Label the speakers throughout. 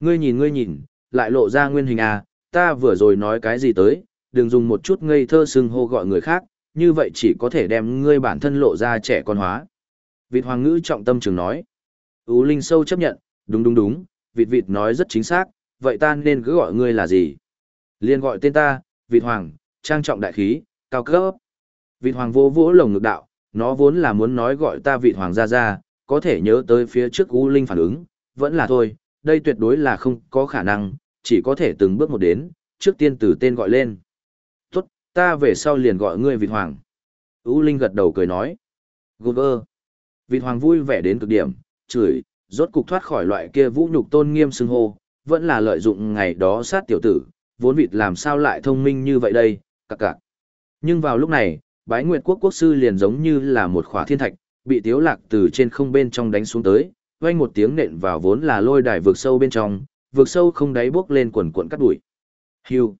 Speaker 1: Ngươi nhìn ngươi nhìn, lại lộ ra nguyên hình à, ta vừa rồi nói cái gì tới, đừng dùng một chút ngây thơ sưng hô gọi người khác, như vậy chỉ có thể đem ngươi bản thân lộ ra trẻ con hóa. Vịt hoàng ngữ trọng tâm trường nói. Ú Linh sâu chấp nhận, đúng đúng đúng, vịt vịt nói rất chính xác, vậy ta nên cứ gọi ngươi là gì? Liên gọi tên ta, vịt hoàng, trang trọng đại khí, cao cấp. Vịt hoàng vô vỗ lồng ngực đạo, nó vốn là muốn nói gọi ta vịt hoàng ra ra, có thể nhớ tới phía trước U Linh phản ứng, vẫn là thôi, đây tuyệt đối là không có khả năng, chỉ có thể từng bước một đến, trước tiên từ tên gọi lên. Tốt, ta về sau liền gọi ngươi vịt hoàng. U Linh gật đầu cười nói. Gover. Vịt hoàng vui vẻ đến cực điểm, chửi, rốt cục thoát khỏi loại kia vũ nhục tôn nghiêm xưng hô, vẫn là lợi dụng ngày đó sát tiểu tử, vốn vịt làm sao lại thông minh như vậy đây, cặc cặc. Nhưng vào lúc này, bái nguyệt quốc quốc sư liền giống như là một khỏa thiên thạch, bị tiếu lạc từ trên không bên trong đánh xuống tới, vang một tiếng nện vào vốn là lôi đài vực sâu bên trong, vực sâu không đáy bước lên quần cuộn cắt đuổi. Hưu.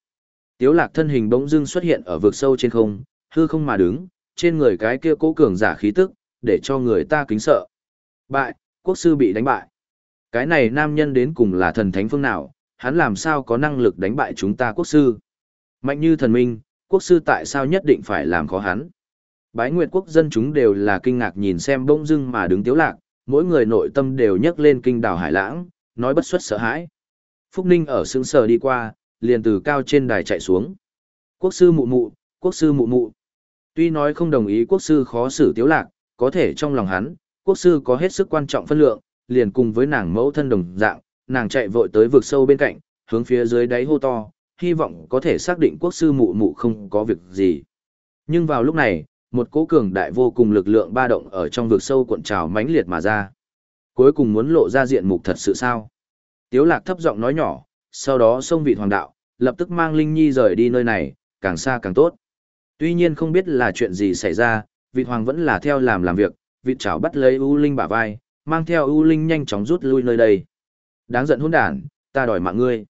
Speaker 1: Tiếu lạc thân hình bỗng dưng xuất hiện ở vực sâu trên không, hư không mà đứng, trên người cái kia cố cường giả khí tức, để cho người ta kính sợ. Bại, quốc sư bị đánh bại. Cái này nam nhân đến cùng là thần thánh phương nào, hắn làm sao có năng lực đánh bại chúng ta quốc sư. Mạnh như thần minh, quốc sư tại sao nhất định phải làm khó hắn. Bái nguyệt quốc dân chúng đều là kinh ngạc nhìn xem bỗng dưng mà đứng tiếu lạc, mỗi người nội tâm đều nhấc lên kinh đảo hải lãng, nói bất xuất sợ hãi. Phúc Ninh ở sững sờ đi qua, liền từ cao trên đài chạy xuống. Quốc sư mụ mụ, quốc sư mụ mụ. Tuy nói không đồng ý quốc sư khó xử tiếu lạc, có thể trong lòng hắn, quốc sư có hết sức quan trọng phân lượng, liền cùng với nàng mẫu thân đồng dạng, nàng chạy vội tới vực sâu bên cạnh, hướng phía dưới đáy hô to, hy vọng có thể xác định quốc sư mụ mụ không có việc gì. Nhưng vào lúc này, một cỗ cường đại vô cùng lực lượng ba động ở trong vực sâu cuộn trào mãnh liệt mà ra. Cuối cùng muốn lộ ra diện mục thật sự sao? Tiếu lạc thấp giọng nói nhỏ, sau đó xông vị hoàng đạo, lập tức mang Linh Nhi rời đi nơi này, càng xa càng tốt. Tuy nhiên không biết là chuyện gì xảy ra, vị hoàng vẫn là theo làm làm việc, vị chảo bắt lấy U Linh bả vai, mang theo U Linh nhanh chóng rút lui nơi đây. Đáng giận hỗn đản, ta đòi mạng ngươi.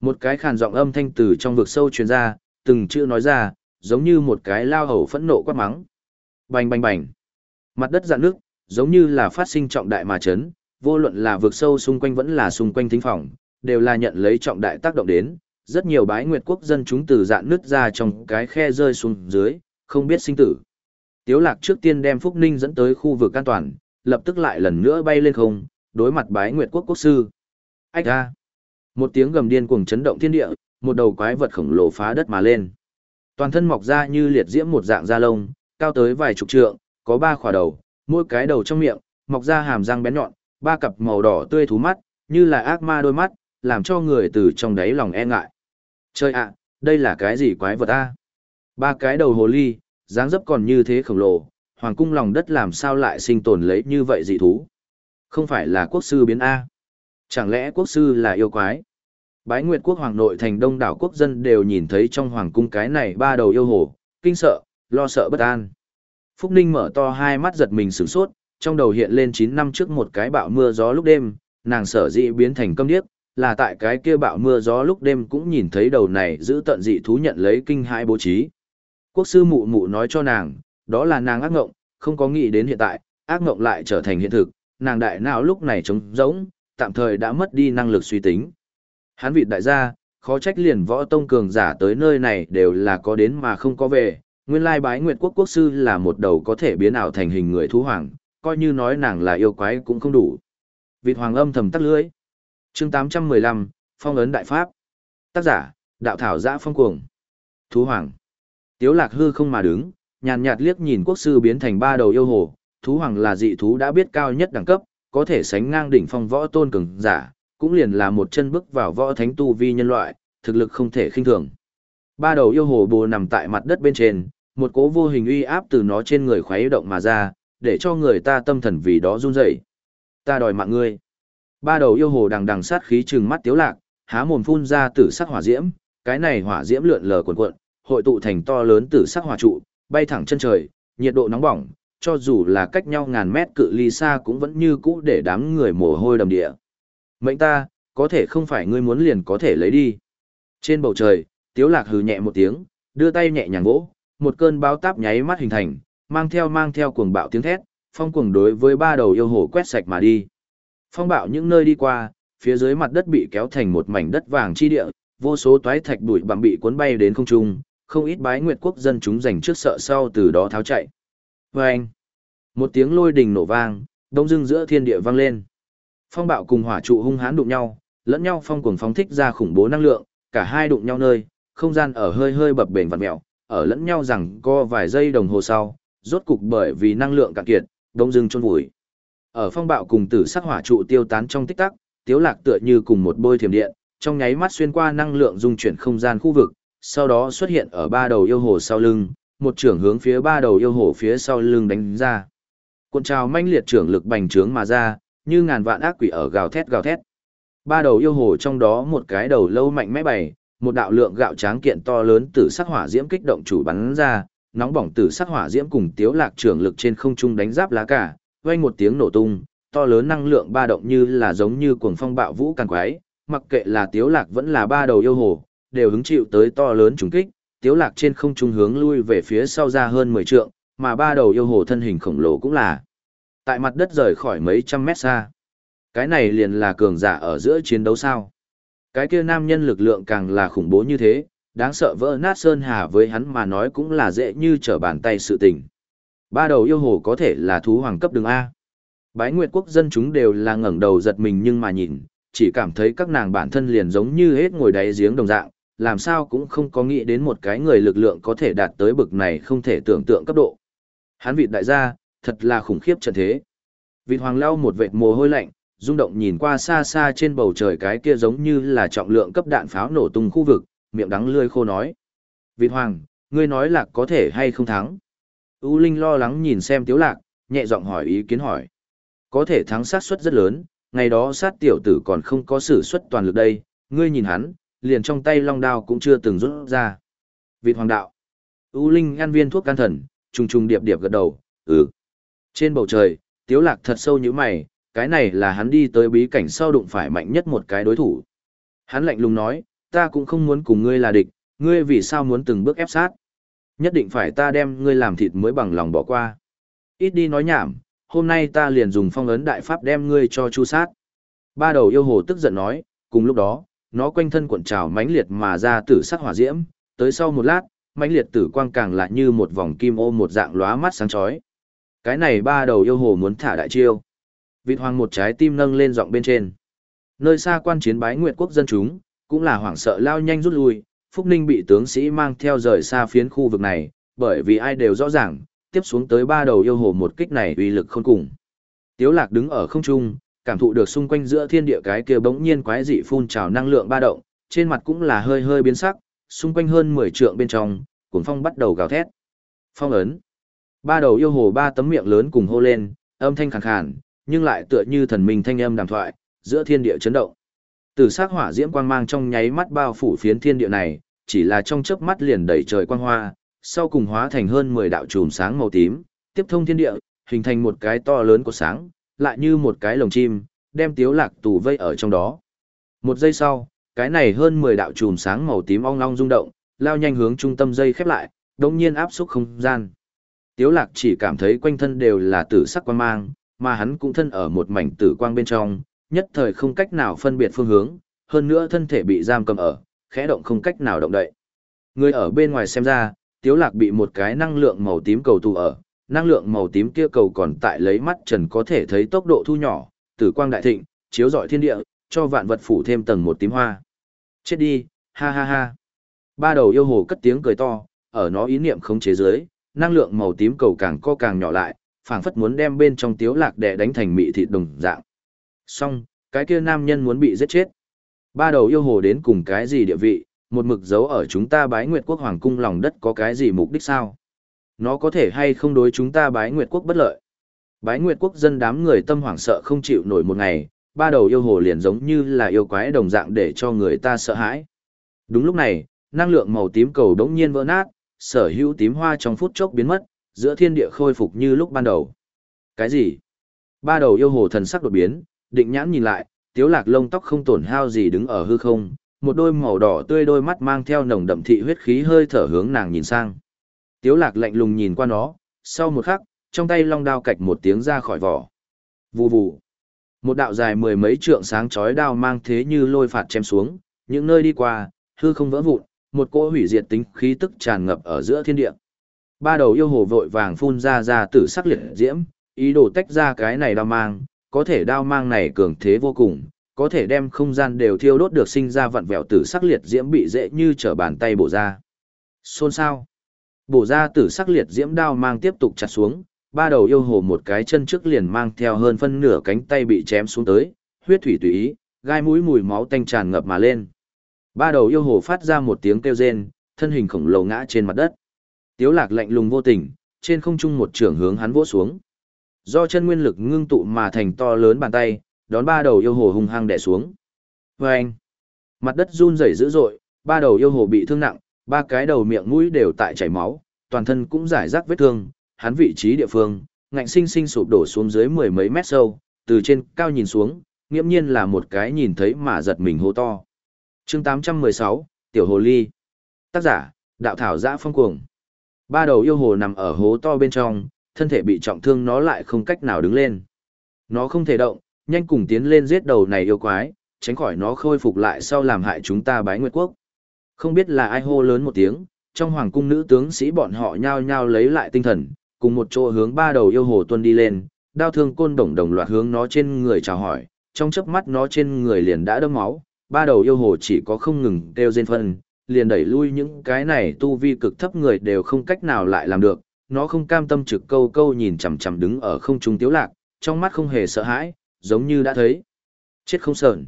Speaker 1: Một cái khàn giọng âm thanh từ trong vực sâu truyền ra, từng chữ nói ra, giống như một cái lao hầu phẫn nộ quát mắng. Bành bành bành. Mặt đất dạn nước, giống như là phát sinh trọng đại mà chấn, vô luận là vực sâu xung quanh vẫn là xung quanh thính phòng, đều là nhận lấy trọng đại tác động đến. Rất nhiều bái nguyệt quốc dân chúng từ dạn nước ra trong cái khe rơi xuống dưới, không biết sinh tử. Tiếu lạc trước tiên đem Phúc Ninh dẫn tới khu vực an toàn, lập tức lại lần nữa bay lên không, đối mặt bái nguyệt quốc quốc sư. Ách ra! Một tiếng gầm điên cuồng chấn động thiên địa, một đầu quái vật khổng lồ phá đất mà lên. Toàn thân mọc ra như liệt diễm một dạng da lông, cao tới vài chục trượng, có ba khỏa đầu, mỗi cái đầu trong miệng, mọc ra hàm răng bén nhọn, ba cặp màu đỏ tươi thú mắt, như là ác ma đôi mắt, làm cho người từ trong đáy lòng e ngại. Chơi ạ, đây là cái gì quái vật a? Ba cái đầu hồ ly, dáng dấp còn như thế khổng lồ, hoàng cung lòng đất làm sao lại sinh tồn lấy như vậy dị thú? Không phải là quốc sư biến A. Chẳng lẽ quốc sư là yêu quái? Bái Nguyệt quốc hoàng nội thành đông đảo quốc dân đều nhìn thấy trong hoàng cung cái này ba đầu yêu hồ, kinh sợ, lo sợ bất an. Phúc Ninh mở to hai mắt giật mình sửng sốt, trong đầu hiện lên 9 năm trước một cái bão mưa gió lúc đêm, nàng sở dị biến thành câm điếc, là tại cái kia bão mưa gió lúc đêm cũng nhìn thấy đầu này giữ tận dị thú nhận lấy kinh hãi bố trí. Quốc sư mụ mụ nói cho nàng, đó là nàng ác ngộng, không có nghĩ đến hiện tại, ác ngộng lại trở thành hiện thực, nàng đại não lúc này trống rỗng, tạm thời đã mất đi năng lực suy tính. Hán vị đại gia, khó trách liền võ tông cường giả tới nơi này đều là có đến mà không có về, nguyên lai bái nguyệt quốc quốc sư là một đầu có thể biến ảo thành hình người thú hoàng, coi như nói nàng là yêu quái cũng không đủ. Vịt hoàng âm thầm tắt lưới. chương 815, Phong ấn Đại Pháp. Tác giả, Đạo Thảo Giã Phong Cuồng. Thú hoàng. Tiếu lạc hư không mà đứng, nhàn nhạt liếc nhìn quốc sư biến thành ba đầu yêu hồ, thú hoàng là dị thú đã biết cao nhất đẳng cấp, có thể sánh ngang đỉnh phong võ tôn cường giả, cũng liền là một chân bước vào võ thánh tu vi nhân loại, thực lực không thể khinh thường. Ba đầu yêu hồ bồ nằm tại mặt đất bên trên, một cỗ vô hình uy áp từ nó trên người khuấy động mà ra, để cho người ta tâm thần vì đó run rẩy. Ta đòi mạng ngươi. Ba đầu yêu hồ đằng đằng sát khí trừng mắt tiếu lạc, há mồm phun ra tử sắc hỏa diễm, cái này hỏa diễm lượn lờ cuộn cuộn, hội tụ thành to lớn tử sắc hỏa trụ, bay thẳng chân trời, nhiệt độ nóng bỏng, cho dù là cách nhau ngàn mét cự ly xa cũng vẫn như cũ để đám người mồ hôi đầm địa. Mệnh ta, có thể không phải ngươi muốn liền có thể lấy đi. Trên bầu trời, tiếu lạc hừ nhẹ một tiếng, đưa tay nhẹ nhàng vỗ, một cơn báo táp nháy mắt hình thành, mang theo mang theo cuồng bạo tiếng thét, phong cuồng đối với ba đầu yêu hổ quét sạch mà đi. Phong bạo những nơi đi qua, phía dưới mặt đất bị kéo thành một mảnh đất vàng chi địa, vô số toái thạch bụi bặm bị cuốn bay đến không trung, không ít bái nguyệt quốc dân chúng giành trước sợ sau từ đó tháo chạy. Và anh, một tiếng lôi đình nổ vang, đông dưng giữa thiên địa vang lên. Phong bạo cùng hỏa trụ hung hãn đụng nhau, lẫn nhau phong cuồng phóng thích ra khủng bố năng lượng, cả hai đụng nhau nơi, không gian ở hơi hơi bập bềnh vặn mèo, ở lẫn nhau rằng co vài giây đồng hồ sau, rốt cục bởi vì năng lượng cạn kiệt, đông dưng chôn vùi. Ở phong bạo cùng tử sắc hỏa trụ tiêu tán trong tích tắc, tiếu lạc tựa như cùng một bôi thiểm điện, trong nháy mắt xuyên qua năng lượng dung chuyển không gian khu vực, sau đó xuất hiện ở ba đầu yêu hồ sau lưng, một trưởng hướng phía ba đầu yêu hồ phía sau lưng đánh ra. Cuộn trào manh liệt trưởng lực bành trướng mà ra, như ngàn vạn ác quỷ ở gào thét gào thét. Ba đầu yêu hồ trong đó một cái đầu lâu mạnh mẽ bày, một đạo lượng gạo tráng kiện to lớn tử sắc hỏa diễm kích động chủ bắn ra, nóng bỏng tử sắc hỏa diễm cùng tiếu lạc trưởng lực trên không trung đánh giáp lá cả, vang một tiếng nổ tung, to lớn năng lượng ba động như là giống như cuồng phong bạo vũ càng quái, mặc kệ là tiếu lạc vẫn là ba đầu yêu hồ, đều hứng chịu tới to lớn trùng kích, tiếu lạc trên không trung hướng lui về phía sau ra hơn 10 trượng, mà ba đầu yêu hồ thân hình khổng lồ cũng là tại mặt đất rời khỏi mấy trăm mét xa. Cái này liền là cường giả ở giữa chiến đấu sao. Cái kia nam nhân lực lượng càng là khủng bố như thế, đáng sợ vỡ nát sơn hà với hắn mà nói cũng là dễ như trở bàn tay sự tình. Ba đầu yêu hồ có thể là thú hoàng cấp đường A. Bái Nguyệt quốc dân chúng đều là ngẩng đầu giật mình nhưng mà nhìn, chỉ cảm thấy các nàng bản thân liền giống như hết ngồi đáy giếng đồng dạng, làm sao cũng không có nghĩ đến một cái người lực lượng có thể đạt tới bực này không thể tưởng tượng cấp độ. Hán vị đại gia, thật là khủng khiếp trận thế. Vịt hoàng lau một vệt mồ hôi lạnh, rung động nhìn qua xa xa trên bầu trời cái kia giống như là trọng lượng cấp đạn pháo nổ tung khu vực, miệng đắng lươi khô nói. Vịt hoàng, ngươi nói là có thể hay không thắng? U Linh lo lắng nhìn xem tiếu lạc, nhẹ giọng hỏi ý kiến hỏi. Có thể thắng sát suất rất lớn, ngày đó sát tiểu tử còn không có sử suất toàn lực đây, ngươi nhìn hắn, liền trong tay long đao cũng chưa từng rút ra. Vịt hoàng đạo. U Linh ăn viên thuốc can thần, trùng trùng điệp điệp gật đầu, ừ. Trên bầu trời, tiếu lạc thật sâu như mày, cái này là hắn đi tới bí cảnh sau đụng phải mạnh nhất một cái đối thủ. Hắn lạnh lùng nói, ta cũng không muốn cùng ngươi là địch, ngươi vì sao muốn từng bước ép sát. Nhất định phải ta đem ngươi làm thịt mới bằng lòng bỏ qua. Ít đi nói nhảm, hôm nay ta liền dùng phong ấn đại pháp đem ngươi cho chu sát. Ba đầu yêu hồ tức giận nói, cùng lúc đó, nó quanh thân cuộn trào mãnh liệt mà ra tử sắc hỏa diễm, tới sau một lát, mãnh liệt tử quang càng lại như một vòng kim ô một dạng lóa mắt sáng chói. Cái này ba đầu yêu hồ muốn thả đại chiêu. Vịt hoàng một trái tim nâng lên giọng bên trên. Nơi xa quan chiến bái nguyệt quốc dân chúng, cũng là hoảng sợ lao nhanh rút lui, Phúc Ninh bị tướng sĩ mang theo rời xa phiến khu vực này, bởi vì ai đều rõ ràng, tiếp xuống tới ba đầu yêu hồ một kích này uy lực không cùng. Tiếu lạc đứng ở không trung, cảm thụ được xung quanh giữa thiên địa cái kia bỗng nhiên quái dị phun trào năng lượng ba động, trên mặt cũng là hơi hơi biến sắc, xung quanh hơn 10 trượng bên trong, cuồng phong bắt đầu gào thét. Phong ấn. Ba đầu yêu hồ ba tấm miệng lớn cùng hô lên, âm thanh khàn khàn, nhưng lại tựa như thần minh thanh âm đàm thoại, giữa thiên địa chấn động. Từ sắc hỏa diễm quang mang trong nháy mắt bao phủ phiến thiên địa này, chỉ là trong chớp mắt liền đầy trời quang hoa, sau cùng hóa thành hơn 10 đạo chùm sáng màu tím, tiếp thông thiên địa, hình thành một cái to lớn của sáng, lại như một cái lồng chim, đem tiếu lạc tù vây ở trong đó. Một giây sau, cái này hơn 10 đạo chùm sáng màu tím ong ong rung động, lao nhanh hướng trung tâm dây khép lại, đồng nhiên áp xúc không gian. Tiếu lạc chỉ cảm thấy quanh thân đều là tử sắc quang mang, mà hắn cũng thân ở một mảnh tử quang bên trong, nhất thời không cách nào phân biệt phương hướng, hơn nữa thân thể bị giam cầm ở, khẽ động không cách nào động đậy. Người ở bên ngoài xem ra, Tiếu Lạc bị một cái năng lượng màu tím cầu tù ở, năng lượng màu tím kia cầu còn tại lấy mắt trần có thể thấy tốc độ thu nhỏ, tử quang đại thịnh, chiếu rọi thiên địa, cho vạn vật phủ thêm tầng một tím hoa. Chết đi, ha ha ha. Ba đầu yêu hồ cất tiếng cười to, ở nó ý niệm khống chế dưới, năng lượng màu tím cầu càng co càng nhỏ lại, phảng phất muốn đem bên trong tiếu lạc đè đánh thành mị thịt đồng dạng. Xong, cái kia nam nhân muốn bị giết chết. Ba đầu yêu hồ đến cùng cái gì địa vị, một mực dấu ở chúng ta bái nguyệt quốc hoàng cung lòng đất có cái gì mục đích sao? Nó có thể hay không đối chúng ta bái nguyệt quốc bất lợi? Bái nguyệt quốc dân đám người tâm hoảng sợ không chịu nổi một ngày, ba đầu yêu hồ liền giống như là yêu quái đồng dạng để cho người ta sợ hãi. Đúng lúc này, năng lượng màu tím cầu đống nhiên vỡ nát, sở hữu tím hoa trong phút chốc biến mất, giữa thiên địa khôi phục như lúc ban đầu. Cái gì? Ba đầu yêu hồ thần sắc đột biến, định nhãn nhìn lại, tiếu lạc lông tóc không tổn hao gì đứng ở hư không, một đôi màu đỏ tươi đôi mắt mang theo nồng đậm thị huyết khí hơi thở hướng nàng nhìn sang. Tiếu lạc lạnh lùng nhìn qua nó, sau một khắc, trong tay long đao cạch một tiếng ra khỏi vỏ. Vù vù. Một đạo dài mười mấy trượng sáng chói đao mang thế như lôi phạt chém xuống, những nơi đi qua, hư không vỡ vụn, một cỗ hủy diệt tính khí tức tràn ngập ở giữa thiên địa. Ba đầu yêu hồ vội vàng phun ra ra tử sắc liệt diễm, ý đồ tách ra cái này đao mang, có thể đao mang này cường thế vô cùng, có thể đem không gian đều thiêu đốt được sinh ra vặn vẹo tử sắc liệt diễm bị dễ như trở bàn tay bổ ra. Xôn sao? Bổ ra tử sắc liệt diễm đao mang tiếp tục chặt xuống, ba đầu yêu hồ một cái chân trước liền mang theo hơn phân nửa cánh tay bị chém xuống tới, huyết thủy tùy ý, gai mũi mùi máu tanh tràn ngập mà lên. Ba đầu yêu hồ phát ra một tiếng kêu rên, thân hình khổng lồ ngã trên mặt đất. Tiếu lạc lạnh lùng vô tình, trên không trung một trường hướng hắn vỗ xuống. Do chân nguyên lực ngưng tụ mà thành to lớn bàn tay, đón ba đầu yêu hồ hung hăng đè xuống. Vâng! Mặt đất run rẩy dữ dội, ba đầu yêu hồ bị thương nặng, ba cái đầu miệng mũi đều tại chảy máu, toàn thân cũng giải rác vết thương, hắn vị trí địa phương, ngạnh sinh sinh sụp đổ xuống dưới mười mấy mét sâu, từ trên cao nhìn xuống, nghiễm nhiên là một cái nhìn thấy mà giật mình hô to chương 816, Tiểu Hồ Ly. Tác giả, Đạo Thảo Giã Phong Cuồng. Ba đầu yêu hồ nằm ở hố to bên trong, thân thể bị trọng thương nó lại không cách nào đứng lên. Nó không thể động, nhanh cùng tiến lên giết đầu này yêu quái, tránh khỏi nó khôi phục lại sau làm hại chúng ta bái nguyệt quốc. Không biết là ai hô lớn một tiếng, trong hoàng cung nữ tướng sĩ bọn họ nhao nhao lấy lại tinh thần, cùng một chỗ hướng ba đầu yêu hồ tuân đi lên, đao thương côn đồng đồng loạt hướng nó trên người chào hỏi, trong chớp mắt nó trên người liền đã đâm máu, ba đầu yêu hồ chỉ có không ngừng kêu rên phân, liền đẩy lui những cái này tu vi cực thấp người đều không cách nào lại làm được, nó không cam tâm trực câu câu nhìn chằm chằm đứng ở không trung tiếu lạc, trong mắt không hề sợ hãi, giống như đã thấy. Chết không sờn.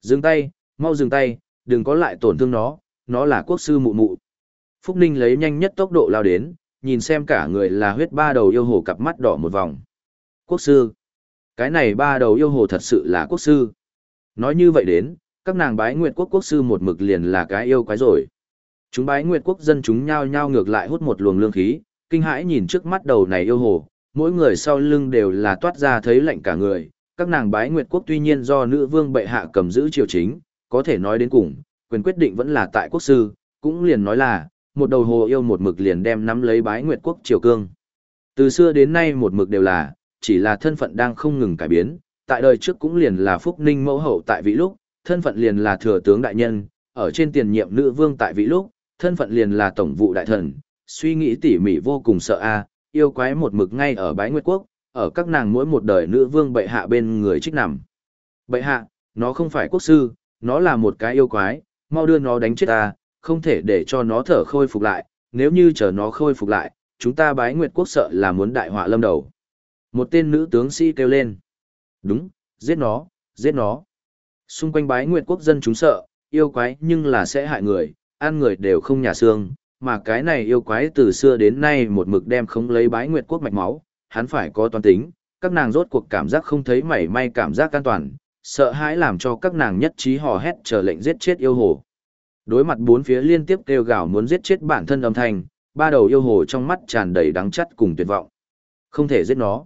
Speaker 1: Dừng tay, mau dừng tay, đừng có lại tổn thương nó, nó là quốc sư mụ mụ. Phúc Ninh lấy nhanh nhất tốc độ lao đến, nhìn xem cả người là huyết ba đầu yêu hồ cặp mắt đỏ một vòng. Quốc sư. Cái này ba đầu yêu hồ thật sự là quốc sư. Nói như vậy đến, các nàng bái nguyệt quốc quốc sư một mực liền là cái yêu quái rồi. Chúng bái nguyệt quốc dân chúng nhao nhao ngược lại hút một luồng lương khí, kinh hãi nhìn trước mắt đầu này yêu hồ, mỗi người sau lưng đều là toát ra thấy lạnh cả người. Các nàng bái nguyệt quốc tuy nhiên do nữ vương bệ hạ cầm giữ triều chính, có thể nói đến cùng, quyền quyết định vẫn là tại quốc sư, cũng liền nói là, một đầu hồ yêu một mực liền đem nắm lấy bái nguyệt quốc triều cương. Từ xưa đến nay một mực đều là, chỉ là thân phận đang không ngừng cải biến, tại đời trước cũng liền là phúc ninh mẫu hậu tại vị lúc, thân phận liền là thừa tướng đại nhân, ở trên tiền nhiệm nữ vương tại vị lúc, thân phận liền là tổng vụ đại thần, suy nghĩ tỉ mỉ vô cùng sợ a, yêu quái một mực ngay ở bái nguyệt quốc, ở các nàng mỗi một đời nữ vương bệ hạ bên người trích nằm. Bệ hạ, nó không phải quốc sư, nó là một cái yêu quái, mau đưa nó đánh chết ta, không thể để cho nó thở khôi phục lại, nếu như chờ nó khôi phục lại, chúng ta bái nguyệt quốc sợ là muốn đại họa lâm đầu. Một tên nữ tướng sĩ kêu lên. Đúng, giết nó, giết nó. Xung quanh bái nguyệt quốc dân chúng sợ, yêu quái nhưng là sẽ hại người, ăn người đều không nhà xương, mà cái này yêu quái từ xưa đến nay một mực đem không lấy bái nguyệt quốc mạch máu, hắn phải có toàn tính, các nàng rốt cuộc cảm giác không thấy mảy may cảm giác an toàn, sợ hãi làm cho các nàng nhất trí hò hét chờ lệnh giết chết yêu hồ. Đối mặt bốn phía liên tiếp kêu gào muốn giết chết bản thân âm thanh, ba đầu yêu hồ trong mắt tràn đầy đắng chắt cùng tuyệt vọng. Không thể giết nó.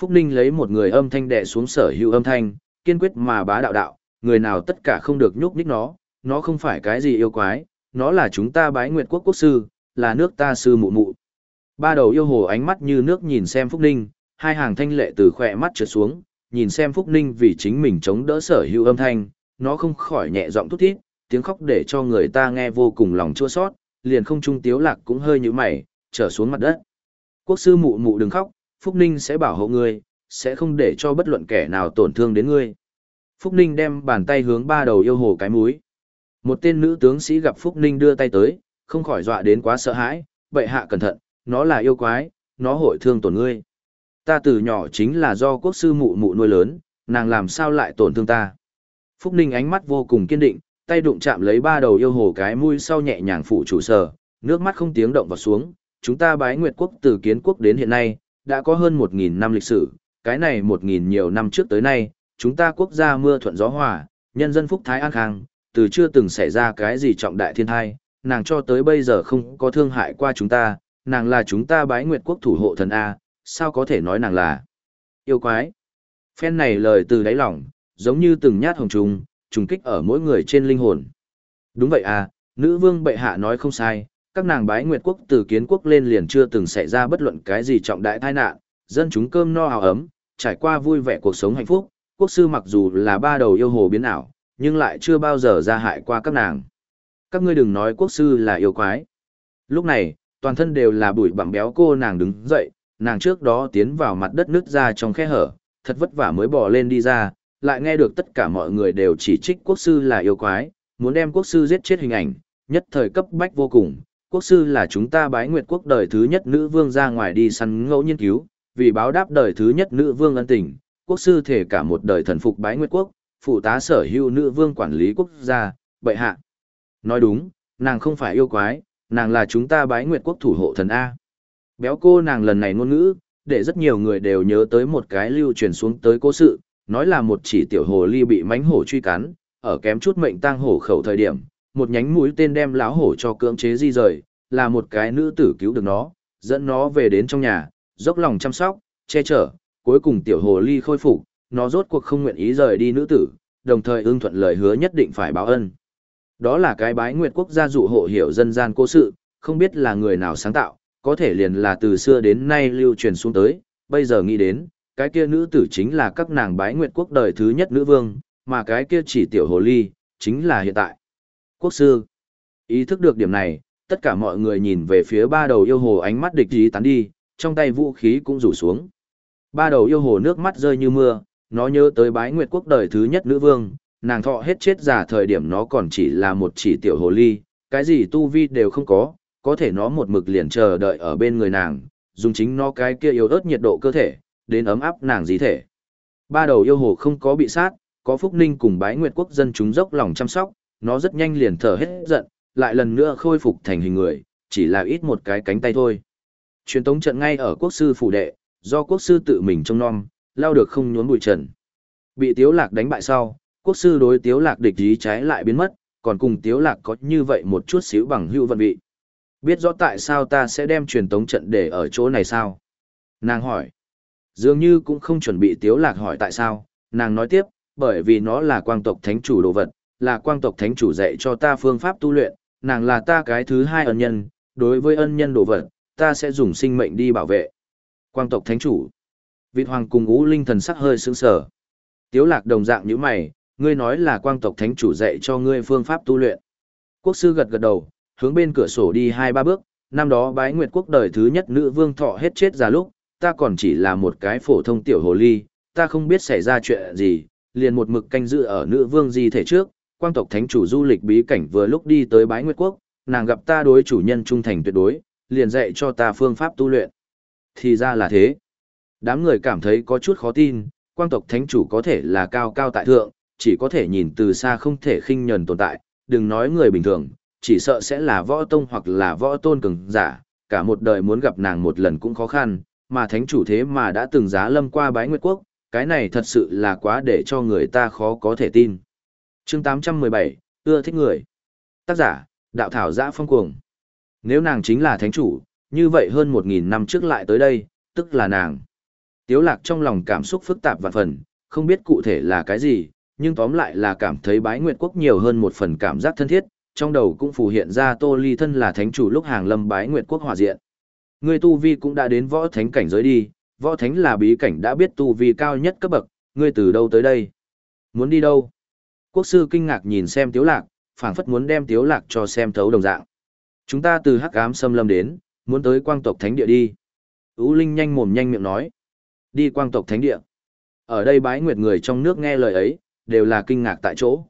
Speaker 1: Phúc Ninh lấy một người âm thanh đè xuống sở hữu âm thanh, kiên quyết mà bá đạo đạo, người nào tất cả không được nhúc nhích nó, nó không phải cái gì yêu quái, nó là chúng ta bái nguyệt quốc quốc sư, là nước ta sư mụ mụ. Ba đầu yêu hồ ánh mắt như nước nhìn xem Phúc Ninh, hai hàng thanh lệ từ khỏe mắt trượt xuống, nhìn xem Phúc Ninh vì chính mình chống đỡ sở hữu âm thanh, nó không khỏi nhẹ giọng thút thít, tiếng khóc để cho người ta nghe vô cùng lòng chua sót, liền không trung tiếu lạc cũng hơi như mày, trở xuống mặt đất. Quốc sư mụ mụ đừng khóc, Phúc Ninh sẽ bảo hộ ngươi, sẽ không để cho bất luận kẻ nào tổn thương đến ngươi. Phúc Ninh đem bàn tay hướng ba đầu yêu hồ cái múi. Một tên nữ tướng sĩ gặp Phúc Ninh đưa tay tới, không khỏi dọa đến quá sợ hãi, bệ hạ cẩn thận, nó là yêu quái, nó hội thương tổn ngươi. Ta từ nhỏ chính là do quốc sư mụ mụ nuôi lớn, nàng làm sao lại tổn thương ta. Phúc Ninh ánh mắt vô cùng kiên định, tay đụng chạm lấy ba đầu yêu hồ cái mũi sau nhẹ nhàng phủ chủ sở, nước mắt không tiếng động vào xuống. Chúng ta bái nguyệt quốc từ kiến quốc đến hiện nay, đã có hơn một nghìn năm lịch sử, cái này một nghìn nhiều năm trước tới nay, chúng ta quốc gia mưa thuận gió hòa, nhân dân phúc thái an khang, từ chưa từng xảy ra cái gì trọng đại thiên tai nàng cho tới bây giờ không có thương hại qua chúng ta, nàng là chúng ta bái nguyệt quốc thủ hộ thần A, sao có thể nói nàng là yêu quái. Phen này lời từ đáy lòng, giống như từng nhát hồng trùng, trùng kích ở mỗi người trên linh hồn. Đúng vậy à, nữ vương bệ hạ nói không sai, các nàng bái nguyệt quốc từ kiến quốc lên liền chưa từng xảy ra bất luận cái gì trọng đại tai nạn, dân chúng cơm no hào ấm, trải qua vui vẻ cuộc sống hạnh phúc, quốc sư mặc dù là ba đầu yêu hồ biến ảo, nhưng lại chưa bao giờ ra hại qua các nàng. Các ngươi đừng nói quốc sư là yêu quái. Lúc này, toàn thân đều là bụi bặm béo cô nàng đứng dậy, nàng trước đó tiến vào mặt đất nứt ra trong khe hở, thật vất vả mới bò lên đi ra, lại nghe được tất cả mọi người đều chỉ trích quốc sư là yêu quái, muốn đem quốc sư giết chết hình ảnh, nhất thời cấp bách vô cùng. Quốc sư là chúng ta bái nguyệt quốc đời thứ nhất nữ vương ra ngoài đi săn ngẫu nhiên cứu, vì báo đáp đời thứ nhất nữ vương ân tình, quốc sư thể cả một đời thần phục bái nguyệt quốc, phụ tá sở hữu nữ vương quản lý quốc gia, bệ hạ. Nói đúng, nàng không phải yêu quái, nàng là chúng ta bái nguyệt quốc thủ hộ thần A. Béo cô nàng lần này ngôn ngữ, để rất nhiều người đều nhớ tới một cái lưu truyền xuống tới cố sự, nói là một chỉ tiểu hồ ly bị mánh hổ truy cắn, ở kém chút mệnh tang hổ khẩu thời điểm, một nhánh mũi tên đem láo hổ cho cưỡng chế di rời, là một cái nữ tử cứu được nó, dẫn nó về đến trong nhà, dốc lòng chăm sóc, che chở, cuối cùng tiểu hồ ly khôi phục, nó rốt cuộc không nguyện ý rời đi nữ tử, đồng thời ưng thuận lời hứa nhất định phải báo ân. Đó là cái bái nguyệt quốc gia dụ hộ hiểu dân gian cố sự, không biết là người nào sáng tạo, có thể liền là từ xưa đến nay lưu truyền xuống tới, bây giờ nghĩ đến, cái kia nữ tử chính là các nàng bái nguyệt quốc đời thứ nhất nữ vương, mà cái kia chỉ tiểu hồ ly, chính là hiện tại. Quốc sư, ý thức được điểm này, tất cả mọi người nhìn về phía ba đầu yêu hồ ánh mắt địch ý tán đi, trong tay vũ khí cũng rủ xuống. Ba đầu yêu hồ nước mắt rơi như mưa, nó nhớ tới bái nguyệt quốc đời thứ nhất nữ vương, nàng thọ hết chết giả thời điểm nó còn chỉ là một chỉ tiểu hồ ly, cái gì tu vi đều không có, có thể nó một mực liền chờ đợi ở bên người nàng, dùng chính nó cái kia yếu ớt nhiệt độ cơ thể, đến ấm áp nàng dí thể. Ba đầu yêu hồ không có bị sát, có Phúc Ninh cùng bái nguyệt quốc dân chúng dốc lòng chăm sóc, nó rất nhanh liền thở hết giận, lại lần nữa khôi phục thành hình người, chỉ là ít một cái cánh tay thôi. Truyền tống trận ngay ở quốc sư phủ đệ, do quốc sư tự mình trông nom, lao được không nhốn bụi trần. Bị tiếu lạc đánh bại sau, quốc sư đối tiếu lạc địch ý trái lại biến mất, còn cùng tiếu lạc có như vậy một chút xíu bằng hữu vận vị. Biết rõ tại sao ta sẽ đem truyền tống trận để ở chỗ này sao? Nàng hỏi. Dường như cũng không chuẩn bị tiếu lạc hỏi tại sao, nàng nói tiếp, bởi vì nó là quang tộc thánh chủ đồ vật, là quang tộc thánh chủ dạy cho ta phương pháp tu luyện, nàng là ta cái thứ hai ân nhân, đối với ân nhân đồ vật, ta sẽ dùng sinh mệnh đi bảo vệ. Quang tộc thánh chủ. Vịt hoàng cùng ngũ linh thần sắc hơi sững sờ. Tiếu lạc đồng dạng như mày, ngươi nói là quang tộc thánh chủ dạy cho ngươi phương pháp tu luyện. Quốc sư gật gật đầu, hướng bên cửa sổ đi hai ba bước, năm đó bái nguyệt quốc đời thứ nhất nữ vương thọ hết chết ra lúc, ta còn chỉ là một cái phổ thông tiểu hồ ly, ta không biết xảy ra chuyện gì, liền một mực canh giữ ở nữ vương di thể trước, quang tộc thánh chủ du lịch bí cảnh vừa lúc đi tới bái nguyệt quốc, nàng gặp ta đối chủ nhân trung thành tuyệt đối, liền dạy cho ta phương pháp tu luyện. Thì ra là thế. Đám người cảm thấy có chút khó tin, quang tộc thánh chủ có thể là cao cao tại thượng, chỉ có thể nhìn từ xa không thể khinh nhần tồn tại, đừng nói người bình thường, chỉ sợ sẽ là võ tông hoặc là võ tôn cường giả, cả một đời muốn gặp nàng một lần cũng khó khăn, mà thánh chủ thế mà đã từng giá lâm qua bái nguyệt quốc, cái này thật sự là quá để cho người ta khó có thể tin. chương 817, ưa thích người. Tác giả, đạo thảo giã phong cuồng. Nếu nàng chính là thánh chủ, như vậy hơn 1.000 năm trước lại tới đây, tức là nàng. Tiếu lạc trong lòng cảm xúc phức tạp vạn phần, không biết cụ thể là cái gì, nhưng tóm lại là cảm thấy bái nguyệt quốc nhiều hơn một phần cảm giác thân thiết, trong đầu cũng phù hiện ra tô ly thân là thánh chủ lúc hàng lâm bái nguyệt quốc hòa diện. Người tu vi cũng đã đến võ thánh cảnh giới đi, võ thánh là bí cảnh đã biết tu vi cao nhất cấp bậc, ngươi từ đâu tới đây? Muốn đi đâu? Quốc sư kinh ngạc nhìn xem tiếu lạc, phảng phất muốn đem tiếu lạc cho xem thấu đồng dạng. Chúng ta từ hắc ám xâm lâm đến, muốn tới quang tộc thánh địa đi. Ú Linh nhanh mồm nhanh miệng nói. Đi quang tộc thánh địa. Ở đây bái nguyệt người trong nước nghe lời ấy, đều là kinh ngạc tại chỗ.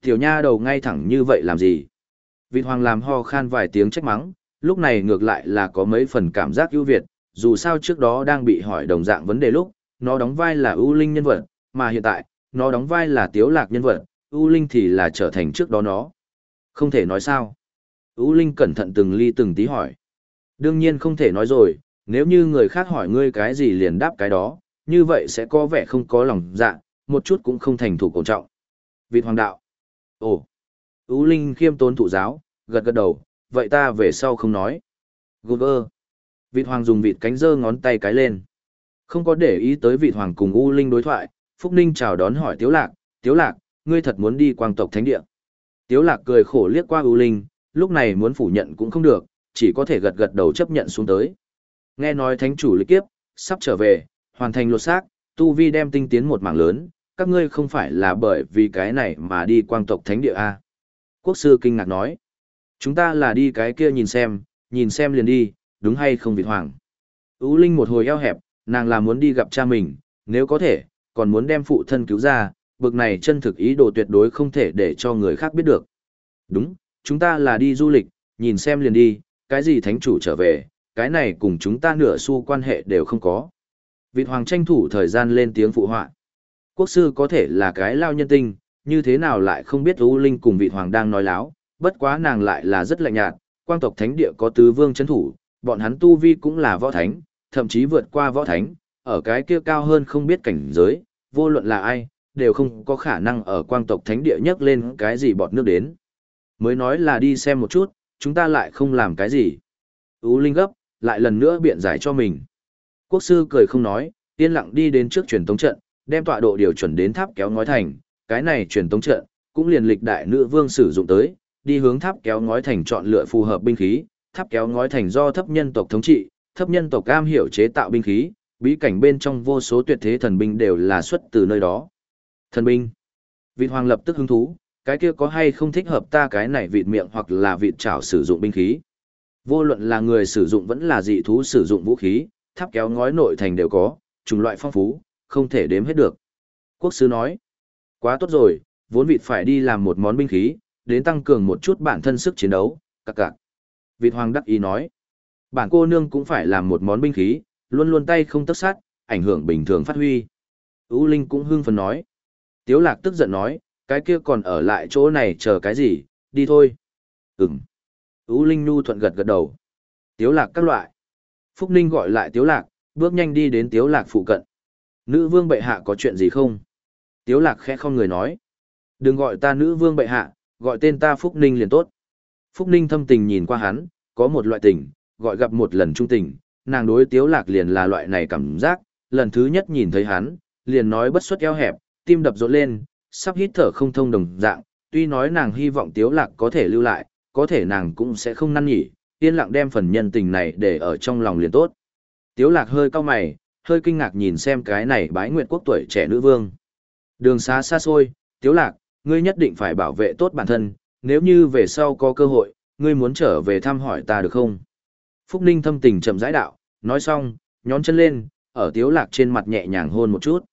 Speaker 1: Tiểu nha đầu ngay thẳng như vậy làm gì? Vịt hoàng làm ho khan vài tiếng trách mắng, lúc này ngược lại là có mấy phần cảm giác ưu việt, dù sao trước đó đang bị hỏi đồng dạng vấn đề lúc, nó đóng vai là ưu linh nhân vật, mà hiện tại, nó đóng vai là tiếu lạc nhân vật, ưu linh thì là trở thành trước đó nó. Không thể nói sao. ưu linh cẩn thận từng ly từng tí hỏi. Đương nhiên không thể nói rồi, nếu như người khác hỏi ngươi cái gì liền đáp cái đó, như vậy sẽ có vẻ không có lòng dạ, một chút cũng không thành thủ cổ trọng. Vịt hoàng đạo. Ồ. Ú linh khiêm tốn thụ giáo, gật gật đầu, vậy ta về sau không nói. Gột ơ. Vịt hoàng dùng vịt cánh dơ ngón tay cái lên. Không có để ý tới vịt hoàng cùng U Linh đối thoại, Phúc Ninh chào đón hỏi Tiếu Lạc, Tiếu Lạc, ngươi thật muốn đi quang tộc thánh địa. Tiếu Lạc cười khổ liếc qua U Linh, lúc này muốn phủ nhận cũng không được, chỉ có thể gật gật đầu chấp nhận xuống tới. Nghe nói thánh chủ lịch kiếp, sắp trở về, hoàn thành lột xác, Tu Vi đem tinh tiến một mảng lớn, các ngươi không phải là bởi vì cái này mà đi quang tộc thánh địa A. Quốc sư kinh ngạc nói, chúng ta là đi cái kia nhìn xem, nhìn xem liền đi, đúng hay không Việt Hoàng. Ú Linh một hồi eo hẹp, nàng là muốn đi gặp cha mình, nếu có thể, còn muốn đem phụ thân cứu ra, bực này chân thực ý đồ tuyệt đối không thể để cho người khác biết được. Đúng, chúng ta là đi du lịch, nhìn xem liền đi, cái gì thánh chủ trở về, cái này cùng chúng ta nửa xu quan hệ đều không có. Vịt hoàng tranh thủ thời gian lên tiếng phụ họa. Quốc sư có thể là cái lao nhân tinh, như thế nào lại không biết U Linh cùng vịt hoàng đang nói láo, bất quá nàng lại là rất lạnh nhạt, quang tộc thánh địa có tứ vương chấn thủ, bọn hắn tu vi cũng là võ thánh, thậm chí vượt qua võ thánh, ở cái kia cao hơn không biết cảnh giới, vô luận là ai, đều không có khả năng ở quang tộc thánh địa nhấc lên cái gì bọt nước đến. Mới nói là đi xem một chút, chúng ta lại không làm cái gì. Ú Linh gấp, lại lần nữa biện giải cho mình. Quốc sư cười không nói, yên lặng đi đến trước truyền tống trận, đem tọa độ điều chuẩn đến tháp kéo ngói thành, cái này truyền tống trận, cũng liền lịch đại nữ vương sử dụng tới, đi hướng tháp kéo ngói thành chọn lựa phù hợp binh khí, tháp kéo ngói thành do thấp nhân tộc thống trị, thấp nhân tộc cam hiểu chế tạo binh khí, bí cảnh bên trong vô số tuyệt thế thần binh đều là xuất từ nơi đó. Thần binh. Vị hoàng lập tức hứng thú, cái kia có hay không thích hợp ta cái này vịt miệng hoặc là vịt chảo sử dụng binh khí. Vô luận là người sử dụng vẫn là dị thú sử dụng vũ khí, tháp kéo ngói nội thành đều có, chủng loại phong phú, không thể đếm hết được. Quốc sư nói, quá tốt rồi, vốn vịt phải đi làm một món binh khí, đến tăng cường một chút bản thân sức chiến đấu, cặc cặc. Vịt hoàng đắc ý nói, bản cô nương cũng phải làm một món binh khí, luôn luôn tay không tất sát, ảnh hưởng bình thường phát huy. Ú Linh cũng hưng phấn nói. Tiếu lạc tức giận nói, cái kia còn ở lại chỗ này chờ cái gì, đi thôi. Ừm. Ú Linh nu thuận gật gật đầu. Tiếu lạc các loại. Phúc Ninh gọi lại Tiếu lạc, bước nhanh đi đến Tiếu lạc phụ cận. Nữ vương bệ hạ có chuyện gì không? Tiếu lạc khẽ không người nói. Đừng gọi ta nữ vương bệ hạ, gọi tên ta Phúc Ninh liền tốt. Phúc Ninh thâm tình nhìn qua hắn, có một loại tình, gọi gặp một lần trung tình, nàng đối Tiếu lạc liền là loại này cảm giác, lần thứ nhất nhìn thấy hắn, liền nói bất xuất eo hẹp, tim đập rộn lên, sắp hít thở không thông đồng dạng, tuy nói nàng hy vọng Tiếu lạc có thể lưu lại, có thể nàng cũng sẽ không năn nhỉ, yên lặng đem phần nhân tình này để ở trong lòng liền tốt. Tiếu lạc hơi cau mày, hơi kinh ngạc nhìn xem cái này bái nguyện quốc tuổi trẻ nữ vương. Đường xa xa xôi, Tiếu lạc, ngươi nhất định phải bảo vệ tốt bản thân, nếu như về sau có cơ hội, ngươi muốn trở về thăm hỏi ta được không? Phúc Ninh thâm tình chậm rãi đạo, nói xong, nhón chân lên, ở Tiếu lạc trên mặt nhẹ nhàng hôn một chút.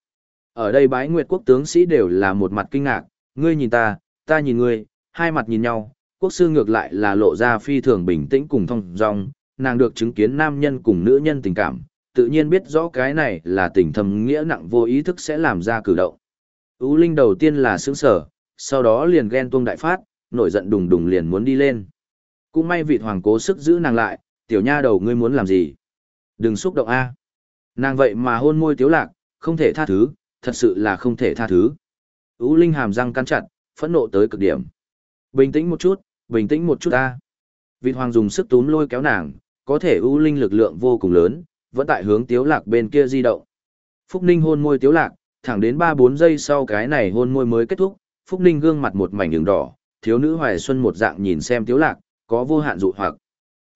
Speaker 1: Ở đây bái nguyệt quốc tướng sĩ đều là một mặt kinh ngạc, ngươi nhìn ta, ta nhìn ngươi, hai mặt nhìn nhau, quốc sư ngược lại là lộ ra phi thường bình tĩnh cùng thông dong, nàng được chứng kiến nam nhân cùng nữ nhân tình cảm, tự nhiên biết rõ cái này là tình thầm nghĩa nặng vô ý thức sẽ làm ra cử động. Ú Linh đầu tiên là sướng sở, sau đó liền ghen tuông đại phát, nổi giận đùng đùng liền muốn đi lên. Cũng may vị hoàng cố sức giữ nàng lại, tiểu nha đầu ngươi muốn làm gì? Đừng xúc động a. Nàng vậy mà hôn môi tiếu lạc, không thể tha thứ, thật sự là không thể tha thứ. Ú Linh hàm răng cắn chặt, phẫn nộ tới cực điểm. Bình tĩnh một chút, bình tĩnh một chút ta. Vịt hoàng dùng sức túm lôi kéo nàng, có thể Ú linh lực lượng vô cùng lớn, vẫn tại hướng tiếu lạc bên kia di động. Phúc Ninh hôn môi tiếu lạc, thẳng đến 3-4 giây sau cái này hôn môi mới kết thúc, Phúc Ninh gương mặt một mảnh đường đỏ, thiếu nữ hoài xuân một dạng nhìn xem tiếu lạc, có vô hạn dụ hoặc.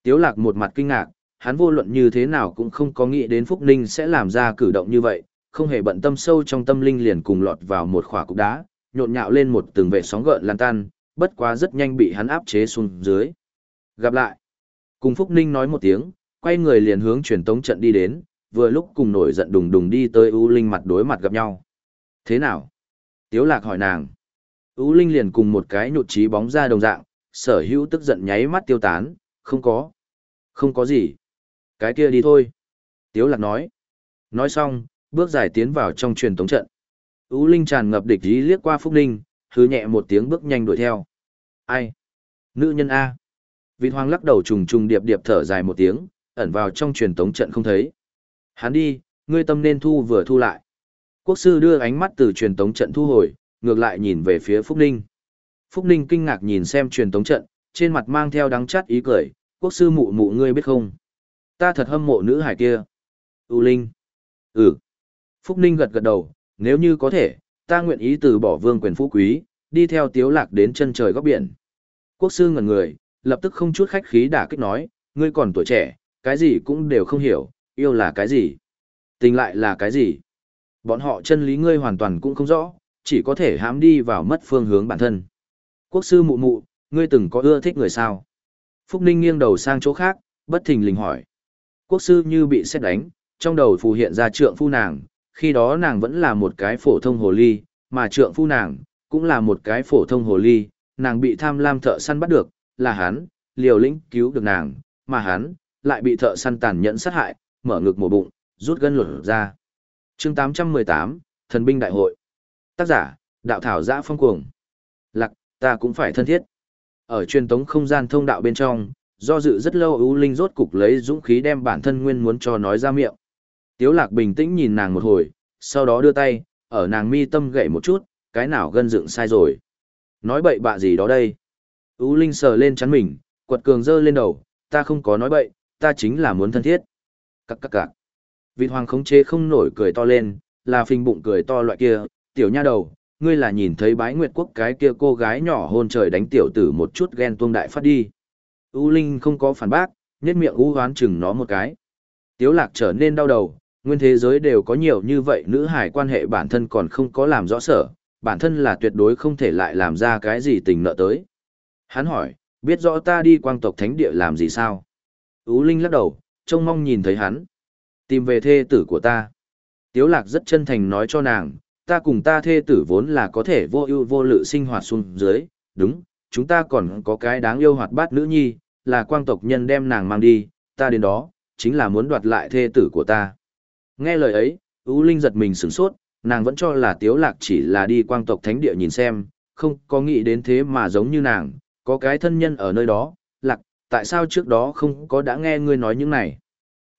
Speaker 1: Tiếu lạc một mặt kinh ngạc, hắn vô luận như thế nào cũng không có nghĩ đến Phúc Ninh sẽ làm ra cử động như vậy, không hề bận tâm sâu trong tâm linh liền cùng lọt vào một khỏa cục đá, nhộn nhạo lên một từng vệ sóng gợn lan tan, bất quá rất nhanh bị hắn áp chế xuống dưới. Gặp lại. Cùng Phúc Ninh nói một tiếng, quay người liền hướng truyền tống trận đi đến, vừa lúc cùng nổi giận đùng đùng đi tới U Linh mặt đối mặt gặp nhau. Thế nào? Tiếu lạc hỏi nàng. U Linh liền cùng một cái nhụt chí bóng ra đồng dạng, sở hữu tức giận nháy mắt tiêu tán, không có. Không có gì. Cái kia đi thôi. Tiếu lạc nói. Nói xong, bước dài tiến vào trong truyền tống trận. Ú Linh tràn ngập địch ý liếc qua Phúc Ninh, hứ nhẹ một tiếng bước nhanh đuổi theo. Ai? Nữ nhân A. Vịt hoang lắc đầu trùng trùng điệp điệp thở dài một tiếng, ẩn vào trong truyền tống trận không thấy. Hắn đi, ngươi tâm nên thu vừa thu lại. Quốc sư đưa ánh mắt từ truyền tống trận thu hồi, ngược lại nhìn về phía Phúc Ninh. Phúc Ninh kinh ngạc nhìn xem truyền tống trận, trên mặt mang theo đắng chát ý cười, quốc sư mụ mụ ngươi biết không? Ta thật hâm mộ nữ hải kia. U Linh. Ừ. Phúc Ninh gật gật đầu, nếu như có thể, ta nguyện ý từ bỏ vương quyền phú quý, đi theo tiếu lạc đến chân trời góc biển. Quốc sư ngẩn người, lập tức không chút khách khí đả kích nói, ngươi còn tuổi trẻ, cái gì cũng đều không hiểu, yêu là cái gì, tình lại là cái gì. Bọn họ chân lý ngươi hoàn toàn cũng không rõ, chỉ có thể hám đi vào mất phương hướng bản thân. Quốc sư mụ mụ, ngươi từng có ưa thích người sao? Phúc Ninh nghiêng đầu sang chỗ khác, bất thình lình hỏi. Quốc sư như bị xét đánh, trong đầu phù hiện ra trượng phu nàng, khi đó nàng vẫn là một cái phổ thông hồ ly, mà trượng phu nàng, cũng là một cái phổ thông hồ ly, nàng bị tham lam thợ săn bắt được, là hắn, liều lĩnh cứu được nàng, mà hắn, lại bị thợ săn tàn nhẫn sát hại, mở ngực mổ bụng, rút gân lột ra. chương 818, Thần binh đại hội. Tác giả, Đạo Thảo Giã Phong Cuồng. Lạc, ta cũng phải thân thiết. Ở truyền tống không gian thông đạo bên trong, do dự rất lâu ưu linh rốt cục lấy dũng khí đem bản thân nguyên muốn cho nói ra miệng. Tiếu lạc bình tĩnh nhìn nàng một hồi, sau đó đưa tay, ở nàng mi tâm gậy một chút, cái nào gân dựng sai rồi. Nói bậy bạ gì đó đây? Ú linh sờ lên chắn mình, quật cường dơ lên đầu, ta không có nói bậy, ta chính là muốn thân thiết. Cắc cắc cạc. Vịt hoàng khống chế không nổi cười to lên, là phình bụng cười to loại kia, tiểu nha đầu, ngươi là nhìn thấy bái nguyệt quốc cái kia cô gái nhỏ hôn trời đánh tiểu tử một chút ghen tuông đại phát đi. U Linh không có phản bác, nhét miệng u hoán chừng nó một cái. Tiếu lạc trở nên đau đầu, nguyên thế giới đều có nhiều như vậy nữ hải quan hệ bản thân còn không có làm rõ sở, bản thân là tuyệt đối không thể lại làm ra cái gì tình nợ tới. Hắn hỏi, biết rõ ta đi quang tộc thánh địa làm gì sao? Ú Linh lắc đầu, trông mong nhìn thấy hắn. Tìm về thê tử của ta. Tiếu lạc rất chân thành nói cho nàng, ta cùng ta thê tử vốn là có thể vô ưu vô lự sinh hoạt xuống dưới, đúng, chúng ta còn có cái đáng yêu hoạt bát nữ nhi, là quang tộc nhân đem nàng mang đi, ta đến đó, chính là muốn đoạt lại thê tử của ta. Nghe lời ấy, U Linh giật mình sửng sốt, nàng vẫn cho là Tiếu Lạc chỉ là đi quang tộc thánh địa nhìn xem, không có nghĩ đến thế mà giống như nàng, có cái thân nhân ở nơi đó, Lạc, tại sao trước đó không có đã nghe ngươi nói những này?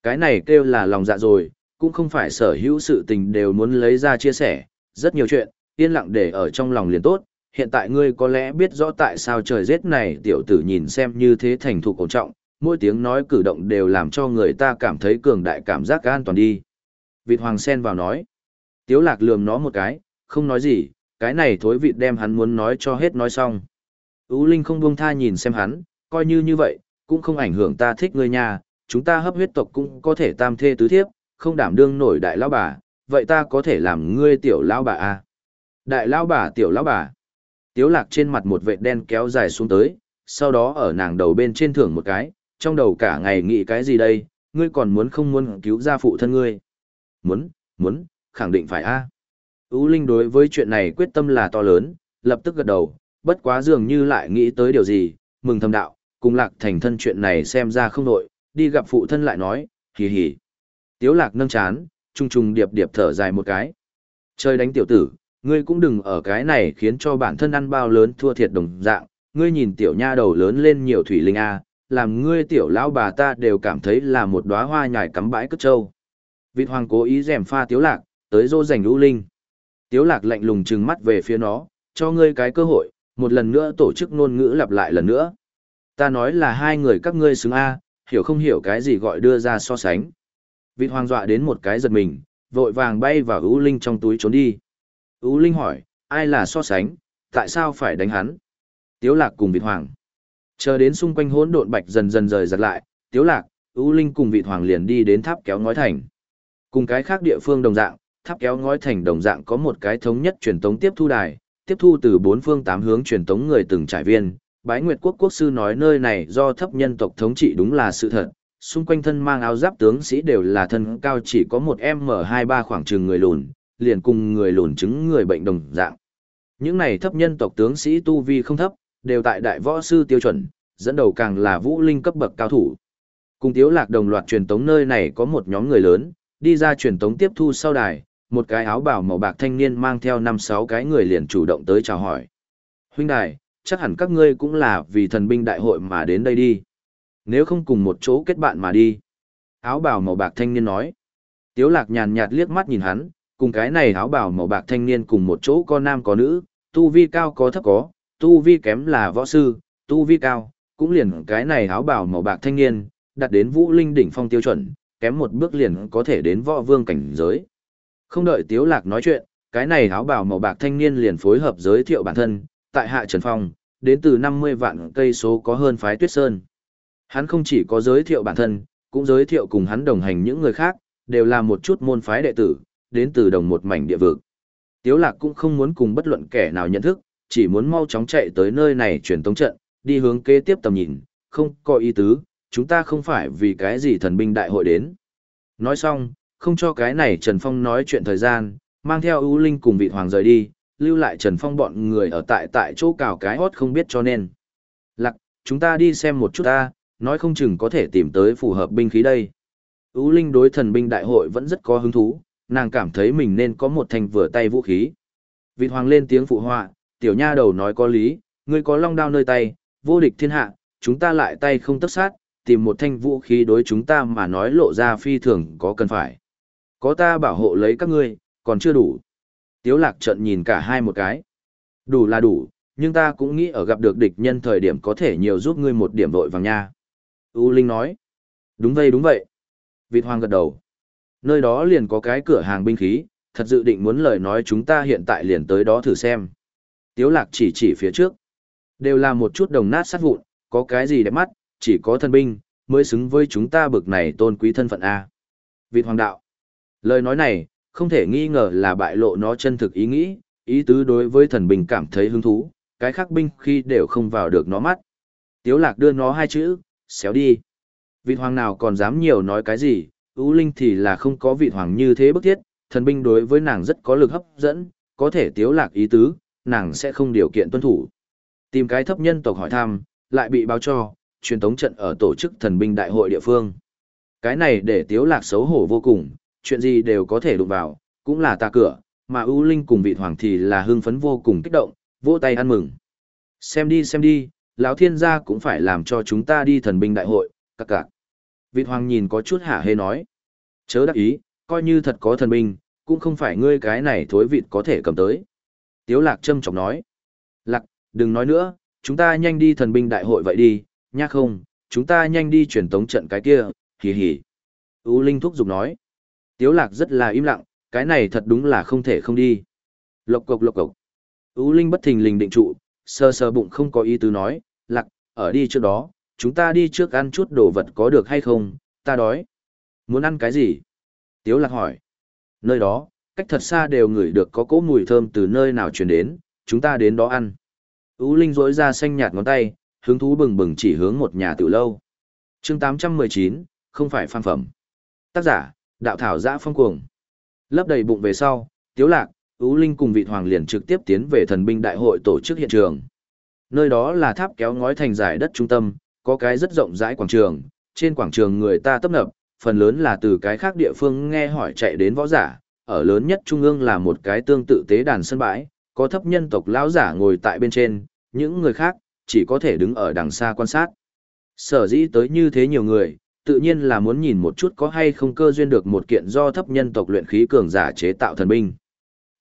Speaker 1: Cái này kêu là lòng dạ rồi, cũng không phải sở hữu sự tình đều muốn lấy ra chia sẻ, rất nhiều chuyện, yên lặng để ở trong lòng liền tốt. Hiện tại ngươi có lẽ biết rõ tại sao trời rét này tiểu tử nhìn xem như thế thành thục ổn trọng, mỗi tiếng nói cử động đều làm cho người ta cảm thấy cường đại cảm giác an toàn đi. Vịt hoàng sen vào nói. Tiếu lạc lườm nó một cái, không nói gì, cái này thối vịt đem hắn muốn nói cho hết nói xong. Ú Linh không buông tha nhìn xem hắn, coi như như vậy, cũng không ảnh hưởng ta thích ngươi nha, chúng ta hấp huyết tộc cũng có thể tam thê tứ thiếp, không đảm đương nổi đại lão bà, vậy ta có thể làm ngươi tiểu lão bà à? Đại lão bà tiểu lão bà. Tiếu lạc trên mặt một vệt đen kéo dài xuống tới, sau đó ở nàng đầu bên trên thưởng một cái, trong đầu cả ngày nghĩ cái gì đây, ngươi còn muốn không muốn cứu ra phụ thân ngươi? Muốn, muốn, khẳng định phải a. À? Ú Linh đối với chuyện này quyết tâm là to lớn, lập tức gật đầu, bất quá dường như lại nghĩ tới điều gì, mừng thầm đạo, cùng lạc thành thân chuyện này xem ra không nội, đi gặp phụ thân lại nói, hì hì. Tiếu lạc nâng chán, trung trung điệp điệp thở dài một cái. Chơi đánh tiểu tử, ngươi cũng đừng ở cái này khiến cho bản thân ăn bao lớn thua thiệt đồng dạng, ngươi nhìn tiểu nha đầu lớn lên nhiều thủy linh a, làm ngươi tiểu lão bà ta đều cảm thấy là một đóa hoa nhài cắm bãi cất trâu. Vịt hoàng cố ý rèm pha tiếu lạc, tới dỗ dành lũ linh. Tiếu lạc lạnh lùng trừng mắt về phía nó, cho ngươi cái cơ hội, một lần nữa tổ chức ngôn ngữ lặp lại lần nữa. Ta nói là hai người các ngươi xứng A, hiểu không hiểu cái gì gọi đưa ra so sánh. Vịt hoàng dọa đến một cái giật mình, vội vàng bay vào ưu linh trong túi trốn đi. ưu linh hỏi, ai là so sánh, tại sao phải đánh hắn? Tiếu lạc cùng vịt hoàng. Chờ đến xung quanh hỗn độn bạch dần dần rời giật lại, tiếu lạc, U linh cùng vịt hoàng liền đi đến tháp kéo ngói thành. Cùng cái khác địa phương đồng dạng, tháp kéo ngói thành đồng dạng có một cái thống nhất truyền tống tiếp thu đài, tiếp thu từ bốn phương tám hướng truyền tống người từng trải viên. Bái Nguyệt Quốc quốc sư nói nơi này do thấp nhân tộc thống trị đúng là sự thật, xung quanh thân mang áo giáp tướng sĩ đều là thân cao chỉ có một m hai ba khoảng chừng người lùn, liền cùng người lùn chứng người bệnh đồng dạng. Những này thấp nhân tộc tướng sĩ tu vi không thấp, đều tại đại võ sư tiêu chuẩn, dẫn đầu càng là vũ linh cấp bậc cao thủ. Cùng tiếu lạc đồng loạt truyền tống nơi này có một nhóm người lớn, đi ra truyền tống tiếp thu sau đài, một cái áo bào màu bạc thanh niên mang theo năm sáu cái người liền chủ động tới chào hỏi. Huynh đài, chắc hẳn các ngươi cũng là vì thần binh đại hội mà đến đây đi nếu không cùng một chỗ kết bạn mà đi. Áo bào màu bạc thanh niên nói. Tiếu lạc nhàn nhạt liếc mắt nhìn hắn, cùng cái này áo bào màu bạc thanh niên cùng một chỗ có nam có nữ, tu vi cao có thấp có, tu vi kém là võ sư, tu vi cao, cũng liền cái này áo bào màu bạc thanh niên, đặt đến vũ linh đỉnh phong tiêu chuẩn, kém một bước liền có thể đến võ vương cảnh giới. Không đợi Tiếu Lạc nói chuyện, cái này áo bào màu bạc thanh niên liền phối hợp giới thiệu bản thân, tại Hạ Trần Phong, đến từ 50 vạn cây số có hơn phái Tuyết Sơn. Hắn không chỉ có giới thiệu bản thân, cũng giới thiệu cùng hắn đồng hành những người khác, đều là một chút môn phái đệ tử, đến từ đồng một mảnh địa vực. Tiếu lạc cũng không muốn cùng bất luận kẻ nào nhận thức, chỉ muốn mau chóng chạy tới nơi này truyền tống trận, đi hướng kế tiếp tầm nhìn, không có ý tứ, chúng ta không phải vì cái gì thần binh đại hội đến. Nói xong, không cho cái này Trần Phong nói chuyện thời gian, mang theo ưu linh cùng vị hoàng rời đi, lưu lại Trần Phong bọn người ở tại tại chỗ cào cái hót không biết cho nên. Lạc, chúng ta đi xem một chút ta, nói không chừng có thể tìm tới phù hợp binh khí đây. Ú Linh đối thần binh đại hội vẫn rất có hứng thú, nàng cảm thấy mình nên có một thanh vừa tay vũ khí. Vị hoàng lên tiếng phụ họa, tiểu nha đầu nói có lý, ngươi có long đao nơi tay, vô địch thiên hạ, chúng ta lại tay không tất sát, tìm một thanh vũ khí đối chúng ta mà nói lộ ra phi thường có cần phải. Có ta bảo hộ lấy các ngươi, còn chưa đủ. Tiếu lạc trận nhìn cả hai một cái. Đủ là đủ, nhưng ta cũng nghĩ ở gặp được địch nhân thời điểm có thể nhiều giúp ngươi một điểm vội vàng nha. U Linh nói. Đúng vậy đúng vậy. Vịt Hoàng gật đầu. Nơi đó liền có cái cửa hàng binh khí, thật dự định muốn lời nói chúng ta hiện tại liền tới đó thử xem. Tiếu lạc chỉ chỉ phía trước. Đều là một chút đồng nát sát vụn, có cái gì đẹp mắt, chỉ có thân binh, mới xứng với chúng ta bực này tôn quý thân phận A. Vịt Hoàng đạo. Lời nói này, không thể nghi ngờ là bại lộ nó chân thực ý nghĩ, ý tứ đối với thần binh cảm thấy hứng thú, cái khác binh khi đều không vào được nó mắt. Tiếu lạc đưa nó hai chữ, xéo đi. Vị hoàng nào còn dám nhiều nói cái gì, ưu linh thì là không có vị hoàng như thế bức thiết, thần binh đối với nàng rất có lực hấp dẫn, có thể tiếu lạc ý tứ, nàng sẽ không điều kiện tuân thủ. Tìm cái thấp nhân tộc hỏi thăm, lại bị báo cho, truyền tống trận ở tổ chức thần binh đại hội địa phương. Cái này để tiếu lạc xấu hổ vô cùng, chuyện gì đều có thể đụng vào, cũng là ta cửa, mà U linh cùng vị hoàng thì là hưng phấn vô cùng kích động, vỗ tay ăn mừng. Xem đi xem đi, lão thiên gia cũng phải làm cho chúng ta đi thần binh đại hội, các cả. Vị hoàng nhìn có chút hả hê nói. Chớ đắc ý, coi như thật có thần binh, cũng không phải ngươi cái này thối vịt có thể cầm tới. Tiếu lạc châm chọc nói. Lạc, đừng nói nữa, chúng ta nhanh đi thần binh đại hội vậy đi, nha không, chúng ta nhanh đi truyền tống trận cái kia, hì hì. U Linh thúc giục nói. Tiếu lạc rất là im lặng, cái này thật đúng là không thể không đi. Lộc cộc lộc cộc. U Linh bất thình lình định trụ, sơ sơ bụng không có ý tứ nói, lạc, ở đi trước đó, chúng ta đi trước ăn chút đồ vật có được hay không, ta đói. Muốn ăn cái gì? Tiếu lạc hỏi. Nơi đó, cách thật xa đều ngửi được có cỗ mùi thơm từ nơi nào truyền đến, chúng ta đến đó ăn. U Linh rỗi ra xanh nhạt ngón tay, hứng thú bừng bừng chỉ hướng một nhà tiểu lâu. Chương 819, không phải phan phẩm. Tác giả, đạo thảo giã phong cuồng. Lấp đầy bụng về sau, Tiếu Lạc, Ú Linh cùng vị hoàng liền trực tiếp tiến về thần binh đại hội tổ chức hiện trường. Nơi đó là tháp kéo ngói thành giải đất trung tâm, có cái rất rộng rãi quảng trường, trên quảng trường người ta tấp nập, phần lớn là từ cái khác địa phương nghe hỏi chạy đến võ giả, ở lớn nhất trung ương là một cái tương tự tế đàn sân bãi, có thấp nhân tộc lão giả ngồi tại bên trên, những người khác chỉ có thể đứng ở đằng xa quan sát. Sở dĩ tới như thế nhiều người, tự nhiên là muốn nhìn một chút có hay không cơ duyên được một kiện do thấp nhân tộc luyện khí cường giả chế tạo thần binh.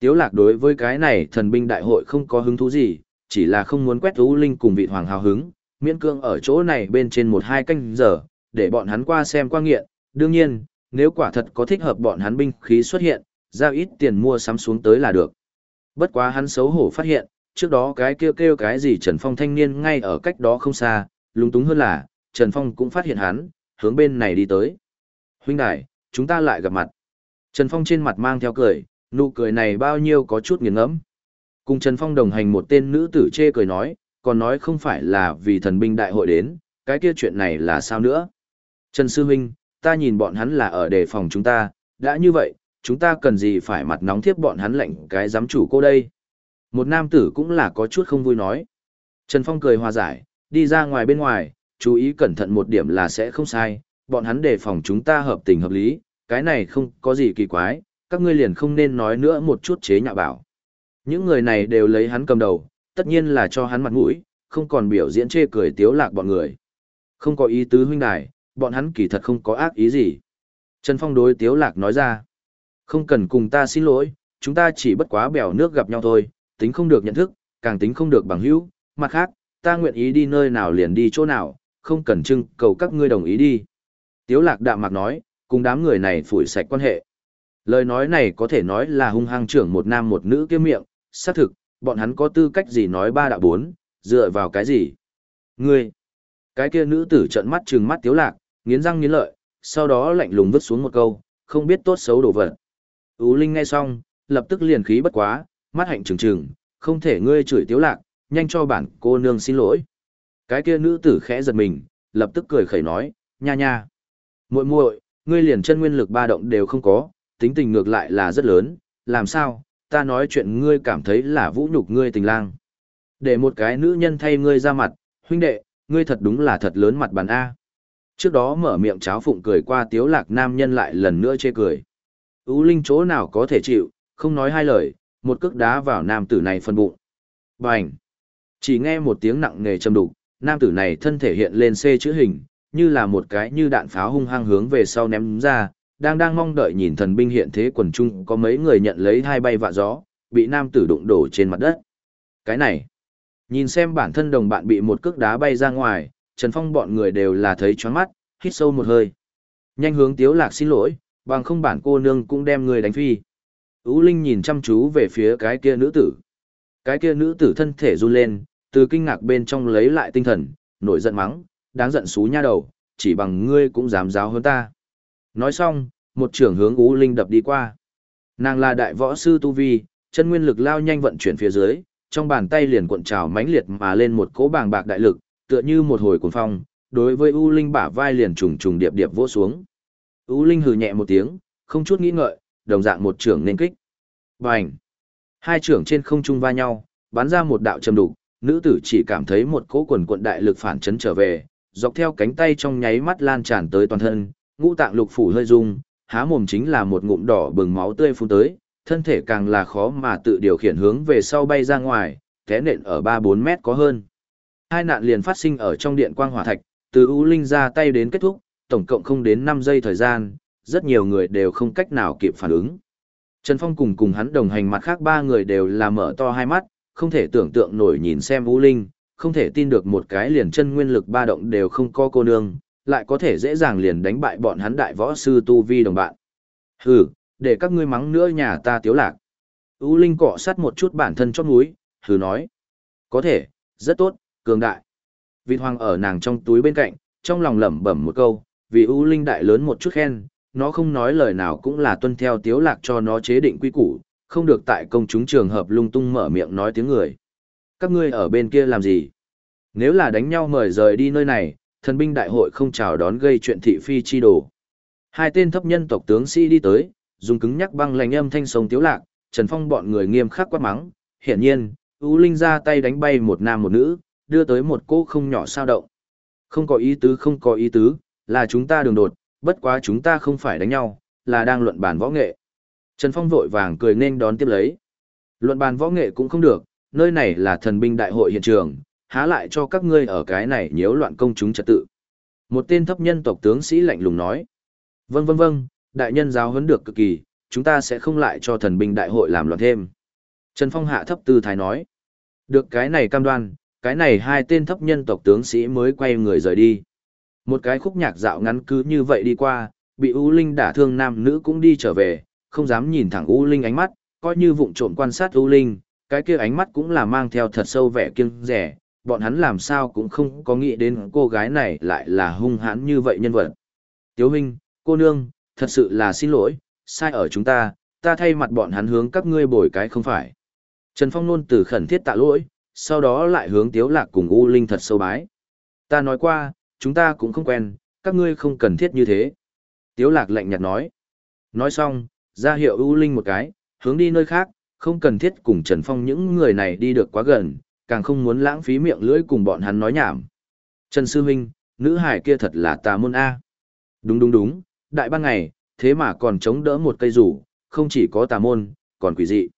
Speaker 1: Tiếu lạc đối với cái này thần binh đại hội không có hứng thú gì, chỉ là không muốn quét ú linh cùng vị hoàng hào hứng, miễn cương ở chỗ này bên trên một hai canh giờ, để bọn hắn qua xem qua nghiện. Đương nhiên, nếu quả thật có thích hợp bọn hắn binh khí xuất hiện, giao ít tiền mua sắm xuống tới là được. Bất quá hắn xấu hổ phát hiện, trước đó cái kêu kêu cái gì Trần Phong thanh niên ngay ở cách đó không xa, lúng túng hơn là, Trần Phong cũng phát hiện hắn, hướng bên này đi tới. Huynh đại, chúng ta lại gặp mặt. Trần Phong trên mặt mang theo cười, nụ cười này bao nhiêu có chút nghiền ngẫm. Cùng Trần Phong đồng hành một tên nữ tử chê cười nói, còn nói không phải là vì thần binh đại hội đến, cái kia chuyện này là sao nữa. Trần Sư Huynh, ta nhìn bọn hắn là ở đề phòng chúng ta, đã như vậy, chúng ta cần gì phải mặt nóng thiếp bọn hắn lệnh cái giám chủ cô đây. Một nam tử cũng là có chút không vui nói. Trần Phong cười hòa giải, đi ra ngoài bên ngoài, chú ý cẩn thận một điểm là sẽ không sai, bọn hắn đề phòng chúng ta hợp tình hợp lý, cái này không có gì kỳ quái, các ngươi liền không nên nói nữa một chút chế nhạo bảo. Những người này đều lấy hắn cầm đầu, tất nhiên là cho hắn mặt mũi, không còn biểu diễn chê cười tiếu lạc bọn người. Không có ý tứ huynh đài, bọn hắn kỳ thật không có ác ý gì. Trần Phong đối tiếu lạc nói ra, không cần cùng ta xin lỗi, chúng ta chỉ bất quá bèo nước gặp nhau thôi, tính không được nhận thức, càng tính không được bằng hữu, mặt khác, ta nguyện ý đi nơi nào liền đi chỗ nào, không cần trưng cầu các ngươi đồng ý đi. Tiếu lạc đạm mạc nói, cùng đám người này phủi sạch quan hệ. Lời nói này có thể nói là hung hăng trưởng một nam một nữ kia miệng, xác thực, bọn hắn có tư cách gì nói ba đạo bốn, dựa vào cái gì? Ngươi! Cái kia nữ tử trợn mắt trừng mắt tiếu lạc, nghiến răng nghiến lợi, sau đó lạnh lùng vứt xuống một câu, không biết tốt xấu đổ vật. Ú Linh nghe xong, lập tức liền khí bất quá, mắt hạnh trừng trừng, không thể ngươi chửi tiếu lạc, nhanh cho bản cô nương xin lỗi. Cái kia nữ tử khẽ giật mình, lập tức cười khẩy nói, nha nha. muội muội, ngươi liền chân nguyên lực ba động đều không có, tính tình ngược lại là rất lớn, làm sao, ta nói chuyện ngươi cảm thấy là vũ nhục ngươi tình lang. Để một cái nữ nhân thay ngươi ra mặt, huynh đệ, ngươi thật đúng là thật lớn mặt bàn A. Trước đó mở miệng cháo phụng cười qua tiếu lạc nam nhân lại lần nữa chê cười. Ú Linh chỗ nào có thể chịu, không nói hai lời, một cước đá vào nam tử này phân bụng. Bành! Chỉ nghe một tiếng nặng nề trầm đục, nam tử này thân thể hiện lên C chữ hình, như là một cái như đạn pháo hung hăng hướng về sau ném ra, đang đang mong đợi nhìn thần binh hiện thế quần trung có mấy người nhận lấy hai bay vạ gió, bị nam tử đụng đổ trên mặt đất. Cái này, nhìn xem bản thân đồng bạn bị một cước đá bay ra ngoài, Trần Phong bọn người đều là thấy choáng mắt, hít sâu một hơi. Nhanh hướng Tiếu Lạc xin lỗi, bằng không bản cô nương cũng đem người đánh phi. Ú Linh nhìn chăm chú về phía cái kia nữ tử. Cái kia nữ tử thân thể run lên, từ kinh ngạc bên trong lấy lại tinh thần, nổi giận mắng, đáng giận xú nha đầu, chỉ bằng ngươi cũng dám giáo hơn ta. Nói xong, một trưởng hướng Ú Linh đập đi qua. Nàng là đại võ sư Tu Vi, chân nguyên lực lao nhanh vận chuyển phía dưới, trong bàn tay liền cuộn trào mãnh liệt mà lên một cỗ bàng bạc đại lực, tựa như một hồi cuồng phong, đối với U Linh bả vai liền trùng trùng điệp điệp vỗ xuống. U Linh hừ nhẹ một tiếng, không chút nghĩ ngợi, đồng dạng một trưởng nên kích. Bành! Hai trưởng trên không trung va nhau, bắn ra một đạo châm đục, nữ tử chỉ cảm thấy một cỗ quần cuộn đại lực phản chấn trở về, dọc theo cánh tay trong nháy mắt lan tràn tới toàn thân, ngũ tạng lục phủ hơi rung, há mồm chính là một ngụm đỏ bừng máu tươi phun tới, thân thể càng là khó mà tự điều khiển hướng về sau bay ra ngoài, té nện ở 3-4 mét có hơn. Hai nạn liền phát sinh ở trong điện quang hỏa thạch, từ U Linh ra tay đến kết thúc, tổng cộng không đến 5 giây thời gian, rất nhiều người đều không cách nào kịp phản ứng. Trần Phong cùng cùng hắn đồng hành mặt khác ba người đều là mở to hai mắt, không thể tưởng tượng nổi nhìn xem U Linh, không thể tin được một cái liền chân nguyên lực ba động đều không có cô nương, lại có thể dễ dàng liền đánh bại bọn hắn đại võ sư Tu Vi đồng bạn. Hừ, để các ngươi mắng nữa nhà ta tiếu lạc. U Linh cọ sát một chút bản thân chót núi, hừ nói. Có thể, rất tốt, cường đại. Vịt hoàng ở nàng trong túi bên cạnh, trong lòng lẩm bẩm một câu, vì U Linh đại lớn một chút khen, nó không nói lời nào cũng là tuân theo tiếu lạc cho nó chế định quy củ, không được tại công chúng trường hợp lung tung mở miệng nói tiếng người. Các ngươi ở bên kia làm gì? Nếu là đánh nhau mời rời đi nơi này, thần binh đại hội không chào đón gây chuyện thị phi chi đồ. Hai tên thấp nhân tộc tướng sĩ đi tới, dùng cứng nhắc băng lạnh âm thanh sông tiếu lạc, Trần Phong bọn người nghiêm khắc quát mắng, hiển nhiên, U Linh ra tay đánh bay một nam một nữ, đưa tới một cô không nhỏ sao động. Không có ý tứ không có ý tứ, là chúng ta đường đột, bất quá chúng ta không phải đánh nhau, là đang luận bàn võ nghệ. Trần Phong vội vàng cười nên đón tiếp lấy. Luận bàn võ nghệ cũng không được, nơi này là thần binh đại hội hiện trường, há lại cho các ngươi ở cái này nhiễu loạn công chúng trật tự. Một tên thấp nhân tộc tướng sĩ lạnh lùng nói. Vâng vâng vâng, đại nhân giáo huấn được cực kỳ, chúng ta sẽ không lại cho thần binh đại hội làm loạn thêm. Trần Phong hạ thấp tư thái nói. Được cái này cam đoan, cái này hai tên thấp nhân tộc tướng sĩ mới quay người rời đi. Một cái khúc nhạc dạo ngắn cứ như vậy đi qua, bị U Linh đả thương nam nữ cũng đi trở về, không dám nhìn thẳng U Linh ánh mắt, coi như vụng trộm quan sát U Linh, cái kia ánh mắt cũng là mang theo thật sâu vẻ kiêng rẻ, bọn hắn làm sao cũng không có nghĩ đến cô gái này lại là hung hãn như vậy nhân vật. Tiếu Minh, cô nương, thật sự là xin lỗi, sai ở chúng ta, ta thay mặt bọn hắn hướng các ngươi bồi cái không phải. Trần Phong nôn từ khẩn thiết tạ lỗi, sau đó lại hướng Tiếu Lạc cùng U Linh thật sâu bái. Ta nói qua, chúng ta cũng không quen, các ngươi không cần thiết như thế. Tiếu Lạc lạnh nhạt nói. Nói xong, ra hiệu U Linh một cái, hướng đi nơi khác, không cần thiết cùng Trần Phong những người này đi được quá gần, càng không muốn lãng phí miệng lưỡi cùng bọn hắn nói nhảm. Trần Sư Minh, nữ hải kia thật là tà môn A. Đúng đúng đúng, đại ban ngày, thế mà còn chống đỡ một cây rủ, không chỉ có tà môn, còn quỷ dị.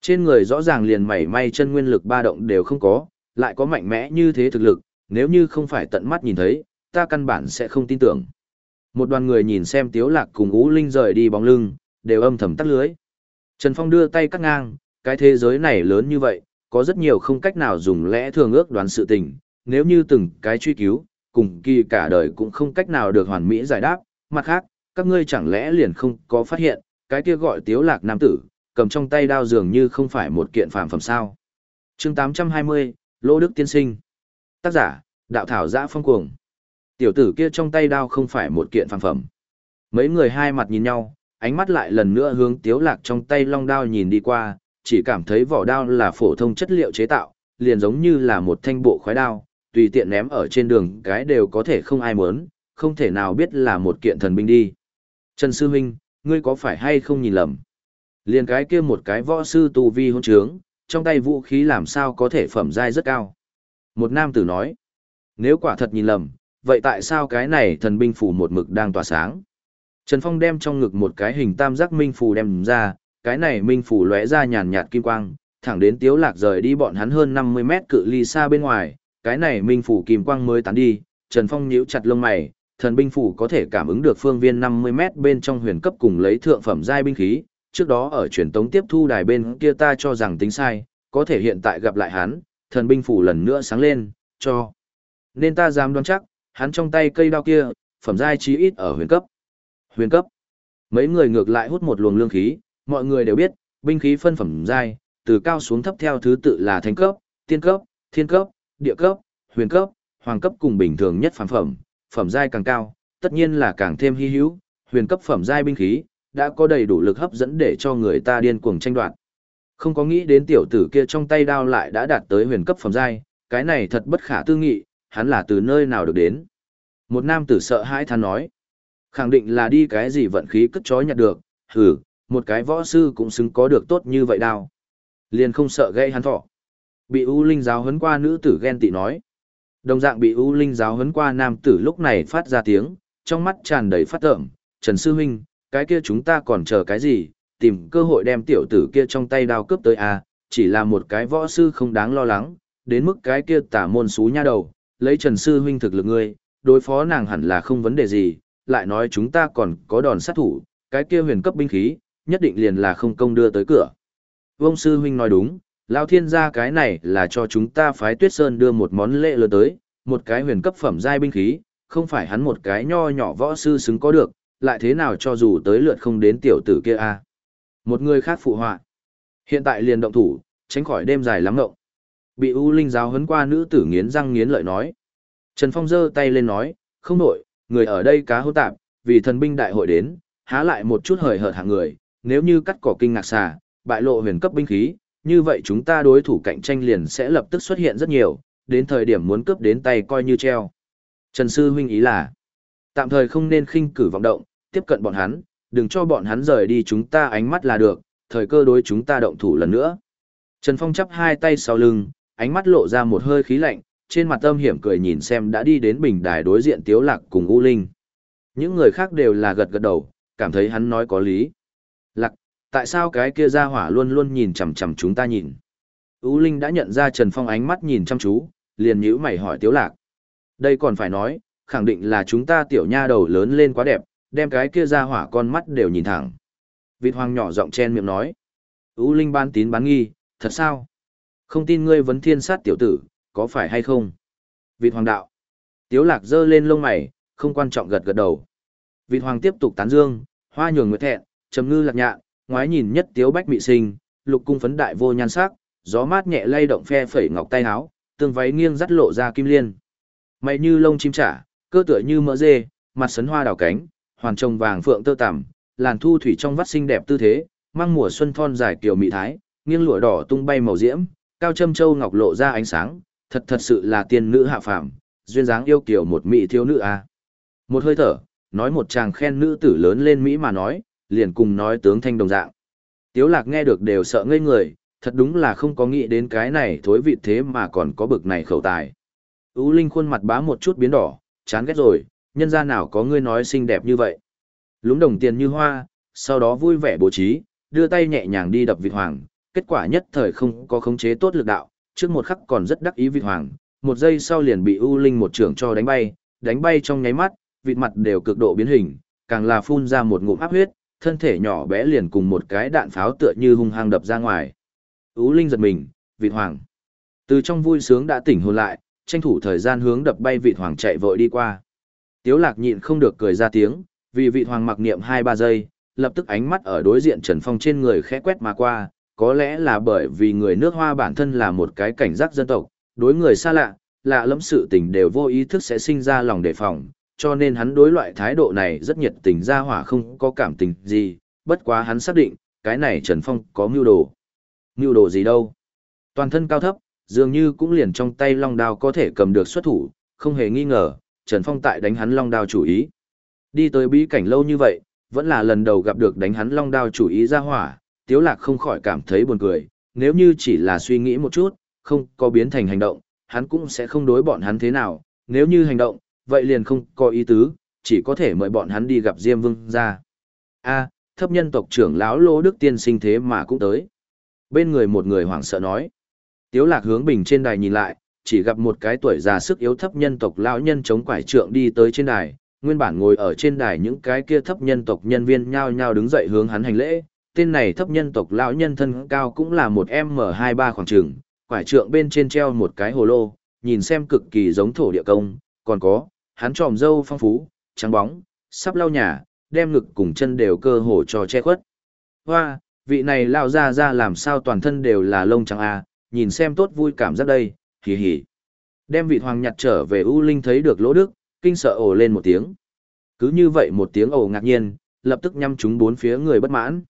Speaker 1: Trên người rõ ràng liền mảy may chân nguyên lực ba động đều không có, lại có mạnh mẽ như thế thực lực, nếu như không phải tận mắt nhìn thấy, ta căn bản sẽ không tin tưởng. Một đoàn người nhìn xem Tiếu Lạc cùng Ú Linh rời đi bóng lưng, đều âm thầm tắt lưới. Trần Phong đưa tay cắt ngang, cái thế giới này lớn như vậy, có rất nhiều không cách nào dùng lẽ thường ước đoán sự tình, nếu như từng cái truy cứu, cùng kỳ cả đời cũng không cách nào được hoàn mỹ giải đáp, mặt khác, các ngươi chẳng lẽ liền không có phát hiện, cái kia gọi tiếu lạc nam tử, cầm trong tay đao dường như không phải một kiện phàm phẩm sao. chương 820, Lô Đức Tiên Sinh Tác giả, Đạo Thảo Giã Phong Cuồng Tiểu tử kia trong tay đao không phải một kiện phàm phẩm. Mấy người hai mặt nhìn nhau, ánh mắt lại lần nữa hướng tiếu lạc trong tay long đao nhìn đi qua, chỉ cảm thấy vỏ đao là phổ thông chất liệu chế tạo, liền giống như là một thanh bộ khoái đao, tùy tiện ném ở trên đường cái đều có thể không ai muốn, không thể nào biết là một kiện thần binh đi. Trần Sư Minh, ngươi có phải hay không nhìn lầm? Liền cái kia một cái võ sư tu vi hôn trướng, trong tay vũ khí làm sao có thể phẩm giai rất cao. Một nam tử nói, nếu quả thật nhìn lầm, vậy tại sao cái này thần binh phủ một mực đang tỏa sáng? Trần Phong đem trong ngực một cái hình tam giác minh phủ đem ra, cái này minh phủ lóe ra nhàn nhạt kim quang, thẳng đến Tiếu Lạc rời đi bọn hắn hơn 50 mét cự ly xa bên ngoài, cái này minh phủ kim quang mới tán đi, Trần Phong nhíu chặt lông mày, thần binh phủ có thể cảm ứng được phương viên 50 mét bên trong huyền cấp cùng lấy thượng phẩm giai binh khí, trước đó ở truyền tống tiếp thu đài bên kia ta cho rằng tính sai, có thể hiện tại gặp lại hắn, thần binh phủ lần nữa sáng lên, cho. Nên ta dám đoán chắc, hắn trong tay cây đao kia, phẩm giai chí ít ở huyền cấp. Huyền cấp. Mấy người ngược lại hút một luồng lương khí, mọi người đều biết, binh khí phân phẩm giai, từ cao xuống thấp theo thứ tự là thánh cấp, tiên cấp, thiên cấp, địa cấp, huyền cấp, hoàng cấp cùng bình thường nhất phàm phẩm, phẩm giai càng cao, tất nhiên là càng thêm hy hữu, huyền cấp phẩm giai binh khí đã có đầy đủ lực hấp dẫn để cho người ta điên cuồng tranh đoạt. Không có nghĩ đến tiểu tử kia trong tay đao lại đã đạt tới huyền cấp phẩm giai, cái này thật bất khả tư nghị, hắn là từ nơi nào được đến. Một nam tử sợ hãi than nói, khẳng định là đi cái gì vận khí cất chói nhặt được, hừ, một cái võ sư cũng xứng có được tốt như vậy đao. Liền không sợ gây hắn thọ. Bị U Linh giáo huấn qua nữ tử ghen tị nói. Đồng dạng bị U Linh giáo huấn qua nam tử lúc này phát ra tiếng, trong mắt tràn đầy phát tợm, Trần Sư Huynh, cái kia chúng ta còn chờ cái gì, tìm cơ hội đem tiểu tử kia trong tay đao cướp tới à, chỉ là một cái võ sư không đáng lo lắng, đến mức cái kia tả môn xú nha đầu, lấy Trần Sư Huynh thực lực ngươi, đối phó nàng hẳn là không vấn đề gì, lại nói chúng ta còn có đòn sát thủ, cái kia huyền cấp binh khí, nhất định liền là không công đưa tới cửa. Vông Sư Huynh nói đúng, Lao Thiên gia cái này là cho chúng ta phái Tuyết Sơn đưa một món lễ lớn tới, một cái huyền cấp phẩm giai binh khí, không phải hắn một cái nho nhỏ võ sư xứng có được, lại thế nào cho dù tới lượt không đến tiểu tử kia a một người khác phụ họa. Hiện tại liền động thủ, tránh khỏi đêm dài lắm ngộng. Bị U Linh giáo huấn qua nữ tử nghiến răng nghiến lợi nói. Trần Phong giơ tay lên nói, không nổi, người ở đây cá hô tạp, vì thần binh đại hội đến, há lại một chút hời hợt hạng người, nếu như cắt cỏ kinh ngạc xà, bại lộ huyền cấp binh khí, như vậy chúng ta đối thủ cạnh tranh liền sẽ lập tức xuất hiện rất nhiều, đến thời điểm muốn cướp đến tay coi như treo. Trần Sư huynh ý là, tạm thời không nên khinh cử vọng động, tiếp cận bọn hắn, đừng cho bọn hắn rời đi chúng ta ánh mắt là được, thời cơ đối chúng ta động thủ lần nữa. Trần Phong chắp hai tay sau lưng, ánh mắt lộ ra một hơi khí lạnh, trên mặt âm hiểm cười nhìn xem đã đi đến bình đài đối diện Tiếu Lạc cùng U Linh. Những người khác đều là gật gật đầu, cảm thấy hắn nói có lý. Lạc, tại sao cái kia ra hỏa luôn luôn nhìn chằm chằm chúng ta nhìn? U Linh đã nhận ra Trần Phong ánh mắt nhìn chăm chú, liền nhíu mày hỏi Tiếu Lạc. Đây còn phải nói, khẳng định là chúng ta tiểu nha đầu lớn lên quá đẹp, đem cái kia ra hỏa con mắt đều nhìn thẳng. Vịt hoàng nhỏ giọng chen miệng nói. U Linh ban tín bán nghi, thật sao? Không tin ngươi vấn thiên sát tiểu tử, có phải hay không? Vịt hoàng đạo. Tiếu lạc giơ lên lông mày, không quan trọng gật gật đầu. Vịt hoàng tiếp tục tán dương, hoa nhường nguyệt thẹn, trầm ngư lạc nhạn, ngoái nhìn nhất tiếu bách mị sinh, lục cung phấn đại vô nhan sắc, gió mát nhẹ lay động phe phẩy ngọc tay áo, tương váy nghiêng dắt lộ ra kim liên. Mày như lông chim trả, cơ tựa như mỡ dê, mặt sấn hoa đào cánh, hoàn trồng vàng phượng tơ tằm, làn thu thủy trong vắt xinh đẹp tư thế, mang mùa xuân thon dài kiều mỹ thái, nghiêng lụa đỏ tung bay màu diễm, cao châm châu ngọc lộ ra ánh sáng, thật thật sự là tiên nữ hạ phàm, duyên dáng yêu kiều một mỹ thiếu nữ a. Một hơi thở, nói một chàng khen nữ tử lớn lên mỹ mà nói, liền cùng nói tướng thanh đồng dạng. Tiếu lạc nghe được đều sợ ngây người, thật đúng là không có nghĩ đến cái này thối vị thế mà còn có bực này khẩu tài. Ú Linh khuôn mặt bá một chút biến đỏ, chán ghét rồi, nhân ra nào có ngươi nói xinh đẹp như vậy. Lúng đồng tiền như hoa, sau đó vui vẻ bố trí, đưa tay nhẹ nhàng đi đập vịt hoàng, kết quả nhất thời không có khống chế tốt lực đạo, trước một khắc còn rất đắc ý vịt hoàng, một giây sau liền bị U Linh một trưởng cho đánh bay, đánh bay trong nháy mắt, vịt mặt đều cực độ biến hình, càng là phun ra một ngụm áp huyết, thân thể nhỏ bé liền cùng một cái đạn pháo tựa như hung hăng đập ra ngoài. U Linh giật mình, vịt hoàng. Từ trong vui sướng đã tỉnh hồn lại, tranh thủ thời gian hướng đập bay vịt hoàng chạy vội đi qua. Tiếu lạc nhịn không được cười ra tiếng, vì vị hoàng mặc niệm 2-3 giây, lập tức ánh mắt ở đối diện Trần Phong trên người khẽ quét mà qua, có lẽ là bởi vì người nước hoa bản thân là một cái cảnh giác dân tộc, đối người xa lạ, lạ lẫm sự tình đều vô ý thức sẽ sinh ra lòng đề phòng, cho nên hắn đối loại thái độ này rất nhiệt tình ra hỏa không có cảm tình gì, bất quá hắn xác định, cái này Trần Phong có mưu đồ. Mưu đồ gì đâu? Toàn thân cao thấp, dường như cũng liền trong tay long đao có thể cầm được xuất thủ, không hề nghi ngờ, Trần Phong tại đánh hắn long đao chủ ý. Đi tới bí cảnh lâu như vậy, vẫn là lần đầu gặp được đánh hắn long đao chủ ý ra hỏa, Tiếu Lạc không khỏi cảm thấy buồn cười, nếu như chỉ là suy nghĩ một chút, không có biến thành hành động, hắn cũng sẽ không đối bọn hắn thế nào, nếu như hành động, vậy liền không có ý tứ, chỉ có thể mời bọn hắn đi gặp Diêm Vương ra. A, thấp nhân tộc trưởng lão Lô Đức Tiên sinh thế mà cũng tới. Bên người một người hoảng sợ nói. Tiếu lạc hướng bình trên đài nhìn lại, chỉ gặp một cái tuổi già sức yếu thấp nhân tộc lão nhân chống quải trượng đi tới trên đài, nguyên bản ngồi ở trên đài những cái kia thấp nhân tộc nhân viên nhao nhao đứng dậy hướng hắn hành lễ. Tên này thấp nhân tộc lão nhân thân cao cũng là một M23 khoảng trường, quải trượng bên trên treo một cái hồ lô, nhìn xem cực kỳ giống thổ địa công, còn có, hắn tròm dâu phong phú, trắng bóng, sắp lau nhà, đem ngực cùng chân đều cơ hồ cho che khuất. Hoa, vị này lao ra ra làm sao toàn thân đều là lông trắng à, nhìn xem tốt vui cảm giác đây, hì hì. Đem vị hoàng nhặt trở về U Linh thấy được lỗ đức, kinh sợ ồ lên một tiếng. Cứ như vậy một tiếng ồ ngạc nhiên, lập tức nhăm chúng bốn phía người bất mãn.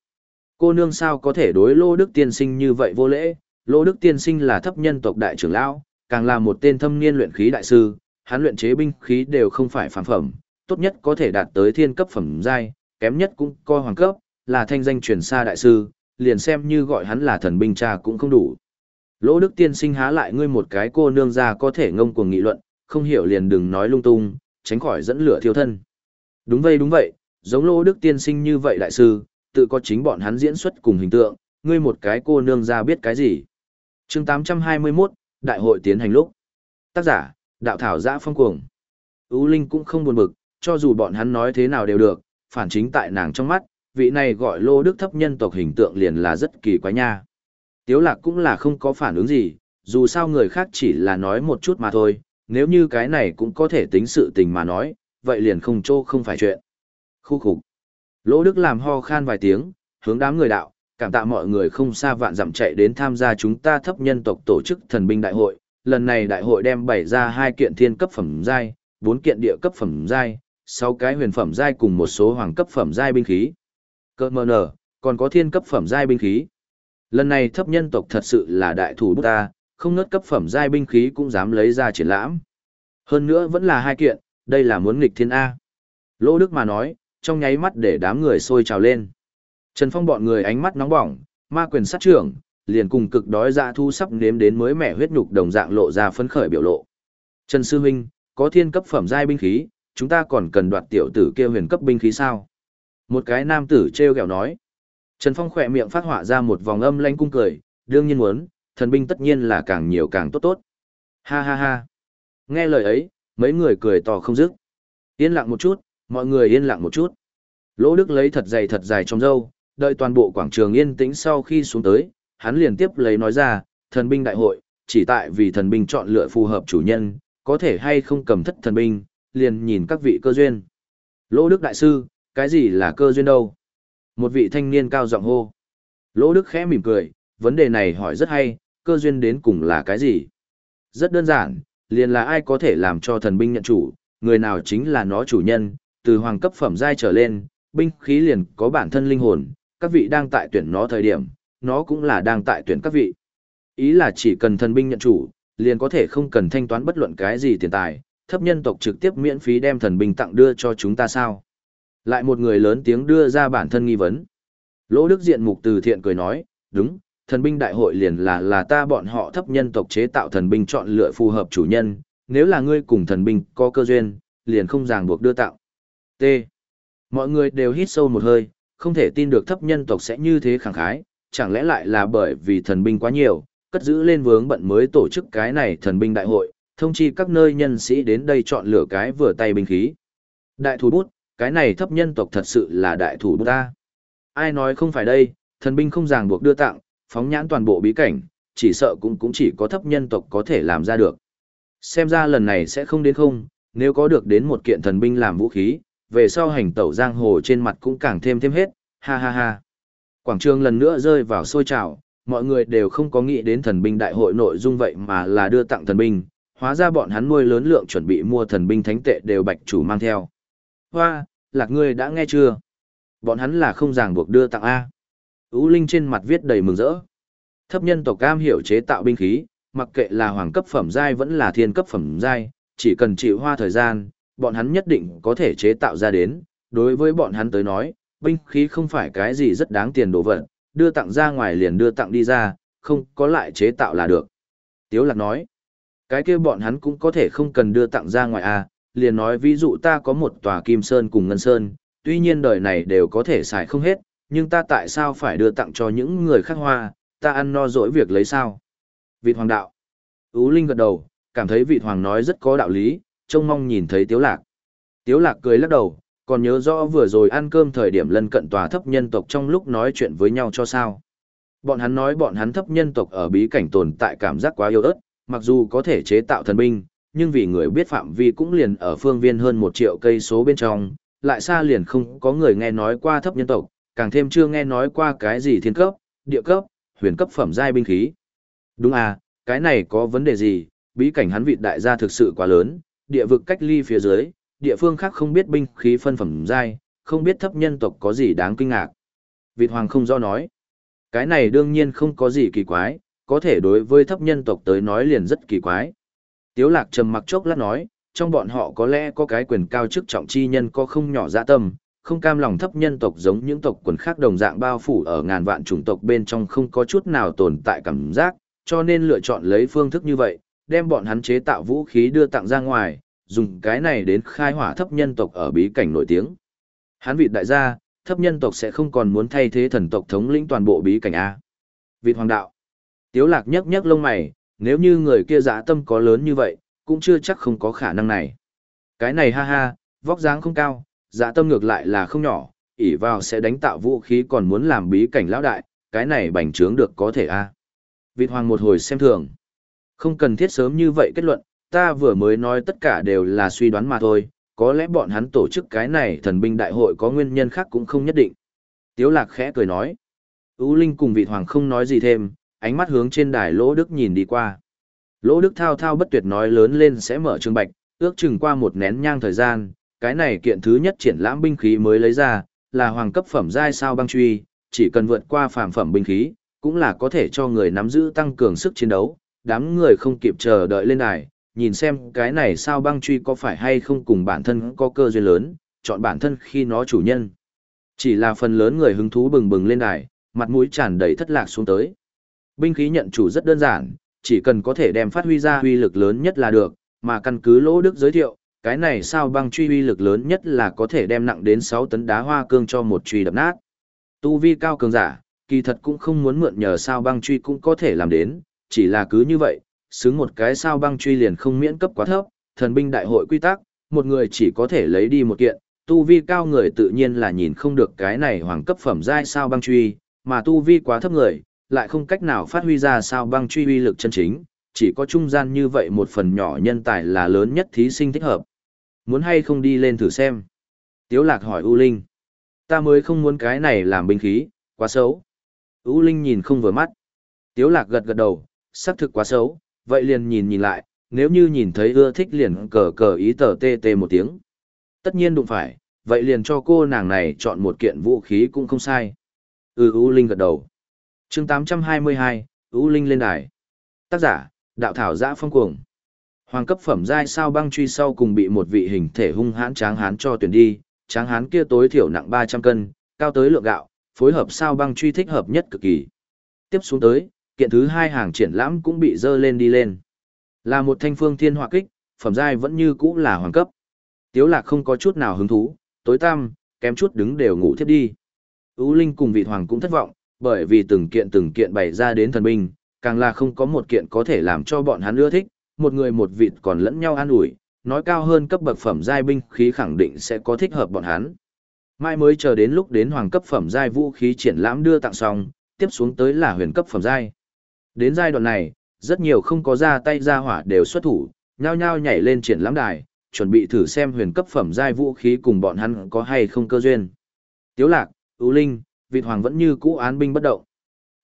Speaker 1: Cô nương sao có thể đối lỗ đức tiên sinh như vậy vô lễ, lỗ đức tiên sinh là thấp nhân tộc đại trưởng lão, càng là một tên thâm niên luyện khí đại sư, hắn luyện chế binh khí đều không phải phàm phẩm, tốt nhất có thể đạt tới thiên cấp phẩm giai, kém nhất cũng coi hoàng cấp, là thanh danh truyền xa đại sư, liền xem như gọi hắn là thần binh cha cũng không đủ. Lỗ Đức tiên sinh há lại ngươi một cái cô nương ra có thể ngông cuồng nghị luận, không hiểu liền đừng nói lung tung, tránh khỏi dẫn lửa thiêu thân. Đúng vậy đúng vậy, giống Lỗ Đức tiên sinh như vậy đại sư, tự có chính bọn hắn diễn xuất cùng hình tượng, ngươi một cái cô nương ra biết cái gì. chương 821, Đại hội tiến hành lúc. Tác giả, Đạo Thảo Giã Phong Cuồng. Ú Linh cũng không buồn bực, cho dù bọn hắn nói thế nào đều được, phản chính tại nàng trong mắt, vị này gọi Lô Đức thấp nhân tộc hình tượng liền là rất kỳ quái nha. Tiếu lạc cũng là không có phản ứng gì, dù sao người khác chỉ là nói một chút mà thôi, nếu như cái này cũng có thể tính sự tình mà nói, vậy liền không trô không phải chuyện. Khu khục. Lỗ Đức làm ho khan vài tiếng, hướng đám người đạo, cảm tạ mọi người không xa vạn dặm chạy đến tham gia chúng ta thấp nhân tộc tổ chức thần binh đại hội. Lần này đại hội đem bày ra hai kiện thiên cấp phẩm giai, bốn kiện địa cấp phẩm giai, sáu cái huyền phẩm giai cùng một số hoàng cấp phẩm giai binh khí. Cơ mờ nở, còn có thiên cấp phẩm giai binh khí. Lần này thấp nhân tộc thật sự là đại thủ bút ta, không ngớt cấp phẩm giai binh khí cũng dám lấy ra triển lãm. Hơn nữa vẫn là hai kiện, đây là muốn nghịch thiên A. Lỗ Đức mà nói, trong nháy mắt để đám người sôi trào lên. Trần Phong bọn người ánh mắt nóng bỏng, ma quyền sát trưởng, liền cùng cực đói dạ thu sắp nếm đến mới mẻ huyết nhục đồng dạng lộ ra phấn khởi biểu lộ. Trần Sư Minh, có thiên cấp phẩm giai binh khí, chúng ta còn cần đoạt tiểu tử kia huyền cấp binh khí sao? Một cái nam tử treo gẹo nói. Trần Phong khỏe miệng phát họa ra một vòng âm lanh cung cười, đương nhiên muốn, thần binh tất nhiên là càng nhiều càng tốt tốt. Ha ha ha. Nghe lời ấy, mấy người cười to không dứt. Yên lặng một chút, mọi người yên lặng một chút. Lỗ Đức lấy thật dày thật dài trong dâu, đợi toàn bộ quảng trường yên tĩnh sau khi xuống tới, hắn liền tiếp lấy nói ra, thần binh đại hội, chỉ tại vì thần binh chọn lựa phù hợp chủ nhân, có thể hay không cầm thất thần binh, liền nhìn các vị cơ duyên. Lỗ Đức Đại Sư, cái gì là cơ duyên đâu? Một vị thanh niên cao giọng hô. Lỗ Đức khẽ mỉm cười, vấn đề này hỏi rất hay, cơ duyên đến cùng là cái gì? Rất đơn giản, liền là ai có thể làm cho thần binh nhận chủ, người nào chính là nó chủ nhân, từ hoàng cấp phẩm giai trở lên, binh khí liền có bản thân linh hồn, các vị đang tại tuyển nó thời điểm, nó cũng là đang tại tuyển các vị. Ý là chỉ cần thần binh nhận chủ, liền có thể không cần thanh toán bất luận cái gì tiền tài, thấp nhân tộc trực tiếp miễn phí đem thần binh tặng đưa cho chúng ta sao? Lại một người lớn tiếng đưa ra bản thân nghi vấn. Lỗ Đức Diện mục từ thiện cười nói, đúng, thần binh đại hội liền là là ta bọn họ thấp nhân tộc chế tạo thần binh chọn lựa phù hợp chủ nhân, nếu là ngươi cùng thần binh có cơ duyên, liền không ràng buộc đưa tạo T. Mọi người đều hít sâu một hơi, không thể tin được thấp nhân tộc sẽ như thế khẳng khái, chẳng lẽ lại là bởi vì thần binh quá nhiều, cất giữ lên vướng bận mới tổ chức cái này thần binh đại hội, thông chi các nơi nhân sĩ đến đây chọn lựa cái vừa tay binh khí. Đại thủ bút, cái này thấp nhân tộc thật sự là đại thủ ta. Ai nói không phải đây, thần binh không ràng buộc đưa tặng, phóng nhãn toàn bộ bí cảnh, chỉ sợ cũng cũng chỉ có thấp nhân tộc có thể làm ra được. Xem ra lần này sẽ không đến không, nếu có được đến một kiện thần binh làm vũ khí, về sau hành tẩu giang hồ trên mặt cũng càng thêm thêm hết, ha ha ha. Quảng trường lần nữa rơi vào sôi trào, mọi người đều không có nghĩ đến thần binh đại hội nội dung vậy mà là đưa tặng thần binh, hóa ra bọn hắn nuôi lớn lượng chuẩn bị mua thần binh thánh tệ đều bạch chủ mang theo. Hoa, lạc ngươi đã nghe chưa? Bọn hắn là không ràng buộc đưa tặng A. Ú Linh trên mặt viết đầy mừng rỡ. Thấp nhân tộc cam hiểu chế tạo binh khí, mặc kệ là hoàng cấp phẩm giai vẫn là thiên cấp phẩm giai, chỉ cần chịu hoa thời gian, bọn hắn nhất định có thể chế tạo ra đến. Đối với bọn hắn tới nói, binh khí không phải cái gì rất đáng tiền đồ vật, đưa tặng ra ngoài liền đưa tặng đi ra, không có lại chế tạo là được. Tiếu lạc nói, cái kia bọn hắn cũng có thể không cần đưa tặng ra ngoài à, liền nói ví dụ ta có một tòa kim sơn cùng ngân sơn, tuy nhiên đời này đều có thể xài không hết, nhưng ta tại sao phải đưa tặng cho những người khác hoa, ta ăn no dỗi việc lấy sao? Vịt hoàng đạo. Ú Linh gật đầu, cảm thấy vị hoàng nói rất có đạo lý, trông mong nhìn thấy Tiếu Lạc. Tiếu Lạc cười lắc đầu, còn nhớ rõ vừa rồi ăn cơm thời điểm lân cận tòa thấp nhân tộc trong lúc nói chuyện với nhau cho sao. Bọn hắn nói bọn hắn thấp nhân tộc ở bí cảnh tồn tại cảm giác quá yếu ớt, mặc dù có thể chế tạo thần binh, nhưng vì người biết phạm vi cũng liền ở phương viên hơn một triệu cây số bên trong, lại xa liền không có người nghe nói qua thấp nhân tộc, càng thêm chưa nghe nói qua cái gì thiên cấp, địa cấp, huyền cấp phẩm giai binh khí. Đúng à, cái này có vấn đề gì, bí cảnh hắn vị đại gia thực sự quá lớn, địa vực cách ly phía dưới, địa phương khác không biết binh khí phân phẩm giai, không biết thấp nhân tộc có gì đáng kinh ngạc. Vịt Hoàng không do nói. Cái này đương nhiên không có gì kỳ quái, có thể đối với thấp nhân tộc tới nói liền rất kỳ quái. Tiếu lạc trầm mặc chốc lát nói, trong bọn họ có lẽ có cái quyền cao chức trọng chi nhân có không nhỏ dạ tâm, không cam lòng thấp nhân tộc giống những tộc quần khác đồng dạng bao phủ ở ngàn vạn chủng tộc bên trong không có chút nào tồn tại cảm giác, cho nên lựa chọn lấy phương thức như vậy, đem bọn hắn chế tạo vũ khí đưa tặng ra ngoài, dùng cái này đến khai hỏa thấp nhân tộc ở bí cảnh nổi tiếng. Hắn vị đại gia, thấp nhân tộc sẽ không còn muốn thay thế thần tộc thống lĩnh toàn bộ bí cảnh A. Vị hoàng đạo. Tiếu lạc nhấc nhấc lông mày, nếu như người kia dã tâm có lớn như vậy, cũng chưa chắc không có khả năng này. Cái này ha ha, vóc dáng không cao, dã tâm ngược lại là không nhỏ, ỷ vào sẽ đánh tạo vũ khí còn muốn làm bí cảnh lão đại, cái này bành trướng được có thể a. Vịt hoàng một hồi xem thường. Không cần thiết sớm như vậy kết luận, ta vừa mới nói tất cả đều là suy đoán mà thôi, có lẽ bọn hắn tổ chức cái này thần binh đại hội có nguyên nhân khác cũng không nhất định. Tiếu lạc khẽ cười nói. Ú Linh cùng vị hoàng không nói gì thêm, ánh mắt hướng trên đài Lỗ Đức nhìn đi qua. Lỗ Đức thao thao bất tuyệt nói lớn lên sẽ mở trương bạch, ước chừng qua một nén nhang thời gian, cái này kiện thứ nhất triển lãm binh khí mới lấy ra, là hoàng cấp phẩm giai sao băng truy, chỉ cần vượt qua phàm phẩm binh khí, cũng là có thể cho người nắm giữ tăng cường sức chiến đấu, đám người không kịp chờ đợi lên đài, nhìn xem cái này sao băng truy có phải hay không cùng bản thân có cơ duyên lớn, chọn bản thân khi nó chủ nhân. Chỉ là phần lớn người hứng thú bừng bừng lên đài, mặt mũi tràn đầy thất lạc xuống tới. Binh khí nhận chủ rất đơn giản, chỉ cần có thể đem phát huy ra huy lực lớn nhất là được, mà căn cứ lỗ đức giới thiệu, cái này sao băng truy huy lực lớn nhất là có thể đem nặng đến 6 tấn đá hoa cương cho một truy đập nát. Tu vi cao cường giả, kỳ thật cũng không muốn mượn nhờ sao băng truy cũng có thể làm đến, chỉ là cứ như vậy, xứng một cái sao băng truy liền không miễn cấp quá thấp, thần binh đại hội quy tắc, một người chỉ có thể lấy đi một kiện, tu vi cao người tự nhiên là nhìn không được cái này hoàng cấp phẩm giai sao băng truy, mà tu vi quá thấp người, lại không cách nào phát huy ra sao băng truy uy lực chân chính, chỉ có trung gian như vậy một phần nhỏ nhân tài là lớn nhất thí sinh thích hợp. Muốn hay không đi lên thử xem? Tiếu lạc hỏi U Linh. Ta mới không muốn cái này làm binh khí, quá xấu. U Linh nhìn không vừa mắt. Tiếu lạc gật gật đầu, xác thực quá xấu, vậy liền nhìn nhìn lại, nếu như nhìn thấy ưa thích liền cờ cờ ý tờ tê tê một tiếng. Tất nhiên đụng phải, vậy liền cho cô nàng này chọn một kiện vũ khí cũng không sai. Ừ U Linh gật đầu chương 822, ưu Linh lên đài. Tác giả, đạo thảo giã phong cuồng. Hoàng cấp phẩm giai sao băng truy sau cùng bị một vị hình thể hung hãn tráng hán cho tuyển đi, tráng hán kia tối thiểu nặng 300 cân, cao tới lượng gạo, phối hợp sao băng truy thích hợp nhất cực kỳ. Tiếp xuống tới, kiện thứ hai hàng triển lãm cũng bị dơ lên đi lên. Là một thanh phương thiên hỏa kích, phẩm giai vẫn như cũ là hoàng cấp. Tiếu lạc không có chút nào hứng thú, tối tăm, kém chút đứng đều ngủ thiếp đi. Ú Linh cùng vị hoàng cũng thất vọng, bởi vì từng kiện từng kiện bày ra đến thần binh, càng là không có một kiện có thể làm cho bọn hắn ưa thích, một người một vịt còn lẫn nhau an ủi, nói cao hơn cấp bậc phẩm giai binh khí khẳng định sẽ có thích hợp bọn hắn. Mai mới chờ đến lúc đến hoàng cấp phẩm giai vũ khí triển lãm đưa tặng xong, tiếp xuống tới là huyền cấp phẩm giai. Đến giai đoạn này, rất nhiều không có ra tay ra hỏa đều xuất thủ, nhao nhao nhảy lên triển lãm đài, chuẩn bị thử xem huyền cấp phẩm giai vũ khí cùng bọn hắn có hay không cơ duyên. Tiếu lạc, ưu linh, vịt hoàng vẫn như cũ án binh bất động.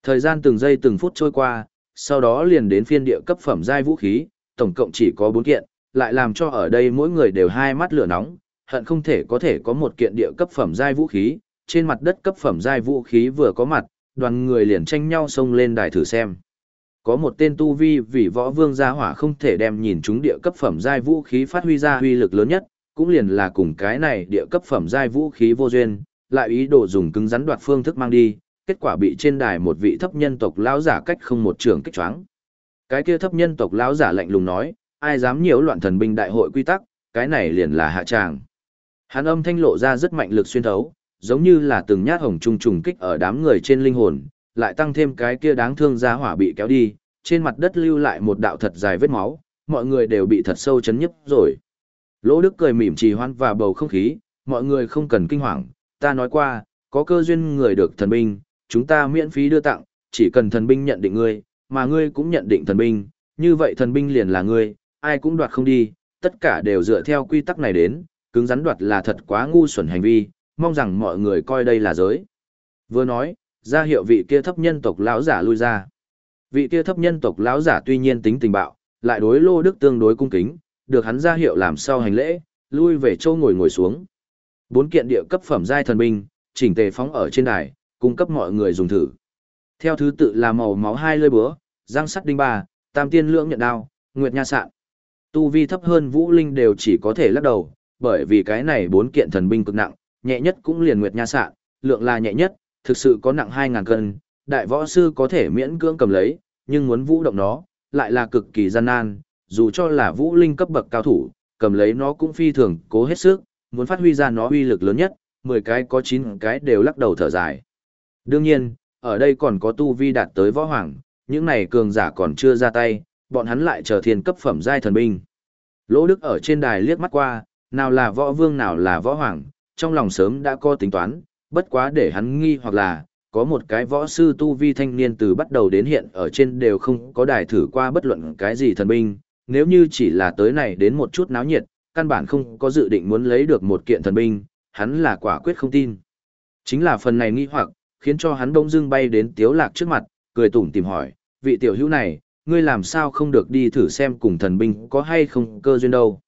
Speaker 1: Thời gian từng giây từng phút trôi qua, sau đó liền đến phiên địa cấp phẩm giai vũ khí, tổng cộng chỉ có 4 kiện, lại làm cho ở đây mỗi người đều hai mắt lửa nóng, hận không thể có thể có một kiện địa cấp phẩm giai vũ khí, trên mặt đất cấp phẩm giai vũ khí vừa có mặt, đoàn người liền tranh nhau xông lên đài thử xem. Có một tên tu vi vì võ vương gia hỏa không thể đem nhìn chúng địa cấp phẩm giai vũ khí phát huy ra huy lực lớn nhất, cũng liền là cùng cái này địa cấp phẩm giai vũ khí vô duyên, lại ý đồ dùng cứng rắn đoạt phương thức mang đi, kết quả bị trên đài một vị thấp nhân tộc lão giả cách không một trường kích choáng. Cái kia thấp nhân tộc lão giả lạnh lùng nói, ai dám nhiễu loạn thần binh đại hội quy tắc, cái này liền là hạ tràng. Hắn âm thanh lộ ra rất mạnh lực xuyên thấu, giống như là từng nhát hồng trùng trùng kích ở đám người trên linh hồn, lại tăng thêm cái kia đáng thương giá hỏa bị kéo đi, trên mặt đất lưu lại một đạo thật dài vết máu, mọi người đều bị thật sâu chấn nhức rồi. Lỗ Đức cười mỉm trì hoãn và bầu không khí, mọi người không cần kinh hoàng, ta nói qua, có cơ duyên người được thần binh, chúng ta miễn phí đưa tặng, chỉ cần thần binh nhận định ngươi, mà ngươi cũng nhận định thần binh, như vậy thần binh liền là ngươi, ai cũng đoạt không đi, tất cả đều dựa theo quy tắc này đến, cứng rắn đoạt là thật quá ngu xuẩn hành vi, mong rằng mọi người coi đây là giới. Vừa nói, ra hiệu vị kia thấp nhân tộc lão giả lui ra. Vị kia thấp nhân tộc lão giả tuy nhiên tính tình bạo, lại đối Lô Đức tương đối cung kính, được hắn ra hiệu làm sao hành lễ, lui về châu ngồi ngồi xuống. Bốn kiện địa cấp phẩm giai thần binh, chỉnh tề phóng ở trên đài, cung cấp mọi người dùng thử. Theo thứ tự là màu máu hai lơi búa, răng sắt đinh ba, tam tiên lưỡng nhận đao, nguyệt nha sạn. Tu vi thấp hơn Vũ Linh đều chỉ có thể lắc đầu, bởi vì cái này bốn kiện thần binh cực nặng, nhẹ nhất cũng liền nguyệt nha sạn, lượng là nhẹ nhất, thực sự có nặng 2000 cân, đại võ sư có thể miễn cưỡng cầm lấy, nhưng muốn vũ động nó, lại là cực kỳ gian nan, dù cho là vũ linh cấp bậc cao thủ, cầm lấy nó cũng phi thường cố hết sức, muốn phát huy ra nó uy lực lớn nhất, 10 cái có 9 cái đều lắc đầu thở dài. Đương nhiên, ở đây còn có tu vi đạt tới võ hoàng, những này cường giả còn chưa ra tay, bọn hắn lại chờ thiên cấp phẩm giai thần binh. Lỗ Đức ở trên đài liếc mắt qua, nào là võ vương nào là võ hoàng, trong lòng sớm đã có tính toán, bất quá để hắn nghi hoặc là, có một cái võ sư tu vi thanh niên từ bắt đầu đến hiện ở trên đều không có đài thử qua bất luận cái gì thần binh, nếu như chỉ là tới này đến một chút náo nhiệt, căn bản không có dự định muốn lấy được một kiện thần binh, hắn là quả quyết không tin. Chính là phần này nghi hoặc, khiến cho hắn Đông dưng bay đến tiếu lạc trước mặt, cười tủm tìm hỏi, vị tiểu hữu này, ngươi làm sao không được đi thử xem cùng thần binh có hay không cơ duyên đâu.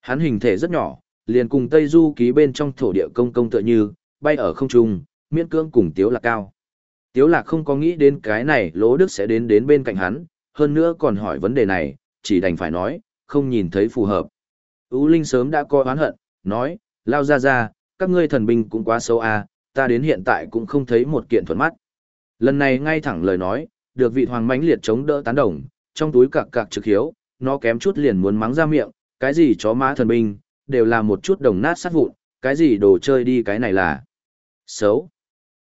Speaker 1: Hắn hình thể rất nhỏ, liền cùng Tây Du ký bên trong thổ địa công công tựa như, bay ở không trung, miễn cưỡng cùng Tiếu Lạc cao. Tiếu Lạc không có nghĩ đến cái này Lỗ Đức sẽ đến đến bên cạnh hắn, hơn nữa còn hỏi vấn đề này, chỉ đành phải nói, không nhìn thấy phù hợp. Ú Linh sớm đã coi oán hận, nói, lao ra ra, các ngươi thần binh cũng quá xấu à, ta đến hiện tại cũng không thấy một kiện thuận mắt. Lần này ngay thẳng lời nói, được vị hoàng mãnh liệt chống đỡ tán đồng, trong túi cạc cạc trực hiếu, nó kém chút liền muốn mắng ra miệng, cái gì chó má thần binh, đều là một chút đồng nát sát vụn, cái gì đồ chơi đi cái này là xấu.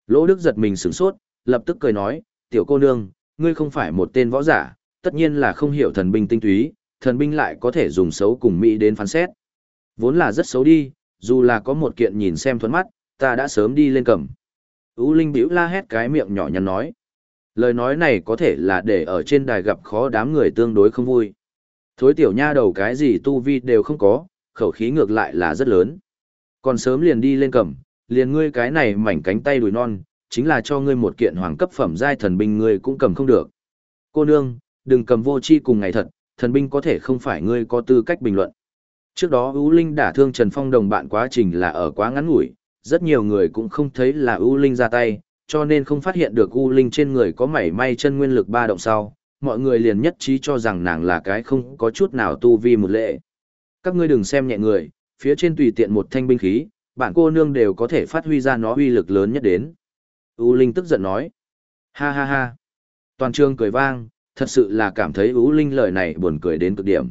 Speaker 1: Lỗ Đức giật mình sửng sốt, lập tức cười nói, tiểu cô nương, ngươi không phải một tên võ giả, tất nhiên là không hiểu thần binh tinh túy, thần binh lại có thể dùng xấu cùng Mỹ đến phán xét. Vốn là rất xấu đi, dù là có một kiện nhìn xem thuẫn mắt, ta đã sớm đi lên cầm. U Linh bĩu la hét cái miệng nhỏ nhắn nói. Lời nói này có thể là để ở trên đài gặp khó đám người tương đối không vui. Thối tiểu nha đầu cái gì tu vi đều không có, khẩu khí ngược lại là rất lớn. Còn sớm liền đi lên cầm, liền ngươi cái này mảnh cánh tay đùi non, chính là cho ngươi một kiện hoàng cấp phẩm giai thần binh ngươi cũng cầm không được. Cô nương, đừng cầm vô chi cùng ngày thật, thần binh có thể không phải ngươi có tư cách bình luận. Trước đó U Linh đả thương Trần Phong đồng bạn quá trình là ở quá ngắn ngủi, rất nhiều người cũng không thấy là U Linh ra tay, cho nên không phát hiện được U Linh trên người có mảy may chân nguyên lực ba động sau, mọi người liền nhất trí cho rằng nàng là cái không có chút nào tu vi một lệ. Các ngươi đừng xem nhẹ người, phía trên tùy tiện một thanh binh khí, bạn cô nương đều có thể phát huy ra nó uy lực lớn nhất đến. U Linh tức giận nói. Ha ha ha. Toàn trường cười vang, thật sự là cảm thấy U Linh lời này buồn cười đến cực điểm.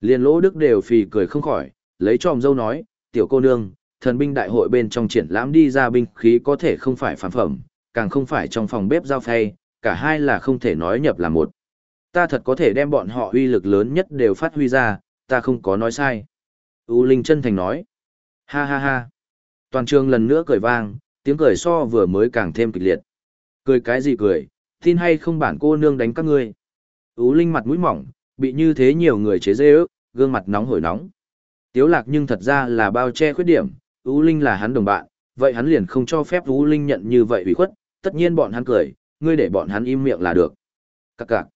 Speaker 1: Liên lỗ đức đều phì cười không khỏi, lấy tròm dâu nói, tiểu cô nương, thần binh đại hội bên trong triển lãm đi ra binh khí có thể không phải phản phẩm, càng không phải trong phòng bếp giao phay, cả hai là không thể nói nhập là một. Ta thật có thể đem bọn họ uy lực lớn nhất đều phát huy ra, ta không có nói sai. U Linh chân thành nói. Ha ha ha. Toàn trường lần nữa cười vang, tiếng cười so vừa mới càng thêm kịch liệt. Cười cái gì cười, tin hay không bản cô nương đánh các ngươi. U Linh mặt mũi mỏng, bị như thế nhiều người chế dê ước, gương mặt nóng hổi nóng. Tiếu lạc nhưng thật ra là bao che khuyết điểm, U Linh là hắn đồng bạn, vậy hắn liền không cho phép U Linh nhận như vậy ủy khuất, tất nhiên bọn hắn cười, ngươi để bọn hắn im miệng là được. Các cạc.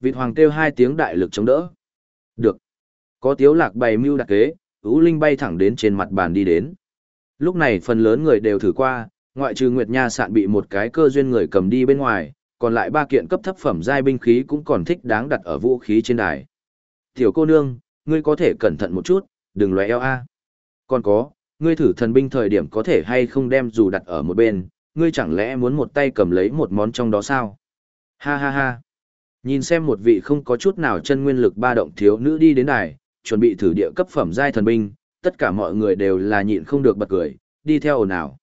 Speaker 1: Vịt hoàng kêu hai tiếng đại lực chống đỡ. Được. Có tiếu lạc bày mưu đặc kế, U Linh bay thẳng đến trên mặt bàn đi đến. Lúc này phần lớn người đều thử qua, Ngoại trừ Nguyệt Nha sạn bị một cái cơ duyên người cầm đi bên ngoài, còn lại ba kiện cấp thấp phẩm giai binh khí cũng còn thích đáng đặt ở vũ khí trên đài. Tiểu cô nương, ngươi có thể cẩn thận một chút, đừng lòe eo a. Còn có, ngươi thử thần binh thời điểm có thể hay không đem dù đặt ở một bên, ngươi chẳng lẽ muốn một tay cầm lấy một món trong đó sao? Ha ha ha. Nhìn xem một vị không có chút nào chân nguyên lực ba động thiếu nữ đi đến đài, chuẩn bị thử địa cấp phẩm giai thần binh, tất cả mọi người đều là nhịn không được bật cười, đi theo ồn ào.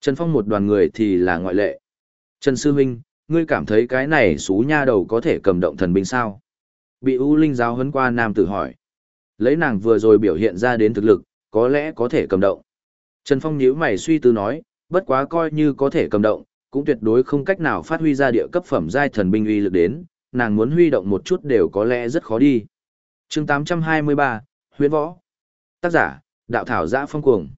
Speaker 1: Trần Phong một đoàn người thì là ngoại lệ. Trần Sư Minh, ngươi cảm thấy cái này xú nha đầu có thể cầm động thần binh sao? Bị U Linh giáo huấn qua nam tử hỏi. Lấy nàng vừa rồi biểu hiện ra đến thực lực, có lẽ có thể cầm động. Trần Phong nhíu mày suy tư nói, bất quá coi như có thể cầm động, cũng tuyệt đối không cách nào phát huy ra địa cấp phẩm giai thần binh uy lực đến, nàng muốn huy động một chút đều có lẽ rất khó đi. Chương 823, Huyễn Võ. Tác giả, Đạo Thảo Giã Phong Cuồng.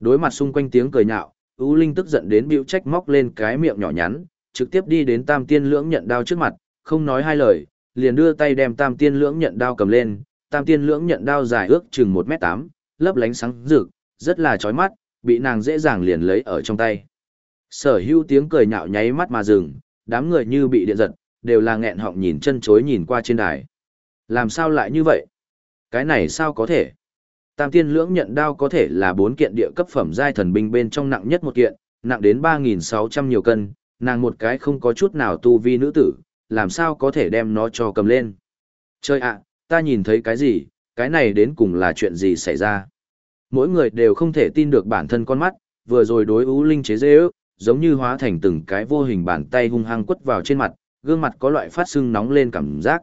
Speaker 1: Đối mặt xung quanh tiếng cười nhạo, U Linh tức giận đến bĩu trách móc lên cái miệng nhỏ nhắn, trực tiếp đi đến Tam Tiên Lưỡng nhận đao trước mặt, không nói hai lời, liền đưa tay đem Tam Tiên Lưỡng nhận đao cầm lên, Tam Tiên Lưỡng nhận đao dài ước chừng 1m8, lấp lánh sáng rực, rất là chói mắt, bị nàng dễ dàng liền lấy ở trong tay. Sở hữu tiếng cười nhạo nháy mắt mà dừng, đám người như bị điện giật, đều là nghẹn họng nhìn chân chối nhìn qua trên đài. Làm sao lại như vậy? Cái này sao có thể? Tam tiên lưỡng nhận đao có thể là bốn kiện địa cấp phẩm giai thần binh bên trong nặng nhất một kiện, nặng đến 3.600 nhiều cân, nàng một cái không có chút nào tu vi nữ tử, làm sao có thể đem nó cho cầm lên. Chơi ạ, ta nhìn thấy cái gì, cái này đến cùng là chuyện gì xảy ra. Mỗi người đều không thể tin được bản thân con mắt, vừa rồi đối ưu linh chế dễ ước, giống như hóa thành từng cái vô hình bàn tay hung hăng quất vào trên mặt, gương mặt có loại phát sưng nóng lên cảm giác.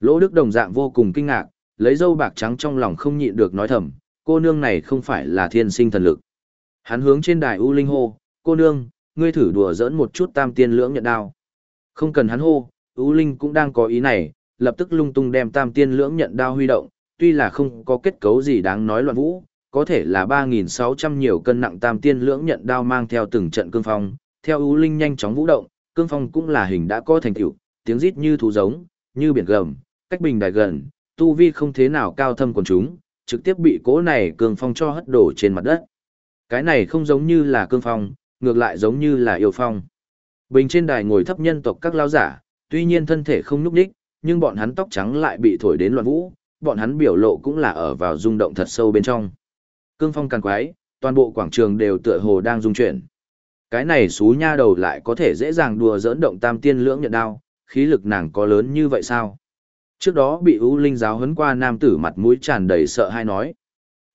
Speaker 1: Lỗ Đức đồng dạng vô cùng kinh ngạc, lấy dâu bạc trắng trong lòng không nhịn được nói thầm, cô nương này không phải là thiên sinh thần lực. Hắn hướng trên đài U Linh hô, cô nương, ngươi thử đùa giỡn một chút tam tiên lưỡng nhận đao. Không cần hắn hô, U Linh cũng đang có ý này, lập tức lung tung đem tam tiên lưỡng nhận đao huy động, tuy là không có kết cấu gì đáng nói loạn vũ, có thể là 3.600 nhiều cân nặng tam tiên lưỡng nhận đao mang theo từng trận cương phong, theo U Linh nhanh chóng vũ động, cương phong cũng là hình đã có thành tựu, tiếng rít như thú giống, như biển gầm, cách bình đài gần, tu vi không thế nào cao thâm quần chúng, trực tiếp bị cỗ này cương phong cho hất đổ trên mặt đất. Cái này không giống như là cương phong, ngược lại giống như là yêu phong. Bình trên đài ngồi thấp nhân tộc các lao giả, tuy nhiên thân thể không nhúc đích, nhưng bọn hắn tóc trắng lại bị thổi đến loạn vũ, bọn hắn biểu lộ cũng là ở vào rung động thật sâu bên trong. Cương phong càng quái, toàn bộ quảng trường đều tựa hồ đang rung chuyển. Cái này xú nha đầu lại có thể dễ dàng đùa dỡn động tam tiên lưỡng nhận đao, khí lực nàng có lớn như vậy sao? Trước đó bị U Linh giáo huấn qua nam tử mặt mũi tràn đầy sợ hãi nói.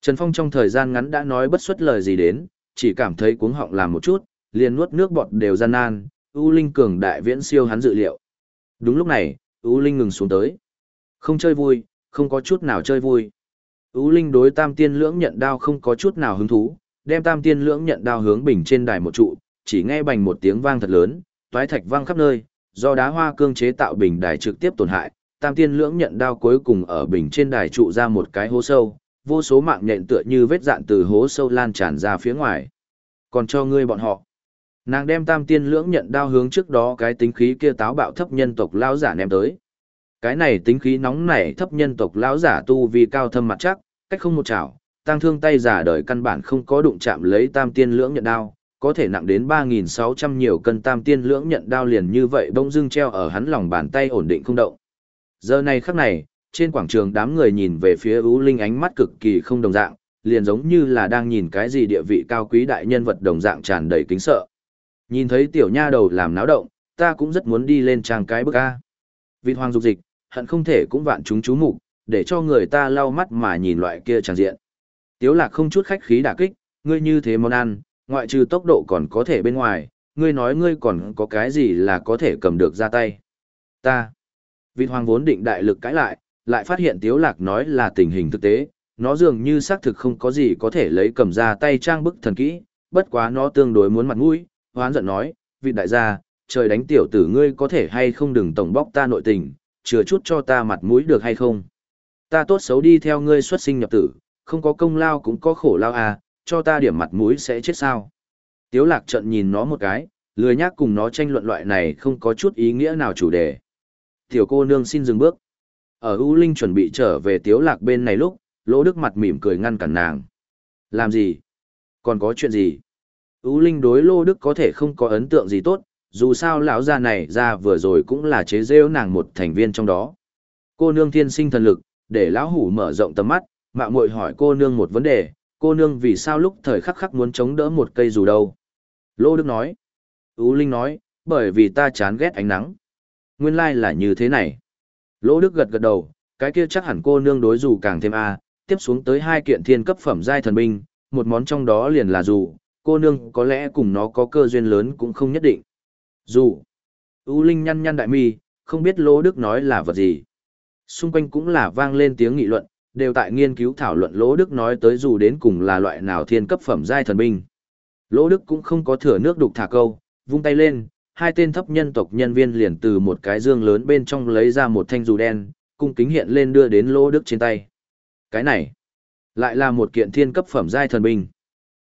Speaker 1: Trần Phong trong thời gian ngắn đã nói bất xuất lời gì đến, chỉ cảm thấy cuống họng làm một chút, liền nuốt nước bọt đều gian nan, U Linh cường đại viễn siêu hắn dự liệu. Đúng lúc này, U Linh ngừng xuống tới. Không chơi vui, không có chút nào chơi vui. U Linh đối tam tiên lưỡng nhận đao không có chút nào hứng thú, đem tam tiên lưỡng nhận đao hướng bình trên đài một trụ, chỉ nghe bành một tiếng vang thật lớn, toái thạch vang khắp nơi, do đá hoa cương chế tạo bình đài trực tiếp tổn hại, tam tiên lưỡng nhận đao cuối cùng ở bình trên đài trụ ra một cái hố sâu, vô số mạng nhện tựa như vết dạn từ hố sâu lan tràn ra phía ngoài. Còn cho ngươi bọn họ. Nàng đem tam tiên lưỡng nhận đao hướng trước đó cái tính khí kia táo bạo thấp nhân tộc lão giả ném tới. Cái này tính khí nóng nảy thấp nhân tộc lão giả tu vì cao thâm mặt chắc, cách không một chảo, tăng thương tay giả đời căn bản không có đụng chạm lấy tam tiên lưỡng nhận đao, có thể nặng đến 3.600 nhiều cân tam tiên lưỡng nhận đao liền như vậy bỗng dưng treo ở hắn lòng bàn tay ổn định không động. Giờ này khắc này, trên quảng trường đám người nhìn về phía ưu Linh ánh mắt cực kỳ không đồng dạng, liền giống như là đang nhìn cái gì địa vị cao quý đại nhân vật đồng dạng tràn đầy kính sợ. Nhìn thấy tiểu nha đầu làm náo động, ta cũng rất muốn đi lên trang cái bức A. Vịt hoàng dục dịch, hận không thể cũng vạn chúng chú mục để cho người ta lau mắt mà nhìn loại kia tràn diện. Tiếu lạc không chút khách khí đả kích, ngươi như thế món ăn, ngoại trừ tốc độ còn có thể bên ngoài, ngươi nói ngươi còn có cái gì là có thể cầm được ra tay. Ta, Vịt hoàng vốn định đại lực cãi lại, lại phát hiện Tiếu Lạc nói là tình hình thực tế, nó dường như xác thực không có gì có thể lấy cầm ra tay trang bức thần kỹ, bất quá nó tương đối muốn mặt mũi, hoán giận nói, vị đại gia, trời đánh tiểu tử ngươi có thể hay không đừng tổng bóc ta nội tình, chừa chút cho ta mặt mũi được hay không. Ta tốt xấu đi theo ngươi xuất sinh nhập tử, không có công lao cũng có khổ lao à, cho ta điểm mặt mũi sẽ chết sao. Tiếu lạc trận nhìn nó một cái, lười nhác cùng nó tranh luận loại này không có chút ý nghĩa nào chủ đề. Tiểu cô nương xin dừng bước. Ở U Linh chuẩn bị trở về tiếu lạc bên này lúc, lỗ đức mặt mỉm cười ngăn cản nàng. Làm gì? Còn có chuyện gì? U Linh đối Lô Đức có thể không có ấn tượng gì tốt, dù sao lão gia này ra vừa rồi cũng là chế rêu nàng một thành viên trong đó. Cô nương thiên sinh thần lực, để lão hủ mở rộng tầm mắt, mạo muội hỏi cô nương một vấn đề, cô nương vì sao lúc thời khắc khắc muốn chống đỡ một cây dù đâu? Lô Đức nói. U Linh nói, bởi vì ta chán ghét ánh nắng. Nguyên lai là như thế này. Lỗ Đức gật gật đầu, cái kia chắc hẳn cô nương đối dù càng thêm a, tiếp xuống tới hai kiện thiên cấp phẩm giai thần binh, một món trong đó liền là dù, cô nương có lẽ cùng nó có cơ duyên lớn cũng không nhất định. Dù. U Linh nhăn nhăn đại mi, không biết Lỗ Đức nói là vật gì. Xung quanh cũng là vang lên tiếng nghị luận, đều tại nghiên cứu thảo luận Lỗ Đức nói tới dù đến cùng là loại nào thiên cấp phẩm giai thần binh. Lỗ Đức cũng không có thừa nước đục thả câu, vung tay lên, hai tên thấp nhân tộc nhân viên liền từ một cái dương lớn bên trong lấy ra một thanh dù đen, cung kính hiện lên đưa đến Lỗ Đức trên tay. Cái này, lại là một kiện thiên cấp phẩm giai thần binh.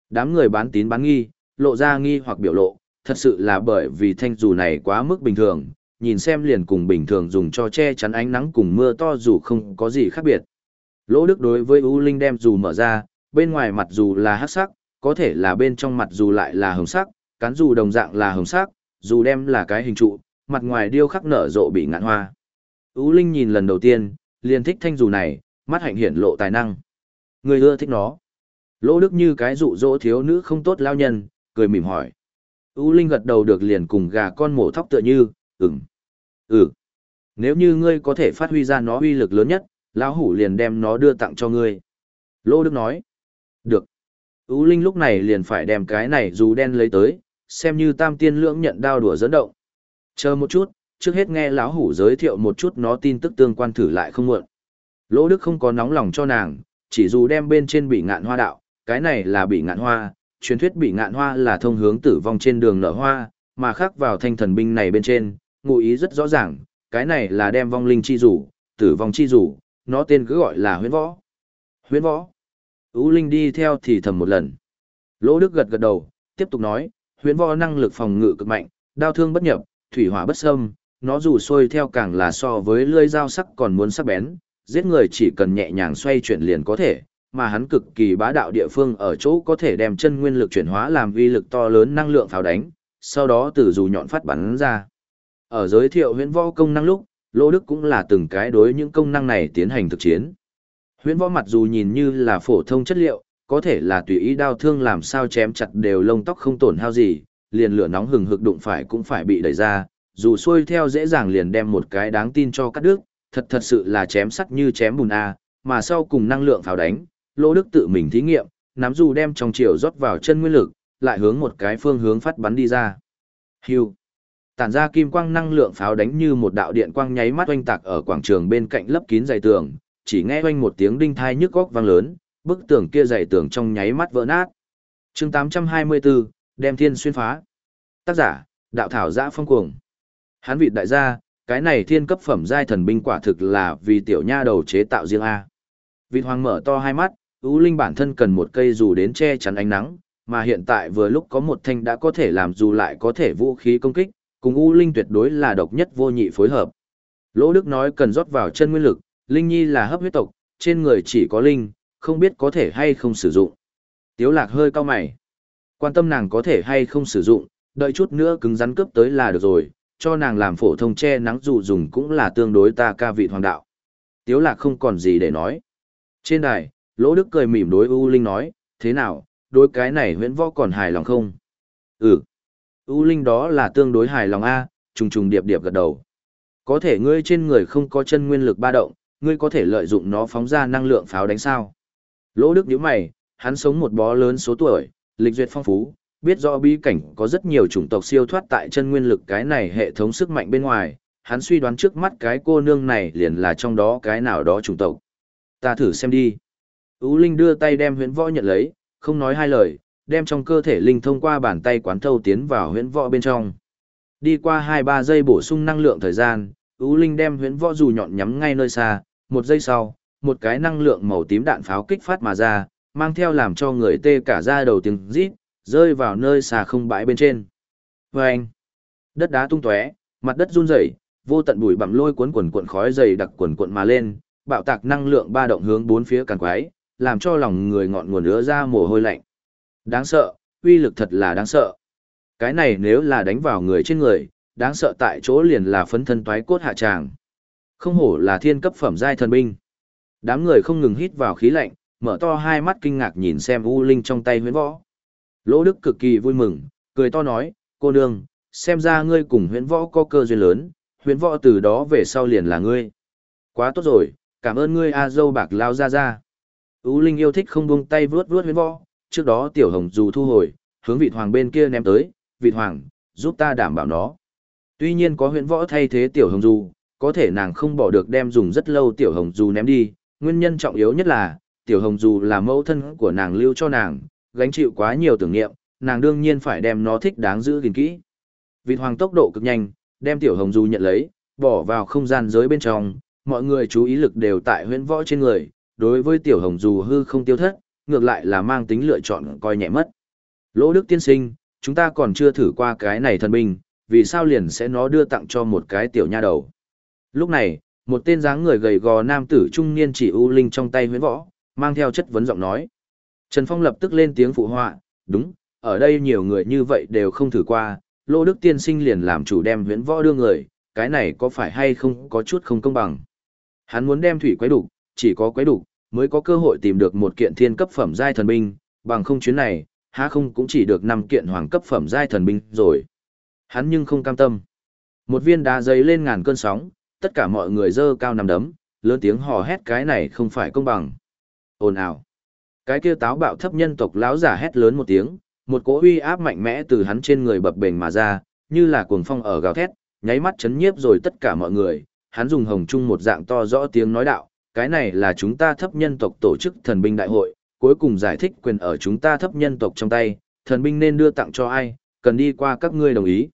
Speaker 1: Đám người bán tín bán nghi, lộ ra nghi hoặc biểu lộ, thật sự là bởi vì thanh dù này quá mức bình thường, nhìn xem liền cùng bình thường dùng cho che chắn ánh nắng cùng mưa to dù không có gì khác biệt. Lỗ Đức đối với U Linh đem dù mở ra, bên ngoài mặt dù là hắc sắc, có thể là bên trong mặt dù lại là hồng sắc, cán dù đồng dạng là hồng sắc, dù đem là cái hình trụ, mặt ngoài điêu khắc nở rộ bị ngạn hoa. U Linh nhìn lần đầu tiên, liền thích thanh dù này, mắt hạnh hiển lộ tài năng. Người ưa thích nó. Lỗ Đức như cái dụ dỗ thiếu nữ không tốt lao nhân, cười mỉm hỏi. U Linh gật đầu được liền cùng gà con mổ thóc tựa như, ừm. Ừ. Nếu như ngươi có thể phát huy ra nó uy lực lớn nhất, lão hủ liền đem nó đưa tặng cho ngươi. Lô Đức nói. Được. U Linh lúc này liền phải đem cái này dù đen lấy tới, xem như tam tiên lưỡng nhận đao đùa dẫn động. Chờ một chút, trước hết nghe lão hủ giới thiệu một chút nó tin tức tương quan thử lại không muộn. Lỗ Đức không có nóng lòng cho nàng, chỉ dù đem bên trên bị ngạn hoa đạo, cái này là bị ngạn hoa, truyền thuyết bị ngạn hoa là thông hướng tử vong trên đường nở hoa, mà khắc vào thanh thần binh này bên trên, ngụ ý rất rõ ràng, cái này là đem vong linh chi rủ, tử vong chi rủ, nó tên cứ gọi là huyễn võ. Huyễn võ. Ú Linh đi theo thì thầm một lần. Lỗ Đức gật gật đầu, tiếp tục nói, huyễn võ năng lực phòng ngự cực mạnh, đao thương bất nhập, thủy hỏa bất xâm, nó dù xuôi theo càng là so với lưỡi dao sắc còn muốn sắc bén, giết người chỉ cần nhẹ nhàng xoay chuyển liền có thể, mà hắn cực kỳ bá đạo địa phương ở chỗ có thể đem chân nguyên lực chuyển hóa làm vi lực to lớn năng lượng pháo đánh, sau đó từ dù nhọn phát bắn ra. Ở giới thiệu huyễn võ công năng lúc, Lô Đức cũng là từng cái đối những công năng này tiến hành thực chiến. Huyễn võ mặt dù nhìn như là phổ thông chất liệu, có thể là tùy ý đao thương làm sao chém chặt đều lông tóc không tổn hao gì, liền lửa nóng hừng hực đụng phải cũng phải bị đẩy ra, dù xuôi theo dễ dàng liền đem một cái đáng tin cho cắt đứt, thật thật sự là chém sắt như chém bùn a, mà sau cùng năng lượng pháo đánh, Lô Đức tự mình thí nghiệm, nắm dù đem trong chiều rót vào chân nguyên lực, lại hướng một cái phương hướng phát bắn đi ra. Hưu tản ra kim quang năng lượng pháo đánh như một đạo điện quang nháy mắt oanh tạc ở quảng trường bên cạnh lấp kín dày tường, chỉ nghe oanh một tiếng đinh thai nhức góc vang lớn, bức tường kia dày tường trong nháy mắt vỡ nát. Chương 824, đem thiên xuyên phá. Tác giả, đạo thảo giã phong cuồng. Hán vị đại gia, cái này thiên cấp phẩm giai thần binh quả thực là vì tiểu nha đầu chế tạo riêng a. Vị hoàng mở to hai mắt, U Linh bản thân cần một cây dù đến che chắn ánh nắng, mà hiện tại vừa lúc có một thanh đã có thể làm dù lại có thể vũ khí công kích, cùng U Linh tuyệt đối là độc nhất vô nhị phối hợp. Lỗ Đức nói cần rót vào chân nguyên lực, Linh Nhi là hấp huyết tộc, trên người chỉ có Linh, không biết có thể hay không sử dụng. Tiếu lạc hơi cao mày. Quan tâm nàng có thể hay không sử dụng, đợi chút nữa cứng rắn cướp tới là được rồi, cho nàng làm phổ thông che nắng dù dùng cũng là tương đối ta ca vị hoàng đạo. Tiếu lạc không còn gì để nói. Trên đài, Lỗ Đức cười mỉm đối U Linh nói, thế nào, đối cái này huyễn võ còn hài lòng không? Ừ. U Linh đó là tương đối hài lòng A, trùng trùng điệp điệp gật đầu. Có thể ngươi trên người không có chân nguyên lực ba động, ngươi có thể lợi dụng nó phóng ra năng lượng pháo đánh sao. Lỗ Đức nhíu mày, hắn sống một bó lớn số tuổi, lịch duyệt phong phú, biết rõ bí cảnh có rất nhiều chủng tộc siêu thoát tại chân nguyên lực cái này hệ thống sức mạnh bên ngoài, hắn suy đoán trước mắt cái cô nương này liền là trong đó cái nào đó chủng tộc. Ta thử xem đi. U Linh đưa tay đem huyễn võ nhận lấy, không nói hai lời, đem trong cơ thể linh thông qua bàn tay quán thâu tiến vào huyễn võ bên trong. Đi qua 2-3 giây bổ sung năng lượng thời gian, Ú linh đem huyễn võ dù nhọn nhắm ngay nơi xa, một giây sau, một cái năng lượng màu tím đạn pháo kích phát mà ra, mang theo làm cho người tê cả da đầu tiếng rít, rơi vào nơi xà không bãi bên trên. Vâng! Đất đá tung tóe, mặt đất run rẩy, vô tận bụi bặm lôi cuốn quần cuộn khói dày đặc quần cuộn mà lên, bạo tạc năng lượng ba động hướng bốn phía càng quái, làm cho lòng người ngọn nguồn ứa ra mồ hôi lạnh. Đáng sợ, uy lực thật là đáng sợ. Cái này nếu là đánh vào người trên người, đáng sợ tại chỗ liền là phấn thân toái cốt hạ tràng. Không hổ là thiên cấp phẩm giai thần binh. Đám người không ngừng hít vào khí lạnh, mở to hai mắt kinh ngạc nhìn xem U Linh trong tay huyễn võ. Lỗ Đức cực kỳ vui mừng, cười to nói, cô nương, xem ra ngươi cùng huyễn võ có cơ duyên lớn, huyễn võ từ đó về sau liền là ngươi. Quá tốt rồi, cảm ơn ngươi A dâu bạc lao ra ra. U Linh yêu thích không buông tay vướt vướt huyễn võ, trước đó tiểu hồng dù thu hồi, hướng vị hoàng bên kia ném tới, vị hoàng, giúp ta đảm bảo nó. Tuy nhiên có huyễn võ thay thế tiểu hồng dù, có thể nàng không bỏ được đem dùng rất lâu tiểu hồng dù ném đi, nguyên nhân trọng yếu nhất là, tiểu hồng dù là mẫu thân của nàng lưu cho nàng, gánh chịu quá nhiều tưởng niệm, nàng đương nhiên phải đem nó thích đáng giữ gìn kỹ. Vịt hoàng tốc độ cực nhanh, đem tiểu hồng dù nhận lấy, bỏ vào không gian giới bên trong, mọi người chú ý lực đều tại huyễn võ trên người, đối với tiểu hồng dù hư không tiêu thất, ngược lại là mang tính lựa chọn coi nhẹ mất. Lỗ Đức tiên sinh, chúng ta còn chưa thử qua cái này thần binh, vì sao liền sẽ nó đưa tặng cho một cái tiểu nha đầu. Lúc này, một tên dáng người gầy gò nam tử trung niên chỉ u linh trong tay huyễn võ, mang theo chất vấn giọng nói. Trần Phong lập tức lên tiếng phụ họa, đúng, ở đây nhiều người như vậy đều không thử qua, Lô Đức Tiên Sinh liền làm chủ đem huyễn võ đưa người, cái này có phải hay không có chút không công bằng. Hắn muốn đem thủy quái đục, chỉ có quái đục, mới có cơ hội tìm được một kiện thiên cấp phẩm giai thần binh, bằng không chuyến này, há không cũng chỉ được năm kiện hoàng cấp phẩm giai thần binh rồi. Hắn nhưng không cam tâm. Một viên đá giấy lên ngàn cơn sóng, tất cả mọi người dơ cao nằm đấm, lớn tiếng hò hét cái này không phải công bằng. Ồn ào. Cái kia táo bạo thấp nhân tộc lão giả hét lớn một tiếng, một cỗ uy áp mạnh mẽ từ hắn trên người bập bềnh mà ra, như là cuồng phong ở gào thét, nháy mắt chấn nhiếp rồi tất cả mọi người. Hắn dùng hồng trung một dạng to rõ tiếng nói đạo, cái này là chúng ta thấp nhân tộc tổ chức thần binh đại hội, cuối cùng giải thích quyền ở chúng ta thấp nhân tộc trong tay, thần binh nên đưa tặng cho ai, cần đi qua các ngươi đồng ý.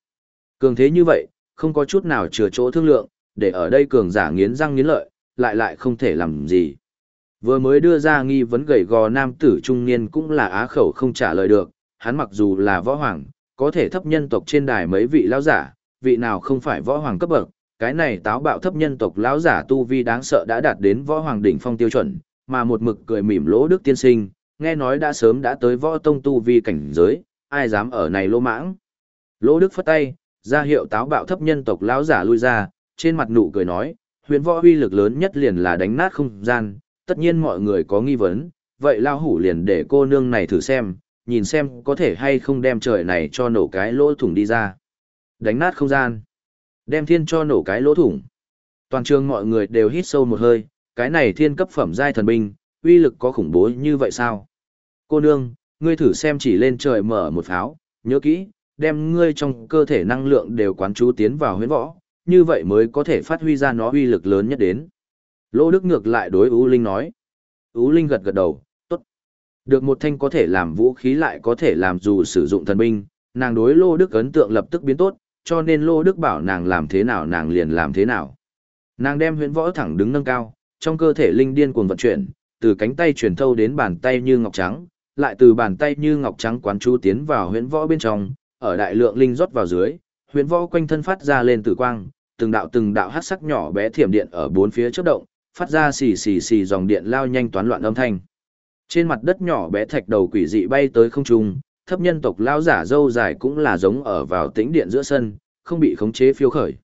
Speaker 1: Cường thế như vậy, không có chút nào chừa chỗ thương lượng, để ở đây cường giả nghiến răng nghiến lợi, lại lại không thể làm gì. Vừa mới đưa ra nghi vấn gầy gò nam tử trung niên cũng là á khẩu không trả lời được, hắn mặc dù là võ hoàng, có thể thấp nhân tộc trên đài mấy vị lão giả, vị nào không phải võ hoàng cấp bậc, cái này táo bạo thấp nhân tộc lão giả tu vi đáng sợ đã đạt đến võ hoàng đỉnh phong tiêu chuẩn, mà một mực cười mỉm lỗ đức tiên sinh, nghe nói đã sớm đã tới võ tông tu vi cảnh giới, ai dám ở này lô mãng. Lỗ đức phất tay, ra hiệu táo bạo thấp nhân tộc lão giả lui ra, trên mặt nụ cười nói, huyền võ uy lực lớn nhất liền là đánh nát không gian, tất nhiên mọi người có nghi vấn, vậy lao hủ liền để cô nương này thử xem, nhìn xem có thể hay không đem trời này cho nổ cái lỗ thủng đi ra. Đánh nát không gian, đem thiên cho nổ cái lỗ thủng. Toàn trường mọi người đều hít sâu một hơi, cái này thiên cấp phẩm giai thần binh, uy lực có khủng bố như vậy sao? Cô nương, ngươi thử xem chỉ lên trời mở một pháo, nhớ kỹ, đem ngươi trong cơ thể năng lượng đều quán chú tiến vào huyễn võ, như vậy mới có thể phát huy ra nó uy lực lớn nhất đến. Lô Đức ngược lại đối U Linh nói. U Linh gật gật đầu, tốt. Được một thanh có thể làm vũ khí lại có thể làm dù sử dụng thần binh, nàng đối Lô Đức ấn tượng lập tức biến tốt, cho nên Lô Đức bảo nàng làm thế nào nàng liền làm thế nào. Nàng đem huyễn võ thẳng đứng nâng cao, trong cơ thể linh điên cuồng vận chuyển, từ cánh tay truyền thâu đến bàn tay như ngọc trắng, lại từ bàn tay như ngọc trắng quán chú tiến vào huyễn võ bên trong, ở đại lượng linh rót vào dưới, Huyền võ quanh thân phát ra lên tử quang, từng đạo từng đạo hắc sắc nhỏ bé thiểm điện ở bốn phía chớp động, phát ra xì xì xì dòng điện lao nhanh toán loạn âm thanh. Trên mặt đất nhỏ bé thạch đầu quỷ dị bay tới không trung, thấp nhân tộc lao giả dâu dài cũng là giống ở vào tĩnh điện giữa sân, không bị khống chế phiêu khởi.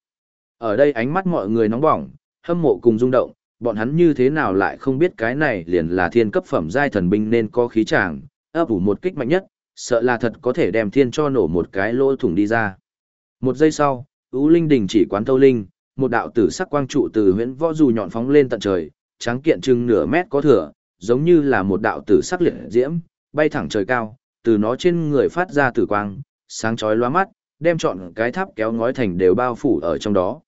Speaker 1: Ở đây ánh mắt mọi người nóng bỏng, hâm mộ cùng rung động, bọn hắn như thế nào lại không biết cái này liền là thiên cấp phẩm giai thần binh nên có khí tràng, ấp ủ một kích mạnh nhất, sợ là thật có thể đem thiên cho nổ một cái lỗ thủng đi ra. Một giây sau, Ú linh đình chỉ quán thâu linh, một đạo tử sắc quang trụ từ huyễn võ dù nhọn phóng lên tận trời, trắng kiện chừng nửa mét có thừa, giống như là một đạo tử sắc liệt diễm, bay thẳng trời cao, từ nó trên người phát ra tử quang, sáng chói loa mắt, đem trọn cái tháp kéo ngói thành đều bao phủ ở trong đó.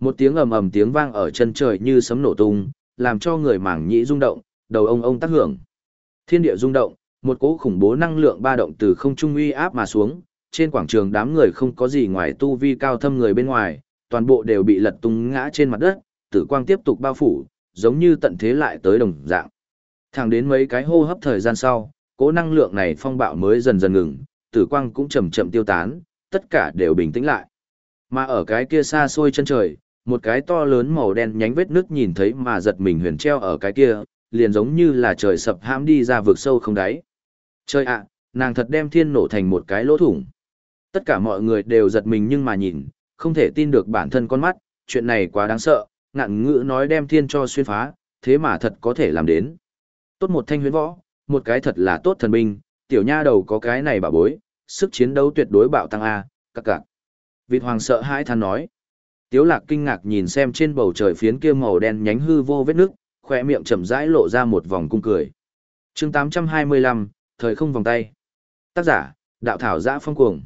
Speaker 1: Một tiếng ầm ầm tiếng vang ở chân trời như sấm nổ tung, làm cho người mảng nhĩ rung động, đầu ông ông tác hưởng. Thiên địa rung động, một cỗ khủng bố năng lượng ba động từ không trung uy áp mà xuống, trên quảng trường đám người không có gì ngoài tu vi cao thâm người bên ngoài, toàn bộ đều bị lật tung ngã trên mặt đất, tử quang tiếp tục bao phủ, giống như tận thế lại tới đồng dạng. Thẳng đến mấy cái hô hấp thời gian sau, cỗ năng lượng này phong bạo mới dần dần ngừng, tử quang cũng chậm chậm tiêu tán, tất cả đều bình tĩnh lại. Mà ở cái kia xa xôi chân trời, một cái to lớn màu đen nhánh vết nước nhìn thấy mà giật mình huyền treo ở cái kia, liền giống như là trời sập hãm đi ra vực sâu không đáy. Trời ạ, nàng thật đem thiên nổ thành một cái lỗ thủng. Tất cả mọi người đều giật mình nhưng mà nhìn, không thể tin được bản thân con mắt, chuyện này quá đáng sợ, ngạn ngữ nói đem thiên cho xuyên phá, thế mà thật có thể làm đến. Tốt một thanh huyễn võ, một cái thật là tốt thần binh, tiểu nha đầu có cái này bảo bối, sức chiến đấu tuyệt đối bạo tăng A, các cạc. Vịt hoàng sợ hãi than nói. Tiếu lạc kinh ngạc nhìn xem trên bầu trời phiến kia màu đen nhánh hư vô vết nước, khỏe miệng chậm rãi lộ ra một vòng cung cười. chương 825, thời không vòng tay. Tác giả, đạo thảo giã phong cuồng.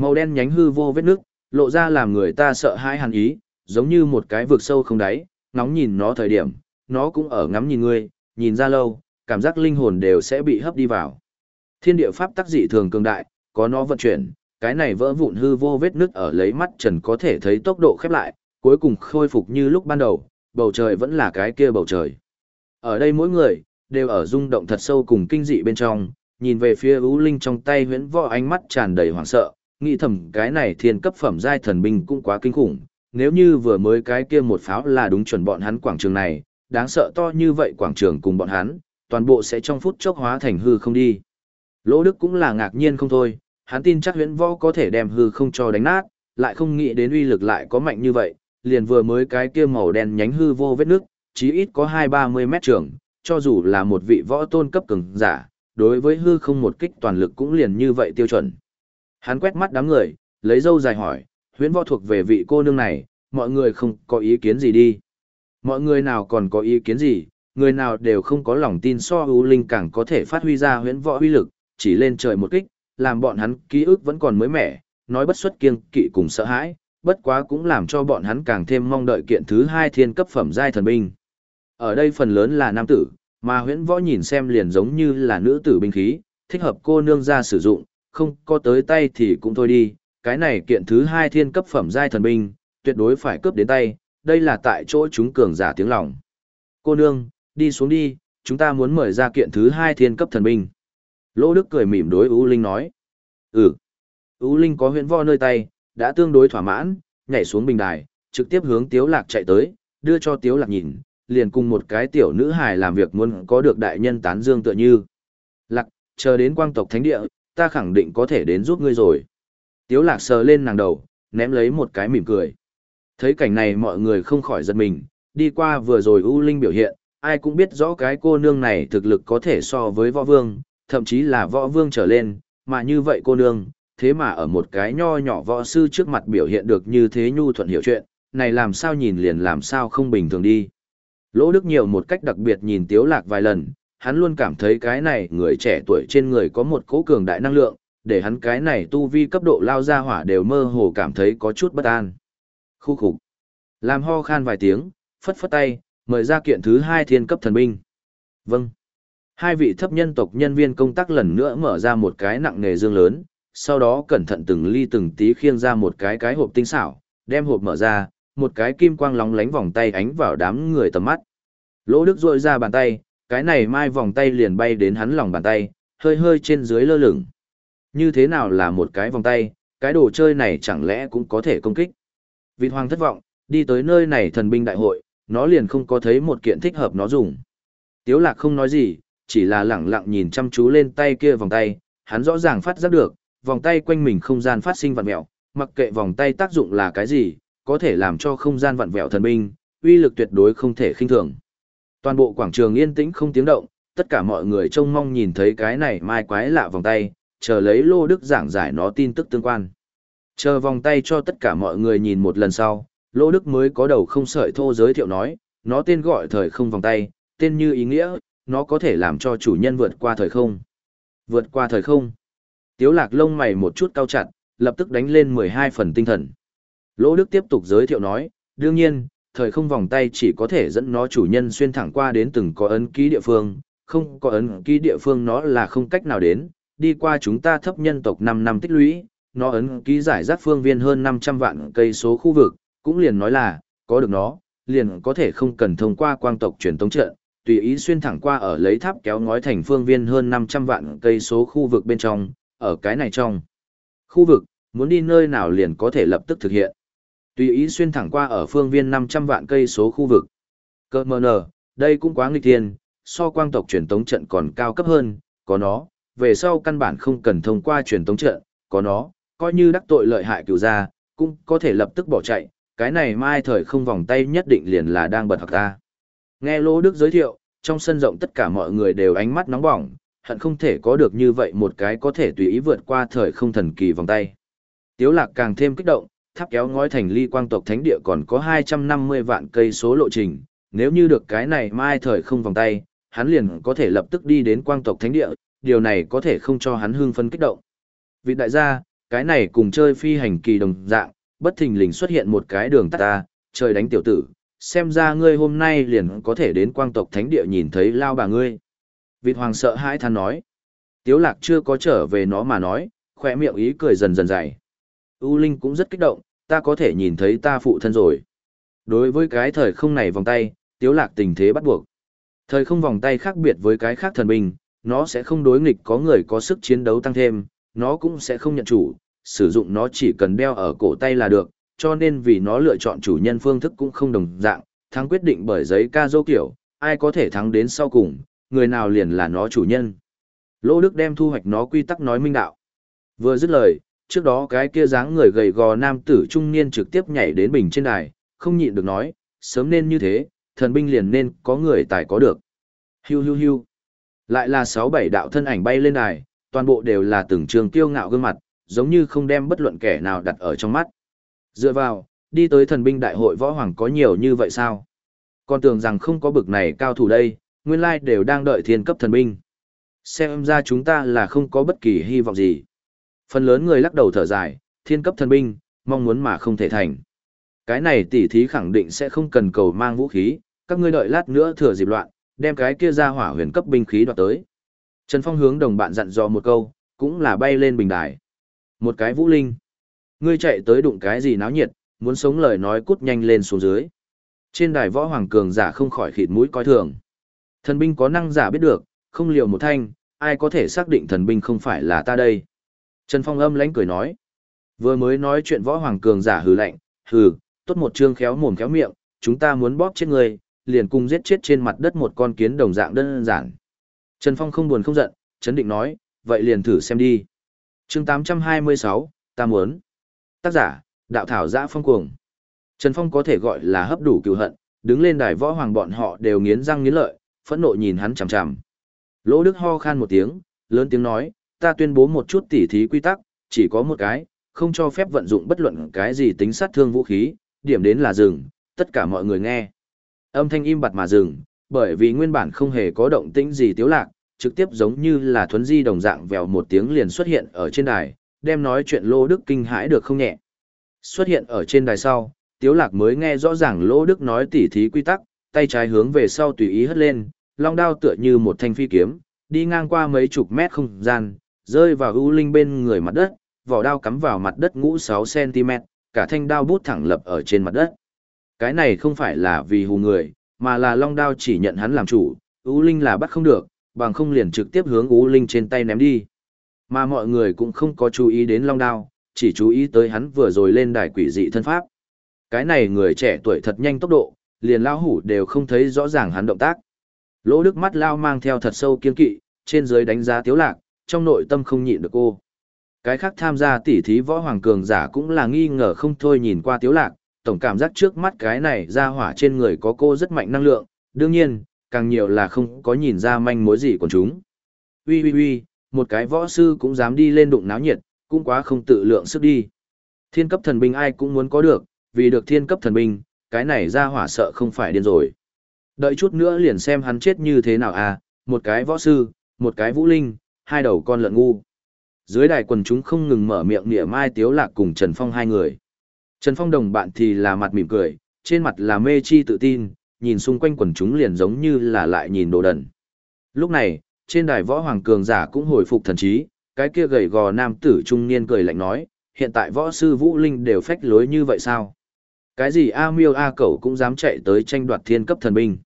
Speaker 1: Màu đen nhánh hư vô vết nước, lộ ra làm người ta sợ hãi hàn ý, giống như một cái vực sâu không đáy, ngóng nhìn nó thời điểm, nó cũng ở ngắm nhìn ngươi, nhìn ra lâu, cảm giác linh hồn đều sẽ bị hấp đi vào. Thiên địa pháp tác dị thường cường đại, có nó vận chuyển, cái này vỡ vụn hư vô vết nước ở lấy mắt trần có thể thấy tốc độ khép lại, cuối cùng khôi phục như lúc ban đầu, bầu trời vẫn là cái kia bầu trời. Ở đây mỗi người, đều ở rung động thật sâu cùng kinh dị bên trong, nhìn về phía ưu linh trong tay huyễn võ ánh mắt tràn đầy hoảng sợ, nghĩ thầm cái này thiên cấp phẩm giai thần binh cũng quá kinh khủng, nếu như vừa mới cái kia một pháo là đúng chuẩn bọn hắn quảng trường này, đáng sợ to như vậy quảng trường cùng bọn hắn, toàn bộ sẽ trong phút chốc hóa thành hư không đi. Lỗ Đức cũng là ngạc nhiên không thôi, hắn tin chắc huyễn võ có thể đem hư không cho đánh nát, lại không nghĩ đến uy lực lại có mạnh như vậy, liền vừa mới cái kia màu đen nhánh hư vô vết nước, chí ít có hai ba mươi mét trường, cho dù là một vị võ tôn cấp cường giả, đối với hư không một kích toàn lực cũng liền như vậy tiêu chuẩn. Hắn quét mắt đám người, lấy dâu dài hỏi, huyễn võ thuộc về vị cô nương này, mọi người không có ý kiến gì đi. Mọi người nào còn có ý kiến gì, người nào đều không có lòng tin so ưu linh càng có thể phát huy ra huyễn võ uy lực, chỉ lên trời một kích, làm bọn hắn ký ức vẫn còn mới mẻ, nói bất xuất kiêng kỵ cùng sợ hãi, bất quá cũng làm cho bọn hắn càng thêm mong đợi kiện thứ hai thiên cấp phẩm giai thần binh. Ở đây phần lớn là nam tử, mà huyễn võ nhìn xem liền giống như là nữ tử binh khí, thích hợp cô nương ra sử dụng, không có tới tay thì cũng thôi đi, cái này kiện thứ hai thiên cấp phẩm giai thần binh, tuyệt đối phải cướp đến tay, đây là tại chỗ chúng cường giả tiếng lòng. Cô nương, đi xuống đi, chúng ta muốn mời ra kiện thứ hai thiên cấp thần binh. Lỗ Đức cười mỉm đối U Linh nói. Ừ. U Linh có huyện vo nơi tay, đã tương đối thỏa mãn, nhảy xuống bình đài, trực tiếp hướng Tiếu Lạc chạy tới, đưa cho Tiếu Lạc nhìn, liền cùng một cái tiểu nữ hài làm việc muốn có được đại nhân tán dương tựa như. Lạc, chờ đến quang tộc thánh địa, ta khẳng định có thể đến giúp ngươi rồi. Tiếu Lạc sờ lên nàng đầu, ném lấy một cái mỉm cười. Thấy cảnh này mọi người không khỏi giật mình, đi qua vừa rồi U Linh biểu hiện, ai cũng biết rõ cái cô nương này thực lực có thể so với võ vương, thậm chí là võ vương trở lên, mà như vậy cô nương, thế mà ở một cái nho nhỏ võ sư trước mặt biểu hiện được như thế nhu thuận hiểu chuyện, này làm sao nhìn liền làm sao không bình thường đi. Lỗ Đức nhiều một cách đặc biệt nhìn Tiếu Lạc vài lần, hắn luôn cảm thấy cái này người trẻ tuổi trên người có một cỗ cường đại năng lượng, để hắn cái này tu vi cấp độ lao ra hỏa đều mơ hồ cảm thấy có chút bất an. Khu khục. Làm ho khan vài tiếng, phất phất tay, mời ra kiện thứ hai thiên cấp thần binh. Vâng. Hai vị thấp nhân tộc nhân viên công tác lần nữa mở ra một cái nặng nghề dương lớn, sau đó cẩn thận từng ly từng tí khiêng ra một cái cái hộp tinh xảo, đem hộp mở ra, một cái kim quang lóng lánh vòng tay ánh vào đám người tầm mắt. Lỗ Đức rôi ra bàn tay, cái này mai vòng tay liền bay đến hắn lòng bàn tay, hơi hơi trên dưới lơ lửng. Như thế nào là một cái vòng tay, cái đồ chơi này chẳng lẽ cũng có thể công kích. Vịt hoàng thất vọng, đi tới nơi này thần binh đại hội, nó liền không có thấy một kiện thích hợp nó dùng. Tiếu lạc không nói gì, chỉ là lẳng lặng nhìn chăm chú lên tay kia vòng tay, hắn rõ ràng phát giác được, vòng tay quanh mình không gian phát sinh vặn vẹo, mặc kệ vòng tay tác dụng là cái gì, có thể làm cho không gian vặn vẹo thần binh, uy lực tuyệt đối không thể khinh thường. Toàn bộ quảng trường yên tĩnh không tiếng động, tất cả mọi người trông mong nhìn thấy cái này mai quái lạ vòng tay, chờ lấy Lô Đức giảng giải nó tin tức tương quan. Chờ vòng tay cho tất cả mọi người nhìn một lần sau, Lô Đức mới có đầu không sợi thô giới thiệu nói, nó tên gọi thời không vòng tay, tên như ý nghĩa, nó có thể làm cho chủ nhân vượt qua thời không. Vượt qua thời không. Tiếu lạc lông mày một chút cao chặt, lập tức đánh lên 12 phần tinh thần. Lô Đức tiếp tục giới thiệu nói, đương nhiên, thời không vòng tay chỉ có thể dẫn nó chủ nhân xuyên thẳng qua đến từng có ấn ký địa phương, không có ấn ký địa phương nó là không cách nào đến, đi qua chúng ta thấp nhân tộc 5 năm tích lũy, nó ấn ký giải rác phương viên hơn 500 vạn cây số khu vực, cũng liền nói là, có được nó, liền có thể không cần thông qua quang tộc truyền tống trận, tùy ý xuyên thẳng qua ở lấy tháp kéo ngói thành phương viên hơn 500 vạn cây số khu vực bên trong, ở cái này trong. Khu vực, muốn đi nơi nào liền có thể lập tức thực hiện. Tùy ý xuyên thẳng qua ở phương viên 500 vạn cây số khu vực. Cơ mờ nở, đây cũng quá nghịch thiên, so quang tộc truyền tống trận còn cao cấp hơn, có nó, về sau căn bản không cần thông qua truyền tống trận, có nó, coi như đắc tội lợi hại cửu gia, cũng có thể lập tức bỏ chạy, cái này mai thời không vòng tay nhất định liền là đang bật học ta. Nghe Lô Đức giới thiệu, trong sân rộng tất cả mọi người đều ánh mắt nóng bỏng, hận không thể có được như vậy một cái có thể tùy ý vượt qua thời không thần kỳ vòng tay. Tiếu lạc càng thêm kích động, tháp kéo ngói thành ly quang tộc thánh địa còn có 250 vạn cây số lộ trình, nếu như được cái này mai thời không vòng tay, hắn liền có thể lập tức đi đến quang tộc thánh địa, điều này có thể không cho hắn hưng phấn kích động. Vị đại gia, cái này cùng chơi phi hành kỳ đồng dạng, bất thình lình xuất hiện một cái đường tắt ta, trời đánh tiểu tử, xem ra ngươi hôm nay liền có thể đến quang tộc thánh địa nhìn thấy lao bà ngươi. Vịt hoàng sợ hãi than nói. Tiếu lạc chưa có trở về nó mà nói, khỏe miệng ý cười dần dần dày. U Linh cũng rất kích động, ta có thể nhìn thấy ta phụ thân rồi. Đối với cái thời không này vòng tay, tiếu lạc tình thế bắt buộc. Thời không vòng tay khác biệt với cái khác thần binh, nó sẽ không đối nghịch có người có sức chiến đấu tăng thêm, nó cũng sẽ không nhận chủ, sử dụng nó chỉ cần đeo ở cổ tay là được, cho nên vì nó lựa chọn chủ nhân phương thức cũng không đồng dạng, thắng quyết định bởi giấy ca dô kiểu, ai có thể thắng đến sau cùng, người nào liền là nó chủ nhân. lô Đức đem thu hoạch nó quy tắc nói minh đạo. Vừa dứt lời, trước đó cái kia dáng người gầy gò nam tử trung niên trực tiếp nhảy đến bình trên đài, không nhịn được nói, sớm nên như thế, thần binh liền nên có người tài có được. Hiu hiu hiu. Lại là sáu bảy đạo thân ảnh bay lên đài, toàn bộ đều là từng trường tiêu ngạo gương mặt, giống như không đem bất luận kẻ nào đặt ở trong mắt. Dựa vào, đi tới thần binh đại hội võ hoàng có nhiều như vậy sao? Còn tưởng rằng không có bực này cao thủ đây, nguyên lai đều đang đợi thiên cấp thần binh. Xem ra chúng ta là không có bất kỳ hy vọng gì. Phần lớn người lắc đầu thở dài, thiên cấp thần binh, mong muốn mà không thể thành. Cái này tỉ thí khẳng định sẽ không cần cầu mang vũ khí, các ngươi đợi lát nữa thừa dịp loạn, đem cái kia ra hỏa huyền cấp binh khí đoạt tới. Trần Phong hướng đồng bạn dặn dò một câu, cũng là bay lên bình đài. Một cái vũ linh. Ngươi chạy tới đụng cái gì náo nhiệt, muốn sống lời nói cút nhanh lên xuống dưới. Trên đài võ hoàng cường giả không khỏi khịt mũi coi thường. Thần binh có năng giả biết được, không liều một thanh, ai có thể xác định thần binh không phải là ta đây. Trần Phong âm lãnh cười nói. Vừa mới nói chuyện võ hoàng cường giả hừ lạnh, hừ, tốt một chương khéo mồm khéo miệng, chúng ta muốn bóp chết người, liền cùng giết chết trên mặt đất một con kiến đồng dạng đơn giản. Trần Phong không buồn không giận, chấn định nói, vậy liền thử xem đi. chương 826, ta muốn. Tác giả, đạo thảo giã phong cuồng. Trần Phong có thể gọi là hấp đủ cựu hận, đứng lên đài võ hoàng bọn họ đều nghiến răng nghiến lợi, phẫn nộ nhìn hắn chằm chằm. Lỗ Đức ho khan một tiếng, lớn tiếng nói, ta tuyên bố một chút tỉ thí quy tắc, chỉ có một cái, không cho phép vận dụng bất luận cái gì tính sát thương vũ khí, điểm đến là dừng, tất cả mọi người nghe. Âm thanh im bặt mà dừng, bởi vì nguyên bản không hề có động tĩnh gì tiếu lạc, trực tiếp giống như là thuấn di đồng dạng vèo một tiếng liền xuất hiện ở trên đài, đem nói chuyện Lô Đức kinh hãi được không nhẹ. Xuất hiện ở trên đài sau, tiếu lạc mới nghe rõ ràng Lô Đức nói tỉ thí quy tắc, tay trái hướng về sau tùy ý hất lên, long đao tựa như một thanh phi kiếm, đi ngang qua mấy chục mét không gian, rơi vào ưu linh bên người mặt đất, vỏ đao cắm vào mặt đất ngũ 6cm, cả thanh đao bút thẳng lập ở trên mặt đất. Cái này không phải là vì hù người, mà là long đao chỉ nhận hắn làm chủ, ưu linh là bắt không được, bằng không liền trực tiếp hướng ưu linh trên tay ném đi. Mà mọi người cũng không có chú ý đến long đao, chỉ chú ý tới hắn vừa rồi lên đài quỷ dị thân pháp. Cái này người trẻ tuổi thật nhanh tốc độ, liền lao hủ đều không thấy rõ ràng hắn động tác. Lỗ đức mắt lao mang theo thật sâu kiên kỵ, trên dưới đánh giá tiếu lạc, trong nội tâm không nhịn được cô. Cái khác tham gia tỉ thí võ hoàng cường giả cũng là nghi ngờ không thôi nhìn qua tiếu lạc, tổng cảm giác trước mắt cái này ra hỏa trên người có cô rất mạnh năng lượng, đương nhiên, càng nhiều là không có nhìn ra manh mối gì của chúng. Ui ui ui, một cái võ sư cũng dám đi lên đụng náo nhiệt, cũng quá không tự lượng sức đi. Thiên cấp thần binh ai cũng muốn có được, vì được thiên cấp thần binh, cái này ra hỏa sợ không phải điên rồi. Đợi chút nữa liền xem hắn chết như thế nào à, một cái võ sư, một cái vũ linh, hai đầu con lợn ngu. Dưới đài quần chúng không ngừng mở miệng nịa mai tiếu lạc cùng Trần Phong hai người. Trần Phong đồng bạn thì là mặt mỉm cười, trên mặt là mê chi tự tin, nhìn xung quanh quần chúng liền giống như là lại nhìn đồ đần. Lúc này, trên đài võ hoàng cường giả cũng hồi phục thần trí, cái kia gầy gò nam tử trung niên cười lạnh nói, hiện tại võ sư Vũ Linh đều phách lối như vậy sao? Cái gì A Miêu A Cẩu cũng dám chạy tới tranh đoạt thiên cấp thần binh.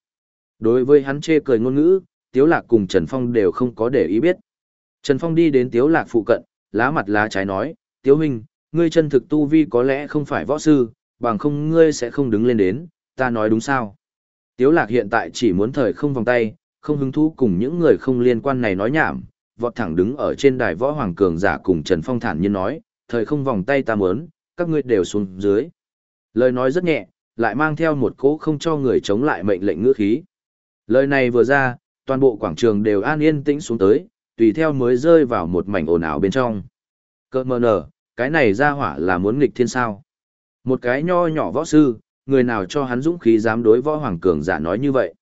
Speaker 1: Đối với hắn chê cười ngôn ngữ, Tiếu Lạc cùng Trần Phong đều không có để ý biết. Trần Phong đi đến Tiếu Lạc phụ cận, lá mặt lá trái nói, Tiếu Minh, ngươi chân thực tu vi có lẽ không phải võ sư, bằng không ngươi sẽ không đứng lên đến, ta nói đúng sao. Tiếu Lạc hiện tại chỉ muốn thời không vòng tay, không hứng thú cùng những người không liên quan này nói nhảm, vọt thẳng đứng ở trên đài võ hoàng cường giả cùng Trần Phong thản nhiên nói, thời không vòng tay ta muốn, các ngươi đều xuống dưới. Lời nói rất nhẹ, lại mang theo một cỗ không cho người chống lại mệnh lệnh ngữ khí. Lời này vừa ra, toàn bộ quảng trường đều an yên tĩnh xuống tới, tùy theo mới rơi vào một mảnh ồn ào bên trong. Cơ mờ nở, cái này ra hỏa là muốn nghịch thiên sao. Một cái nho nhỏ võ sư, người nào cho hắn dũng khí dám đối võ hoàng cường giả nói như vậy.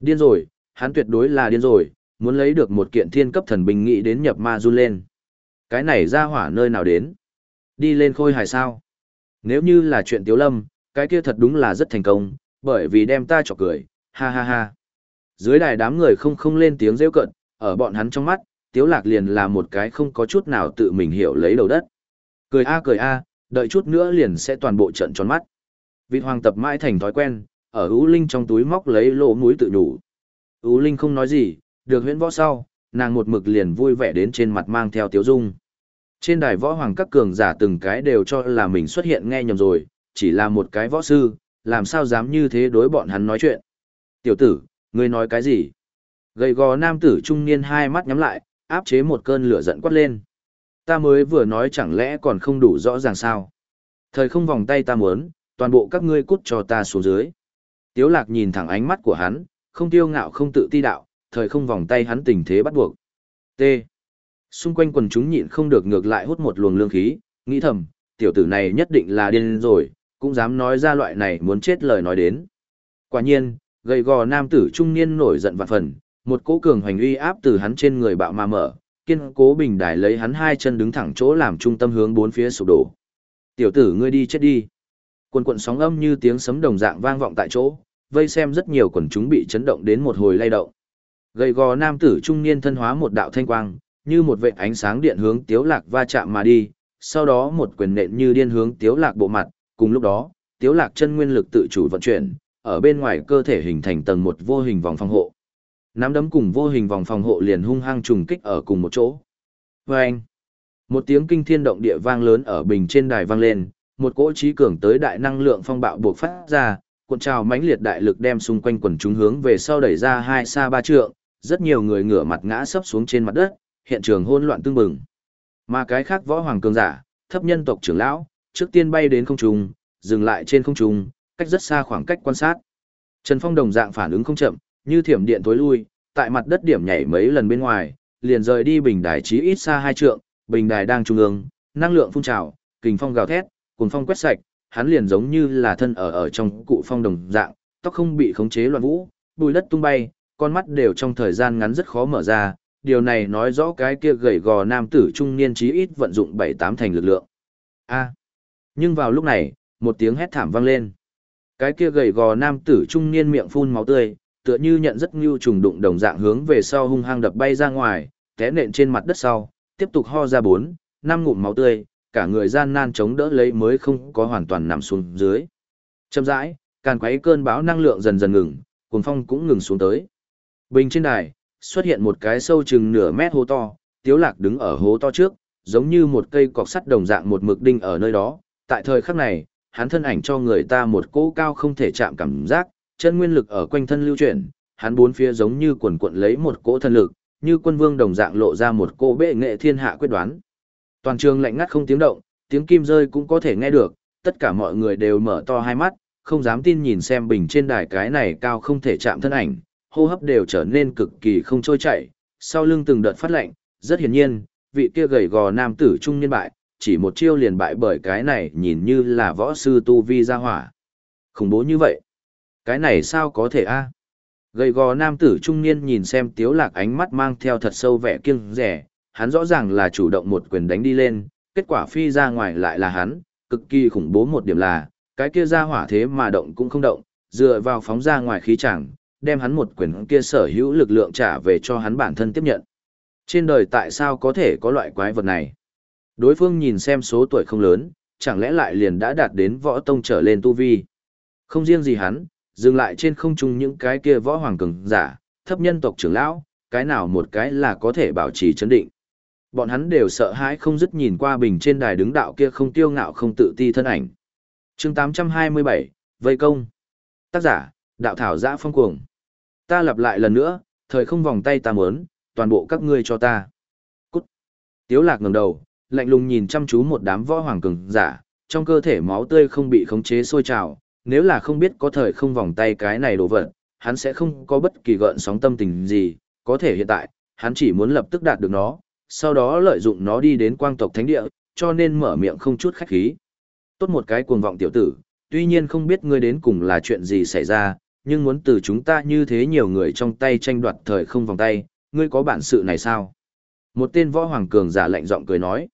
Speaker 1: Điên rồi, hắn tuyệt đối là điên rồi, muốn lấy được một kiện thiên cấp thần binh nghĩ đến nhập ma run lên. Cái này ra hỏa nơi nào đến? Đi lên khôi hài sao? Nếu như là chuyện tiếu lâm, cái kia thật đúng là rất thành công, bởi vì đem ta chọc cười, ha ha ha. Dưới đài đám người không không lên tiếng rêu cận, ở bọn hắn trong mắt, tiếu lạc liền là một cái không có chút nào tự mình hiểu lấy đầu đất. Cười a cười a, đợi chút nữa liền sẽ toàn bộ trận tròn mắt. Vị hoàng tập mãi thành thói quen, ở Ú Linh trong túi móc lấy lỗ mũi tự nhủ. Ú Linh không nói gì, được huyễn võ sau, nàng một mực liền vui vẻ đến trên mặt mang theo tiếu dung. Trên đài võ hoàng các cường giả từng cái đều cho là mình xuất hiện nghe nhầm rồi, chỉ là một cái võ sư, làm sao dám như thế đối bọn hắn nói chuyện. Tiểu tử, ngươi nói cái gì? Gầy gò nam tử trung niên hai mắt nhắm lại, áp chế một cơn lửa giận quát lên. Ta mới vừa nói chẳng lẽ còn không đủ rõ ràng sao? Thời không vòng tay ta muốn, toàn bộ các ngươi cút cho ta xuống dưới. Tiếu lạc nhìn thẳng ánh mắt của hắn, không tiêu ngạo không tự ti đạo, thời không vòng tay hắn tình thế bắt buộc. T. Xung quanh quần chúng nhịn không được ngược lại hút một luồng lương khí, nghĩ thầm, tiểu tử này nhất định là điên rồi, cũng dám nói ra loại này muốn chết lời nói đến. Quả nhiên, gầy gò nam tử trung niên nổi giận vạn phần, một cỗ cường hoành uy áp từ hắn trên người bạo mà mở, kiên cố bình đài lấy hắn hai chân đứng thẳng chỗ làm trung tâm hướng bốn phía sụp đổ. Tiểu tử ngươi đi chết đi. Quần quần sóng âm như tiếng sấm đồng dạng vang vọng tại chỗ, vây xem rất nhiều quần chúng bị chấn động đến một hồi lay động. Gầy gò nam tử trung niên thân hóa một đạo thanh quang, như một vệ ánh sáng điện hướng Tiếu Lạc va chạm mà đi, sau đó một quyền nện như điên hướng Tiếu Lạc bộ mặt, cùng lúc đó, Tiếu Lạc chân nguyên lực tự chủ vận chuyển, ở bên ngoài cơ thể hình thành tầng một vô hình vòng phòng hộ. Nắm đấm cùng vô hình vòng phòng hộ liền hung hăng trùng kích ở cùng một chỗ. Vâng! Một tiếng kinh thiên động địa vang lớn ở bình trên đài vang lên, một cỗ trí cường tới đại năng lượng phong bạo buộc phát ra, cuộn trào mãnh liệt đại lực đem xung quanh quần chúng hướng về sau đẩy ra hai xa ba trượng, rất nhiều người ngửa mặt ngã sấp xuống trên mặt đất, hiện trường hỗn loạn tương bừng. Mà cái khác võ hoàng cường giả, thấp nhân tộc trưởng lão, trước tiên bay đến không trung, dừng lại trên không trung, cách rất xa khoảng cách quan sát. Trần Phong đồng dạng phản ứng không chậm, như thiểm điện tối lui, tại mặt đất điểm nhảy mấy lần bên ngoài, liền rời đi bình đài chí ít xa hai trượng, bình đài đang trung ương, năng lượng phun trào, kình phong gào thét, cuồng phong quét sạch, hắn liền giống như là thân ở ở trong cụ phong đồng dạng, tóc không bị khống chế loạn vũ, bùi đất tung bay, con mắt đều trong thời gian ngắn rất khó mở ra, điều này nói rõ cái kia gầy gò nam tử trung niên chí ít vận dụng bảy tám thành lực lượng. A. Nhưng vào lúc này, một tiếng hét thảm vang lên. Cái kia gầy gò nam tử trung niên miệng phun máu tươi, tựa như nhận rất nhu trùng đụng đồng dạng hướng về sau hung hăng đập bay ra ngoài, té nện trên mặt đất sau, tiếp tục ho ra bốn, năm ngụm máu tươi, cả người gian nan chống đỡ lấy mới không có hoàn toàn nằm xuống dưới. Chậm rãi, càn quấy cơn bão năng lượng dần dần ngừng, cuồng phong cũng ngừng xuống tới. Bình trên đài, xuất hiện một cái sâu chừng nửa mét hố to, tiếu lạc đứng ở hố to trước, giống như một cây cọc sắt đồng dạng một mực đinh ở nơi đó. Tại thời khắc này, hắn thân ảnh cho người ta một cỗ cao không thể chạm cảm giác, chân nguyên lực ở quanh thân lưu chuyển, hắn bốn phía giống như quần cuộn lấy một cỗ thân lực, như quân vương đồng dạng lộ ra một cỗ bệ nghệ thiên hạ quyết đoán. Toàn trường lạnh ngắt không tiếng động, tiếng kim rơi cũng có thể nghe được, tất cả mọi người đều mở to hai mắt, không dám tin nhìn xem bình trên đài cái này cao không thể chạm thân ảnh, hô hấp đều trở nên cực kỳ không trôi chảy, sau lưng từng đợt phát lạnh, rất hiển nhiên, vị kia gầy gò nam tử trung niên bại, chỉ một chiêu liền bại bởi cái này nhìn như là võ sư tu vi ra hỏa. Khủng bố như vậy. Cái này sao có thể a? Gầy gò nam tử trung niên nhìn xem tiếu lạc ánh mắt mang theo thật sâu vẻ kiêng rẻ, hắn rõ ràng là chủ động một quyền đánh đi lên, kết quả phi ra ngoài lại là hắn, cực kỳ khủng bố một điểm là, cái kia ra hỏa thế mà động cũng không động, dựa vào phóng ra ngoài khí chẳng, đem hắn một quyền kia sở hữu lực lượng trả về cho hắn bản thân tiếp nhận. Trên đời tại sao có thể có loại quái vật này? Đối phương nhìn xem số tuổi không lớn, chẳng lẽ lại liền đã đạt đến võ tông trở lên tu vi. Không riêng gì hắn, dừng lại trên không trung những cái kia võ hoàng cường giả, thấp nhân tộc trưởng lão, cái nào một cái là có thể bảo trì chấn định. Bọn hắn đều sợ hãi không dứt nhìn qua bình trên đài đứng đạo kia không tiêu ngạo không tự ti thân ảnh. chương 827, Vây Công. Tác giả, Đạo Thảo Giã Phong Cuồng. Ta lặp lại lần nữa, thời không vòng tay ta muốn, toàn bộ các ngươi cho ta. cút Tiếu lạc ngẩng đầu, lạnh lùng nhìn chăm chú một đám võ hoàng cường giả, trong cơ thể máu tươi không bị khống chế sôi trào, nếu là không biết có thời không vòng tay cái này đồ vật, hắn sẽ không có bất kỳ gợn sóng tâm tình gì, có thể hiện tại, hắn chỉ muốn lập tức đạt được nó, sau đó lợi dụng nó đi đến quang tộc thánh địa, cho nên mở miệng không chút khách khí. Tốt một cái cuồng vọng tiểu tử, tuy nhiên không biết ngươi đến cùng là chuyện gì xảy ra, nhưng muốn từ chúng ta như thế nhiều người trong tay tranh đoạt thời không vòng tay, ngươi có bản sự này sao? Một tên võ hoàng cường giả lạnh giọng cười nói.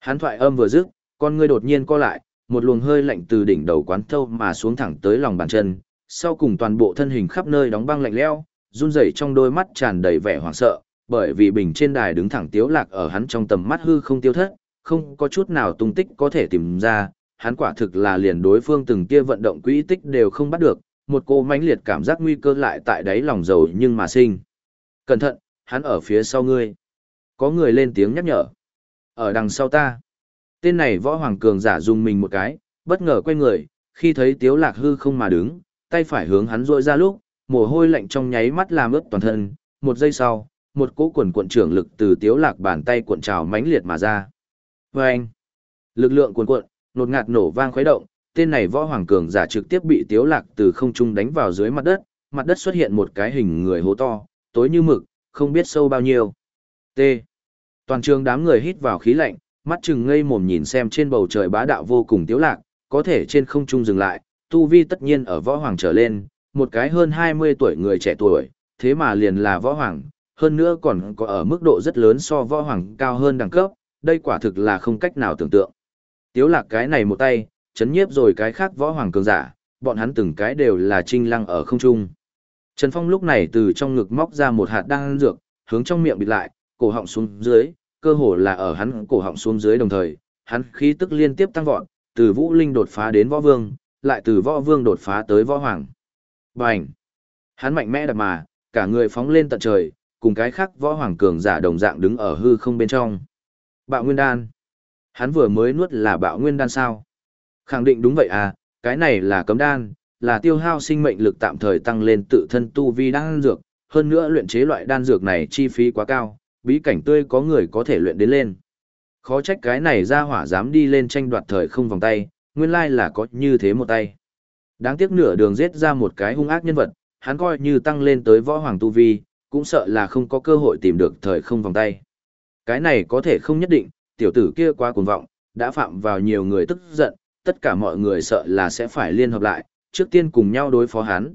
Speaker 1: Hắn thoại âm vừa dứt, con ngươi đột nhiên co lại, một luồng hơi lạnh từ đỉnh đầu quán thâu mà xuống thẳng tới lòng bàn chân, sau cùng toàn bộ thân hình khắp nơi đóng băng lạnh lẽo, run rẩy trong đôi mắt tràn đầy vẻ hoảng sợ, bởi vì bình trên đài đứng thẳng tiếu lạc ở hắn trong tầm mắt hư không tiêu thất, không có chút nào tung tích có thể tìm ra, hắn quả thực là liền đối phương từng kia vận động quỹ tích đều không bắt được, một cô mãnh liệt cảm giác nguy cơ lại tại đáy lòng dầu nhưng mà sinh. Cẩn thận, hắn ở phía sau ngươi. Có người lên tiếng nhắc nhở. Ở đằng sau ta. Tên này võ hoàng cường giả dùng mình một cái, bất ngờ quay người, khi thấy tiếu lạc hư không mà đứng, tay phải hướng hắn rội ra lúc, mồ hôi lạnh trong nháy mắt làm ướt toàn thân, một giây sau, một cỗ quần cuộn trưởng lực từ tiếu lạc bàn tay cuộn trào mãnh liệt mà ra. Vâng! Lực lượng cuộn cuộn, nột ngạt nổ vang khuấy động, tên này võ hoàng cường giả trực tiếp bị tiếu lạc từ không trung đánh vào dưới mặt đất, mặt đất xuất hiện một cái hình người hố to, tối như mực, không biết sâu bao nhiêu. T. Toàn trường đám người hít vào khí lạnh, mắt chừng ngây mồm nhìn xem trên bầu trời bá đạo vô cùng tiếu lạc, có thể trên không trung dừng lại, tu vi tất nhiên ở võ hoàng trở lên, một cái hơn 20 tuổi người trẻ tuổi, thế mà liền là võ hoàng, hơn nữa còn có ở mức độ rất lớn so võ hoàng cao hơn đẳng cấp, đây quả thực là không cách nào tưởng tượng. Tiếu lạc cái này một tay, chấn nhiếp rồi cái khác võ hoàng cường giả, bọn hắn từng cái đều là trinh lăng ở không trung. Trần Phong lúc này từ trong ngực móc ra một hạt đan dược, hướng trong miệng bịt lại, cổ họng xuống dưới, cơ hồ là ở hắn cổ họng xuống dưới đồng thời, hắn khí tức liên tiếp tăng vọt, từ vũ linh đột phá đến võ vương, lại từ võ vương đột phá tới võ hoàng. Bành! Hắn mạnh mẽ đập mà, cả người phóng lên tận trời, cùng cái khác võ hoàng cường giả đồng dạng đứng ở hư không bên trong. Bạo Nguyên Đan. Hắn vừa mới nuốt là Bạo Nguyên Đan sao? Khẳng định đúng vậy à, cái này là cấm đan, là tiêu hao sinh mệnh lực tạm thời tăng lên tự thân tu vi đan dược, hơn nữa luyện chế loại đan dược này chi phí quá cao, bí cảnh tươi có người có thể luyện đến lên. Khó trách cái này ra hỏa dám đi lên tranh đoạt thời không vòng tay, nguyên lai là có như thế một tay. Đáng tiếc nửa đường giết ra một cái hung ác nhân vật, hắn coi như tăng lên tới võ hoàng tu vi, cũng sợ là không có cơ hội tìm được thời không vòng tay. Cái này có thể không nhất định, tiểu tử kia quá cuồng vọng, đã phạm vào nhiều người tức giận, tất cả mọi người sợ là sẽ phải liên hợp lại, trước tiên cùng nhau đối phó hắn.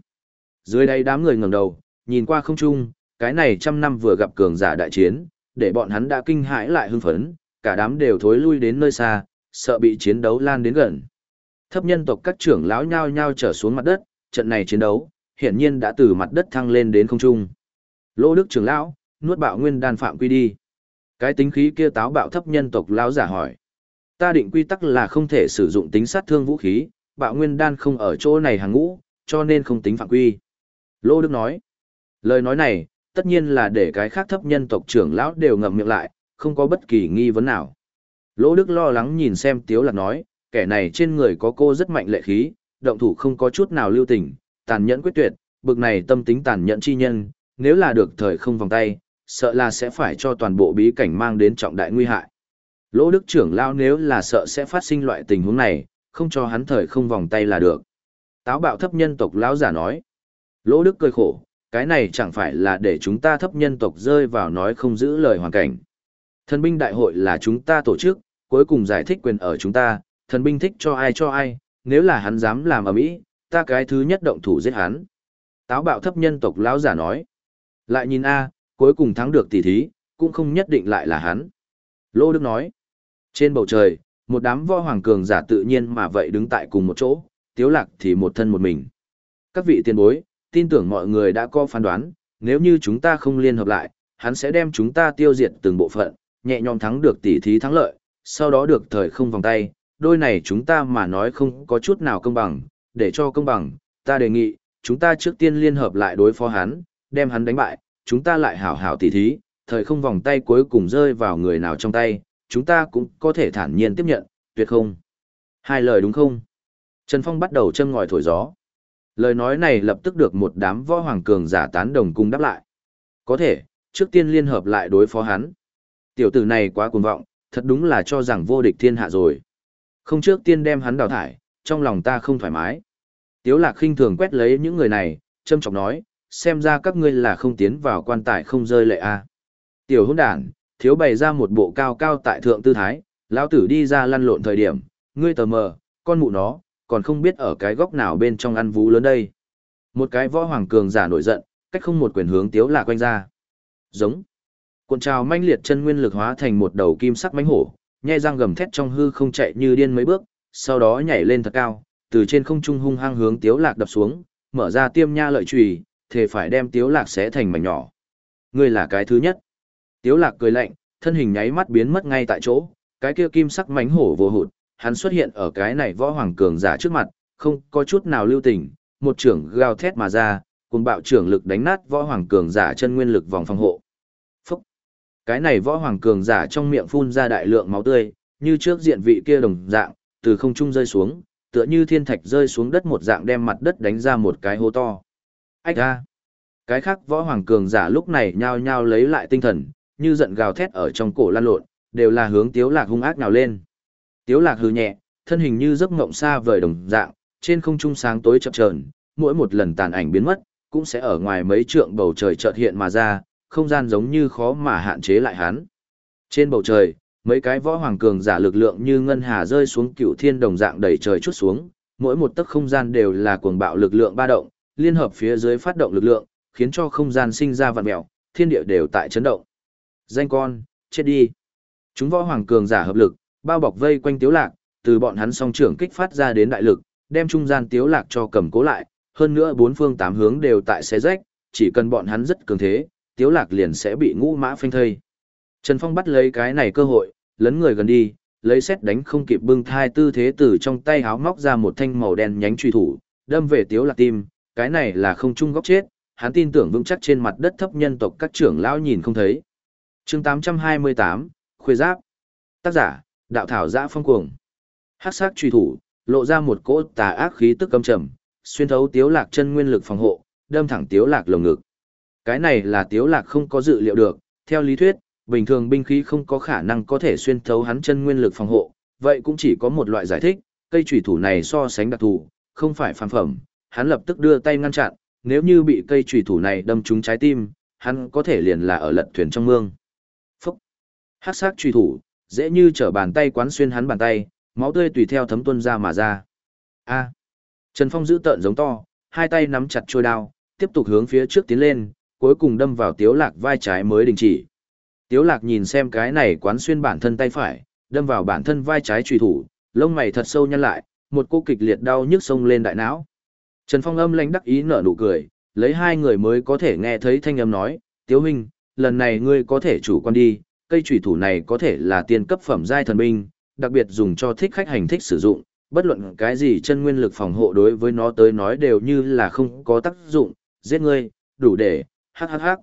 Speaker 1: Dưới đây đám người ngẩng đầu, nhìn qua không trung, cái này trăm năm vừa gặp cường giả đại chiến, để bọn hắn đã kinh hãi lại hưng phấn, cả đám đều thối lui đến nơi xa, sợ bị chiến đấu lan đến gần. Thấp nhân tộc các trưởng lão nhao nhao trở xuống mặt đất, trận này chiến đấu, hiển nhiên đã từ mặt đất thăng lên đến không trung. lô Đức trưởng lão, nuốt bạo nguyên đan phạm quy đi. Cái tính khí kia táo bạo thấp nhân tộc lão giả hỏi. Ta định quy tắc là không thể sử dụng tính sát thương vũ khí, bạo nguyên đan không ở chỗ này hàng ngũ, cho nên không tính phạm quy. Lô Đức nói. Lời nói này, tất nhiên là để cái khác thấp nhân tộc trưởng lão đều ngậm miệng lại, không có bất kỳ nghi vấn nào. Lỗ Đức lo lắng nhìn xem Tiếu Lạc nói, kẻ này trên người có cô rất mạnh lệ khí, động thủ không có chút nào lưu tình, tàn nhẫn quyết tuyệt, bực này tâm tính tàn nhẫn chi nhân, nếu là được thời không vòng tay, sợ là sẽ phải cho toàn bộ bí cảnh mang đến trọng đại nguy hại. Lỗ Đức trưởng lão nếu là sợ sẽ phát sinh loại tình huống này, không cho hắn thời không vòng tay là được. Táo bạo thấp nhân tộc lão giả nói. Lỗ Đức cười khổ, cái này chẳng phải là để chúng ta thấp nhân tộc rơi vào nói không giữ lời hoàn cảnh. Thần binh đại hội là chúng ta tổ chức, cuối cùng giải thích quyền ở chúng ta, thần binh thích cho ai cho ai, nếu là hắn dám làm ở mỹ, ta cái thứ nhất động thủ giết hắn. Táo bạo thấp nhân tộc lão giả nói. Lại nhìn A, cuối cùng thắng được tỷ thí, cũng không nhất định lại là hắn. Lô Đức nói. Trên bầu trời, một đám võ hoàng cường giả tự nhiên mà vậy đứng tại cùng một chỗ, tiếu lạc thì một thân một mình. Các vị tiền bối, tin tưởng mọi người đã có phán đoán, nếu như chúng ta không liên hợp lại, hắn sẽ đem chúng ta tiêu diệt từng bộ phận, nhẹ nhõm thắng được tỷ thí thắng lợi, sau đó được thời không vòng tay, đôi này chúng ta mà nói không có chút nào công bằng, để cho công bằng, ta đề nghị, chúng ta trước tiên liên hợp lại đối phó hắn, đem hắn đánh bại, chúng ta lại hảo hảo tỷ thí, thời không vòng tay cuối cùng rơi vào người nào trong tay, chúng ta cũng có thể thản nhiên tiếp nhận, tuyệt không? Hai lời đúng không? Trần Phong bắt đầu châm ngòi thổi gió. Lời nói này lập tức được một đám võ hoàng cường giả tán đồng cung đáp lại. Có thể, trước tiên liên hợp lại đối phó hắn. Tiểu tử này quá cuồng vọng, thật đúng là cho rằng vô địch thiên hạ rồi. Không trước tiên đem hắn đào thải, trong lòng ta không thoải mái. Tiếu lạc khinh thường quét lấy những người này, châm trọng nói, xem ra các ngươi là không tiến vào quan tài không rơi lệ a. À. Tiểu hôn đàn, thiếu bày ra một bộ cao cao tại thượng tư thái, lão tử đi ra lăn lộn thời điểm, ngươi tờ mờ, con mụ nó, còn không biết ở cái góc nào bên trong ăn vú lớn đây. Một cái võ hoàng cường giả nổi giận, cách không một quyền hướng tiếu lạc quanh ra. Giống. Cuộn trào manh liệt chân nguyên lực hóa thành một đầu kim sắc mãnh hổ, nhai răng gầm thét trong hư không chạy như điên mấy bước, sau đó nhảy lên thật cao, từ trên không trung hung hăng hướng tiếu lạc đập xuống, mở ra tiêm nha lợi chùy, thề phải đem tiếu lạc xé thành mảnh nhỏ. Ngươi là cái thứ nhất. Tiếu lạc cười lạnh, thân hình nháy mắt biến mất ngay tại chỗ, cái kia kim sắc mãnh hổ vô hụt, hắn xuất hiện ở cái này võ hoàng cường giả trước mặt, không có chút nào lưu tình, một trưởng gào thét mà ra, cùng bạo trưởng lực đánh nát võ hoàng cường giả chân nguyên lực vòng phòng hộ. Phúc! Cái này võ hoàng cường giả trong miệng phun ra đại lượng máu tươi, như trước diện vị kia đồng dạng, từ không trung rơi xuống, tựa như thiên thạch rơi xuống đất một dạng đem mặt đất đánh ra một cái hố to. Ách ra! Cái khác võ hoàng cường giả lúc này nhao nhao lấy lại tinh thần, như giận gào thét ở trong cổ lan lộn, đều là hướng tiếu lạc hung ác nào lên. Tiếu lạc hừ nhẹ, thân hình như giấc ngộng xa vời đồng dạng, trên không trung sáng tối chập chờn, mỗi một lần tàn ảnh biến mất, cũng sẽ ở ngoài mấy trượng bầu trời chợt hiện mà ra, không gian giống như khó mà hạn chế lại hắn. Trên bầu trời, mấy cái võ hoàng cường giả lực lượng như ngân hà rơi xuống cựu thiên đồng dạng đầy trời chút xuống, mỗi một tấc không gian đều là cuồng bạo lực lượng ba động, liên hợp phía dưới phát động lực lượng, khiến cho không gian sinh ra vạn mèo, thiên địa đều tại chấn động. Danh con, chết đi. Chúng võ hoàng cường giả hợp lực, bao bọc vây quanh tiếu lạc, từ bọn hắn song trưởng kích phát ra đến đại lực, đem trung gian tiếu lạc cho cầm cố lại, hơn nữa bốn phương tám hướng đều tại xé rách, chỉ cần bọn hắn rất cường thế, tiếu lạc liền sẽ bị ngũ mã phanh thây. Trần Phong bắt lấy cái này cơ hội, lấn người gần đi, lấy xét đánh không kịp bưng thai tư thế từ trong tay háo móc ra một thanh màu đen nhánh truy thủ, đâm về tiếu lạc tim, cái này là không trung góc chết, hắn tin tưởng vững chắc trên mặt đất thấp nhân tộc các trưởng lão nhìn không thấy. Chương 828, Khuê Giáp Tác giả, Đạo Thảo Giã Phong Cuồng Hắc sắc truy thủ, lộ ra một cỗ tà ác khí tức căm trầm, xuyên thấu tiếu lạc chân nguyên lực phòng hộ, đâm thẳng tiếu lạc lồng ngực. Cái này là tiếu lạc không có dự liệu được, theo lý thuyết, bình thường binh khí không có khả năng có thể xuyên thấu hắn chân nguyên lực phòng hộ, vậy cũng chỉ có một loại giải thích, cây truy thủ này so sánh đặc thù, không phải phàm phẩm, hắn lập tức đưa tay ngăn chặn, nếu như bị cây truy thủ này đâm trúng trái tim, hắn có thể liền là ở lật thuyền trong mương. Phúc! Hắc sắc truy thủ, dễ như trở bàn tay quán xuyên hắn bàn tay, máu tươi tùy theo thấm tuôn ra mà ra. A! Trần Phong giữ tợn giống to, hai tay nắm chặt trôi đao, tiếp tục hướng phía trước tiến lên, cuối cùng đâm vào Tiếu Lạc vai trái mới đình chỉ. Tiếu Lạc nhìn xem cái này quán xuyên bản thân tay phải, đâm vào bản thân vai trái trùy thủ, lông mày thật sâu nhăn lại, một cô kịch liệt đau nhức sông lên đại não. Trần Phong âm lãnh đắc ý nở nụ cười, lấy hai người mới có thể nghe thấy thanh âm nói, Tiếu Minh, lần này ngươi có thể chủ quan đi, cây trùy thủ này có thể là tiên cấp phẩm giai thần binh, đặc biệt dùng cho thích khách hành thích sử dụng, bất luận cái gì chân nguyên lực phòng hộ đối với nó tới nói đều như là không có tác dụng, giết ngươi, đủ để, hắc hắc hắc.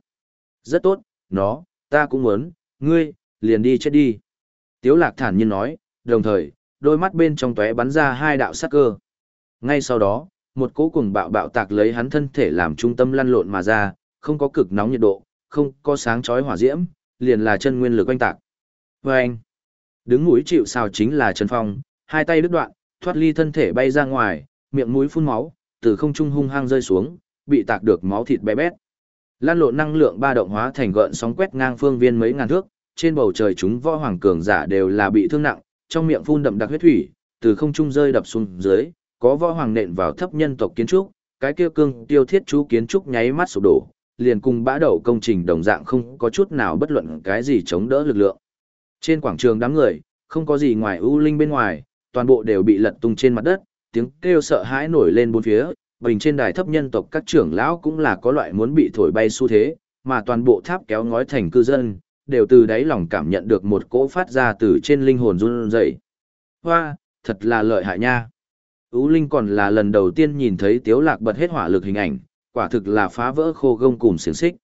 Speaker 1: Rất tốt, nó, ta cũng muốn, ngươi, liền đi chết đi. Tiếu lạc thản nhiên nói, đồng thời, đôi mắt bên trong tóe bắn ra hai đạo sắc cơ. Ngay sau đó, một cỗ cùng bạo bạo tạc lấy hắn thân thể làm trung tâm lăn lộn mà ra, không có cực nóng nhiệt độ, không có sáng chói hỏa diễm, liền là chân nguyên lực oanh tạc. Và anh, đứng mũi chịu sao chính là Trần Phong, hai tay đứt đoạn, thoát ly thân thể bay ra ngoài, miệng mũi phun máu, từ không trung hung hăng rơi xuống, bị tạc được máu thịt bé bét. Lan lộn năng lượng ba động hóa thành gợn sóng quét ngang phương viên mấy ngàn thước, trên bầu trời chúng võ hoàng cường giả đều là bị thương nặng, trong miệng phun đậm đặc huyết thủy, từ không trung rơi đập xuống dưới, có võ hoàng nện vào thấp nhân tộc kiến trúc, cái kia cương tiêu thiết chú kiến trúc nháy mắt sụp đổ, liền cùng bã đậu công trình đồng dạng không có chút nào bất luận cái gì chống đỡ lực lượng. Trên quảng trường đám người, không có gì ngoài ưu linh bên ngoài, toàn bộ đều bị lật tung trên mặt đất, tiếng kêu sợ hãi nổi lên bốn phía, bình trên đài thấp nhân tộc các trưởng lão cũng là có loại muốn bị thổi bay xu thế, mà toàn bộ tháp kéo ngói thành cư dân, đều từ đáy lòng cảm nhận được một cỗ phát ra từ trên linh hồn run rẩy. Hoa, thật là lợi hại nha. Ú Linh còn là lần đầu tiên nhìn thấy Tiếu Lạc bật hết hỏa lực hình ảnh, quả thực là phá vỡ khô gông cùng xiềng xích.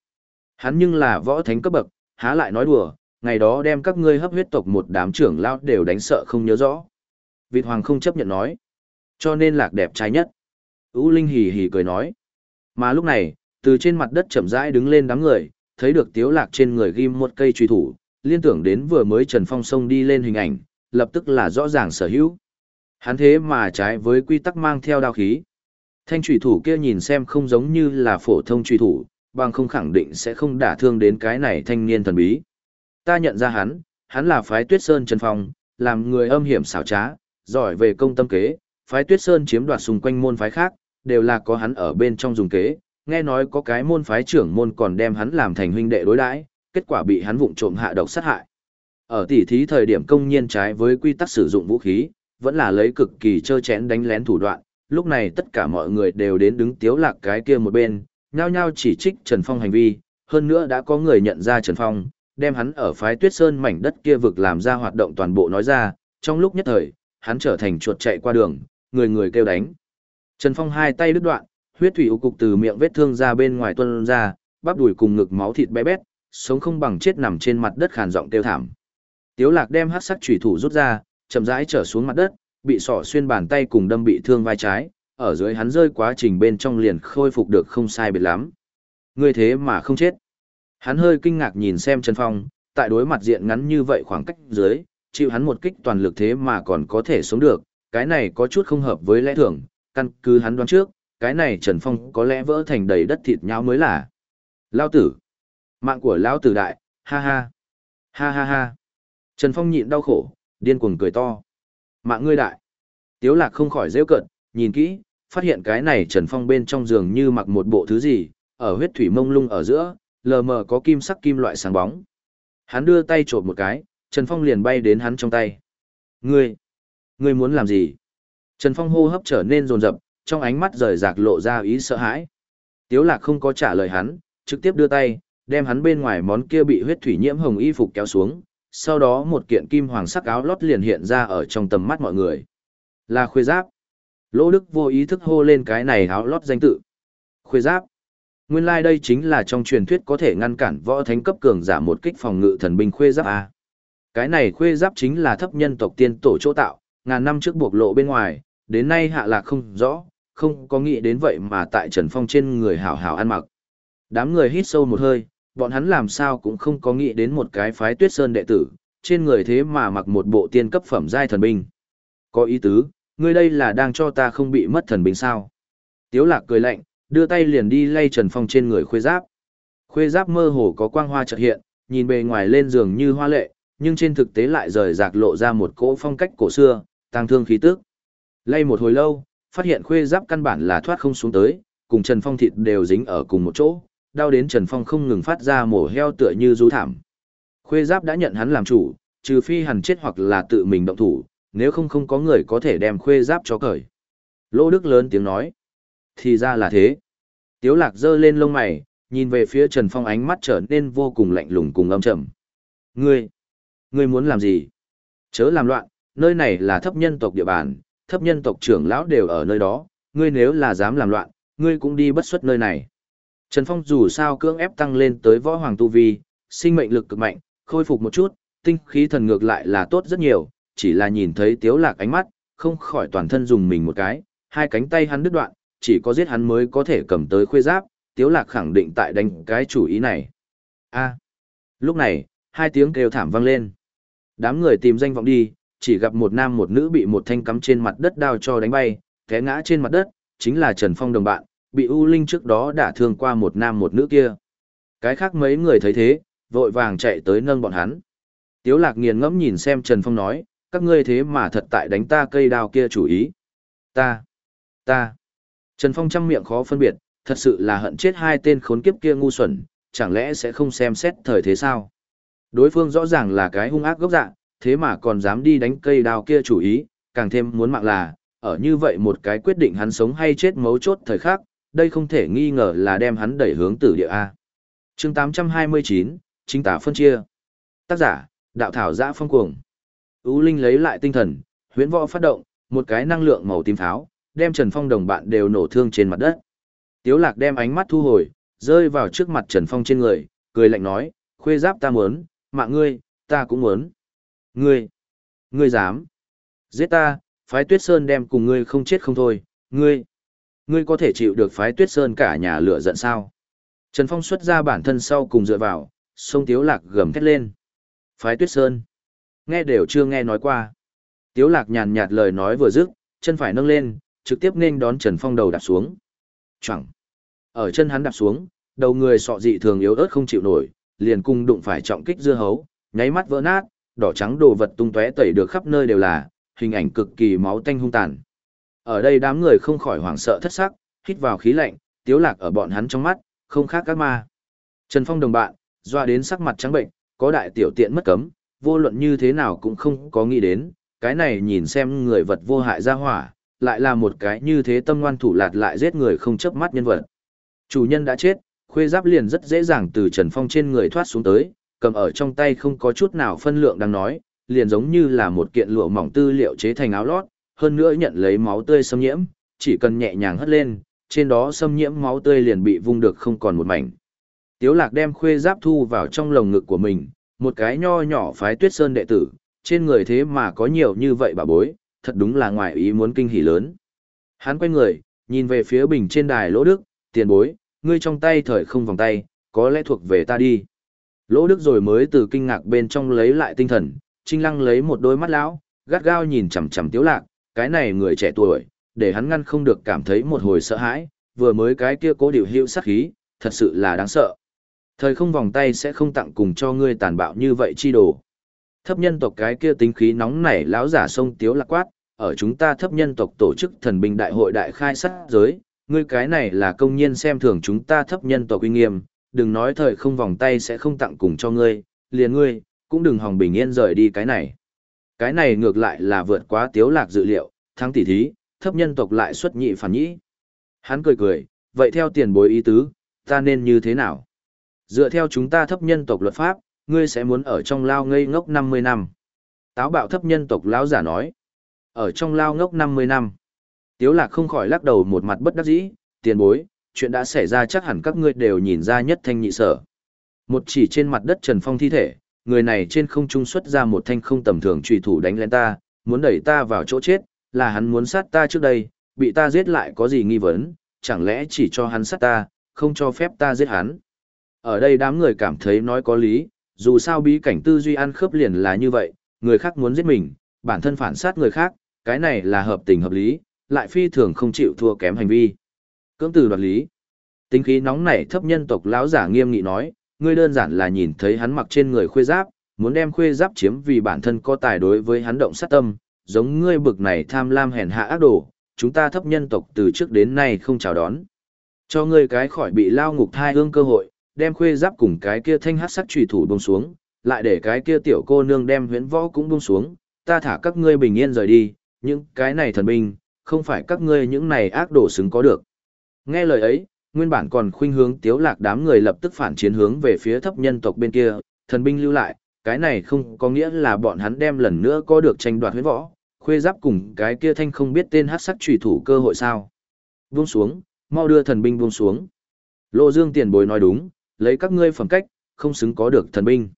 Speaker 1: Hắn nhưng là võ thánh cấp bậc, há lại nói đùa, ngày đó đem các ngươi hấp huyết tộc một đám trưởng lao đều đánh sợ không nhớ rõ. Vịt Hoàng không chấp nhận nói. Cho nên Lạc đẹp trai nhất. Ú Linh hì hì cười nói. Mà lúc này, từ trên mặt đất chậm rãi đứng lên đám người, thấy được tiếu lạc trên người ghim một cây truy thủ, liên tưởng đến vừa mới Trần Phong sông đi lên hình ảnh, lập tức là rõ ràng sở hữu. Hắn thế mà trái với quy tắc mang theo đao khí. Thanh trùy thủ kia nhìn xem không giống như là phổ thông trùy thủ, bằng không khẳng định sẽ không đả thương đến cái này thanh niên thần bí. Ta nhận ra hắn, hắn là phái tuyết sơn Trần Phong, làm người âm hiểm xảo trá, giỏi về công tâm kế, phái tuyết sơn chiếm đoạt xung quanh môn phái khác, đều là có hắn ở bên trong dùng kế, nghe nói có cái môn phái trưởng môn còn đem hắn làm thành huynh đệ đối đãi, kết quả bị hắn vụng trộm hạ độc sát hại. Ở tỉ thí thời điểm công nhiên trái với quy tắc sử dụng vũ khí, vẫn là lấy cực kỳ trơ chẽn đánh lén thủ đoạn, lúc này tất cả mọi người đều đến đứng tiếu lạc cái kia một bên, nhao nhao chỉ trích Trần Phong hành vi, hơn nữa đã có người nhận ra Trần Phong, đem hắn ở phái Tuyết Sơn mảnh đất kia vực làm ra hoạt động toàn bộ nói ra, trong lúc nhất thời, hắn trở thành chuột chạy qua đường, người người kêu đánh. Trần Phong hai tay đứt đoạn, huyết thủy u cục từ miệng vết thương ra bên ngoài tuôn ra, bắp đùi cùng ngực máu thịt bé bét, sống không bằng chết nằm trên mặt đất khàn giọng kêu thảm. Tiếu Lạc đem hắc sắc chủy thủ rút ra, chậm rãi trở xuống mặt đất, bị sỏ xuyên bàn tay cùng đâm bị thương vai trái, ở dưới hắn rơi quá trình bên trong liền khôi phục được không sai biệt lắm. Ngươi thế mà không chết. Hắn hơi kinh ngạc nhìn xem Trần Phong, tại đối mặt diện ngắn như vậy khoảng cách dưới, chịu hắn một kích toàn lực thế mà còn có thể sống được, cái này có chút không hợp với lẽ thường, căn cứ hắn đoán trước, cái này Trần Phong có lẽ vỡ thành đầy đất thịt nhão mới là. Lao tử. Mạng của Lao tử đại, ha ha. Ha ha ha. Trần Phong nhịn đau khổ, điên cuồng cười to. Mạng ngươi đại. Tiếu lạc không khỏi rêu cận, nhìn kỹ, phát hiện cái này Trần Phong bên trong giường như mặc một bộ thứ gì, ở huyết thủy mông lung ở giữa, lờ mờ có kim sắc kim loại sáng bóng. Hắn đưa tay trộm một cái, Trần Phong liền bay đến hắn trong tay. Ngươi, ngươi muốn làm gì? Trần Phong hô hấp trở nên rồn rập, trong ánh mắt rời rạc lộ ra ý sợ hãi. Tiếu lạc không có trả lời hắn, trực tiếp đưa tay, đem hắn bên ngoài món kia bị huyết thủy nhiễm hồng y phục kéo xuống, sau đó một kiện kim hoàng sắc áo lót liền hiện ra ở trong tầm mắt mọi người. Là khuê giáp. Lỗ Đức vô ý thức hô lên cái này áo lót danh tự. Khuê giáp. Nguyên lai like đây chính là trong truyền thuyết có thể ngăn cản võ thánh cấp cường giả một kích phòng ngự thần binh khuê giáp A. Cái này khuê giáp chính là thấp nhân tộc tiên tổ chỗ tạo, ngàn năm trước buộc lộ bên ngoài, đến nay hạ lạc không rõ, không có nghĩ đến vậy mà tại Trần Phong trên người hảo hảo ăn mặc. Đám người hít sâu một hơi, bọn hắn làm sao cũng không có nghĩ đến một cái phái tuyết sơn đệ tử, trên người thế mà mặc một bộ tiên cấp phẩm giai thần binh. Có ý tứ, ngươi đây là đang cho ta không bị mất thần binh sao. Tiếu lạc cười lạnh, đưa tay liền đi lay Trần Phong trên người khuê giáp. Khuê giáp mơ hồ có quang hoa chợt hiện, nhìn bề ngoài lên giường như hoa lệ, nhưng trên thực tế lại rời rạc lộ ra một cỗ phong cách cổ xưa, tăng thương khí tức. Lay một hồi lâu, phát hiện khuê giáp căn bản là thoát không xuống tới, cùng Trần Phong thịt đều dính ở cùng một chỗ, đau đến Trần Phong không ngừng phát ra mổ heo tựa như rú thảm. Khuê giáp đã nhận hắn làm chủ, trừ phi hẳn chết hoặc là tự mình động thủ, nếu không không có người có thể đem khuê giáp cho cởi. Lô Đức lớn tiếng nói. Thì ra là thế. Tiếu lạc giơ lên lông mày, nhìn về phía Trần Phong ánh mắt trở nên vô cùng lạnh lùng cùng âm trầm. Ngươi, ngươi muốn làm gì? Chớ làm loạn, nơi này là thấp nhân tộc địa bàn, thấp nhân tộc trưởng lão đều ở nơi đó, ngươi nếu là dám làm loạn, ngươi cũng đi bất xuất nơi này. Trần Phong dù sao cưỡng ép tăng lên tới võ hoàng tu vi, sinh mệnh lực cực mạnh, khôi phục một chút, tinh khí thần ngược lại là tốt rất nhiều, chỉ là nhìn thấy tiếu lạc ánh mắt, không khỏi toàn thân dùng mình một cái, hai cánh tay hắn đứt đoạn, chỉ có giết hắn mới có thể cầm tới khuê giáp, tiếu lạc khẳng định tại đánh cái chủ ý này. A. À, lúc này, hai tiếng kêu thảm vang lên. Đám người tìm danh vọng đi, chỉ gặp một nam một nữ bị một thanh cắm trên mặt đất đao cho đánh bay, té ngã trên mặt đất, chính là Trần Phong đồng bạn, bị U Linh trước đó đã thương qua một nam một nữ kia. Cái khác mấy người thấy thế, vội vàng chạy tới nâng bọn hắn. Tiếu lạc nghiền ngẫm nhìn xem Trần Phong nói, các ngươi thế mà thật tại đánh ta cây đao kia chủ ý. Ta, ta. Trần Phong trăm miệng khó phân biệt, thật sự là hận chết hai tên khốn kiếp kia ngu xuẩn, chẳng lẽ sẽ không xem xét thời thế sao? Đối phương rõ ràng là cái hung ác gốc dạ, thế mà còn dám đi đánh cây đao kia chủ ý, càng thêm muốn mạng là, ở như vậy một cái quyết định hắn sống hay chết mấu chốt thời khắc, đây không thể nghi ngờ là đem hắn đẩy hướng tử địa A. chương 829, chính tả phân chia. Tác giả, đạo thảo giã phong cuồng. Ú Linh lấy lại tinh thần, huyễn võ phát động, một cái năng lượng màu tím pháo, đem Trần Phong đồng bạn đều nổ thương trên mặt đất. Tiếu lạc đem ánh mắt thu hồi, rơi vào trước mặt Trần Phong trên người, cười lạnh nói, khuê giáp ta muốn, mạng ngươi, ta cũng muốn. Ngươi, ngươi dám. Giết ta, phái tuyết sơn đem cùng ngươi không chết không thôi, ngươi. Ngươi có thể chịu được phái tuyết sơn cả nhà lửa giận sao? Trần Phong xuất ra bản thân sau cùng dựa vào, sông Tiếu Lạc gầm thét lên. Phái Tuyết Sơn. Nghe đều chưa nghe nói qua. Tiếu lạc nhàn nhạt lời nói vừa dứt, chân phải nâng lên, trực tiếp nên đón Trần Phong đầu đạp xuống. Chẳng. Ở chân hắn đạp xuống, đầu người sọ dị thường yếu ớt không chịu nổi, liền cung đụng phải trọng kích dưa hấu, nháy mắt vỡ nát, đỏ trắng đồ vật tung tóe tẩy được khắp nơi đều là, hình ảnh cực kỳ máu tanh hung tàn. Ở đây đám người không khỏi hoảng sợ thất sắc, hít vào khí lạnh, tiếu lạc ở bọn hắn trong mắt, không khác các ma. Trần Phong đồng bạn, doa đến sắc mặt trắng bệnh, có đại tiểu tiện mất cấm, vô luận như thế nào cũng không có nghĩ đến, cái này nhìn xem người vật vô hại ra hỏa, lại là một cái như thế tâm ngoan thủ lạt lại giết người không chớp mắt nhân vật. Chủ nhân đã chết, khuê giáp liền rất dễ dàng từ Trần Phong trên người thoát xuống tới, cầm ở trong tay không có chút nào phân lượng đang nói, liền giống như là một kiện lụa mỏng tư liệu chế thành áo lót, hơn nữa nhận lấy máu tươi xâm nhiễm, chỉ cần nhẹ nhàng hất lên, trên đó xâm nhiễm máu tươi liền bị vung được không còn một mảnh. Tiếu lạc đem khuê giáp thu vào trong lồng ngực của mình, một cái nho nhỏ phái tuyết sơn đệ tử, trên người thế mà có nhiều như vậy bà bối, thật đúng là ngoài ý muốn kinh hỉ lớn. Hắn quay người, nhìn về phía bình trên đài lỗ đức, tiền bối, ngươi trong tay thời không vòng tay, có lẽ thuộc về ta đi. Lỗ đức rồi mới từ kinh ngạc bên trong lấy lại tinh thần, trinh lăng lấy một đôi mắt lão, gắt gao nhìn chằm chằm tiếu lạc, cái này người trẻ tuổi, để hắn ngăn không được cảm thấy một hồi sợ hãi, vừa mới cái kia cố điều hữu sát khí, thật sự là đáng sợ. Thời không vòng tay sẽ không tặng cùng cho ngươi tàn bạo như vậy chi đồ. Thấp nhân tộc cái kia tính khí nóng nảy lão giả sông tiếu lạc quát, ở chúng ta thấp nhân tộc tổ chức thần binh đại hội đại khai sát giới, ngươi cái này là công nhiên xem thường chúng ta thấp nhân tộc uy nghiêm, đừng nói thời không vòng tay sẽ không tặng cùng cho ngươi, liền ngươi, cũng đừng hòng bình yên rời đi cái này. Cái này ngược lại là vượt quá tiếu lạc dự liệu, thắng tỷ thí, thấp nhân tộc lại xuất nhị phản nhĩ. Hắn cười cười, vậy theo tiền bối ý tứ, ta nên như thế nào? Dựa theo chúng ta thấp nhân tộc luật pháp, ngươi sẽ muốn ở trong lao ngây ngốc 50 năm. Táo bạo thấp nhân tộc lão giả nói. Ở trong lao ngốc 50 năm. Tiếu lạc không khỏi lắc đầu một mặt bất đắc dĩ, tiền bối, chuyện đã xảy ra chắc hẳn các ngươi đều nhìn ra nhất thanh nhị sở. Một chỉ trên mặt đất Trần Phong thi thể, người này trên không trung xuất ra một thanh không tầm thường trùy thủ đánh lên ta, muốn đẩy ta vào chỗ chết, là hắn muốn sát ta trước đây, bị ta giết lại có gì nghi vấn, chẳng lẽ chỉ cho hắn sát ta, không cho phép ta giết hắn. Ở đây đám người cảm thấy nói có lý, dù sao bí cảnh tư duy ăn khớp liền là như vậy, người khác muốn giết mình, bản thân phản sát người khác, cái này là hợp tình hợp lý, lại phi thường không chịu thua kém hành vi. Cưỡng từ đoạt lý. Tính khí nóng nảy thấp nhân tộc lão giả nghiêm nghị nói, ngươi đơn giản là nhìn thấy hắn mặc trên người khuê giáp, muốn đem khuê giáp chiếm vì bản thân có tài đối với hắn động sát tâm, giống ngươi bực này tham lam hèn hạ ác đồ, chúng ta thấp nhân tộc từ trước đến nay không chào đón. Cho ngươi cái khỏi bị lao ngục thai ương cơ hội, đem khuê giáp cùng cái kia thanh hát sắc trùy thủ buông xuống, lại để cái kia tiểu cô nương đem huyễn võ cũng buông xuống, ta thả các ngươi bình yên rời đi, những cái này thần binh, không phải các ngươi những này ác đồ xứng có được. Nghe lời ấy, nguyên bản còn khuynh hướng tiếu lạc đám người lập tức phản chiến hướng về phía thấp nhân tộc bên kia, thần binh lưu lại, cái này không có nghĩa là bọn hắn đem lần nữa có được tranh đoạt huyết võ, khuê giáp cùng cái kia thanh không biết tên hát sắc trùy thủ cơ hội sao. Buông xuống, mau đưa thần binh buông xuống. Lô Dương tiền bối nói đúng, lấy các ngươi phẩm cách, không xứng có được thần binh.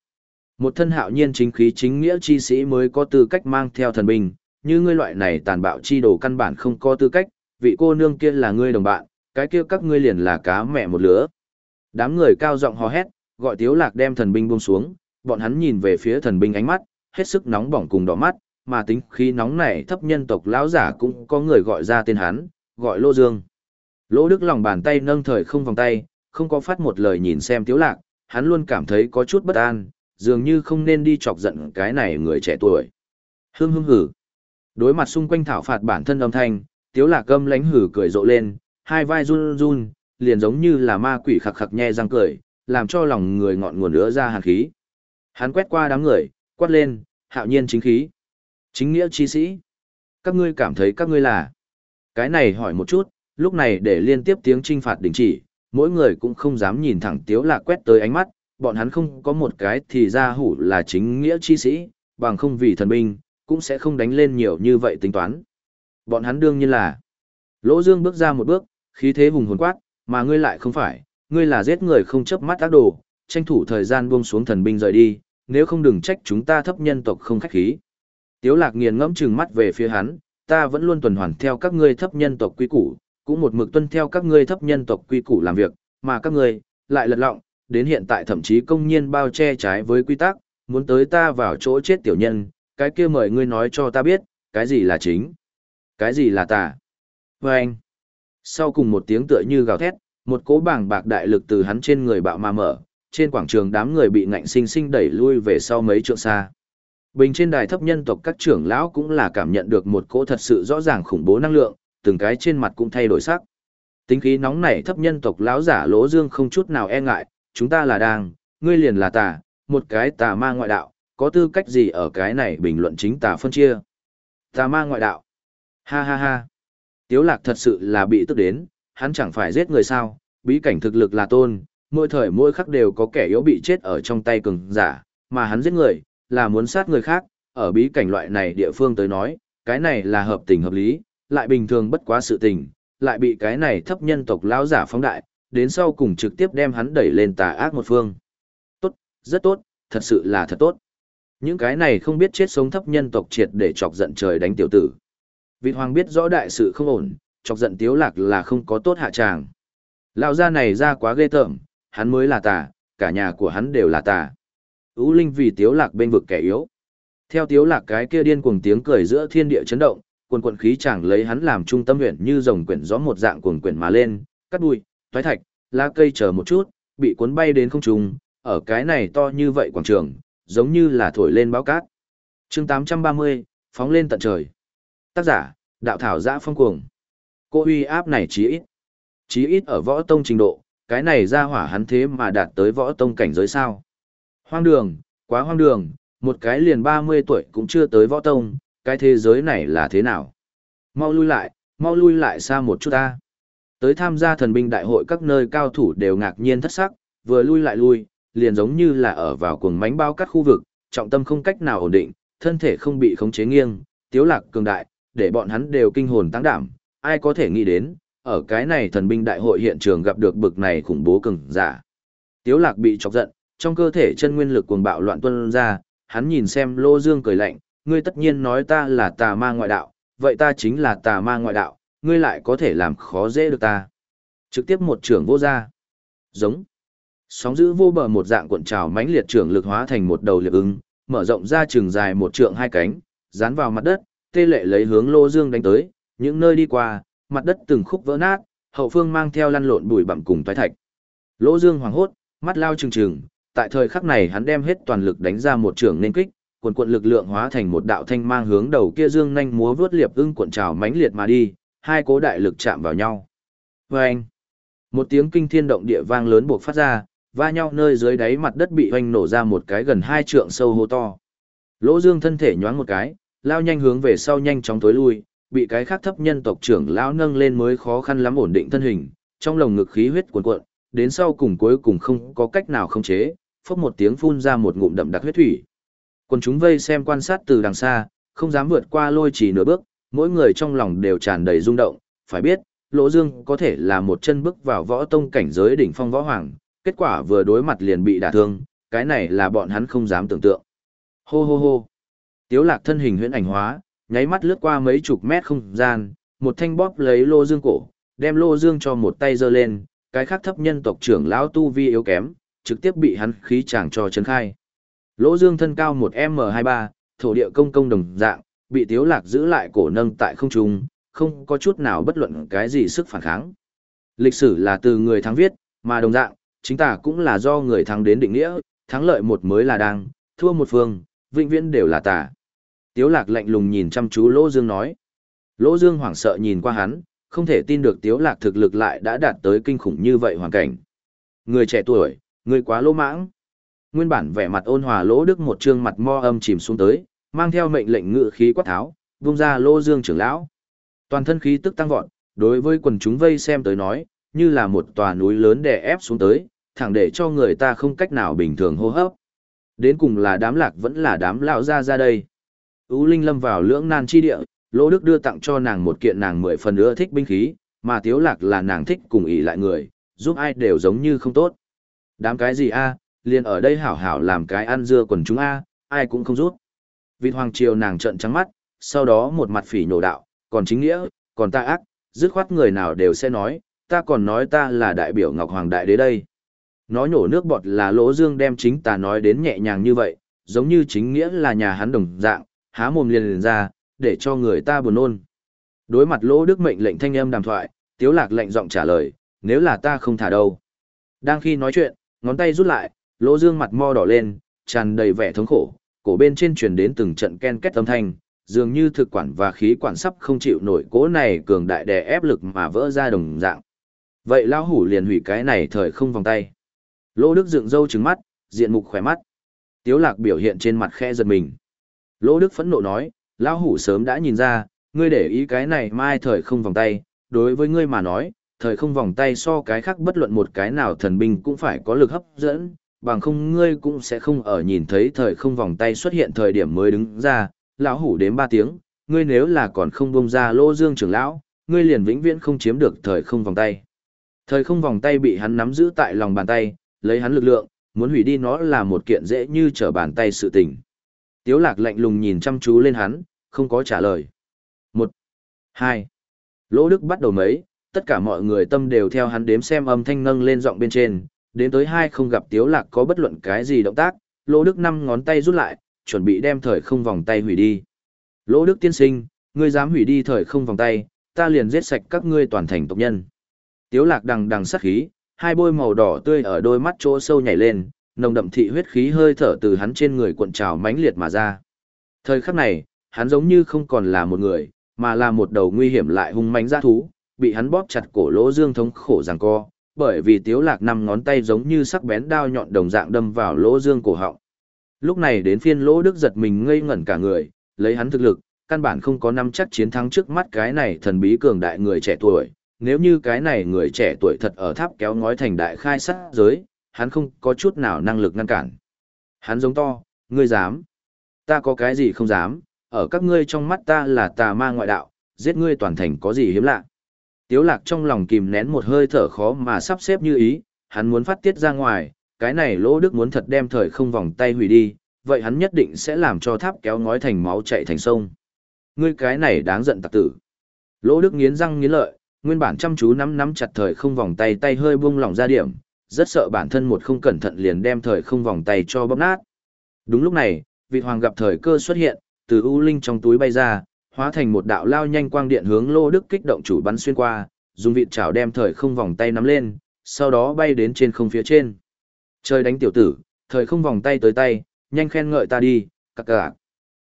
Speaker 1: Một thân hạo nhiên chính khí chính nghĩa chi sĩ mới có tư cách mang theo thần binh, như ngươi loại này tàn bạo chi đồ căn bản không có tư cách, vị cô nương kia là ngươi đồng bạn, cái kia các ngươi liền là cá mẹ một lứa. Đám người cao giọng hò hét, gọi Tiếu Lạc đem thần binh buông xuống, bọn hắn nhìn về phía thần binh ánh mắt, hết sức nóng bỏng cùng đỏ mắt, mà tính khí nóng này thấp nhân tộc lão giả cũng có người gọi ra tên hắn, gọi Lô Dương. Lô Đức lòng bàn tay nâng thời không vòng tay, không có phát một lời nhìn xem Tiếu Lạc, hắn luôn cảm thấy có chút bất an, dường như không nên đi chọc giận cái này người trẻ tuổi. Hưng hưng hử. Đối mặt xung quanh thảo phạt bản thân âm thanh, Tiếu Lạc gâm lánh hử cười rộ lên, hai vai run run, liền giống như là ma quỷ khặc khặc nhe răng cười, làm cho lòng người ngọn nguồn nữa ra hàn khí. Hắn quét qua đám người, quát lên, hạo nhiên chính khí. Chính nghĩa chi sĩ. Các ngươi cảm thấy các ngươi là. Cái này hỏi một chút, lúc này để liên tiếp tiếng trinh phạt đình chỉ, mỗi người cũng không dám nhìn thẳng tiếu lạc quét tới ánh mắt, bọn hắn không có một cái thì ra hủ là chính nghĩa chi sĩ, bằng không vì thần binh, cũng sẽ không đánh lên nhiều như vậy tính toán. Bọn hắn đương nhiên là. Lỗ Dương bước ra một bước, khí thế hùng hồn quát, mà ngươi lại không phải, ngươi là giết người không chấp mắt ác đồ, tranh thủ thời gian buông xuống thần binh rời đi, nếu không đừng trách chúng ta thấp nhân tộc không khách khí. Tiếu lạc nghiền ngẫm trừng mắt về phía hắn, ta vẫn luôn tuần hoàn theo các ngươi thấp nhân tộc quy củ, cũng một mực tuân theo các ngươi thấp nhân tộc quy củ làm việc, mà các ngươi lại lật lọng, đến hiện tại thậm chí công nhiên bao che trái với quy tắc, muốn tới ta vào chỗ chết tiểu nhân, cái kia mời ngươi nói cho ta biết, cái gì là chính, cái gì là tà. Và anh, sau cùng một tiếng tựa như gào thét, một cỗ bảng bạc đại lực từ hắn trên người bạo mà mở, trên quảng trường đám người bị ngạnh sinh sinh đẩy lui về sau mấy trượng xa. Bình trên đài thấp nhân tộc các trưởng lão cũng là cảm nhận được một cỗ thật sự rõ ràng khủng bố năng lượng, từng cái trên mặt cũng thay đổi sắc. Tính khí nóng nảy thấp nhân tộc lão giả lỗ dương không chút nào e ngại, chúng ta là đang, ngươi liền là tà, một cái tà ma ngoại đạo, có tư cách gì ở cái này bình luận chính tà phân chia. Tà ma ngoại đạo. Ha ha ha. Tiếu lạc thật sự là bị tức đến, hắn chẳng phải giết người sao, bí cảnh thực lực là tôn, mỗi thời mỗi khắc đều có kẻ yếu bị chết ở trong tay cường giả, mà hắn giết người, là muốn sát người khác, ở bí cảnh loại này địa phương tới nói, cái này là hợp tình hợp lý, lại bình thường bất quá sự tình, lại bị cái này thấp nhân tộc lão giả phóng đại, đến sau cùng trực tiếp đem hắn đẩy lên tà ác một phương. Tốt, rất tốt, thật sự là thật tốt. Những cái này không biết chết sống thấp nhân tộc triệt để chọc giận trời đánh tiểu tử. Vị hoàng biết rõ đại sự không ổn, chọc giận tiếu lạc là không có tốt hạ tràng. Lão gia này ra quá ghê tởm, hắn mới là tà, cả nhà của hắn đều là tà. Ú Linh vì tiếu lạc bên vực kẻ yếu. Theo tiếu lạc cái kia điên cuồng tiếng cười giữa thiên địa chấn động, quần quần khí chẳng lấy hắn làm trung tâm huyện như rồng quyển gió một dạng cuồng quyển mà lên, cắt đuôi, thoái thạch, lá cây chờ một chút, bị cuốn bay đến không trung, ở cái này to như vậy quảng trường, giống như là thổi lên báo cát. Chương 830, phóng lên tận trời. Tác giả, đạo thảo giã phong cuồng. Cô uy áp này chí ít. Chí ít ở võ tông trình độ, cái này ra hỏa hắn thế mà đạt tới võ tông cảnh giới sao. Hoang đường, quá hoang đường, một cái liền 30 tuổi cũng chưa tới võ tông, cái thế giới này là thế nào? Mau lui lại, mau lui lại xa một chút ta. Tới tham gia thần binh đại hội các nơi cao thủ đều ngạc nhiên thất sắc, vừa lui lại lui, liền giống như là ở vào cuồng mánh bao các khu vực, trọng tâm không cách nào ổn định, thân thể không bị khống chế nghiêng, tiếu lạc cường đại, để bọn hắn đều kinh hồn tăng đảm, ai có thể nghĩ đến, ở cái này thần binh đại hội hiện trường gặp được bực này khủng bố cường giả. Tiếu lạc bị chọc giận, trong cơ thể chân nguyên lực cuồng bạo loạn tuôn ra, hắn nhìn xem Lô Dương cười lạnh, ngươi tất nhiên nói ta là tà ma ngoại đạo, vậy ta chính là tà ma ngoại đạo, ngươi lại có thể làm khó dễ được ta. Trực tiếp một trưởng vô ra. Giống. Sóng giữ vô bờ một dạng cuộn trào mãnh liệt trưởng lực hóa thành một đầu liệp ứng, mở rộng ra trường dài một trượng hai cánh, dán vào mặt đất, tê lệ lấy hướng Lô Dương đánh tới, những nơi đi qua, mặt đất từng khúc vỡ nát, hậu phương mang theo lăn lộn bụi bặm cùng toái thạch. Lỗ Dương hoảng hốt, mắt lao trừng trừng, tại thời khắc này hắn đem hết toàn lực đánh ra một trường nên kích, cuộn cuộn lực lượng hóa thành một đạo thanh mang hướng đầu kia dương nhanh múa vướt liệp ưng cuộn trào mãnh liệt mà đi, hai cố đại lực chạm vào nhau. Và anh, một tiếng kinh thiên động địa vang lớn buộc phát ra, va nhau nơi dưới đáy mặt đất bị oanh nổ ra một cái gần hai trượng sâu hô to. Lỗ Dương thân thể nhoáng một cái, lao nhanh hướng về sau nhanh chóng tối lui, bị cái khác thấp nhân tộc trưởng lão nâng lên mới khó khăn lắm ổn định thân hình, trong lồng ngực khí huyết cuồn cuộn, đến sau cùng cuối cùng không có cách nào khống chế, phốc một tiếng phun ra một ngụm đậm đặc huyết thủy. Còn chúng vây xem quan sát từ đằng xa, không dám vượt qua lôi chỉ nửa bước, mỗi người trong lòng đều tràn đầy rung động, phải biết, Lỗ Dương có thể là một chân bước vào võ tông cảnh giới đỉnh phong võ hoàng, kết quả vừa đối mặt liền bị đả thương, cái này là bọn hắn không dám tưởng tượng. Hô hô hô. Tiếu lạc thân hình huyễn ảnh hóa, nháy mắt lướt qua mấy chục mét không gian, một thanh bóp lấy Lô Dương cổ, đem Lô Dương cho một tay giơ lên, cái khác thấp nhân tộc trưởng lão tu vi yếu kém, trực tiếp bị hắn khí chàng cho chấn khai. Lỗ Dương thân cao 1m23, thổ địa công công đồng dạng, bị Tiếu Lạc giữ lại cổ nâng tại không trung, không có chút nào bất luận cái gì sức phản kháng. Lịch sử là từ người thắng viết, mà đồng dạng, chính ta cũng là do người thắng đến định nghĩa, thắng lợi một mới là đang, thua một phương, vĩnh viễn đều là tả. Tiếu Lạc lạnh lùng nhìn chăm chú Lỗ Dương nói. Lỗ Dương hoảng sợ nhìn qua hắn, không thể tin được Tiếu Lạc thực lực lại đã đạt tới kinh khủng như vậy hoàn cảnh. Người trẻ tuổi, người quá lỗ mãng. Nguyên bản vẻ mặt ôn hòa Lỗ Đức một trương mặt mo âm chìm xuống tới, mang theo mệnh lệnh ngự khí quát tháo, vung ra Lỗ Dương trưởng lão. Toàn thân khí tức tăng vọt, đối với quần chúng vây xem tới nói, như là một tòa núi lớn đè ép xuống tới, thẳng để cho người ta không cách nào bình thường hô hấp. Đến cùng là đám lạc vẫn là đám lão ra ra đây. Ú Linh lâm vào lưỡng nan chi địa, Lỗ Đức đưa tặng cho nàng một kiện nàng mười phần ưa thích binh khí, mà Tiếu Lạc là nàng thích cùng ý lại người, giúp ai đều giống như không tốt. Đám cái gì a, liền ở đây hảo hảo làm cái ăn dưa quần chúng a, ai cũng không rút. Vịt hoàng triều nàng trợn trắng mắt, sau đó một mặt phỉ nổ đạo, còn chính nghĩa, còn ta ác, dứt khoát người nào đều sẽ nói, ta còn nói ta là đại biểu Ngọc Hoàng Đại Đế đây. nói nhổ nước bọt là lỗ dương đem chính ta nói đến nhẹ nhàng như vậy, giống như chính nghĩa là nhà hắn đồng dạng, há mồm liền liền ra, để cho người ta buồn nôn. Đối mặt Lỗ Đức mệnh lệnh thanh âm đàm thoại, Tiếu Lạc lệnh giọng trả lời, nếu là ta không thả đâu. Đang khi nói chuyện, ngón tay rút lại, Lỗ Dương mặt mo đỏ lên, tràn đầy vẻ thống khổ, cổ bên trên truyền đến từng trận ken két âm thanh, dường như thực quản và khí quản sắp không chịu nổi cố này cường đại đè ép lực mà vỡ ra đồng dạng. Vậy lão hủ liền hủy cái này thời không vòng tay. Lỗ Đức dựng râu trừng mắt, diện mục khỏe mắt. Tiếu lạc biểu hiện trên mặt khe giật mình. Lỗ Đức phẫn nộ nói, lão hủ sớm đã nhìn ra, ngươi để ý cái này mai thời không vòng tay, đối với ngươi mà nói, thời không vòng tay so cái khác bất luận một cái nào thần binh cũng phải có lực hấp dẫn, bằng không ngươi cũng sẽ không ở nhìn thấy thời không vòng tay xuất hiện thời điểm mới đứng ra, lão hủ đếm ba tiếng, ngươi nếu là còn không bông ra lô dương trưởng lão, ngươi liền vĩnh viễn không chiếm được thời không vòng tay. Thời không vòng tay bị hắn nắm giữ tại lòng bàn tay, lấy hắn lực lượng, muốn hủy đi nó là một kiện dễ như trở bàn tay sự tình. Tiếu lạc lạnh lùng nhìn chăm chú lên hắn, không có trả lời. Một, hai, Lỗ Đức bắt đầu mấy, tất cả mọi người tâm đều theo hắn đếm xem âm thanh nâng lên giọng bên trên, đến tới hai không gặp Tiếu Lạc có bất luận cái gì động tác, Lỗ Đức năm ngón tay rút lại, chuẩn bị đem thời không vòng tay hủy đi. Lỗ Đức tiên sinh, ngươi dám hủy đi thời không vòng tay, ta liền giết sạch các ngươi toàn thành tộc nhân. Tiếu Lạc đằng đằng sát khí, hai bôi màu đỏ tươi ở đôi mắt chỗ sâu nhảy lên, nồng đậm thị huyết khí hơi thở từ hắn trên người cuộn trào mãnh liệt mà ra. Thời khắc này, hắn giống như không còn là một người, mà là một đầu nguy hiểm lại hung mãnh dã thú, bị hắn bóp chặt cổ lỗ dương thống khổ giằng co, bởi vì tiếu lạc năm ngón tay giống như sắc bén đao nhọn đồng dạng đâm vào lỗ dương cổ họng. Lúc này đến phiên lỗ đức giật mình ngây ngẩn cả người, lấy hắn thực lực, căn bản không có năm chắc chiến thắng trước mắt cái này thần bí cường đại người trẻ tuổi. Nếu như cái này người trẻ tuổi thật ở tháp kéo ngói thành đại khai sát giới, hắn không có chút nào năng lực ngăn cản. Hắn giống to, ngươi dám. Ta có cái gì không dám, ở các ngươi trong mắt ta là tà ma ngoại đạo, giết ngươi toàn thành có gì hiếm lạ. Tiếu lạc trong lòng kìm nén một hơi thở khó mà sắp xếp như ý, hắn muốn phát tiết ra ngoài, cái này lỗ đức muốn thật đem thời không vòng tay hủy đi, vậy hắn nhất định sẽ làm cho tháp kéo ngói thành máu chạy thành sông. Ngươi cái này đáng giận tặc tử. Lỗ đức nghiến răng nghiến lợi, nguyên bản chăm chú nắm nắm chặt thời không vòng tay tay hơi buông lỏng ra điểm, rất sợ bản thân một không cẩn thận liền đem thời không vòng tay cho bóp nát. Đúng lúc này, vị hoàng gặp thời cơ xuất hiện, từ u linh trong túi bay ra, hóa thành một đạo lao nhanh quang điện hướng Lô Đức kích động chủ bắn xuyên qua, dùng vịt chảo đem thời không vòng tay nắm lên, sau đó bay đến trên không phía trên. Trời đánh tiểu tử, thời không vòng tay tới tay, nhanh khen ngợi ta đi, cặc cặc.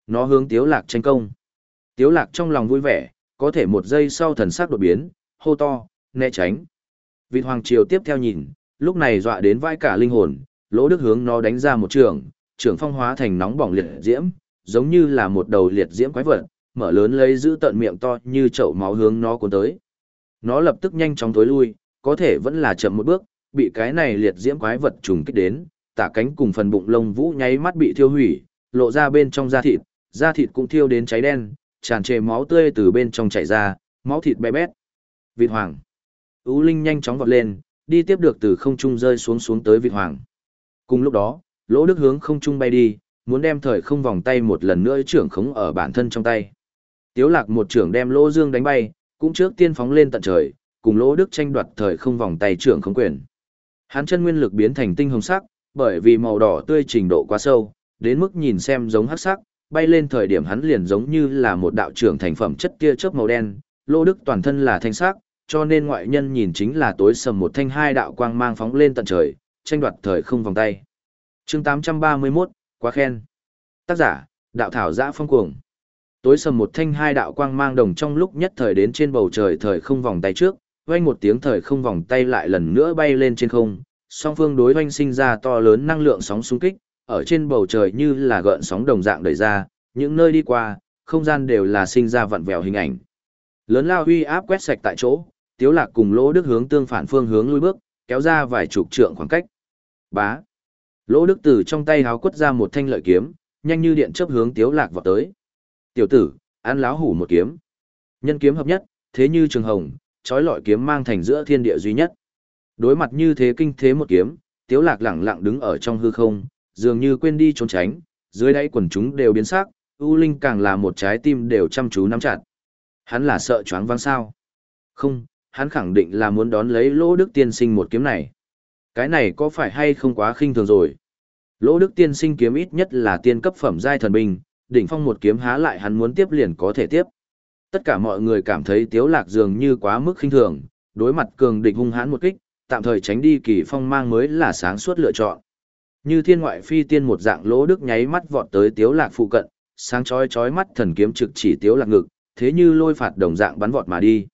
Speaker 1: Nó hướng Tiếu Lạc tranh công. Tiếu Lạc trong lòng vui vẻ, có thể một giây sau thần sắc đột biến, hô to, né tránh. vị hoàng triều tiếp theo nhìn, lúc này dọa đến vai cả linh hồn, lỗ đức hướng nó đánh ra một trường, trường phong hóa thành nóng bỏng liệt diễm, giống như là một đầu liệt diễm quái vật, mở lớn lấy giữ tận miệng to như chậu máu hướng nó cuốn tới. Nó lập tức nhanh chóng tối lui, có thể vẫn là chậm một bước, bị cái này liệt diễm quái vật trùng kích đến, tả cánh cùng phần bụng lông vũ nháy mắt bị thiêu hủy, lộ ra bên trong da thịt, da thịt cũng thiêu đến cháy đen, tràn trề máu tươi từ bên trong chảy ra, máu thịt bé bét. Vịt hoàng. Ú Linh nhanh chóng vọt lên, đi tiếp được từ không trung rơi xuống xuống tới vịt hoàng. Cùng lúc đó, lỗ đức hướng không trung bay đi, muốn đem thời không vòng tay một lần nữa trưởng khống ở bản thân trong tay. Tiếu lạc một trưởng đem lỗ dương đánh bay, cũng trước tiên phóng lên tận trời, cùng lỗ đức tranh đoạt thời không vòng tay trưởng khống quyền. Hắn chân nguyên lực biến thành tinh hồng sắc, bởi vì màu đỏ tươi trình độ quá sâu, đến mức nhìn xem giống hắc sắc, bay lên thời điểm hắn liền giống như là một đạo trưởng thành phẩm chất tia chớp màu đen, lỗ đức toàn thân là thanh sắc, cho nên ngoại nhân nhìn chính là tối sầm một thanh hai đạo quang mang phóng lên tận trời, tranh đoạt thời không vòng tay. Chương 831, quá khen. Tác giả, đạo thảo giã phong cuồng. Tối sầm một thanh hai đạo quang mang đồng trong lúc nhất thời đến trên bầu trời thời không vòng tay trước, vang một tiếng thời không vòng tay lại lần nữa bay lên trên không, song phương đối oanh sinh ra to lớn năng lượng sóng xung kích, ở trên bầu trời như là gợn sóng đồng dạng đẩy ra, những nơi đi qua, không gian đều là sinh ra vặn vẹo hình ảnh. Lớn lao huy áp quét sạch tại chỗ, Tiếu Lạc cùng Lỗ Đức hướng tương phản phương hướng lui bước, kéo ra vài chục trượng khoảng cách. Bá. Lỗ Đức từ trong tay háo quất ra một thanh lợi kiếm, nhanh như điện chớp hướng Tiếu Lạc vọt tới. Tiểu tử, ăn láo hủ một kiếm. Nhân kiếm hợp nhất, thế như trường hồng, chói lọi kiếm mang thành giữa thiên địa duy nhất. Đối mặt như thế kinh thế một kiếm, Tiếu Lạc lẳng lặng đứng ở trong hư không, dường như quên đi trốn tránh, dưới đáy quần chúng đều biến sắc, U Linh càng là một trái tim đều chăm chú nắm chặt. Hắn là sợ choáng váng sao? Không, hắn khẳng định là muốn đón lấy lỗ đức tiên sinh một kiếm này. Cái này có phải hay không quá khinh thường rồi? Lỗ Đức tiên sinh kiếm ít nhất là tiên cấp phẩm giai thần binh, đỉnh phong một kiếm há lại hắn muốn tiếp liền có thể tiếp. Tất cả mọi người cảm thấy Tiếu Lạc dường như quá mức khinh thường, đối mặt cường địch hung hãn một kích, tạm thời tránh đi kỳ phong mang mới là sáng suốt lựa chọn. Như thiên ngoại phi tiên một dạng lỗ đức nháy mắt vọt tới Tiếu Lạc phụ cận, sáng chói chói mắt thần kiếm trực chỉ Tiếu Lạc ngực, thế như lôi phạt đồng dạng bắn vọt mà đi.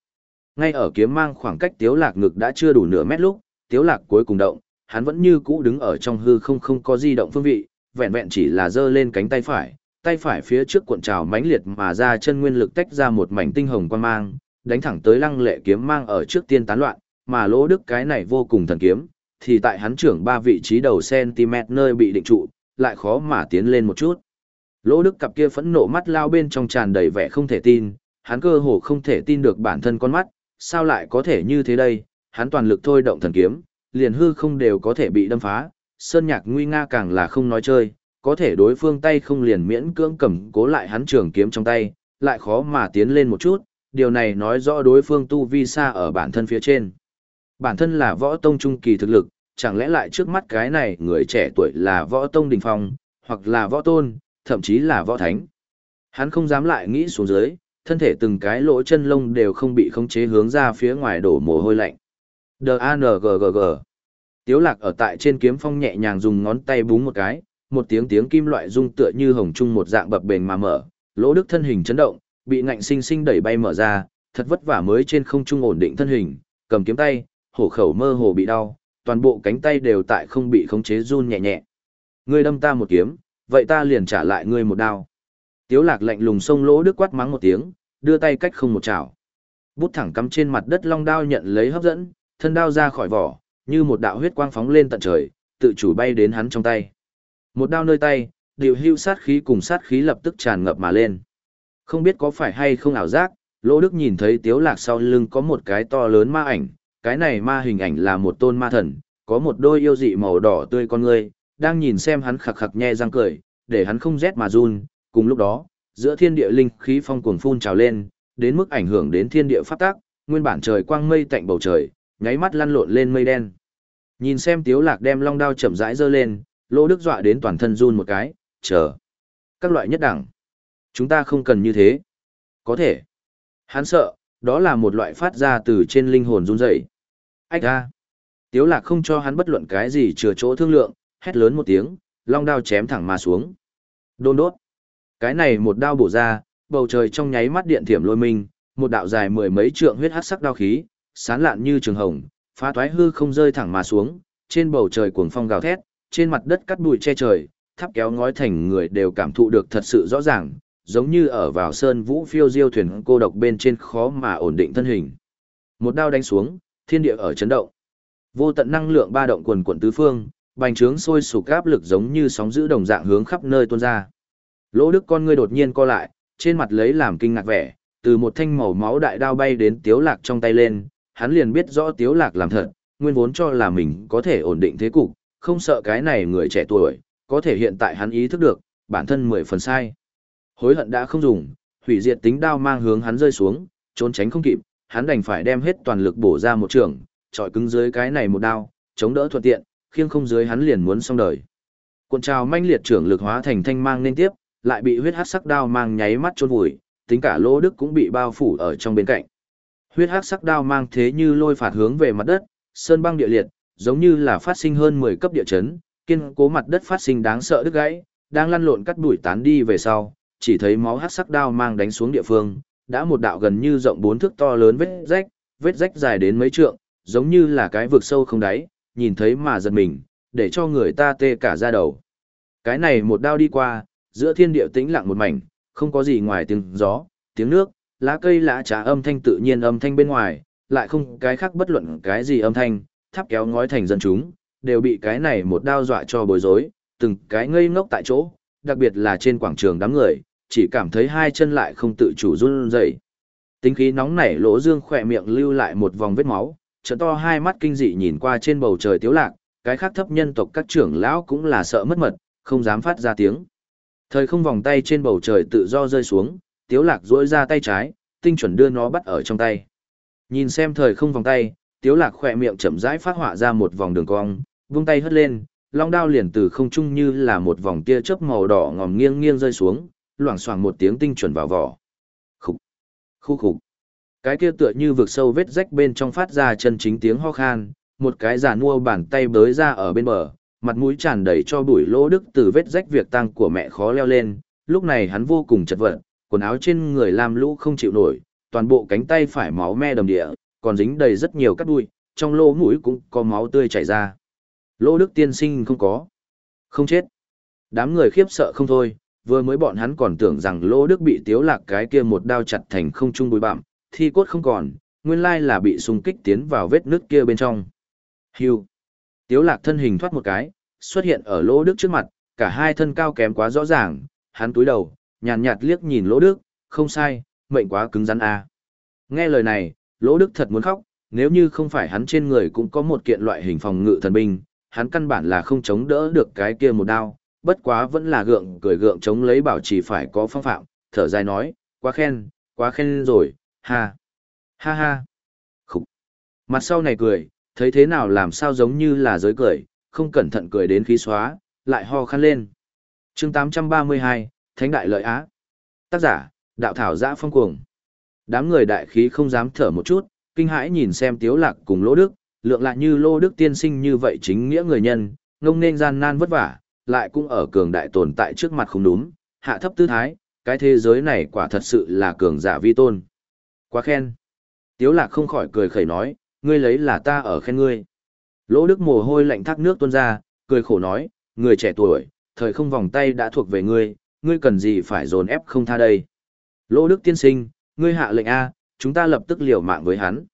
Speaker 1: Ngay ở kiếm mang khoảng cách Tiếu Lạc ngực đã chưa đủ nửa mét lúc, Tiếu Lạc cuối cùng động, hắn vẫn như cũ đứng ở trong hư không không có di động phương vị, vẹn vẹn chỉ là giơ lên cánh tay phải, tay phải phía trước cuộn trào mãnh liệt mà ra chân nguyên lực tách ra một mảnh tinh hồng quang mang, đánh thẳng tới lăng lệ kiếm mang ở trước tiên tán loạn, mà lỗ đức cái này vô cùng thần kiếm, thì tại hắn trưởng ba vị trí đầu centimet nơi bị định trụ, lại khó mà tiến lên một chút. Lỗ đức cặp kia phẫn nộ mắt lao bên trong tràn đầy vẻ không thể tin, hắn cơ hồ không thể tin được bản thân con mắt, sao lại có thể như thế đây, hắn toàn lực thôi động thần kiếm, liền hư không đều có thể bị đâm phá, sơn nhạc nguy nga càng là không nói chơi, có thể đối phương tay không liền miễn cưỡng cầm cố lại hắn trường kiếm trong tay, lại khó mà tiến lên một chút, điều này nói rõ đối phương tu vi xa ở bản thân phía trên. Bản thân là võ tông trung kỳ thực lực, chẳng lẽ lại trước mắt cái này người trẻ tuổi là võ tông đình phong, hoặc là võ tôn, thậm chí là võ thánh. Hắn không dám lại nghĩ xuống dưới, thân thể từng cái lỗ chân lông đều không bị khống chế hướng ra phía ngoài đổ mồ hôi lạnh. D-A-N-G-G-G Tiếu lạc ở tại trên kiếm phong nhẹ nhàng dùng ngón tay búng một cái, một tiếng tiếng kim loại rung tựa như hồng trung một dạng bập bềnh mà mở, lỗ đức thân hình chấn động, bị ngạnh sinh sinh đẩy bay mở ra, thật vất vả mới trên không trung ổn định thân hình, cầm kiếm tay, hổ khẩu mơ hồ bị đau, toàn bộ cánh tay đều tại không bị khống chế run nhẹ nhẹ. Ngươi đâm ta một kiếm, vậy ta liền trả lại ngươi một đao. Tiếu lạc lạnh lùng sông lỗ đức quát mắng một tiếng, đưa tay cách không một chảo. Bút thẳng cắm trên mặt đất long đao nhận lấy hấp dẫn, thân đao ra khỏi vỏ, như một đạo huyết quang phóng lên tận trời, tự chủ bay đến hắn trong tay. Một đao nơi tay, điều hưu sát khí cùng sát khí lập tức tràn ngập mà lên. Không biết có phải hay không ảo giác, Lỗ Đức nhìn thấy tiếu lạc sau lưng có một cái to lớn ma ảnh, cái này ma hình ảnh là một tôn ma thần, có một đôi yêu dị màu đỏ tươi con ngươi, đang nhìn xem hắn khặc khặc nhe răng cười, để hắn không rét mà run, cùng lúc đó, giữa thiên địa linh khí phong cuồng phun trào lên, đến mức ảnh hưởng đến thiên địa pháp tắc, nguyên bản trời quang mây tạnh bầu trời, nháy mắt lăn lộn lên mây đen. Nhìn xem Tiếu Lạc đem long đao chậm rãi giơ lên, Lô Đức dọa đến toàn thân run một cái, chờ. Các loại nhất đẳng. Chúng ta không cần như thế. Có thể. Hắn sợ, đó là một loại phát ra từ trên linh hồn run rẩy. Ách ra. Tiếu lạc không cho hắn bất luận cái gì chừa chỗ thương lượng, hét lớn một tiếng, long đao chém thẳng mà xuống. Đôn đốt. Cái này một đao bổ ra, bầu trời trong nháy mắt điện thiểm lôi minh, một đạo dài mười mấy trượng huyết hắc sắc đao khí, sán lạn như trường hồng, phá toái hư không rơi thẳng mà xuống, trên bầu trời cuồng phong gào thét, trên mặt đất cắt bụi che trời, tháp kéo ngói thành người đều cảm thụ được thật sự rõ ràng, giống như ở vào sơn vũ phiêu diêu thuyền cô độc bên trên khó mà ổn định thân hình. Một đao đánh xuống, thiên địa ở chấn động. Vô tận năng lượng ba động quần quần tứ phương, bành trướng sôi sục áp lực giống như sóng dữ đồng dạng hướng khắp nơi tuôn ra. Lỗ Đức con ngươi đột nhiên co lại, trên mặt lấy làm kinh ngạc vẻ, từ một thanh màu máu đại đao bay đến Tiếu Lạc trong tay lên, hắn liền biết rõ Tiếu Lạc làm thật, nguyên vốn cho là mình có thể ổn định thế cục, không sợ cái này người trẻ tuổi, có thể hiện tại hắn ý thức được, bản thân mười phần sai. Hối hận đã không dùng, hủy diệt tính đao mang hướng hắn rơi xuống, trốn tránh không kịp, hắn đành phải đem hết toàn lực bổ ra một trường, trọi cứng dưới cái này một đao, chống đỡ thuận tiện, khiêng không dưới hắn liền muốn xong đời. Cuộn trào manh liệt trưởng lực hóa thành thanh mang nên tiếp, lại bị huyết hắc sắc đao mang nháy mắt chôn vùi, tính cả lỗ đức cũng bị bao phủ ở trong bên cạnh. Huyết hắc sắc đao mang thế như lôi phạt hướng về mặt đất, sơn băng địa liệt, giống như là phát sinh hơn 10 cấp địa chấn, kiên cố mặt đất phát sinh đáng sợ đứt gãy, đang lăn lộn cắt đuổi tán đi về sau, chỉ thấy máu hắc sắc đao mang đánh xuống địa phương, đã một đạo gần như rộng bốn thước to lớn vết rách, vết rách dài đến mấy trượng, giống như là cái vực sâu không đáy, nhìn thấy mà giật mình, để cho người ta tê cả da đầu. Cái này một đao đi qua, giữa thiên địa tĩnh lặng một mảnh, không có gì ngoài tiếng gió, tiếng nước, lá cây lá trà âm thanh tự nhiên âm thanh bên ngoài, lại không cái khác bất luận cái gì âm thanh, tháp kéo ngói thành dân chúng, đều bị cái này một đao dọa cho bối rối, từng cái ngây ngốc tại chỗ, đặc biệt là trên quảng trường đám người, chỉ cảm thấy hai chân lại không tự chủ run rẩy. Tính khí nóng nảy lỗ dương khỏe miệng lưu lại một vòng vết máu, trận to hai mắt kinh dị nhìn qua trên bầu trời tiếu lạc, cái khác thấp nhân tộc các trưởng lão cũng là sợ mất mật, không dám phát ra tiếng. Thời không vòng tay trên bầu trời tự do rơi xuống, tiếu lạc duỗi ra tay trái, tinh chuẩn đưa nó bắt ở trong tay. Nhìn xem thời không vòng tay, tiếu lạc khỏe miệng chậm rãi phát họa ra một vòng đường cong, vung tay hất lên, long đao liền từ không trung như là một vòng tia chớp màu đỏ ngòm nghiêng nghiêng rơi xuống, loảng xoảng một tiếng tinh chuẩn vào vỏ. Khục, khu khục. Cái kia tựa như vực sâu vết rách bên trong phát ra chân chính tiếng ho khan, một cái giả mua bàn tay bới ra ở bên bờ, mặt mũi tràn đầy cho bụi lỗ đức từ vết rách việc tăng của mẹ khó leo lên, lúc này hắn vô cùng chật vật, quần áo trên người làm lũ không chịu nổi, toàn bộ cánh tay phải máu me đầm địa, còn dính đầy rất nhiều cắt bụi, trong lỗ mũi cũng có máu tươi chảy ra. Lỗ đức tiên sinh không có, không chết. Đám người khiếp sợ không thôi, vừa mới bọn hắn còn tưởng rằng lỗ đức bị tiếu lạc cái kia một đao chặt thành không trung bụi bặm, thi cốt không còn, nguyên lai là bị xung kích tiến vào vết nước kia bên trong. Hưu. Tiếu lạc thân hình thoát một cái, xuất hiện ở lỗ đức trước mặt, cả hai thân cao kém quá rõ ràng, hắn túi đầu, nhàn nhạt liếc nhìn lỗ đức, không sai, mệnh quá cứng rắn à. Nghe lời này, lỗ đức thật muốn khóc, nếu như không phải hắn trên người cũng có một kiện loại hình phòng ngự thần binh, hắn căn bản là không chống đỡ được cái kia một đao, bất quá vẫn là gượng cười gượng chống lấy bảo trì phải có phong phạm, thở dài nói, quá khen, quá khen rồi, ha, ha ha, Khúc! Mặt sau này cười, thấy thế nào làm sao giống như là giới cười, không cẩn thận cười đến khí xóa, lại ho khăn lên. chương 832, Thánh Đại Lợi Á. Tác giả, Đạo Thảo Giã Phong Cuồng. Đám người đại khí không dám thở một chút, kinh hãi nhìn xem Tiếu Lạc cùng Lỗ Đức, lượng lại như Lô Đức tiên sinh như vậy chính nghĩa người nhân, ngông nên gian nan vất vả, lại cũng ở cường đại tồn tại trước mặt không đúng, hạ thấp tư thái, cái thế giới này quả thật sự là cường giả vi tôn. Quá khen. Tiếu Lạc không khỏi cười khẩy nói, ngươi lấy là ta ở khen ngươi. Lỗ Đức mồ hôi lạnh thác nước tuôn ra, cười khổ nói, người trẻ tuổi, thời không vòng tay đã thuộc về ngươi, ngươi cần gì phải dồn ép không tha đây. Lỗ Đức tiên sinh, ngươi hạ lệnh A, chúng ta lập tức liều mạng với hắn.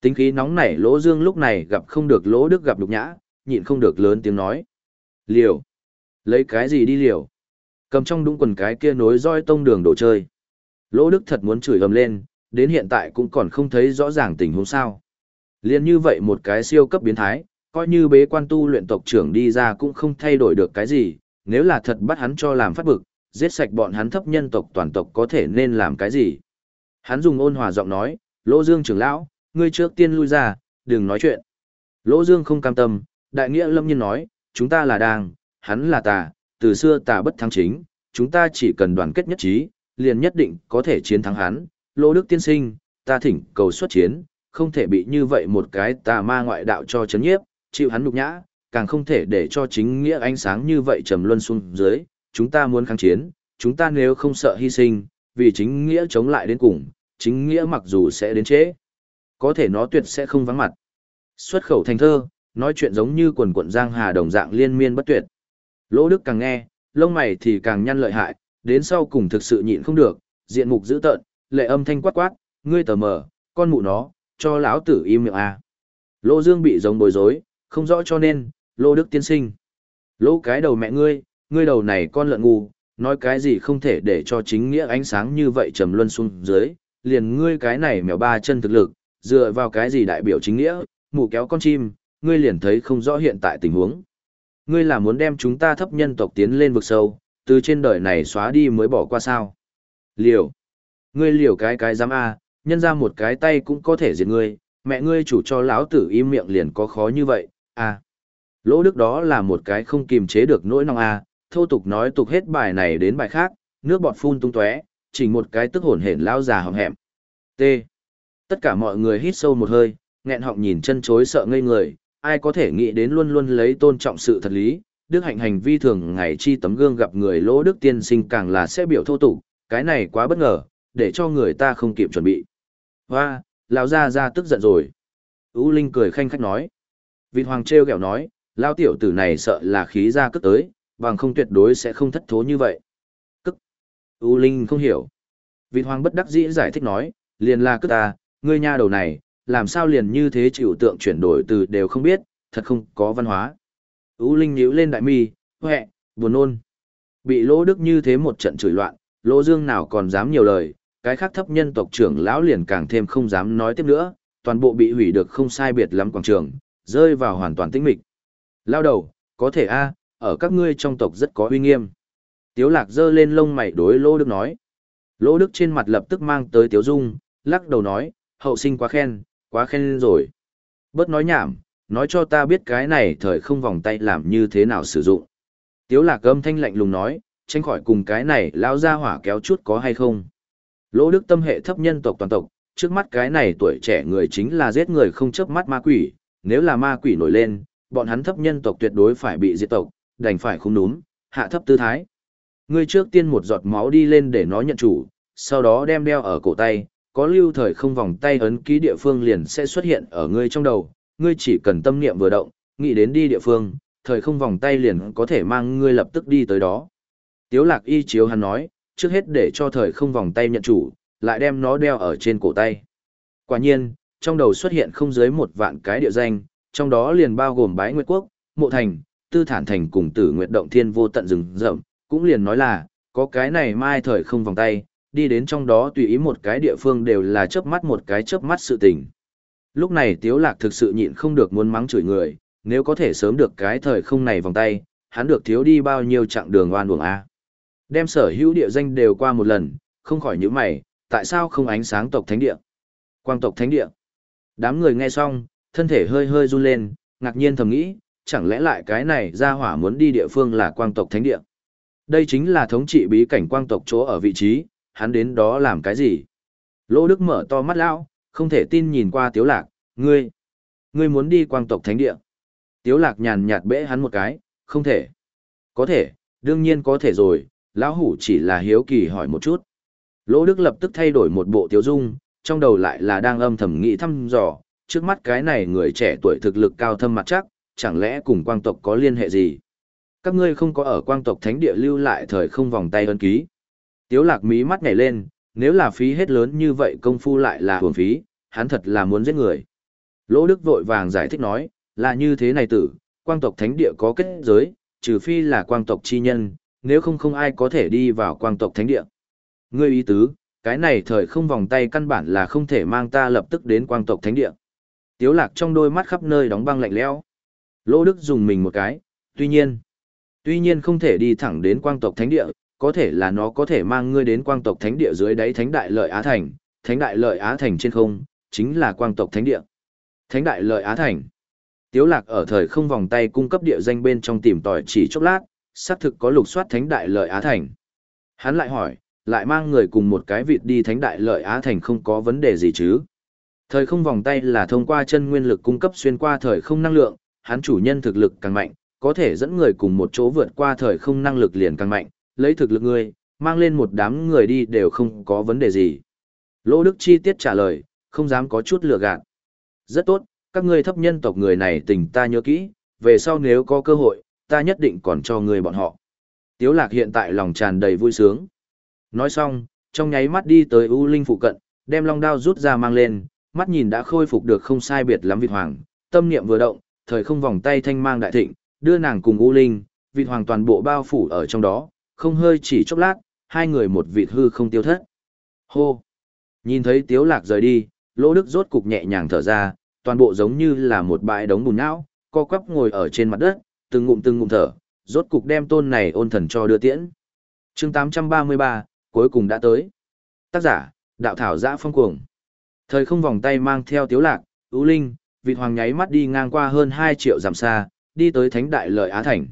Speaker 1: Tính khí nóng nảy Lỗ Dương lúc này gặp không được Lỗ Đức gặp nhục nhã, nhịn không được lớn tiếng nói. Liều. Lấy cái gì đi liều? Cầm trong đúng quần cái kia nối roi tông đường đồ chơi. Lỗ Đức thật muốn chửi ầm lên, đến hiện tại cũng còn không thấy rõ ràng tình huống sao. Liên như vậy một cái siêu cấp biến thái, coi như bế quan tu luyện tộc trưởng đi ra cũng không thay đổi được cái gì, nếu là thật bắt hắn cho làm phát bực, giết sạch bọn hắn thấp nhân tộc toàn tộc có thể nên làm cái gì. Hắn dùng ôn hòa giọng nói, Lỗ Dương trưởng lão, ngươi trước tiên lui ra, đừng nói chuyện. Lỗ Dương không cam tâm, đại nghĩa lâm nhiên nói, chúng ta là đàng, hắn là tà, từ xưa tà bất thắng chính, chúng ta chỉ cần đoàn kết nhất trí, liền nhất định có thể chiến thắng hắn. Lỗ Đức tiên sinh, ta thỉnh cầu xuất chiến, không thể bị như vậy một cái tà ma ngoại đạo cho chấn nhiếp, chịu hắn nhục nhã, càng không thể để cho chính nghĩa ánh sáng như vậy trầm luân xuống dưới, chúng ta muốn kháng chiến, chúng ta nếu không sợ hy sinh, vì chính nghĩa chống lại đến cùng, chính nghĩa mặc dù sẽ đến trễ, có thể nó tuyệt sẽ không vắng mặt. Xuất khẩu thành thơ, nói chuyện giống như quần quận giang hà đồng dạng liên miên bất tuyệt. Lỗ Đức càng nghe, lông mày thì càng nhăn lợi hại, đến sau cùng thực sự nhịn không được, diện mục dữ tợn, lệ âm thanh quát quát, ngươi tờ mờ, con mụ nó, cho lão tử im miệng à? Lô Dương bị giống bối rối, không rõ cho nên, Lô Đức tiên sinh. Lỗ cái đầu mẹ ngươi, ngươi đầu này con lợn ngu, nói cái gì không thể để cho chính nghĩa ánh sáng như vậy trầm luân xuống dưới, liền ngươi cái này mèo ba chân thực lực, dựa vào cái gì đại biểu chính nghĩa, Mụ kéo con chim, ngươi liền thấy không rõ hiện tại tình huống. Ngươi là muốn đem chúng ta thấp nhân tộc tiến lên vực sâu, từ trên đời này xóa đi mới bỏ qua sao. Liều. Ngươi liều cái cái dám a, nhân ra một cái tay cũng có thể diệt ngươi, mẹ ngươi chủ cho lão tử im miệng liền có khó như vậy, a. Lỗ đức đó là một cái không kiềm chế được nỗi nong a, thô tục nói tục hết bài này đến bài khác, nước bọt phun tung tóe, chỉ một cái tức hổn hển lão già hậm hẹm. T. Tất cả mọi người hít sâu một hơi, nghẹn họng nhìn chân chối sợ ngây người, ai có thể nghĩ đến luôn luôn lấy tôn trọng sự thật lý, đức hạnh hành vi thường ngày chi tấm gương gặp người lỗ đức tiên sinh càng là sẽ biểu thô tục, cái này quá bất ngờ, để cho người ta không kịp chuẩn bị. Hoa, lão gia gia tức giận rồi. U Linh cười khanh khách nói. Vịt Hoàng treo kẹo nói, lão tiểu tử này sợ là khí ra cất tới, bằng không tuyệt đối sẽ không thất thố như vậy. Cức. U Linh không hiểu. Vịt Hoàng bất đắc dĩ giải thích nói, liền là cất ta, ngươi nha đầu này, làm sao liền như thế chịu tượng chuyển đổi từ đều không biết, thật không có văn hóa. U Linh nhíu lên đại mi, huệ, buồn nôn. Bị Lỗ Đức như thế một trận chửi loạn, Lỗ Dương nào còn dám nhiều lời, cái khác thấp nhân tộc trưởng lão liền càng thêm không dám nói tiếp nữa, toàn bộ bị hủy được không sai biệt lắm quảng trường, rơi vào hoàn toàn tĩnh mịch. Lao đầu, có thể a, ở các ngươi trong tộc rất có uy nghiêm. Tiếu lạc giơ lên lông mày đối lô Đức nói. lô Đức trên mặt lập tức mang tới Tiếu Dung, lắc đầu nói, hậu sinh quá khen, quá khen rồi. Bớt nói nhảm, nói cho ta biết cái này thời không vòng tay làm như thế nào sử dụng. Tiếu lạc âm thanh lạnh lùng nói, tránh khỏi cùng cái này lão gia hỏa kéo chút có hay không. Lỗ đức tâm hệ thấp nhân tộc toàn tộc, trước mắt cái này tuổi trẻ người chính là giết người không chớp mắt ma quỷ, nếu là ma quỷ nổi lên, bọn hắn thấp nhân tộc tuyệt đối phải bị diệt tộc, đành phải không núm hạ thấp tư thái. Ngươi trước tiên một giọt máu đi lên để nó nhận chủ, sau đó đem đeo ở cổ tay, có lưu thời không vòng tay ấn ký địa phương liền sẽ xuất hiện ở ngươi trong đầu, ngươi chỉ cần tâm niệm vừa động, nghĩ đến đi địa phương, thời không vòng tay liền có thể mang ngươi lập tức đi tới đó. Tiếu lạc y chiếu hắn nói, trước hết để cho thời không vòng tay nhận chủ, lại đem nó đeo ở trên cổ tay. Quả nhiên, trong đầu xuất hiện không dưới một vạn cái địa danh, trong đó liền bao gồm bái nguyệt quốc, mộ thành, tư thản thành cùng tử nguyệt động thiên vô tận rừng rậm, cũng liền nói là, có cái này mai thời không vòng tay, đi đến trong đó tùy ý một cái địa phương đều là chớp mắt một cái chớp mắt sự tình. Lúc này Tiếu Lạc thực sự nhịn không được muốn mắng chửi người, nếu có thể sớm được cái thời không này vòng tay, hắn được thiếu đi bao nhiêu chặng đường oan uổng a. Đem sở hữu địa danh đều qua một lần, không khỏi những mày, tại sao không ánh sáng tộc thánh địa? Quang tộc thánh địa. Đám người nghe xong, thân thể hơi hơi run lên, ngạc nhiên thầm nghĩ, chẳng lẽ lại cái này ra hỏa muốn đi địa phương là quang tộc thánh địa? Đây chính là thống trị bí cảnh quang tộc chỗ ở vị trí, hắn đến đó làm cái gì? Lỗ Đức mở to mắt lão, không thể tin nhìn qua Tiếu Lạc, ngươi, ngươi muốn đi quang tộc thánh địa. Tiếu Lạc nhàn nhạt bẽ hắn một cái, không thể. Có thể, đương nhiên có thể rồi, lão hủ chỉ là hiếu kỳ hỏi một chút. Lỗ Đức lập tức thay đổi một bộ tiếu dung, trong đầu lại là đang âm thầm nghĩ thăm dò, trước mắt cái này người trẻ tuổi thực lực cao thâm mặt chắc, chẳng lẽ cùng quang tộc có liên hệ gì? Các ngươi không có ở quang tộc thánh địa lưu lại thời không vòng tay ân ký. Tiếu lạc mí mắt nhảy lên, nếu là phí hết lớn như vậy công phu lại là hưởng phí, hắn thật là muốn giết người. Lỗ Đức vội vàng giải thích nói, là như thế này tử, quang tộc thánh địa có kết giới, trừ phi là quang tộc chi nhân, nếu không không ai có thể đi vào quang tộc thánh địa. Ngươi ý tứ, cái này thời không vòng tay căn bản là không thể mang ta lập tức đến quang tộc thánh địa. Tiếu lạc trong đôi mắt khắp nơi đóng băng lạnh lẽo. lô Đức dùng mình một cái, tuy nhiên, tuy nhiên không thể đi thẳng đến quang tộc thánh địa, có thể là nó có thể mang ngươi đến quang tộc thánh địa dưới đáy thánh đại lợi Á Thành, thánh đại lợi Á Thành trên không, chính là quang tộc thánh địa. Thánh đại lợi Á Thành. Tiếu lạc ở thời không vòng tay cung cấp địa danh bên trong tìm tòi chỉ chốc lát, xác thực có lục soát thánh đại lợi Á Thành. Hắn lại hỏi, lại mang người cùng một cái vịt đi thánh đại lợi Á Thành không có vấn đề gì chứ. Thời không vòng tay là thông qua chân nguyên lực cung cấp xuyên qua thời không năng lượng, hắn chủ nhân thực lực càng mạnh, có thể dẫn người cùng một chỗ vượt qua thời không năng lực liền càng mạnh, lấy thực lực ngươi, mang lên một đám người đi đều không có vấn đề gì. Lỗ Đức chi tiết trả lời, không dám có chút lừa gạt. Rất tốt, các ngươi thấp nhân tộc người này tình ta nhớ kỹ, về sau nếu có cơ hội, ta nhất định còn cho ngươi bọn họ. Tiếu lạc hiện tại lòng tràn đầy vui sướng. Nói xong, trong nháy mắt đi tới U Linh phụ cận, đem long đao rút ra mang lên, mắt nhìn đã khôi phục được không sai biệt lắm vịt hoàng, tâm niệm vừa động, thời không vòng tay thanh mang đại thịnh, đưa nàng cùng U Linh, vịt hoàng toàn bộ bao phủ ở trong đó, không hơi chỉ chốc lát, hai người một vịt hư không tiêu thất. Hô! Nhìn thấy tiếu lạc rời đi, lỗ đức rốt cục nhẹ nhàng thở ra, toàn bộ giống như là một bãi đống bùn não, co quắp ngồi ở trên mặt đất, từng ngụm từng ngụm thở, rốt cục đem tôn này ôn thần cho đưa tiễn. chương 833, cuối cùng đã tới. Tác giả, đạo thảo giã phong cuồng. Thời không vòng tay mang theo tiếu lạc, ưu linh, vịt hoàng nháy mắt đi ngang qua hơn 2 triệu dặm xa, đi tới thánh đại lợi Á Thành.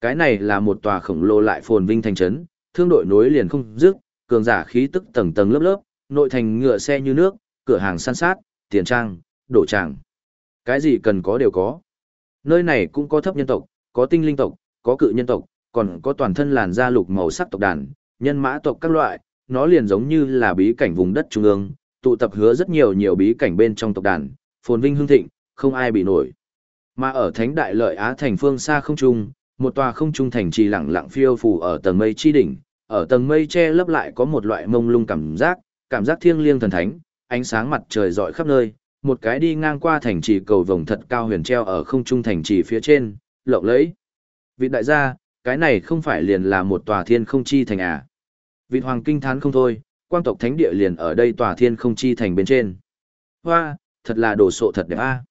Speaker 1: Cái này là một tòa khổng lồ lại phồn vinh thành trấn, thương đội nối liền không dứt, cường giả khí tức tầng tầng lớp lớp, nội thành ngựa xe như nước, cửa hàng san sát, tiền trang, đổ tràng. Cái gì cần có đều có. Nơi này cũng có thấp nhân tộc, có tinh linh tộc, có cự nhân tộc, còn có toàn thân làn da lục màu sắc tộc đàn, nhân mã tộc các loại, nó liền giống như là bí cảnh vùng đất trung ương, tụ tập hứa rất nhiều nhiều bí cảnh bên trong tộc đàn, phồn vinh hương thịnh, không ai bị nổi. Mà ở Thánh Đại Lợi Á thành phương xa không trung, một tòa không trung thành trì lặng lặng phiêu phù ở tầng mây chi đỉnh, ở tầng mây che lấp lại có một loại mông lung cảm giác, cảm giác thiêng liêng thần thánh, ánh sáng mặt trời rọi khắp nơi, một cái đi ngang qua thành trì cầu vồng thật cao huyền treo ở không trung thành trì phía trên, lộng lẫy. Vị đại gia, cái này không phải liền là một tòa thiên không chi thành à? Vị hoàng kinh thán không thôi, quang tộc thánh địa liền ở đây tòa thiên không chi thành bên trên. Hoa, thật là đồ sộ thật đẹp a. À.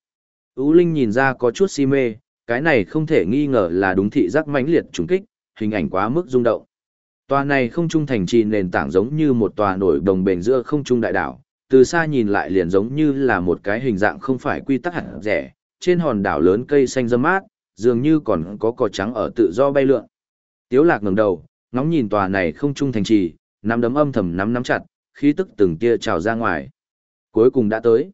Speaker 1: Ú Linh nhìn ra có chút si mê, cái này không thể nghi ngờ là đúng thị giác mãnh liệt trùng kích, hình ảnh quá mức rung động. Tòa này không trung thành trì nền tảng giống như một tòa nổi đồng bền giữa không trung đại đảo, từ xa nhìn lại liền giống như là một cái hình dạng không phải quy tắc hẳn rẻ, trên hòn đảo lớn cây xanh râm mát, dường như còn có cỏ trắng ở tự do bay lượn. Tiếu lạc ngẩng đầu, ngóng nhìn tòa này không trung thành trì, nắm đấm âm thầm nắm nắm chặt, khí tức từng tia trào ra ngoài. Cuối cùng đã tới.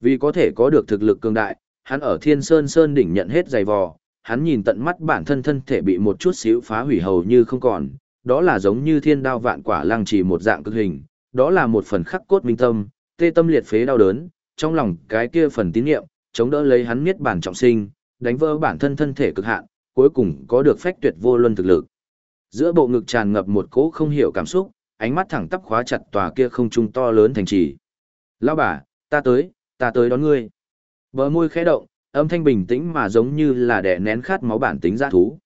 Speaker 1: Vì có thể có được thực lực cường đại, hắn ở Thiên Sơn Sơn đỉnh nhận hết dày vò, hắn nhìn tận mắt bản thân thân thể bị một chút xíu phá hủy hầu như không còn, đó là giống như thiên đao vạn quả lăng trì một dạng cực hình, đó là một phần khắc cốt minh tâm, tê tâm liệt phế đau đớn, trong lòng cái kia phần tín niệm, chống đỡ lấy hắn miết bản trọng sinh, đánh vỡ bản thân thân thể cực hạn, cuối cùng có được phách tuyệt vô luân thực lực. Giữa bộ ngực tràn ngập một cỗ không hiểu cảm xúc, ánh mắt thẳng tắp khóa chặt tòa kia không trung to lớn thành trì. Lão bà, ta tới, ta tới đón ngươi. Bờ môi khẽ động, âm thanh bình tĩnh mà giống như là đè nén khát máu bản tính dã thú.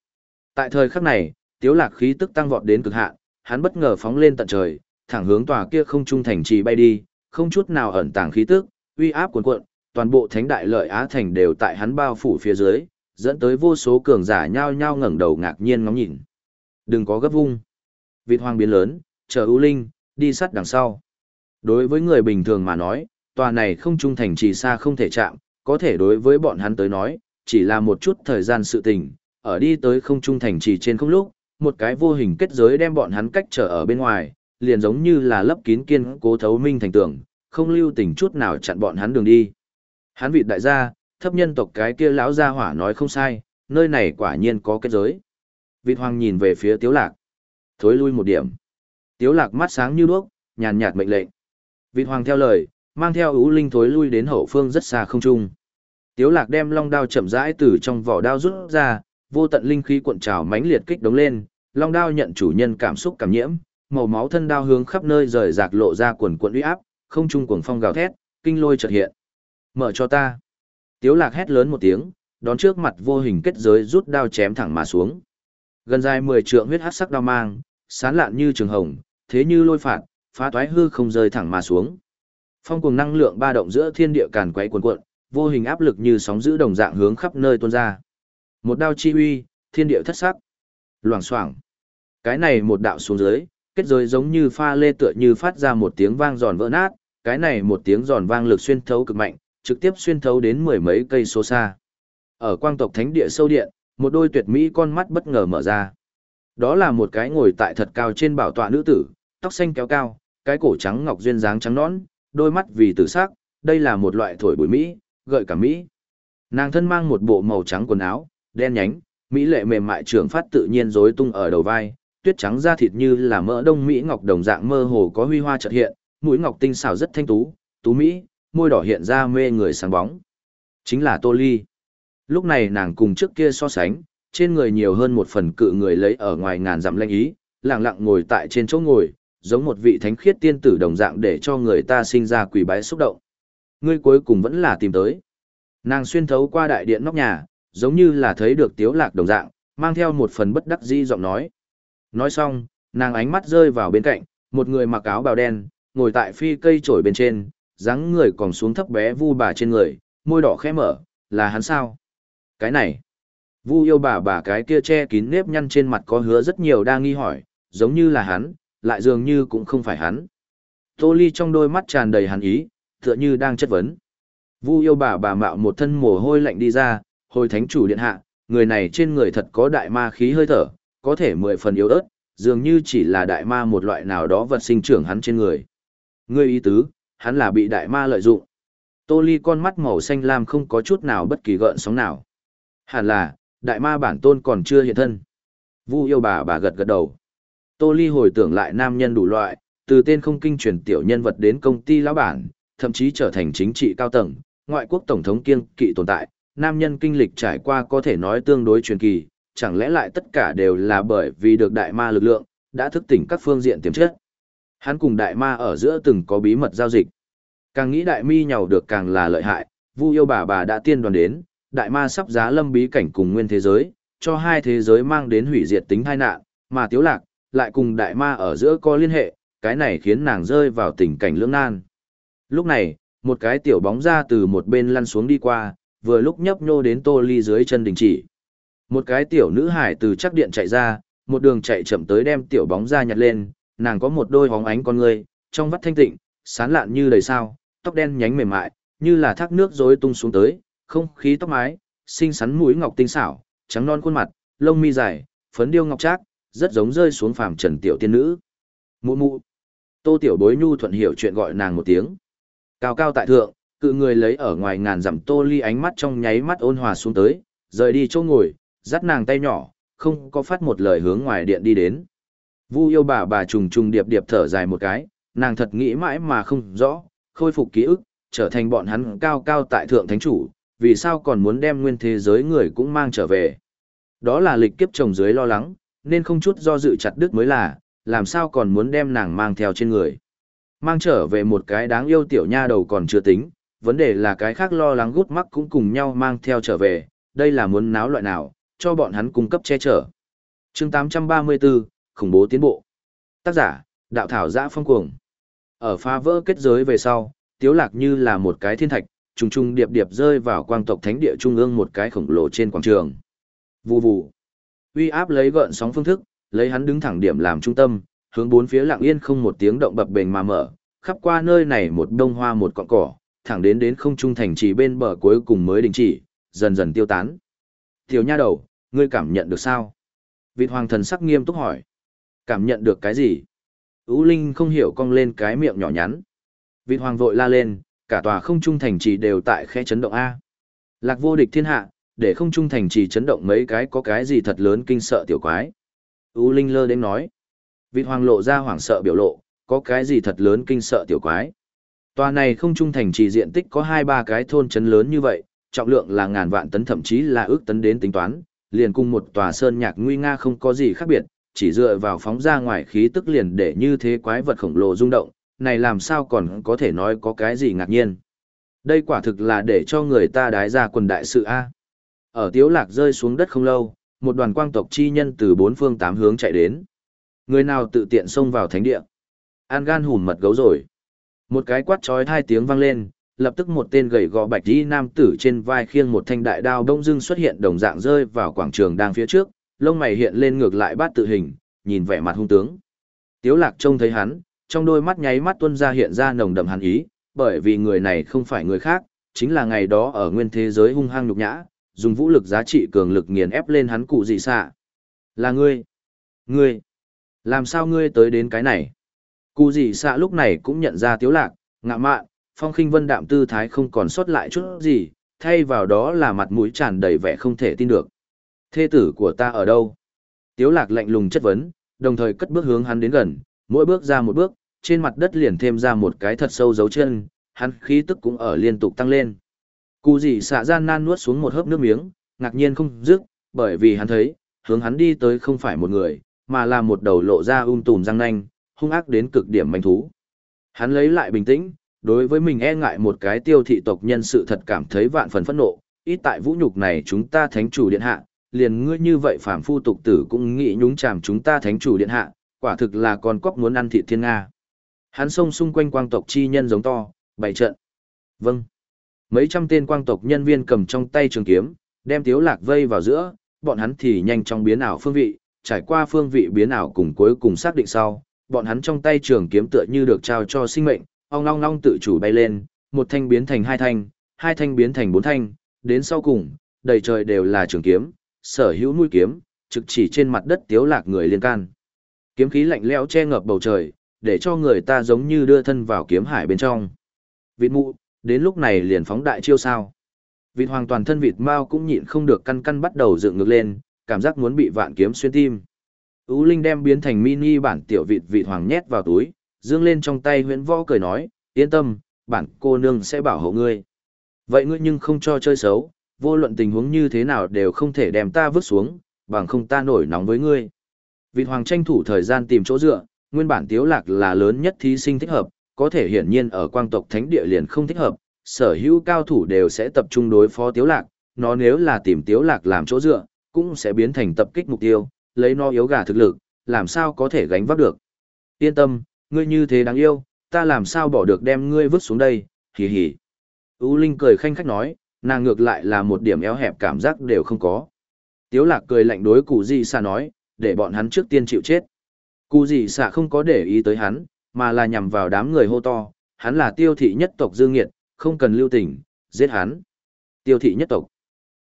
Speaker 1: Tại thời khắc này, tiếu lạc khí tức tăng vọt đến cực hạn, hắn bất ngờ phóng lên tận trời, thẳng hướng tòa kia không trung thành trì bay đi, không chút nào ẩn tàng khí tức, uy áp cuồn cuộn, toàn bộ thánh đại lợi á thành đều tại hắn bao phủ phía dưới, dẫn tới vô số cường giả nhao nhao ngẩng đầu ngạc nhiên ngóng nhìn. Đừng có gấp vung. Vịt hoang biến lớn, chờ ưu linh, đi sát đằng sau. Đối với người bình thường mà nói, tòa này không trung thành trì xa không thể chạm, có thể đối với bọn hắn tới nói, chỉ là một chút thời gian sự tình, ở đi tới không trung thành trì trên không lúc, một cái vô hình kết giới đem bọn hắn cách trở ở bên ngoài, liền giống như là lấp kín kiên cố thấu minh thành tường, không lưu tình chút nào chặn bọn hắn đường đi. Hắn vị đại gia, thấp nhân tộc cái kia lão gia hỏa nói không sai, nơi này quả nhiên có kết giới. Vịt hoàng nhìn về phía tiếu lạc. Thối lui một điểm. Tiếu lạc mắt sáng như đuốc, nhàn nhạt mệnh lệnh. Vịt hoàng theo lời, mang theo ưu linh thối lui đến hậu phương rất xa không trung. Tiếu lạc đem long đao chậm rãi từ trong vỏ đao rút ra, vô tận linh khí cuộn trào mãnh liệt kích đống lên, long đao nhận chủ nhân cảm xúc cảm nhiễm, màu máu thân đao hướng khắp nơi rời rạc lộ ra quần cuộn uy áp, không trung cuồng phong gào thét, kinh lôi chợt hiện. Mở cho ta. Tiếu lạc hét lớn một tiếng, đón trước mặt vô hình kết giới rút đao chém thẳng mà xuống. Gần dài 10 trượng huyết hắc sắc đao mang, sán lạn như trường hồng, thế như lôi phạt, phá toái hư không rơi thẳng mà xuống. Phong cuồng năng lượng ba động giữa thiên địa càn quấy cuồn cuộn, vô hình áp lực như sóng dữ đồng dạng hướng khắp nơi tuôn ra. Một đao chi uy, thiên địa thất sắc. Loảng xoảng. Cái này một đạo xuống dưới, kết giới giống như pha lê tựa như phát ra một tiếng vang giòn vỡ nát, cái này một tiếng giòn vang lực xuyên thấu cực mạnh, trực tiếp xuyên thấu đến mười mấy cây số xa. Ở quang tộc thánh địa sâu điện, một đôi tuyệt mỹ con mắt bất ngờ mở ra. Đó là một cái ngồi tại thật cao trên bảo tọa nữ tử, tóc xanh kéo cao, cái cổ trắng ngọc duyên dáng trắng nõn, đôi mắt vì tử sắc, đây là một loại thổi bụi mỹ, gợi cả mỹ. Nàng thân mang một bộ màu trắng quần áo, đen nhánh, mỹ lệ mềm mại trưởng phát tự nhiên rối tung ở đầu vai, tuyết trắng da thịt như là mỡ đông mỹ ngọc đồng dạng mơ hồ có huy hoa chợt hiện, mũi ngọc tinh xảo rất thanh tú, tú mỹ, môi đỏ hiện ra mê người sáng bóng. Chính là Tô Ly. Lúc này nàng cùng trước kia so sánh, trên người nhiều hơn một phần cự người lấy ở ngoài ngàn dặm lanh ý, lặng lặng ngồi tại trên chỗ ngồi, giống một vị thánh khiết tiên tử đồng dạng để cho người ta sinh ra quỷ bái xúc động. Ngươi cuối cùng vẫn là tìm tới. Nàng xuyên thấu qua đại điện nóc nhà, giống như là thấy được tiếu lạc đồng dạng, mang theo một phần bất đắc dĩ giọng nói. Nói xong, nàng ánh mắt rơi vào bên cạnh, một người mặc áo bào đen, ngồi tại phi cây trổi bên trên, dáng người còn xuống thấp bé vu bà trên người, môi đỏ khẽ mở, là hắn sao? Cái này, vu yêu bà bà cái kia che kín nếp nhăn trên mặt có hứa rất nhiều đang nghi hỏi, giống như là hắn, lại dường như cũng không phải hắn. Tô Ly trong đôi mắt tràn đầy hàn ý, tựa như đang chất vấn. Vu yêu bà bà mạo một thân mồ hôi lạnh đi ra, hồi thánh chủ điện hạ, người này trên người thật có đại ma khí hơi thở, có thể mười phần yếu ớt, dường như chỉ là đại ma một loại nào đó vật sinh trưởng hắn trên người. Ngươi ý tứ, hắn là bị đại ma lợi dụng. Tô Ly con mắt màu xanh lam không có chút nào bất kỳ gợn sóng nào. Hẳn là, đại ma bản tôn còn chưa hiện thân. Vu yêu bà bà gật gật đầu. Tô Ly hồi tưởng lại nam nhân đủ loại, từ tên không kinh truyền tiểu nhân vật đến công ty lão bản, thậm chí trở thành chính trị cao tầng, ngoại quốc tổng thống kiêng kỵ tồn tại, nam nhân kinh lịch trải qua có thể nói tương đối truyền kỳ, chẳng lẽ lại tất cả đều là bởi vì được đại ma lực lượng, đã thức tỉnh các phương diện tiềm chất. Hắn cùng đại ma ở giữa từng có bí mật giao dịch. Càng nghĩ đại mi nhàu được càng là lợi hại, Vu yêu bà bà đã tiên đoàn đến, đại ma sắp giá lâm bí cảnh cùng nguyên thế giới, cho hai thế giới mang đến hủy diệt tính tai nạn, mà Tiếu Lạc lại cùng đại ma ở giữa có liên hệ, cái này khiến nàng rơi vào tình cảnh lưỡng nan. Lúc này, một cái tiểu bóng ra từ một bên lăn xuống đi qua, vừa lúc nhấp nhô đến Tô Ly dưới chân đình chỉ. Một cái tiểu nữ hải từ chắc điện chạy ra, một đường chạy chậm tới đem tiểu bóng ra nhặt lên, nàng có một đôi hóng ánh con người, trong vắt thanh tịnh, sán lạn như đầy sao, tóc đen nhánh mềm mại, như là thác nước rối tung xuống tới, không khí tóc mái, xinh xắn mũi ngọc tinh xảo, trắng non khuôn mặt, lông mi dài, phấn điêu ngọc trác, rất giống rơi xuống phàm trần tiểu tiên nữ. Mụ mụ. Tô tiểu bối nhu thuận hiểu chuyện gọi nàng một tiếng. Cao cao tại thượng, cự người lấy ở ngoài ngàn dặm tô ly ánh mắt trong nháy mắt ôn hòa xuống tới, rời đi chỗ ngồi, dắt nàng tay nhỏ, không có phát một lời hướng ngoài điện đi đến. Vu yêu bà bà trùng trùng điệp điệp thở dài một cái, nàng thật nghĩ mãi mà không rõ, khôi phục ký ức, trở thành bọn hắn cao cao tại thượng thánh chủ, vì sao còn muốn đem nguyên thế giới người cũng mang trở về. Đó là lịch kiếp chồng dưới lo lắng, nên không chút do dự chặt đứt mới là, làm sao còn muốn đem nàng mang theo trên người. Mang trở về một cái đáng yêu tiểu nha đầu còn chưa tính, vấn đề là cái khác lo lắng gút mắc cũng cùng nhau mang theo trở về, đây là muốn náo loại nào, cho bọn hắn cung cấp che chở. chương 834, khủng bố tiến bộ. Tác giả, đạo thảo giã phong cuồng. Ở phá vỡ kết giới về sau, tiếu lạc như là một cái thiên thạch, trùng trùng điệp điệp rơi vào quang tộc thánh địa trung ương một cái khổng lồ trên quảng trường. Vù vù. Uy áp lấy gợn sóng phương thức, lấy hắn đứng thẳng điểm làm trung tâm, hướng bốn phía lặng yên không một tiếng động bập bềnh mà mở, khắp qua nơi này một đông hoa một cọng cỏ, thẳng đến đến không trung thành trì bên bờ cuối cùng mới đình chỉ, dần dần tiêu tán. Tiểu nha đầu, ngươi cảm nhận được sao? Vịt hoàng thần sắc nghiêm túc hỏi. Cảm nhận được cái gì? Ú Linh không hiểu cong lên cái miệng nhỏ nhắn. Vịt hoàng vội la lên, cả tòa không trung thành trì đều tại khe chấn động A. Lạc vô địch thiên hạ, để không trung thành trì chấn động mấy cái có cái gì thật lớn kinh sợ tiểu quái. Ú Linh lơ đến nói. Vịt hoàng lộ ra hoảng sợ biểu lộ, có cái gì thật lớn kinh sợ tiểu quái. Tòa này không trung thành trì diện tích có hai ba cái thôn chấn lớn như vậy, trọng lượng là ngàn vạn tấn thậm chí là ước tấn đến tính toán, liền cùng một tòa sơn nhạc nguy nga không có gì khác biệt, chỉ dựa vào phóng ra ngoài khí tức liền để như thế quái vật khổng lồ rung động, này làm sao còn có thể nói có cái gì ngạc nhiên. Đây quả thực là để cho người ta đái ra quần đại sự A. Ở tiếu lạc rơi xuống đất không lâu, một đoàn quang tộc chi nhân từ bốn phương tám hướng chạy đến. Người nào tự tiện xông vào thánh địa. An gan hùn mật gấu rồi. Một cái quát chói hai tiếng vang lên, lập tức một tên gầy gò bạch y nam tử trên vai khiêng một thanh đại đao đông dưng xuất hiện đồng dạng rơi vào quảng trường đang phía trước, lông mày hiện lên ngược lại bát tự hình, nhìn vẻ mặt hung tướng. Tiếu lạc trông thấy hắn, trong đôi mắt nháy mắt tuân ra hiện ra nồng đậm hàn ý, bởi vì người này không phải người khác, chính là ngày đó ở nguyên thế giới hung hăng nhục nhã, dùng vũ lực giá trị cường lực nghiền ép lên hắn cụ gì xạ. Là ngươi. Ngươi. Làm sao ngươi tới đến cái này? Cụ gì xạ lúc này cũng nhận ra tiếu lạc, ngạ mạn, phong khinh vân đạm tư thái không còn sót lại chút gì, thay vào đó là mặt mũi tràn đầy vẻ không thể tin được. Thê tử của ta ở đâu? Tiếu lạc lạnh lùng chất vấn, đồng thời cất bước hướng hắn đến gần, mỗi bước ra một bước, trên mặt đất liền thêm ra một cái thật sâu dấu chân, hắn khí tức cũng ở liên tục tăng lên. Cú gì xạ gian nan nuốt xuống một hớp nước miếng, ngạc nhiên không dứt, bởi vì hắn thấy, hướng hắn đi tới không phải một người, mà là một đầu lộ ra um tùm răng nanh, hung ác đến cực điểm manh thú. Hắn lấy lại bình tĩnh, đối với mình e ngại một cái tiêu thị tộc nhân sự thật cảm thấy vạn phần phẫn nộ, ít tại vũ nhục này chúng ta thánh chủ điện hạ, liền ngươi như vậy phàm phu tục tử cũng nghĩ nhúng chàm chúng ta thánh chủ điện hạ, quả thực là con cóc muốn ăn thịt thiên Nga. Hắn xông xung quanh quang tộc chi nhân giống to, bày trận. Vâng. Mấy trăm tên quang tộc nhân viên cầm trong tay trường kiếm, đem tiếu lạc vây vào giữa, bọn hắn thì nhanh chóng biến ảo phương vị, trải qua phương vị biến ảo cùng cuối cùng xác định sau, bọn hắn trong tay trường kiếm tựa như được trao cho sinh mệnh, ong long long tự chủ bay lên, một thanh biến thành hai thanh, hai thanh biến thành bốn thanh, đến sau cùng, đầy trời đều là trường kiếm, sở hữu mũi kiếm, trực chỉ trên mặt đất tiếu lạc người liên can. Kiếm khí lạnh lẽo che ngập bầu trời, để cho người ta giống như đưa thân vào kiếm hải bên trong. Vịt mụ, đến lúc này liền phóng đại chiêu sao. Vịt hoàng toàn thân vịt mau cũng nhịn không được căn căn bắt đầu dựng ngược lên, cảm giác muốn bị vạn kiếm xuyên tim. Ú Linh đem biến thành mini bản tiểu vịt vịt hoàng nhét vào túi, dương lên trong tay huyễn võ cười nói, yên tâm, bản cô nương sẽ bảo hộ ngươi. Vậy ngươi nhưng không cho chơi xấu, vô luận tình huống như thế nào đều không thể đem ta vứt xuống, bằng không ta nổi nóng với ngươi. Vịt hoàng tranh thủ thời gian tìm chỗ dựa, nguyên bản tiếu lạc là lớn nhất thí sinh thích hợp, có thể hiển nhiên ở quang tộc thánh địa liền không thích hợp, sở hữu cao thủ đều sẽ tập trung đối phó tiếu lạc, nó nếu là tìm tiếu lạc làm chỗ dựa, cũng sẽ biến thành tập kích mục tiêu, lấy nó yếu gà thực lực, làm sao có thể gánh vác được. Yên tâm, ngươi như thế đáng yêu, ta làm sao bỏ được đem ngươi vứt xuống đây, hì hì. U Linh cười khanh khách nói, nàng ngược lại là một điểm eo hẹp cảm giác đều không có. Tiếu lạc cười lạnh đối cụ gì xa nói, để bọn hắn trước tiên chịu chết. Cụ gì xạ không có để ý tới hắn, mà là nhằm vào đám người hô to, hắn là tiêu thị nhất tộc dương nghiệt, không cần lưu tình, giết hắn. Tiêu thị nhất tộc.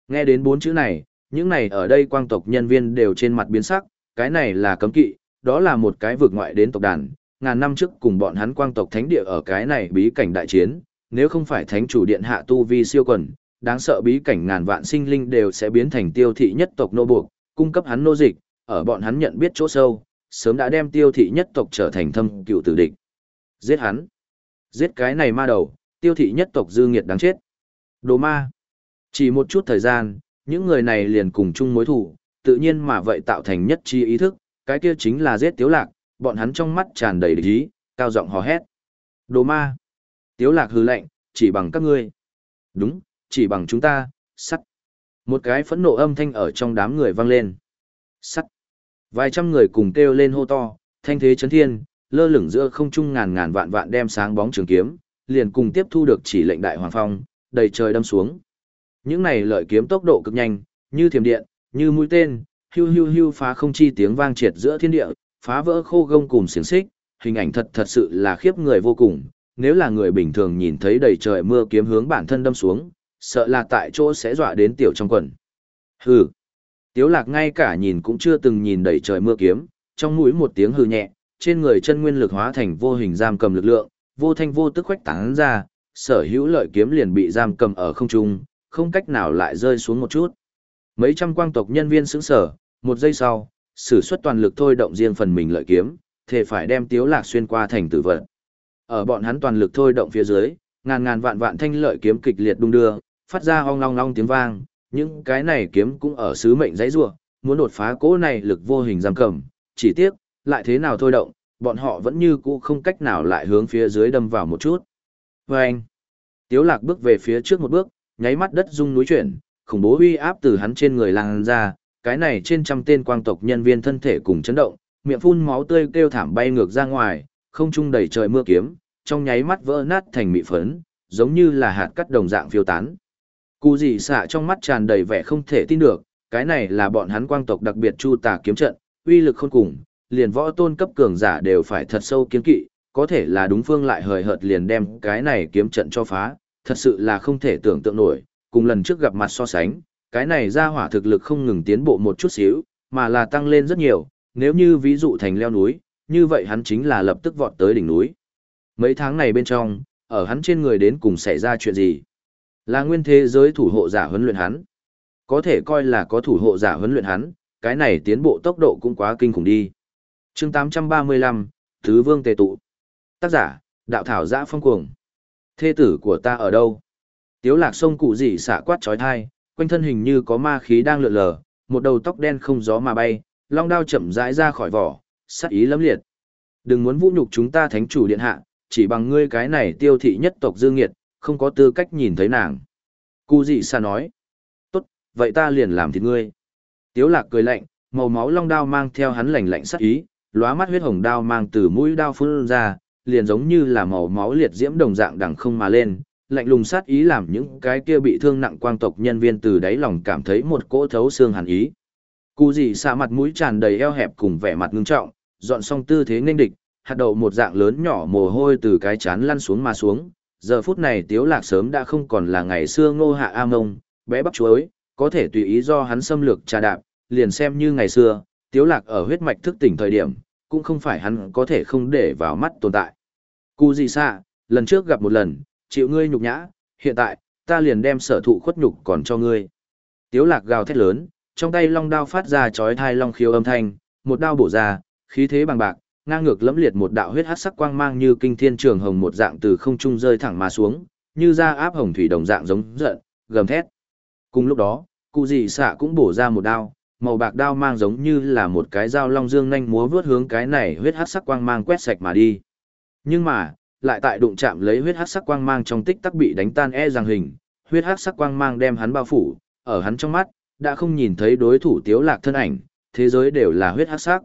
Speaker 1: Nghe đến bốn chữ này, những này ở đây quang tộc nhân viên đều trên mặt biến sắc, cái này là cấm kỵ, đó là một cái vượt ngoại đến tộc đàn, ngàn năm trước cùng bọn hắn quang tộc thánh địa ở cái này bí cảnh đại chiến, nếu không phải thánh chủ điện hạ tu vi siêu quần, đáng sợ bí cảnh ngàn vạn sinh linh đều sẽ biến thành tiêu thị nhất tộc nô buộc, cung cấp hắn nô dịch, ở bọn hắn nhận biết chỗ sâu, sớm đã đem tiêu thị nhất tộc trở thành thâm cựu tử địch. Giết hắn. Giết cái này ma đầu, tiêu thị nhất tộc dư nghiệt đáng chết. Đồ ma. Chỉ một chút thời gian, những người này liền cùng chung mối thủ, tự nhiên mà vậy tạo thành nhất chi ý thức, cái kia chính là giết tiếu lạc, bọn hắn trong mắt tràn đầy địch ý, cao giọng hò hét. Đồ ma. Tiếu lạc hừ lạnh, chỉ bằng các ngươi. Đúng, chỉ bằng chúng ta, sắt. Một cái phẫn nộ âm thanh ở trong đám người vang lên. Sắt. Vài trăm người cùng kêu lên hô to, thanh thế chấn thiên, lơ lửng giữa không trung ngàn ngàn vạn vạn đem sáng bóng trường kiếm, liền cùng tiếp thu được chỉ lệnh đại hoàng phong, đầy trời đâm xuống. Những này lợi kiếm tốc độ cực nhanh, như thiểm điện, như mũi tên, hưu hưu hưu phá không chi tiếng vang triệt giữa thiên địa, phá vỡ khô gông cùng xiềng xích, hình ảnh thật thật sự là khiếp người vô cùng. Nếu là người bình thường nhìn thấy đầy trời mưa kiếm hướng bản thân đâm xuống, sợ là tại chỗ sẽ dọa đến tiểu trong quần. Hừ. Tiếu lạc ngay cả nhìn cũng chưa từng nhìn đầy trời mưa kiếm, trong mũi một tiếng hừ nhẹ, trên người chân nguyên lực hóa thành vô hình giam cầm lực lượng, vô thanh vô tức khuếch tán ra, sở hữu lợi kiếm liền bị giam cầm ở không trung, không cách nào lại rơi xuống một chút. Mấy trăm quang tộc nhân viên sững sở, một giây sau, sử xuất toàn lực thôi động riêng phần mình lợi kiếm, thể phải đem tiếu lạc xuyên qua thành tử vật. Ở bọn hắn toàn lực thôi động phía dưới, ngàn ngàn vạn vạn thanh lợi kiếm kịch liệt đung đưa, phát ra ong long long tiếng vang, những cái này kiếm cũng ở sứ mệnh dãy rủa, muốn đột phá cỗ này lực vô hình giam cầm, chỉ tiếc, lại thế nào thôi động, bọn họ vẫn như cũ không cách nào lại hướng phía dưới đâm vào một chút. Và anh, Tiếu lạc bước về phía trước một bước, nháy mắt đất rung núi chuyển, khủng bố uy áp từ hắn trên người lan ra, cái này trên trăm tên quang tộc nhân viên thân thể cùng chấn động, miệng phun máu tươi kêu thảm bay ngược ra ngoài, không trung đầy trời mưa kiếm, trong nháy mắt vỡ nát thành mị phấn, giống như là hạt cắt đồng dạng phiêu tán. Cú gì xạ trong mắt tràn đầy vẻ không thể tin được, cái này là bọn hắn quang tộc đặc biệt chu tà kiếm trận, uy lực khôn cùng, liền võ tôn cấp cường giả đều phải thật sâu kiến kỵ, có thể là đúng phương lại hời hợt liền đem cái này kiếm trận cho phá, thật sự là không thể tưởng tượng nổi, cùng lần trước gặp mặt so sánh, cái này ra hỏa thực lực không ngừng tiến bộ một chút xíu, mà là tăng lên rất nhiều, nếu như ví dụ thành leo núi, như vậy hắn chính là lập tức vọt tới đỉnh núi. Mấy tháng này bên trong, ở hắn trên người đến cùng xảy ra chuyện gì? Là nguyên thế giới thủ hộ giả huấn luyện hắn. Có thể coi là có thủ hộ giả huấn luyện hắn, cái này tiến bộ tốc độ cũng quá kinh khủng đi. chương 835, Thứ Vương Tề Tụ. Tác giả, Đạo Thảo Giã Phong Cuồng. Thê tử của ta ở đâu? Tiếu lạc sông cụ gì xả quát trói thai, quanh thân hình như có ma khí đang lượn lờ, một đầu tóc đen không gió mà bay, long đao chậm rãi ra khỏi vỏ, sát ý lẫm liệt. Đừng muốn vũ nhục chúng ta thánh chủ điện hạ, chỉ bằng ngươi cái này tiêu thị nhất tộc dương nghiệt, không có tư cách nhìn thấy nàng. Cú Dị xa nói. Tốt, vậy ta liền làm thịt ngươi. Tiếu lạc cười lạnh, màu máu long đao mang theo hắn lạnh lạnh sát ý, lóa mắt huyết hồng đao mang từ mũi đao phun ra, liền giống như là màu máu liệt diễm đồng dạng đằng không mà lên, lạnh lùng sát ý làm những cái kia bị thương nặng quang tộc nhân viên từ đáy lòng cảm thấy một cỗ thấu xương hàn ý. Cú gì xa mặt mũi tràn đầy eo hẹp cùng vẻ mặt ngưng trọng, dọn xong tư thế nên địch, hạt đậu một dạng lớn nhỏ mồ hôi từ cái chán lăn xuống mà xuống. Giờ phút này tiếu lạc sớm đã không còn là ngày xưa ngô hạ am ông, bé bắp chuối, có thể tùy ý do hắn xâm lược trà đạp, liền xem như ngày xưa, tiếu lạc ở huyết mạch thức tỉnh thời điểm, cũng không phải hắn có thể không để vào mắt tồn tại. Cú gì xa, lần trước gặp một lần, chịu ngươi nhục nhã, hiện tại, ta liền đem sở thụ khuất nhục còn cho ngươi. Tiếu lạc gào thét lớn, trong tay long đao phát ra chói thai long khiếu âm thanh, một đao bổ ra, khí thế bằng bạc, ngang ngược lẫm liệt một đạo huyết hắc sắc quang mang như kinh thiên trường hồng một dạng từ không trung rơi thẳng mà xuống, như ra áp hồng thủy đồng dạng giống giận, gầm thét. Cùng lúc đó, cụ dị xạ cũng bổ ra một đao, màu bạc đao mang giống như là một cái dao long dương nhanh múa vướt hướng cái này huyết hắc sắc quang mang quét sạch mà đi. Nhưng mà, lại tại đụng chạm lấy huyết hắc sắc quang mang trong tích tắc bị đánh tan e rằng hình, huyết hắc sắc quang mang đem hắn bao phủ, ở hắn trong mắt, đã không nhìn thấy đối thủ tiếu lạc thân ảnh, thế giới đều là huyết hắc sắc.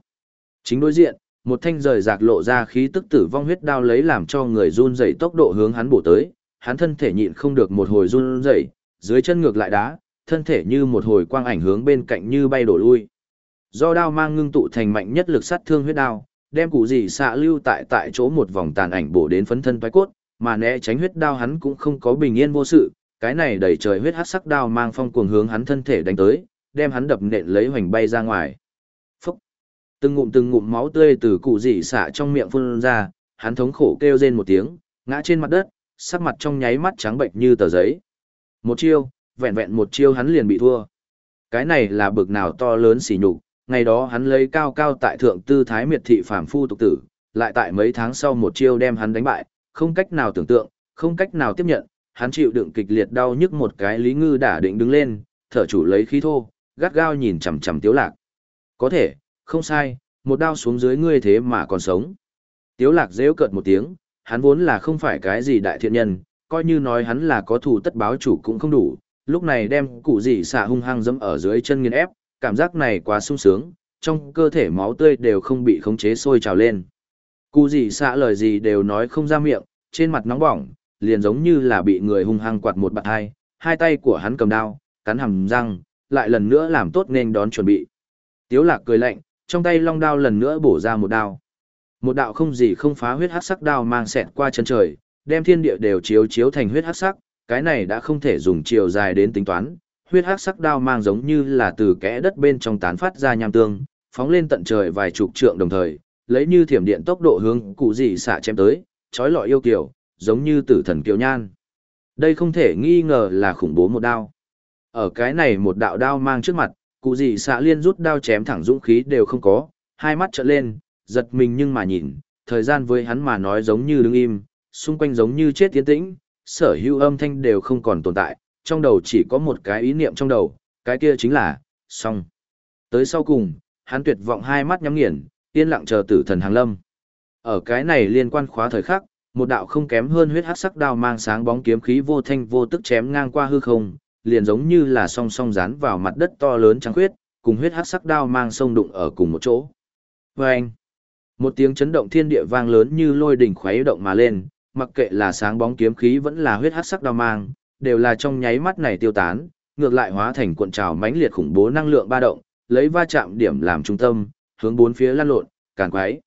Speaker 1: Chính đối diện, một thanh rời rạc lộ ra khí tức tử vong huyết đao lấy làm cho người run rẩy tốc độ hướng hắn bổ tới, hắn thân thể nhịn không được một hồi run rẩy, dưới chân ngược lại đá, thân thể như một hồi quang ảnh hướng bên cạnh như bay đổ lui. Do đao mang ngưng tụ thành mạnh nhất lực sát thương huyết đao, đem cụ gì xạ lưu tại tại chỗ một vòng tàn ảnh bổ đến phấn thân toái cốt, mà né tránh huyết đao hắn cũng không có bình yên vô sự, cái này đầy trời huyết hắc sắc đao mang phong cuồng hướng hắn thân thể đánh tới, đem hắn đập nện lấy hoành bay ra ngoài. Phúc! Từng ngụm từng ngụm máu tươi từ cụ dị xạ trong miệng phun ra, hắn thống khổ kêu rên một tiếng, ngã trên mặt đất, sắc mặt trong nháy mắt trắng bệnh như tờ giấy. Một chiêu, vẹn vẹn một chiêu hắn liền bị thua. Cái này là bực nào to lớn xỉ nhục, ngày đó hắn lấy cao cao tại thượng tư thái miệt thị phàm phu tục tử, lại tại mấy tháng sau một chiêu đem hắn đánh bại, không cách nào tưởng tượng, không cách nào tiếp nhận, hắn chịu đựng kịch liệt đau nhức một cái lý ngư đã định đứng lên, thở chủ lấy khí thô, gắt gao nhìn chằm chằm tiếu lạc. Có thể, không sai, một đao xuống dưới ngươi thế mà còn sống. Tiếu lạc rêu cợt một tiếng, hắn vốn là không phải cái gì đại thiện nhân, coi như nói hắn là có thù tất báo chủ cũng không đủ, lúc này đem cụ gì xả hung hăng dẫm ở dưới chân nghiền ép, cảm giác này quá sung sướng, trong cơ thể máu tươi đều không bị khống chế sôi trào lên. Cụ gì xả lời gì đều nói không ra miệng, trên mặt nóng bỏng, liền giống như là bị người hung hăng quạt một bạt hai, hai tay của hắn cầm đao, cắn hàm răng, lại lần nữa làm tốt nên đón chuẩn bị. Tiếu lạc cười lạnh, trong tay long đao lần nữa bổ ra một đao. Một đạo không gì không phá huyết hắc sắc đao mang xẹt qua chân trời, đem thiên địa đều chiếu chiếu thành huyết hắc sắc, cái này đã không thể dùng chiều dài đến tính toán. Huyết hắc sắc đao mang giống như là từ kẽ đất bên trong tán phát ra nham tương, phóng lên tận trời vài chục trượng đồng thời, lấy như thiểm điện tốc độ hướng cụ gì xạ chém tới, chói lọi yêu kiều, giống như tử thần kiều nhan. Đây không thể nghi ngờ là khủng bố một đao. Ở cái này một đạo đao mang trước mặt, cụ gì xạ liên rút đao chém thẳng dũng khí đều không có, hai mắt trợn lên, giật mình nhưng mà nhìn, thời gian với hắn mà nói giống như đứng im, xung quanh giống như chết tiến tĩnh, sở hữu âm thanh đều không còn tồn tại, trong đầu chỉ có một cái ý niệm trong đầu, cái kia chính là, xong. Tới sau cùng, hắn tuyệt vọng hai mắt nhắm nghiền, yên lặng chờ tử thần hàng lâm. Ở cái này liên quan khóa thời khắc, một đạo không kém hơn huyết hắc sắc đao mang sáng bóng kiếm khí vô thanh vô tức chém ngang qua hư không, liền giống như là song song dán vào mặt đất to lớn trắng khuyết, cùng huyết hắc sắc đao mang sông đụng ở cùng một chỗ. Vâng! Một tiếng chấn động thiên địa vang lớn như lôi đỉnh khuấy động mà lên, mặc kệ là sáng bóng kiếm khí vẫn là huyết hắc sắc đao mang, đều là trong nháy mắt này tiêu tán, ngược lại hóa thành cuộn trào mãnh liệt khủng bố năng lượng ba động, lấy va chạm điểm làm trung tâm, hướng bốn phía lan lộn, càn quấy.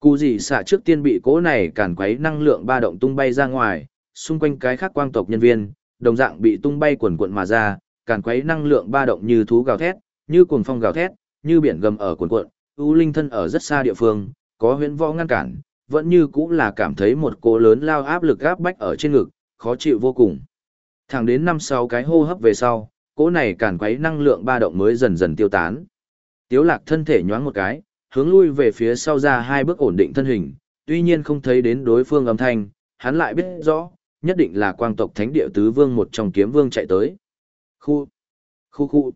Speaker 1: Cú gì xạ trước tiên bị cỗ này càn quấy năng lượng ba động tung bay ra ngoài, xung quanh cái khác quang tộc nhân viên, đồng dạng bị tung bay quần cuộn mà ra, càn quấy năng lượng ba động như thú gào thét, như cuồng phong gào thét, như biển gầm ở cuộn cuộn, U Linh thân ở rất xa địa phương, có huyễn võ ngăn cản, vẫn như cũng là cảm thấy một cỗ lớn lao áp lực áp bách ở trên ngực, khó chịu vô cùng. Thẳng đến năm sáu cái hô hấp về sau, cỗ này càn quấy năng lượng ba động mới dần dần tiêu tán. Tiếu lạc thân thể nhoáng một cái, hướng lui về phía sau ra hai bước ổn định thân hình, tuy nhiên không thấy đến đối phương âm thanh, hắn lại biết rõ, nhất định là quang tộc thánh địa tứ vương một trong kiếm vương chạy tới. Khu, khu khu,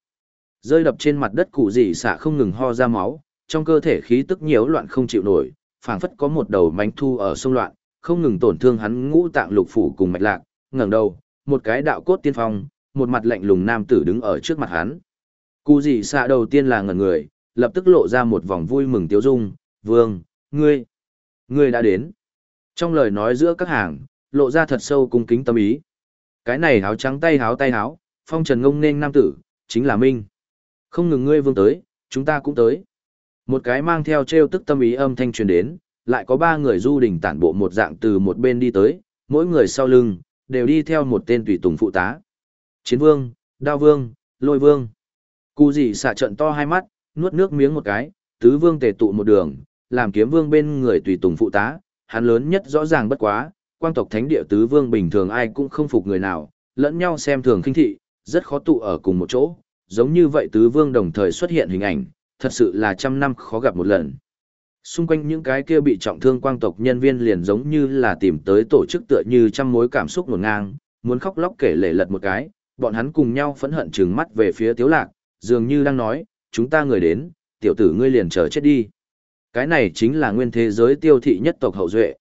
Speaker 1: rơi đập trên mặt đất cụ gì xạ không ngừng ho ra máu, trong cơ thể khí tức nhiễu loạn không chịu nổi, phảng phất có một đầu mánh thu ở sông loạn, không ngừng tổn thương hắn ngũ tạng lục phủ cùng mạch lạc, ngẩng đầu, một cái đạo cốt tiên phong, một mặt lạnh lùng nam tử đứng ở trước mặt hắn. Cụ gì xạ đầu tiên là ngẩn người, lập tức lộ ra một vòng vui mừng tiêu dung, vương, ngươi, ngươi đã đến. Trong lời nói giữa các hàng, lộ ra thật sâu cung kính tâm ý. Cái này háo trắng tay háo tay háo, phong trần ngông nên nam tử, chính là Minh. Không ngừng ngươi vương tới, chúng ta cũng tới. Một cái mang theo treo tức tâm ý âm thanh truyền đến, lại có ba người du đình tản bộ một dạng từ một bên đi tới, mỗi người sau lưng, đều đi theo một tên tùy tùng phụ tá. Chiến vương, đao vương, lôi vương. Cụ gì xạ trận to hai mắt, nuốt nước miếng một cái, tứ vương tề tụ một đường, làm kiếm vương bên người tùy tùng phụ tá, hắn lớn nhất rõ ràng bất quá, quang tộc thánh địa tứ vương bình thường ai cũng không phục người nào, lẫn nhau xem thường khinh thị, rất khó tụ ở cùng một chỗ, giống như vậy tứ vương đồng thời xuất hiện hình ảnh, thật sự là trăm năm khó gặp một lần. Xung quanh những cái kia bị trọng thương quang tộc nhân viên liền giống như là tìm tới tổ chức tựa như trăm mối cảm xúc ngổn ngang, muốn khóc lóc kể lể lật một cái, bọn hắn cùng nhau phẫn hận trừng mắt về phía tiếu lạc, dường như đang nói, chúng ta người đến, tiểu tử ngươi liền chờ chết đi. Cái này chính là nguyên thế giới tiêu thị nhất tộc hậu duệ.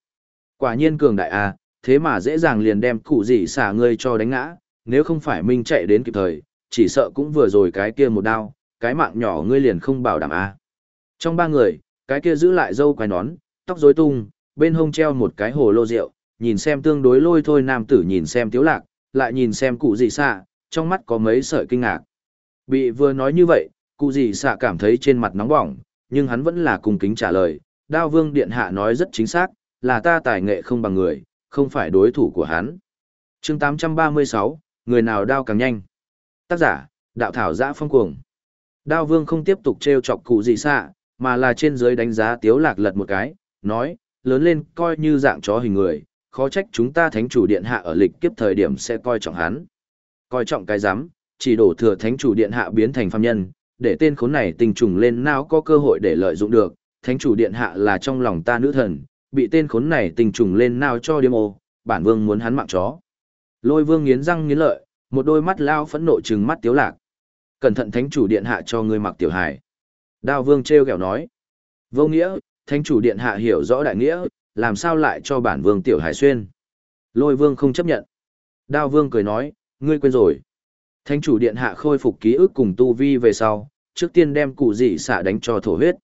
Speaker 1: Quả nhiên cường đại a, thế mà dễ dàng liền đem cụ gì xả ngươi cho đánh ngã, nếu không phải Minh chạy đến kịp thời, chỉ sợ cũng vừa rồi cái kia một đao, cái mạng nhỏ ngươi liền không bảo đảm a. Trong ba người, cái kia giữ lại dâu quai nón, tóc rối tung, bên hông treo một cái hồ lô rượu, nhìn xem tương đối lôi thôi nam tử nhìn xem tiếu lạc, lại nhìn xem cụ gì xạ, trong mắt có mấy sợi kinh ngạc. Bị vừa nói như vậy, cụ gì xạ cảm thấy trên mặt nóng bỏng, nhưng hắn vẫn là cung kính trả lời, đao vương điện hạ nói rất chính xác, là ta tài nghệ không bằng người, không phải đối thủ của hắn. chương 836, người nào đao càng nhanh. Tác giả, đạo thảo giã phong cuồng. Đao vương không tiếp tục treo chọc cụ gì xạ, mà là trên dưới đánh giá tiếu lạc lật một cái, nói, lớn lên coi như dạng chó hình người, khó trách chúng ta thánh chủ điện hạ ở lịch kiếp thời điểm sẽ coi trọng hắn. Coi trọng cái giám, chỉ đổ thừa thánh chủ điện hạ biến thành phàm nhân, để tên khốn này tình trùng lên nào có cơ hội để lợi dụng được, thánh chủ điện hạ là trong lòng ta nữ thần, bị tên khốn này tình trùng lên nào cho điếm ô, bản vương muốn hắn mạng chó. Lôi vương nghiến răng nghiến lợi, một đôi mắt lao phẫn nộ trừng mắt tiếu lạc. Cẩn thận thánh chủ điện hạ cho ngươi mặc tiểu hài. Đao vương treo kẹo nói. Vô nghĩa, thánh chủ điện hạ hiểu rõ đại nghĩa, làm sao lại cho bản vương tiểu hải xuyên. Lôi vương không chấp nhận. Đao vương cười nói, ngươi quên rồi. Thánh chủ điện hạ khôi phục ký ức cùng tu vi về sau, trước tiên đem cụ dị xạ đánh cho thổ huyết.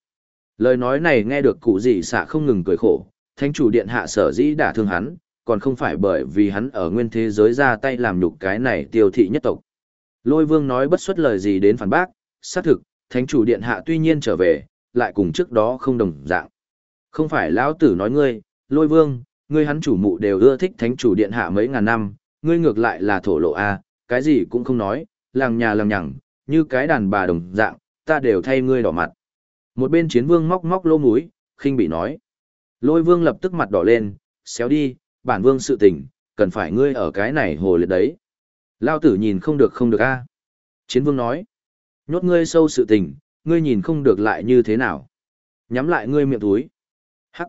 Speaker 1: Lời nói này nghe được cụ dị xạ không ngừng cười khổ, thánh chủ điện hạ sở dĩ đả thương hắn, còn không phải bởi vì hắn ở nguyên thế giới ra tay làm nhục cái này tiêu thị nhất tộc. Lôi vương nói bất xuất lời gì đến phản bác, xác thực, thánh chủ điện hạ tuy nhiên trở về, lại cùng trước đó không đồng dạng. Không phải lão tử nói ngươi, lôi vương, ngươi hắn chủ mụ đều ưa thích thánh chủ điện hạ mấy ngàn năm, ngươi ngược lại là thổ lộ a, cái gì cũng không nói, làng nhà làng nhằng, như cái đàn bà đồng dạng, ta đều thay ngươi đỏ mặt. Một bên chiến vương móc móc lô mũi, khinh bị nói. Lôi vương lập tức mặt đỏ lên, xéo đi, bản vương sự tình, cần phải ngươi ở cái này hồ liệt đấy. Lao tử nhìn không được không được a. Chiến vương nói. Nhốt ngươi sâu sự tình, ngươi nhìn không được lại như thế nào. Nhắm lại ngươi miệng túi. Hắc.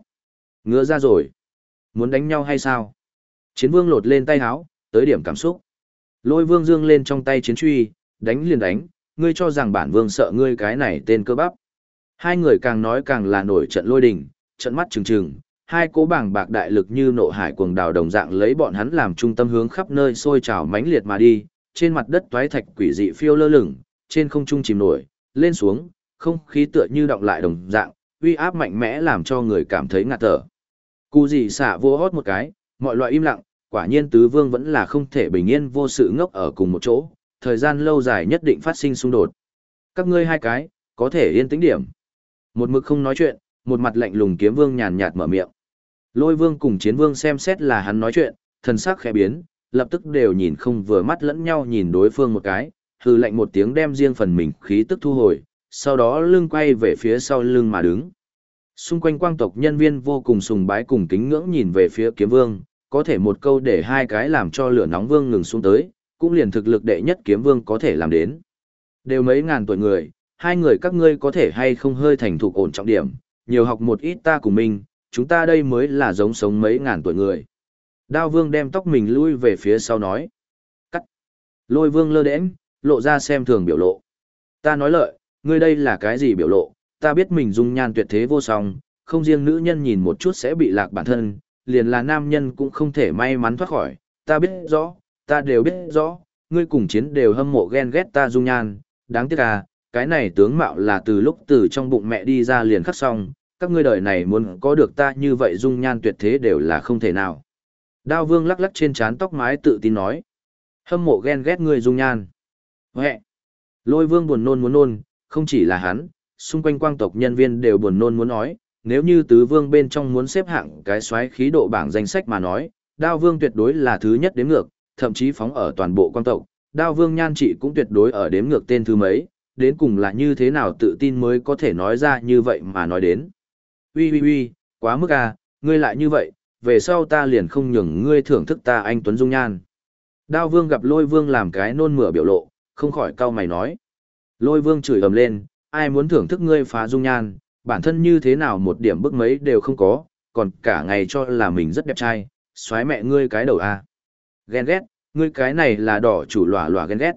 Speaker 1: Ngứa ra rồi. Muốn đánh nhau hay sao? Chiến vương lột lên tay háo, tới điểm cảm xúc. Lôi vương dương lên trong tay chiến truy, đánh liền đánh, ngươi cho rằng bản vương sợ ngươi cái này tên cơ bắp. Hai người càng nói càng là nổi trận lôi đình, trận mắt trừng trừng, hai cố bảng bạc đại lực như nộ hải cuồng đào đồng dạng lấy bọn hắn làm trung tâm hướng khắp nơi sôi trào mãnh liệt mà đi, trên mặt đất toái thạch quỷ dị phiêu lơ lửng, trên không trung chìm nổi, lên xuống, không khí tựa như động lại đồng dạng, uy áp mạnh mẽ làm cho người cảm thấy ngạt thở. Cú gì xả vô hót một cái, mọi loại im lặng, quả nhiên tứ vương vẫn là không thể bình yên vô sự ngốc ở cùng một chỗ, thời gian lâu dài nhất định phát sinh xung đột. Các ngươi hai cái, có thể yên tĩnh điểm. Một mực không nói chuyện, một mặt lạnh lùng kiếm vương nhàn nhạt mở miệng. Lôi vương cùng chiến vương xem xét là hắn nói chuyện, thần sắc khẽ biến, lập tức đều nhìn không vừa mắt lẫn nhau nhìn đối phương một cái, hừ lạnh một tiếng đem riêng phần mình khí tức thu hồi, sau đó lưng quay về phía sau lưng mà đứng. Xung quanh quang tộc nhân viên vô cùng sùng bái cùng kính ngưỡng nhìn về phía kiếm vương, có thể một câu để hai cái làm cho lửa nóng vương ngừng xuống tới, cũng liền thực lực đệ nhất kiếm vương có thể làm đến. Đều mấy ngàn tuổi người, hai người các ngươi có thể hay không hơi thành thục ổn trọng điểm, nhiều học một ít ta cùng mình, chúng ta đây mới là giống sống mấy ngàn tuổi người. Đao vương đem tóc mình lui về phía sau nói. Cắt. Lôi vương lơ đễnh, lộ ra xem thường biểu lộ. Ta nói lợi, ngươi đây là cái gì biểu lộ, ta biết mình dung nhan tuyệt thế vô song, không riêng nữ nhân nhìn một chút sẽ bị lạc bản thân, liền là nam nhân cũng không thể may mắn thoát khỏi, ta biết rõ, ta đều biết rõ, ngươi cùng chiến đều hâm mộ ghen ghét ta dung nhan, đáng tiếc à, cái này tướng mạo là từ lúc từ trong bụng mẹ đi ra liền khắc xong, các ngươi đời này muốn có được ta như vậy dung nhan tuyệt thế đều là không thể nào. Đao vương lắc lắc trên trán tóc mái tự tin nói, hâm mộ ghen ghét ngươi dung nhan. Huệ! Lôi vương buồn nôn muốn nôn, không chỉ là hắn, xung quanh quang tộc nhân viên đều buồn nôn muốn nói, nếu như tứ vương bên trong muốn xếp hạng cái xoáy khí độ bảng danh sách mà nói, đao vương tuyệt đối là thứ nhất đếm ngược, thậm chí phóng ở toàn bộ quang tộc, đao vương nhan trị cũng tuyệt đối ở đếm ngược tên thứ mấy, đến cùng là như thế nào tự tin mới có thể nói ra như vậy mà nói đến. Ui ui ui, quá mức à, ngươi lại như vậy, về sau ta liền không nhường ngươi thưởng thức ta anh Tuấn Dung Nhan. Đao vương gặp lôi vương làm cái nôn mửa biểu lộ, không khỏi cau mày nói. Lôi vương chửi ầm lên, ai muốn thưởng thức ngươi phá dung nhan, bản thân như thế nào một điểm bức mấy đều không có, còn cả ngày cho là mình rất đẹp trai, xoáy mẹ ngươi cái đầu a. Ghen ghét, ngươi cái này là đỏ chủ lỏa lỏa ghen ghét.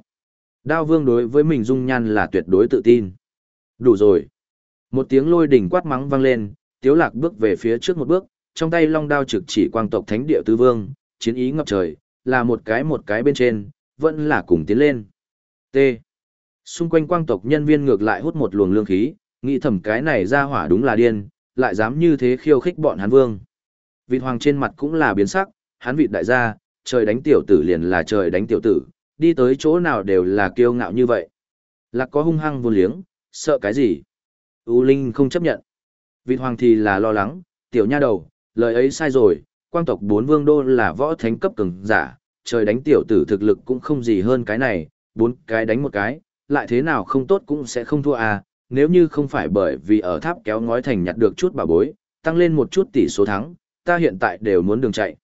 Speaker 1: Đao vương đối với mình dung nhan là tuyệt đối tự tin. Đủ rồi. Một tiếng lôi đỉnh quát mắng vang lên, tiếu lạc bước về phía trước một bước, trong tay long đao trực chỉ quang tộc thánh địa tứ vương, chiến ý ngập trời, là một cái một cái bên trên, vẫn là cùng tiến lên. T. Xung quanh quang tộc nhân viên ngược lại hút một luồng lương khí, nghĩ thầm cái này ra hỏa đúng là điên, lại dám như thế khiêu khích bọn hắn vương. Vịt hoàng trên mặt cũng là biến sắc, hắn vịt đại gia, trời đánh tiểu tử liền là trời đánh tiểu tử, đi tới chỗ nào đều là kiêu ngạo như vậy. Lạc có hung hăng vô liếng, sợ cái gì? U Linh không chấp nhận. Vịt hoàng thì là lo lắng, tiểu nha đầu, lời ấy sai rồi, quang tộc bốn vương đô là võ thánh cấp cường giả, trời đánh tiểu tử thực lực cũng không gì hơn cái này, bốn cái đánh một cái, lại thế nào không tốt cũng sẽ không thua à, nếu như không phải bởi vì ở tháp kéo ngói thành nhặt được chút bảo bối, tăng lên một chút tỷ số thắng, ta hiện tại đều muốn đường chạy.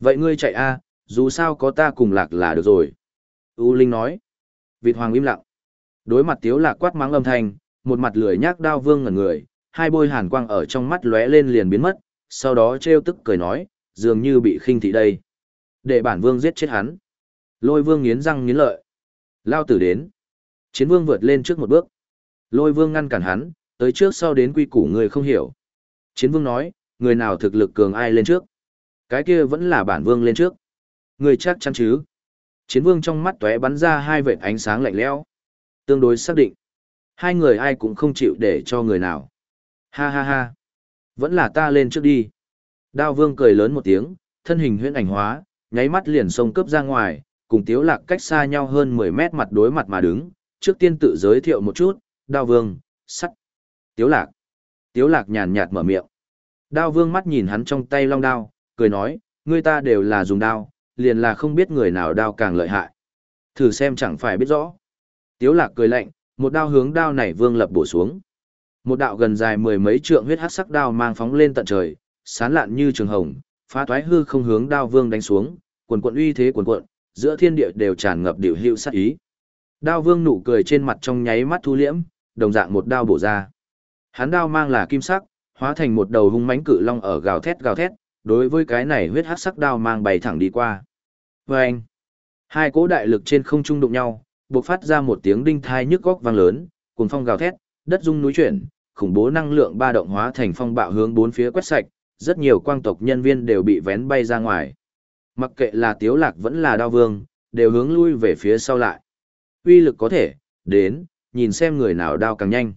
Speaker 1: Vậy ngươi chạy a, à, dù sao có ta cùng lạc là được rồi. U Linh nói. Vịt Hoàng im lặng. Đối mặt Tiếu Lạc quát mắng âm thanh, một mặt lười nhác đao vương ngẩn người, hai bôi hàn quang ở trong mắt lóe lên liền biến mất, sau đó trêu tức cười nói, dường như bị khinh thị đây. Để bản vương giết chết hắn. Lôi vương nghiến răng nghiến lợi. Lao tử đến. Chiến vương vượt lên trước một bước. Lôi vương ngăn cản hắn, tới trước sau đến quy củ người không hiểu. Chiến vương nói, người nào thực lực cường ai lên trước. Cái kia vẫn là bản vương lên trước. Người chắc chắn chứ. Chiến vương trong mắt tóe bắn ra hai vệt ánh sáng lạnh lẽo. Tương đối xác định. Hai người ai cũng không chịu để cho người nào. Ha ha ha. Vẫn là ta lên trước đi. Đao vương cười lớn một tiếng, thân hình huyễn ảnh hóa, nháy mắt liền xông cướp ra ngoài, cùng tiếu lạc cách xa nhau hơn 10 mét mặt đối mặt mà đứng. Trước tiên tự giới thiệu một chút, đao vương, sắt. Tiếu lạc. Tiếu lạc nhàn nhạt mở miệng. Đao vương mắt nhìn hắn trong tay long đao, cười nói, người ta đều là dùng đao, liền là không biết người nào đao càng lợi hại. Thử xem chẳng phải biết rõ. Tiếu lạc cười lạnh, một đao hướng đao này vương lập bổ xuống. Một đạo gần dài mười mấy trượng huyết hắc sắc đao mang phóng lên tận trời, sán lạn như trường hồng, phá toái hư không hướng đao vương đánh xuống, quần quần uy thế quần quần, giữa thiên địa đều tràn ngập điều hữu sát ý. Đao vương nụ cười trên mặt trong nháy mắt thu liễm, đồng dạng một đao bổ ra. Hắn đao mang là kim sắc, hóa thành một đầu hung mãnh cự long ở gào thét gào thét, đối với cái này huyết hắc sắc đao mang bay thẳng đi qua. Và hai cỗ đại lực trên không trung đụng nhau, bộc phát ra một tiếng đinh thai nhức góc vang lớn, cuồng phong gào thét, đất rung núi chuyển, khủng bố năng lượng ba động hóa thành phong bạo hướng bốn phía quét sạch, rất nhiều quang tộc nhân viên đều bị vén bay ra ngoài. Mặc kệ là Tiếu Lạc vẫn là Đao Vương, đều hướng lui về phía sau lại. Uy lực có thể, đến, nhìn xem người nào đao càng nhanh.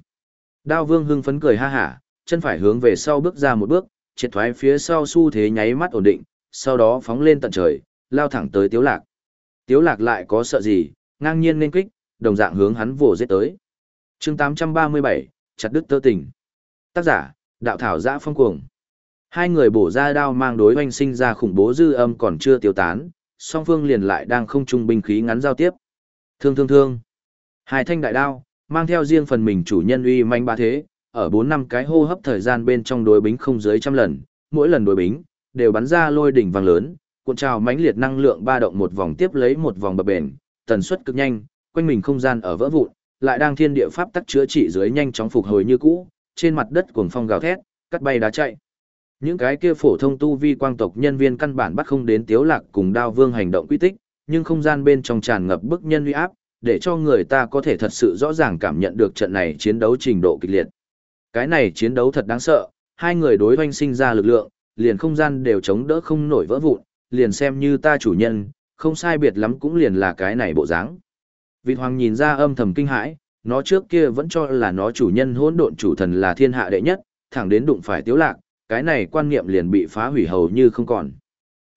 Speaker 1: Đao Vương hưng phấn cười ha hả, chân phải hướng về sau bước ra một bước, triệt thoái phía sau xu thế nháy mắt ổn định, sau đó phóng lên tận trời, lao thẳng tới Tiếu Lạc. Tiếu Lạc lại có sợ gì, ngang nhiên nên kích, đồng dạng hướng hắn vồ giết tới. Chương 837, chặt đứt tơ tình. Tác giả, đạo thảo giã phong cuồng. Hai người bổ ra đao mang đối oanh sinh ra khủng bố dư âm còn chưa tiêu tán, song phương liền lại đang không trung binh khí ngắn giao tiếp. Thương thương thương. Hai thanh đại đao, mang theo riêng phần mình chủ nhân uy manh ba thế, ở bốn năm cái hô hấp thời gian bên trong đối bính không dưới trăm lần, mỗi lần đối bính, đều bắn ra lôi đỉnh vàng lớn, cuộn trào mãnh liệt năng lượng ba động một vòng tiếp lấy một vòng bập bền, tần suất cực nhanh, quanh mình không gian ở vỡ vụn, lại đang thiên địa pháp tắc chữa trị dưới nhanh chóng phục hồi như cũ, trên mặt đất cuồng phong gào thét, cắt bay đá chạy. Những cái kia phổ thông tu vi quang tộc nhân viên căn bản bắt không đến tiếu lạc cùng đao vương hành động quy tích, nhưng không gian bên trong tràn ngập bức nhân uy áp, để cho người ta có thể thật sự rõ ràng cảm nhận được trận này chiến đấu trình độ kịch liệt. Cái này chiến đấu thật đáng sợ, hai người đối hoanh sinh ra lực lượng, liền không gian đều chống đỡ không nổi vỡ vụn, liền xem như ta chủ nhân, không sai biệt lắm cũng liền là cái này bộ dáng. Vịt hoàng nhìn ra âm thầm kinh hãi, nó trước kia vẫn cho là nó chủ nhân hỗn độn chủ thần là thiên hạ đệ nhất, thẳng đến đụng phải tiếu lạc, cái này quan niệm liền bị phá hủy hầu như không còn.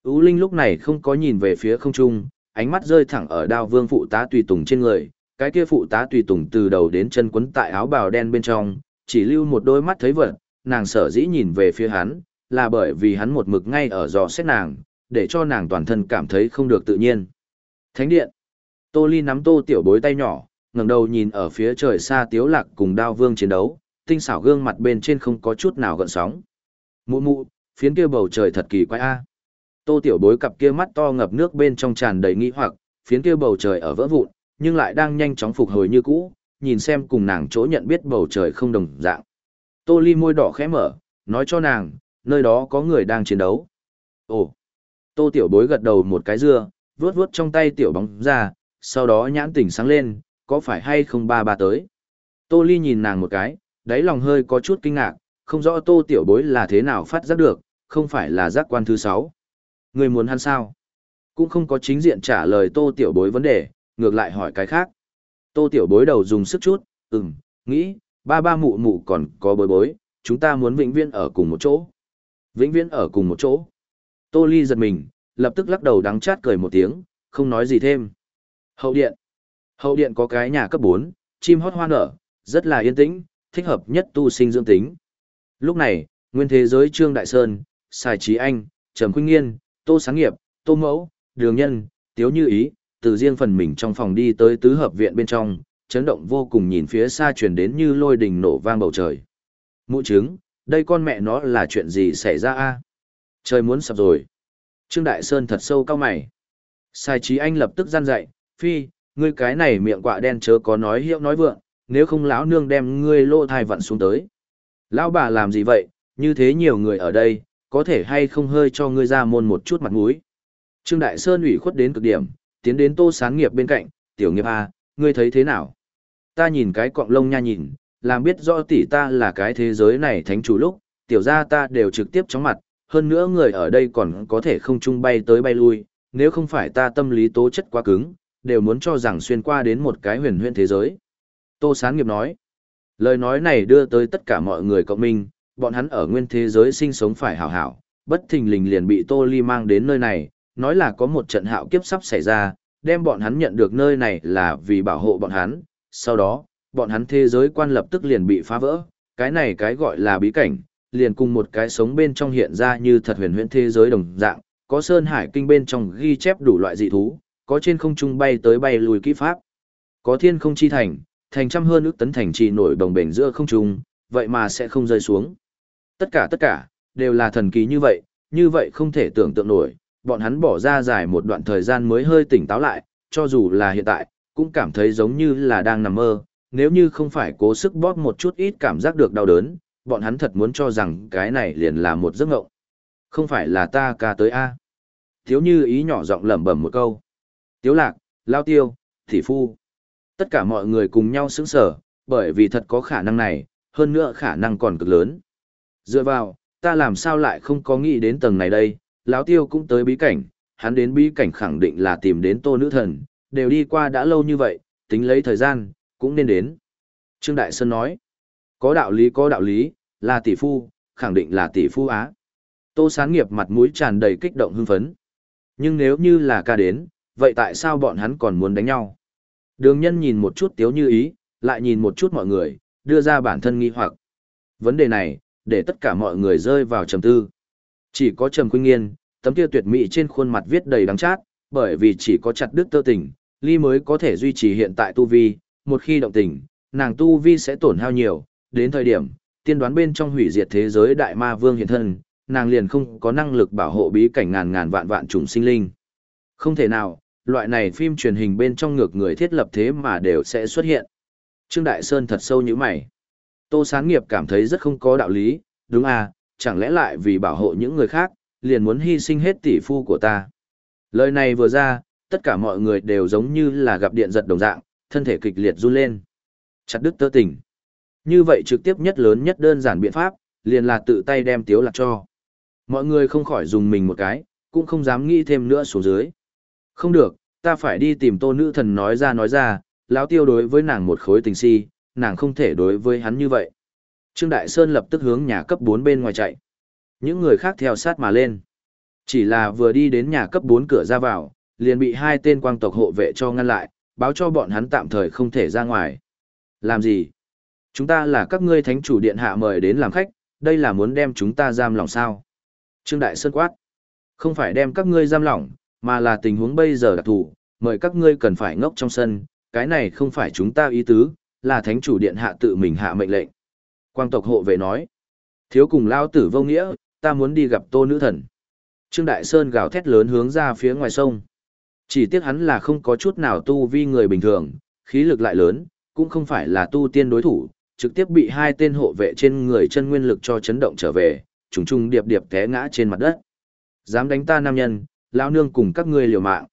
Speaker 1: Ú Linh lúc này không có nhìn về phía không trung, ánh mắt rơi thẳng ở đao vương phụ tá tùy tùng trên người, cái kia phụ tá tùy tùng từ đầu đến chân quấn tại áo bào đen bên trong, chỉ lưu một đôi mắt thấy vật, nàng sở dĩ nhìn về phía hắn, là bởi vì hắn một mực ngay ở dò xét nàng, để cho nàng toàn thân cảm thấy không được tự nhiên. Thánh điện. Tô Ly nắm tô tiểu bối tay nhỏ, ngẩng đầu nhìn ở phía trời xa tiếu lạc cùng đao vương chiến đấu, tinh xảo gương mặt bên trên không có chút nào gợn sóng. Mụ mụ, phiến kia bầu trời thật kỳ quái a. Tô tiểu bối cặp kia mắt to ngập nước bên trong tràn đầy nghi hoặc, phiến kia bầu trời ở vỡ vụn, nhưng lại đang nhanh chóng phục hồi như cũ, nhìn xem cùng nàng chỗ nhận biết bầu trời không đồng dạng. Tô Ly môi đỏ khẽ mở, nói cho nàng, nơi đó có người đang chiến đấu. Ồ! Tô tiểu bối gật đầu một cái dưa, vuốt vuốt trong tay tiểu bóng ra, sau đó nhãn tỉnh sáng lên, có phải hay không ba ba tới. Tô Ly nhìn nàng một cái, đáy lòng hơi có chút kinh ngạc, không rõ tô tiểu bối là thế nào phát giác được, không phải là giác quan thứ sáu. Người muốn hắn sao? Cũng không có chính diện trả lời tô tiểu bối vấn đề, ngược lại hỏi cái khác. Tô tiểu bối đầu dùng sức chút, ừm, nghĩ, ba ba mụ mụ còn có bối bối, chúng ta muốn vĩnh viễn ở cùng một chỗ. Vĩnh viễn ở cùng một chỗ. Tô Ly giật mình, lập tức lắc đầu đắng chát cười một tiếng, không nói gì thêm. Hậu điện. Hậu điện có cái nhà cấp 4, chim hót hoa nở, rất là yên tĩnh, thích hợp nhất tu sinh dưỡng tính. Lúc này, nguyên thế giới Trương Đại Sơn, Sài Trí Anh, Trầm Khuynh Nghiên, Tô Sáng Nghiệp, Tô Mẫu, Đường Nhân, tiếu như ý, từ riêng phần mình trong phòng đi tới tứ hợp viện bên trong, chấn động vô cùng nhìn phía xa truyền đến như lôi đình nổ vang bầu trời. Mụ trứng, đây con mẹ nó là chuyện gì xảy ra a? Trời muốn sập rồi. Trương Đại Sơn thật sâu cao mày. Sai trí anh lập tức gian dậy, phi, ngươi cái này miệng quạ đen chớ có nói hiệu nói vượng, nếu không lão nương đem ngươi lô thai vặn xuống tới. Lão bà làm gì vậy, như thế nhiều người ở đây, có thể hay không hơi cho ngươi ra môn một chút mặt mũi. Trương Đại Sơn ủy khuất đến cực điểm, tiến đến tô sáng nghiệp bên cạnh, tiểu nghiệp A, ngươi thấy thế nào? Ta nhìn cái cọng lông nha nhìn, làm biết rõ tỷ ta là cái thế giới này thánh chủ lúc, tiểu gia ta đều trực tiếp chóng mặt, hơn nữa người ở đây còn có thể không chung bay tới bay lui, nếu không phải ta tâm lý tố chất quá cứng, đều muốn cho rằng xuyên qua đến một cái huyền huyễn thế giới. Tô Sán Nghiệp nói, lời nói này đưa tới tất cả mọi người cộng minh, bọn hắn ở nguyên thế giới sinh sống phải hảo hảo, bất thình lình liền bị Tô Ly mang đến nơi này, nói là có một trận hạo kiếp sắp xảy ra, đem bọn hắn nhận được nơi này là vì bảo hộ bọn hắn, sau đó, bọn hắn thế giới quan lập tức liền bị phá vỡ, cái này cái gọi là bí cảnh, liền cùng một cái sống bên trong hiện ra như thật huyền huyễn thế giới đồng dạng, có sơn hải kinh bên trong ghi chép đủ loại dị thú, có trên không trung bay tới bay lùi kỹ pháp, có thiên không chi thành, thành trăm hơn ước tấn thành trì nổi đồng bền giữa không trung, vậy mà sẽ không rơi xuống. Tất cả tất cả, đều là thần kỳ như vậy, như vậy không thể tưởng tượng nổi, bọn hắn bỏ ra dài một đoạn thời gian mới hơi tỉnh táo lại, cho dù là hiện tại, cũng cảm thấy giống như là đang nằm mơ, nếu như không phải cố sức bóp một chút ít cảm giác được đau đớn, bọn hắn thật muốn cho rằng cái này liền là một giấc ngộng. Không phải là ta ca tới A. Thiếu như ý nhỏ giọng lẩm bẩm một câu. Tiếu lạc, lao tiêu, thị phu. Tất cả mọi người cùng nhau sững sở, bởi vì thật có khả năng này, hơn nữa khả năng còn cực lớn. Dựa vào, ta làm sao lại không có nghĩ đến tầng này đây, lão tiêu cũng tới bí cảnh, hắn đến bí cảnh khẳng định là tìm đến tô nữ thần, đều đi qua đã lâu như vậy, tính lấy thời gian, cũng nên đến. Trương Đại Sơn nói, có đạo lý có đạo lý, là tỷ phu, khẳng định là tỷ phu á. Tô sáng nghiệp mặt mũi tràn đầy kích động hưng phấn. Nhưng nếu như là ca đến, vậy tại sao bọn hắn còn muốn đánh nhau? Đường nhân nhìn một chút tiếu như ý, lại nhìn một chút mọi người, đưa ra bản thân nghi hoặc. Vấn đề này, để tất cả mọi người rơi vào trầm tư. Chỉ có Trầm quynh Nghiên, tấm kia tuyệt mỹ trên khuôn mặt viết đầy đắng chát, bởi vì chỉ có chặt đứt tơ tình, ly mới có thể duy trì hiện tại tu vi, một khi động tình, nàng tu vi sẽ tổn hao nhiều, đến thời điểm, tiên đoán bên trong hủy diệt thế giới đại ma vương hiện thân, nàng liền không có năng lực bảo hộ bí cảnh ngàn ngàn vạn vạn trùng sinh linh. Không thể nào, loại này phim truyền hình bên trong ngược người thiết lập thế mà đều sẽ xuất hiện. Trương Đại Sơn thật sâu như mày. Tô Sáng Nghiệp cảm thấy rất không có đạo lý, đúng à, chẳng lẽ lại vì bảo hộ những người khác, liền muốn hy sinh hết tỷ phu của ta. Lời này vừa ra, tất cả mọi người đều giống như là gặp điện giật đồng dạng, thân thể kịch liệt run lên. Chặt đứt tơ tình. Như vậy trực tiếp nhất lớn nhất đơn giản biện pháp, liền là tự tay đem tiếu lạc cho. Mọi người không khỏi dùng mình một cái, cũng không dám nghĩ thêm nữa xuống dưới. Không được, ta phải đi tìm tô nữ thần nói ra nói ra, lão tiêu đối với nàng một khối tình si, nàng không thể đối với hắn như vậy. Trương Đại Sơn lập tức hướng nhà cấp 4 bên ngoài chạy. Những người khác theo sát mà lên. Chỉ là vừa đi đến nhà cấp 4 cửa ra vào, liền bị hai tên quang tộc hộ vệ cho ngăn lại, báo cho bọn hắn tạm thời không thể ra ngoài. Làm gì? Chúng ta là các ngươi thánh chủ điện hạ mời đến làm khách, đây là muốn đem chúng ta giam lỏng sao? Trương Đại Sơn quát. Không phải đem các ngươi giam lỏng, mà là tình huống bây giờ đặc thù, mời các ngươi cần phải ngốc trong sân, cái này không phải chúng ta ý tứ, là thánh chủ điện hạ tự mình hạ mệnh lệnh. Quang tộc hộ vệ nói. Thiếu cùng lao tử vô nghĩa, ta muốn đi gặp tô nữ thần. Trương Đại Sơn gào thét lớn hướng ra phía ngoài sông. Chỉ tiếc hắn là không có chút nào tu vi người bình thường, khí lực lại lớn, cũng không phải là tu tiên đối thủ, trực tiếp bị hai tên hộ vệ trên người chân nguyên lực cho chấn động trở về, trùng trùng điệp điệp té ngã trên mặt đất. Dám đánh ta nam nhân, lão nương cùng các ngươi liều mạng.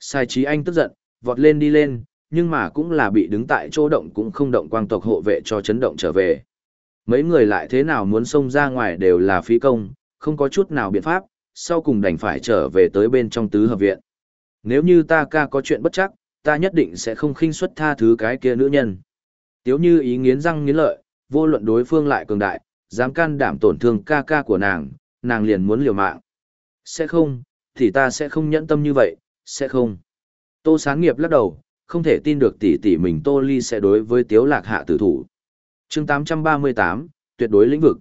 Speaker 1: Sai trí anh tức giận, vọt lên đi lên, nhưng mà cũng là bị đứng tại chỗ động cũng không động quang tộc hộ vệ cho chấn động trở về. Mấy người lại thế nào muốn xông ra ngoài đều là phí công, không có chút nào biện pháp, sau cùng đành phải trở về tới bên trong tứ hợp viện. Nếu như ta ca có chuyện bất chắc, ta nhất định sẽ không khinh suất tha thứ cái kia nữ nhân. Tiếu như ý nghiến răng nghiến lợi, vô luận đối phương lại cường đại, dám can đảm tổn thương ca ca của nàng, nàng liền muốn liều mạng. Sẽ không, thì ta sẽ không nhẫn tâm như vậy, sẽ không. Tô sáng nghiệp lắc đầu, không thể tin được tỷ tỷ mình Tô Ly sẽ đối với Tiếu Lạc hạ tử thủ. Chương 838, tuyệt đối lĩnh vực.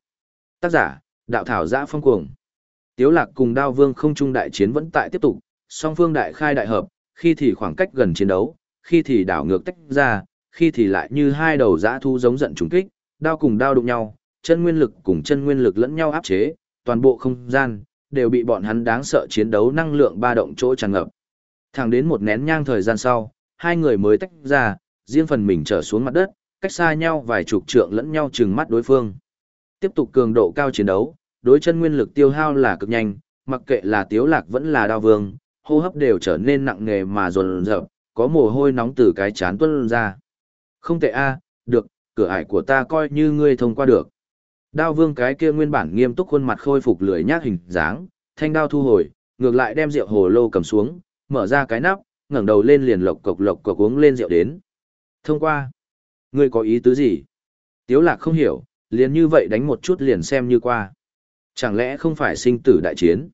Speaker 1: Tác giả, đạo thảo giã phong cuồng. Tiếu Lạc cùng Đao Vương không trung đại chiến vẫn tại tiếp tục, song phương đại khai đại hợp, khi thì khoảng cách gần chiến đấu, khi thì đảo ngược tách ra, khi thì lại như hai đầu dã thu giống giận trùng kích, đao cùng đao đụng nhau, chân nguyên lực cùng chân nguyên lực lẫn nhau áp chế, toàn bộ không gian đều bị bọn hắn đáng sợ chiến đấu năng lượng ba động chỗ tràn ngập. Thẳng đến một nén nhang thời gian sau, hai người mới tách ra, riêng phần mình trở xuống mặt đất, cách xa nhau vài chục trượng lẫn nhau chừng mắt đối phương. Tiếp tục cường độ cao chiến đấu, đối chân nguyên lực tiêu hao là cực nhanh, mặc kệ là Tiếu Lạc vẫn là Đao Vương, hô hấp đều trở nên nặng nề mà dồn dập, có mồ hôi nóng từ cái chán tuôn ra. Không tệ a, được, cửa ải của ta coi như ngươi thông qua được. Đao Vương cái kia nguyên bản nghiêm túc khuôn mặt khôi phục lười nhác hình dáng, thanh đao thu hồi, ngược lại đem rượu hồ lô cầm xuống, mở ra cái nắp, ngẩng đầu lên liền lộc cộc lộc cộc uống lên rượu đến. Thông qua. Ngươi có ý tứ gì? Tiếu lạc không hiểu, liền như vậy đánh một chút liền xem như qua. Chẳng lẽ không phải sinh tử đại chiến?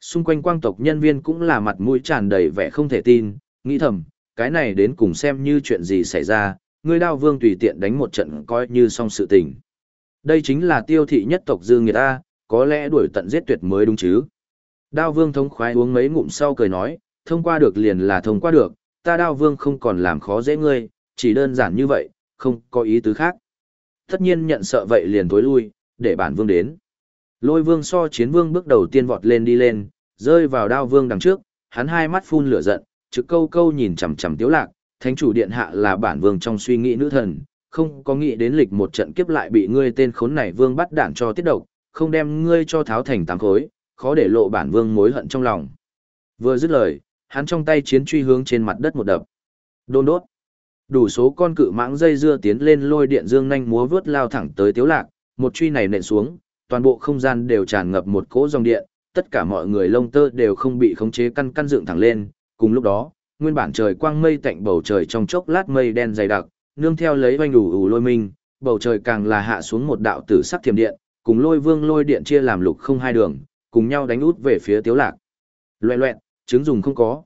Speaker 1: Xung quanh quang tộc nhân viên cũng là mặt mũi tràn đầy vẻ không thể tin, nghĩ thầm, cái này đến cùng xem như chuyện gì xảy ra, ngươi đao vương tùy tiện đánh một trận coi như xong sự tình. Đây chính là tiêu thị nhất tộc dư nghiệt ta, có lẽ đuổi tận giết tuyệt mới đúng chứ. Đao vương thống khoái uống mấy ngụm sau cười nói, thông qua được liền là thông qua được, ta đao vương không còn làm khó dễ ngươi, chỉ đơn giản như vậy, không có ý tứ khác. Tất nhiên nhận sợ vậy liền tối lui, để bản vương đến. Lôi vương so chiến vương bước đầu tiên vọt lên đi lên, rơi vào đao vương đằng trước, hắn hai mắt phun lửa giận, trực câu câu nhìn chằm chằm tiếu lạc, thánh chủ điện hạ là bản vương trong suy nghĩ nữ thần, không có nghĩ đến lịch một trận kiếp lại bị ngươi tên khốn này vương bắt đạn cho tiết độc, không đem ngươi cho tháo thành tám khối, khó để lộ bản vương mối hận trong lòng. Vừa dứt lời, hắn trong tay chiến truy hướng trên mặt đất một đập. Đôn đốt. Đủ số con cự mãng dây dưa tiến lên lôi điện dương nhanh múa vướt lao thẳng tới tiếu lạc, một truy này nện xuống, toàn bộ không gian đều tràn ngập một cỗ dòng điện, tất cả mọi người lông tơ đều không bị khống chế căn căn dựng thẳng lên, cùng lúc đó, nguyên bản trời quang mây tạnh bầu trời trong chốc lát mây đen dày đặc, nương theo lấy oanh đủ ủ lôi minh, bầu trời càng là hạ xuống một đạo tử sắc thiểm điện, cùng lôi vương lôi điện chia làm lục không hai đường, cùng nhau đánh út về phía tiếu lạc. Loẹ loẹn, chứng dùng không có.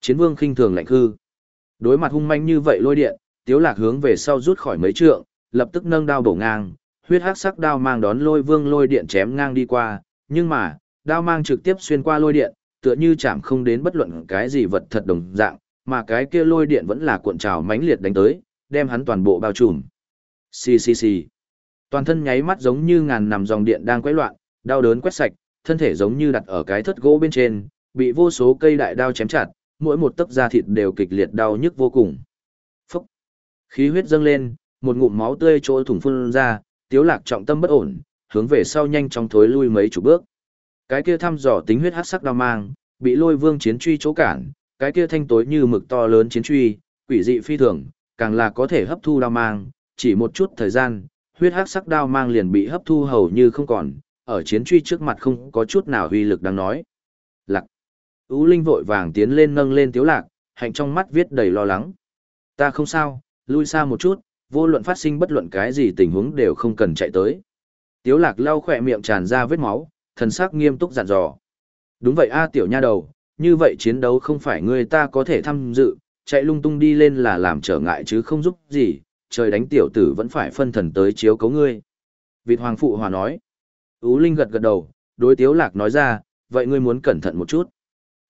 Speaker 1: Chiến vương khinh thường lạnh hư. Đối mặt hung manh như vậy lôi điện, tiếu lạc hướng về sau rút khỏi mấy trượng, lập tức nâng đao bổ ngang, huyết hắc sắc đao mang đón lôi vương lôi điện chém ngang đi qua, nhưng mà, đao mang trực tiếp xuyên qua lôi điện, tựa như chạm không đến bất luận cái gì vật thật đồng dạng, mà cái kia lôi điện vẫn là cuộn trào mãnh liệt đánh tới, đem hắn toàn bộ bao trùm. Xì xì xì. Toàn thân nháy mắt giống như ngàn nằm dòng điện đang quấy loạn, đau đớn quét sạch, thân thể giống như đặt ở cái thất gỗ bên trên, bị vô số cây đại đao chém chặt, mỗi một tấc da thịt đều kịch liệt đau nhức vô cùng. Phúc! Khí huyết dâng lên, một ngụm máu tươi chỗ thủng phun ra, tiếu lạc trọng tâm bất ổn, hướng về sau nhanh chóng thối lui mấy chục bước. Cái kia thăm dò tính huyết hắc sắc đao mang, bị lôi vương chiến truy chỗ cản, cái kia thanh tối như mực to lớn chiến truy, quỷ dị phi thường, càng là có thể hấp thu đao mang, chỉ một chút thời gian, huyết hắc sắc đao mang liền bị hấp thu hầu như không còn, ở chiến truy trước mặt không có chút nào uy lực đáng nói. Lạc. Ú Linh vội vàng tiến lên nâng lên tiếu lạc, hạnh trong mắt viết đầy lo lắng. Ta không sao, lui xa một chút, vô luận phát sinh bất luận cái gì tình huống đều không cần chạy tới. Tiếu lạc lau khỏe miệng tràn ra vết máu, thần sắc nghiêm túc dặn dò. Đúng vậy a tiểu nha đầu, như vậy chiến đấu không phải ngươi ta có thể tham dự, chạy lung tung đi lên là làm trở ngại chứ không giúp gì, trời đánh tiểu tử vẫn phải phân thần tới chiếu cấu ngươi. Vịt hoàng phụ hòa nói. Ú Linh gật gật đầu, đối tiếu lạc nói ra, vậy ngươi muốn cẩn thận một chút.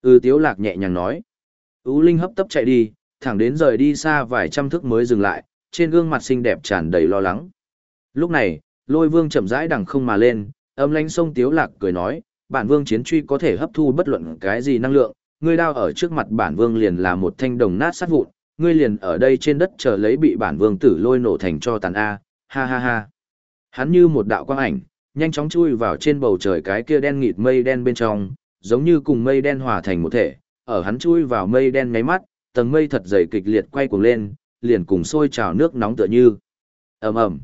Speaker 1: Ừ tiếu lạc nhẹ nhàng nói. Ú Linh hấp tấp chạy đi, thẳng đến rời đi xa vài trăm thước mới dừng lại, trên gương mặt xinh đẹp tràn đầy lo lắng. Lúc này, lôi vương chậm rãi đằng không mà lên, âm lãnh sông tiếu lạc cười nói, bản vương chiến truy có thể hấp thu bất luận cái gì năng lượng, ngươi đao ở trước mặt bản vương liền là một thanh đồng nát sát vụn, ngươi liền ở đây trên đất chờ lấy bị bản vương tử lôi nổ thành cho tàn A, ha ha ha. Hắn như một đạo quang ảnh, nhanh chóng chui vào trên bầu trời cái kia đen nghịt mây đen bên trong, giống như cùng mây đen hòa thành một thể, ở hắn chui vào mây đen ngáy mắt, tầng mây thật dày kịch liệt quay cuồng lên, liền cùng sôi trào nước nóng tựa như. ầm ầm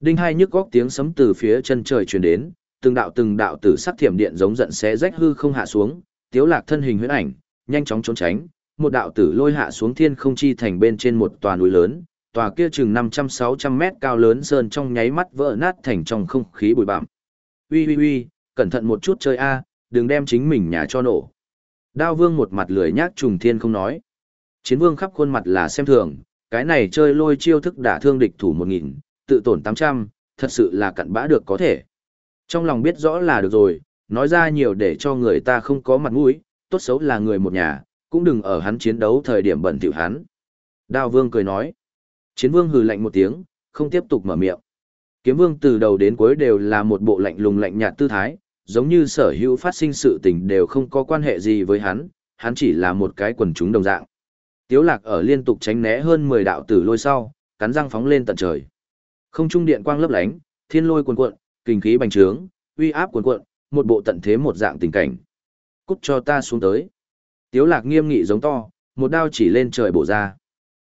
Speaker 1: Đinh hai nhức góc tiếng sấm từ phía chân trời truyền đến, từng đạo từng đạo tử sắc thiểm điện giống giận xé rách hư không hạ xuống, tiếu lạc thân hình huyễn ảnh, nhanh chóng trốn tránh, một đạo tử lôi hạ xuống thiên không chi thành bên trên một tòa núi lớn, tòa kia chừng 500-600 mét cao lớn sơn trong nháy mắt vỡ nát thành trong không khí bụi bặm. Ui ui ui, cẩn thận một chút chơi a, đừng đem chính mình nhà cho nổ. Đao vương một mặt lười nhác trùng thiên không nói. Chiến vương khắp khuôn mặt là xem thường, cái này chơi lôi chiêu thức đả thương địch thủ 1.000, tự tổn 800, thật sự là cặn bã được có thể. Trong lòng biết rõ là được rồi, nói ra nhiều để cho người ta không có mặt mũi, tốt xấu là người một nhà, cũng đừng ở hắn chiến đấu thời điểm bẩn thỉu hắn. Đao vương cười nói. Chiến vương hừ lạnh một tiếng, không tiếp tục mở miệng. Kiếm vương từ đầu đến cuối đều là một bộ lạnh lùng lạnh nhạt tư thái, giống như sở hữu phát sinh sự tình đều không có quan hệ gì với hắn, hắn chỉ là một cái quần chúng đồng dạng. Tiếu lạc ở liên tục tránh né hơn 10 đạo tử lôi sau, cắn răng phóng lên tận trời. Không trung điện quang lấp lánh, thiên lôi cuồn cuộn, kinh khí bành trướng, uy áp cuồn cuộn, một bộ tận thế một dạng tình cảnh. Cút cho ta xuống tới. Tiếu lạc nghiêm nghị giống to, một đao chỉ lên trời bổ ra.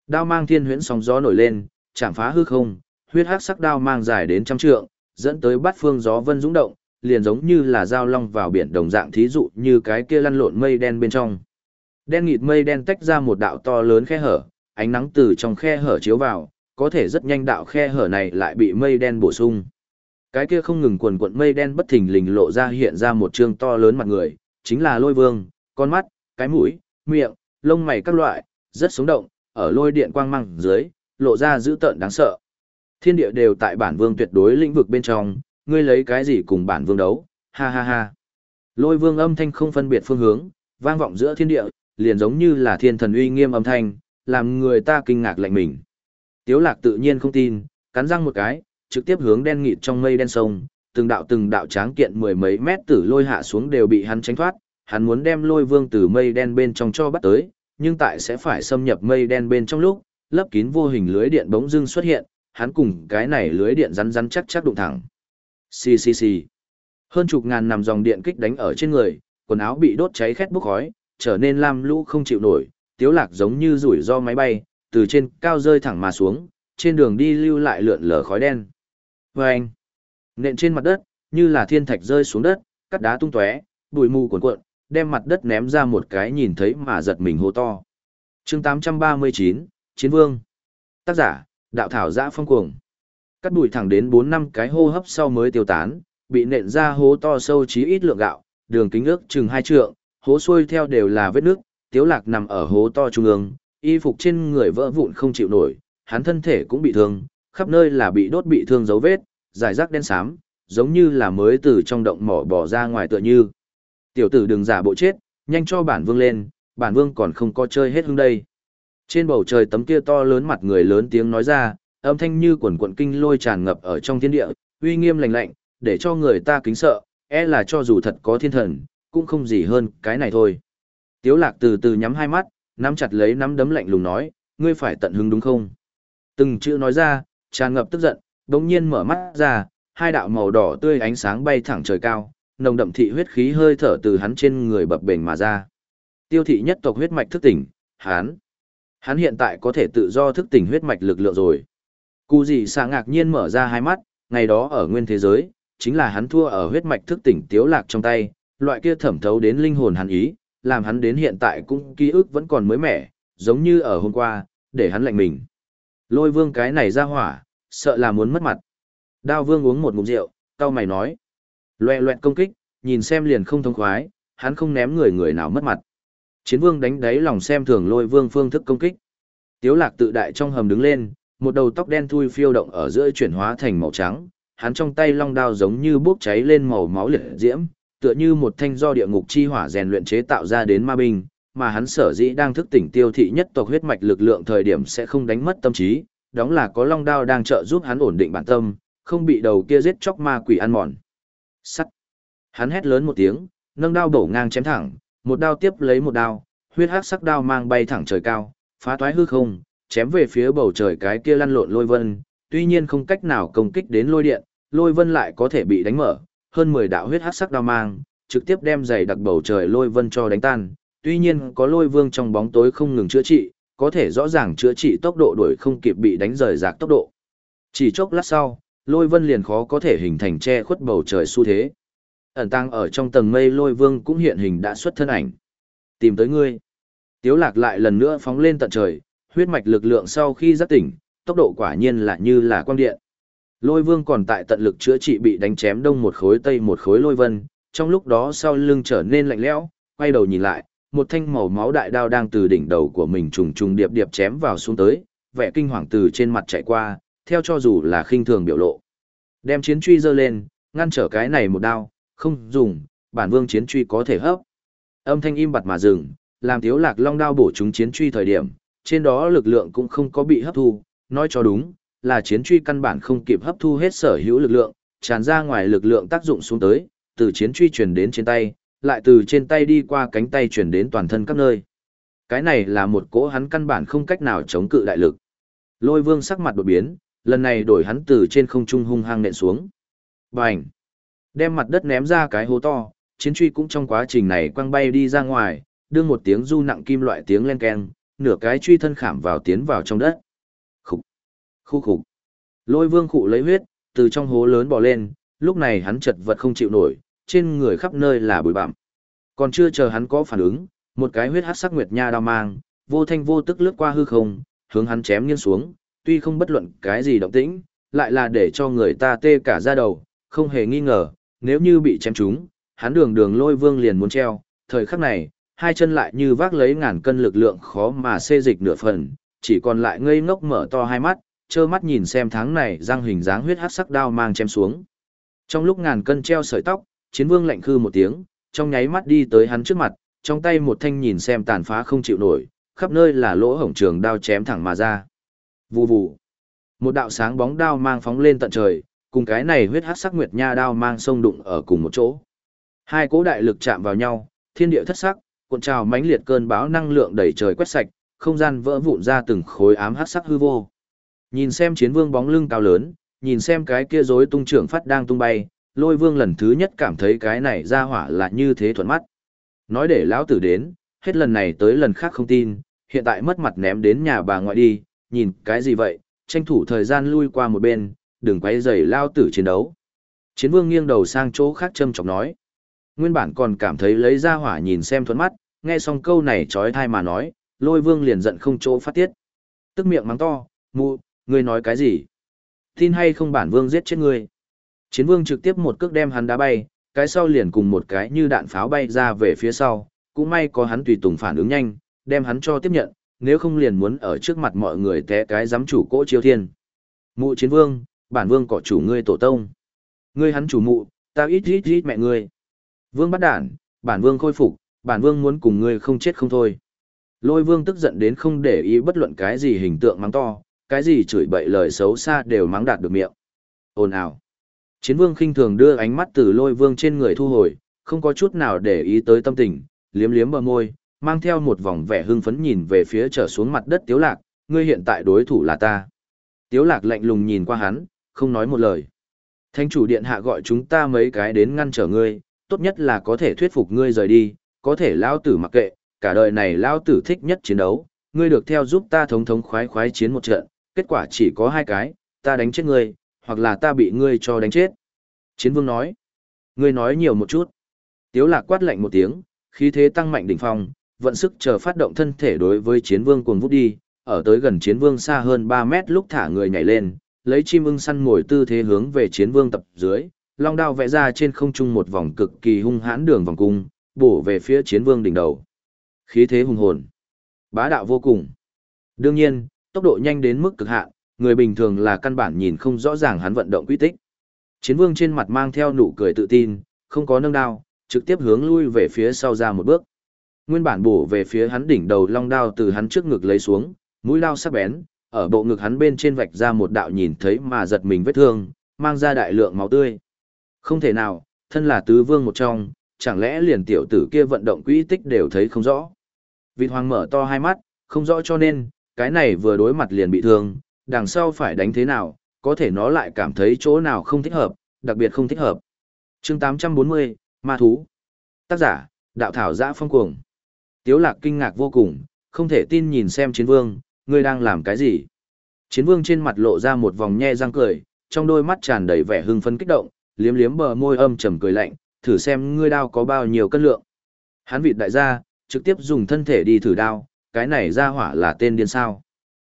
Speaker 1: Đao mang thiên huyễn sóng gió nổi lên, chạm phá hư không, huyết hắc sắc đao mang dài đến trăm trượng, dẫn tới bát phương gió vân dũng động, liền giống như là dao long vào biển đồng dạng thí dụ như cái kia lăn lộn mây đen bên trong. Đen nghịt mây đen tách ra một đạo to lớn khe hở, ánh nắng từ trong khe hở chiếu vào, có thể rất nhanh đạo khe hở này lại bị mây đen bổ sung. Cái kia không ngừng quần quận mây đen bất thình lình lộ ra hiện ra một trương to lớn mặt người, chính là lôi vương, con mắt, cái mũi, miệng, lông mày các loại, rất sống động, ở lôi điện quang măng dưới, lộ ra dữ tợn đáng sợ. Thiên địa đều tại bản vương tuyệt đối lĩnh vực bên trong, ngươi lấy cái gì cùng bản vương đấu, ha ha ha. Lôi vương âm thanh không phân biệt phương hướng, vang vọng giữa thiên địa, liền giống như là thiên thần uy nghiêm âm thanh, làm người ta kinh ngạc lạnh mình. Tiếu lạc tự nhiên không tin, cắn răng một cái, trực tiếp hướng đen nghịt trong mây đen sông, từng đạo từng đạo tráng kiện mười mấy mét tử lôi hạ xuống đều bị hắn tránh thoát, hắn muốn đem lôi vương từ mây đen bên trong cho bắt tới, nhưng tại sẽ phải xâm nhập mây đen bên trong lúc, lấp kín vô hình lưới điện bỗng dưng xuất hiện, hắn cùng cái này lưới điện rắn rắn chắc chắc đụng thẳng. Xì xì xì. Hơn chục ngàn nằm dòng điện kích đánh ở trên người, quần áo bị đốt cháy khét bốc khói, trở nên lam lũ không chịu nổi, tiếu lạc giống như rủi do máy bay, từ trên cao rơi thẳng mà xuống, trên đường đi lưu lại lượn lờ khói đen. Vâng! Nện trên mặt đất, như là thiên thạch rơi xuống đất, cắt đá tung tóe, bụi mù cuộn cuộn, đem mặt đất ném ra một cái nhìn thấy mà giật mình hô to. chương 839, Chiến Vương. Tác giả, Đạo Thảo Giã Phong Cuồng. Cắt bụi thẳng đến 4 năm cái hô hấp sau mới tiêu tán, bị nện ra hố to sâu chí ít lượng gạo, đường kính ước chừng hai trượng, hố xuôi theo đều là vết nước, tiếu lạc nằm ở hố to trung ương, y phục trên người vỡ vụn không chịu nổi, hắn thân thể cũng bị thương, khắp nơi là bị đốt bị thương dấu vết, dài rác đen xám, giống như là mới từ trong động mỏ bỏ ra ngoài tựa như. Tiểu tử đừng giả bộ chết, nhanh cho bản vương lên, bản vương còn không có chơi hết hương đây. Trên bầu trời tấm kia to lớn mặt người lớn tiếng nói ra, âm thanh như quần quận kinh lôi tràn ngập ở trong thiên địa, uy nghiêm lạnh lạnh, để cho người ta kính sợ, e là cho dù thật có thiên thần, cũng không gì hơn cái này thôi. Tiếu lạc từ từ nhắm hai mắt, nắm chặt lấy nắm đấm lạnh lùng nói, ngươi phải tận hứng đúng không? Từng chữ nói ra, tràn ngập tức giận, đống nhiên mở mắt ra, hai đạo màu đỏ tươi ánh sáng bay thẳng trời cao, nồng đậm thị huyết khí hơi thở từ hắn trên người bập bềnh mà ra. Tiêu thị nhất tộc huyết mạch thức tỉnh, hắn. Hắn hiện tại có thể tự do thức tỉnh huyết mạch lực lượng rồi. Cú gì xạ ngạc nhiên mở ra hai mắt, ngày đó ở nguyên thế giới, chính là hắn thua ở huyết mạch thức tỉnh tiếu lạc trong tay, loại kia thẩm thấu đến linh hồn hắn ý, làm hắn đến hiện tại cũng ký ức vẫn còn mới mẻ, giống như ở hôm qua, để hắn lạnh mình. Lôi vương cái này ra hỏa, sợ là muốn mất mặt. Đao vương uống một ngụm rượu, tao mày nói. Loẹ loẹt công kích, nhìn xem liền không thông khoái, hắn không ném người người nào mất mặt. Chiến vương đánh đáy lòng xem thường lôi vương phương thức công kích. Tiếu lạc tự đại trong hầm đứng lên, một đầu tóc đen thui phiêu động ở giữa chuyển hóa thành màu trắng, hắn trong tay long đao giống như bốc cháy lên màu máu liệt diễm, tựa như một thanh do địa ngục chi hỏa rèn luyện chế tạo ra đến ma binh, mà hắn sở dĩ đang thức tỉnh tiêu thị nhất tộc huyết mạch lực lượng thời điểm sẽ không đánh mất tâm trí, đó là có long đao đang trợ giúp hắn ổn định bản tâm, không bị đầu kia giết chóc ma quỷ ăn mòn. Sắt. Hắn hét lớn một tiếng, nâng đao bổ ngang chém thẳng, một đao tiếp lấy một đao, huyết hắc sắc đao mang bay thẳng trời cao, phá toái hư không, chém về phía bầu trời cái kia lăn lộn lôi vân, tuy nhiên không cách nào công kích đến lôi điện, lôi vân lại có thể bị đánh mở, hơn 10 đạo huyết hắc sắc đao mang, trực tiếp đem dày đặc bầu trời lôi vân cho đánh tan. Tuy nhiên có lôi vương trong bóng tối không ngừng chữa trị, có thể rõ ràng chữa trị tốc độ đuổi không kịp bị đánh rời rạc tốc độ. Chỉ chốc lát sau, lôi vân liền khó có thể hình thành che khuất bầu trời xu thế. Ẩn tăng ở trong tầng mây lôi vương cũng hiện hình đã xuất thân ảnh. Tìm tới ngươi. Tiếu lạc lại lần nữa phóng lên tận trời, huyết mạch lực lượng sau khi giác tỉnh, tốc độ quả nhiên là như là quang điện. Lôi vương còn tại tận lực chữa trị bị đánh chém đông một khối tây một khối lôi vân, trong lúc đó sau lưng trở nên lạnh lẽo, quay đầu nhìn lại, một thanh màu máu đại đao đang từ đỉnh đầu của mình trùng trùng điệp điệp chém vào xuống tới, vẻ kinh hoàng từ trên mặt chạy qua, theo cho dù là khinh thường biểu lộ. Đem chiến truy giơ lên, ngăn trở cái này một đao, không dùng, bản vương chiến truy có thể hấp. Âm thanh im bặt mà dừng, làm thiếu Lạc Long đao bổ chúng chiến truy thời điểm, trên đó lực lượng cũng không có bị hấp thu, nói cho đúng, là chiến truy căn bản không kịp hấp thu hết sở hữu lực lượng, tràn ra ngoài lực lượng tác dụng xuống tới, từ chiến truy truyền đến trên tay, lại từ trên tay đi qua cánh tay truyền đến toàn thân các nơi. Cái này là một cỗ hắn căn bản không cách nào chống cự đại lực. Lôi vương sắc mặt đột biến, lần này đổi hắn từ trên không trung hung hăng nện xuống. Bành! Đem mặt đất ném ra cái hố to, chiến truy cũng trong quá trình này quăng bay đi ra ngoài, đưa một tiếng du nặng kim loại tiếng len keng, nửa cái truy thân khảm vào tiến vào trong đất. Khúc! Khu khục! Lôi vương khụ lấy huyết, từ trong hố lớn bò lên, lúc này hắn chật vật không chịu nổi, trên người khắp nơi là bụi bặm. Còn chưa chờ hắn có phản ứng, một cái huyết hắc sắc nguyệt nha đao mang, vô thanh vô tức lướt qua hư không, hướng hắn chém nghiêng xuống, tuy không bất luận cái gì động tĩnh, lại là để cho người ta tê cả da đầu, không hề nghi ngờ, nếu như bị chém trúng, hắn đường đường lôi vương liền muốn treo, thời khắc này, hai chân lại như vác lấy ngàn cân lực lượng khó mà xê dịch nửa phần, chỉ còn lại ngây ngốc mở to hai mắt, trơ mắt nhìn xem tháng này răng hình dáng huyết hắc sắc đao mang chém xuống. Trong lúc ngàn cân treo sợi tóc, chiến vương lạnh khư một tiếng, trong nháy mắt đi tới hắn trước mặt, trong tay một thanh nhìn xem tàn phá không chịu nổi, khắp nơi là lỗ hổng trường đao chém thẳng mà ra. Vù vù. Một đạo sáng bóng đao mang phóng lên tận trời, cùng cái này huyết hắc sắc nguyệt nha đao mang sông đụng ở cùng một chỗ. Hai cỗ đại lực chạm vào nhau, thiên địa thất sắc, cuộn trào mãnh liệt cơn bão năng lượng đẩy trời quét sạch, không gian vỡ vụn ra từng khối ám hắc sắc hư vô. Nhìn xem chiến vương bóng lưng cao lớn, nhìn xem cái kia rối tung trưởng phát đang tung bay, lôi vương lần thứ nhất cảm thấy cái này ra hỏa là như thế thuận mắt. Nói để lão tử đến, hết lần này tới lần khác không tin, hiện tại mất mặt ném đến nhà bà ngoại đi, nhìn cái gì vậy, tranh thủ thời gian lui qua một bên, đừng quay rầy lao tử chiến đấu. Chiến vương nghiêng đầu sang chỗ khác châm chọc nói. Nguyên bản còn cảm thấy lấy ra hỏa nhìn xem thuẫn mắt, nghe xong câu này trói thai mà nói, lôi vương liền giận không chỗ phát tiết. Tức miệng mắng to, mụ, ngươi nói cái gì? Tin hay không bản vương giết chết ngươi? Chiến vương trực tiếp một cước đem hắn đá bay, cái sau liền cùng một cái như đạn pháo bay ra về phía sau, cũng may có hắn tùy tùng phản ứng nhanh, đem hắn cho tiếp nhận, nếu không liền muốn ở trước mặt mọi người té cái giám chủ cỗ chiêu thiên. Mụ chiến vương, bản vương cỏ chủ ngươi tổ tông. Ngươi hắn chủ mụ, ta ít ít ít mẹ ngươi. Vương bắt đản, bản vương khôi phục, bản vương muốn cùng ngươi không chết không thôi. Lôi vương tức giận đến không để ý bất luận cái gì hình tượng mắng to, cái gì chửi bậy lời xấu xa đều mắng đạt được miệng. Ồn ào. Chiến vương khinh thường đưa ánh mắt từ lôi vương trên người thu hồi, không có chút nào để ý tới tâm tình, liếm liếm bờ môi, mang theo một vòng vẻ hưng phấn nhìn về phía trở xuống mặt đất tiếu lạc, ngươi hiện tại đối thủ là ta. Tiếu lạc lạnh lùng nhìn qua hắn, không nói một lời. Thánh chủ điện hạ gọi chúng ta mấy cái đến ngăn trở ngươi, tốt nhất là có thể thuyết phục ngươi rời đi, có thể lao tử mặc kệ, cả đời này lao tử thích nhất chiến đấu, ngươi được theo giúp ta thống thống khoái khoái chiến một trận, kết quả chỉ có hai cái, ta đánh chết ngươi, hoặc là ta bị ngươi cho đánh chết. Chiến vương nói, ngươi nói nhiều một chút. Tiếu lạc quát lạnh một tiếng, khí thế tăng mạnh đỉnh phong, vận sức chờ phát động thân thể đối với chiến vương cuồng vút đi, ở tới gần chiến vương xa hơn 3 mét lúc thả người nhảy lên, lấy chim ưng săn ngồi tư thế hướng về chiến vương tập dưới, long đao vẽ ra trên không trung một vòng cực kỳ hung hãn đường vòng cung, bổ về phía chiến vương đỉnh đầu. Khí thế hùng hồn, bá đạo vô cùng. Đương nhiên, tốc độ nhanh đến mức cực hạn, người bình thường là căn bản nhìn không rõ ràng hắn vận động quy tích. Chiến vương trên mặt mang theo nụ cười tự tin, không có nâng đao, trực tiếp hướng lui về phía sau ra một bước. Nguyên bản bổ về phía hắn đỉnh đầu long đao từ hắn trước ngực lấy xuống, mũi đao sắc bén, ở bộ ngực hắn bên trên vạch ra một đạo nhìn thấy mà giật mình vết thương, mang ra đại lượng máu tươi. Không thể nào, thân là tứ vương một trong, chẳng lẽ liền tiểu tử kia vận động quỹ tích đều thấy không rõ. Vịt hoàng mở to hai mắt, không rõ cho nên, cái này vừa đối mặt liền bị thương, đằng sau phải đánh thế nào, có thể nó lại cảm thấy chỗ nào không thích hợp, đặc biệt không thích hợp. chương 840, Ma Thú. Tác giả, Đạo Thảo Giã Phong Cuồng. Tiếu lạc kinh ngạc vô cùng, không thể tin nhìn xem chiến vương, ngươi đang làm cái gì? Chiến vương trên mặt lộ ra một vòng nhe răng cười, trong đôi mắt tràn đầy vẻ hưng phấn kích động, liếm liếm bờ môi âm trầm cười lạnh, thử xem ngươi đao có bao nhiêu cân lượng. Hắn vịt đại gia, trực tiếp dùng thân thể đi thử đao, cái này ra hỏa là tên điên sao.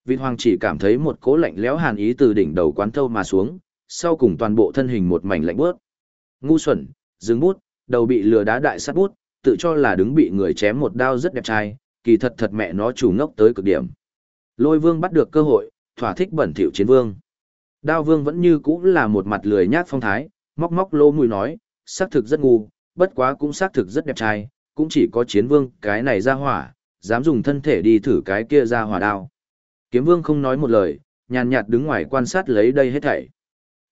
Speaker 1: Vịt hoàng chỉ cảm thấy một cỗ lạnh lẽo hàn ý từ đỉnh đầu quán thâu mà xuống, sau cùng toàn bộ thân hình một mảnh lạnh bước. Ngu xuẩn, dừng bút, đầu bị lừa đá đại sát bút, tự cho là đứng bị người chém một đao rất đẹp trai, kỳ thật thật mẹ nó chủ ngốc tới cực điểm. Lôi vương bắt được cơ hội, thỏa thích bẩn thỉu chiến vương. Đao vương vẫn như cũ là một mặt lười nhát phong thái, móc móc lô mùi nói, xác thực rất ngu, bất quá cũng xác thực rất đẹp trai, cũng chỉ có chiến vương cái này ra hỏa, dám dùng thân thể đi thử cái kia ra hỏa đao. Kiếm vương không nói một lời, nhàn nhạt đứng ngoài quan sát lấy đây hết thảy.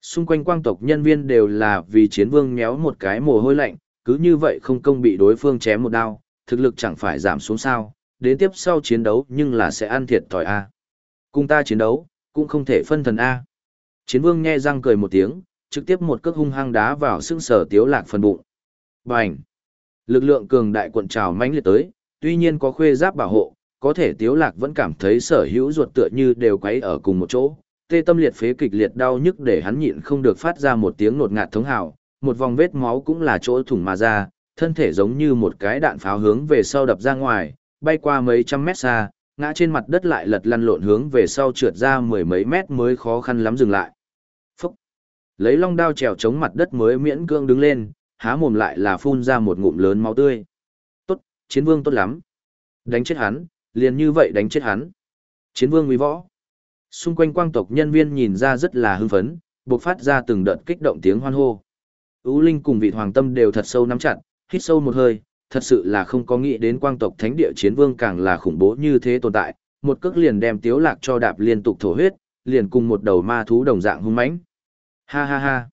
Speaker 1: Xung quanh quang tộc nhân viên đều là vì chiến vương méo một cái mồ hôi lạnh, cứ như vậy không công bị đối phương chém một đao, thực lực chẳng phải giảm xuống sao, đến tiếp sau chiến đấu nhưng là sẽ ăn thiệt thòi A. Cùng ta chiến đấu, cũng không thể phân thần A. Chiến vương nghe răng cười một tiếng, trực tiếp một cước hung hăng đá vào xương sở tiếu lạc phần bụng. Bành! Lực lượng cường đại cuộn trào mãnh liệt tới, tuy nhiên có khuê giáp bảo hộ, có thể tiếu lạc vẫn cảm thấy sở hữu ruột tựa như đều quấy ở cùng một chỗ. Tê tâm liệt phế kịch liệt đau nhức để hắn nhịn không được phát ra một tiếng nột ngạt thống hào, một vòng vết máu cũng là chỗ thủng mà ra, thân thể giống như một cái đạn pháo hướng về sau đập ra ngoài, bay qua mấy trăm mét xa, ngã trên mặt đất lại lật lăn lộn hướng về sau trượt ra mười mấy mét mới khó khăn lắm dừng lại. Phúc! Lấy long đao trèo chống mặt đất mới miễn cương đứng lên, há mồm lại là phun ra một ngụm lớn máu tươi. Tốt, chiến vương tốt lắm. Đánh chết hắn, liền như vậy đánh chết hắn. Chiến vương uy võ. Xung quanh quang tộc nhân viên nhìn ra rất là hưng phấn, bộc phát ra từng đợt kích động tiếng hoan hô. Ú Linh cùng vị hoàng tâm đều thật sâu nắm chặt, hít sâu một hơi, thật sự là không có nghĩ đến quang tộc thánh địa chiến vương càng là khủng bố như thế tồn tại, một cước liền đem tiếu lạc cho đạp liên tục thổ huyết, liền cùng một đầu ma thú đồng dạng hung mãnh. Ha ha ha.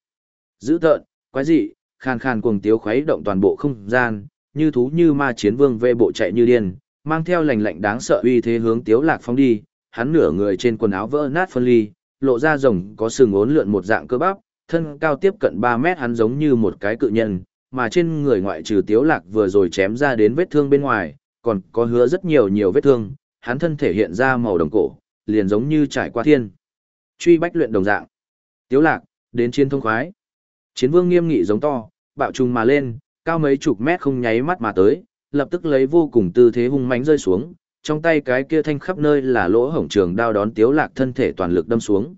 Speaker 1: Dữ tợn, quái dị, khan khan cuồng tiếu khuấy động toàn bộ không gian, như thú như ma chiến vương về bộ chạy như điên, mang theo lành lạnh đáng sợ uy thế hướng tiếu lạc phóng đi, hắn nửa người trên quần áo vỡ nát phân ly, lộ ra rồng có sừng ốn lượn một dạng cơ bắp, thân cao tiếp cận 3 mét hắn giống như một cái cự nhân, mà trên người ngoại trừ tiếu lạc vừa rồi chém ra đến vết thương bên ngoài, còn có hứa rất nhiều nhiều vết thương, hắn thân thể hiện ra màu đồng cổ, liền giống như trải qua thiên. Truy bách luyện đồng dạng. Tiếu lạc, đến chiến thông khoái. Chiến vương nghiêm nghị giống to, bạo trùng mà lên, cao mấy chục mét không nháy mắt mà tới, lập tức lấy vô cùng tư thế hung mãnh rơi xuống, trong tay cái kia thanh khắp nơi là lỗ hổng trường đao đón tiếu lạc thân thể toàn lực đâm xuống.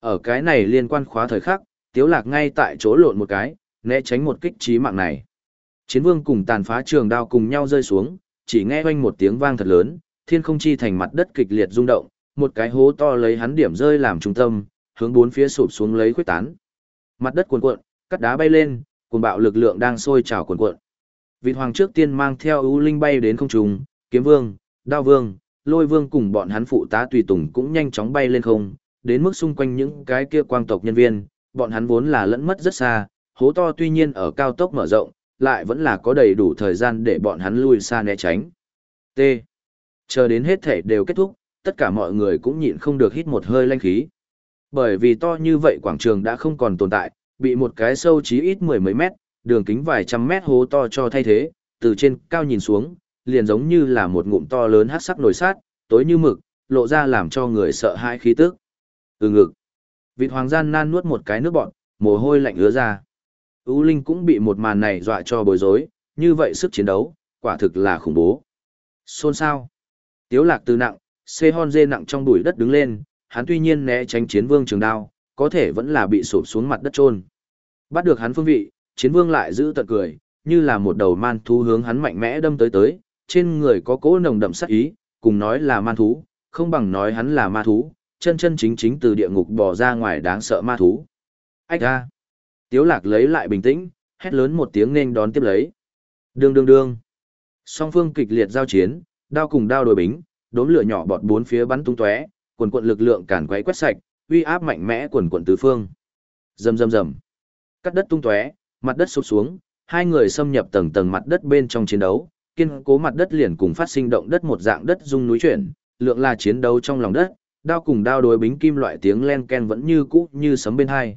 Speaker 1: Ở cái này liên quan khóa thời khắc, tiếu lạc ngay tại chỗ lộn một cái, né tránh một kích chí mạng này. Chiến vương cùng tàn phá trường đao cùng nhau rơi xuống, chỉ nghe oanh một tiếng vang thật lớn, thiên không chi thành mặt đất kịch liệt rung động, một cái hố to lấy hắn điểm rơi làm trung tâm, hướng bốn phía sụp xuống lấy khuếch tán. Mặt đất cuồn cuộn, cắt đá bay lên, cuồng bạo lực lượng đang sôi trào cuồn cuộn. Vị hoàng trước tiên mang theo ưu linh bay đến không trung, kiếm vương, đao vương, lôi vương cùng bọn hắn phụ tá tùy tùng cũng nhanh chóng bay lên không, đến mức xung quanh những cái kia quang tộc nhân viên, bọn hắn vốn là lẫn mất rất xa, hố to tuy nhiên ở cao tốc mở rộng, lại vẫn là có đầy đủ thời gian để bọn hắn lui xa né tránh. T. Chờ đến hết thể đều kết thúc, tất cả mọi người cũng nhịn không được hít một hơi lanh khí. Bởi vì to như vậy quảng trường đã không còn tồn tại, bị một cái sâu chí ít mười mấy mét, đường kính vài trăm mét hố to cho thay thế, từ trên cao nhìn xuống, liền giống như là một ngụm to lớn hắc sắc nổi sát, tối như mực, lộ ra làm cho người sợ hãi khí tức. Từ ngực. Vịt hoàng gian nan nuốt một cái nước bọt, mồ hôi lạnh ứa ra. U Linh cũng bị một màn này dọa cho bối rối, như vậy sức chiến đấu, quả thực là khủng bố. Xôn sao? Tiếu lạc từ nặng, xê hon dê nặng trong bụi đất đứng lên, hắn tuy nhiên né tránh chiến vương trường đao, có thể vẫn là bị sụp xuống mặt đất trôn. Bắt được hắn phương vị, chiến vương lại giữ tận cười, như là một đầu man thú hướng hắn mạnh mẽ đâm tới tới, trên người có cỗ nồng đậm sát ý, cùng nói là man thú, không bằng nói hắn là ma thú, chân chân chính chính từ địa ngục bò ra ngoài đáng sợ ma thú. Ách ra! Tiếu lạc lấy lại bình tĩnh, hét lớn một tiếng nên đón tiếp lấy. Đương đương đương. Song phương kịch liệt giao chiến, đao cùng đao đối bính, đốm lửa nhỏ bọt bốn phía bắn tung tóe, quần cuộn lực lượng cản quấy quét sạch, uy áp mạnh mẽ quần cuộn tứ phương. Rầm rầm rầm. Cắt đất tung tóe, mặt đất sụp xuống, hai người xâm nhập tầng tầng mặt đất bên trong chiến đấu, kiên cố mặt đất liền cùng phát sinh động đất một dạng đất rung núi chuyển, lượng là chiến đấu trong lòng đất, đao cùng đao đối bính kim loại tiếng len ken vẫn như cũ như sấm bên hai.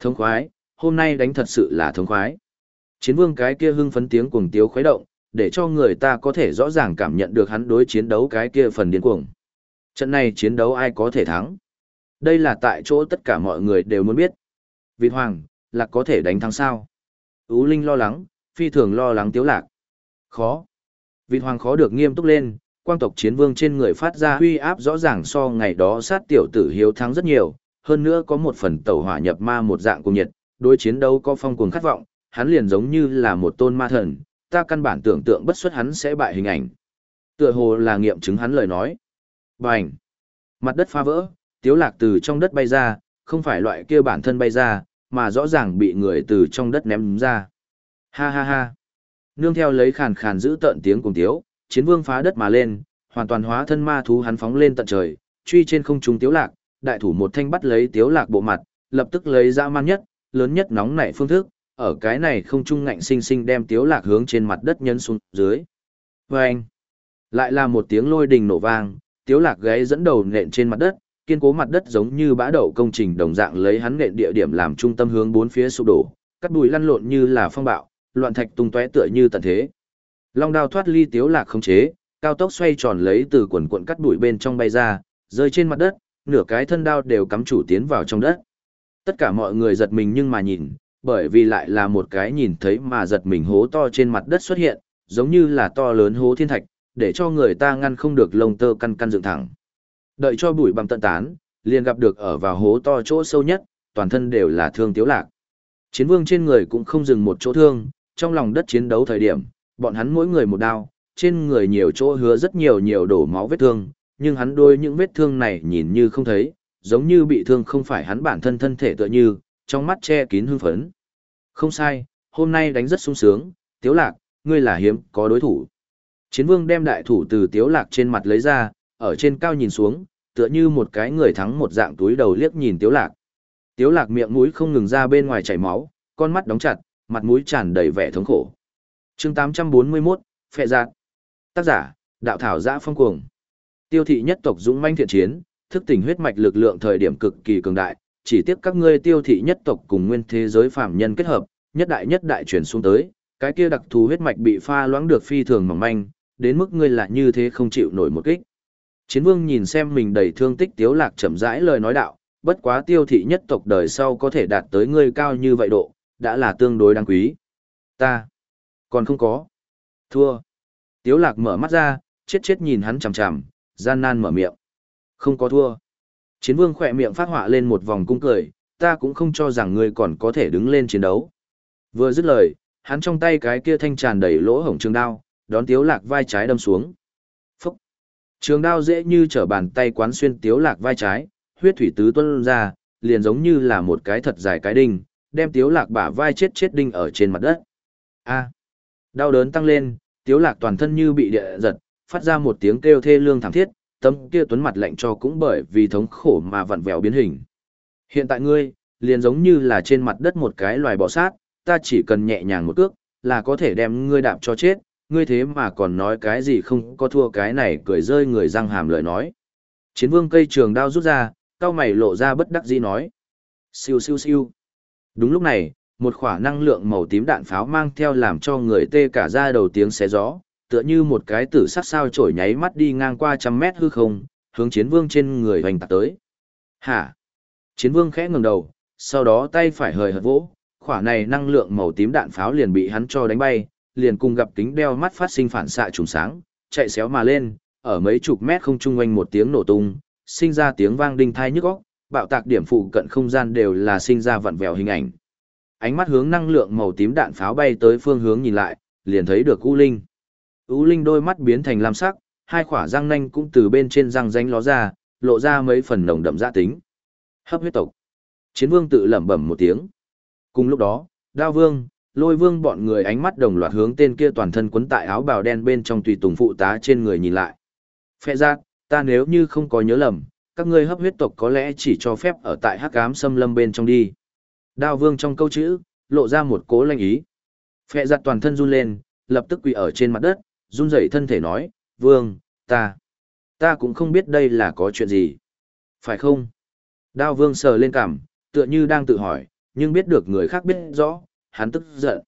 Speaker 1: Thống khoái, hôm nay đánh thật sự là thống khoái. Chiến vương cái kia hưng phấn tiếng cuồng tiếu khuấy động, để cho người ta có thể rõ ràng cảm nhận được hắn đối chiến đấu cái kia phần điên cuồng. Trận này chiến đấu ai có thể thắng? Đây là tại chỗ tất cả mọi người đều muốn biết. Vịt hoàng, là có thể đánh thắng sao? Ú Linh lo lắng, phi thường lo lắng tiếu lạc. Khó. Vịt hoàng khó được nghiêm túc lên, quang tộc chiến vương trên người phát ra huy áp rõ ràng so ngày đó sát tiểu tử hiếu thắng rất nhiều, hơn nữa có một phần tẩu hỏa nhập ma một dạng cùng nhiệt, đối chiến đấu có phong cuồng khát vọng, hắn liền giống như là một tôn ma thần, ta căn bản tưởng tượng bất xuất hắn sẽ bại hình ảnh. Tựa hồ là nghiệm chứng hắn lời nói. Bành! Mặt đất phá vỡ, tiếu lạc từ trong đất bay ra, không phải loại kia bản thân bay ra, mà rõ ràng bị người từ trong đất ném ra. Ha ha ha! Nương theo lấy khàn khàn giữ tận tiếng cùng tiếu, chiến vương phá đất mà lên, hoàn toàn hóa thân ma thú hắn phóng lên tận trời, truy trên không trung tiếu lạc, đại thủ một thanh bắt lấy tiếu lạc bộ mặt, lập tức lấy ra man nhất, lớn nhất nóng nảy phương thức, ở cái này không trung ngạnh sinh sinh đem tiếu lạc hướng trên mặt đất nhấn xuống dưới. Vâng! lại là một tiếng lôi đình nổ vang, tiếu lạc gáy dẫn đầu nện trên mặt đất, kiên cố mặt đất giống như bã đậu công trình đồng dạng lấy hắn nện địa điểm làm trung tâm hướng bốn phía sụp đổ, cắt bụi lăn lộn như là phong bạo, loạn thạch tung tóe tựa như tận thế. Long đao thoát ly tiếu lạc không chế, cao tốc xoay tròn lấy từ quần cuộn cắt bụi bên trong bay ra, rơi trên mặt đất, nửa cái thân đao đều cắm chủ tiến vào trong đất. Tất cả mọi người giật mình nhưng mà nhìn, bởi vì lại là một cái nhìn thấy mà giật mình hố to trên mặt đất xuất hiện, giống như là to lớn hố thiên thạch, để cho người ta ngăn không được lông tơ căn căn dựng thẳng. Đợi cho bụi bằng tận tán, liền gặp được ở vào hố to chỗ sâu nhất, toàn thân đều là thương tiếu lạc. Chiến vương trên người cũng không dừng một chỗ thương, trong lòng đất chiến đấu thời điểm, bọn hắn mỗi người một đao, trên người nhiều chỗ hứa rất nhiều nhiều đổ máu vết thương, nhưng hắn đôi những vết thương này nhìn như không thấy, giống như bị thương không phải hắn bản thân thân thể tựa như, trong mắt che kín hưng phấn. Không sai, hôm nay đánh rất sung sướng, tiếu lạc, ngươi là hiếm, có đối thủ. Chiến vương đem đại thủ từ tiếu lạc trên mặt lấy ra, ở trên cao nhìn xuống, tựa như một cái người thắng một dạng túi đầu liếc nhìn tiếu lạc. Tiếu lạc miệng mũi không ngừng ra bên ngoài chảy máu, con mắt đóng chặt, mặt mũi tràn đầy vẻ thống khổ. Chương 841, Phệ Giác. Tác giả, Đạo Thảo Giã Phong Cuồng. Tiêu thị nhất tộc dũng manh thiện chiến, thức tỉnh huyết mạch lực lượng thời điểm cực kỳ cường đại, chỉ tiếc các ngươi tiêu thị nhất tộc cùng nguyên thế giới phàm nhân kết hợp, nhất đại nhất đại chuyển xuống tới, cái kia đặc thù huyết mạch bị pha loãng được phi thường mỏng manh, đến mức ngươi là như thế không chịu nổi một kích. Chiến vương nhìn xem mình đầy thương tích tiếu lạc chậm rãi lời nói đạo, bất quá tiêu thị nhất tộc đời sau có thể đạt tới ngươi cao như vậy độ, đã là tương đối đáng quý. Ta, còn không có. Thua. Tiếu lạc mở mắt ra, chết chết nhìn hắn chằm chằm, gian nan mở miệng. Không có thua. Chiến vương khỏe miệng phát họa lên một vòng cung cười, ta cũng không cho rằng ngươi còn có thể đứng lên chiến đấu. Vừa dứt lời, hắn trong tay cái kia thanh tràn đầy lỗ hổng trường đao, đón tiếu lạc vai trái đâm xuống. Trường đao dễ như trở bàn tay quán xuyên tiếu lạc vai trái, huyết thủy tứ tuân ra, liền giống như là một cái thật dài cái đinh, đem tiếu lạc bả vai chết chết đinh ở trên mặt đất. A! À. Đau đớn tăng lên, tiếu lạc toàn thân như bị địa giật, phát ra một tiếng kêu thê lương thảm thiết, tấm kia tuấn mặt lạnh cho cũng bởi vì thống khổ mà vặn vẹo biến hình. Hiện tại ngươi, liền giống như là trên mặt đất một cái loài bò sát, ta chỉ cần nhẹ nhàng một cước, là có thể đem ngươi đạp cho chết, ngươi thế mà còn nói cái gì không có thua cái này cười rơi người răng hàm lời nói. Chiến vương cây trường đao rút ra, cao mày lộ ra bất đắc dĩ nói. Siêu siêu siêu. Đúng lúc này, một khỏa năng lượng màu tím đạn pháo mang theo làm cho người tê cả da đầu tiếng xé gió, tựa như một cái tử sắc sao trổi nháy mắt đi ngang qua trăm mét hư không, hướng chiến vương trên người hoành tạc tới. Hả? Chiến vương khẽ ngẩng đầu, sau đó tay phải hời hợt vỗ, khỏa này năng lượng màu tím đạn pháo liền bị hắn cho đánh bay, liền cùng gặp kính đeo mắt phát sinh phản xạ trùng sáng, chạy xéo mà lên, ở mấy chục mét không trung quanh một tiếng nổ tung, sinh ra tiếng vang đinh thai nhức óc, bạo tạc điểm phụ cận không gian đều là sinh ra vặn vẹo hình ảnh. Ánh mắt hướng năng lượng màu tím đạn pháo bay tới phương hướng nhìn lại, liền thấy được U Linh. U Linh đôi mắt biến thành lam sắc, hai khỏa răng nanh cũng từ bên trên răng ránh ló ra, lộ ra mấy phần nồng đậm dạ tính. Hấp huyết tộc. Chiến vương tự lẩm bẩm một tiếng. Cùng lúc đó, Đao Vương, Lôi Vương bọn người ánh mắt đồng loạt hướng tên kia toàn thân quấn tại áo bào đen bên trong tùy tùng phụ tá trên người nhìn lại. Phệ giác, ta nếu như không có nhớ lầm, các ngươi hấp huyết tộc có lẽ chỉ cho phép ở tại hắc ám xâm lâm bên trong đi. Đao Vương trong câu chữ, lộ ra một cố lanh ý. Phệ giặt toàn thân run lên, lập tức quỳ ở trên mặt đất, run rẩy thân thể nói, Vương, ta, ta cũng không biết đây là có chuyện gì. Phải không? Đao Vương sờ lên cằm, tựa như đang tự hỏi, nhưng biết được người khác biết rõ, hắn tức giận.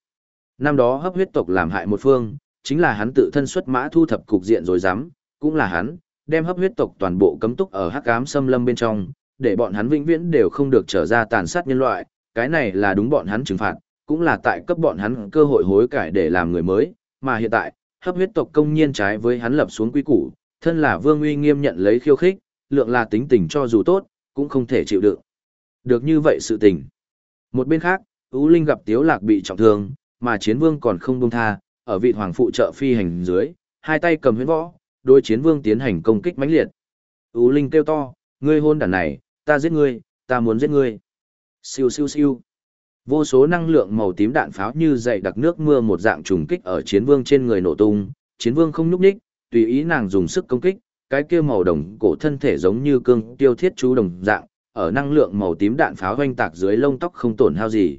Speaker 1: Năm đó hấp huyết tộc làm hại một phương, chính là hắn tự thân xuất mã thu thập cục diện rồi dám, cũng là hắn, đem hấp huyết tộc toàn bộ cấm túc ở hắc ám xâm lâm bên trong, để bọn hắn vĩnh viễn đều không được trở ra tàn sát nhân loại, cái này là đúng bọn hắn trừng phạt, cũng là tại cấp bọn hắn cơ hội hối cải để làm người mới, mà hiện tại, hấp huyết tộc công nhiên trái với hắn lập xuống quy củ, thân là vương uy nghiêm nhận lấy khiêu khích, lượng là tính tình cho dù tốt, cũng không thể chịu đựng. Được như vậy sự tình. Một bên khác, Ú Linh gặp Tiếu Lạc bị trọng thương, mà chiến vương còn không buông tha, ở vị hoàng phụ trợ phi hành dưới, hai tay cầm huyễn võ, đối chiến vương tiến hành công kích mãnh liệt. Ú Linh kêu to, ngươi hôn đàn này, ta giết ngươi, ta muốn giết ngươi. Siêu siêu siêu. Vô số năng lượng màu tím đạn pháo như dày đặc nước mưa một dạng trùng kích ở chiến vương trên người nổ tung, chiến vương không nhúc nhích, tùy ý nàng dùng sức công kích, cái kia màu đồng cổ thân thể giống như cương tiêu thiết chú đồng dạng, ở năng lượng màu tím đạn pháo hoanh tạc dưới lông tóc không tổn hao gì.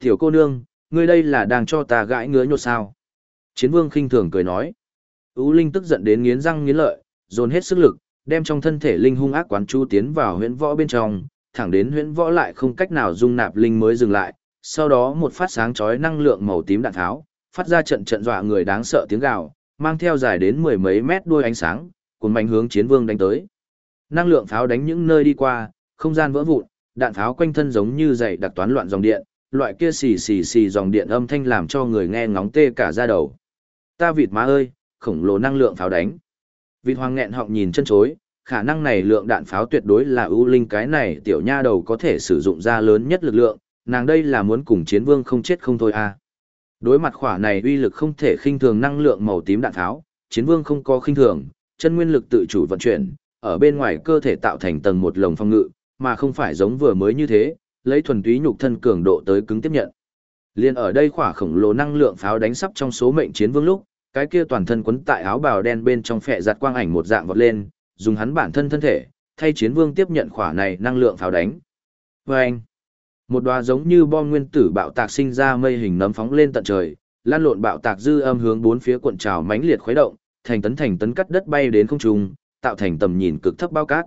Speaker 1: Tiểu cô nương, ngươi đây là đang cho ta gãi ngứa nhột sao? Chiến vương khinh thường cười nói. Ú Linh tức giận đến nghiến răng nghiến lợi, dồn hết sức lực, đem trong thân thể linh hung ác quán chu tiến vào huyễn võ bên trong, thẳng đến huyễn võ lại không cách nào dung nạp linh mới dừng lại, sau đó một phát sáng chói năng lượng màu tím đạn tháo, phát ra trận trận dọa người đáng sợ tiếng gào, mang theo dài đến mười mấy mét đuôi ánh sáng, cuốn mạnh hướng chiến vương đánh tới. Năng lượng pháo đánh những nơi đi qua, không gian vỡ vụn, đạn pháo quanh thân giống như dày đặc toán loạn dòng điện, loại kia xì xì xì dòng điện âm thanh làm cho người nghe ngóng tê cả da đầu. Ta vịt má ơi, khổng lồ năng lượng pháo đánh. Vịt hoàng nghẹn họng nhìn chân chối, khả năng này lượng đạn pháo tuyệt đối là ưu linh cái này tiểu nha đầu có thể sử dụng ra lớn nhất lực lượng, nàng đây là muốn cùng chiến vương không chết không thôi à. Đối mặt khỏa này uy lực không thể khinh thường năng lượng màu tím đạn pháo, chiến vương không có khinh thường, chân nguyên lực tự chủ vận chuyển, ở bên ngoài cơ thể tạo thành tầng một lồng phong ngự, mà không phải giống vừa mới như thế, lấy thuần túy nhục thân cường độ tới cứng tiếp nhận. Liên ở đây khỏa khổng lồ năng lượng pháo đánh sắp trong số mệnh chiến vương lúc, cái kia toàn thân quấn tại áo bào đen bên trong phệ giặt quang ảnh một dạng vọt lên, dùng hắn bản thân thân thể, thay chiến vương tiếp nhận khỏa này năng lượng pháo đánh. Vâng! Một đóa giống như bom nguyên tử bạo tạc sinh ra mây hình nấm phóng lên tận trời, lan lộn bạo tạc dư âm hướng bốn phía cuộn trào mãnh liệt khuấy động, thành tấn thành tấn cắt đất bay đến không trung, tạo thành tầm nhìn cực thấp bao cát.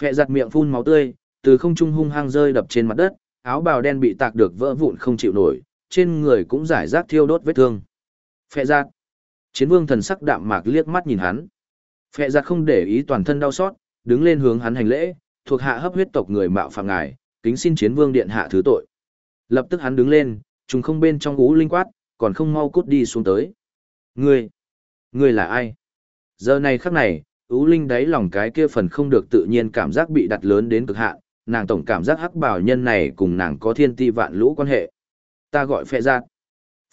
Speaker 1: Phệ giặt miệng phun máu tươi, từ không trung hung hăng rơi đập trên mặt đất, áo bào đen bị tạc được vỡ vụn không chịu nổi, trên người cũng giải rác thiêu đốt vết thương. Phệ giặt. Chiến vương thần sắc đạm mạc liếc mắt nhìn hắn. Phệ giặt không để ý toàn thân đau xót, đứng lên hướng hắn hành lễ, thuộc hạ hấp huyết tộc người mạo phạm ngài, kính xin chiến vương điện hạ thứ tội. Lập tức hắn đứng lên, trùng không bên trong ú linh quát, còn không mau cút đi xuống tới. Ngươi, ngươi là ai? Giờ này khắc này, ú linh đáy lòng cái kia phần không được tự nhiên cảm giác bị đặt lớn đến cực hạn, nàng tổng cảm giác hắc bảo nhân này cùng nàng có thiên ti vạn lũ quan hệ. Ta gọi phệ giặt.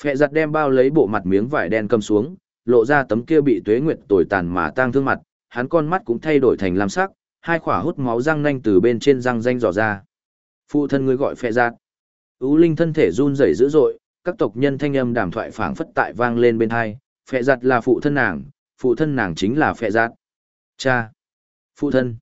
Speaker 1: Phệ giặt đem bao lấy bộ mặt miếng vải đen cầm xuống, lộ ra tấm kia bị tuế nguyệt tồi tàn mà tang thương mặt, hắn con mắt cũng thay đổi thành lam sắc, hai khỏa hút máu răng nanh từ bên trên răng danh dò ra. Phụ thân ngươi gọi phệ giạt. Ú linh thân thể run rẩy dữ dội, các tộc nhân thanh âm đàm thoại phảng phất tại vang lên bên hai, phệ giạt là phụ thân nàng, phụ thân nàng chính là phệ giạt. Cha. Phụ thân.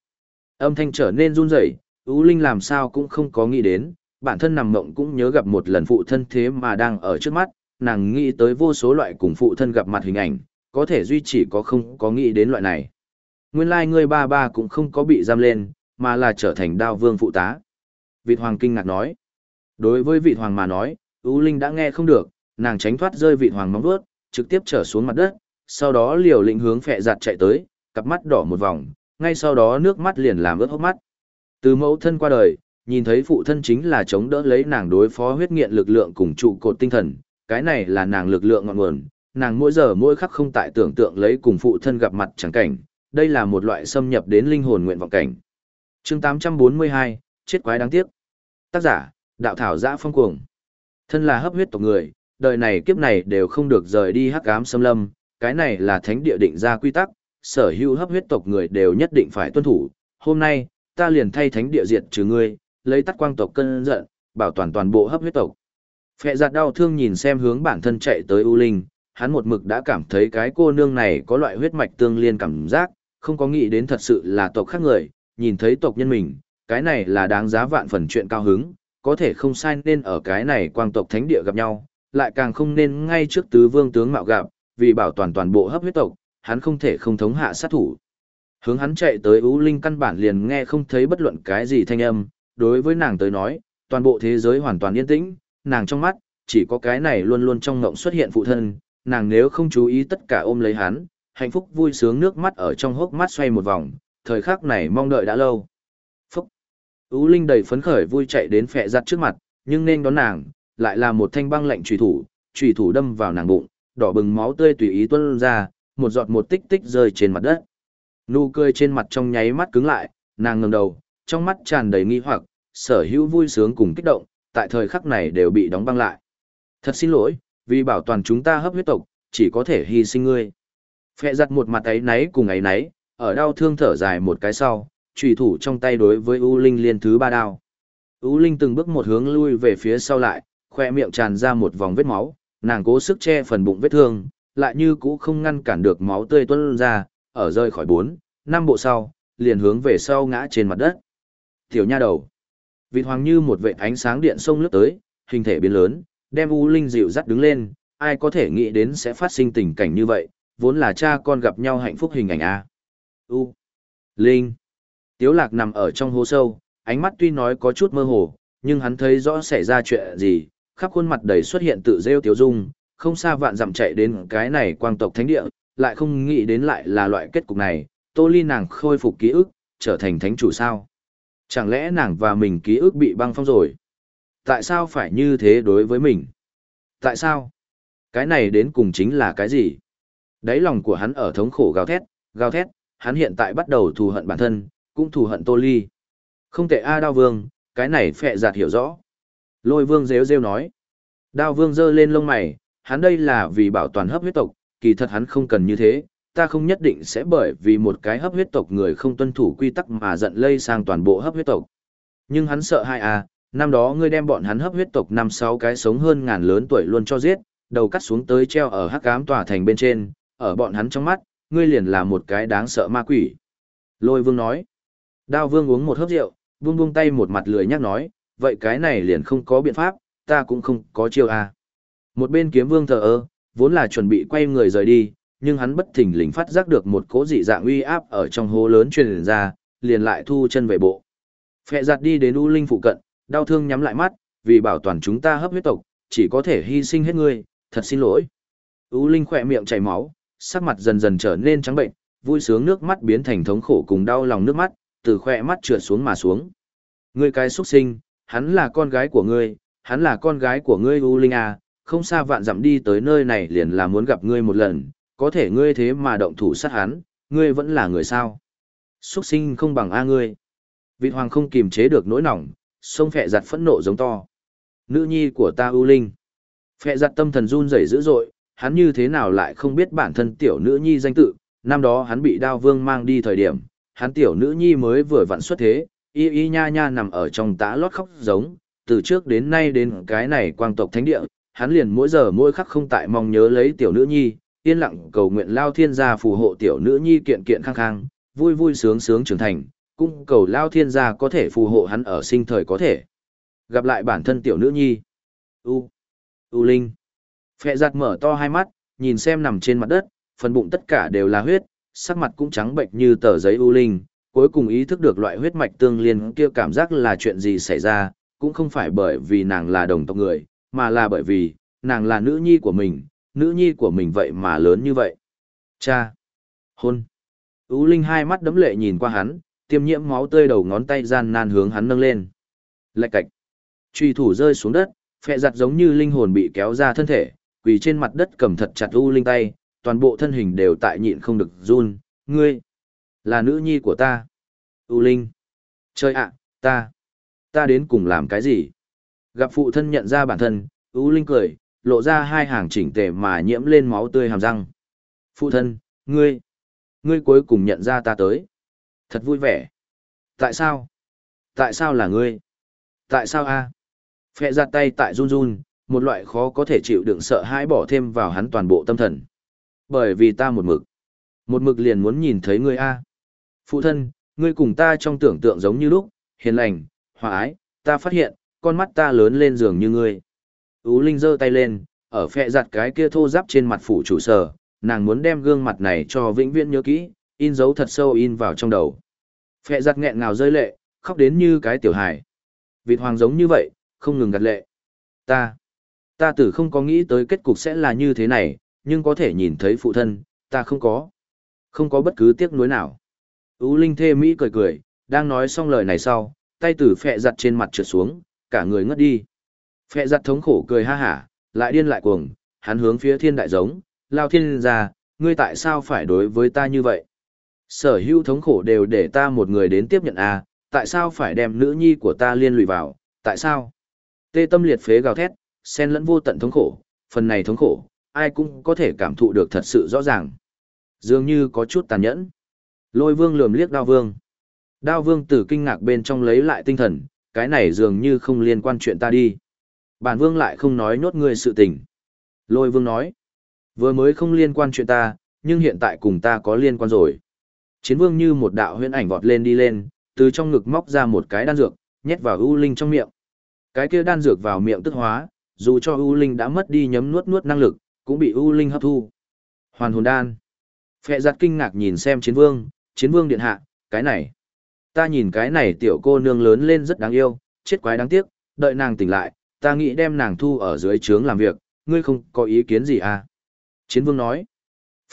Speaker 1: Âm thanh trở nên run rẩy, Ú linh làm sao cũng không có nghĩ đến, bản thân nằm mộng cũng nhớ gặp một lần phụ thân thế mà đang ở trước mắt, nàng nghĩ tới vô số loại cùng phụ thân gặp mặt hình ảnh, có thể duy chỉ có không có nghĩ đến loại này. Nguyên lai like ngươi ba ba cũng không có bị giam lên, mà là trở thành đao vương phụ tá. Vịt hoàng kinh ngạc nói. Đối với vị hoàng mà nói, U Linh đã nghe không được, nàng tránh thoát rơi vị hoàng móng vuốt, trực tiếp trở xuống mặt đất, sau đó liều lĩnh hướng phệ giặt chạy tới, cặp mắt đỏ một vòng, ngay sau đó nước mắt liền làm ướt hốc mắt. Từ mẫu thân qua đời, nhìn thấy phụ thân chính là chống đỡ lấy nàng đối phó huyết nghiện lực lượng cùng trụ cột tinh thần, cái này là nàng lực lượng ngọn nguồn, nàng mỗi giờ mỗi khắc không tại tưởng tượng lấy cùng phụ thân gặp mặt chẳng cảnh, đây là một loại xâm nhập đến linh hồn nguyện vọng cảnh. chương 842, chết quái đáng tiếc. Tác giả, đạo thảo giã phong cuồng. Thân là hấp huyết tộc người, đời này kiếp này đều không được rời đi hắc ám xâm lâm, cái này là thánh địa định ra quy tắc, sở hữu hấp huyết tộc người đều nhất định phải tuân thủ. Hôm nay, ta liền thay thánh địa diệt trừ ngươi, lấy tắt quang tộc cơn giận, bảo toàn toàn bộ hấp huyết tộc. Phệ giặt đau thương nhìn xem hướng bản thân chạy tới U Linh, hắn một mực đã cảm thấy cái cô nương này có loại huyết mạch tương liên cảm giác, không có nghĩ đến thật sự là tộc khác người, nhìn thấy tộc nhân mình, cái này là đáng giá vạn phần chuyện cao hứng, có thể không sai nên ở cái này quang tộc thánh địa gặp nhau, lại càng không nên ngay trước tứ vương tướng mạo gặp, vì bảo toàn toàn bộ hấp huyết tộc, hắn không thể không thống hạ sát thủ. Hướng hắn chạy tới U Linh căn bản liền nghe không thấy bất luận cái gì thanh âm, đối với nàng tới nói, toàn bộ thế giới hoàn toàn yên tĩnh, nàng trong mắt, chỉ có cái này luôn luôn trong ngộng xuất hiện phụ thân, nàng nếu không chú ý tất cả ôm lấy hắn, hạnh phúc vui sướng nước mắt ở trong hốc mắt xoay một vòng, thời khắc này mong đợi đã lâu. Phúc! Ú Linh đầy phấn khởi vui chạy đến phẹ giặt trước mặt, nhưng nên đón nàng, lại là một thanh băng lạnh trùy thủ, trùy thủ đâm vào nàng bụng, đỏ bừng máu tươi tùy ý tuôn ra, một giọt một tích tích rơi trên mặt đất. Nụ cười trên mặt trong nháy mắt cứng lại, nàng ngẩng đầu, trong mắt tràn đầy nghi hoặc, sở hữu vui sướng cùng kích động, tại thời khắc này đều bị đóng băng lại. Thật xin lỗi, vì bảo toàn chúng ta hấp huyết tộc, chỉ có thể hy sinh ngươi. Phệ giặt một mặt ấy náy cùng ấy náy, ở đau thương thở dài một cái sau, trùy thủ trong tay đối với U Linh liên thứ ba đao. U Linh từng bước một hướng lui về phía sau lại, khoe miệng tràn ra một vòng vết máu, nàng cố sức che phần bụng vết thương, lại như cũ không ngăn cản được máu tươi tuôn ra, ở rơi khỏi bốn, năm bộ sau, liền hướng về sau ngã trên mặt đất. Tiểu nha đầu. Vịt hoàng như một vệ ánh sáng điện sông lướt tới, hình thể biến lớn, đem U Linh dịu dắt đứng lên, ai có thể nghĩ đến sẽ phát sinh tình cảnh như vậy, vốn là cha con gặp nhau hạnh phúc hình ảnh A. U. Linh. Tiếu lạc nằm ở trong hố sâu, ánh mắt tuy nói có chút mơ hồ, nhưng hắn thấy rõ xảy ra chuyện gì, khắp khuôn mặt đầy xuất hiện tự rêu tiếu dung, không xa vạn dặm chạy đến cái này quang tộc thánh địa, lại không nghĩ đến lại là loại kết cục này, tô ly nàng khôi phục ký ức, trở thành thánh chủ sao. Chẳng lẽ nàng và mình ký ức bị băng phong rồi? Tại sao phải như thế đối với mình? Tại sao? Cái này đến cùng chính là cái gì? Đáy lòng của hắn ở thống khổ gào thét, gào thét, hắn hiện tại bắt đầu thù hận bản thân, cũng thù hận Tô Ly. Không tệ A Đao Vương, cái này phệ giạt hiểu rõ. Lôi Vương rêu rêu nói. Đao Vương giơ lên lông mày, hắn đây là vì bảo toàn hấp huyết tộc, kỳ thật hắn không cần như thế, ta không nhất định sẽ bởi vì một cái hấp huyết tộc người không tuân thủ quy tắc mà giận lây sang toàn bộ hấp huyết tộc. Nhưng hắn sợ hai à, năm đó ngươi đem bọn hắn hấp huyết tộc năm sáu cái sống hơn ngàn lớn tuổi luôn cho giết, đầu cắt xuống tới treo ở hắc ám tòa thành bên trên, ở bọn hắn trong mắt, ngươi liền là một cái đáng sợ ma quỷ. Lôi vương nói, đao vương uống một hớp rượu, buông buông tay một mặt lười nhắc nói, vậy cái này liền không có biện pháp, ta cũng không có chiêu à. Một bên kiếm vương thờ ơ, vốn là chuẩn bị quay người rời đi, nhưng hắn bất thình lình phát giác được một cỗ dị dạng uy áp ở trong hố lớn truyền ra, liền lại thu chân về bộ. Phệ giặt đi đến U Linh phụ cận, đau thương nhắm lại mắt, vì bảo toàn chúng ta hấp huyết tộc, chỉ có thể hy sinh hết ngươi, thật xin lỗi. U Linh khỏe miệng chảy máu, sắc mặt dần dần trở nên trắng bệnh, vui sướng nước mắt biến thành thống khổ cùng đau lòng nước mắt, từ khỏe mắt trượt xuống mà xuống. Ngươi cái xuất sinh, hắn là con gái của ngươi, hắn là con gái của ngươi U Linh à, không xa vạn dặm đi tới nơi này liền là muốn gặp ngươi một lần, có thể ngươi thế mà động thủ sát hắn, ngươi vẫn là người sao. Xuất sinh không bằng A ngươi. Vị hoàng không kiềm chế được nỗi nỏng, sông phẹ giặt phẫn nộ giống to. Nữ nhi của ta ưu linh. Phẹ giặt tâm thần run rẩy dữ dội, hắn như thế nào lại không biết bản thân tiểu nữ nhi danh tự, năm đó hắn bị đao vương mang đi thời điểm, hắn tiểu nữ nhi mới vừa vặn xuất thế, y y nha nha nằm ở trong tã lót khóc giống, từ trước đến nay đến cái này quang tộc thánh địa, hắn liền mỗi giờ mỗi khắc không tại mong nhớ lấy tiểu nữ nhi, yên lặng cầu nguyện lao thiên gia phù hộ tiểu nữ nhi kiện kiện khang khang, vui vui sướng sướng trưởng thành, cung cầu lao thiên gia có thể phù hộ hắn ở sinh thời có thể. Gặp lại bản thân tiểu nữ nhi. U. U Linh. Phệ giặt mở to hai mắt, nhìn xem nằm trên mặt đất, phần bụng tất cả đều là huyết, sắc mặt cũng trắng bệnh như tờ giấy U Linh, cuối cùng ý thức được loại huyết mạch tương liên kia cảm giác là chuyện gì xảy ra, cũng không phải bởi vì nàng là đồng tộc người, mà là bởi vì, nàng là nữ nhi của mình, nữ nhi của mình vậy mà lớn như vậy. Cha! Hôn! Ú Linh hai mắt đấm lệ nhìn qua hắn, tiêm nhiễm máu tươi đầu ngón tay gian nan hướng hắn nâng lên. Lạch cạch! Truy thủ rơi xuống đất, phẹ giặt giống như linh hồn bị kéo ra thân thể, quỳ trên mặt đất cầm thật chặt U Linh tay, toàn bộ thân hình đều tại nhịn không được run. Ngươi! Là nữ nhi của ta! U Linh! Trời ạ, ta! Ta đến cùng làm cái gì? Gặp phụ thân nhận ra bản thân, U Linh cười, lộ ra hai hàng chỉnh tề mà nhiễm lên máu tươi hàm răng. Phụ thân, ngươi, ngươi cuối cùng nhận ra ta tới. Thật vui vẻ. Tại sao? Tại sao là ngươi? Tại sao a? Phẹ ra tay tại run run, một loại khó có thể chịu đựng sợ hãi bỏ thêm vào hắn toàn bộ tâm thần. Bởi vì ta một mực. Một mực liền muốn nhìn thấy ngươi a. Phụ thân, ngươi cùng ta trong tưởng tượng giống như lúc, hiền lành, hòa ái, ta phát hiện, con mắt ta lớn lên giường như ngươi. Ú Linh giơ tay lên, ở phẹ giặt cái kia thô giáp trên mặt phủ chủ sở, nàng muốn đem gương mặt này cho vĩnh viễn nhớ kỹ, in dấu thật sâu in vào trong đầu. Phẹ giặt nghẹn ngào rơi lệ, khóc đến như cái tiểu hài. Vịt hoàng giống như vậy, không ngừng gạt lệ. Ta, ta tử không có nghĩ tới kết cục sẽ là như thế này, nhưng có thể nhìn thấy phụ thân, ta không có. Không có bất cứ tiếc nuối nào. Ú Linh thê Mỹ cười cười, đang nói xong lời này sau, tay tử phẹ giặt trên mặt trượt xuống, cả người ngất đi. Phệ giặt thống khổ cười ha hả, lại điên lại cuồng, hắn hướng phía thiên đại giống, lao thiên ra, ngươi tại sao phải đối với ta như vậy? Sở hữu thống khổ đều để ta một người đến tiếp nhận à, tại sao phải đem nữ nhi của ta liên lụy vào, tại sao? Tê tâm liệt phế gào thét, sen lẫn vô tận thống khổ, phần này thống khổ, ai cũng có thể cảm thụ được thật sự rõ ràng. Dường như có chút tàn nhẫn. Lôi vương lườm liếc đao vương. Đao vương từ kinh ngạc bên trong lấy lại tinh thần, cái này dường như không liên quan chuyện ta đi. Bản vương lại không nói nhốt ngươi sự tình. Lôi vương nói, vừa mới không liên quan chuyện ta, nhưng hiện tại cùng ta có liên quan rồi. Chiến vương như một đạo huyễn ảnh vọt lên đi lên, từ trong ngực móc ra một cái đan dược, nhét vào U Linh trong miệng. Cái kia đan dược vào miệng tức hóa, dù cho U Linh đã mất đi nhấm nuốt nuốt năng lực, cũng bị U Linh hấp thu. Hoàn hồn đan. Phệ giặt kinh ngạc nhìn xem chiến vương, chiến vương điện hạ, cái này. Ta nhìn cái này tiểu cô nương lớn lên rất đáng yêu, chết quái đáng tiếc, đợi nàng tỉnh lại, ta nghĩ đem nàng thu ở dưới trướng làm việc, ngươi không có ý kiến gì à? Chiến vương nói.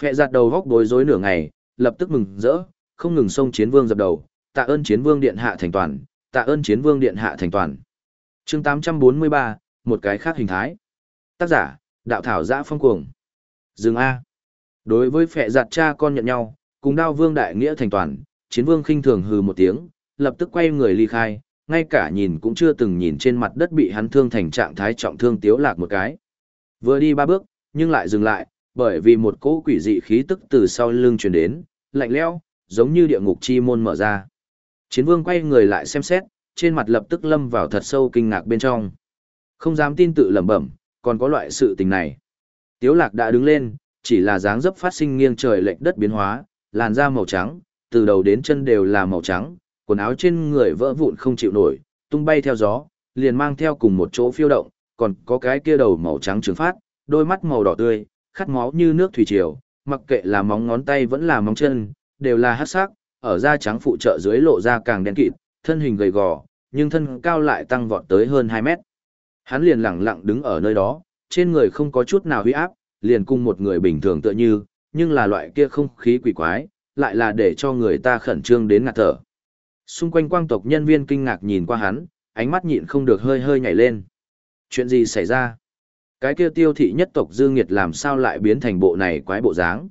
Speaker 1: Phệ giặt đầu góc bối rối nửa ngày, lập tức mừng rỡ, không ngừng xông chiến vương dập đầu, tạ ơn chiến vương điện hạ thành toàn, tạ ơn chiến vương điện hạ thành toàn. chương 843, một cái khác hình thái. Tác giả, đạo thảo giã phong cuồng. Dương A. Đối với phệ giặt cha con nhận nhau, cùng đao vương đại nghĩa thành toàn, chiến vương khinh thường hừ một tiếng, lập tức quay người ly khai, ngay cả nhìn cũng chưa từng nhìn trên mặt đất bị hắn thương thành trạng thái trọng thương tiếu lạc một cái. Vừa đi ba bước, nhưng lại dừng lại, bởi vì một cỗ quỷ dị khí tức từ sau lưng truyền đến, lạnh lẽo, giống như địa ngục chi môn mở ra. Chiến vương quay người lại xem xét, trên mặt lập tức lâm vào thật sâu kinh ngạc bên trong. Không dám tin tự lẩm bẩm, còn có loại sự tình này. Tiếu lạc đã đứng lên, chỉ là dáng dấp phát sinh nghiêng trời lệch đất biến hóa, làn da màu trắng, từ đầu đến chân đều là màu trắng, quần áo trên người vỡ vụn không chịu nổi, tung bay theo gió, liền mang theo cùng một chỗ phiêu động, còn có cái kia đầu màu trắng trứng phát, đôi mắt màu đỏ tươi, khát máu như nước thủy triều, mặc kệ là móng ngón tay vẫn là móng chân, đều là hắc sắc, ở da trắng phụ trợ dưới lộ ra càng đen kịt, thân hình gầy gò, nhưng thân cao lại tăng vọt tới hơn 2 mét. Hắn liền lặng lặng đứng ở nơi đó, trên người không có chút nào huy áp, liền cùng một người bình thường tựa như, nhưng là loại kia không khí quỷ quái, lại là để cho người ta khẩn trương đến ngạt thở. Xung quanh quang tộc nhân viên kinh ngạc nhìn qua hắn, ánh mắt nhịn không được hơi hơi nhảy lên. Chuyện gì xảy ra? Cái kia tiêu thị nhất tộc Dương Nghiệt làm sao lại biến thành bộ này quái bộ dáng?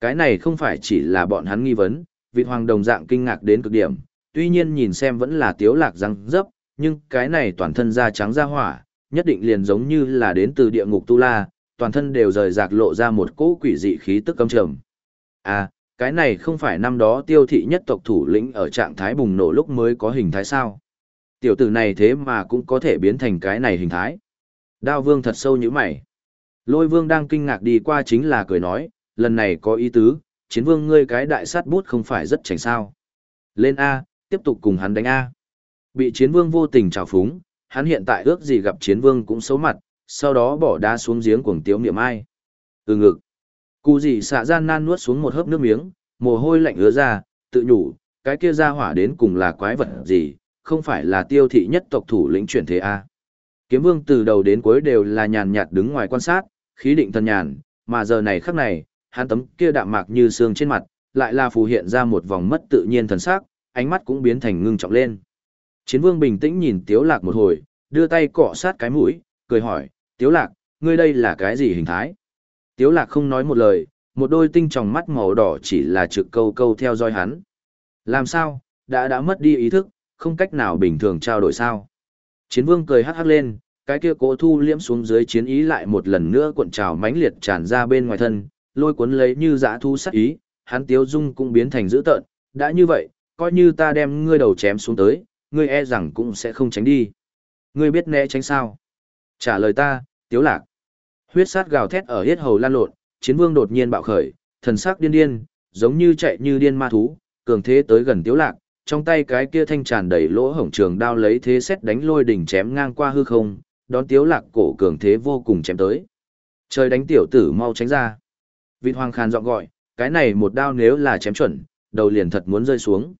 Speaker 1: Cái này không phải chỉ là bọn hắn nghi vấn, vị hoàng đồng dạng kinh ngạc đến cực điểm, tuy nhiên nhìn xem vẫn là tiếu lạc răng dấp, nhưng cái này toàn thân da trắng da hỏa, nhất định liền giống như là đến từ địa ngục tu la, toàn thân đều rời rạc lộ ra một cỗ quỷ dị khí tức căm trầm. À, cái này không phải năm đó tiêu thị nhất tộc thủ lĩnh ở trạng thái bùng nổ lúc mới có hình thái sao? Tiểu tử này thế mà cũng có thể biến thành cái này hình thái. Đao vương thật sâu như mày. Lôi vương đang kinh ngạc đi qua chính là cười nói, lần này có ý tứ, chiến vương ngươi cái đại sát bút không phải rất chảnh sao. Lên A, tiếp tục cùng hắn đánh A. Bị chiến vương vô tình trào phúng, hắn hiện tại ước gì gặp chiến vương cũng xấu mặt, sau đó bỏ đá xuống giếng cuồng tiếu niệm ai. Ừ ngực. Cụ gì xạ gian nan nuốt xuống một hớp nước miếng, mồ hôi lạnh ứa ra, tự nhủ, cái kia ra hỏa đến cùng là quái vật gì, không phải là tiêu thị nhất tộc thủ lĩnh chuyển thế A. Kiếm vương từ đầu đến cuối đều là nhàn nhạt đứng ngoài quan sát, khí định thần nhàn, mà giờ này khắc này, hắn tấm kia đạm mạc như xương trên mặt, lại là phù hiện ra một vòng mất tự nhiên thần sắc, ánh mắt cũng biến thành ngưng trọng lên. Chiến vương bình tĩnh nhìn Tiếu Lạc một hồi, đưa tay cọ sát cái mũi, cười hỏi, Tiếu Lạc, ngươi đây là cái gì hình thái? Tiếu Lạc không nói một lời, một đôi tinh tròng mắt màu đỏ chỉ là trực câu câu theo dõi hắn. Làm sao, đã đã mất đi ý thức, không cách nào bình thường trao đổi sao? Chiến vương cười hắc hắc lên, cái kia cố thu liễm xuống dưới chiến ý lại một lần nữa cuộn trào mãnh liệt tràn ra bên ngoài thân, lôi cuốn lấy như dã thu sắc ý, hắn tiếu dung cũng biến thành dữ tợn, đã như vậy, coi như ta đem ngươi đầu chém xuống tới, ngươi e rằng cũng sẽ không tránh đi. Ngươi biết né tránh sao? Trả lời ta, tiếu lạc. Huyết sát gào thét ở hết hầu lan lộn, chiến vương đột nhiên bạo khởi, thần sắc điên điên, giống như chạy như điên ma thú, cường thế tới gần tiếu lạc, trong tay cái kia thanh tràn đầy lỗ hổng trường đao lấy thế xét đánh lôi đỉnh chém ngang qua hư không, đón tiếu lạc cổ cường thế vô cùng chém tới. Trời đánh tiểu tử mau tránh ra. Vịt hoàng khàn giọng gọi, cái này một đao nếu là chém chuẩn, đầu liền thật muốn rơi xuống.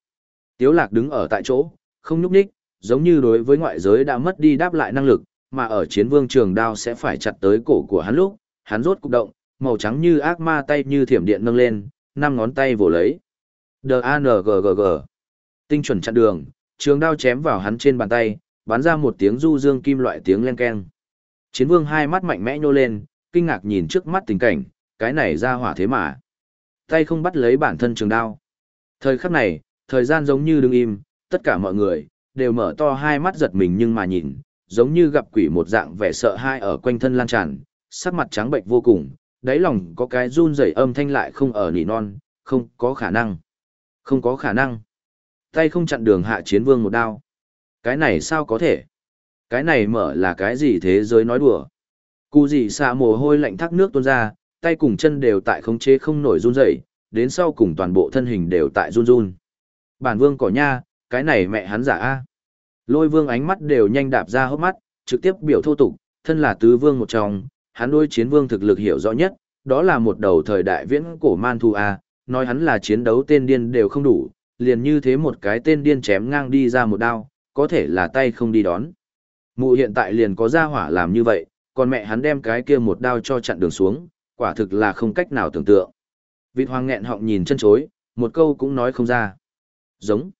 Speaker 1: Tiếu lạc đứng ở tại chỗ, không nhúc nhích, giống như đối với ngoại giới đã mất đi đáp lại năng lực, mà ở chiến vương trường đao sẽ phải chặt tới cổ của hắn lúc, hắn rốt cục động, màu trắng như ác ma tay như thiểm điện nâng lên, năm ngón tay vồ lấy. D-A-N-G-G-G. Tinh chuẩn chặn đường, trường đao chém vào hắn trên bàn tay, bắn ra một tiếng du dương kim loại tiếng len keng. Chiến vương hai mắt mạnh mẽ nhô lên, kinh ngạc nhìn trước mắt tình cảnh, cái này ra hỏa thế mà. Tay không bắt lấy bản thân trường đao. Thời khắc này, thời gian giống như đứng im, tất cả mọi người, đều mở to hai mắt giật mình nhưng mà nhìn, giống như gặp quỷ một dạng vẻ sợ hãi ở quanh thân lan tràn, sắc mặt trắng bệnh vô cùng, đáy lòng có cái run rẩy âm thanh lại không ở nỉ non, không có khả năng. Không có khả năng. Tay không chặn đường hạ chiến vương một đao. Cái này sao có thể? Cái này mở là cái gì thế giới nói đùa? Cụ gì xạ mồ hôi lạnh thác nước tuôn ra, tay cùng chân đều tại khống chế không nổi run rẩy, đến sau cùng toàn bộ thân hình đều tại run run. Bản vương cỏ nha, cái này mẹ hắn giả a. Lôi vương ánh mắt đều nhanh đạp ra hốc mắt, trực tiếp biểu thô tục, thân là tứ vương một trong, hắn đôi chiến vương thực lực hiểu rõ nhất, đó là một đầu thời đại viễn cổ man thu a, nói hắn là chiến đấu tên điên đều không đủ, liền như thế một cái tên điên chém ngang đi ra một đao, có thể là tay không đi đón. Mụ hiện tại liền có ra hỏa làm như vậy, còn mẹ hắn đem cái kia một đao cho chặn đường xuống, quả thực là không cách nào tưởng tượng. Vịt hoàng nghẹn họng nhìn chân chối, một câu cũng nói không ra. Giống.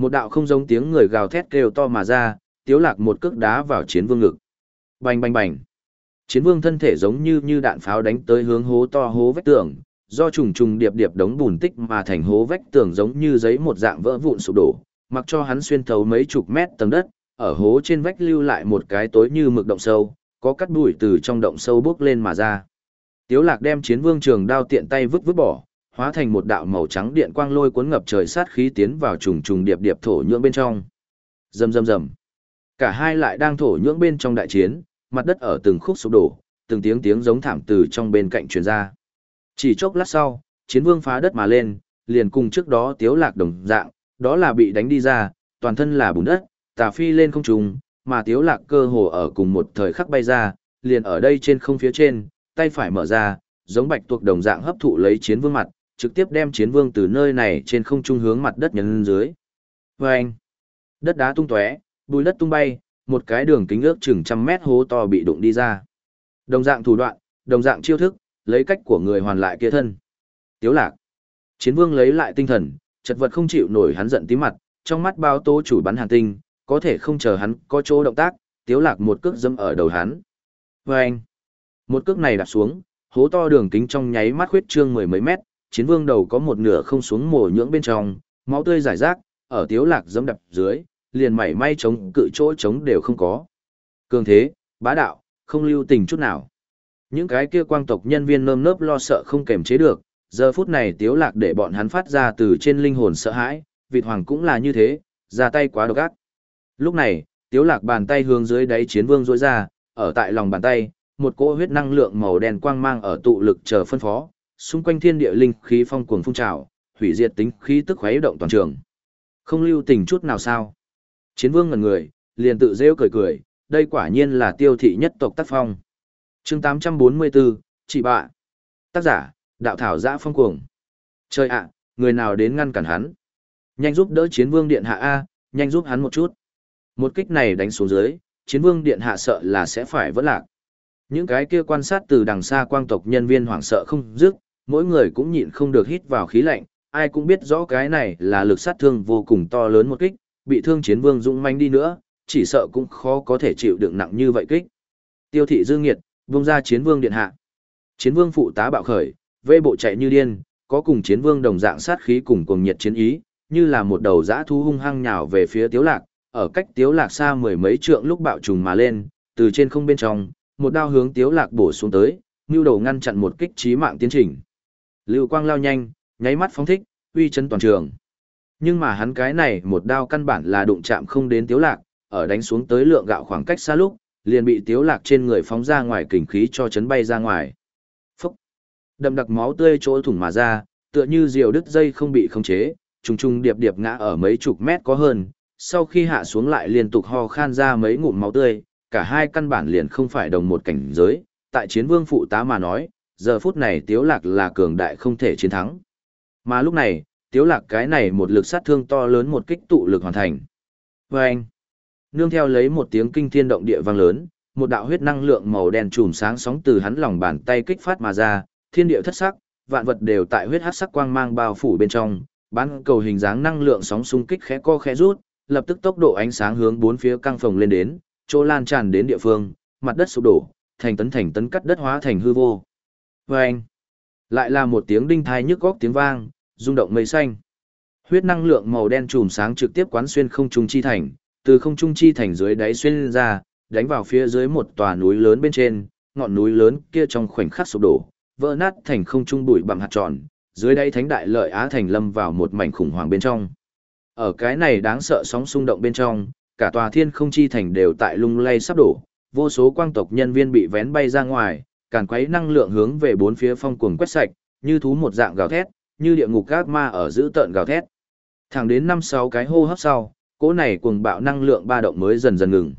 Speaker 1: Một đạo không giống tiếng người gào thét kêu to mà ra, tiếu lạc một cước đá vào chiến vương ngực. Bành bành bành. Chiến vương thân thể giống như như đạn pháo đánh tới hướng hố to hố vách tường, do trùng trùng điệp điệp đống bùn tích mà thành hố vách tường giống như giấy một dạng vỡ vụn sụp đổ, mặc cho hắn xuyên thấu mấy chục mét tầng đất, ở hố trên vách lưu lại một cái tối như mực động sâu, có cắt bụi từ trong động sâu bước lên mà ra. Tiếu lạc đem chiến vương trường đao tiện tay vứt vứt bỏ, hóa thành một đạo màu trắng điện quang lôi cuốn ngập trời sát khí tiến vào trùng trùng điệp điệp thổ nhưỡng bên trong. Rầm rầm rầm. Cả hai lại đang thổ nhưỡng bên trong đại chiến, mặt đất ở từng khúc sụp đổ, từng tiếng tiếng giống thảm từ trong bên cạnh truyền ra. Chỉ chốc lát sau, chiến vương phá đất mà lên, liền cùng trước đó tiếu lạc đồng dạng, đó là bị đánh đi ra, toàn thân là bùn đất, tà phi lên không trùng, mà tiếu lạc cơ hồ ở cùng một thời khắc bay ra, liền ở đây trên không phía trên, tay phải mở ra, giống bạch tuộc đồng dạng hấp thụ lấy chiến vương mặt, trực tiếp đem chiến vương từ nơi này trên không trung hướng mặt đất nhấn dưới. Vâng! Đất đá tung tóe, bùi đất tung bay, một cái đường kính ước chừng trăm mét hố to bị đụng đi ra. Đồng dạng thủ đoạn, đồng dạng chiêu thức, lấy cách của người hoàn lại kia thân. Tiếu lạc. Chiến vương lấy lại tinh thần, chật vật không chịu nổi hắn giận tí mặt, trong mắt bao tố chủ bắn hàn tinh, có thể không chờ hắn có chỗ động tác, tiếu lạc một cước dâm ở đầu hắn. Vâng! Một cước này đạp xuống, hố to đường kính trong nháy mắt khuyết trương mười mấy mét, chiến vương đầu có một nửa không xuống mồ nhưỡng bên trong, máu tươi rải rác, ở tiếu lạc dẫm đập dưới, liền mảy may chống cự chỗ chống đều không có. Cường thế, bá đạo, không lưu tình chút nào. Những cái kia quang tộc nhân viên nơm nớp lo sợ không kềm chế được, giờ phút này tiếu lạc để bọn hắn phát ra từ trên linh hồn sợ hãi, vịt hoàng cũng là như thế, ra tay quá độc ác. Lúc này, tiếu lạc bàn tay hướng dưới đáy chiến vương rối ra, ở tại lòng bàn tay, một cỗ huyết năng lượng màu đen quang mang ở tụ lực chờ phân phó, xung quanh thiên địa linh khí phong cuồng phun trào, hủy diệt tính khí tức khuấy động toàn trường. Không lưu tình chút nào sao? Chiến vương ngẩn người, liền tự rêu cười cười, đây quả nhiên là tiêu thị nhất tộc tác phong. Chương 844, chị bạ. Tác giả, đạo thảo giã phong cuồng. Trời ạ, người nào đến ngăn cản hắn? Nhanh giúp đỡ chiến vương điện hạ A, nhanh giúp hắn một chút. Một kích này đánh xuống dưới, chiến vương điện hạ sợ là sẽ phải vỡ lạc. Những cái kia quan sát từ đằng xa quang tộc nhân viên hoảng sợ không dứt, mỗi người cũng nhịn không được hít vào khí lạnh, ai cũng biết rõ cái này là lực sát thương vô cùng to lớn một kích, bị thương chiến vương dũng manh đi nữa, chỉ sợ cũng khó có thể chịu đựng nặng như vậy kích. Tiêu thị dương nghiệt, vung ra chiến vương điện hạ. Chiến vương phụ tá bạo khởi, vây bộ chạy như điên, có cùng chiến vương đồng dạng sát khí cùng cùng nhiệt chiến ý, như là một đầu dã thu hung hăng nhào về phía tiếu lạc, ở cách tiếu lạc xa mười mấy trượng lúc bạo trùng mà lên, từ trên không bên trong, một đao hướng tiếu lạc bổ xuống tới, nưu đầu ngăn chặn một kích chí mạng tiến trình. Lưu quang lao nhanh, nháy mắt phóng thích, uy chấn toàn trường. Nhưng mà hắn cái này một đao căn bản là đụng chạm không đến tiếu lạc, ở đánh xuống tới lượng gạo khoảng cách xa lúc, liền bị tiếu lạc trên người phóng ra ngoài kình khí cho chấn bay ra ngoài. Phúc! Đậm đặc máu tươi chỗ thủng mà ra, tựa như diều đứt dây không bị khống chế, trùng trùng điệp điệp ngã ở mấy chục mét có hơn, sau khi hạ xuống lại liên tục ho khan ra mấy ngụm máu tươi, cả hai căn bản liền không phải đồng một cảnh giới, tại chiến vương phụ tá mà nói, giờ phút này tiếu lạc là cường đại không thể chiến thắng. Mà lúc này, tiếu lạc cái này một lực sát thương to lớn một kích tụ lực hoàn thành. Vâng! nương theo lấy một tiếng kinh thiên động địa vang lớn, một đạo huyết năng lượng màu đen trùm sáng sóng từ hắn lòng bàn tay kích phát mà ra, thiên địa thất sắc, vạn vật đều tại huyết hắc sắc quang mang bao phủ bên trong, bán cầu hình dáng năng lượng sóng xung kích khẽ co khẽ rút, lập tức tốc độ ánh sáng hướng bốn phía căng phồng lên đến, chỗ lan tràn đến địa phương, mặt đất sụp đổ, thành tấn thành tấn cắt đất hóa thành hư vô. Vâng! lại là một tiếng đinh thai nhức góc tiếng vang, rung động mây xanh. Huyết năng lượng màu đen chùm sáng trực tiếp quán xuyên không trung chi thành, từ không trung chi thành dưới đáy xuyên ra, đánh vào phía dưới một tòa núi lớn bên trên, ngọn núi lớn kia trong khoảnh khắc sụp đổ, vỡ nát thành không trung bụi bằng hạt tròn, dưới đáy thánh đại lợi á thành lâm vào một mảnh khủng hoảng bên trong. Ở cái này đáng sợ sóng xung động bên trong, cả tòa thiên không chi thành đều tại lung lay sắp đổ, vô số quang tộc nhân viên bị vén bay ra ngoài, càn quấy năng lượng hướng về bốn phía phong cuồng quét sạch, như thú một dạng gào thét, như địa ngục gác ma ở giữ tợn gào thét. Thẳng đến năm sáu cái hô hấp sau, cỗ này cuồng bạo năng lượng ba động mới dần dần ngừng.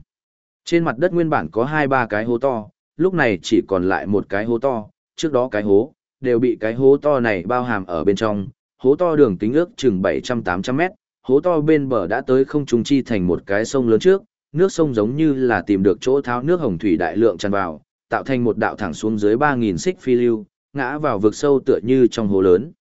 Speaker 1: Trên mặt đất nguyên bản có hai ba cái hố to, lúc này chỉ còn lại một cái hố to, trước đó cái hố, đều bị cái hố to này bao hàm ở bên trong, hố to đường kính ước chừng 700-800 mét, hố to bên bờ đã tới không trùng chi thành một cái sông lớn trước, nước sông giống như là tìm được chỗ tháo nước hồng thủy đại lượng tràn vào, tạo thành một đạo thẳng xuống dưới 3.000 xích phi lưu, ngã vào vực sâu tựa như trong hố lớn.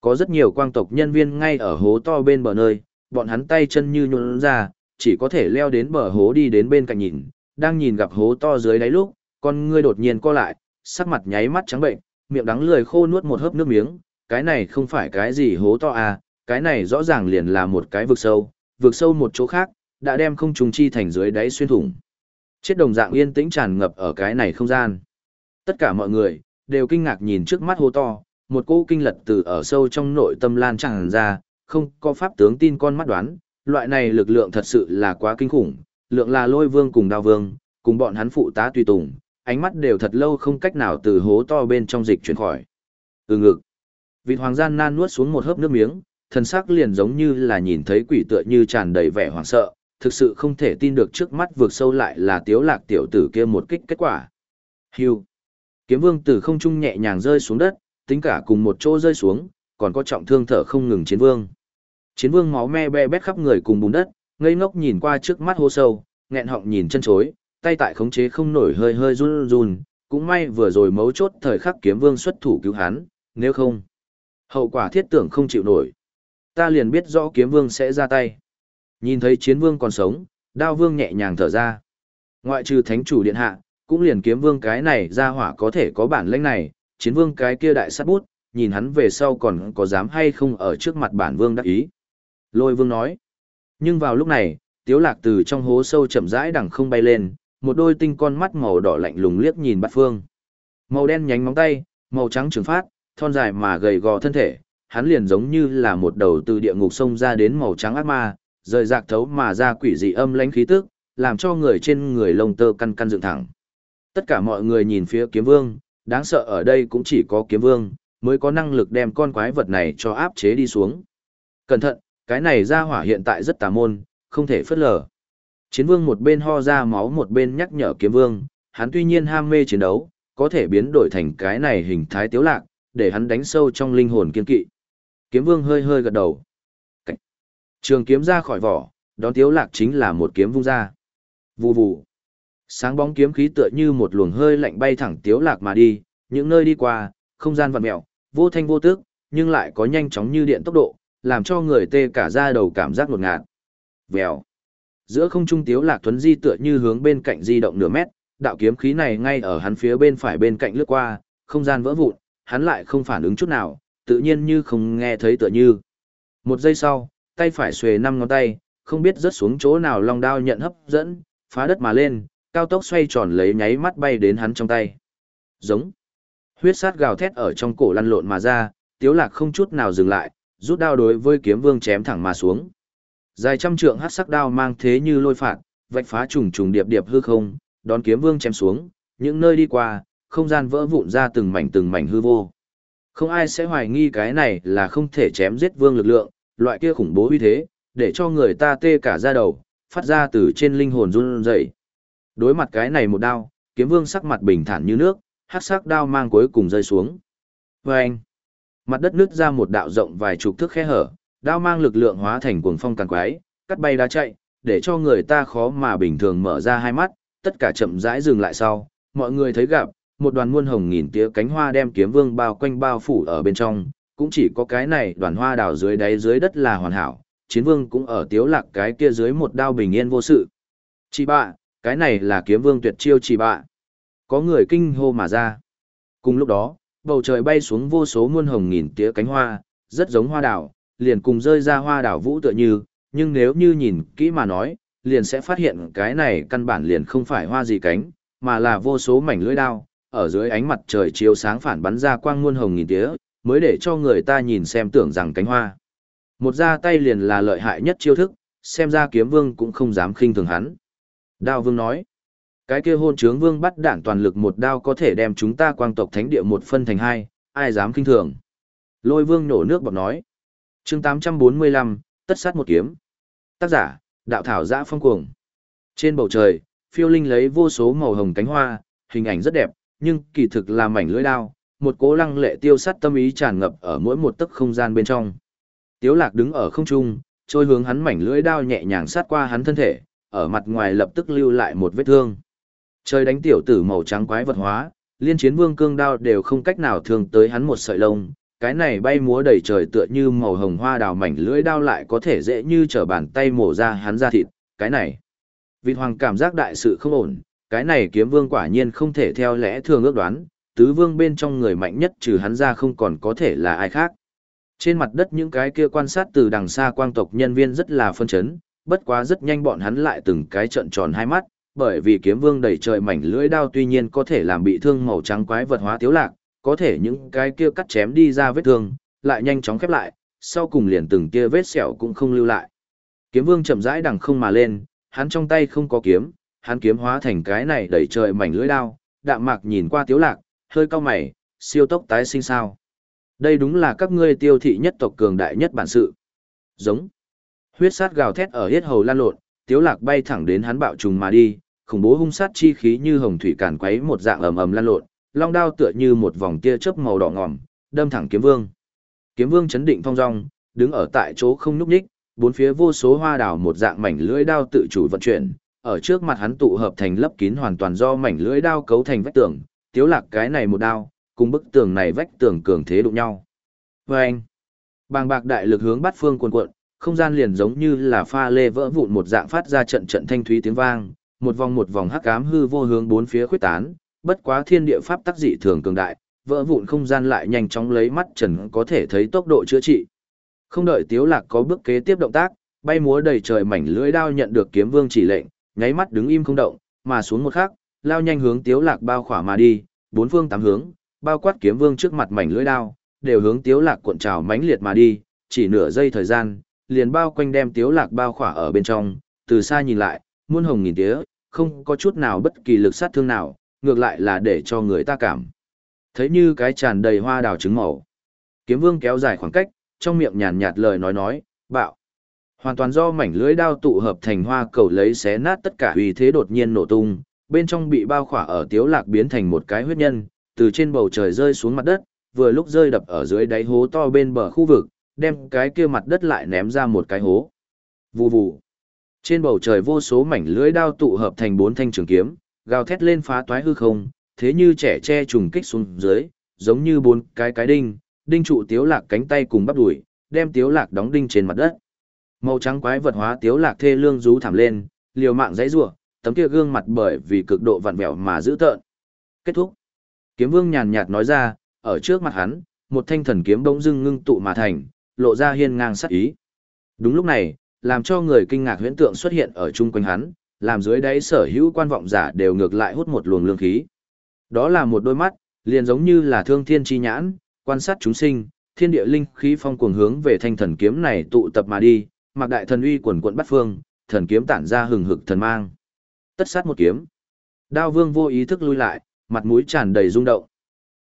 Speaker 1: Có rất nhiều quang tộc nhân viên ngay ở hố to bên bờ nơi, bọn hắn tay chân như nhuôn ra, chỉ có thể leo đến bờ hố đi đến bên cạnh nhìn, đang nhìn gặp hố to dưới đáy lúc, con ngươi đột nhiên co lại, sắc mặt nháy mắt trắng bệnh, miệng đắng lười khô nuốt một hớp nước miếng, cái này không phải cái gì hố to à, cái này rõ ràng liền là một cái vực sâu, vực sâu một chỗ khác, đã đem không trùng chi thành dưới đáy xuyên thủng. Chết đồng dạng yên tĩnh tràn ngập ở cái này không gian. Tất cả mọi người, đều kinh ngạc nhìn trước mắt hố to, một cỗ kinh lật từ ở sâu trong nội tâm lan tràn ra, không có pháp tướng tin con mắt đoán, loại này lực lượng thật sự là quá kinh khủng, lượng là lôi vương cùng đao vương, cùng bọn hắn phụ tá tùy tùng, ánh mắt đều thật lâu không cách nào từ hố to bên trong dịch chuyển khỏi. Ừ ngực. vị hoàng gian nan nuốt xuống một hớp nước miếng, thần sắc liền giống như là nhìn thấy quỷ tựa như tràn đầy vẻ hoảng sợ, thực sự không thể tin được trước mắt vượt sâu lại là tiếu lạc tiểu tử kia một kích kết quả. Hưu. Kiếm vương từ không trung nhẹ nhàng rơi xuống đất, tính cả cùng một chỗ rơi xuống, còn có trọng thương thở không ngừng chiến vương. Chiến vương máu me be bét khắp người cùng bùn đất, ngây ngốc nhìn qua trước mắt hô sâu, nghẹn họng nhìn chân chối, tay tại khống chế không nổi hơi hơi run run, cũng may vừa rồi mấu chốt thời khắc kiếm vương xuất thủ cứu hắn, nếu không, hậu quả thiết tưởng không chịu nổi. Ta liền biết rõ kiếm vương sẽ ra tay. Nhìn thấy chiến vương còn sống, đao vương nhẹ nhàng thở ra. Ngoại trừ thánh chủ điện hạ, cũng liền kiếm vương cái này ra hỏa có thể có bản lĩnh này, chiến vương cái kia đại sát bút, nhìn hắn về sau còn có dám hay không ở trước mặt bản vương đắc ý. Lôi vương nói. Nhưng vào lúc này, tiếu lạc từ trong hố sâu chậm rãi đằng không bay lên, một đôi tinh con mắt màu đỏ lạnh lùng liếc nhìn bát phương. Màu đen nhánh móng tay, màu trắng trường phát, thon dài mà gầy gò thân thể, hắn liền giống như là một đầu từ địa ngục sông ra đến màu trắng ác ma, rời rạc thấu mà ra quỷ dị âm lãnh khí tức, làm cho người trên người lông tơ căn căn dựng thẳng. Tất cả mọi người nhìn phía kiếm vương, đáng sợ ở đây cũng chỉ có kiếm vương, mới có năng lực đem con quái vật này cho áp chế đi xuống. Cẩn thận, cái này ra hỏa hiện tại rất tà môn, không thể phớt lờ. Chiến vương một bên ho ra máu một bên nhắc nhở kiếm vương, hắn tuy nhiên ham mê chiến đấu, có thể biến đổi thành cái này hình thái tiếu lạc, để hắn đánh sâu trong linh hồn kiên kỵ. Kiếm vương hơi hơi gật đầu. Trường kiếm ra khỏi vỏ, đón tiếu lạc chính là một kiếm vung ra. Vù vù. Sáng bóng kiếm khí tựa như một luồng hơi lạnh bay thẳng tiếu lạc mà đi, những nơi đi qua, không gian vặn mèo, vô thanh vô tức, nhưng lại có nhanh chóng như điện tốc độ, làm cho người tê cả da đầu cảm giác ngột ngạt. Vèo. Giữa không trung tiếu lạc tuấn di tựa như hướng bên cạnh di động nửa mét, đạo kiếm khí này ngay ở hắn phía bên phải bên cạnh lướt qua, không gian vỡ vụn, hắn lại không phản ứng chút nào, tự nhiên như không nghe thấy tựa như. Một giây sau, tay phải xuề năm ngón tay, không biết rớt xuống chỗ nào long đao nhận hấp dẫn, phá đất mà lên, cao tốc xoay tròn lấy nháy mắt bay đến hắn trong tay. Giống. Huyết sát gào thét ở trong cổ lăn lộn mà ra, tiếu lạc không chút nào dừng lại, rút đao đối với kiếm vương chém thẳng mà xuống. Dài trăm trượng hắc sắc đao mang thế như lôi phạt, vạch phá trùng trùng điệp điệp hư không, đón kiếm vương chém xuống, những nơi đi qua, không gian vỡ vụn ra từng mảnh từng mảnh hư vô. Không ai sẽ hoài nghi cái này là không thể chém giết vương lực lượng, loại kia khủng bố uy thế, để cho người ta tê cả da đầu, phát ra từ trên linh hồn run rẩy. Đối mặt cái này một đao, kiếm vương sắc mặt bình thản như nước, hắc sắc đao mang cuối cùng rơi xuống. Vâng! Mặt đất nứt ra một đạo rộng vài chục thước khe hở, đao mang lực lượng hóa thành cuồng phong càng quái, cắt bay đá chạy, để cho người ta khó mà bình thường mở ra hai mắt, tất cả chậm rãi dừng lại sau, mọi người thấy gặp, một đoàn muôn hồng nghìn tia cánh hoa đem kiếm vương bao quanh bao phủ ở bên trong, cũng chỉ có cái này đoàn hoa đào dưới đáy dưới đất là hoàn hảo, chiến vương cũng ở tiếu lạc cái kia dưới một đao bình yên vô sự. Chị bạ, cái này là kiếm vương tuyệt chiêu chị bạ. Có người kinh hô mà ra. Cùng lúc đó, bầu trời bay xuống vô số muôn hồng nghìn tía cánh hoa, rất giống hoa đào, liền cùng rơi ra hoa đảo vũ tựa như, nhưng nếu như nhìn kỹ mà nói, liền sẽ phát hiện cái này căn bản liền không phải hoa gì cánh, mà là vô số mảnh lưỡi đao, ở dưới ánh mặt trời chiếu sáng phản bắn ra quang muôn hồng nghìn tía, mới để cho người ta nhìn xem tưởng rằng cánh hoa. Một ra tay liền là lợi hại nhất chiêu thức, xem ra kiếm vương cũng không dám khinh thường hắn. Đao vương nói, cái kia hôn trướng vương bắt đạn toàn lực một đao có thể đem chúng ta quang tộc thánh địa một phân thành hai, ai dám khinh thường. Lôi vương nổ nước bọt nói, chương 845, tất sát một kiếm. Tác giả, đạo thảo giã phong cuồng. Trên bầu trời, phiêu linh lấy vô số màu hồng cánh hoa, hình ảnh rất đẹp, nhưng kỳ thực là mảnh lưỡi đao, một cố lăng lệ tiêu sát tâm ý tràn ngập ở mỗi một tấc không gian bên trong. Tiếu lạc đứng ở không trung, trôi hướng hắn mảnh lưỡi đao nhẹ nhàng sát qua hắn thân thể, ở mặt ngoài lập tức lưu lại một vết thương. Trời đánh tiểu tử màu trắng quái vật hóa, liên chiến vương cương đao đều không cách nào thương tới hắn một sợi lông, cái này bay múa đầy trời tựa như màu hồng hoa đào mảnh lưỡi đao lại có thể dễ như trở bàn tay mổ ra hắn ra thịt, cái này. Vịt hoàng cảm giác đại sự không ổn, cái này kiếm vương quả nhiên không thể theo lẽ thường ước đoán, tứ vương bên trong người mạnh nhất trừ hắn ra không còn có thể là ai khác. Trên mặt đất những cái kia quan sát từ đằng xa quang tộc nhân viên rất là phân chấn, bất quá rất nhanh bọn hắn lại từng cái trận tròn hai mắt, bởi vì kiếm vương đầy trời mảnh lưỡi đao tuy nhiên có thể làm bị thương màu trắng quái vật hóa tiếu lạc, có thể những cái kia cắt chém đi ra vết thương, lại nhanh chóng khép lại, sau cùng liền từng kia vết sẹo cũng không lưu lại. Kiếm vương chậm rãi đằng không mà lên, hắn trong tay không có kiếm, hắn kiếm hóa thành cái này đẩy trời mảnh lưỡi đao, đạm mạc nhìn qua tiếu lạc, hơi cau mày, siêu tốc tái sinh sao. Đây đúng là các ngươi tiêu thị nhất tộc cường đại nhất bản sự. Giống. Huyết sát gào thét ở hết hầu lan lộn, tiếu lạc bay thẳng đến hắn bạo trùng mà đi, khủng bố hung sát chi khí như hồng thủy càn quấy một dạng ầm ầm lan lộn, long đao tựa như một vòng tia chớp màu đỏ ngòm, đâm thẳng kiếm vương. Kiếm vương chấn định phong dong, đứng ở tại chỗ không nhúc nhích, bốn phía vô số hoa đào một dạng mảnh lưỡi đao tự chủ vận chuyển, ở trước mặt hắn tụ hợp thành lấp kín hoàn toàn do mảnh lưỡi đao cấu thành vách tường, tiếu lạc cái này một đao, cùng bức tường này vách tường cường thế đụng nhau. Và anh, bàng bạc đại lực hướng bắt phương cuồn cuộn, không gian liền giống như là pha lê vỡ vụn một dạng phát ra trận trận thanh thúy tiếng vang, một vòng một vòng hắc ám hư vô hướng bốn phía khuyết tán, bất quá thiên địa pháp tác dị thường cường đại, vỡ vụn không gian lại nhanh chóng lấy mắt trần có thể thấy tốc độ chữa trị. Không đợi Tiếu Lạc có bước kế tiếp động tác, bay múa đầy trời mảnh lưỡi đao nhận được kiếm vương chỉ lệnh, nháy mắt đứng im không động, mà xuống một khắc, lao nhanh hướng Tiếu Lạc bao khỏa mà đi, bốn phương tám hướng, bao quát kiếm vương trước mặt mảnh lưỡi đao, đều hướng Tiếu Lạc cuộn trào mãnh liệt mà đi, chỉ nửa giây thời gian, liền bao quanh đem Tiếu Lạc bao khỏa ở bên trong, từ xa nhìn lại, muôn hồng nghìn tía, không có chút nào bất kỳ lực sát thương nào, ngược lại là để cho người ta cảm. Thấy như cái tràn đầy hoa đào trứng màu. Kiếm vương kéo dài khoảng cách, trong miệng nhàn nhạt lời nói nói, bạo. Hoàn toàn do mảnh lưới đao tụ hợp thành hoa cầu lấy xé nát tất cả uy thế đột nhiên nổ tung, bên trong bị bao khỏa ở tiếu lạc biến thành một cái huyết nhân, từ trên bầu trời rơi xuống mặt đất, vừa lúc rơi đập ở dưới đáy hố to bên bờ khu vực, đem cái kia mặt đất lại ném ra một cái hố. Vù vù. Trên bầu trời vô số mảnh lưới đao tụ hợp thành bốn thanh trường kiếm, gào thét lên phá toái hư không, thế như trẻ che trùng kích xuống dưới, giống như bốn cái cái đinh, đinh trụ tiếu lạc cánh tay cùng bắp đuổi, đem tiếu lạc đóng đinh trên mặt đất. Màu trắng quái vật hóa tiếu lạc thê lương rú thảm lên, liều mạng dãy rủa, tấm kia gương mặt bởi vì cực độ vặn vẹo mà giữ tợn. Kết thúc. Kiếm Vương nhàn nhạt nói ra, ở trước mặt hắn, một thanh thần kiếm bỗng dưng ngưng tụ mà thành, lộ ra hiên ngang sát ý. Đúng lúc này, làm cho người kinh ngạc huyễn tượng xuất hiện ở chung quanh hắn, làm dưới đáy sở hữu quan vọng giả đều ngược lại hút một luồng lương khí. Đó là một đôi mắt, liền giống như là thương thiên chi nhãn, quan sát chúng sinh, thiên địa linh khí phong cuồng hướng về thanh thần kiếm này tụ tập mà đi, mặc đại thần uy quần quận bắt phương, thần kiếm tản ra hừng hực thần mang. Tất sát một kiếm. Đao vương vô ý thức lui lại, mặt mũi tràn đầy rung động.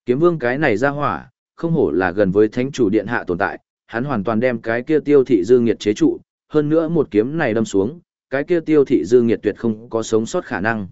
Speaker 1: Kiếm vương cái này ra hỏa, không hổ là gần với thánh chủ điện hạ tồn tại, hắn hoàn toàn đem cái kia tiêu thị dư nghiệt chế trụ, hơn nữa một kiếm này đâm xuống, cái kia tiêu thị dư nghiệt tuyệt không có sống sót khả năng.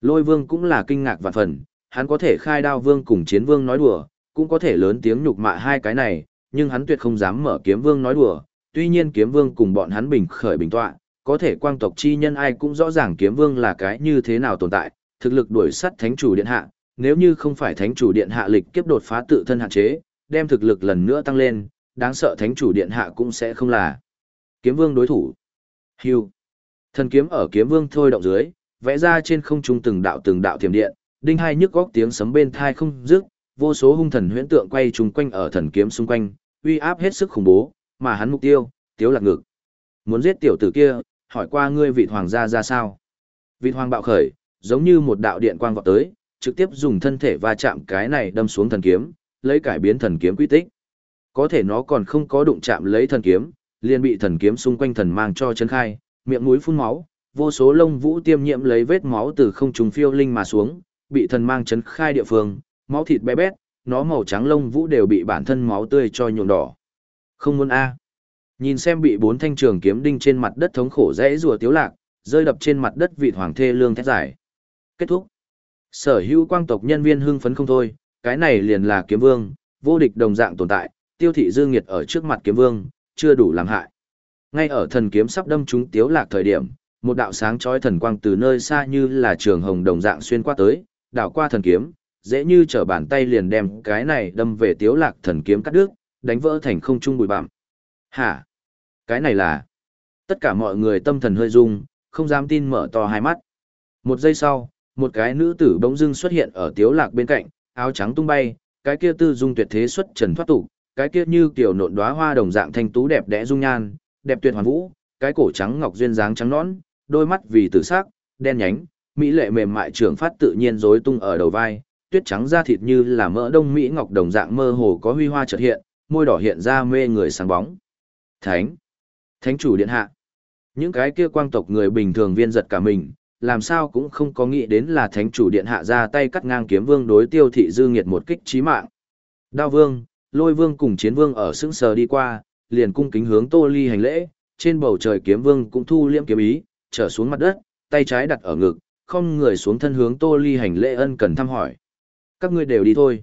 Speaker 1: Lôi vương cũng là kinh ngạc và phần, hắn có thể khai đao vương cùng chiến vương nói đùa, cũng có thể lớn tiếng nhục mạ hai cái này, nhưng hắn tuyệt không dám mở kiếm vương nói đùa, tuy nhiên kiếm vương cùng bọn hắn bình khởi bình tọa, có thể quang tộc chi nhân ai cũng rõ ràng kiếm vương là cái như thế nào tồn tại, thực lực đuổi sắt thánh chủ điện hạ, nếu như không phải thánh chủ điện hạ lịch kiếp đột phá tự thân hạn chế, đem thực lực lần nữa tăng lên, đáng sợ thánh chủ điện hạ cũng sẽ không là kiếm vương đối thủ. Hưu. Thần kiếm ở kiếm vương thôi động dưới, vẽ ra trên không trung từng đạo từng đạo thiểm điện, đinh hai nhức góc tiếng sấm bên thai không dứt, vô số hung thần huyễn tượng quay trùng quanh ở thần kiếm xung quanh, uy áp hết sức khủng bố, mà hắn mục tiêu, tiếu lạc ngực. Muốn giết tiểu tử kia, hỏi qua ngươi vị hoàng gia ra sao? Vị hoàng bạo khởi, giống như một đạo điện quang vọt tới, trực tiếp dùng thân thể va chạm cái này đâm xuống thần kiếm, lấy cải biến thần kiếm quy tích. Có thể nó còn không có đụng chạm lấy thần kiếm, liền bị thần kiếm xung quanh thần mang cho chấn khai, miệng mũi phun máu, vô số lông vũ tiêm nhiễm lấy vết máu từ không trùng phiêu linh mà xuống, bị thần mang chấn khai địa phương, máu thịt bé bét, nó màu trắng lông vũ đều bị bản thân máu tươi cho nhuộm đỏ. Không muốn a. Nhìn xem bị bốn thanh trường kiếm đinh trên mặt đất thống khổ rẽ rùa tiếu lạc, rơi đập trên mặt đất vị hoàng thê lương thét giải. Kết thúc. Sở hữu quang tộc nhân viên hưng phấn không thôi, cái này liền là kiếm vương, vô địch đồng dạng tồn tại, tiêu thị dương nghiệt ở trước mặt kiếm vương, chưa đủ làm hại. Ngay ở thần kiếm sắp đâm trúng tiếu lạc thời điểm, một đạo sáng chói thần quang từ nơi xa như là trường hồng đồng dạng xuyên qua tới, đảo qua thần kiếm, dễ như trở bàn tay liền đem cái này đâm về tiếu lạc thần kiếm cắt đứt, đánh vỡ thành không trung bụi bặm. Hả? Cái này là... Tất cả mọi người tâm thần hơi rung, không dám tin mở to hai mắt. Một giây sau, một cái nữ tử bỗng dưng xuất hiện ở tiếu lạc bên cạnh, áo trắng tung bay, cái kia tư dung tuyệt thế xuất trần thoát tục, cái kia như kiểu nộn đóa hoa đồng dạng thanh tú đẹp đẽ dung nhan, đẹp tuyệt hoàn vũ, cái cổ trắng ngọc duyên dáng trắng nõn, đôi mắt vì tử sắc, đen nhánh, mỹ lệ mềm mại trưởng phát tự nhiên rối tung ở đầu vai, tuyết trắng da thịt như là mỡ đông mỹ ngọc đồng dạng mơ hồ có huy hoa chợt hiện, môi đỏ hiện ra mê người sáng bóng. Thánh, Thánh chủ điện hạ. Những cái kia quang tộc người bình thường viên giật cả mình, làm sao cũng không có nghĩ đến là thánh chủ điện hạ ra tay cắt ngang kiếm vương đối tiêu thị dư nghiệt một kích chí mạng. Đao vương, lôi vương cùng chiến vương ở sững sờ đi qua, liền cung kính hướng tô ly hành lễ, trên bầu trời kiếm vương cũng thu liễm kiếm ý, trở xuống mặt đất, tay trái đặt ở ngực, không người xuống thân hướng tô ly hành lễ ân cần thăm hỏi. Các ngươi đều đi thôi.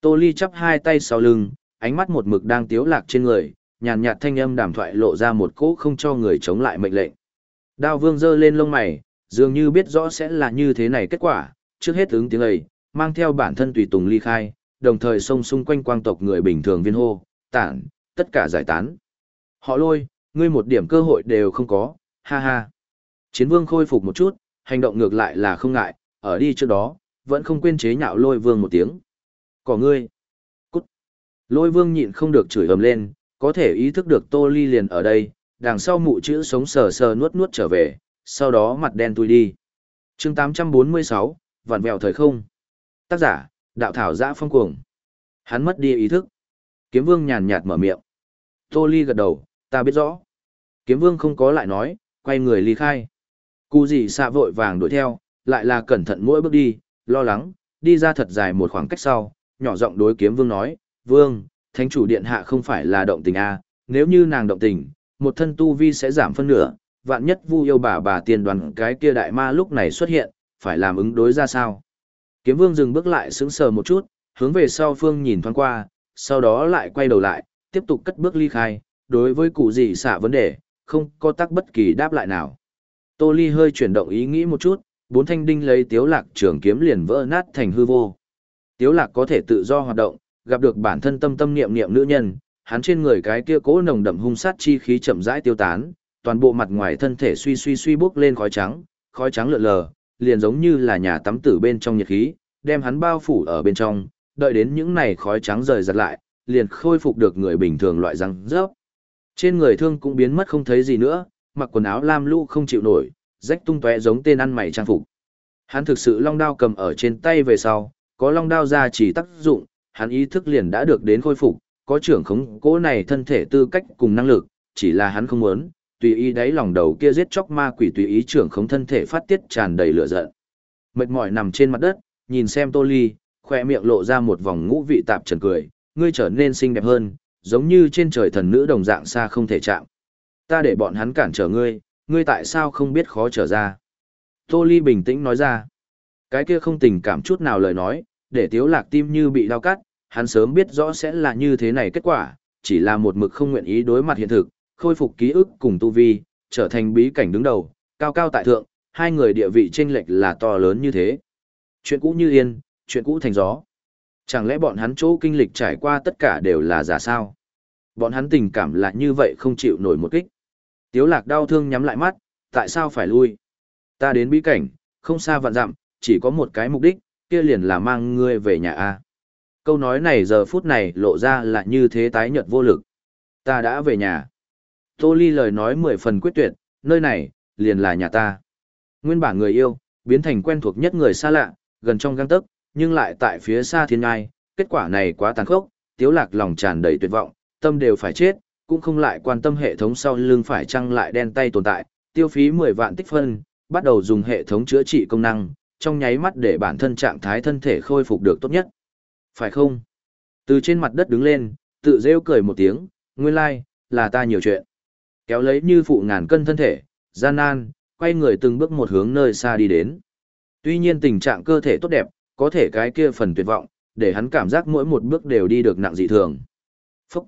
Speaker 1: Tô ly chắp hai tay sau lưng, ánh mắt một mực đang tiếu lạc trên người, nhàn nhạt thanh âm đàm thoại lộ ra một cỗ không cho người chống lại mệnh lệnh. Đao vương giơ lên lông mày, dường như biết rõ sẽ là như thế này kết quả, trước hết ứng tiếng ấy, mang theo bản thân tùy tùng ly khai, đồng thời xông xung quanh quang tộc người bình thường viên hô, tản, tất cả giải tán. Họ lôi, ngươi một điểm cơ hội đều không có, ha ha. Chiến vương khôi phục một chút, hành động ngược lại là không ngại, ở đi trước đó, vẫn không quên chế nhạo lôi vương một tiếng. Có ngươi. Cút. Lôi vương nhịn không được chửi ầm lên, có thể ý thức được tô ly liền ở đây, đằng sau mụ chữ sống sờ sờ nuốt nuốt trở về, sau đó mặt đen tui đi. chương 846, vạn vẹo thời không. Tác giả, đạo thảo giã phong cuồng. Hắn mất đi ý thức. Kiếm vương nhàn nhạt mở miệng. Tô ly gật đầu, ta biết rõ. Kiếm vương không có lại nói, quay người ly khai. Cú gì xạ vội vàng đuổi theo, lại là cẩn thận mỗi bước đi, lo lắng, đi ra thật dài một khoảng cách sau, nhỏ giọng đối kiếm vương nói, vương, thánh chủ điện hạ không phải là động tình a nếu như nàng động tình, một thân tu vi sẽ giảm phân nửa, vạn nhất vu yêu bà bà tiền đoàn cái kia đại ma lúc này xuất hiện, phải làm ứng đối ra sao. Kiếm vương dừng bước lại sững sờ một chút, hướng về sau phương nhìn thoáng qua, sau đó lại quay đầu lại, tiếp tục cất bước ly khai, đối với cụ gì xả vấn đề, không có tác bất kỳ đáp lại nào. Tô Ly hơi chuyển động ý nghĩ một chút, bốn thanh đinh lấy tiếu lạc trường kiếm liền vỡ nát thành hư vô. Tiếu lạc có thể tự do hoạt động, gặp được bản thân tâm tâm niệm niệm nữ nhân, hắn trên người cái kia cố nồng đậm hung sát chi khí chậm rãi tiêu tán, toàn bộ mặt ngoài thân thể suy suy suy bốc lên khói trắng, khói trắng lượn lờ, liền giống như là nhà tắm tử bên trong nhiệt khí, đem hắn bao phủ ở bên trong, đợi đến những này khói trắng rời giật lại, liền khôi phục được người bình thường loại răng rớp. Trên người thương cũng biến mất không thấy gì nữa, mặc quần áo lam lũ không chịu nổi, rách tung tóe giống tên ăn mày trang phục. Hắn thực sự long đao cầm ở trên tay về sau, có long đao ra chỉ tác dụng, hắn ý thức liền đã được đến khôi phục, có trưởng khống cố này thân thể tư cách cùng năng lực, chỉ là hắn không muốn, tùy ý đáy lòng đầu kia giết chóc ma quỷ tùy ý trưởng khống thân thể phát tiết tràn đầy lửa giận. Mệt mỏi nằm trên mặt đất, nhìn xem Tô Ly, khoe miệng lộ ra một vòng ngũ vị tạp trần cười, ngươi trở nên xinh đẹp hơn, giống như trên trời thần nữ đồng dạng xa không thể chạm. Ta để bọn hắn cản trở ngươi, ngươi tại sao không biết khó trở ra? Tô Ly bình tĩnh nói ra. Cái kia không tình cảm chút nào lời nói, để tiếu lạc tim như bị đau cắt, hắn sớm biết rõ sẽ là như thế này kết quả, chỉ là một mực không nguyện ý đối mặt hiện thực, khôi phục ký ức cùng tu vi, trở thành bí cảnh đứng đầu, cao cao tại thượng, hai người địa vị chênh lệch là to lớn như thế. Chuyện cũ như yên, chuyện cũ thành gió. Chẳng lẽ bọn hắn chỗ kinh lịch trải qua tất cả đều là giả sao? Bọn hắn tình cảm là như vậy không chịu nổi một kích. Tiếu lạc đau thương nhắm lại mắt, tại sao phải lui? Ta đến bí cảnh, không xa vạn dặm, chỉ có một cái mục đích, kia liền là mang ngươi về nhà a. Câu nói này giờ phút này lộ ra là như thế tái nhợt vô lực. Ta đã về nhà. Tô Ly lời nói mười phần quyết tuyệt, nơi này, liền là nhà ta. Nguyên bản người yêu, biến thành quen thuộc nhất người xa lạ, gần trong găng tấc, nhưng lại tại phía xa thiên ngai, kết quả này quá tàn khốc, tiếu lạc lòng tràn đầy tuyệt vọng, tâm đều phải chết, cũng không lại quan tâm hệ thống sau lưng phải chăng lại đen tay tồn tại, tiêu phí 10 vạn tích phân, bắt đầu dùng hệ thống chữa trị công năng, trong nháy mắt để bản thân trạng thái thân thể khôi phục được tốt nhất. Phải không? Từ trên mặt đất đứng lên, tự rêu cười một tiếng, nguyên lai, like, là ta nhiều chuyện. Kéo lấy như phụ ngàn cân thân thể, gian nan, quay người từng bước một hướng nơi xa đi đến. Tuy nhiên tình trạng cơ thể tốt đẹp, có thể cái kia phần tuyệt vọng, để hắn cảm giác mỗi một bước đều đi được nặng dị thường. Phúc!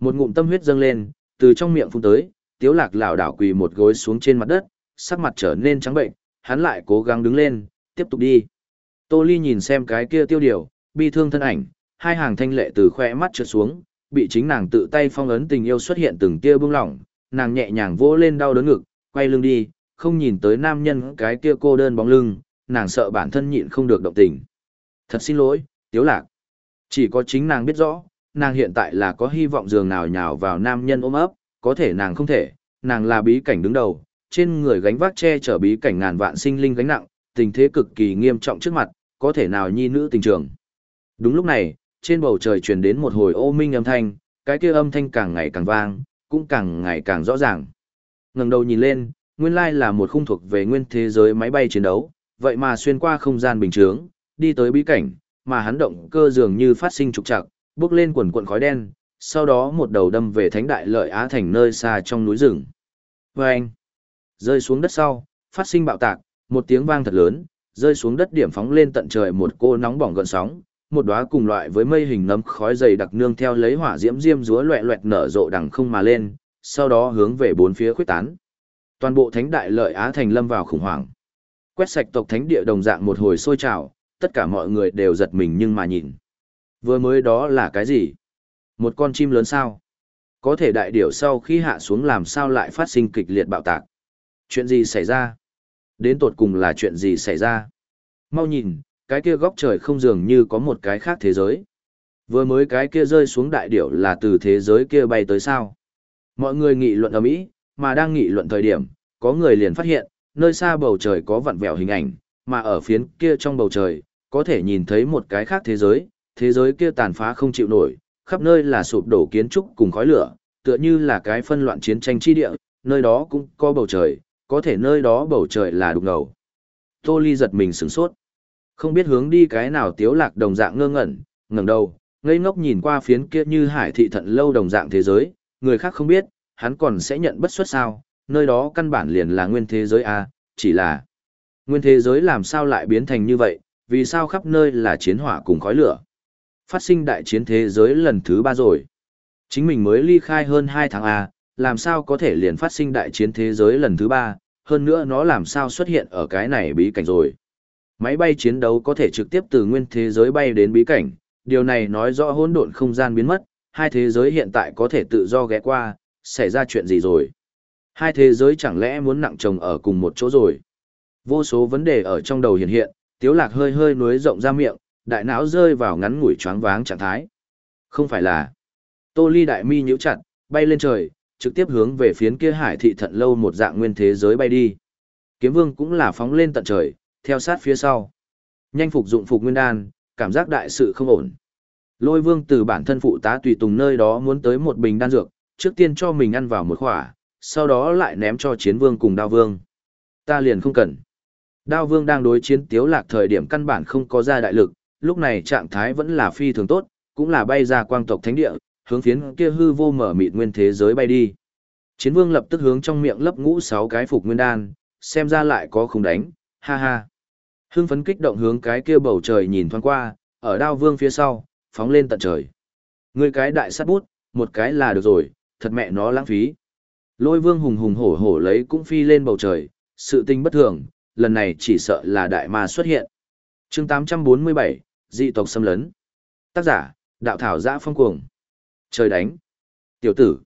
Speaker 1: Một ngụm tâm huyết dâng lên, từ trong miệng phun tới, tiếu lạc lảo đảo quỳ một gối xuống trên mặt đất, sắc mặt trở nên trắng bệnh, hắn lại cố gắng đứng lên, tiếp tục đi. Tô Ly nhìn xem cái kia tiêu điều, bi thương thân ảnh, hai hàng thanh lệ từ khóe mắt trượt xuống, bị chính nàng tự tay phong ấn tình yêu xuất hiện từng tia bưng lỏng, nàng nhẹ nhàng vỗ lên đau đớn ngực, quay lưng đi, không nhìn tới nam nhân cái kia cô đơn bóng lưng, nàng sợ bản thân nhịn không được động tình. Thật xin lỗi, tiếu lạc. Chỉ có chính nàng biết rõ, nàng hiện tại là có hy vọng giường nào nhào vào nam nhân ôm ấp, có thể nàng không thể, nàng là bí cảnh đứng đầu, trên người gánh vác che chở bí cảnh ngàn vạn sinh linh gánh nặng, tình thế cực kỳ nghiêm trọng trước mặt, có thể nào nhi nữ tình trường. Đúng lúc này, trên bầu trời truyền đến một hồi ô minh âm thanh, cái kia âm thanh càng ngày càng vang, cũng càng ngày càng rõ ràng. Ngẩng đầu nhìn lên, nguyên lai là một khung thuộc về nguyên thế giới máy bay chiến đấu, vậy mà xuyên qua không gian bình thường, đi tới bí cảnh, mà hắn động cơ dường như phát sinh trục trặc, bước lên quần cuộn khói đen, sau đó một đầu đâm về thánh đại lợi á thành nơi xa trong núi rừng. Vâng! Rơi xuống đất sau, phát sinh bạo tạc, một tiếng vang thật lớn, rơi xuống đất điểm phóng lên tận trời một cô nóng bỏng gần sóng, một đóa cùng loại với mây hình nấm khói dày đặc nương theo lấy hỏa diễm diêm rúa loẹ loẹt nở rộ đằng không mà lên, sau đó hướng về bốn phía khuếch tán. Toàn bộ thánh đại lợi Á thành lâm vào khủng hoảng. Quét sạch tộc thánh địa đồng dạng một hồi sôi trào, tất cả mọi người đều giật mình nhưng mà nhìn. Vừa mới đó là cái gì? Một con chim lớn sao? Có thể đại điểu sau khi hạ xuống làm sao lại phát sinh kịch liệt bạo tạc? Chuyện gì xảy ra? Đến tột cùng là chuyện gì xảy ra? Mau nhìn, cái kia góc trời không dường như có một cái khác thế giới. Vừa mới cái kia rơi xuống đại điểu là từ thế giới kia bay tới sao? Mọi người nghị luận ở Mỹ, mà đang nghị luận thời điểm, có người liền phát hiện, nơi xa bầu trời có vặn vẹo hình ảnh, mà ở phiến kia trong bầu trời, có thể nhìn thấy một cái khác thế giới, thế giới kia tàn phá không chịu nổi, khắp nơi là sụp đổ kiến trúc cùng khói lửa, tựa như là cái phân loạn chiến tranh chi địa, nơi đó cũng có bầu trời, có thể nơi đó bầu trời là đục ngầu. Tô Ly giật mình sửng sốt. Không biết hướng đi cái nào tiếu lạc đồng dạng ngơ ngẩn, ngẩng đầu, ngây ngốc nhìn qua phiến kia như hải thị thận lâu đồng dạng thế giới, người khác không biết, hắn còn sẽ nhận bất xuất sao, nơi đó căn bản liền là nguyên thế giới A, chỉ là nguyên thế giới làm sao lại biến thành như vậy, vì sao khắp nơi là chiến hỏa cùng khói lửa. Phát sinh đại chiến thế giới lần thứ ba rồi. Chính mình mới ly khai hơn 2 tháng A, làm sao có thể liền phát sinh đại chiến thế giới lần thứ ba, hơn nữa nó làm sao xuất hiện ở cái này bí cảnh rồi. Máy bay chiến đấu có thể trực tiếp từ nguyên thế giới bay đến bí cảnh, điều này nói rõ hỗn độn không gian biến mất, hai thế giới hiện tại có thể tự do ghé qua, xảy ra chuyện gì rồi? Hai thế giới chẳng lẽ muốn nặng chồng ở cùng một chỗ rồi? Vô số vấn đề ở trong đầu hiện hiện, tiếu lạc hơi hơi nuối rộng ra miệng, đại não rơi vào ngắn ngủi choáng váng trạng thái. Không phải là. Tô ly đại mi nhíu chặt, bay lên trời, trực tiếp hướng về phiến kia hải thị thận lâu một dạng nguyên thế giới bay đi. Kiếm vương cũng là phóng lên tận trời, theo sát phía sau. Nhanh phục dụng phục nguyên đan, cảm giác đại sự không ổn. Lôi vương từ bản thân phụ tá tùy tùng nơi đó muốn tới một bình đan dược, trước tiên cho mình ăn vào một khỏa, sau đó lại ném cho chiến vương cùng đao vương. Ta liền không cần. Đao vương đang đối chiến tiếu lạc thời điểm căn bản không có ra đại lực, lúc này trạng thái vẫn là phi thường tốt, cũng là bay ra quang tộc thánh địa, hướng phiến kia hư vô mở mịt nguyên thế giới bay đi. Chiến vương lập tức hướng trong miệng lấp ngũ sáu cái phục nguyên đan, xem ra lại có không đánh, ha ha. Hưng phấn kích động hướng cái kia bầu trời nhìn thoáng qua, ở đao vương phía sau, phóng lên tận trời. Người cái đại sát bút, một cái là được rồi, thật mẹ nó lãng phí. Lôi vương hùng hùng hổ hổ lấy cũng phi lên bầu trời, sự tình bất thường, lần này chỉ sợ là đại ma xuất hiện. chương 847, dị tộc xâm lấn. Tác giả, đạo thảo giã phong cuồng. Trời đánh. Tiểu tử.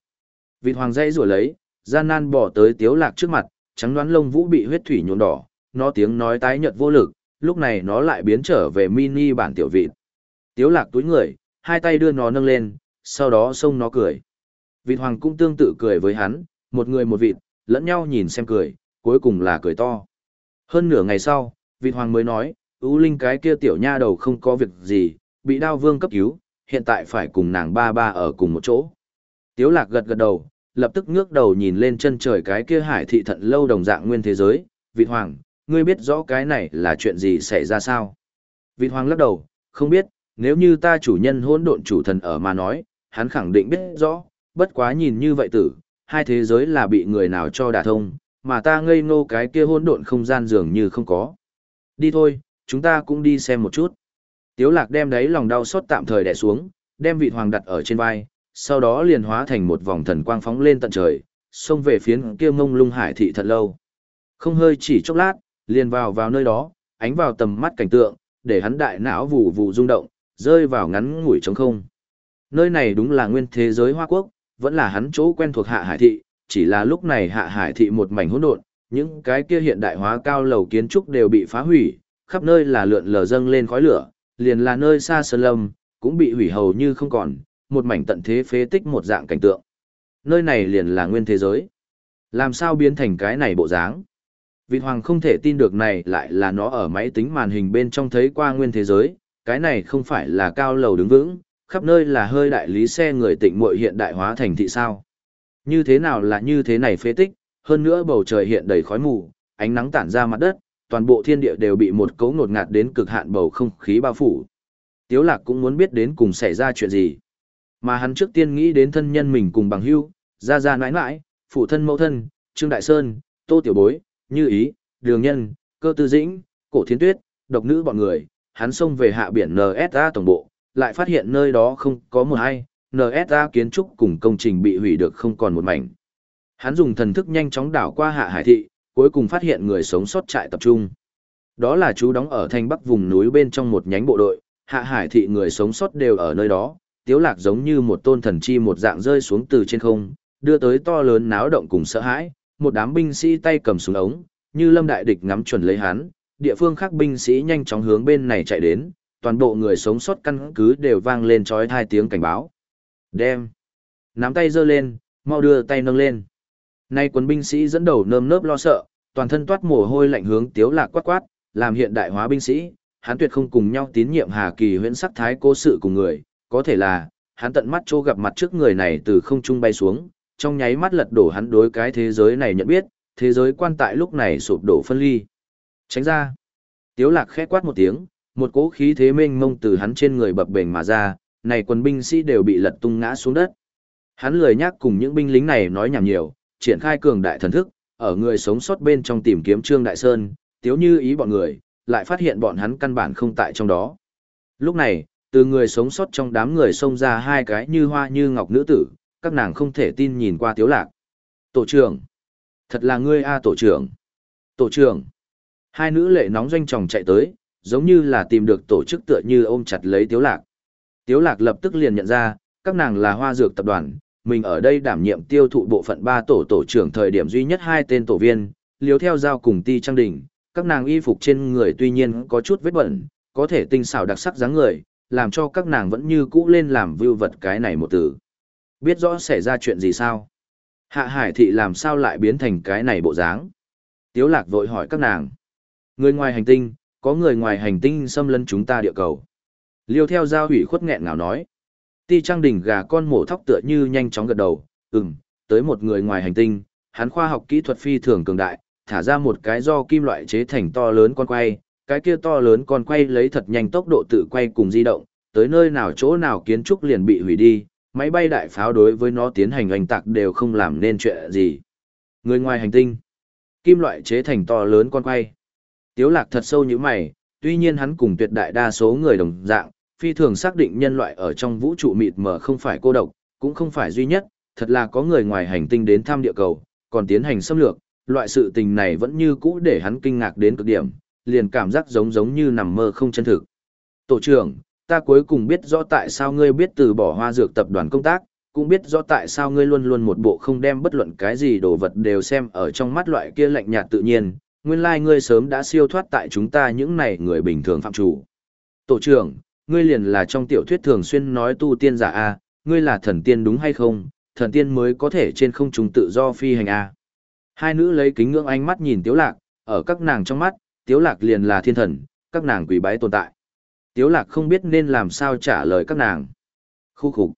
Speaker 1: Vịt hoàng dây rủa lấy, gian nan bỏ tới tiếu lạc trước mặt, trắng đoán lông vũ bị huyết thủy nhuộm đỏ, nó tiếng nói tái nhợt vô lực, lúc này nó lại biến trở về mini bản tiểu vịt. Tiếu lạc túi người, hai tay đưa nó nâng lên, sau đó xông nó cười. Vịt hoàng cũng tương tự cười với hắn, một người một vịt, lẫn nhau nhìn xem cười, cuối cùng là cười to. Hơn nửa ngày sau, vịt hoàng mới nói, ưu linh cái kia tiểu nha đầu không có việc gì, bị đao vương cấp cứu, hiện tại phải cùng nàng ba ba ở cùng một chỗ. Tiếu lạc gật gật đầu, lập tức ngước đầu nhìn lên chân trời cái kia hải thị thận lâu đồng dạng nguyên thế giới, vị hoàng, ngươi biết rõ cái này là chuyện gì xảy ra sao? Vị hoàng lắc đầu, không biết, nếu như ta chủ nhân hỗn độn chủ thần ở mà nói, hắn khẳng định biết rõ, bất quá nhìn như vậy tử, hai thế giới là bị người nào cho đả thông, mà ta ngây ngô cái kia hỗn độn không gian dường như không có. Đi thôi, chúng ta cũng đi xem một chút. Tiếu lạc đem đấy lòng đau xót tạm thời đè xuống, đem vị hoàng đặt ở trên vai, sau đó liền hóa thành một vòng thần quang phóng lên tận trời, xông về phía kia mông lung hải thị thật lâu. Không hơi chỉ chốc lát, liền vào vào nơi đó, ánh vào tầm mắt cảnh tượng, để hắn đại não vụ vụ rung động, rơi vào ngắn ngủi trống không. Nơi này đúng là nguyên thế giới Hoa Quốc, vẫn là hắn chỗ quen thuộc hạ hải thị, chỉ là lúc này hạ hải thị một mảnh hỗn độn, những cái kia hiện đại hóa cao lầu kiến trúc đều bị phá hủy, khắp nơi là lượn lờ dâng lên khói lửa, liền là nơi xa sơn lâm, cũng bị hủy hầu như không còn, một mảnh tận thế phế tích một dạng cảnh tượng. Nơi này liền là nguyên thế giới. Làm sao biến thành cái này bộ dáng? Vị hoàng không thể tin được này lại là nó ở máy tính màn hình bên trong thấy qua nguyên thế giới, cái này không phải là cao lầu đứng vững, khắp nơi là hơi đại lý xe người tịnh muội hiện đại hóa thành thị sao. Như thế nào là như thế này phế tích, hơn nữa bầu trời hiện đầy khói mù, ánh nắng tản ra mặt đất, toàn bộ thiên địa đều bị một cấu ngột ngạt đến cực hạn bầu không khí bao phủ. Tiếu lạc cũng muốn biết đến cùng xảy ra chuyện gì. Mà hắn trước tiên nghĩ đến thân nhân mình cùng bằng Hưu, gia gia nãi nãi, phụ thân mẫu thân, Trương Đại Sơn, Tô Tiểu Bối, Như Ý, Đường Nhân, Cơ Tư Dĩnh, Cổ Thiên Tuyết, độc nữ bọn người, hắn xông về hạ biển NSA tổng bộ, lại phát hiện nơi đó không có một ai, NSA kiến trúc cùng công trình bị hủy được không còn một mảnh. Hắn dùng thần thức nhanh chóng đảo qua hạ hải thị, cuối cùng phát hiện người sống sót trại tập trung. Đó là chú đóng ở thành bắc vùng núi bên trong một nhánh bộ đội, hạ hải thị người sống sót đều ở nơi đó, tiếu lạc giống như một tôn thần chi một dạng rơi xuống từ trên không, đưa tới to lớn náo động cùng sợ hãi, một đám binh sĩ tay cầm súng ống, như lâm đại địch ngắm chuẩn lấy hắn, địa phương khác binh sĩ nhanh chóng hướng bên này chạy đến, toàn bộ người sống sót căn cứ đều vang lên chói tai tiếng cảnh báo. Đem! Nắm tay giơ lên, mau đưa tay nâng lên. Nay quân binh sĩ dẫn đầu nơm nớp lo sợ, toàn thân toát mồ hôi lạnh hướng tiếu lạc quát quát, làm hiện đại hóa binh sĩ, hắn tuyệt không cùng nhau tín nhiệm Hà Kỳ huyễn sắc thái cố sự cùng người, có thể là, hắn tận mắt chô gặp mặt trước người này từ không trung bay xuống, trong nháy mắt lật đổ hắn đối cái thế giới này nhận biết, thế giới quan tại lúc này sụp đổ phân ly. Tránh ra. Tiếu lạc khẽ quát một tiếng, một cỗ khí thế mênh mông từ hắn trên người bập bềnh mà ra, này quân binh sĩ đều bị lật tung ngã xuống đất. Hắn lười nhắc cùng những binh lính này nói nhảm nhiều, triển khai cường đại thần thức, ở người sống sót bên trong tìm kiếm Trương Đại Sơn, tiếu như ý bọn người, lại phát hiện bọn hắn căn bản không tại trong đó. Lúc này, từ người sống sót trong đám người xông ra hai cái như hoa như ngọc nữ tử, các nàng không thể tin nhìn qua tiếu lạc. Tổ trưởng! Thật là ngươi a tổ trưởng! Tổ trưởng! Hai nữ lệ nóng doanh tròng chạy tới, giống như là tìm được tổ chức tựa như ôm chặt lấy tiếu lạc. Tiếu lạc lập tức liền nhận ra, các nàng là hoa dược tập đoàn, mình ở đây đảm nhiệm tiêu thụ bộ phận ba tổ tổ trưởng thời điểm duy nhất hai tên tổ viên, liếu theo giao cùng ti trang đỉnh, các nàng y phục trên người tuy nhiên có chút vết bẩn, có thể tinh xảo đặc sắc dáng người, làm cho các nàng vẫn như cũ lên làm vưu vật cái này một từ. Biết rõ xảy ra chuyện gì sao? Hạ hải thị làm sao lại biến thành cái này bộ dáng? Tiếu lạc vội hỏi các nàng. Người ngoài hành tinh, có người ngoài hành tinh xâm lấn chúng ta địa cầu. Liêu theo giao hủy khuất nghẹn ngào nói. Ti trang đỉnh gà con mổ thóc tựa như nhanh chóng gật đầu, ừm, tới một người ngoài hành tinh, hắn khoa học kỹ thuật phi thường cường đại, thả ra một cái do kim loại chế thành to lớn con quay, cái kia to lớn con quay lấy thật nhanh tốc độ tự quay cùng di động, tới nơi nào chỗ nào kiến trúc liền bị hủy đi, máy bay đại pháo đối với nó tiến hành oanh tạc đều không làm nên chuyện gì. Người ngoài hành tinh, kim loại chế thành to lớn con quay. Tiếu lạc thật sâu như mày, tuy nhiên hắn cùng tuyệt đại đa số người đồng dạng, phi thường xác định nhân loại ở trong vũ trụ mịt mờ không phải cô độc, cũng không phải duy nhất, thật là có người ngoài hành tinh đến thăm địa cầu, còn tiến hành xâm lược, loại sự tình này vẫn như cũ để hắn kinh ngạc đến cực điểm, liền cảm giác giống giống như nằm mơ không chân thực. Tổ trưởng, ta cuối cùng biết rõ tại sao ngươi biết từ bỏ hoa dược tập đoàn công tác, cũng biết rõ tại sao ngươi luôn luôn một bộ không đem bất luận cái gì đồ vật đều xem ở trong mắt loại kia lạnh nhạt tự nhiên, nguyên lai like ngươi sớm đã siêu thoát tại chúng ta những này người bình thường phạm chủ. Tổ trưởng, ngươi liền là trong tiểu thuyết thường xuyên nói tu tiên giả A, ngươi là thần tiên đúng hay không, thần tiên mới có thể trên không trung tự do phi hành A. Hai nữ lấy kính ngưỡng ánh mắt nhìn tiếu lạc, ở các nàng trong mắt, tiếu lạc liền là thiên thần, các nàng quỷ bái tồn tại. Tiếu lạc không biết nên làm sao trả lời các nàng. Khu khục.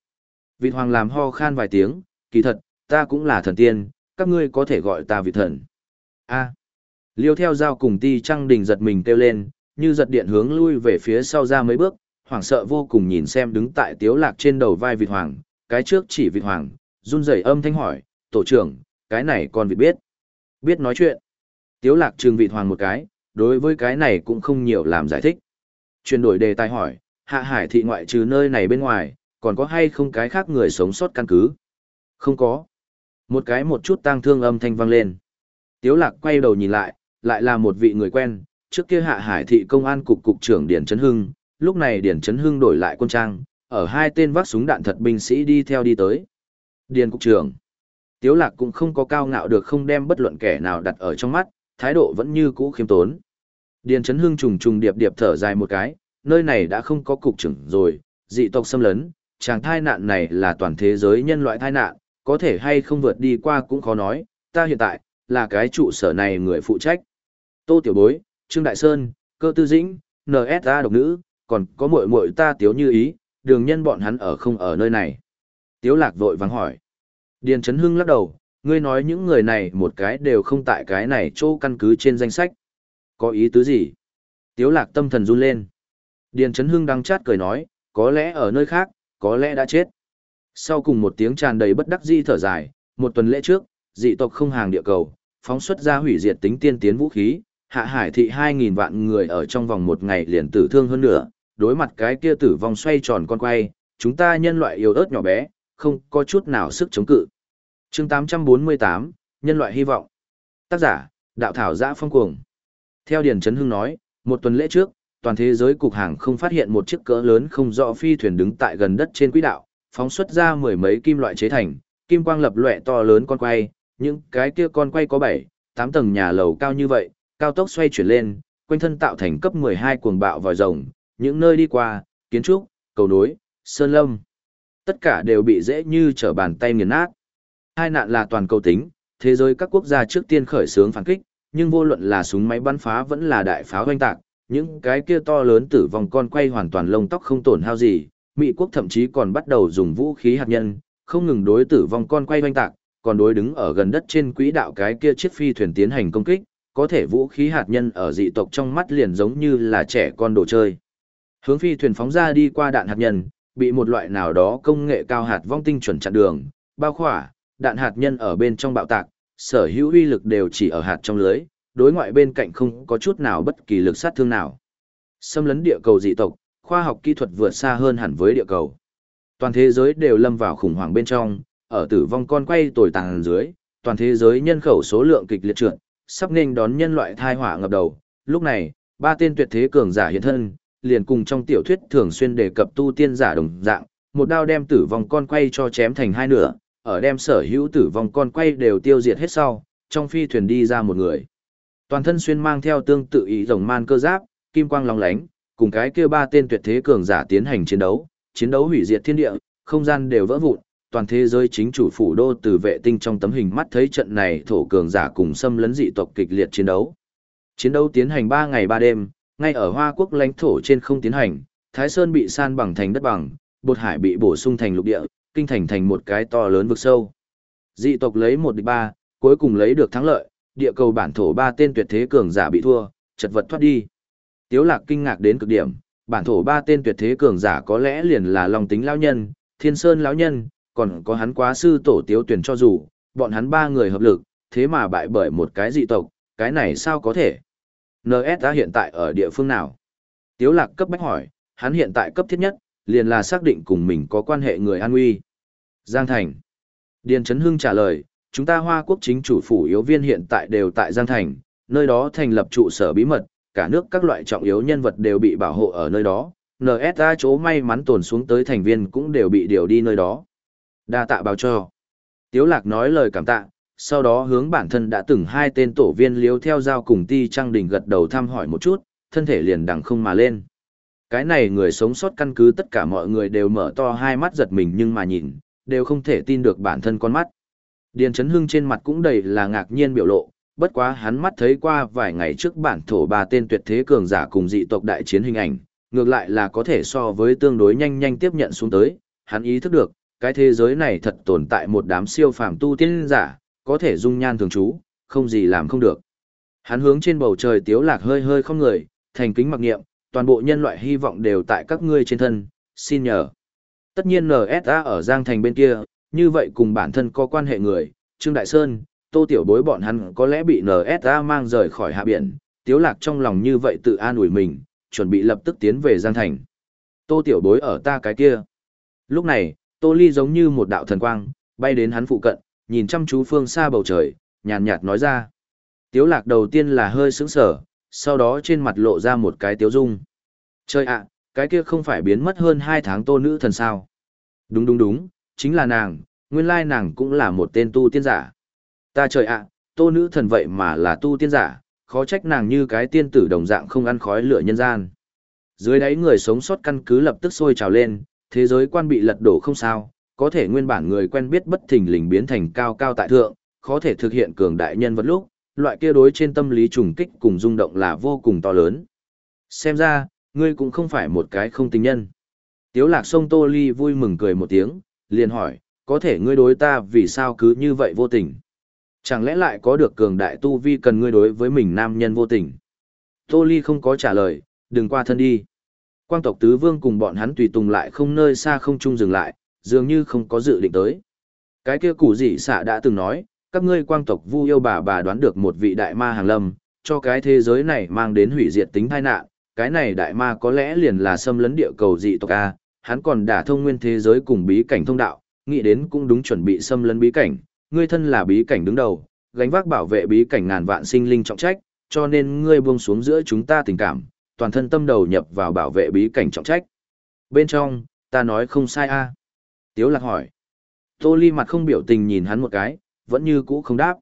Speaker 1: Vị hoàng làm ho khan vài tiếng, kỳ thật, ta cũng là thần tiên, các ngươi có thể gọi ta vị thần. A. Liêu theo dao cùng ti trăng đình giật mình kêu lên, như giật điện hướng lui về phía sau ra mấy bước, hoảng sợ vô cùng nhìn xem đứng tại tiếu lạc trên đầu vai vịt hoàng, cái trước chỉ vịt hoàng, run rẩy âm thanh hỏi, tổ trưởng, cái này con vịt biết. Biết nói chuyện. Tiếu lạc trừng vịt hoàng một cái, đối với cái này cũng không nhiều làm giải thích. Chuyển đổi đề tài hỏi, hạ hải thị ngoại trừ nơi này bên ngoài, còn có hay không cái khác người sống sót căn cứ? Không có. Một cái một chút tang thương âm thanh vang lên. Tiếu lạc quay đầu nhìn lại, lại là một vị người quen, trước kia hạ hải thị công an cục cục trưởng Điển Trấn Hưng, lúc này Điền Trấn Hưng đổi lại quân trang, ở hai tên vác súng đạn thật binh sĩ đi theo đi tới. Điền cục trưởng. Tiếu lạc cũng không có cao ngạo được không đem bất luận kẻ nào đặt ở trong mắt, thái độ vẫn như cũ khiêm tốn. Điền Trấn Hưng trùng trùng điệp điệp thở dài một cái, nơi này đã không có cục trưởng rồi, dị tộc xâm lấn, chàng thai nạn này là toàn thế giới nhân loại thai nạn, có thể hay không vượt đi qua cũng khó nói, ta hiện tại, là cái trụ sở này người phụ trách. Tô Tiểu Bối, Trương Đại Sơn, Cơ Tư Dĩnh, NSA độc nữ, còn có muội muội ta Tiếu Như Ý, đường nhân bọn hắn ở không ở nơi này. Tiếu Lạc vội vàng hỏi. Điền Trấn Hưng lắc đầu, ngươi nói những người này một cái đều không tại cái này chỗ căn cứ trên danh sách. Có ý tứ gì? Tiếu Lạc tâm thần run lên. Điền Trấn Hưng đang chát cười nói, có lẽ ở nơi khác, có lẽ đã chết. Sau cùng một tiếng tràn đầy bất đắc dĩ thở dài, một tuần lễ trước, dị tộc không hàng địa cầu, phóng xuất ra hủy diệt tính tiên tiến vũ khí, hạ hải thị 2.000 vạn người ở trong vòng một ngày liền tử thương hơn nữa, đối mặt cái kia tử vong xoay tròn con quay, chúng ta nhân loại yếu ớt nhỏ bé, không có chút nào sức chống cự. chương 848, nhân loại hy vọng. Tác giả, đạo thảo giã phong cuồng. Theo Điền Trấn Hưng nói, một tuần lễ trước, toàn thế giới cục hàng không phát hiện một chiếc cỡ lớn không rõ phi thuyền đứng tại gần đất trên quỹ đạo, phóng xuất ra mười mấy kim loại chế thành, kim quang lập lòe to lớn con quay, những cái kia con quay có 7, 8 tầng nhà lầu cao như vậy, cao tốc xoay chuyển lên, quanh thân tạo thành cấp 12 cuồng bạo vòi rồng, những nơi đi qua, kiến trúc, cầu nối, sơn lâm. Tất cả đều bị dễ như trở bàn tay nghiền nát. Hai nạn là toàn cầu tính, thế giới các quốc gia trước tiên khởi xướng phản kích, nhưng vô luận là súng máy bắn phá vẫn là đại pháo hoanh tạc, những cái kia to lớn tử vong con quay hoàn toàn lông tóc không tổn hao gì, Mỹ quốc thậm chí còn bắt đầu dùng vũ khí hạt nhân, không ngừng đối tử vong con quay hoanh tạc, còn đối đứng ở gần đất trên quỹ đạo cái kia chiếc phi thuyền tiến hành công kích, có thể vũ khí hạt nhân ở dị tộc trong mắt liền giống như là trẻ con đồ chơi. Hướng phi thuyền phóng ra đi qua đạn hạt nhân, bị một loại nào đó công nghệ cao hạt vong tinh chuẩn chặn đường, bao khỏa, đạn hạt nhân ở bên trong bạo tạc, sở hữu uy lực đều chỉ ở hạt trong lưới, đối ngoại bên cạnh không có chút nào bất kỳ lực sát thương nào. Xâm lấn địa cầu dị tộc, khoa học kỹ thuật vượt xa hơn hẳn với địa cầu. Toàn thế giới đều lâm vào khủng hoảng bên trong, ở tử vong con quay tồi tàn dưới, toàn thế giới nhân khẩu số lượng kịch liệt trượt, sắp nên đón nhân loại thai hỏa ngập đầu. Lúc này, ba tên tuyệt thế cường giả hiện thân, liền cùng trong tiểu thuyết thường xuyên đề cập tu tiên giả đồng dạng, một đao đem tử vong con quay cho chém thành hai nửa, ở đem sở hữu tử vong con quay đều tiêu diệt hết sau, trong phi thuyền đi ra một người. Toàn thân xuyên mang theo tương tự ý rồng man cơ giáp, kim quang long lánh, cùng cái kia ba tên tuyệt thế cường giả tiến hành chiến đấu, chiến đấu hủy diệt thiên địa, không gian đều vỡ vụn, toàn thế giới chính chủ phủ đô từ vệ tinh trong tấm hình mắt thấy trận này thổ cường giả cùng xâm lấn dị tộc kịch liệt chiến đấu. Chiến đấu tiến hành 3 ngày 3 đêm, ngay ở Hoa Quốc lãnh thổ trên không tiến hành, Thái Sơn bị san bằng thành đất bằng, bột hải bị bổ sung thành lục địa, kinh thành thành một cái to lớn vực sâu. Dị tộc lấy một địch ba, cuối cùng lấy được thắng lợi, địa cầu bản thổ ba tên tuyệt thế cường giả bị thua, chật vật thoát đi. Tiếu lạc kinh ngạc đến cực điểm, bản thổ ba tên tuyệt thế cường giả có lẽ liền là Long Tính lão nhân, Thiên Sơn lão nhân, còn có hắn quá sư tổ Tiếu tuyển cho dù, bọn hắn ba người hợp lực, thế mà bại bởi một cái dị tộc, cái này sao có thể? NSA hiện tại ở địa phương nào? Tiếu lạc cấp bách hỏi, hắn hiện tại cấp thiết nhất, liền là xác định cùng mình có quan hệ người an nguy. Giang Thành. Điền Trấn Hưng trả lời, chúng ta Hoa Quốc chính chủ phủ yếu viên hiện tại đều tại Giang Thành, nơi đó thành lập trụ sở bí mật, cả nước các loại trọng yếu nhân vật đều bị bảo hộ ở nơi đó. NSA chỗ may mắn tồn xuống tới thành viên cũng đều bị điều đi nơi đó. Đa tạ báo cho. Tiếu lạc nói lời cảm tạ, sau đó hướng bản thân đã từng hai tên tổ viên liếu theo dao cùng ti trang đình gật đầu thăm hỏi một chút, thân thể liền đằng không mà lên. Cái này người sống sót căn cứ tất cả mọi người đều mở to hai mắt giật mình nhưng mà nhìn, đều không thể tin được bản thân con mắt. Điền Chấn Hưng trên mặt cũng đầy là ngạc nhiên biểu lộ, bất quá hắn mắt thấy qua vài ngày trước bản thổ ba tên tuyệt thế cường giả cùng dị tộc đại chiến hình ảnh, ngược lại là có thể so với tương đối nhanh nhanh tiếp nhận xuống tới, hắn ý thức được, cái thế giới này thật tồn tại một đám siêu phàm tu tiên giả, có thể dung nhan thường trú, không gì làm không được. Hắn hướng trên bầu trời tiếu lạc hơi hơi không người, thành kính mặc niệm, toàn bộ nhân loại hy vọng đều tại các ngươi trên thân, xin nhờ. Tất nhiên NSA ở Giang Thành bên kia, như vậy cùng bản thân có quan hệ người, Trương Đại Sơn, Tô Tiểu Bối bọn hắn có lẽ bị NSA mang rời khỏi hạ biển, tiếu lạc trong lòng như vậy tự an ủi mình, chuẩn bị lập tức tiến về Giang Thành. Tô Tiểu Bối ở ta cái kia. Lúc này, Tô Ly giống như một đạo thần quang, bay đến hắn phụ cận, nhìn chăm chú phương xa bầu trời, nhàn nhạt nói ra. Tiếu lạc đầu tiên là hơi sững sờ, sau đó trên mặt lộ ra một cái tiếu dung. Trời ạ, cái kia không phải biến mất hơn hai tháng tô nữ thần sao. Đúng đúng đúng, chính là nàng, nguyên lai nàng cũng là một tên tu tiên giả. Ta trời ạ, tô nữ thần vậy mà là tu tiên giả, khó trách nàng như cái tiên tử đồng dạng không ăn khói lửa nhân gian. Dưới đáy người sống sót căn cứ lập tức sôi trào lên, thế giới quan bị lật đổ không sao, có thể nguyên bản người quen biết bất thình lình biến thành cao cao tại thượng, khó thể thực hiện cường đại nhân vật lúc, loại kia đối trên tâm lý trùng kích cùng rung động là vô cùng to lớn. Xem ra, ngươi cũng không phải một cái không tình nhân. Tiếu lạc sông Tô Ly vui mừng cười một tiếng, liền hỏi, có thể ngươi đối ta vì sao cứ như vậy vô tình? Chẳng lẽ lại có được cường đại tu vi cần ngươi đối với mình nam nhân vô tình? Tô Ly không có trả lời, đừng qua thân đi. Quang tộc tứ vương cùng bọn hắn tùy tùng lại không nơi xa không chung dừng lại, dường như không có dự định tới. Cái kia củ dị xạ đã từng nói, các ngươi quang tộc vu yêu bà bà đoán được một vị đại ma hàng lâm, cho cái thế giới này mang đến hủy diệt tính tai nạn, cái này đại ma có lẽ liền là xâm lấn địa cầu dị tộc A, hắn còn đả thông nguyên thế giới cùng bí cảnh thông đạo, nghĩ đến cũng đúng chuẩn bị xâm lấn bí cảnh, ngươi thân là bí cảnh đứng đầu, gánh vác bảo vệ bí cảnh ngàn vạn sinh linh trọng trách, cho nên ngươi buông xuống giữa chúng ta tình cảm, toàn thân tâm đầu nhập vào bảo vệ bí cảnh trọng trách. Bên trong, ta nói không sai a. Tiếu lạc hỏi. Tô Ly mặt không biểu tình nhìn hắn một cái, vẫn như cũ không đáp.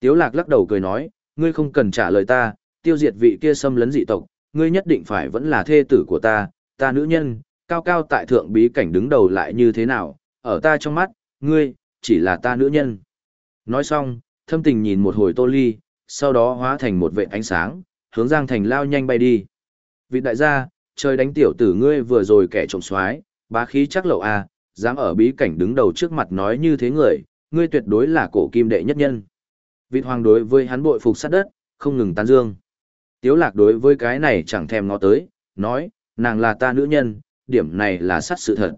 Speaker 1: Tiếu lạc lắc đầu cười nói, ngươi không cần trả lời ta, tiêu diệt vị kia xâm lấn dị tộc, ngươi nhất định phải vẫn là thê tử của ta, ta nữ nhân, cao cao tại thượng bí cảnh đứng đầu lại như thế nào, ở ta trong mắt, ngươi, chỉ là ta nữ nhân. Nói xong, thâm tình nhìn một hồi tô ly, sau đó hóa thành một vệ ánh sáng, hướng Giang Thành lao nhanh bay đi. Vị đại gia, trời đánh tiểu tử ngươi vừa rồi kẻ trộm xoái, bá khí chắc lậu à, dám ở bí cảnh đứng đầu trước mặt nói như thế người, ngươi tuyệt đối là cổ kim đệ nhất nhân. Vị hoàng đối với hắn bội phục sát đất, không ngừng tán dương. Tiếu lạc đối với cái này chẳng thèm ngó tới, nói, nàng là ta nữ nhân, điểm này là sát sự thật.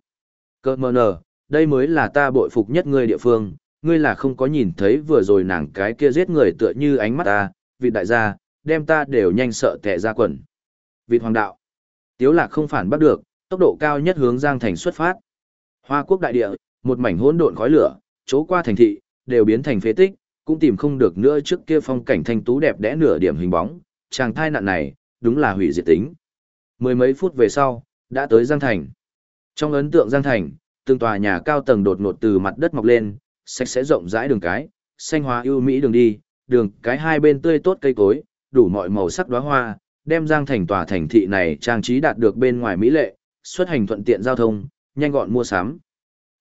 Speaker 1: Cơ mơ nờ, đây mới là ta bội phục nhất ngươi địa phương, ngươi là không có nhìn thấy vừa rồi nàng cái kia giết người tựa như ánh mắt ta, vị đại gia, đem ta đều nhanh sợ tệ ra quần. Vị hoàng đạo, tiếu lạc không phản bắt được, tốc độ cao nhất hướng Giang Thành xuất phát. Hoa quốc đại địa, một mảnh hỗn độn khói lửa, chỗ qua thành thị, đều biến thành phế tích, cũng tìm không được nữa trước kia phong cảnh thanh tú đẹp đẽ nửa điểm hình bóng, chàng thai nạn này, đúng là hủy diệt tính. Mười mấy phút về sau, đã tới Giang Thành. Trong ấn tượng Giang Thành, từng tòa nhà cao tầng đột ngột từ mặt đất mọc lên, sạch sẽ rộng rãi đường cái, xanh hóa ưu mỹ đường đi, đường cái hai bên tươi tốt cây cối, đủ mọi màu sắc đóa hoa, đem Giang Thành tòa thành thị này trang trí đạt được bên ngoài mỹ lệ, xuất hành thuận tiện giao thông, nhanh gọn mua sắm.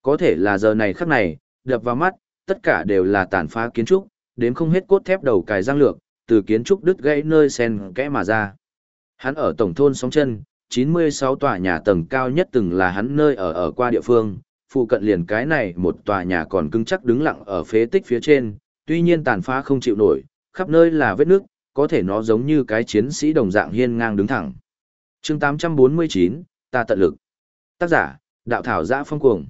Speaker 1: Có thể là giờ này khắc này, đập vào mắt, tất cả đều là tàn phá kiến trúc, đến không hết cốt thép đầu cài răng lược, từ kiến trúc đứt gãy nơi sen kẽ mà ra. Hắn ở tổng thôn sóng chân, 96 tòa nhà tầng cao nhất từng là hắn nơi ở ở qua địa phương, phụ cận liền cái này một tòa nhà còn cứng chắc đứng lặng ở phế tích phía trên, tuy nhiên tàn phá không chịu nổi, khắp nơi là vết nước, có thể nó giống như cái chiến sĩ đồng dạng hiên ngang đứng thẳng. chương 849, ta tận lực. Tác giả, đạo thảo giã phong cuồng.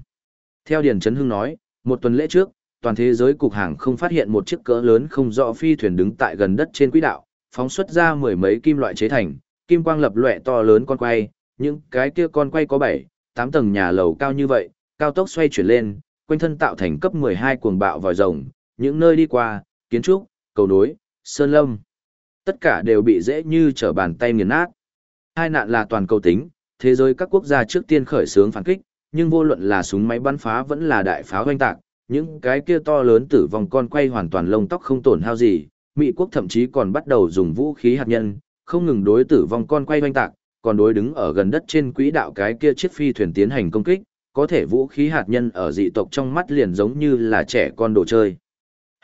Speaker 1: Theo Điền Trấn Hưng nói, một tuần lễ trước, toàn thế giới cục hàng không phát hiện một chiếc cỡ lớn không rõ phi thuyền đứng tại gần đất trên quỹ đạo, phóng xuất ra mười mấy kim loại chế thành, kim quang lập loè to lớn con quay, những cái kia con quay có 7, 8 tầng nhà lầu cao như vậy, cao tốc xoay chuyển lên, quanh thân tạo thành cấp 12 cuồng bạo vòi rồng, những nơi đi qua, kiến trúc, cầu nối, sơn lâm. Tất cả đều bị dễ như trở bàn tay nghiền nát. Hai nạn là toàn cầu tính, thế giới các quốc gia trước tiên khởi xướng phản kích, nhưng vô luận là súng máy bắn phá vẫn là đại pháo hoanh tạc, những cái kia to lớn tử vong con quay hoàn toàn lông tóc không tổn hao gì, Mỹ quốc thậm chí còn bắt đầu dùng vũ khí hạt nhân, không ngừng đối tử vong con quay hoanh tạc, còn đối đứng ở gần đất trên quỹ đạo cái kia chiếc phi thuyền tiến hành công kích, có thể vũ khí hạt nhân ở dị tộc trong mắt liền giống như là trẻ con đồ chơi.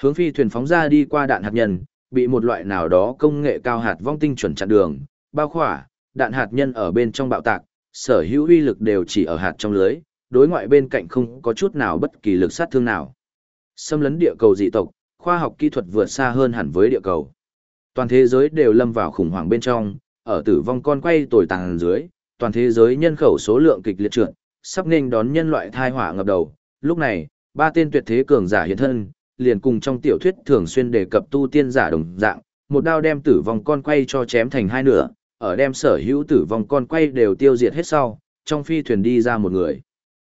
Speaker 1: Hướng phi thuyền phóng ra đi qua đạn hạt nhân, bị một loại nào đó công nghệ cao hạt vong tinh chuẩn chặn đường, bao khỏa, đạn hạt nhân ở bên trong bạo tạc, sở hữu uy lực đều chỉ ở hạt trong lưới, đối ngoại bên cạnh không có chút nào bất kỳ lực sát thương nào. Xâm lấn địa cầu dị tộc, khoa học kỹ thuật vượt xa hơn hẳn với địa cầu. Toàn thế giới đều lâm vào khủng hoảng bên trong, ở tử vong con quay tồi tàn dưới, toàn thế giới nhân khẩu số lượng kịch liệt trượt, sắp nên đón nhân loại thai hỏa ngập đầu. Lúc này, ba tên tuyệt thế cường giả hiện thân, liền cùng trong tiểu thuyết thường xuyên đề cập tu tiên giả đồng dạng, một đao đem tử vong con quay cho chém thành hai nửa, ở đem sở hữu tử vong con quay đều tiêu diệt hết sau, trong phi thuyền đi ra một người.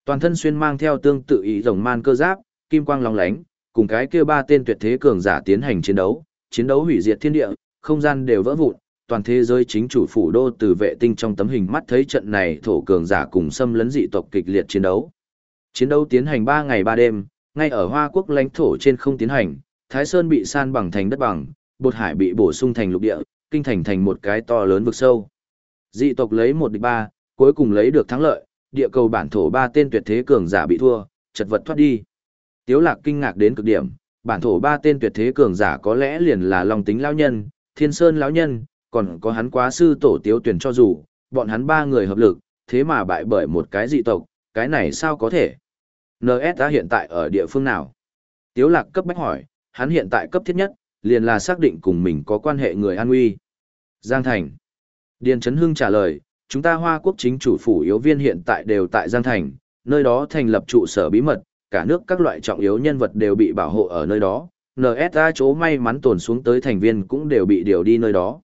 Speaker 1: Toàn thân xuyên mang theo tương tự ý rồng man cơ giáp, kim quang long lánh, cùng cái kia ba tên tuyệt thế cường giả tiến hành chiến đấu, chiến đấu hủy diệt thiên địa, không gian đều vỡ vụn, toàn thế giới chính chủ phủ đô từ vệ tinh trong tấm hình mắt thấy trận này thổ cường giả cùng xâm lấn dị tộc kịch liệt chiến đấu. Chiến đấu tiến hành 3 ngày 3 đêm, ngay ở Hoa Quốc lãnh thổ trên không tiến hành, Thái Sơn bị san bằng thành đất bằng, bột hải bị bổ sung thành lục địa, kinh thành thành một cái to lớn vực sâu. Dị tộc lấy một địch ba, cuối cùng lấy được thắng lợi, địa cầu bản thổ ba tên tuyệt thế cường giả bị thua, chật vật thoát đi. Tiếu lạc kinh ngạc đến cực điểm, bản thổ ba tên tuyệt thế cường giả có lẽ liền là Long Tính lão nhân, Thiên Sơn lão nhân, còn có hắn quá sư tổ Tiếu Tuyển cho dù, bọn hắn ba người hợp lực, thế mà bại bởi một cái dị tộc, cái này sao có thể? NSA hiện tại ở địa phương nào? Tiếu lạc cấp bách hỏi, hắn hiện tại cấp thiết nhất, liền là xác định cùng mình có quan hệ người an nguy. Giang Thành. Điền Trấn Hưng trả lời, chúng ta Hoa Quốc chính chủ phủ yếu viên hiện tại đều tại Giang Thành, nơi đó thành lập trụ sở bí mật, cả nước các loại trọng yếu nhân vật đều bị bảo hộ ở nơi đó. NSA chỗ may mắn tồn xuống tới thành viên cũng đều bị điều đi nơi đó.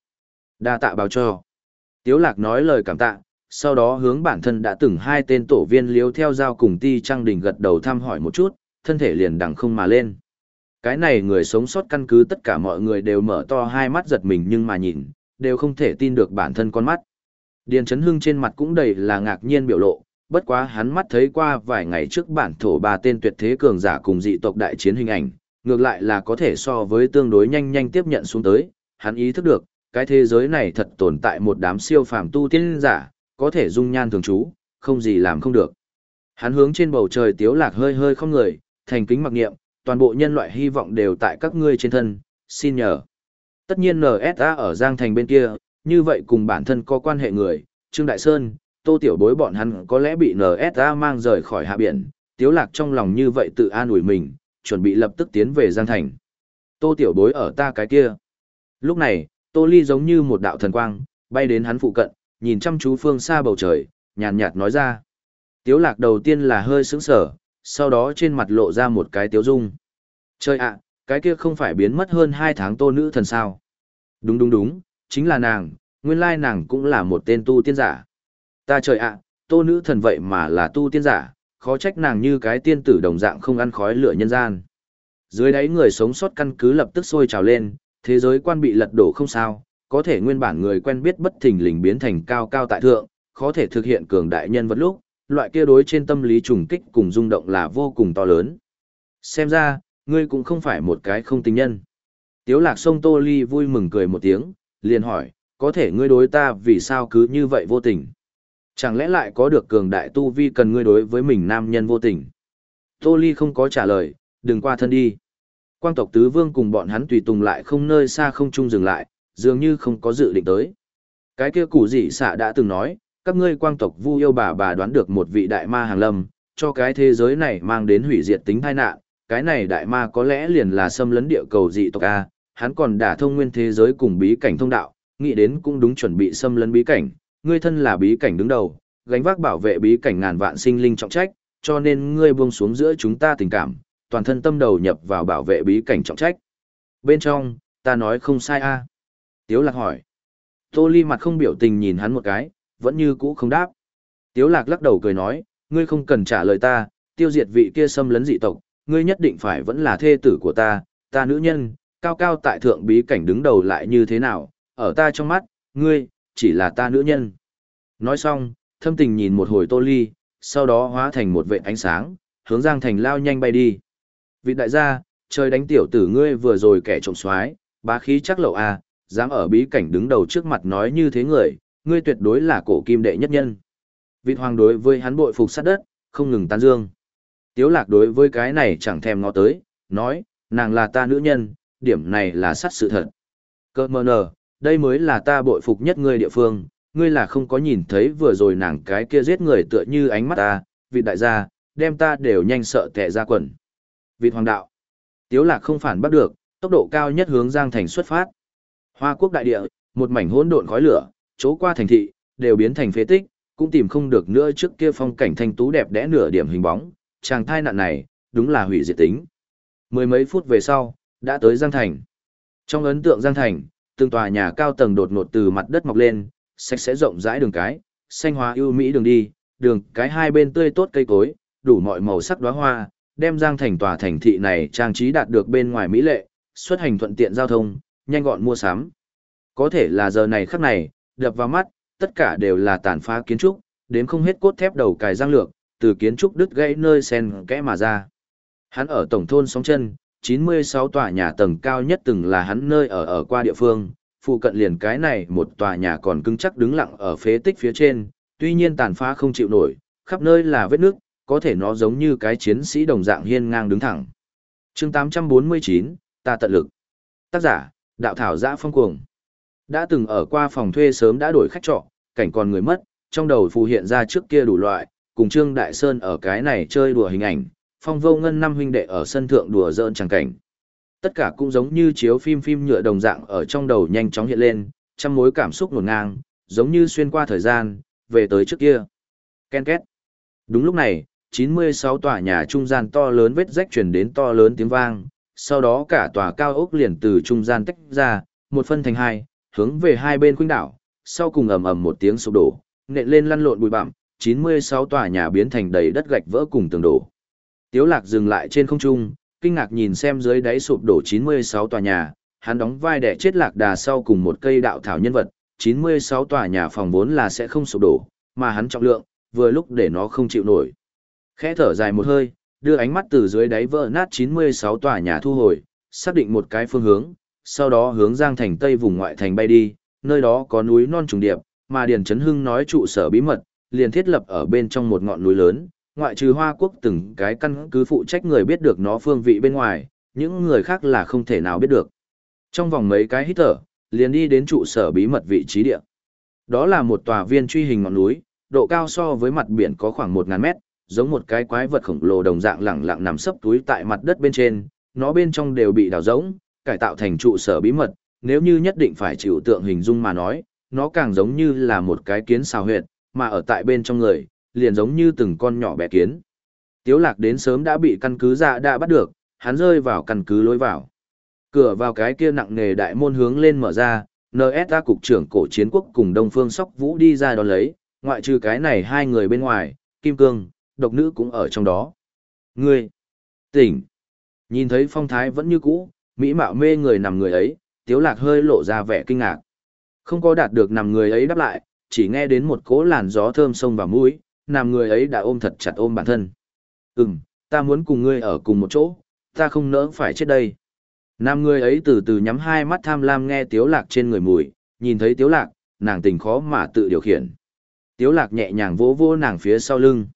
Speaker 1: Đa tạ báo cho. Tiếu Lạc nói lời cảm tạ, sau đó hướng bản thân đã từng hai tên tổ viên liếu theo giao cùng ti trang đình gật đầu thăm hỏi một chút, thân thể liền đằng không mà lên. Cái này người sống sót căn cứ tất cả mọi người đều mở to hai mắt giật mình nhưng mà nhìn, đều không thể tin được bản thân con mắt. Điền Chấn Hưng trên mặt cũng đầy là ngạc nhiên biểu lộ, bất quá hắn mắt thấy qua vài ngày trước bản thổ ba tên tuyệt thế cường giả cùng dị tộc đại chiến hình ảnh, ngược lại là có thể so với tương đối nhanh nhanh tiếp nhận xuống tới, hắn ý thức được, cái thế giới này thật tồn tại một đám siêu phàm tu tiên giả, có thể dung nhan thường trú, không gì làm không được. Hắn hướng trên bầu trời tiếu lạc hơi hơi không người, thành kính mặc niệm, toàn bộ nhân loại hy vọng đều tại các ngươi trên thân, xin nhờ. Tất nhiên NSA ở Giang Thành bên kia, như vậy cùng bản thân có quan hệ người, Trương Đại Sơn, Tô Tiểu Bối bọn hắn có lẽ bị NSA mang rời khỏi hạ biển, tiếu lạc trong lòng như vậy tự an ủi mình, chuẩn bị lập tức tiến về Giang Thành. Tô Tiểu Bối ở ta cái kia. Lúc này, Tô Ly giống như một đạo thần quang, bay đến hắn phụ cận, nhìn chăm chú phương xa bầu trời, nhàn nhạt nói ra. Tiếu lạc đầu tiên là hơi sững sờ, sau đó trên mặt lộ ra một cái tiếu dung. Trời ạ, cái kia không phải biến mất hơn hai tháng tô nữ thần sao? Đúng đúng đúng, chính là nàng, nguyên lai nàng cũng là một tên tu tiên giả. Ta trời ạ, tô nữ thần vậy mà là tu tiên giả, khó trách nàng như cái tiên tử đồng dạng không ăn khói lửa nhân gian. Dưới đáy người sống sót căn cứ lập tức sôi trào lên, thế giới quan bị lật đổ không sao, có thể nguyên bản người quen biết bất thình lình biến thành cao cao tại thượng, khó thể thực hiện cường đại nhân vật lúc, loại kia đối trên tâm lý trùng kích cùng rung động là vô cùng to lớn. Xem ra, ngươi cũng không phải một cái không tình nhân. Tiếu lạc sông Tô Ly vui mừng cười một tiếng, liền hỏi, có thể ngươi đối ta vì sao cứ như vậy vô tình? Chẳng lẽ lại có được cường đại tu vi cần ngươi đối với mình nam nhân vô tình? Tô Ly không có trả lời, đừng qua thân đi. Quang tộc tứ vương cùng bọn hắn tùy tùng lại không nơi xa không chung dừng lại, dường như không có dự định tới. Cái kia củ dị xạ đã từng nói, các ngươi quang tộc vu yêu bà bà đoán được một vị đại ma hàng lâm, cho cái thế giới này mang đến hủy diệt tính tai nạn, cái này đại ma có lẽ liền là xâm lấn địa cầu dị tộc A, hắn còn đả thông nguyên thế giới cùng bí cảnh thông đạo, nghĩ đến cũng đúng chuẩn bị xâm lấn bí cảnh, ngươi thân là bí cảnh đứng đầu, gánh vác bảo vệ bí cảnh ngàn vạn sinh linh trọng trách, cho nên ngươi buông xuống giữa chúng ta tình cảm, toàn thân tâm đầu nhập vào bảo vệ bí cảnh trọng trách. Bên trong, ta nói không sai a. Tiếu lạc hỏi. Tô Ly mặt không biểu tình nhìn hắn một cái, vẫn như cũ không đáp. Tiếu lạc lắc đầu cười nói, ngươi không cần trả lời ta, tiêu diệt vị kia xâm lấn dị tộc, ngươi nhất định phải vẫn là thê tử của ta, ta nữ nhân, cao cao tại thượng bí cảnh đứng đầu lại như thế nào, ở ta trong mắt, ngươi, chỉ là ta nữ nhân. Nói xong, thâm tình nhìn một hồi tô ly, sau đó hóa thành một vệ ánh sáng, hướng Giang Thành lao nhanh bay đi. Vị đại gia, trời đánh tiểu tử ngươi vừa rồi kẻ trộm xoái, bá khí chắc lậu à, dám ở bí cảnh đứng đầu trước mặt nói như thế người, ngươi tuyệt đối là cổ kim đệ nhất nhân. Vị hoàng đối với hắn bội phục sát đất, không ngừng tán dương. Tiếu lạc đối với cái này chẳng thèm ngó tới, nói, nàng là ta nữ nhân, điểm này là sát sự thật. Cơ mơ nờ, đây mới là ta bội phục nhất ngươi địa phương, ngươi là không có nhìn thấy vừa rồi nàng cái kia giết người tựa như ánh mắt ta, vị đại gia, đem ta đều nhanh sợ tệ ra quần. Vị hoàng đạo. Tiếu lạc không phản bắt được, tốc độ cao nhất hướng Giang Thành xuất phát. Hoa quốc đại địa, một mảnh hỗn độn khói lửa, chỗ qua thành thị, đều biến thành phế tích, cũng tìm không được nữa trước kia phong cảnh thanh tú đẹp đẽ nửa điểm hình bóng, chàng thai nạn này, đúng là hủy diệt tính. Mười mấy phút về sau, đã tới Giang Thành. Trong ấn tượng Giang Thành, từng tòa nhà cao tầng đột ngột từ mặt đất mọc lên, sạch sẽ rộng rãi đường cái, xanh hóa ưu mỹ đường đi, đường cái hai bên tươi tốt cây cối, đủ mọi màu sắc đóa hoa, đem Giang Thành tòa thành thị này trang trí đạt được bên ngoài mỹ lệ, xuất hành thuận tiện giao thông, nhanh gọn mua sắm. Có thể là giờ này khắc này, đập vào mắt, tất cả đều là tàn phá kiến trúc, đến không hết cốt thép đầu cài răng lược, từ kiến trúc đứt gãy nơi sen kẽ mà ra. Hắn ở tổng thôn sóng chân, 96 tòa nhà tầng cao nhất từng là hắn nơi ở ở qua địa phương, phụ cận liền cái này một tòa nhà còn cứng chắc đứng lặng ở phế tích phía trên, tuy nhiên tàn phá không chịu nổi, khắp nơi là vết nước, có thể nó giống như cái chiến sĩ đồng dạng hiên ngang đứng thẳng. chương 849, ta tận lực. Tác giả, đạo thảo giã phong cuồng. Đã từng ở qua phòng thuê sớm đã đổi khách trọ, cảnh còn người mất, trong đầu phù hiện ra trước kia đủ loại, cùng Trương Đại Sơn ở cái này chơi đùa hình ảnh, phong vô ngân năm huynh đệ ở sân thượng đùa giỡn chẳng cảnh. Tất cả cũng giống như chiếu phim phim nhựa đồng dạng ở trong đầu nhanh chóng hiện lên, trăm mối cảm xúc ngổn ngang, giống như xuyên qua thời gian, về tới trước kia. Ken két. Đúng lúc này, 96 tòa nhà trung gian to lớn vết rách chuyển đến to lớn tiếng vang, sau đó cả tòa cao ốc liền từ trung gian tách ra, một phân thành hai, hướng về hai bên khuynh đảo, sau cùng ầm ầm một tiếng sụp đổ, nện lên lăn lộn bụi bặm, 96 tòa nhà biến thành đầy đất gạch vỡ cùng tường đổ. Tiếu Lạc dừng lại trên không trung, kinh ngạc nhìn xem dưới đáy sụp đổ 96 tòa nhà, hắn đóng vai đẻ chết lạc đà sau cùng một cây đạo thảo nhân vật, 96 tòa nhà phòng vốn là sẽ không sụp đổ, mà hắn trọng lượng, vừa lúc để nó không chịu nổi. Khẽ thở dài một hơi, đưa ánh mắt từ dưới đáy vỡ nát 96 tòa nhà thu hồi, xác định một cái phương hướng, sau đó hướng Giang Thành Tây vùng ngoại thành bay đi, nơi đó có núi non trùng điệp, mà Điền Trấn Hưng nói trụ sở bí mật, liền thiết lập ở bên trong một ngọn núi lớn, ngoại trừ Hoa Quốc từng cái căn cứ phụ trách người biết được nó phương vị bên ngoài, những người khác là không thể nào biết được. Trong vòng mấy cái hít thở, liền đi đến trụ sở bí mật vị trí địa. Đó là một tòa viên truy hình ngọn núi, độ cao so với mặt biển có khoảng 1000 mét, giống một cái quái vật khổng lồ đồng dạng lẳng lặng nằm sấp túi tại mặt đất bên trên, nó bên trong đều bị đào rỗng, cải tạo thành trụ sở bí mật, nếu như nhất định phải chịu tượng hình dung mà nói, nó càng giống như là một cái kiến xào huyệt, mà ở tại bên trong người, liền giống như từng con nhỏ bé kiến. Tiếu lạc đến sớm đã bị căn cứ dạ đã bắt được, hắn rơi vào căn cứ lối vào. Cửa vào cái kia nặng nề đại môn hướng lên mở ra, NSA cục trưởng cổ chiến quốc cùng Đông Phương Sóc Vũ đi ra đón lấy, ngoại trừ cái này hai người bên ngoài, Kim Cương, độc nữ cũng ở trong đó. Ngươi, tỉnh, nhìn thấy phong thái vẫn như cũ, mỹ mạo mê người nằm người ấy, tiếu lạc hơi lộ ra vẻ kinh ngạc. Không có đạt được nằm người ấy đáp lại, chỉ nghe đến một cỗ làn gió thơm sông vào mũi, nằm người ấy đã ôm thật chặt ôm bản thân. Ừm, ta muốn cùng ngươi ở cùng một chỗ, ta không nỡ phải chết đây. Nam người ấy từ từ nhắm hai mắt tham lam nghe tiếu lạc trên người mùi, nhìn thấy tiếu lạc, nàng tình khó mà tự điều khiển. Tiếu lạc nhẹ nhàng vỗ vỗ nàng phía sau lưng.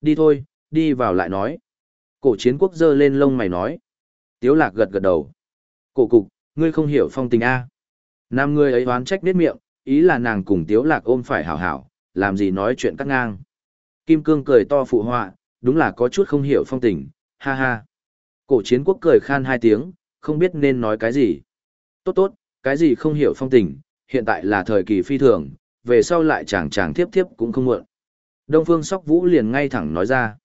Speaker 1: Đi thôi, đi vào lại nói. Cổ chiến quốc giơ lên lông mày nói. Tiếu lạc gật gật đầu. Cổ cục, ngươi không hiểu phong tình A. Nam người ấy oán trách nết miệng, ý là nàng cùng tiếu lạc ôm phải hảo hảo, làm gì nói chuyện cắt ngang. Kim cương cười to phụ họa, đúng là có chút không hiểu phong tình, ha ha. Cổ chiến quốc cười khan hai tiếng, không biết nên nói cái gì. Tốt tốt, cái gì không hiểu phong tình, hiện tại là thời kỳ phi thường, về sau lại chàng chàng tiếp tiếp cũng không muộn. Đông Phương Sóc Vũ liền ngay thẳng nói ra.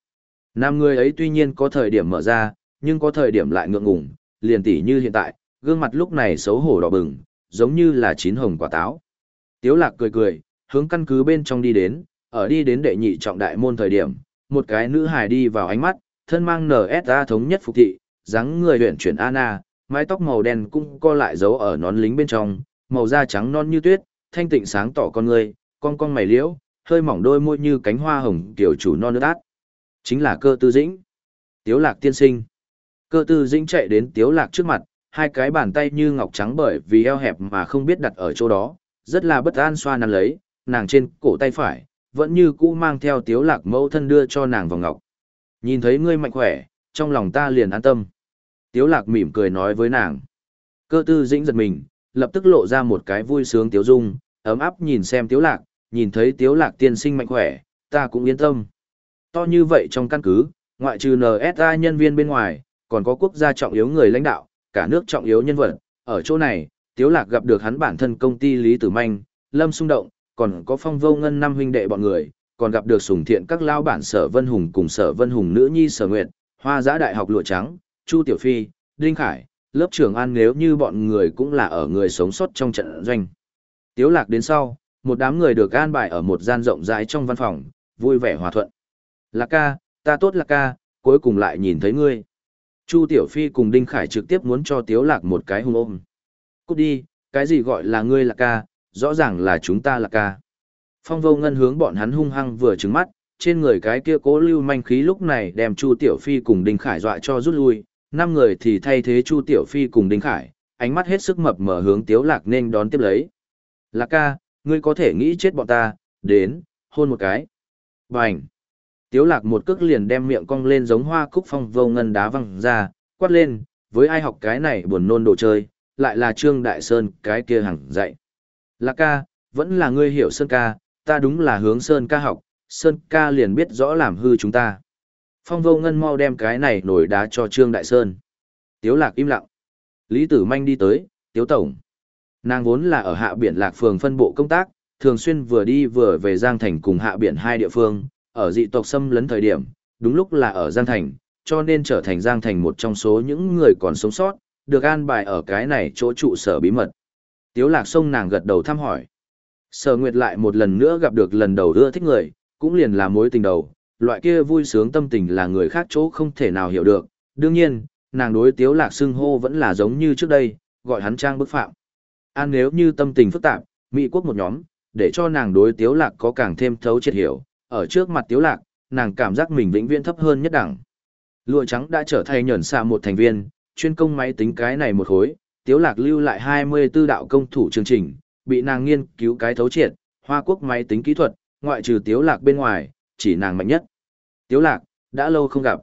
Speaker 1: Nam người ấy tuy nhiên có thời điểm mở ra, nhưng có thời điểm lại ngượng ngùng, liền tỉ như hiện tại, gương mặt lúc này xấu hổ đỏ bừng, giống như là chín hồng quả táo. Tiếu lạc cười cười, hướng căn cứ bên trong đi đến, ở đi đến đệ nhị trọng đại môn thời điểm, một cái nữ hài đi vào ánh mắt, thân mang NSA thống nhất phục thị, dáng người luyện chuyển Anna, mái tóc màu đen cũng co lại giấu ở nón lính bên trong, màu da trắng non như tuyết, thanh tịnh sáng tỏ con người, con con mày liễu, hơi mỏng đôi môi như cánh hoa hồng kiểu chủ non nước át. Chính là cơ tư dĩnh. Tiếu lạc tiên sinh. Cơ tư dĩnh chạy đến tiếu lạc trước mặt, hai cái bàn tay như ngọc trắng bởi vì eo hẹp mà không biết đặt ở chỗ đó, rất là bất an xoa nắn lấy, nàng trên cổ tay phải, vẫn như cũ mang theo tiếu lạc mẫu thân đưa cho nàng vào ngọc. Nhìn thấy ngươi mạnh khỏe, trong lòng ta liền an tâm. Tiếu lạc mỉm cười nói với nàng. Cơ tư dĩnh giật mình, lập tức lộ ra một cái vui sướng tiếu dung, ấm áp nhìn xem tiếu lạc, nhìn thấy tiếu lạc tiên sinh mạnh khỏe, ta cũng yên tâm. To như vậy trong căn cứ, ngoại trừ NSA nhân viên bên ngoài, còn có quốc gia trọng yếu người lãnh đạo, cả nước trọng yếu nhân vật. Ở chỗ này, Tiếu Lạc gặp được hắn bản thân công ty Lý Tử Manh, Lâm Xung Động, còn có phong vô ngân năm huynh đệ bọn người, còn gặp được sùng thiện các lao bản sở Vân Hùng cùng sở Vân Hùng nữ nhi sở Nguyệt, hoa giã đại học lụa trắng, Chu Tiểu Phi, Đinh Khải, lớp trưởng an nếu như bọn người cũng là ở người sống sót trong trận doanh. Tiếu lạc đến sau, một đám người được an bài ở một gian rộng rãi trong văn phòng, vui vẻ hòa thuận. Lạc ca, ta tốt lạc ca, cuối cùng lại nhìn thấy ngươi. Chu Tiểu Phi cùng Đinh Khải trực tiếp muốn cho Tiếu lạc một cái hung ôm. Cút đi, cái gì gọi là ngươi là ca, rõ ràng là chúng ta là ca. Phong vô ngân hướng bọn hắn hung hăng vừa trừng mắt, trên người cái kia cố lưu manh khí lúc này đem Chu Tiểu Phi cùng Đinh Khải dọa cho rút lui, năm người thì thay thế Chu Tiểu Phi cùng Đinh Khải, ánh mắt hết sức mập mờ hướng Tiếu Lạc nên đón tiếp lấy. Lạc ca, ngươi có thể nghĩ chết bọn ta, đến, hôn một cái. Bành! Tiếu Lạc một cước liền đem miệng cong lên giống hoa cúc phong vô ngân đá văng ra, quát lên, với ai học cái này buồn nôn đồ chơi, lại là Trương Đại Sơn cái kia hằng dạy. Lạc ca, vẫn là ngươi hiểu Sơn ca, ta đúng là hướng Sơn ca học, Sơn ca liền biết rõ làm hư chúng ta. Phong vô ngân mau đem cái này nổi đá cho Trương Đại Sơn. Tiếu lạc im lặng. Lý Tử Manh đi tới, Tiếu Tổng. Nàng vốn là ở hạ biển lạc phường phân bộ công tác, thường xuyên vừa đi vừa về Giang Thành cùng hạ biển hai địa phương, ở dị tộc xâm lấn thời điểm, đúng lúc là ở Giang Thành, cho nên trở thành Giang Thành một trong số những người còn sống sót, được an bài ở cái này chỗ trụ sở bí mật. Tiếu lạc sông nàng gật đầu thăm hỏi. Sở Nguyệt lại một lần nữa gặp được lần đầu ưa thích người, cũng liền là mối tình đầu, loại kia vui sướng tâm tình là người khác chỗ không thể nào hiểu được. Đương nhiên, nàng đối tiếu lạc xưng hô vẫn là giống như trước đây, gọi hắn trang bức phạm. An nếu như tâm tình phức tạp, Mỹ quốc một nhóm, để cho nàng đối tiếu lạc có càng thêm thấu triệt hiểu, ở trước mặt tiếu lạc, nàng cảm giác mình vĩnh viễn thấp hơn nhất đẳng. Lụa trắng đã trở thành nhẫn xạ một thành viên, chuyên công máy tính cái này một khối, tiếu lạc lưu lại 24 đạo công thủ chương trình, bị nàng nghiên cứu cái thấu triệt, hoa quốc máy tính kỹ thuật, ngoại trừ tiếu lạc bên ngoài, chỉ nàng mạnh nhất. Tiếu lạc, đã lâu không gặp.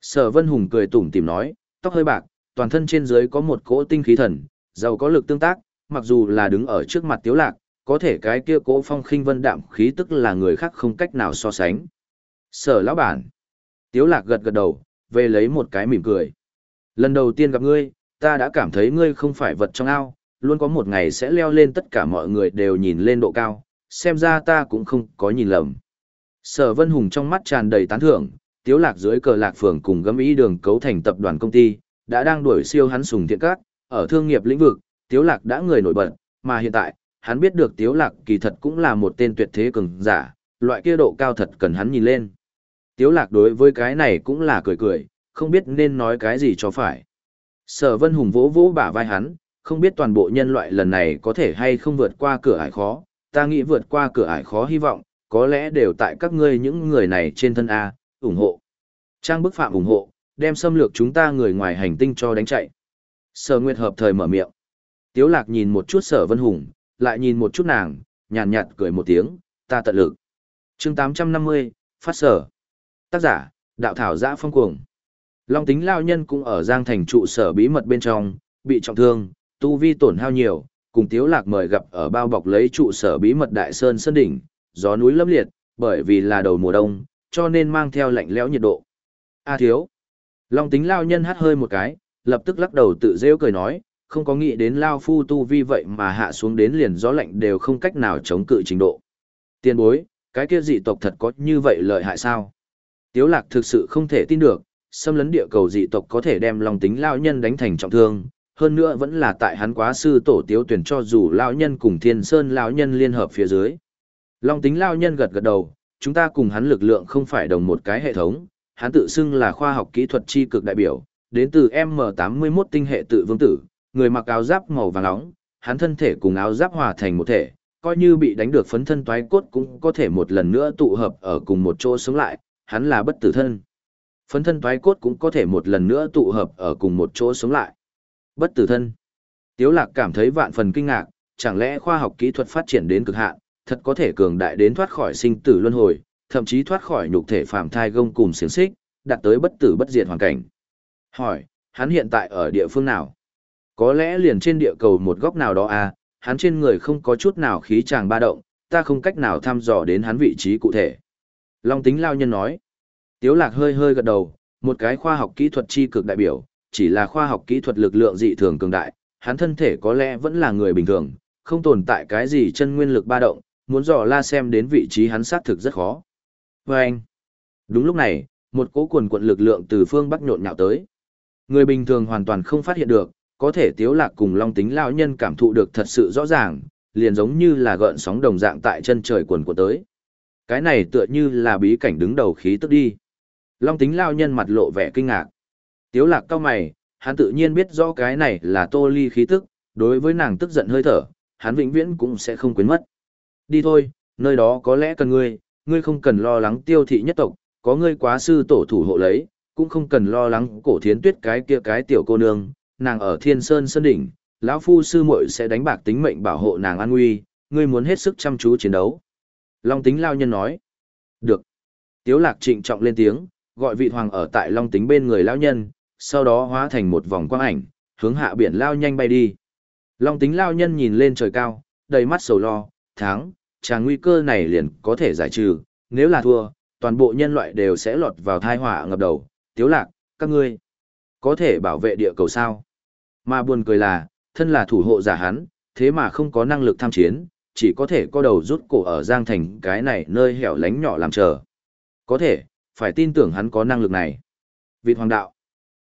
Speaker 1: Sở Vân Hùng cười tủm tỉm nói, tóc hơi bạc, toàn thân trên dưới có một cỗ tinh khí thần, giàu có lực tương tác, mặc dù là đứng ở trước mặt Tiếu lạc, có thể cái kia cố phong khinh vân đạm khí tức là người khác không cách nào so sánh. Sở lão bản. Tiếu lạc gật gật đầu, về lấy một cái mỉm cười. Lần đầu tiên gặp ngươi, ta đã cảm thấy ngươi không phải vật trong ao, luôn có một ngày sẽ leo lên tất cả mọi người đều nhìn lên độ cao, xem ra ta cũng không có nhìn lầm. Sở Vân Hùng trong mắt tràn đầy tán thưởng, tiếu lạc dưới cờ lạc phường cùng gấm ý đường cấu thành tập đoàn công ty, đã đang đuổi siêu hắn sùng thiện các, ở thương nghiệp lĩnh vực, tiếu lạc đã người nổi bật, mà hiện tại, hắn biết được tiếu lạc kỳ thật cũng là một tên tuyệt thế cường giả, loại kia độ cao thật cần hắn nhìn lên. Tiếu lạc đối với cái này cũng là cười cười, không biết nên nói cái gì cho phải. Sở Vân Hùng vỗ vỗ bả vai hắn, không biết toàn bộ nhân loại lần này có thể hay không vượt qua cửa ải khó, ta nghĩ vượt qua cửa ải khó hy vọng, có lẽ đều tại các ngươi những người này trên thân A, ủng hộ. Trang bức phạm ủng hộ, đem xâm lược chúng ta người ngoài hành tinh cho đánh chạy. Sở Nguyệt hợp thời mở miệng. Tiếu lạc nhìn một chút sở vân hùng, lại nhìn một chút nàng, nhàn nhạt cười một tiếng, ta tận lực. chương 850, phát sở. Tác giả, đạo thảo giã phong cuồng. Long tính lao nhân cũng ở Giang Thành trụ sở bí mật bên trong, bị trọng thương, tu vi tổn hao nhiều, cùng Tiếu Lạc mời gặp ở bao bọc lấy trụ sở bí mật Đại Sơn Sơn Đỉnh, gió núi lâm liệt, bởi vì là đầu mùa đông, cho nên mang theo lạnh lẽo nhiệt độ. A thiếu. Long tính lao nhân hắt hơi một cái, lập tức lắc đầu tự rêu cười nói, không có nghĩ đến lao phu tu vi vậy mà hạ xuống đến liền gió lạnh đều không cách nào chống cự trình độ. Tiên bối, cái kia dị tộc thật có như vậy lợi hại sao? Tiếu lạc thực sự không thể tin được, xâm lấn địa cầu dị tộc có thể đem long tính lao nhân đánh thành trọng thương, hơn nữa vẫn là tại hắn quá sư tổ tiếu tuyển cho dù lao nhân cùng thiên sơn lao nhân liên hợp phía dưới. Long tính lao nhân gật gật đầu, chúng ta cùng hắn lực lượng không phải đồng một cái hệ thống, hắn tự xưng là khoa học kỹ thuật chi cực đại biểu, đến từ M81 tinh hệ tự vương tử, người mặc áo giáp màu vàng nóng, hắn thân thể cùng áo giáp hòa thành một thể, coi như bị đánh được phấn thân toái cốt cũng có thể một lần nữa tụ hợp ở cùng một chỗ sống lại, hắn là bất tử thân. Phấn thân toái cốt cũng có thể một lần nữa tụ hợp ở cùng một chỗ sống lại. Bất tử thân. Tiếu lạc cảm thấy vạn phần kinh ngạc, chẳng lẽ khoa học kỹ thuật phát triển đến cực hạn, thật có thể cường đại đến thoát khỏi sinh tử luân hồi, thậm chí thoát khỏi nhục thể phàm thai gông cùng xiềng xích, đạt tới bất tử bất diệt hoàn cảnh. Hỏi, hắn hiện tại ở địa phương nào? Có lẽ liền trên địa cầu một góc nào đó à, hắn trên người không có chút nào khí tràng ba động, ta không cách nào thăm dò đến hắn vị trí cụ thể. Long tính lao nhân nói, Tiếu lạc hơi hơi gật đầu, một cái khoa học kỹ thuật chi cực đại biểu, chỉ là khoa học kỹ thuật lực lượng dị thường cường đại, hắn thân thể có lẽ vẫn là người bình thường, không tồn tại cái gì chân nguyên lực ba động, muốn dò la xem đến vị trí hắn xác thực rất khó. Và anh, đúng lúc này, một cỗ quần quận lực lượng từ phương bắc nhộn nhạo tới. Người bình thường hoàn toàn không phát hiện được, có thể tiếu lạc cùng long tính lão nhân cảm thụ được thật sự rõ ràng, liền giống như là gợn sóng đồng dạng tại chân trời quần của tới. Cái này tựa như là bí cảnh đứng đầu khí tức đi. Long tính lão nhân mặt lộ vẻ kinh ngạc. Tiếu lạc cao mày, hắn tự nhiên biết rõ cái này là tô ly khí tức, đối với nàng tức giận hơi thở, hắn vĩnh viễn cũng sẽ không quên mất. Đi thôi, nơi đó có lẽ cần ngươi, ngươi không cần lo lắng tiêu thị nhất tộc, có ngươi quá sư tổ thủ hộ lấy, cũng không cần lo lắng cổ thiến tuyết cái kia cái tiểu cô nương, nàng ở thiên sơn sơn đỉnh, lão phu sư muội sẽ đánh bạc tính mệnh bảo hộ nàng an nguy, ngươi muốn hết sức chăm chú chiến đấu. Long tính lao nhân nói. Được. Tiếu lạc trịnh trọng lên tiếng, gọi vị hoàng ở tại long tính bên người lão nhân, sau đó hóa thành một vòng quang ảnh, hướng hạ biển lao nhanh bay đi. Long tính lao nhân nhìn lên trời cao, đầy mắt sầu lo, tháng, chàng nguy cơ này liền có thể giải trừ, nếu là thua, toàn bộ nhân loại đều sẽ lọt vào thai họa ngập đầu, tiếu lạc, các ngươi, có thể bảo vệ địa cầu sao. Mà buồn cười là, thân là thủ hộ giả hắn, thế mà không có năng lực tham chiến, chỉ có thể co đầu rút cổ ở Giang Thành cái này nơi hẻo lánh nhỏ làm chờ. Có thể, phải tin tưởng hắn có năng lực này. Vịt hoàng đạo.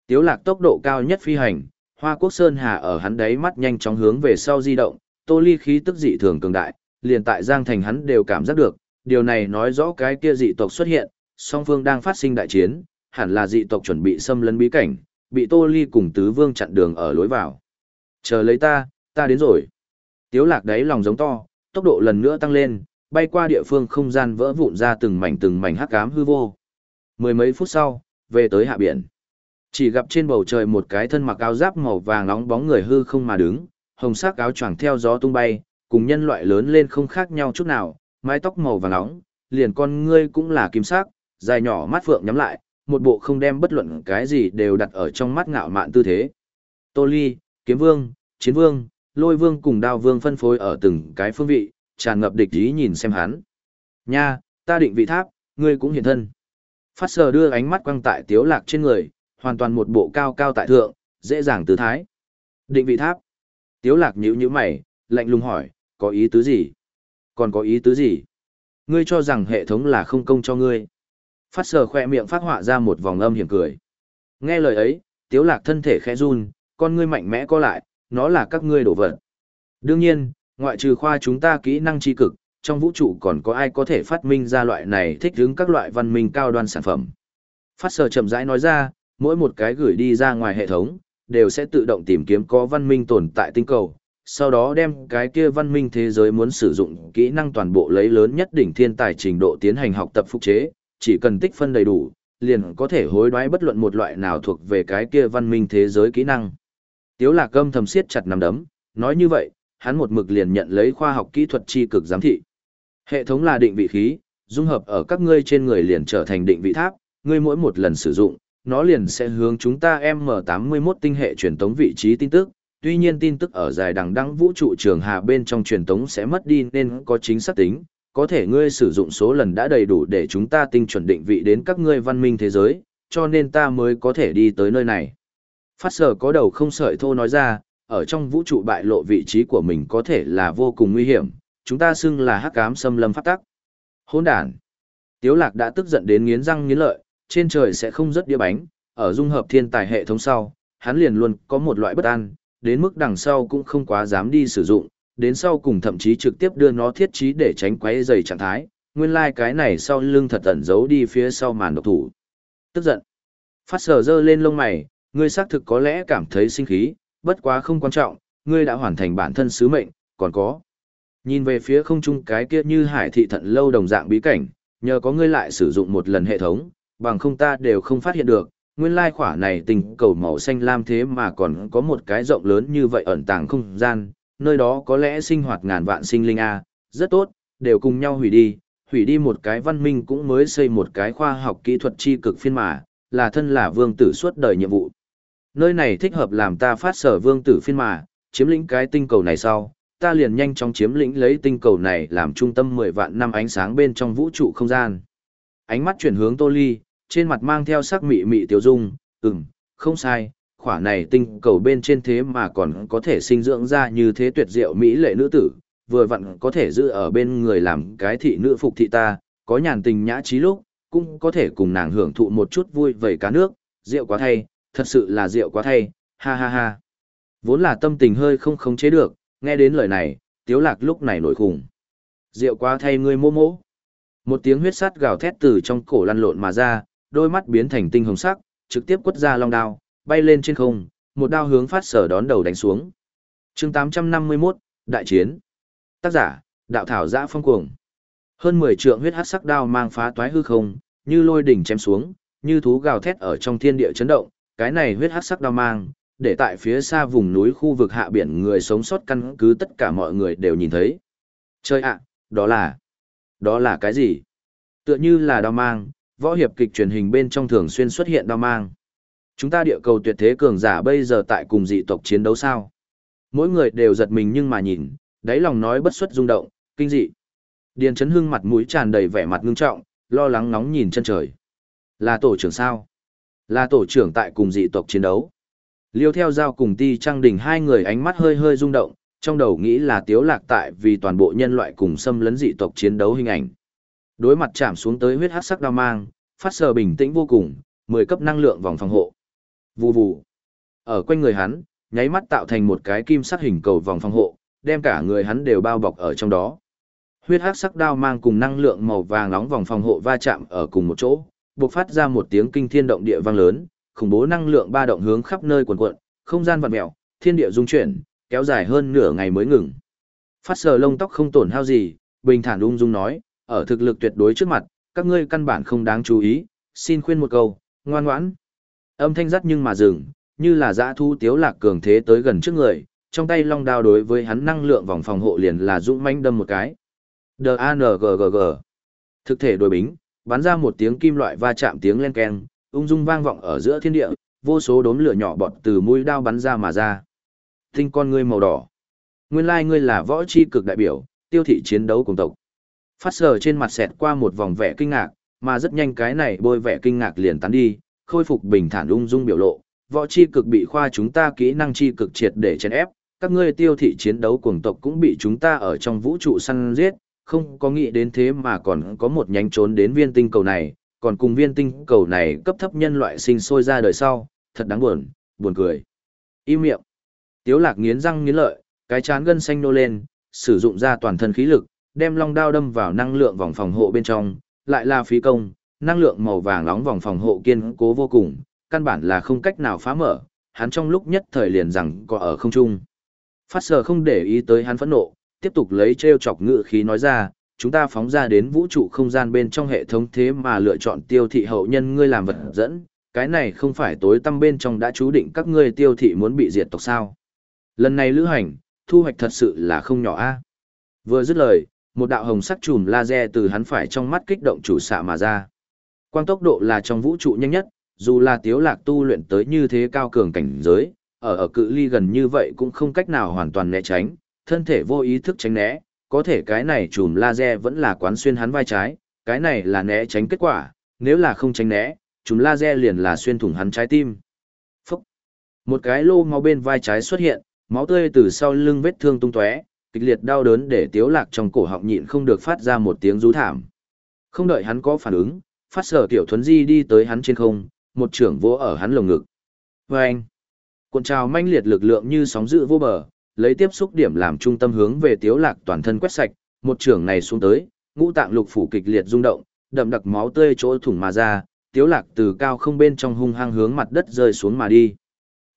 Speaker 1: Tiếu lạc tốc độ cao nhất phi hành, Hoa Quốc Sơn Hà ở hắn đấy mắt nhanh chóng hướng về sau di động, tô ly khí tức dị thường cường đại, liền tại Giang Thành hắn đều cảm giác được, điều này nói rõ cái kia dị tộc xuất hiện, song phương đang phát sinh đại chiến, hẳn là dị tộc chuẩn bị xâm lấn bí cảnh, bị Tô Ly cùng Tứ Vương chặn đường ở lối vào. Chờ lấy ta, ta đến rồi. Tiếu lạc đáy lòng giống to, tốc độ lần nữa tăng lên, bay qua địa phương không gian vỡ vụn ra từng mảnh từng mảnh hắc ám hư vô. Mười mấy phút sau, về tới hạ biển. Chỉ gặp trên bầu trời một cái thân mặc áo giáp màu vàng nóng bóng người hư không mà đứng, hồng sắc áo choàng theo gió tung bay, cùng nhân loại lớn lên không khác nhau chút nào, mái tóc màu vàng nóng, liền con ngươi cũng là kim sắc, dài nhỏ mắt phượng nhắm lại, một bộ không đem bất luận cái gì đều đặt ở trong mắt ngạo mạn tư thế. Tô Ly, Kiếm Vương, Chiến Vương, Lôi Vương cùng Đao Vương phân phối ở từng cái phương vị, tràn ngập địch ý nhìn xem hắn. Nha, ta định vị tháp, ngươi cũng hiện thân. Phát sờ đưa ánh mắt quăng tại tiếu lạc trên người, hoàn toàn một bộ cao cao tại thượng, dễ dàng tư thái. Định vị tháp. Tiếu lạc nhíu nhíu mày, lạnh lùng hỏi, có ý tứ gì? Còn có ý tứ gì? Ngươi cho rằng hệ thống là không công cho ngươi. Phát sờ khoe miệng phát họa ra một vòng âm hiểm cười. Nghe lời ấy, tiếu lạc thân thể khẽ run, con ngươi mạnh mẽ co lại, nó là các ngươi đổ vật. Đương nhiên, ngoại trừ khoa chúng ta kỹ năng tri cực, trong vũ trụ còn có ai có thể phát minh ra loại này thích ứng các loại văn minh cao đoan sản phẩm. Phát sờ chậm rãi nói ra, mỗi một cái gửi đi ra ngoài hệ thống, đều sẽ tự động tìm kiếm có văn minh tồn tại tinh cầu, sau đó đem cái kia văn minh thế giới muốn sử dụng kỹ năng toàn bộ lấy lớn nhất đỉnh thiên tài trình độ tiến hành học tập phục chế, chỉ cần tích phân đầy đủ, liền có thể hối đoái bất luận một loại nào thuộc về cái kia văn minh thế giới kỹ năng. Tiếu lạc âm thầm siết chặt nắm đấm, nói như vậy, hắn một mực liền nhận lấy khoa học kỹ thuật chi cực giám thị. Hệ thống là định vị khí, dung hợp ở các ngươi trên người liền trở thành định vị tháp, ngươi mỗi một lần sử dụng, nó liền sẽ hướng chúng ta M81 tinh hệ truyền tống vị trí tin tức, tuy nhiên tin tức ở dài đằng đăng vũ trụ trường hà bên trong truyền tống sẽ mất đi nên có chính xác tính, có thể ngươi sử dụng số lần đã đầy đủ để chúng ta tinh chuẩn định vị đến các ngươi văn minh thế giới, cho nên ta mới có thể đi tới nơi này. Phát sở có đầu không sợi thô nói ra, ở trong vũ trụ bại lộ vị trí của mình có thể là vô cùng nguy hiểm, chúng ta xưng là hắc ám xâm lâm phát tắc. Hỗn đản. Tiếu lạc đã tức giận đến nghiến răng nghiến lợi, trên trời sẽ không rớt đĩa bánh, ở dung hợp thiên tài hệ thống sau, hắn liền luôn có một loại bất an, đến mức đằng sau cũng không quá dám đi sử dụng, đến sau cùng thậm chí trực tiếp đưa nó thiết trí để tránh quấy dày trạng thái, nguyên lai like cái này sau lưng thật ẩn giấu đi phía sau màn độc thủ. Tức giận. Phát sở dơ lên lông mày, ngươi xác thực có lẽ cảm thấy sinh khí, bất quá không quan trọng, ngươi đã hoàn thành bản thân sứ mệnh, còn có. Nhìn về phía không trung cái kia như hải thị thận lâu đồng dạng bí cảnh, nhờ có ngươi lại sử dụng một lần hệ thống, bằng không ta đều không phát hiện được, nguyên lai khỏa này tình cầu màu xanh lam thế mà còn có một cái rộng lớn như vậy ẩn tàng không gian, nơi đó có lẽ sinh hoạt ngàn vạn sinh linh A, rất tốt, đều cùng nhau hủy đi, hủy đi một cái văn minh cũng mới xây một cái khoa học kỹ thuật tri cực phiên mà, là thân là vương tử suốt đời nhiệm vụ. Nơi này thích hợp làm ta phát sở vương tử phiên mà, chiếm lĩnh cái tinh cầu này sau, ta liền nhanh chóng chiếm lĩnh lấy tinh cầu này làm trung tâm 10 vạn năm ánh sáng bên trong vũ trụ không gian. Ánh mắt chuyển hướng Tô Ly, trên mặt mang theo sắc mị mị tiêu dung, ừm, không sai, khỏa này tinh cầu bên trên thế mà còn có thể sinh dưỡng ra như thế tuyệt diệu mỹ lệ nữ tử, vừa vặn có thể giữ ở bên người làm cái thị nữ phục thị ta, có nhàn tình nhã trí lúc, cũng có thể cùng nàng hưởng thụ một chút vui vầy cá nước, rượu quá thay, thật sự là rượu quá thay, ha ha ha. Vốn là tâm tình hơi không khống chế được, nghe đến lời này, tiếu lạc lúc này nổi khủng. Rượu quá thay ngươi mô mô. Một tiếng huyết sắt gào thét từ trong cổ lăn lộn mà ra, đôi mắt biến thành tinh hồng sắc, trực tiếp quất ra long đao, bay lên trên không, một đao hướng phát sở đón đầu đánh xuống. chương 851, Đại chiến. Tác giả, Đạo Thảo Giã Phong Cuồng. Hơn 10 trượng huyết hắc sắc đao mang phá toái hư không, như lôi đỉnh chém xuống, như thú gào thét ở trong thiên địa chấn động, cái này huyết hắc sắc đao mang, để tại phía xa vùng núi khu vực hạ biển người sống sót căn cứ tất cả mọi người đều nhìn thấy. Chơi ạ, đó là... Đó là cái gì? Tựa như là đao mang, võ hiệp kịch truyền hình bên trong thường xuyên xuất hiện đao mang. Chúng ta địa cầu tuyệt thế cường giả bây giờ tại cùng dị tộc chiến đấu sao? Mỗi người đều giật mình nhưng mà nhìn, đáy lòng nói bất xuất rung động, kinh dị. Điền chấn hưng mặt mũi tràn đầy vẻ mặt ngưng trọng, lo lắng nóng nhìn chân trời. Là tổ trưởng sao? Là tổ trưởng tại cùng dị tộc chiến đấu. Liêu theo giao cùng ti trang đình hai người ánh mắt hơi hơi rung động, trong đầu nghĩ là tiếu lạc tại vì toàn bộ nhân loại cùng xâm lấn dị tộc chiến đấu hình ảnh. Đối mặt chạm xuống tới huyết hắc sắc đao mang, phát sờ bình tĩnh vô cùng, 10 cấp năng lượng vòng phòng hộ. Vù vù. Ở quanh người hắn, nháy mắt tạo thành một cái kim sắc hình cầu vòng phòng hộ, đem cả người hắn đều bao bọc ở trong đó. Huyết hắc sắc đao mang cùng năng lượng màu vàng nóng vòng phòng hộ va chạm ở cùng một chỗ, bộc phát ra một tiếng kinh thiên động địa vang lớn, khủng bố năng lượng ba động hướng khắp nơi quần quận, không gian vặn mèo, thiên địa rung chuyển, kéo dài hơn nửa ngày mới ngừng. Phát sờ lông tóc không tổn hao gì, bình thản ung dung nói, ở thực lực tuyệt đối trước mặt, các ngươi căn bản không đáng chú ý, xin khuyên một câu, ngoan ngoãn. Âm thanh rắt nhưng mà dừng, như là dã thu tiếu lạc cường thế tới gần trước người, trong tay long đao đối với hắn năng lượng vòng phòng hộ liền là dũng manh đâm một cái. D-A-N-G-G-G. Thực thể đối bính, bắn ra một tiếng kim loại va chạm tiếng len keng, ung dung vang vọng ở giữa thiên địa, vô số đốm lửa nhỏ bọt từ mũi đao bắn ra mà ra. Tinh con ngươi màu đỏ. Nguyên lai ngươi là võ chi cực đại biểu, tiêu thị chiến đấu cùng tộc. Phát sờ trên mặt xẹt qua một vòng vẻ kinh ngạc, mà rất nhanh cái này bôi vẻ kinh ngạc liền tán đi, khôi phục bình thản ung dung biểu lộ. Võ chi cực bị khoa chúng ta kỹ năng chi cực triệt để chèn ép, các ngươi tiêu thị chiến đấu cuồng tộc cũng bị chúng ta ở trong vũ trụ săn giết, không có nghĩ đến thế mà còn có một nhánh trốn đến viên tinh cầu này, còn cùng viên tinh cầu này cấp thấp nhân loại sinh sôi ra đời sau, thật đáng buồn, buồn cười. Im miệng. Tiếu lạc nghiến răng nghiến lợi, cái chán gân xanh nô lên, sử dụng ra toàn thân khí lực, đem long đao đâm vào năng lượng vòng phòng hộ bên trong, lại là phí công, năng lượng màu vàng nóng vòng phòng hộ kiên cố vô cùng, căn bản là không cách nào phá mở, hắn trong lúc nhất thời liền rằng có ở không trung. Phát sở không để ý tới hắn phẫn nộ, tiếp tục lấy treo chọc ngự khí nói ra, chúng ta phóng ra đến vũ trụ không gian bên trong hệ thống thế mà lựa chọn tiêu thị hậu nhân ngươi làm vật dẫn, cái này không phải tối tâm bên trong đã chú định các ngươi tiêu thị muốn bị diệt tộc sao. Lần này lữ hành, thu hoạch thật sự là không nhỏ a. Vừa dứt lời, một đạo hồng sắc chùm laser từ hắn phải trong mắt kích động chủ xạ mà ra. Quang tốc độ là trong vũ trụ nhanh nhất, dù là tiếu lạc tu luyện tới như thế cao cường cảnh giới, ở ở cự ly gần như vậy cũng không cách nào hoàn toàn né tránh, thân thể vô ý thức tránh né, có thể cái này chùm laser vẫn là quán xuyên hắn vai trái, cái này là né tránh kết quả, nếu là không tránh né, chùm laser liền là xuyên thủng hắn trái tim. Phúc! Một cái lô máu bên vai trái xuất hiện, máu tươi từ sau lưng vết thương tung tóe, kịch liệt đau đớn để tiếu lạc trong cổ họng nhịn không được phát ra một tiếng rú thảm. Không đợi hắn có phản ứng, phát sở tiểu thuấn di đi tới hắn trên không, một trưởng vỗ ở hắn lồng ngực. Và anh, cuộn trào manh liệt lực lượng như sóng dữ vô bờ, lấy tiếp xúc điểm làm trung tâm hướng về tiếu lạc toàn thân quét sạch, một trưởng này xuống tới, ngũ tạng lục phủ kịch liệt rung động, đậm đặc máu tươi chỗ thủng mà ra, tiếu lạc từ cao không bên trong hung hăng hướng mặt đất rơi xuống mà đi.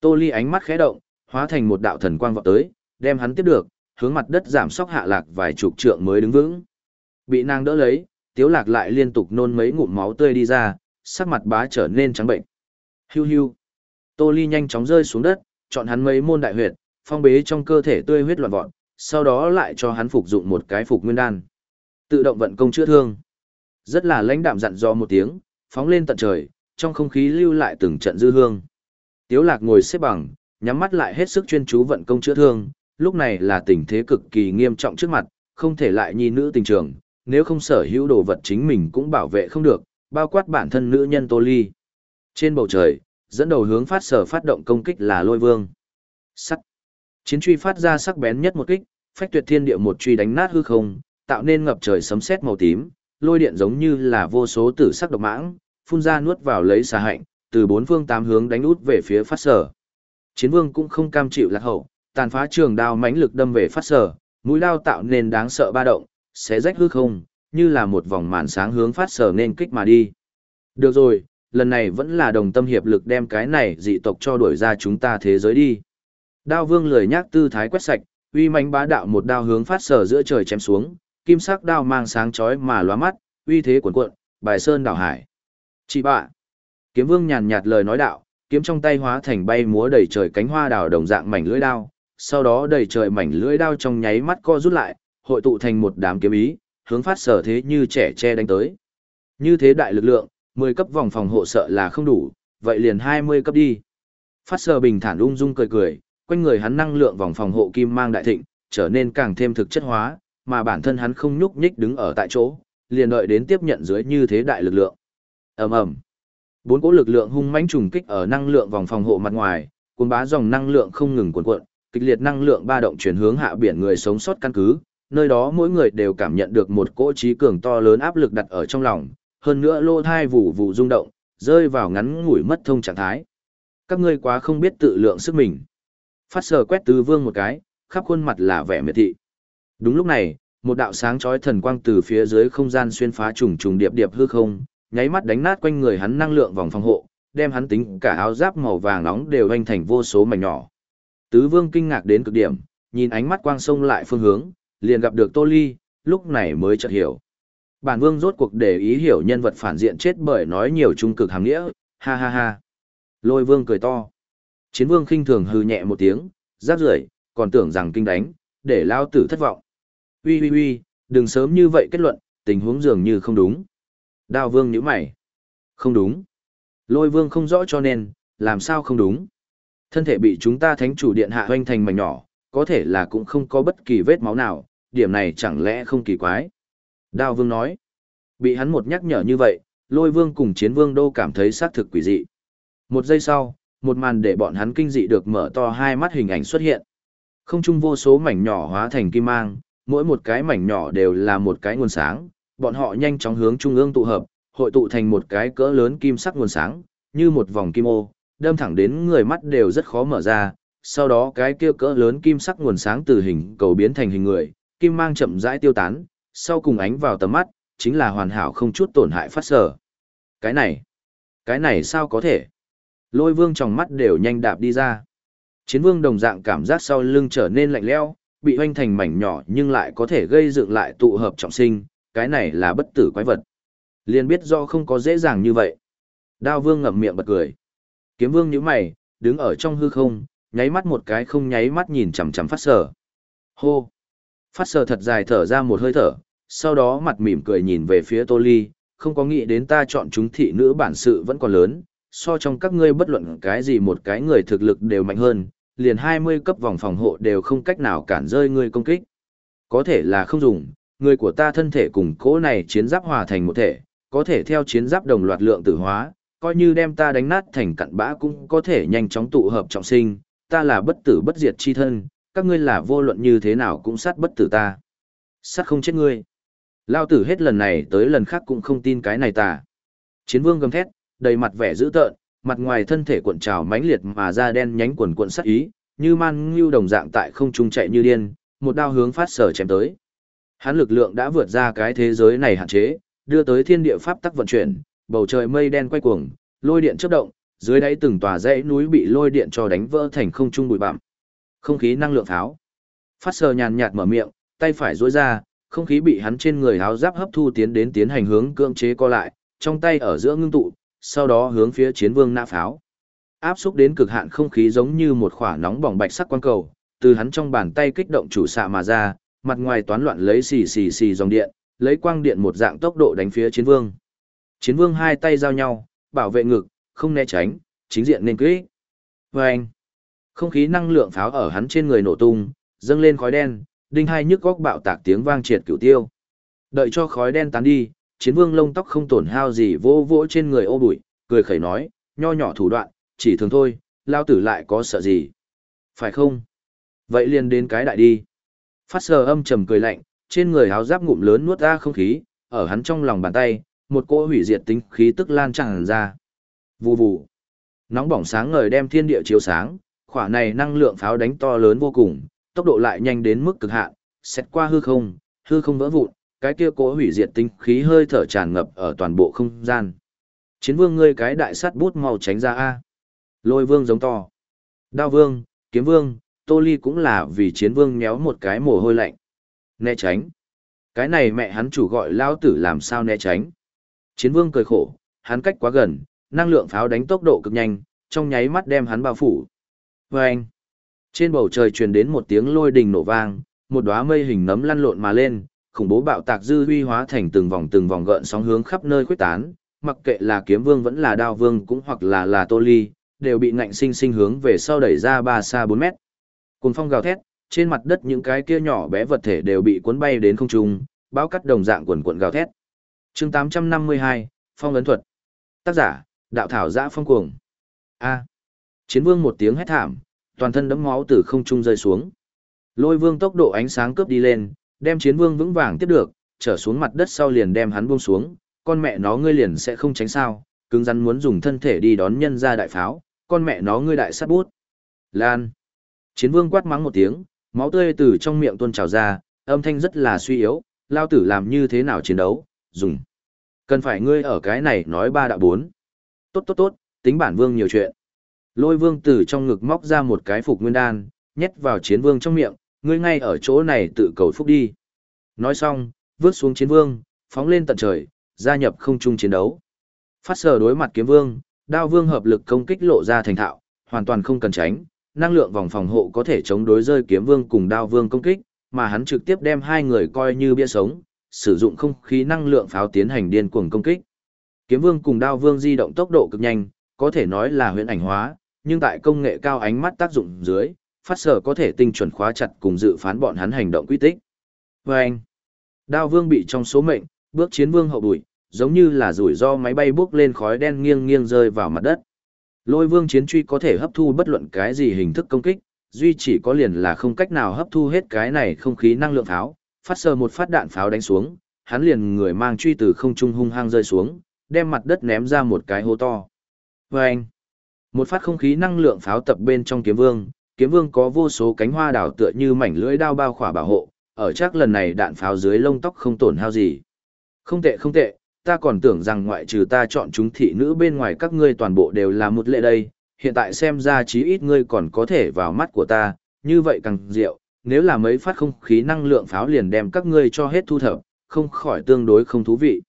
Speaker 1: Tô ly ánh mắt khẽ động, hóa thành một đạo thần quang vọt tới, đem hắn tiếp được, hướng mặt đất giảm sóc hạ lạc vài chục trượng mới đứng vững. Bị nàng đỡ lấy, tiếu lạc lại liên tục nôn mấy ngụm máu tươi đi ra, sắc mặt bá trở nên trắng bệnh. Hiu hiu. Tô ly nhanh chóng rơi xuống đất, chọn hắn mấy môn đại huyệt, phong bế trong cơ thể tươi huyết loạn vọt, sau đó lại cho hắn phục dụng một cái phục nguyên đan. Tự động vận công chữa thương. Rất là lãnh đạm dặn dò một tiếng, phóng lên tận trời, trong không khí lưu lại từng trận dư hương. Tiếu lạc ngồi xếp bằng, nhắm mắt lại hết sức chuyên chú vận công chữa thương, lúc này là tình thế cực kỳ nghiêm trọng trước mặt, không thể lại nhi nữ tình trường, nếu không sở hữu đồ vật chính mình cũng bảo vệ không được, bao quát bản thân nữ nhân Tô Ly. Trên bầu trời, dẫn đầu hướng phát sở phát động công kích là lôi vương. Sắt. Chiến truy phát ra sắc bén nhất một kích, phách tuyệt thiên địa một truy đánh nát hư không, tạo nên ngập trời sấm sét màu tím, lôi điện giống như là vô số tử sắc độc mãng, phun ra nuốt vào lấy xà hạnh, từ bốn phương tám hướng đánh út về phía phát sở. Chiến vương cũng không cam chịu lạc hậu, tàn phá trường đao mãnh lực đâm về phát sở, mũi lao tạo nên đáng sợ ba động, xé rách hư không, như là một vòng màn sáng hướng phát sở nên kích mà đi. Được rồi, lần này vẫn là đồng tâm hiệp lực đem cái này dị tộc cho đuổi ra chúng ta thế giới đi. Đao vương lười nhác tư thái quét sạch, uy mãnh bá đạo một đao hướng phát sở giữa trời chém xuống, kim sắc đao mang sáng chói mà lóa mắt, uy thế cuồn cuộn, bài sơn đảo hải. Chị bạ. Kiếm vương nhàn nhạt lời nói đạo, kiếm trong tay hóa thành bay múa đầy trời cánh hoa đảo đồng dạng mảnh lưỡi đao, sau đó đầy trời mảnh lưỡi đao trong nháy mắt co rút lại, hội tụ thành một đám kiếm ý, hướng phát sở thế như trẻ che đánh tới. Như thế đại lực lượng, 10 cấp vòng phòng hộ sợ là không đủ, vậy liền 20 cấp đi. Phát sở bình thản ung dung cười cười, quanh người hắn năng lượng vòng phòng hộ kim mang đại thịnh, trở nên càng thêm thực chất hóa, mà bản thân hắn không nhúc nhích đứng ở tại chỗ, liền đợi đến tiếp nhận dưới như thế đại lực lượng. Ầm ầm. Bốn cỗ lực lượng hung mãnh trùng kích ở năng lượng vòng phòng hộ mặt ngoài, cuốn bá dòng năng lượng không ngừng cuộn cuộn, kịch liệt năng lượng ba động chuyển hướng hạ biển người sống sót căn cứ, nơi đó mỗi người đều cảm nhận được một cỗ trí cường to lớn áp lực đặt ở trong lòng, hơn nữa lô thai vụ vụ rung động, rơi vào ngắn ngủi mất thông trạng thái. Các ngươi quá không biết tự lượng sức mình. Phát sờ quét tứ vương một cái, khắp khuôn mặt là vẻ miệt thị. Đúng lúc này, một đạo sáng chói thần quang từ phía dưới không gian xuyên phá trùng trùng điệp điệp hư không, nháy mắt đánh nát quanh người hắn năng lượng vòng phòng hộ, đem hắn tính cả áo giáp màu vàng nóng đều hoành thành vô số mảnh nhỏ. Tứ Vương kinh ngạc đến cực điểm, nhìn ánh mắt quang sông lại phương hướng, liền gặp được Tô Ly, lúc này mới chợt hiểu. Bản Vương rốt cuộc để ý hiểu nhân vật phản diện chết bởi nói nhiều trung cực hàng nghĩa, ha ha ha. Lôi Vương cười to. Chiến Vương khinh thường hừ nhẹ một tiếng, giáp rưởi, còn tưởng rằng kinh đánh, để lao tử thất vọng. Ui ui ui, đừng sớm như vậy kết luận, tình huống dường như không đúng. Đao vương nhíu mày. Không đúng. Lôi vương không rõ cho nên, làm sao không đúng. Thân thể bị chúng ta thánh chủ điện hạ hoanh thành mảnh nhỏ, có thể là cũng không có bất kỳ vết máu nào, điểm này chẳng lẽ không kỳ quái. Đao vương nói. Bị hắn một nhắc nhở như vậy, lôi vương cùng chiến vương đô cảm thấy xác thực quỷ dị. Một giây sau, một màn để bọn hắn kinh dị được mở to hai mắt hình ảnh xuất hiện. Không chung vô số mảnh nhỏ hóa thành kim mang, mỗi một cái mảnh nhỏ đều là một cái nguồn sáng, bọn họ nhanh chóng hướng trung ương tụ hợp, hội tụ thành một cái cỡ lớn kim sắc nguồn sáng, như một vòng kim ô, đâm thẳng đến người mắt đều rất khó mở ra. Sau đó cái kia cỡ lớn kim sắc nguồn sáng từ hình cầu biến thành hình người, kim mang chậm rãi tiêu tán, sau cùng ánh vào tầm mắt, chính là hoàn hảo không chút tổn hại phát sở. Cái này, cái này sao có thể? Lôi vương trong mắt đều nhanh đạp đi ra. Chiến vương đồng dạng cảm giác sau lưng trở nên lạnh lẽo, bị hoanh thành mảnh nhỏ nhưng lại có thể gây dựng lại tụ hợp trọng sinh, cái này là bất tử quái vật. Liền biết do không có dễ dàng như vậy. Đao vương ngậm miệng bật cười. Kiếm vương nhíu mày, đứng ở trong hư không, nháy mắt một cái không nháy mắt nhìn chằm chằm phát sở. Hô! Phát sờ thật dài thở ra một hơi thở, sau đó mặt mỉm cười nhìn về phía Tô Ly, không có nghĩ đến ta chọn chúng thị nữ bản sự vẫn còn lớn, so trong các ngươi bất luận cái gì một cái người thực lực đều mạnh hơn, liền 20 cấp vòng phòng hộ đều không cách nào cản rơi ngươi công kích. Có thể là không dùng, người của ta thân thể cùng cỗ này chiến giáp hòa thành một thể, có thể theo chiến giáp đồng loạt lượng tử hóa, coi như đem ta đánh nát thành cặn bã cũng có thể nhanh chóng tụ hợp trọng sinh, ta là bất tử bất diệt chi thân, các ngươi là vô luận như thế nào cũng sát bất tử ta. Sát không chết ngươi. Lao tử hết lần này tới lần khác cũng không tin cái này ta. Chiến vương gầm thét, đầy mặt vẻ dữ tợn, mặt ngoài thân thể cuộn trào mãnh liệt mà da đen nhánh quần cuộn sát ý, như man ngưu đồng dạng tại không trung chạy như điên, một đao hướng phát sở chém tới. Hắn lực lượng đã vượt ra cái thế giới này hạn chế, đưa tới thiên địa pháp tắc vận chuyển, bầu trời mây đen quay cuồng, lôi điện chớp động, dưới đáy từng tòa dãy núi bị lôi điện cho đánh vỡ thành không trung bụi bặm. Không khí năng lượng tháo. Phát sờ nhàn nhạt mở miệng, tay phải duỗi ra, không khí bị hắn trên người háo giáp hấp thu tiến đến tiến hành hướng cưỡng chế co lại, trong tay ở giữa ngưng tụ, sau đó hướng phía chiến vương nã pháo. Áp xúc đến cực hạn không khí giống như một khỏa nóng bỏng bạch sắc quang cầu, từ hắn trong bàn tay kích động chủ xạ mà ra, mặt ngoài toán loạn lấy xì xì xì dòng điện, lấy quang điện một dạng tốc độ đánh phía chiến vương. Chiến vương hai tay giao nhau, bảo vệ ngực, không né tránh, chính diện nên kỹ. Và anh, không khí năng lượng pháo ở hắn trên người nổ tung, dâng lên khói đen, đinh hai nhức góc bạo tạc tiếng vang triệt cửu tiêu. Đợi cho khói đen tán đi, chiến vương lông tóc không tổn hao gì vỗ vỗ trên người ô bụi, cười khẩy nói, nho nhỏ thủ đoạn, chỉ thường thôi, lao tử lại có sợ gì. Phải không? Vậy liền đến cái đại đi. Phát sờ âm trầm cười lạnh, trên người háo giáp ngụm lớn nuốt ra không khí, ở hắn trong lòng bàn tay, một cỗ hủy diệt tính khí tức lan tràn ra. Vù vù. Nóng bỏng sáng ngời đem thiên địa chiếu sáng, khỏa này năng lượng pháo đánh to lớn vô cùng, tốc độ lại nhanh đến mức cực hạn, xét qua hư không, hư không vỡ vụn, cái kia cố hủy diệt tinh khí hơi thở tràn ngập ở toàn bộ không gian. Chiến vương ngươi cái đại sắt bút màu tránh ra a. Lôi vương giống to. Đao vương, kiếm vương, tô ly cũng là vì chiến vương méo một cái mồ hôi lạnh. Né tránh. Cái này mẹ hắn chủ gọi lao tử làm sao né tránh. Chiến vương cười khổ, hắn cách quá gần, năng lượng pháo đánh tốc độ cực nhanh, trong nháy mắt đem hắn bao phủ. Vâng! Trên bầu trời truyền đến một tiếng lôi đình nổ vang, một đóa mây hình nấm lăn lộn mà lên, khủng bố bạo tạc dư huy hóa thành từng vòng từng vòng gợn sóng hướng khắp nơi khuếch tán, mặc kệ là kiếm vương vẫn là đao vương cũng hoặc là là tô ly, đều bị ngạnh sinh sinh hướng về sau đẩy ra ba xa 4 mét. Cùng phong gào thét, trên mặt đất những cái kia nhỏ bé vật thể đều bị cuốn bay đến không trung, báo cắt đồng dạng quần quần gào thét. chương 852, Phong ấn thuật. Tác giả, đạo thảo giã phong cuồng. A. Chiến vương một tiếng hét thảm, toàn thân đẫm máu từ không trung rơi xuống. Lôi vương tốc độ ánh sáng cướp đi lên, đem chiến vương vững vàng tiếp được, trở xuống mặt đất sau liền đem hắn buông xuống, con mẹ nó ngươi liền sẽ không tránh sao, cứng rắn muốn dùng thân thể đi đón nhân ra đại pháo, con mẹ nó ngươi đại sát bút. Lan. Chiến vương quát mắng một tiếng, máu tươi từ trong miệng tuôn trào ra, âm thanh rất là suy yếu, lao tử làm như thế nào chiến đấu, dùng. Cần phải ngươi ở cái này nói ba đạo bốn. Tốt tốt tốt, tính bản vương nhiều chuyện. Lôi vương từ trong ngực móc ra một cái phục nguyên đan, nhét vào chiến vương trong miệng, ngươi ngay ở chỗ này tự cầu phúc đi. Nói xong, vướt xuống chiến vương, phóng lên tận trời, gia nhập không trung chiến đấu. Phát sở đối mặt kiếm vương, đao vương hợp lực công kích lộ ra thành thạo, hoàn toàn không cần tránh, năng lượng vòng phòng hộ có thể chống đối rơi kiếm vương cùng đao vương công kích, mà hắn trực tiếp đem hai người coi như bia sống, sử dụng không khí năng lượng pháo tiến hành điên cuồng công kích. Kiếm vương cùng đao vương di động tốc độ cực nhanh, có thể nói là huyễn ảnh hóa, nhưng tại công nghệ cao ánh mắt tác dụng dưới, phát sở có thể tinh chuẩn khóa chặt cùng dự phán bọn hắn hành động quy tích. Và anh, đao vương bị trong số mệnh, bước chiến vương hậu đuổi, giống như là rủi ro máy bay bước lên khói đen nghiêng nghiêng rơi vào mặt đất. Lôi vương chiến truy có thể hấp thu bất luận cái gì hình thức công kích, duy chỉ có liền là không cách nào hấp thu hết cái này không khí năng lượng pháo, phát sờ một phát đạn pháo đánh xuống, hắn liền người mang truy từ không trung hung hăng rơi xuống, đem mặt đất ném ra một cái hố to. Vâng! Một phát không khí năng lượng pháo tập bên trong kiếm vương, kiếm vương có vô số cánh hoa đảo tựa như mảnh lưỡi đao bao khỏa bảo hộ, ở chắc lần này đạn pháo dưới lông tóc không tổn hao gì. Không tệ không tệ, ta còn tưởng rằng ngoại trừ ta chọn chúng thị nữ bên ngoài các ngươi toàn bộ đều là một lệ đây, hiện tại xem ra chí ít ngươi còn có thể vào mắt của ta, như vậy càng diệu, nếu là mấy phát không khí năng lượng pháo liền đem các ngươi cho hết thu thập, không khỏi tương đối không thú vị.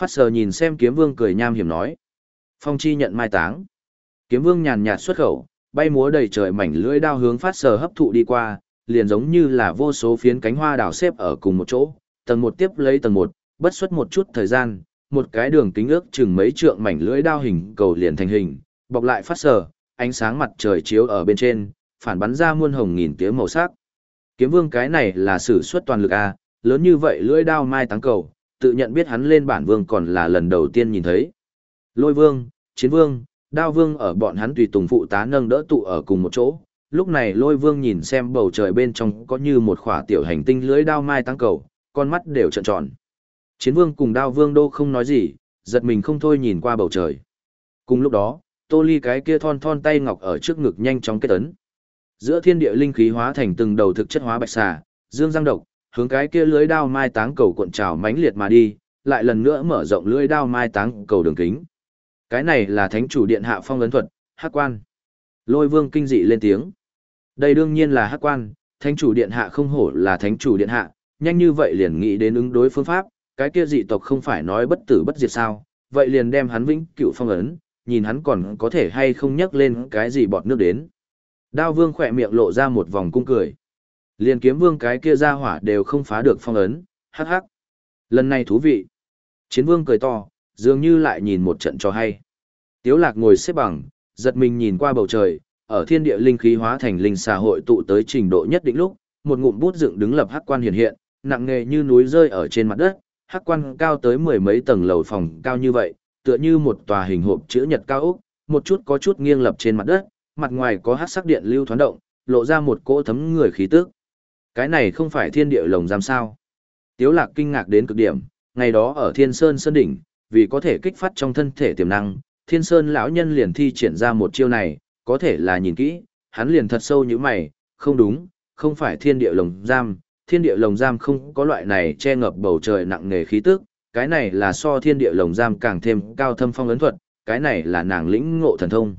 Speaker 1: Phát sờ nhìn xem kiếm vương cười nham hiểm nói. Phong chi nhận mai táng. Kiếm vương nhàn nhạt xuất khẩu, bay múa đầy trời mảnh lưỡi đao hướng phát sờ hấp thụ đi qua, liền giống như là vô số phiến cánh hoa đào xếp ở cùng một chỗ, tầng một tiếp lấy tầng một, bất xuất một chút thời gian, một cái đường kính ước chừng mấy trượng mảnh lưỡi đao hình cầu liền thành hình, bọc lại phát sờ, ánh sáng mặt trời chiếu ở bên trên, phản bắn ra muôn hồng nghìn tiếng màu sắc. Kiếm vương cái này là sử xuất toàn lực a, lớn như vậy lưỡi đao mai táng cầu, tự nhận biết hắn lên bản vương còn là lần đầu tiên nhìn thấy. Lôi vương, chiến vương, đao vương ở bọn hắn tùy tùng phụ tá nâng đỡ tụ ở cùng một chỗ. Lúc này lôi vương nhìn xem bầu trời bên trong có như một khỏa tiểu hành tinh lưới đao mai tăng cầu, con mắt đều trợn tròn. Chiến vương cùng đao vương đô không nói gì, giật mình không thôi nhìn qua bầu trời. Cùng lúc đó, tô ly cái kia thon thon tay ngọc ở trước ngực nhanh chóng kết ấn. Giữa thiên địa linh khí hóa thành từng đầu thực chất hóa bạch xà, dương giang độc, hướng cái kia lưới đao mai táng cầu cuộn trào mãnh liệt mà đi, lại lần nữa mở rộng lưới đao mai táng cầu đường kính. Cái này là thánh chủ điện hạ phong ấn thuật, hắc quan. Lôi vương kinh dị lên tiếng. Đây đương nhiên là hắc quan, thánh chủ điện hạ không hổ là thánh chủ điện hạ, nhanh như vậy liền nghĩ đến ứng đối phương pháp, cái kia dị tộc không phải nói bất tử bất diệt sao, vậy liền đem hắn vĩnh cựu phong ấn, nhìn hắn còn có thể hay không nhắc lên cái gì bọt nước đến. Đao vương khỏe miệng lộ ra một vòng cung cười. Liền kiếm vương cái kia ra hỏa đều không phá được phong ấn, hắc hắc. Lần này thú vị. Chiến vương cười to, dường như lại nhìn một trận cho hay. Tiếu lạc ngồi xếp bằng, giật mình nhìn qua bầu trời, ở thiên địa linh khí hóa thành linh xà hội tụ tới trình độ nhất định lúc, một ngụm bút dựng đứng lập hắc quan hiện hiện, nặng nghề như núi rơi ở trên mặt đất, hắc quan cao tới mười mấy tầng lầu phòng cao như vậy, tựa như một tòa hình hộp chữ nhật cao ốc, một chút có chút nghiêng lập trên mặt đất, mặt ngoài có hắc sắc điện lưu thoáng động, lộ ra một cỗ thấm người khí tức. Cái này không phải thiên địa lồng giam sao? Tiếu Lạc kinh ngạc đến cực điểm, ngày đó ở Thiên Sơn Sơn đỉnh, vì có thể kích phát trong thân thể tiềm năng, Thiên Sơn lão nhân liền thi triển ra một chiêu này, có thể là nhìn kỹ, hắn liền thật sâu như mày, không đúng, không phải thiên địa lồng giam, thiên địa lồng giam không có loại này che ngập bầu trời nặng nề khí tức, cái này là so thiên địa lồng giam càng thêm cao thâm phong ấn thuật, cái này là nàng lĩnh ngộ thần thông.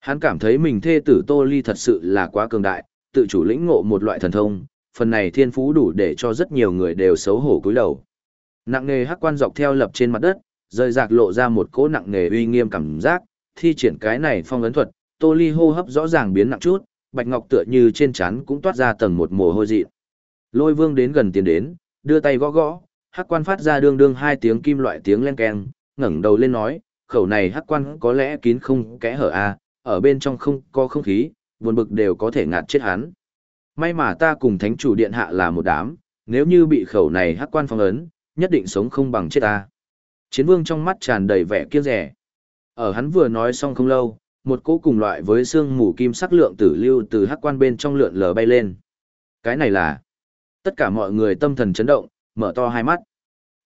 Speaker 1: Hắn cảm thấy mình thê tử Tô Ly thật sự là quá cường đại, tự chủ lĩnh ngộ một loại thần thông, phần này thiên phú đủ để cho rất nhiều người đều xấu hổ cúi đầu. Nặng nề hắc quan dọc theo lập trên mặt đất, rời rạc lộ ra một cỗ nặng nề uy nghiêm cảm giác, thi triển cái này phong ấn thuật, Tô Ly hô hấp rõ ràng biến nặng chút, bạch ngọc tựa như trên trán cũng toát ra tầng một mồ hôi dị. Lôi Vương đến gần tiến đến, đưa tay gõ gõ, hắc quan phát ra đương đương hai tiếng kim loại tiếng len keng, ngẩng đầu lên nói, khẩu này hắc quan có lẽ kín không kẽ hở a, à, ở bên trong không có không khí, buồn bực đều có thể ngạt chết hắn. May mà ta cùng thánh chủ điện hạ là một đám, nếu như bị khẩu này hắc quan phong ấn, nhất định sống không bằng chết ta. Chiến vương trong mắt tràn đầy vẻ kiêng rẻ. Ở hắn vừa nói xong không lâu, một cỗ cùng loại với xương mù kim sắc lượng tử lưu từ hắc quan bên trong lượn lờ bay lên. Cái này là... Tất cả mọi người tâm thần chấn động, mở to hai mắt.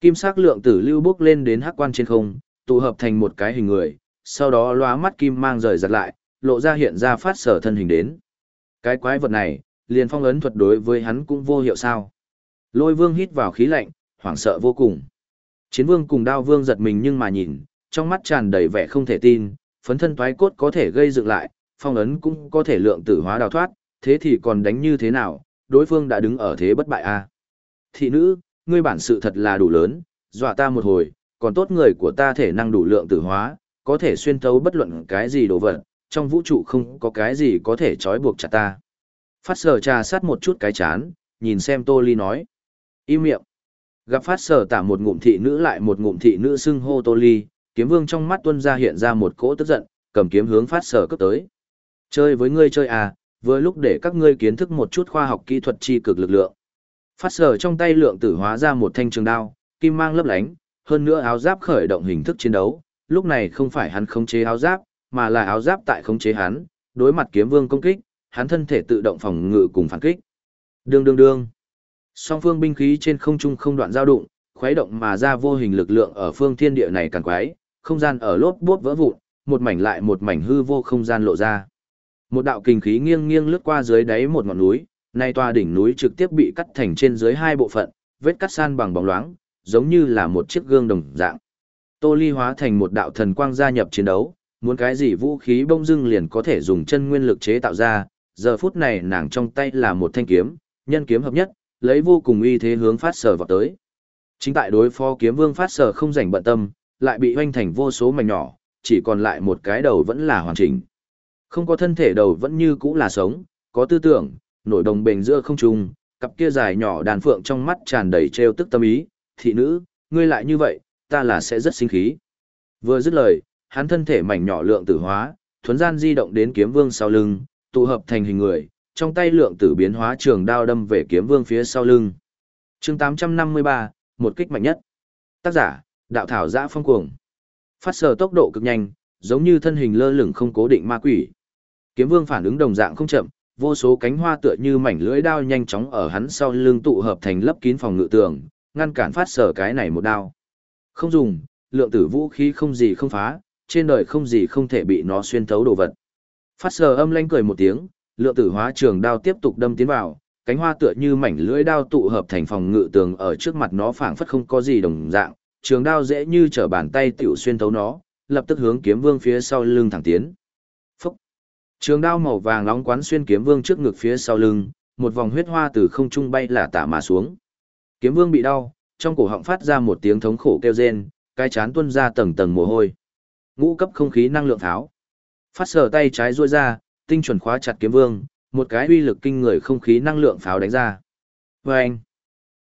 Speaker 1: Kim sắc lượng tử lưu bước lên đến hắc quan trên không, tụ hợp thành một cái hình người, sau đó lóa mắt kim mang rời giật lại, lộ ra hiện ra phát sở thân hình đến. Cái quái vật này, liền phong ấn thuật đối với hắn cũng vô hiệu sao. Lôi vương hít vào khí lạnh, hoảng sợ vô cùng. Chiến vương cùng đao vương giật mình nhưng mà nhìn, trong mắt tràn đầy vẻ không thể tin, phấn thân toái cốt có thể gây dựng lại, phong ấn cũng có thể lượng tử hóa đào thoát, thế thì còn đánh như thế nào, đối phương đã đứng ở thế bất bại a. Thị nữ, ngươi bản sự thật là đủ lớn, dọa ta một hồi, còn tốt người của ta thể năng đủ lượng tử hóa, có thể xuyên thấu bất luận cái gì đồ vật, trong vũ trụ không có cái gì có thể trói buộc chặt ta. Phát sở trà sát một chút cái chán, nhìn xem Tô Ly nói. Im miệng. Gặp phát sở tả một ngụm thị nữ lại một ngụm thị nữ xưng hô Tô Ly, kiếm vương trong mắt tuân ra hiện ra một cỗ tức giận, cầm kiếm hướng phát sở cấp tới. Chơi với ngươi chơi à, vừa lúc để các ngươi kiến thức một chút khoa học kỹ thuật chi cực lực lượng. Phát sở trong tay lượng tử hóa ra một thanh trường đao, kim mang lấp lánh, hơn nữa áo giáp khởi động hình thức chiến đấu, lúc này không phải hắn khống chế áo giáp, mà là áo giáp tại khống chế hắn, đối mặt kiếm vương công kích, hắn thân thể tự động phòng ngự cùng phản kích. Đương đương đương. Song phương binh khí trên không trung không đoạn giao đụng, khuấy động mà ra vô hình lực lượng ở phương thiên địa này càng quái, không gian ở lốp bốp vỡ vụn, một mảnh lại một mảnh hư vô không gian lộ ra. Một đạo kinh khí nghiêng nghiêng lướt qua dưới đáy một ngọn núi, nay tòa đỉnh núi trực tiếp bị cắt thành trên dưới hai bộ phận, vết cắt san bằng bóng loáng, giống như là một chiếc gương đồng dạng. Tô Ly hóa thành một đạo thần quang gia nhập chiến đấu, muốn cái gì vũ khí bông dưng liền có thể dùng chân nguyên lực chế tạo ra, giờ phút này nàng trong tay là một thanh kiếm, nhân kiếm hợp nhất, lấy vô cùng uy thế hướng phát sở vào tới. Chính tại đối phó kiếm vương phát sở không rảnh bận tâm, lại bị hoanh thành vô số mảnh nhỏ, chỉ còn lại một cái đầu vẫn là hoàn chỉnh. Không có thân thể đầu vẫn như cũ là sống, có tư tưởng, nổi đồng bền giữa không trung, cặp kia dài nhỏ đàn phượng trong mắt tràn đầy trêu tức tâm ý, thị nữ, ngươi lại như vậy, ta là sẽ rất sinh khí. Vừa dứt lời, hắn thân thể mảnh nhỏ lượng tử hóa, thuấn gian di động đến kiếm vương sau lưng, tụ hợp thành hình người, trong tay lượng tử biến hóa trường đao đâm về kiếm vương phía sau lưng. chương 853, một kích mạnh nhất. Tác giả, đạo thảo giã phong cuồng. Phát sở tốc độ cực nhanh, giống như thân hình lơ lửng không cố định ma quỷ. Kiếm vương phản ứng đồng dạng không chậm, vô số cánh hoa tựa như mảnh lưỡi đao nhanh chóng ở hắn sau lưng tụ hợp thành lấp kín phòng ngự tường, ngăn cản phát sở cái này một đao. Không dùng, lượng tử vũ khí không gì không phá, trên đời không gì không thể bị nó xuyên thấu đồ vật. Phát sờ âm lanh cười một tiếng, lượng tử hóa trường đao tiếp tục đâm tiến vào, cánh hoa tựa như mảnh lưỡi đao tụ hợp thành phòng ngự tường ở trước mặt nó phảng phất không có gì đồng dạng, trường đao dễ như trở bàn tay tiểu xuyên thấu nó, lập tức hướng kiếm vương phía sau lưng thẳng tiến. Phúc! Trường đao màu vàng nóng quán xuyên kiếm vương trước ngực phía sau lưng, một vòng huyết hoa từ không trung bay là tả mà xuống. Kiếm vương bị đau, trong cổ họng phát ra một tiếng thống khổ kêu rên, cái chán tuôn ra tầng tầng mồ hôi. Ngũ cấp không khí năng lượng tháo. Phát sở tay trái duỗi ra, tinh chuẩn khóa chặt kiếm vương, một cái uy lực kinh người không khí năng lượng pháo đánh ra. Và anh,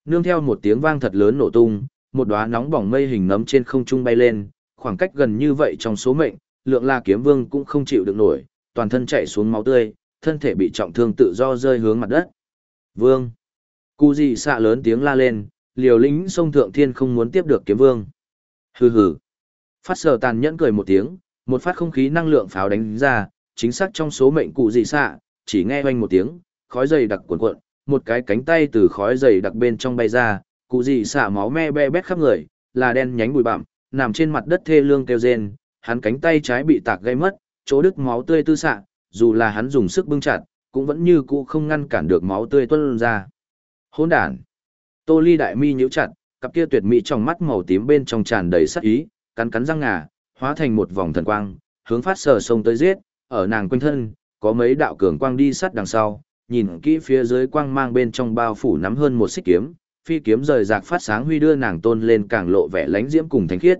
Speaker 1: nương theo một tiếng vang thật lớn nổ tung, một đóa nóng bỏng mây hình nấm trên không trung bay lên, khoảng cách gần như vậy trong số mệnh, lượng la kiếm vương cũng không chịu được nổi, toàn thân chạy xuống máu tươi, thân thể bị trọng thương tự do rơi hướng mặt đất. Vương, cu gì xạ lớn tiếng la lên, liều lĩnh sông thượng thiên không muốn tiếp được kiếm vương. Hừ hừ. Phát sở tàn nhẫn cười một tiếng, một phát không khí năng lượng pháo đánh ra, chính xác trong số mệnh cụ gì xạ, chỉ nghe oanh một tiếng, khói dày đặc cuộn cuộn, một cái cánh tay từ khói dày đặc bên trong bay ra, cụ gì xạ máu me be bét khắp người, là đen nhánh bụi bặm, nằm trên mặt đất thê lương kêu rên, hắn cánh tay trái bị tạc gây mất, chỗ đứt máu tươi tư xạ, dù là hắn dùng sức bưng chặt, cũng vẫn như cũ không ngăn cản được máu tươi tuôn ra. Hỗn đản. Tô Ly đại mi nhíu chặt, cặp kia tuyệt mỹ trong mắt màu tím bên trong tràn đầy sát ý, cắn cắn răng ngà, hóa thành một vòng thần quang, hướng phát sở sông tới giết, ở nàng quanh thân, có mấy đạo cường quang đi sát đằng sau, nhìn kỹ phía dưới quang mang bên trong bao phủ nắm hơn một xích kiếm, phi kiếm rời rạc phát sáng huy đưa nàng tôn lên càng lộ vẻ lánh diễm cùng thánh khiết.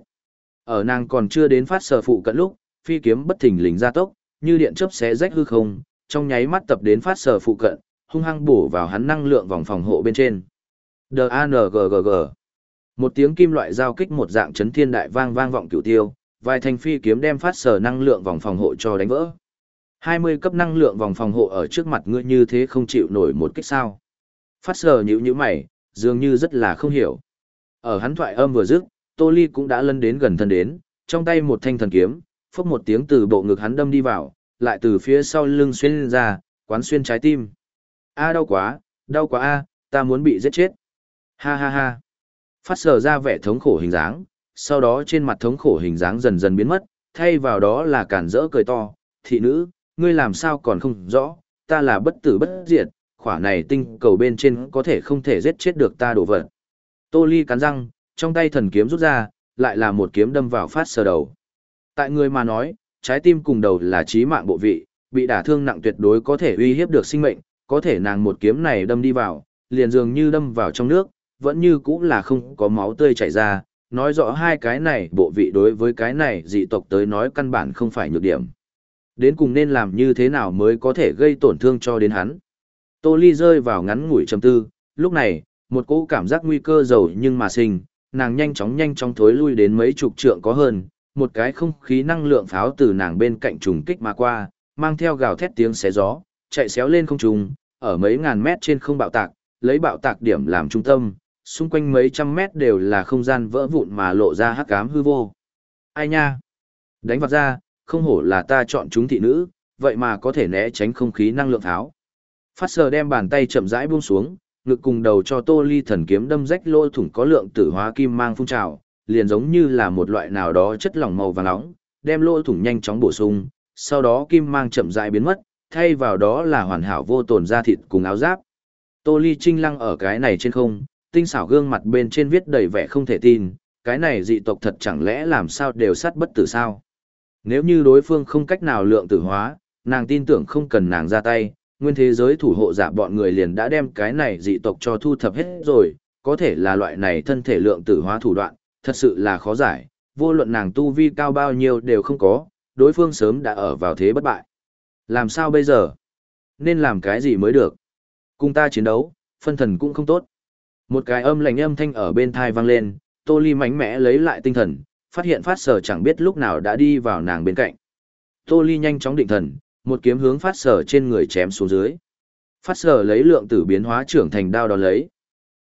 Speaker 1: Ở nàng còn chưa đến phát sở phụ cận lúc, phi kiếm bất thình lình ra tốc, như điện chớp xé rách hư không, trong nháy mắt tập đến phát sở phụ cận, hung hăng bổ vào hắn năng lượng vòng phòng hộ bên trên. D-A-N-G-G-G Một tiếng kim loại giao kích một dạng chấn thiên đại vang vang vọng cửu tiêu, vài thành phi kiếm đem phát sở năng lượng vòng phòng hộ cho đánh vỡ. 20 cấp năng lượng vòng phòng hộ ở trước mặt ngươi như thế không chịu nổi một kích sao. Phát sờ nhữ như mày, dường như rất là không hiểu. Ở hắn thoại âm vừa dứt, Tô Ly cũng đã lân đến gần thân đến, trong tay một thanh thần kiếm, phốc một tiếng từ bộ ngực hắn đâm đi vào, lại từ phía sau lưng xuyên ra, quán xuyên trái tim. A đau quá, đau quá a, ta muốn bị giết chết. Ha ha ha. Phát sờ ra vẻ thống khổ hình dáng, sau đó trên mặt thống khổ hình dáng dần dần biến mất, thay vào đó là cản rỡ cười to, thị nữ, ngươi làm sao còn không rõ, ta là bất tử bất diệt, khỏa này tinh cầu bên trên có thể không thể giết chết được ta đổ vật. Tô Ly cắn răng, trong tay thần kiếm rút ra, lại là một kiếm đâm vào phát sờ đầu. Tại người mà nói, trái tim cùng đầu là trí mạng bộ vị, bị đả thương nặng tuyệt đối có thể uy hiếp được sinh mệnh, có thể nàng một kiếm này đâm đi vào, liền dường như đâm vào trong nước, vẫn như cũng là không có máu tươi chảy ra, nói rõ hai cái này bộ vị đối với cái này dị tộc tới nói căn bản không phải nhược điểm. Đến cùng nên làm như thế nào mới có thể gây tổn thương cho đến hắn. Tô Ly rơi vào ngắn ngủi trầm tư, lúc này, một cỗ cảm giác nguy cơ dầu nhưng mà sinh, nàng nhanh chóng nhanh chóng thối lui đến mấy chục trượng có hơn, một cái không khí năng lượng pháo từ nàng bên cạnh trùng kích mà qua, mang theo gào thét tiếng xé gió, chạy xéo lên không trung, ở mấy ngàn mét trên không bạo tạc, lấy bạo tạc điểm làm trung tâm, xung quanh mấy trăm mét đều là không gian vỡ vụn mà lộ ra hắc ám hư vô. Ai nha? Đánh vặt ra, không hổ là ta chọn chúng thị nữ, vậy mà có thể né tránh không khí năng lượng tháo. Phát sờ đem bàn tay chậm rãi buông xuống, ngực cùng đầu cho tô ly thần kiếm đâm rách lỗ thủng có lượng tử hóa kim mang phun trào, liền giống như là một loại nào đó chất lỏng màu vàng nóng, đem lỗ thủng nhanh chóng bổ sung, sau đó kim mang chậm rãi biến mất, thay vào đó là hoàn hảo vô tổn da thịt cùng áo giáp. Tô ly trinh lăng ở cái này trên không, tinh xảo gương mặt bên trên viết đầy vẻ không thể tin, cái này dị tộc thật chẳng lẽ làm sao đều sát bất tử sao? Nếu như đối phương không cách nào lượng tử hóa, nàng tin tưởng không cần nàng ra tay, nguyên thế giới thủ hộ giả bọn người liền đã đem cái này dị tộc cho thu thập hết rồi, có thể là loại này thân thể lượng tử hóa thủ đoạn, thật sự là khó giải, vô luận nàng tu vi cao bao nhiêu đều không có, đối phương sớm đã ở vào thế bất bại. Làm sao bây giờ? Nên làm cái gì mới được? Cùng ta chiến đấu, phân thần cũng không tốt. Một cái âm lạnh âm thanh ở bên thai vang lên, Tô Ly mạnh mẽ lấy lại tinh thần, phát hiện phát sở chẳng biết lúc nào đã đi vào nàng bên cạnh. Tô Ly nhanh chóng định thần, một kiếm hướng phát sở trên người chém xuống dưới. Phát sở lấy lượng tử biến hóa trưởng thành đao đón lấy.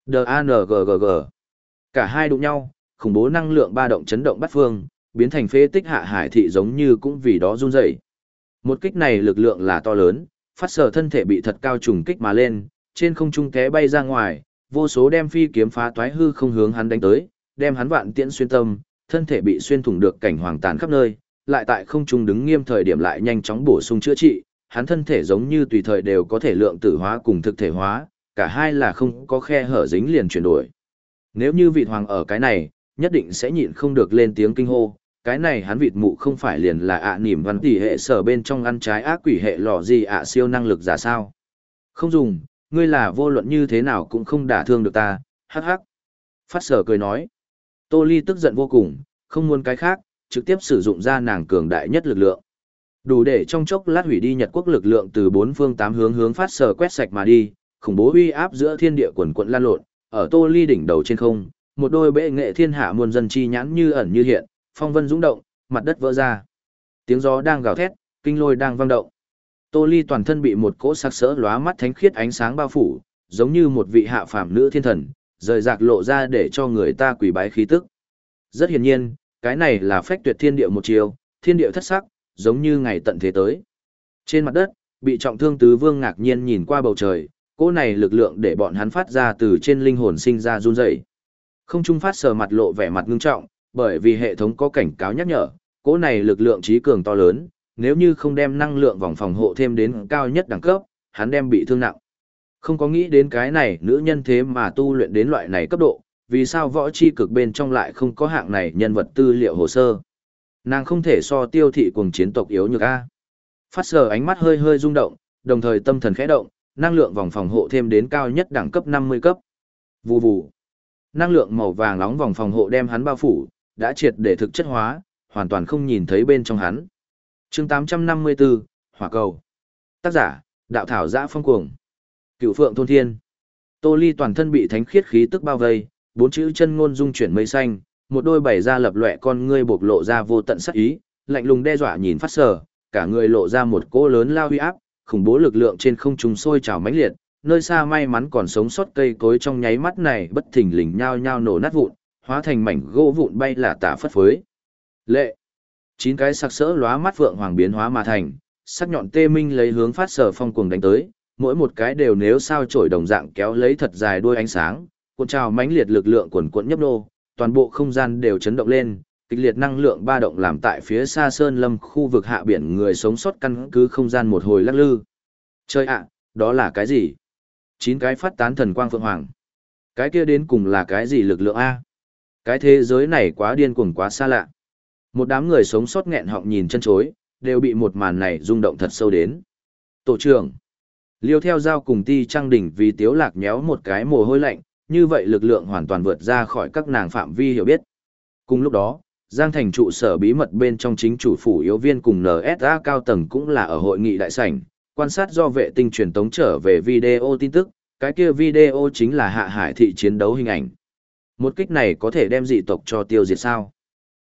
Speaker 1: D-A-N-G-G-G. Cả hai đụng nhau, khủng bố năng lượng ba động chấn động bắt phương, biến thành phế tích hạ hải thị giống như cũng vì đó run rẩy. Một kích này lực lượng là to lớn, phát sở thân thể bị thật cao trùng kích mà lên, trên không trung té bay ra ngoài, vô số đem phi kiếm phá toái hư không hướng hắn đánh tới, đem hắn vạn tiễn xuyên tâm, thân thể bị xuyên thủng được cảnh hoàng tàn khắp nơi, lại tại không trung đứng nghiêm thời điểm lại nhanh chóng bổ sung chữa trị, hắn thân thể giống như tùy thời đều có thể lượng tử hóa cùng thực thể hóa, cả hai là không có khe hở dính liền chuyển đổi. Nếu như vị hoàng ở cái này, nhất định sẽ nhịn không được lên tiếng kinh hô, cái này hắn vịt mụ không phải liền là ạ niềm văn tỷ hệ sở bên trong ăn trái ác quỷ hệ lọ gì ạ siêu năng lực giả sao. Không dùng, ngươi là vô luận như thế nào cũng không đả thương được ta, hắc hắc. Phát sở cười nói. Tô Ly tức giận vô cùng, không muốn cái khác, trực tiếp sử dụng ra nàng cường đại nhất lực lượng. Đủ để trong chốc lát hủy đi Nhật quốc lực lượng từ bốn phương tám hướng hướng phát sờ quét sạch mà đi, khủng bố uy áp giữa thiên địa quần quận lan lộn, ở Tô Ly đỉnh đầu trên không, một đôi bệ nghệ thiên hạ muôn dân chi nhãn như ẩn như hiện, phong vân dũng động, mặt đất vỡ ra. Tiếng gió đang gào thét, kinh lôi đang vang động. Tô Ly toàn thân bị một cỗ sắc sỡ lóa mắt thánh khiết ánh sáng bao phủ, giống như một vị hạ phàm nữ thiên thần, rời rạc lộ ra để cho người ta quỳ bái khí tức. Rất hiển nhiên, cái này là phách tuyệt thiên địa một chiều, thiên địa thất sắc, giống như ngày tận thế tới. Trên mặt đất, bị trọng thương tứ vương ngạc nhiên nhìn qua bầu trời, cỗ này lực lượng để bọn hắn phát ra từ trên linh hồn sinh ra run rẩy. Không trung phát sờ mặt lộ vẻ mặt ngưng trọng, bởi vì hệ thống có cảnh cáo nhắc nhở, cỗ này lực lượng trí cường to lớn, nếu như không đem năng lượng vòng phòng hộ thêm đến cao nhất đẳng cấp, hắn đem bị thương nặng. Không có nghĩ đến cái này nữ nhân thế mà tu luyện đến loại này cấp độ, vì sao võ chi cực bên trong lại không có hạng này nhân vật tư liệu hồ sơ. Nàng không thể so tiêu thị cùng chiến tộc yếu nhược A. Phát sờ ánh mắt hơi hơi rung động, đồng thời tâm thần khẽ động, năng lượng vòng phòng hộ thêm đến cao nhất đẳng cấp 50 cấp. Vù vù. Năng lượng màu vàng nóng vòng phòng hộ đem hắn bao phủ, đã triệt để thực chất hóa, hoàn toàn không nhìn thấy bên trong hắn. chương 854, Hỏa cầu. Tác giả, Đạo Thảo Giã Phong Cuồng. Cựu Phượng Thôn Thiên. Tô Ly toàn thân bị thánh khiết khí tức bao vây, bốn chữ chân ngôn dung chuyển mây xanh, một đôi bảy da lập lòe con ngươi bộc lộ ra vô tận sắc ý, lạnh lùng đe dọa nhìn phát sở, cả người lộ ra một cỗ lớn lao huy áp, khủng bố lực lượng trên không trung sôi trào mãnh liệt, nơi xa may mắn còn sống sót cây cối trong nháy mắt này bất thình lình nhao nhao nổ nát vụn, hóa thành mảnh gỗ vụn bay là tả phất phới. Lệ. Chín cái sắc sỡ lóa mắt phượng hoàng biến hóa mà thành, sắc nhọn tê minh lấy hướng phát sở phong cuồng đánh tới, mỗi một cái đều nếu sao chổi đồng dạng kéo lấy thật dài đuôi ánh sáng, cuộn trào mãnh liệt lực lượng quần cuộn nhấp nô, toàn bộ không gian đều chấn động lên, kịch liệt năng lượng ba động làm tại phía xa sơn lâm khu vực hạ biển người sống sót căn cứ không gian một hồi lắc lư. Chơi ạ, đó là cái gì? Chín cái phát tán thần quang phượng hoàng. Cái kia đến cùng là cái gì lực lượng A? Cái thế giới này quá điên cuồng quá xa lạ. Một đám người sống sót nghẹn họng nhìn chân chối, đều bị một màn này rung động thật sâu đến. Tổ trưởng. Liêu theo dao cùng ti trang đỉnh vì tiếu lạc nhéo một cái mồ hôi lạnh, như vậy lực lượng hoàn toàn vượt ra khỏi các nàng phạm vi hiểu biết. Cùng lúc đó, Giang Thành trụ sở bí mật bên trong chính chủ phủ yếu viên cùng NSA cao tầng cũng là ở hội nghị đại sảnh, quan sát do vệ tinh truyền tống trở về video tin tức, cái kia video chính là hạ hải thị chiến đấu hình ảnh. Một kích này có thể đem dị tộc cho tiêu diệt sao?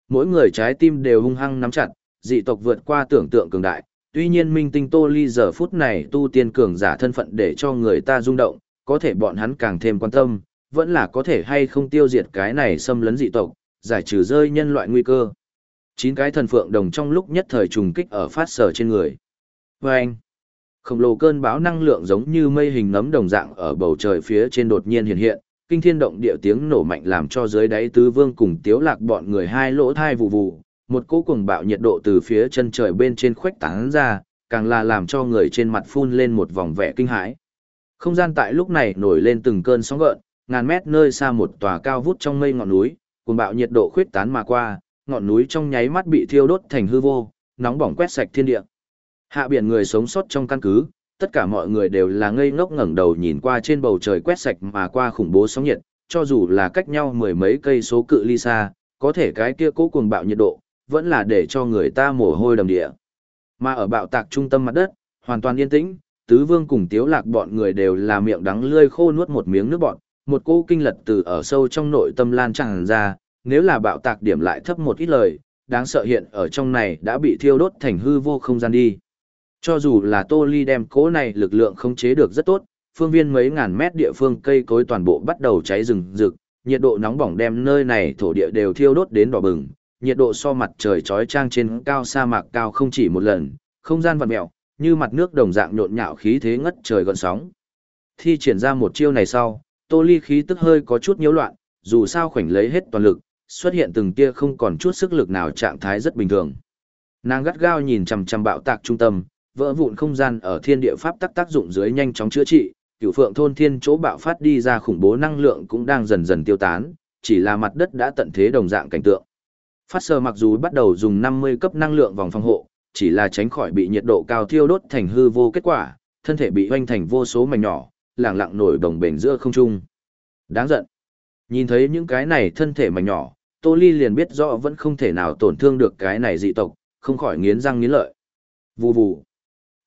Speaker 1: Mỗi người trái tim đều hung hăng nắm chặt, dị tộc vượt qua tưởng tượng cường đại, tuy nhiên minh tinh tô ly giờ phút này tu tiên cường giả thân phận để cho người ta rung động, có thể bọn hắn càng thêm quan tâm, vẫn là có thể hay không tiêu diệt cái này xâm lấn dị tộc, giải trừ rơi nhân loại nguy cơ. Chín cái thần phượng đồng trong lúc nhất thời trùng kích ở phát sở trên người. Và anh, khổng lồ cơn bão năng lượng giống như mây hình nấm đồng dạng ở bầu trời phía trên đột nhiên hiện hiện, kinh thiên động địa tiếng nổ mạnh làm cho dưới đáy tứ vương cùng tiếu lạc bọn người hai lỗ thai vụ vụ, một cỗ cuồng bạo nhiệt độ từ phía chân trời bên trên khuếch tán ra, càng là làm cho người trên mặt phun lên một vòng vẻ kinh hãi. Không gian tại lúc này nổi lên từng cơn sóng gợn, ngàn mét nơi xa một tòa cao vút trong mây ngọn núi, cuồng bạo nhiệt độ khuếch tán mà qua, ngọn núi trong nháy mắt bị thiêu đốt thành hư vô, nóng bỏng quét sạch thiên địa. Hạ biển người sống sót trong căn cứ, tất cả mọi người đều là ngây ngốc ngẩng đầu nhìn qua trên bầu trời quét sạch mà qua khủng bố sóng nhiệt, cho dù là cách nhau mười mấy cây số cự ly xa, có thể cái kia cố cuồng bạo nhiệt độ, vẫn là để cho người ta mồ hôi đầm địa. Mà ở bạo tạc trung tâm mặt đất, hoàn toàn yên tĩnh, tứ vương cùng tiếu lạc bọn người đều là miệng đắng lươi khô nuốt một miếng nước bọt, một cô kinh lật từ ở sâu trong nội tâm lan tràn ra, nếu là bạo tạc điểm lại thấp một ít lời, đáng sợ hiện ở trong này đã bị thiêu đốt thành hư vô không gian đi. Cho dù là Tô Ly đem cố này lực lượng không chế được rất tốt, phương viên mấy ngàn mét địa phương cây cối toàn bộ bắt đầu cháy rừng rực, nhiệt độ nóng bỏng đem nơi này thổ địa đều thiêu đốt đến đỏ bừng, nhiệt độ so mặt trời chói trang trên cao sa mạc cao không chỉ một lần, không gian vặn mèo, như mặt nước đồng dạng nhộn nhạo khí thế ngất trời gần sóng. Thi triển ra một chiêu này sau, Tô Ly khí tức hơi có chút nhiễu loạn, dù sao khoảnh lấy hết toàn lực, xuất hiện từng tia không còn chút sức lực nào trạng thái rất bình thường. Nàng gắt gao nhìn chằm chằm bạo tạc trung tâm, vỡ vụn không gian ở thiên địa pháp tác tác dụng dưới nhanh chóng chữa trị, cửu phượng thôn thiên chỗ bạo phát đi ra khủng bố năng lượng cũng đang dần dần tiêu tán, chỉ là mặt đất đã tận thế đồng dạng cảnh tượng. Phát sơ mặc dù bắt đầu dùng 50 cấp năng lượng vòng phòng hộ, chỉ là tránh khỏi bị nhiệt độ cao thiêu đốt thành hư vô kết quả, thân thể bị hoanh thành vô số mảnh nhỏ, lẳng lặng nổi đồng bền giữa không trung. Đáng giận. Nhìn thấy những cái này thân thể mảnh nhỏ, Tô Ly liền biết rõ vẫn không thể nào tổn thương được cái này dị tộc, không khỏi nghiến răng nghiến lợi. Vù vù.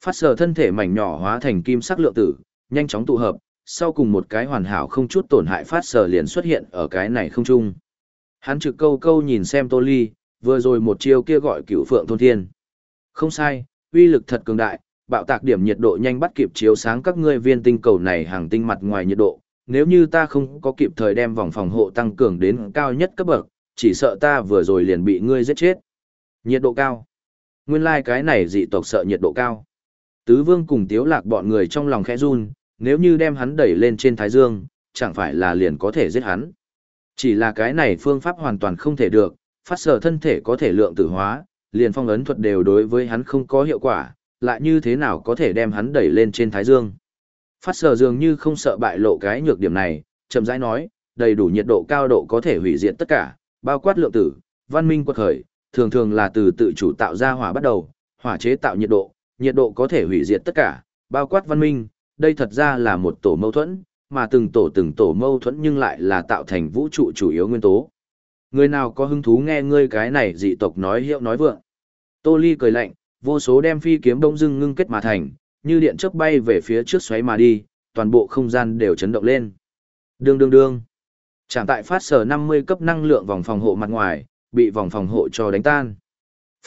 Speaker 1: Phát sờ thân thể mảnh nhỏ hóa thành kim sắc lượng tử, nhanh chóng tụ hợp, sau cùng một cái hoàn hảo không chút tổn hại phát sờ liền xuất hiện ở cái này không trung. Hắn trực câu câu nhìn xem Tô Ly, vừa rồi một chiêu kia gọi cửu phượng thôn thiên. Không sai, uy lực thật cường đại, bạo tạc điểm nhiệt độ nhanh bắt kịp chiếu sáng các ngươi viên tinh cầu này hàng tinh mặt ngoài nhiệt độ, nếu như ta không có kịp thời đem vòng phòng hộ tăng cường đến cao nhất cấp bậc, chỉ sợ ta vừa rồi liền bị ngươi giết chết. Nhiệt độ cao. Nguyên lai like cái này dị tộc sợ nhiệt độ cao. Tứ vương cùng tiếu lạc bọn người trong lòng khẽ run, nếu như đem hắn đẩy lên trên thái dương, chẳng phải là liền có thể giết hắn. Chỉ là cái này phương pháp hoàn toàn không thể được, phát sở thân thể có thể lượng tử hóa, liền phong ấn thuật đều đối với hắn không có hiệu quả, lại như thế nào có thể đem hắn đẩy lên trên thái dương. Phát sở dường như không sợ bại lộ cái nhược điểm này, chậm rãi nói, đầy đủ nhiệt độ cao độ có thể hủy diệt tất cả, bao quát lượng tử, văn minh quật khởi, thường thường là từ tự chủ tạo ra hỏa bắt đầu, hỏa chế tạo nhiệt độ, nhiệt độ có thể hủy diệt tất cả, bao quát văn minh, đây thật ra là một tổ mâu thuẫn, mà từng tổ từng tổ mâu thuẫn nhưng lại là tạo thành vũ trụ chủ yếu nguyên tố. Người nào có hứng thú nghe ngươi cái này dị tộc nói hiệu nói vượng. Tô Ly cười lạnh, vô số đem phi kiếm đông dưng ngưng kết mà thành, như điện chớp bay về phía trước xoáy mà đi, toàn bộ không gian đều chấn động lên. Đương đương đương. Chẳng tại phát sở 50 cấp năng lượng vòng phòng hộ mặt ngoài, bị vòng phòng hộ cho đánh tan.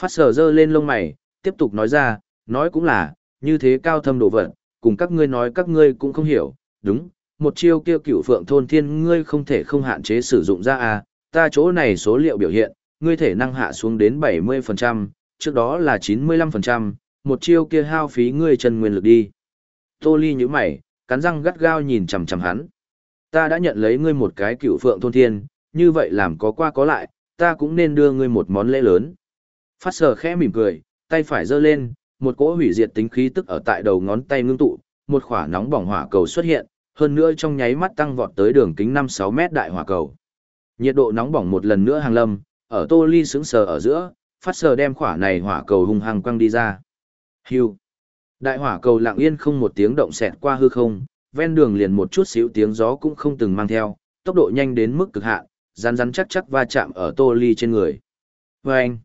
Speaker 1: Phát sở dơ lên lông mày, tiếp tục nói ra, nói cũng là, như thế cao thâm độ vật, cùng các ngươi nói các ngươi cũng không hiểu, đúng, một chiêu kia cửu phượng thôn thiên ngươi không thể không hạn chế sử dụng ra à, ta chỗ này số liệu biểu hiện, ngươi thể năng hạ xuống đến 70%, trước đó là 95%, một chiêu kia hao phí ngươi chân nguyên lực đi. Tô Ly như mày, cắn răng gắt gao nhìn chằm chằm hắn. Ta đã nhận lấy ngươi một cái cửu phượng thôn thiên, như vậy làm có qua có lại, ta cũng nên đưa ngươi một món lễ lớn. Phát sở khẽ mỉm cười, tay phải giơ lên, một cỗ hủy diệt tính khí tức ở tại đầu ngón tay ngưng tụ, một khỏa nóng bỏng hỏa cầu xuất hiện, hơn nữa trong nháy mắt tăng vọt tới đường kính 5-6 mét đại hỏa cầu. Nhiệt độ nóng bỏng một lần nữa hàng lâm, ở tô ly sững sờ ở giữa, phát sờ đem khỏa này hỏa cầu hung hăng quăng đi ra. Hưu. Đại hỏa cầu lặng yên không một tiếng động xẹt qua hư không, ven đường liền một chút xíu tiếng gió cũng không từng mang theo, tốc độ nhanh đến mức cực hạn, rắn rắn chắc chắc va chạm ở tô ly trên người. Vâng!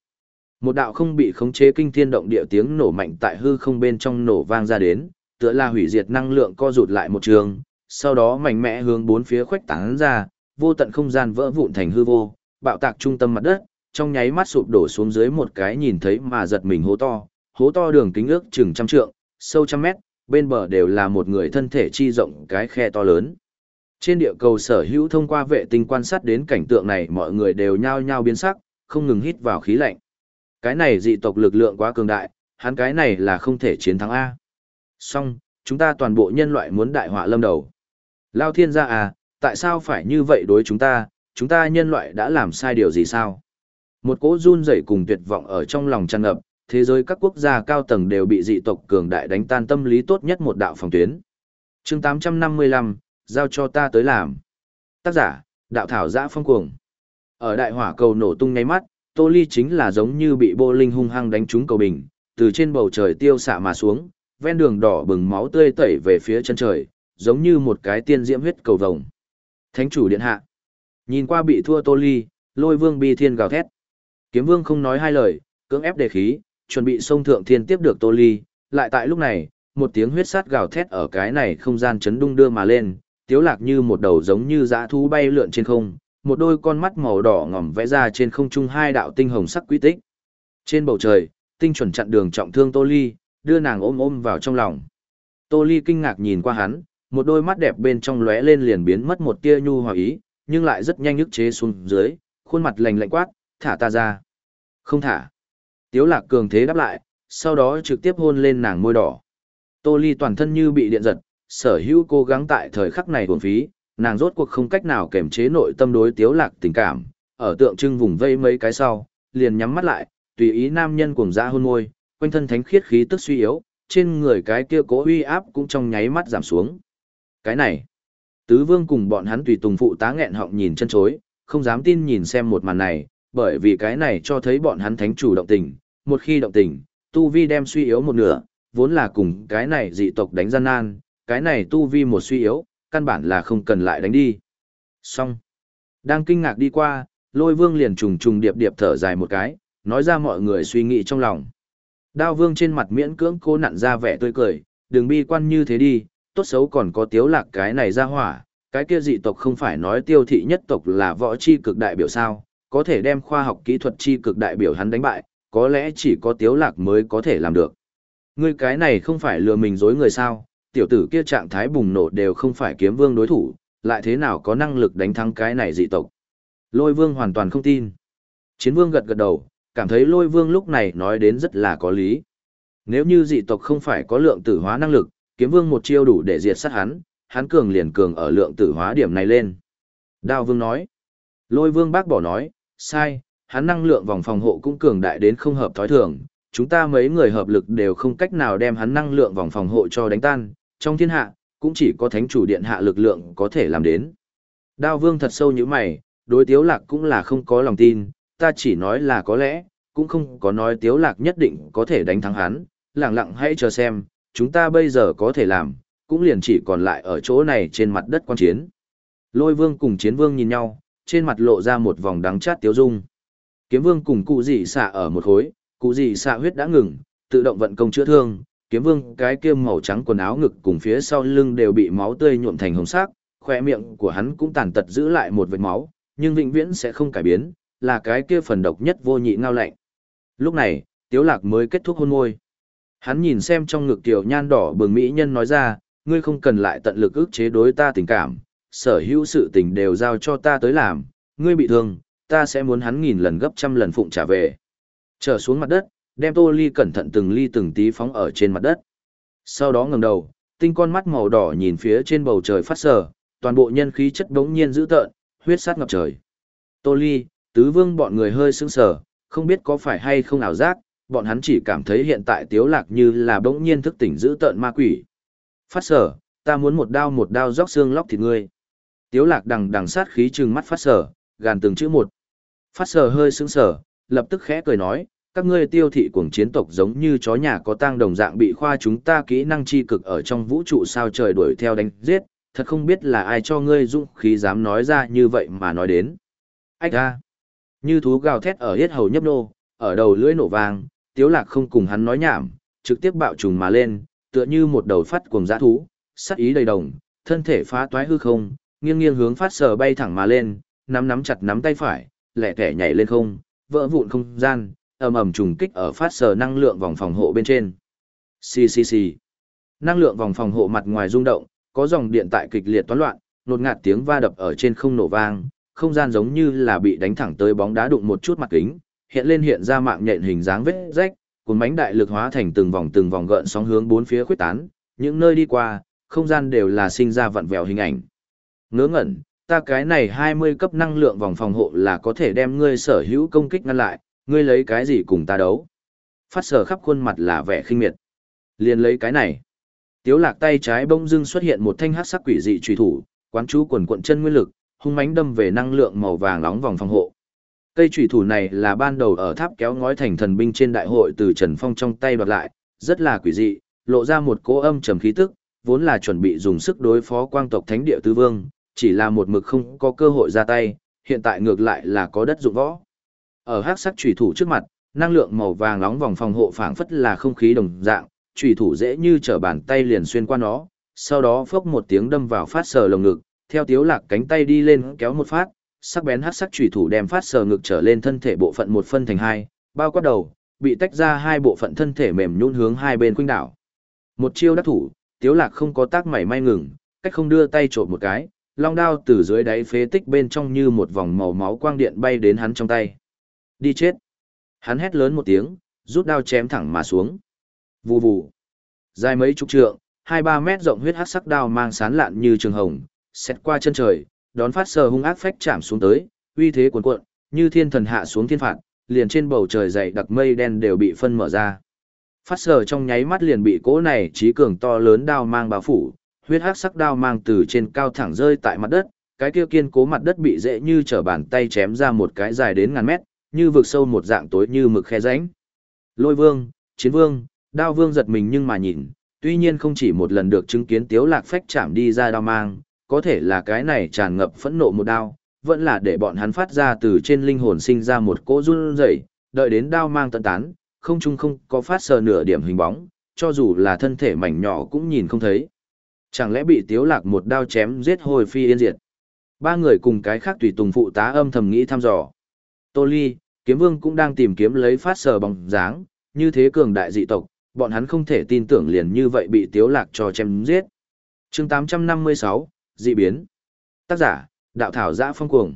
Speaker 1: Một đạo không bị khống chế kinh thiên động địa tiếng nổ mạnh tại hư không bên trong nổ vang ra đến, tựa là hủy diệt năng lượng co rụt lại một trường, sau đó mạnh mẽ hướng bốn phía khuếch tán ra, vô tận không gian vỡ vụn thành hư vô, bạo tạc trung tâm mặt đất, trong nháy mắt sụp đổ xuống dưới một cái nhìn thấy mà giật mình hố to, hố to đường kính ước chừng trăm trượng, sâu trăm mét, bên bờ đều là một người thân thể chi rộng cái khe to lớn. Trên địa cầu sở hữu thông qua vệ tinh quan sát đến cảnh tượng này mọi người đều nhao nhao biến sắc, không ngừng hít vào khí lạnh. Cái này dị tộc lực lượng quá cường đại, hắn cái này là không thể chiến thắng A. Song, chúng ta toàn bộ nhân loại muốn đại họa lâm đầu. Lao thiên gia à, tại sao phải như vậy đối chúng ta, chúng ta nhân loại đã làm sai điều gì sao? Một cỗ run rẩy cùng tuyệt vọng ở trong lòng tràn ngập, thế giới các quốc gia cao tầng đều bị dị tộc cường đại đánh tan tâm lý tốt nhất một đạo phòng tuyến. chương 855, giao cho ta tới làm. Tác giả, đạo thảo giã phong cuồng. Ở đại hỏa cầu nổ tung ngay mắt, Tô Ly chính là giống như bị bô linh hung hăng đánh trúng cầu bình, từ trên bầu trời tiêu xạ mà xuống, ven đường đỏ bừng máu tươi tẩy về phía chân trời, giống như một cái tiên diễm huyết cầu vồng. Thánh chủ điện hạ. Nhìn qua bị thua Tô Ly, lôi vương bi thiên gào thét. Kiếm vương không nói hai lời, cưỡng ép đề khí, chuẩn bị xông thượng thiên tiếp được Tô Ly. Lại tại lúc này, một tiếng huyết sát gào thét ở cái này không gian chấn đung đưa mà lên, tiếu lạc như một đầu giống như dã thú bay lượn trên không, một đôi con mắt màu đỏ ngòm vẽ ra trên không trung hai đạo tinh hồng sắc quy tích. Trên bầu trời, tinh chuẩn chặn đường trọng thương Tô Ly, đưa nàng ôm ôm vào trong lòng. Tô Ly kinh ngạc nhìn qua hắn, một đôi mắt đẹp bên trong lóe lên liền biến mất một tia nhu hòa ý, nhưng lại rất nhanh nhức chế xuống dưới, khuôn mặt lạnh lạnh quát, thả ta ra. Không thả. Tiếu lạc cường thế đáp lại, sau đó trực tiếp hôn lên nàng môi đỏ. Tô Ly toàn thân như bị điện giật, sở hữu cố gắng tại thời khắc này uổng phí, nàng rốt cuộc không cách nào kềm chế nội tâm đối tiếu lạc tình cảm, ở tượng trưng vùng vây mấy cái sau, liền nhắm mắt lại, tùy ý nam nhân cuồng dã hôn môi, quanh thân thánh khiết khí tức suy yếu, trên người cái kia cố uy áp cũng trong nháy mắt giảm xuống. Cái này, tứ vương cùng bọn hắn tùy tùng phụ tá nghẹn họng nhìn chân chối, không dám tin nhìn xem một màn này, bởi vì cái này cho thấy bọn hắn thánh chủ động tình, một khi động tình, tu vi đem suy yếu một nửa, vốn là cùng cái này dị tộc đánh gian nan, cái này tu vi một suy yếu, căn bản là không cần lại đánh đi. Xong. Đang kinh ngạc đi qua, lôi vương liền trùng trùng điệp điệp thở dài một cái, nói ra mọi người suy nghĩ trong lòng. Đao vương trên mặt miễn cưỡng cố nặn ra vẻ tươi cười, đừng bi quan như thế đi, tốt xấu còn có tiếu lạc cái này ra hỏa, cái kia dị tộc không phải nói tiêu thị nhất tộc là võ chi cực đại biểu sao, có thể đem khoa học kỹ thuật chi cực đại biểu hắn đánh bại, có lẽ chỉ có tiếu lạc mới có thể làm được. Ngươi cái này không phải lừa mình dối người sao, tiểu tử kia trạng thái bùng nổ đều không phải kiếm vương đối thủ, lại thế nào có năng lực đánh thắng cái này dị tộc. Lôi vương hoàn toàn không tin. Chiến vương gật gật đầu, cảm thấy lôi vương lúc này nói đến rất là có lý. Nếu như dị tộc không phải có lượng tử hóa năng lực, kiếm vương một chiêu đủ để diệt sát hắn, hắn cường liền cường ở lượng tử hóa điểm này lên. Đao vương nói. Lôi vương bác bỏ nói, sai, hắn năng lượng vòng phòng hộ cũng cường đại đến không hợp thói thường, chúng ta mấy người hợp lực đều không cách nào đem hắn năng lượng vòng phòng hộ cho đánh tan, trong thiên hạ, cũng chỉ có thánh chủ điện hạ lực lượng có thể làm đến. Đao vương thật sâu như mày, đối tiếu lạc cũng là không có lòng tin, ta chỉ nói là có lẽ, cũng không có nói tiếu lạc nhất định có thể đánh thắng hắn, lặng lặng hãy chờ xem, chúng ta bây giờ có thể làm, cũng liền chỉ còn lại ở chỗ này trên mặt đất quan chiến. Lôi vương cùng chiến vương nhìn nhau, trên mặt lộ ra một vòng đắng chát tiếu dung. Kiếm vương cùng cụ dị xạ ở một khối, cụ dị xạ huyết đã ngừng, tự động vận công chữa thương, kiếm vương cái kia màu trắng quần áo ngực cùng phía sau lưng đều bị máu tươi nhuộm thành hồng sắc, khoe miệng của hắn cũng tàn tật giữ lại một vệt máu, nhưng vĩnh viễn sẽ không cải biến, là cái kia phần độc nhất vô nhị ngao lạnh. Lúc này, Tiếu Lạc mới kết thúc hôn môi. Hắn nhìn xem trong ngực tiểu nhan đỏ bừng mỹ nhân nói ra, ngươi không cần lại tận lực ức chế đối ta tình cảm, sở hữu sự tình đều giao cho ta tới làm, ngươi bị thương, ta sẽ muốn hắn nghìn lần gấp trăm lần phụng trả về. Trở xuống mặt đất, đem tô ly cẩn thận từng ly từng tí phóng ở trên mặt đất. Sau đó ngẩng đầu, tinh con mắt màu đỏ nhìn phía trên bầu trời phát sở, toàn bộ nhân khí chất đống nhiên dữ tợn, huyết sát ngập trời. Tô ly, tứ vương bọn người hơi sững sờ, không biết có phải hay không ảo giác, bọn hắn chỉ cảm thấy hiện tại tiếu lạc như là bỗng nhiên thức tỉnh giữ tợn ma quỷ. Phát sở, ta muốn một đao một đao róc xương lóc thịt ngươi. Tiếu lạc đằng đằng sát khí trừng mắt phát sở, gàn từng chữ một. Phát sở hơi sững sờ, lập tức khẽ cười nói, các ngươi tiêu thị cuồng chiến tộc giống như chó nhà có tang đồng dạng bị khoa chúng ta kỹ năng chi cực ở trong vũ trụ sao trời đuổi theo đánh giết, thật không biết là ai cho ngươi dũng khí dám nói ra như vậy mà nói đến. Ách ra, như thú gào thét ở hết hầu nhấp nô, ở đầu lưỡi nổ vàng tiếu lạc không cùng hắn nói nhảm, trực tiếp bạo trùng mà lên, tựa như một đầu phát cuồng dã thú, sát ý đầy đồng, thân thể phá toái hư không, nghiêng nghiêng hướng phát sờ bay thẳng mà lên, nắm nắm chặt nắm tay phải, lẻ tẻ nhảy lên không, vỡ vụn không gian, ầm ầm trùng kích ở phát sờ năng lượng vòng phòng hộ bên trên. Xì xì xì. Năng lượng vòng phòng hộ mặt ngoài rung động, có dòng điện tại kịch liệt toán loạn, nột ngạt tiếng va đập ở trên không nổ vang, không gian giống như là bị đánh thẳng tới bóng đá đụng một chút mặt kính, hiện lên hiện ra mạng nhện hình dáng vết rách, cuốn bánh đại lực hóa thành từng vòng từng vòng gợn sóng hướng bốn phía khuếch tán, những nơi đi qua, không gian đều là sinh ra vặn vẹo hình ảnh. Ngớ ngẩn, ta cái này 20 cấp năng lượng vòng phòng hộ là có thể đem ngươi sở hữu công kích ngăn lại, ngươi lấy cái gì cùng ta đấu? Phát sở khắp khuôn mặt là vẻ khinh miệt. Liền lấy cái này. Tiếu lạc tay trái bỗng dưng xuất hiện một thanh hắc sắc quỷ dị truy thủ, quán chú quần cuộn chân nguyên lực, hung mãnh đâm về năng lượng màu vàng nóng vòng phòng hộ. Cây trùy thủ này là ban đầu ở tháp kéo ngói thành thần binh trên đại hội từ Trần Phong trong tay đoạt lại, rất là quỷ dị, lộ ra một cỗ âm trầm khí tức, vốn là chuẩn bị dùng sức đối phó quang tộc thánh địa tứ vương, chỉ là một mực không có cơ hội ra tay, hiện tại ngược lại là có đất dụng võ. Ở hắc sắc trùy thủ trước mặt, năng lượng màu vàng nóng vòng phòng hộ phảng phất là không khí đồng dạng, trùy thủ dễ như trở bàn tay liền xuyên qua nó, sau đó phốc một tiếng đâm vào phát sờ lồng ngực, theo tiếu lạc cánh tay đi lên kéo một phát, sắc bén hắc sắc chủy thủ đem phát sờ ngực trở lên thân thể bộ phận một phân thành hai, bao quát đầu, bị tách ra hai bộ phận thân thể mềm nhún hướng hai bên quanh đảo. Một chiêu đắc thủ, Tiếu Lạc không có tác mảy may ngừng, cách không đưa tay trộn một cái, long đao từ dưới đáy phế tích bên trong như một vòng màu máu quang điện bay đến hắn trong tay. Đi chết. Hắn hét lớn một tiếng, rút đao chém thẳng mà xuống. Vù vù. Dài mấy chục trượng, hai ba mét rộng huyết hắc sắc đao mang sán lạn như trường hồng, xét qua chân trời, đón phát sờ hung ác phách chạm xuống tới, uy thế cuồn cuộn, như thiên thần hạ xuống thiên phạt, liền trên bầu trời dày đặc mây đen đều bị phân mở ra. Phát sờ trong nháy mắt liền bị cỗ này trí cường to lớn đao mang bao phủ, huyết hắc sắc đao mang từ trên cao thẳng rơi tại mặt đất, cái kia kiên cố mặt đất bị dễ như trở bàn tay chém ra một cái dài đến ngàn mét, như vực sâu một dạng tối như mực khe rãnh. Lôi vương, chiến vương, đao vương giật mình nhưng mà nhìn, tuy nhiên không chỉ một lần được chứng kiến tiếu lạc phách chạm đi ra đao mang, có thể là cái này tràn ngập phẫn nộ một đao, vẫn là để bọn hắn phát ra từ trên linh hồn sinh ra một cỗ run rẩy, đợi đến đao mang tận tán, không chung không có phát sờ nửa điểm hình bóng, cho dù là thân thể mảnh nhỏ cũng nhìn không thấy. Chẳng lẽ bị tiếu lạc một đao chém giết hồi phi yên diệt. Ba người cùng cái khác tùy tùng phụ tá âm thầm nghĩ thăm dò. Tô Ly, kiếm vương cũng đang tìm kiếm lấy phát sờ bóng dáng, như thế cường đại dị tộc, bọn hắn không thể tin tưởng liền như vậy bị tiếu lạc cho chém giết. chương 856, dị biến. Tác giả, đạo thảo giã phong cuồng.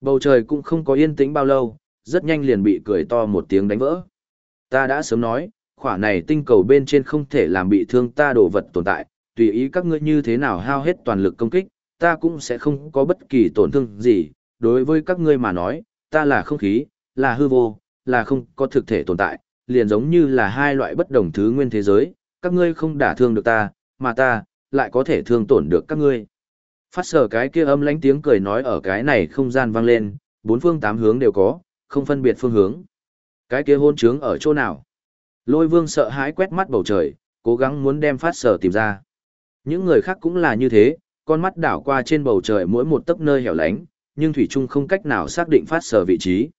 Speaker 1: Bầu trời cũng không có yên tĩnh bao lâu, rất nhanh liền bị cười to một tiếng đánh vỡ. Ta đã sớm nói, khỏa này tinh cầu bên trên không thể làm bị thương ta đồ vật tồn tại, tùy ý các ngươi như thế nào hao hết toàn lực công kích, ta cũng sẽ không có bất kỳ tổn thương gì. Đối với các ngươi mà nói, ta là không khí, là hư vô, là không có thực thể tồn tại, liền giống như là hai loại bất đồng thứ nguyên thế giới, các ngươi không đả thương được ta, mà ta, lại có thể thương tổn được các ngươi. Phát sở cái kia âm lánh tiếng cười nói ở cái này không gian vang lên, bốn phương tám hướng đều có, không phân biệt phương hướng. Cái kia hôn trướng ở chỗ nào? Lôi vương sợ hãi quét mắt bầu trời, cố gắng muốn đem phát sở tìm ra. Những người khác cũng là như thế, con mắt đảo qua trên bầu trời mỗi một tấc nơi hẻo lánh, nhưng Thủy Trung không cách nào xác định phát sở vị trí.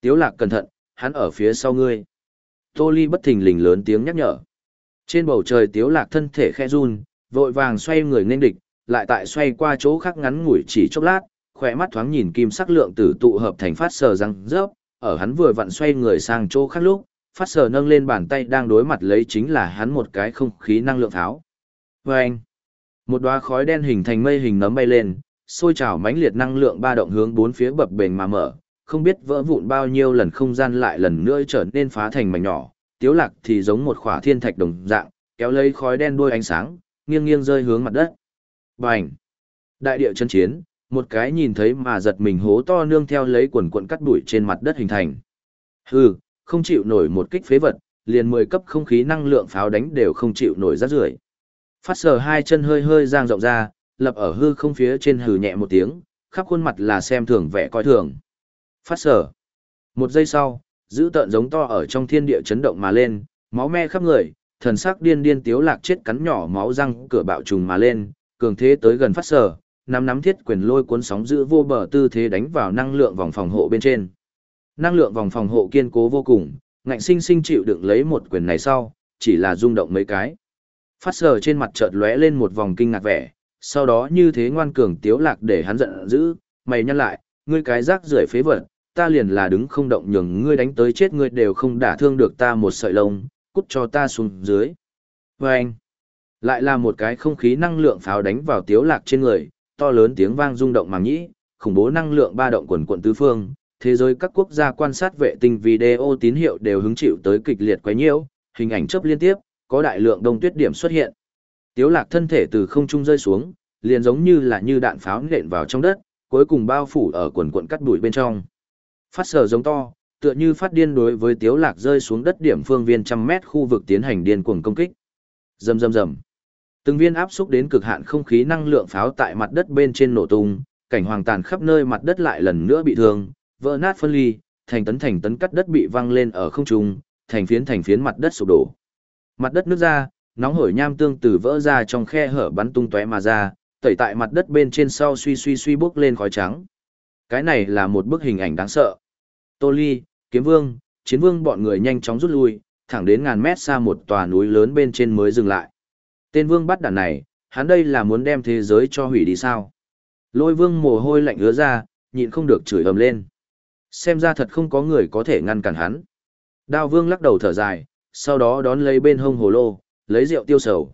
Speaker 1: Tiếu lạc cẩn thận, hắn ở phía sau ngươi. Tô Ly bất thình lình lớn tiếng nhắc nhở. Trên bầu trời Tiếu lạc thân thể khẽ run, vội vàng xoay người nên địch, lại tại xoay qua chỗ khác ngắn ngủi chỉ chốc lát, khỏe mắt thoáng nhìn kim sắc lượng tử tụ hợp thành phát sờ răng rớp, ở hắn vừa vặn xoay người sang chỗ khác lúc, phát sờ nâng lên bàn tay đang đối mặt lấy chính là hắn một cái không khí năng lượng tháo. Vâng! Một đóa khói đen hình thành mây hình nấm bay lên, sôi trào mãnh liệt năng lượng ba động hướng bốn phía bập bềnh mà mở, không biết vỡ vụn bao nhiêu lần không gian lại lần nữa trở nên phá thành mảnh nhỏ, tiếu lạc thì giống một khỏa thiên thạch đồng dạng, kéo lấy khói đen đuôi ánh sáng, nghiêng nghiêng rơi hướng mặt đất. Bành! Đại địa chân chiến, một cái nhìn thấy mà giật mình hố to nương theo lấy quần cuộn cắt đuổi trên mặt đất hình thành. Hừ, không chịu nổi một kích phế vật, liền 10 cấp không khí năng lượng pháo đánh đều không chịu nổi rát rưởi. Phát sở hai chân hơi hơi giang rộng ra, lập ở hư không phía trên hừ nhẹ một tiếng, khắp khuôn mặt là xem thường vẻ coi thường. Phát sở. Một giây sau, giữ tợn giống to ở trong thiên địa chấn động mà lên, máu me khắp người, thần sắc điên điên tiếu lạc chết cắn nhỏ máu răng cửa bạo trùng mà lên, cường thế tới gần phát sở, nắm nắm thiết quyền lôi cuốn sóng giữ vô bờ tư thế đánh vào năng lượng vòng phòng hộ bên trên. Năng lượng vòng phòng hộ kiên cố vô cùng, ngạnh sinh sinh chịu đựng lấy một quyền này sau, chỉ là rung động mấy cái. Phát sở trên mặt chợt lóe lên một vòng kinh ngạc vẻ, sau đó như thế ngoan cường tiếu lạc để hắn giận dữ, mày nhăn lại, ngươi cái rác rưởi phế vật, ta liền là đứng không động nhường ngươi đánh tới chết ngươi đều không đả thương được ta một sợi lông, cút cho ta xuống dưới. Vâng! anh, lại là một cái không khí năng lượng pháo đánh vào tiếu lạc trên người, to lớn tiếng vang rung động màng nhĩ, khủng bố năng lượng ba động quần quận tứ phương, thế giới các quốc gia quan sát vệ tinh video tín hiệu đều hứng chịu tới kịch liệt quấy nhiễu, hình ảnh chớp liên tiếp, có đại lượng đông tuyết điểm xuất hiện. Tiếu lạc thân thể từ không trung rơi xuống, liền giống như là như đạn pháo nện vào trong đất, cuối cùng bao phủ ở quần quận cắt đuổi bên trong. Phát sở giống to, tựa như phát điên đối với tiếu lạc rơi xuống đất điểm phương viên trăm mét khu vực tiến hành điên cuồng công kích. Rầm rầm rầm. Từng viên áp xúc đến cực hạn không khí năng lượng pháo tại mặt đất bên trên nổ tung, cảnh hoàng tàn khắp nơi mặt đất lại lần nữa bị thương, vỡ nát phân ly, thành tấn thành tấn cắt đất bị văng lên ở không trung, thành phiến thành phiến mặt đất sụp đổ. Mặt đất nước ra, nóng hổi nham tương từ vỡ ra trong khe hở bắn tung tóe mà ra, tẩy tại mặt đất bên trên sau suy suy suy bốc lên khói trắng. Cái này là một bức hình ảnh đáng sợ. Tô Ly, Kiếm Vương, Chiến Vương bọn người nhanh chóng rút lui, thẳng đến ngàn mét xa một tòa núi lớn bên trên mới dừng lại. Tên Vương bắt đạn này, hắn đây là muốn đem thế giới cho hủy đi sao? Lôi Vương mồ hôi lạnh ứa ra, nhịn không được chửi ầm lên. Xem ra thật không có người có thể ngăn cản hắn. Đao Vương lắc đầu thở dài, sau đó đón lấy bên hông hồ lô, lấy rượu tiêu sầu.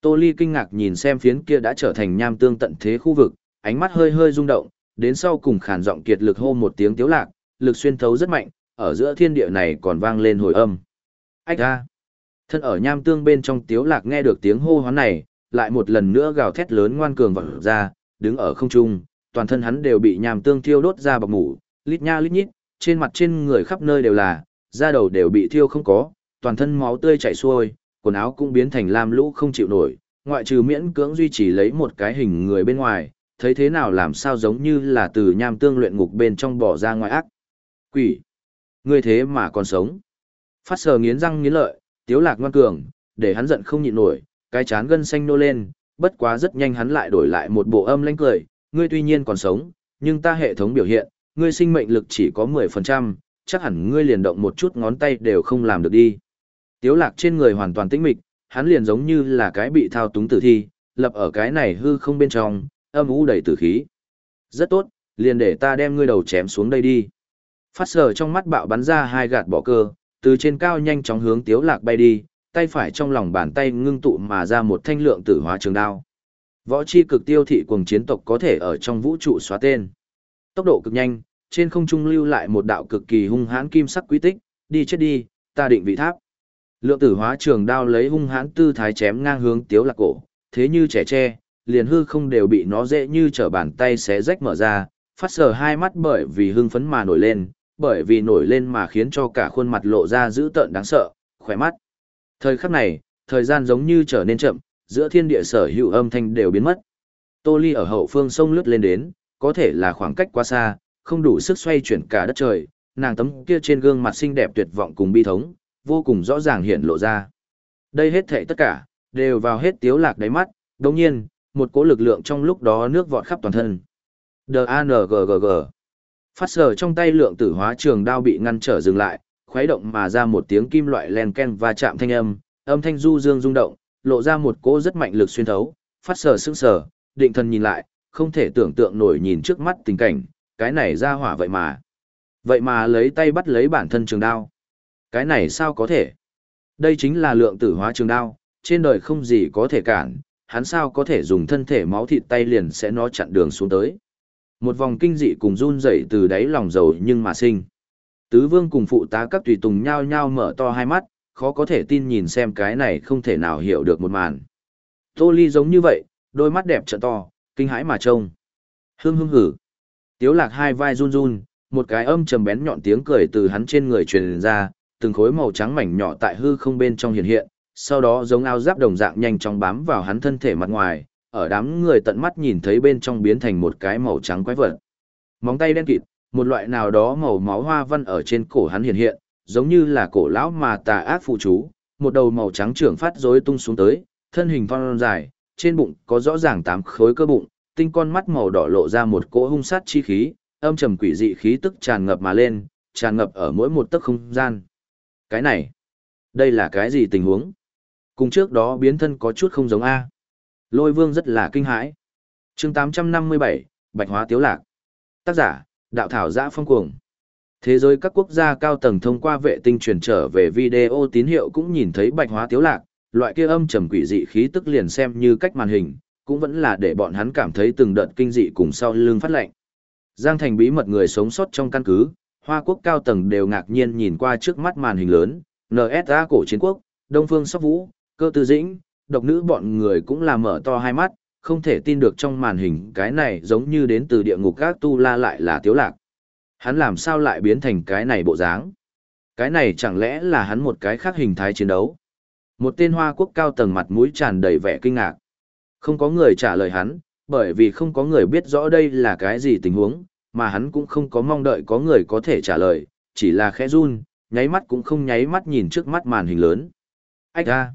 Speaker 1: Tô Ly kinh ngạc nhìn xem phiến kia đã trở thành nham tương tận thế khu vực, ánh mắt hơi hơi rung động, đến sau cùng khản giọng kiệt lực hô một tiếng tiếu lạc, lực xuyên thấu rất mạnh, ở giữa thiên địa này còn vang lên hồi âm. Ách a! Thân ở nham tương bên trong tiếu lạc nghe được tiếng hô hoán này, lại một lần nữa gào thét lớn ngoan cường vọt ra, đứng ở không trung, toàn thân hắn đều bị nham tương thiêu đốt ra bọc ngủ, lít nha lít nhít, trên mặt trên người khắp nơi đều là, da đầu đều bị thiêu không có, toàn thân máu tươi chảy xuôi, quần áo cũng biến thành lam lũ không chịu nổi, ngoại trừ miễn cưỡng duy trì lấy một cái hình người bên ngoài, thấy thế nào làm sao giống như là từ nham tương luyện ngục bên trong bỏ ra ngoài ác. Quỷ! Ngươi thế mà còn sống. Phát sờ nghiến răng nghiến lợi, tiếu lạc ngoan cường, để hắn giận không nhịn nổi, cái chán gân xanh nô lên, bất quá rất nhanh hắn lại đổi lại một bộ âm lãnh cười, ngươi tuy nhiên còn sống, nhưng ta hệ thống biểu hiện, ngươi sinh mệnh lực chỉ có 10%, chắc hẳn ngươi liền động một chút ngón tay đều không làm được đi. Tiếu lạc trên người hoàn toàn tĩnh mịch, hắn liền giống như là cái bị thao túng tử thi, lập ở cái này hư không bên trong, âm u đầy tử khí. Rất tốt, liền để ta đem ngươi đầu chém xuống đây đi. Phát sở trong mắt bạo bắn ra hai gạt bỏ cơ, từ trên cao nhanh chóng hướng tiếu lạc bay đi, tay phải trong lòng bàn tay ngưng tụ mà ra một thanh lượng tử hóa trường đao. Võ chi cực tiêu thị cuồng chiến tộc có thể ở trong vũ trụ xóa tên. Tốc độ cực nhanh, trên không trung lưu lại một đạo cực kỳ hung hãn kim sắc quy tích, đi chết đi, ta định vị tháp. Lượng tử hóa trường đao lấy hung hãn tư thái chém ngang hướng tiếu lạc cổ, thế như trẻ tre, liền hư không đều bị nó dễ như trở bàn tay xé rách mở ra, phát sờ hai mắt bởi vì hưng phấn mà nổi lên, bởi vì nổi lên mà khiến cho cả khuôn mặt lộ ra dữ tợn đáng sợ, khỏe mắt. Thời khắc này, thời gian giống như trở nên chậm, giữa thiên địa sở hữu âm thanh đều biến mất. Tô Ly ở hậu phương sông lướt lên đến, có thể là khoảng cách quá xa, không đủ sức xoay chuyển cả đất trời, nàng tấm kia trên gương mặt xinh đẹp tuyệt vọng cùng bi thống, vô cùng rõ ràng hiện lộ ra. Đây hết thảy tất cả, đều vào hết tiếu lạc đáy mắt, đồng nhiên, một cỗ lực lượng trong lúc đó nước vọt khắp toàn thân. D-A-N-G-G-G Phát sở trong tay lượng tử hóa trường đao bị ngăn trở dừng lại, khuấy động mà ra một tiếng kim loại len ken và chạm thanh âm, âm thanh du dương rung động, lộ ra một cỗ rất mạnh lực xuyên thấu, phát sở sững sờ, định thần nhìn lại, không thể tưởng tượng nổi nhìn trước mắt tình cảnh, cái này ra hỏa vậy mà. Vậy mà lấy tay bắt lấy bản thân trường đao. Cái này sao có thể? Đây chính là lượng tử hóa trường đao, trên đời không gì có thể cản, hắn sao có thể dùng thân thể máu thịt tay liền sẽ nó chặn đường xuống tới. Một vòng kinh dị cùng run rẩy từ đáy lòng dầu nhưng mà sinh. Tứ vương cùng phụ tá các tùy tùng nhao nhao mở to hai mắt, khó có thể tin nhìn xem cái này không thể nào hiểu được một màn. Tô Ly giống như vậy, đôi mắt đẹp trợ to, kinh hãi mà trông. Hương hương hử. Tiếu lạc hai vai run run, một cái âm trầm bén nhọn tiếng cười từ hắn trên người truyền ra, từng khối màu trắng mảnh nhỏ tại hư không bên trong hiện hiện, sau đó giống áo giáp đồng dạng nhanh chóng bám vào hắn thân thể mặt ngoài, ở đám người tận mắt nhìn thấy bên trong biến thành một cái màu trắng quái vật. Móng tay đen kịt, một loại nào đó màu máu hoa văn ở trên cổ hắn hiện hiện, giống như là cổ lão mà tà ác phụ chú, một đầu màu trắng trưởng phát rối tung xuống tới, thân hình phong dài, trên bụng có rõ ràng tám khối cơ bụng, tinh con mắt màu đỏ lộ ra một cỗ hung sát chi khí, âm trầm quỷ dị khí tức tràn ngập mà lên, tràn ngập ở mỗi một tấc không gian. Cái này, đây là cái gì tình huống? Cùng trước đó biến thân có chút không giống A. Lôi vương rất là kinh hãi. chương 857, Bạch Hóa Tiếu Lạc. Tác giả, Đạo Thảo Giã Phong Cuồng. Thế giới các quốc gia cao tầng thông qua vệ tinh truyền trở về video tín hiệu cũng nhìn thấy Bạch Hóa Tiếu Lạc, loại kia âm trầm quỷ dị khí tức liền xem như cách màn hình, cũng vẫn là để bọn hắn cảm thấy từng đợt kinh dị cùng sau lưng phát lệnh. Giang thành bí mật người sống sót trong căn cứ, Hoa quốc cao tầng đều ngạc nhiên nhìn qua trước mắt màn hình lớn, NSA cổ chiến quốc, Đông Phương Sóc Vũ, cơ tư dĩnh, độc nữ bọn người cũng là mở to hai mắt, không thể tin được trong màn hình cái này giống như đến từ địa ngục các tu la lại là tiếu lạc. Hắn làm sao lại biến thành cái này bộ dáng? Cái này chẳng lẽ là hắn một cái khác hình thái chiến đấu? Một tên hoa quốc cao tầng mặt mũi tràn đầy vẻ kinh ngạc. Không có người trả lời hắn, bởi vì không có người biết rõ đây là cái gì tình huống, mà hắn cũng không có mong đợi có người có thể trả lời, chỉ là khẽ run, nháy mắt cũng không nháy mắt nhìn trước mắt màn hình lớn. Ách ra!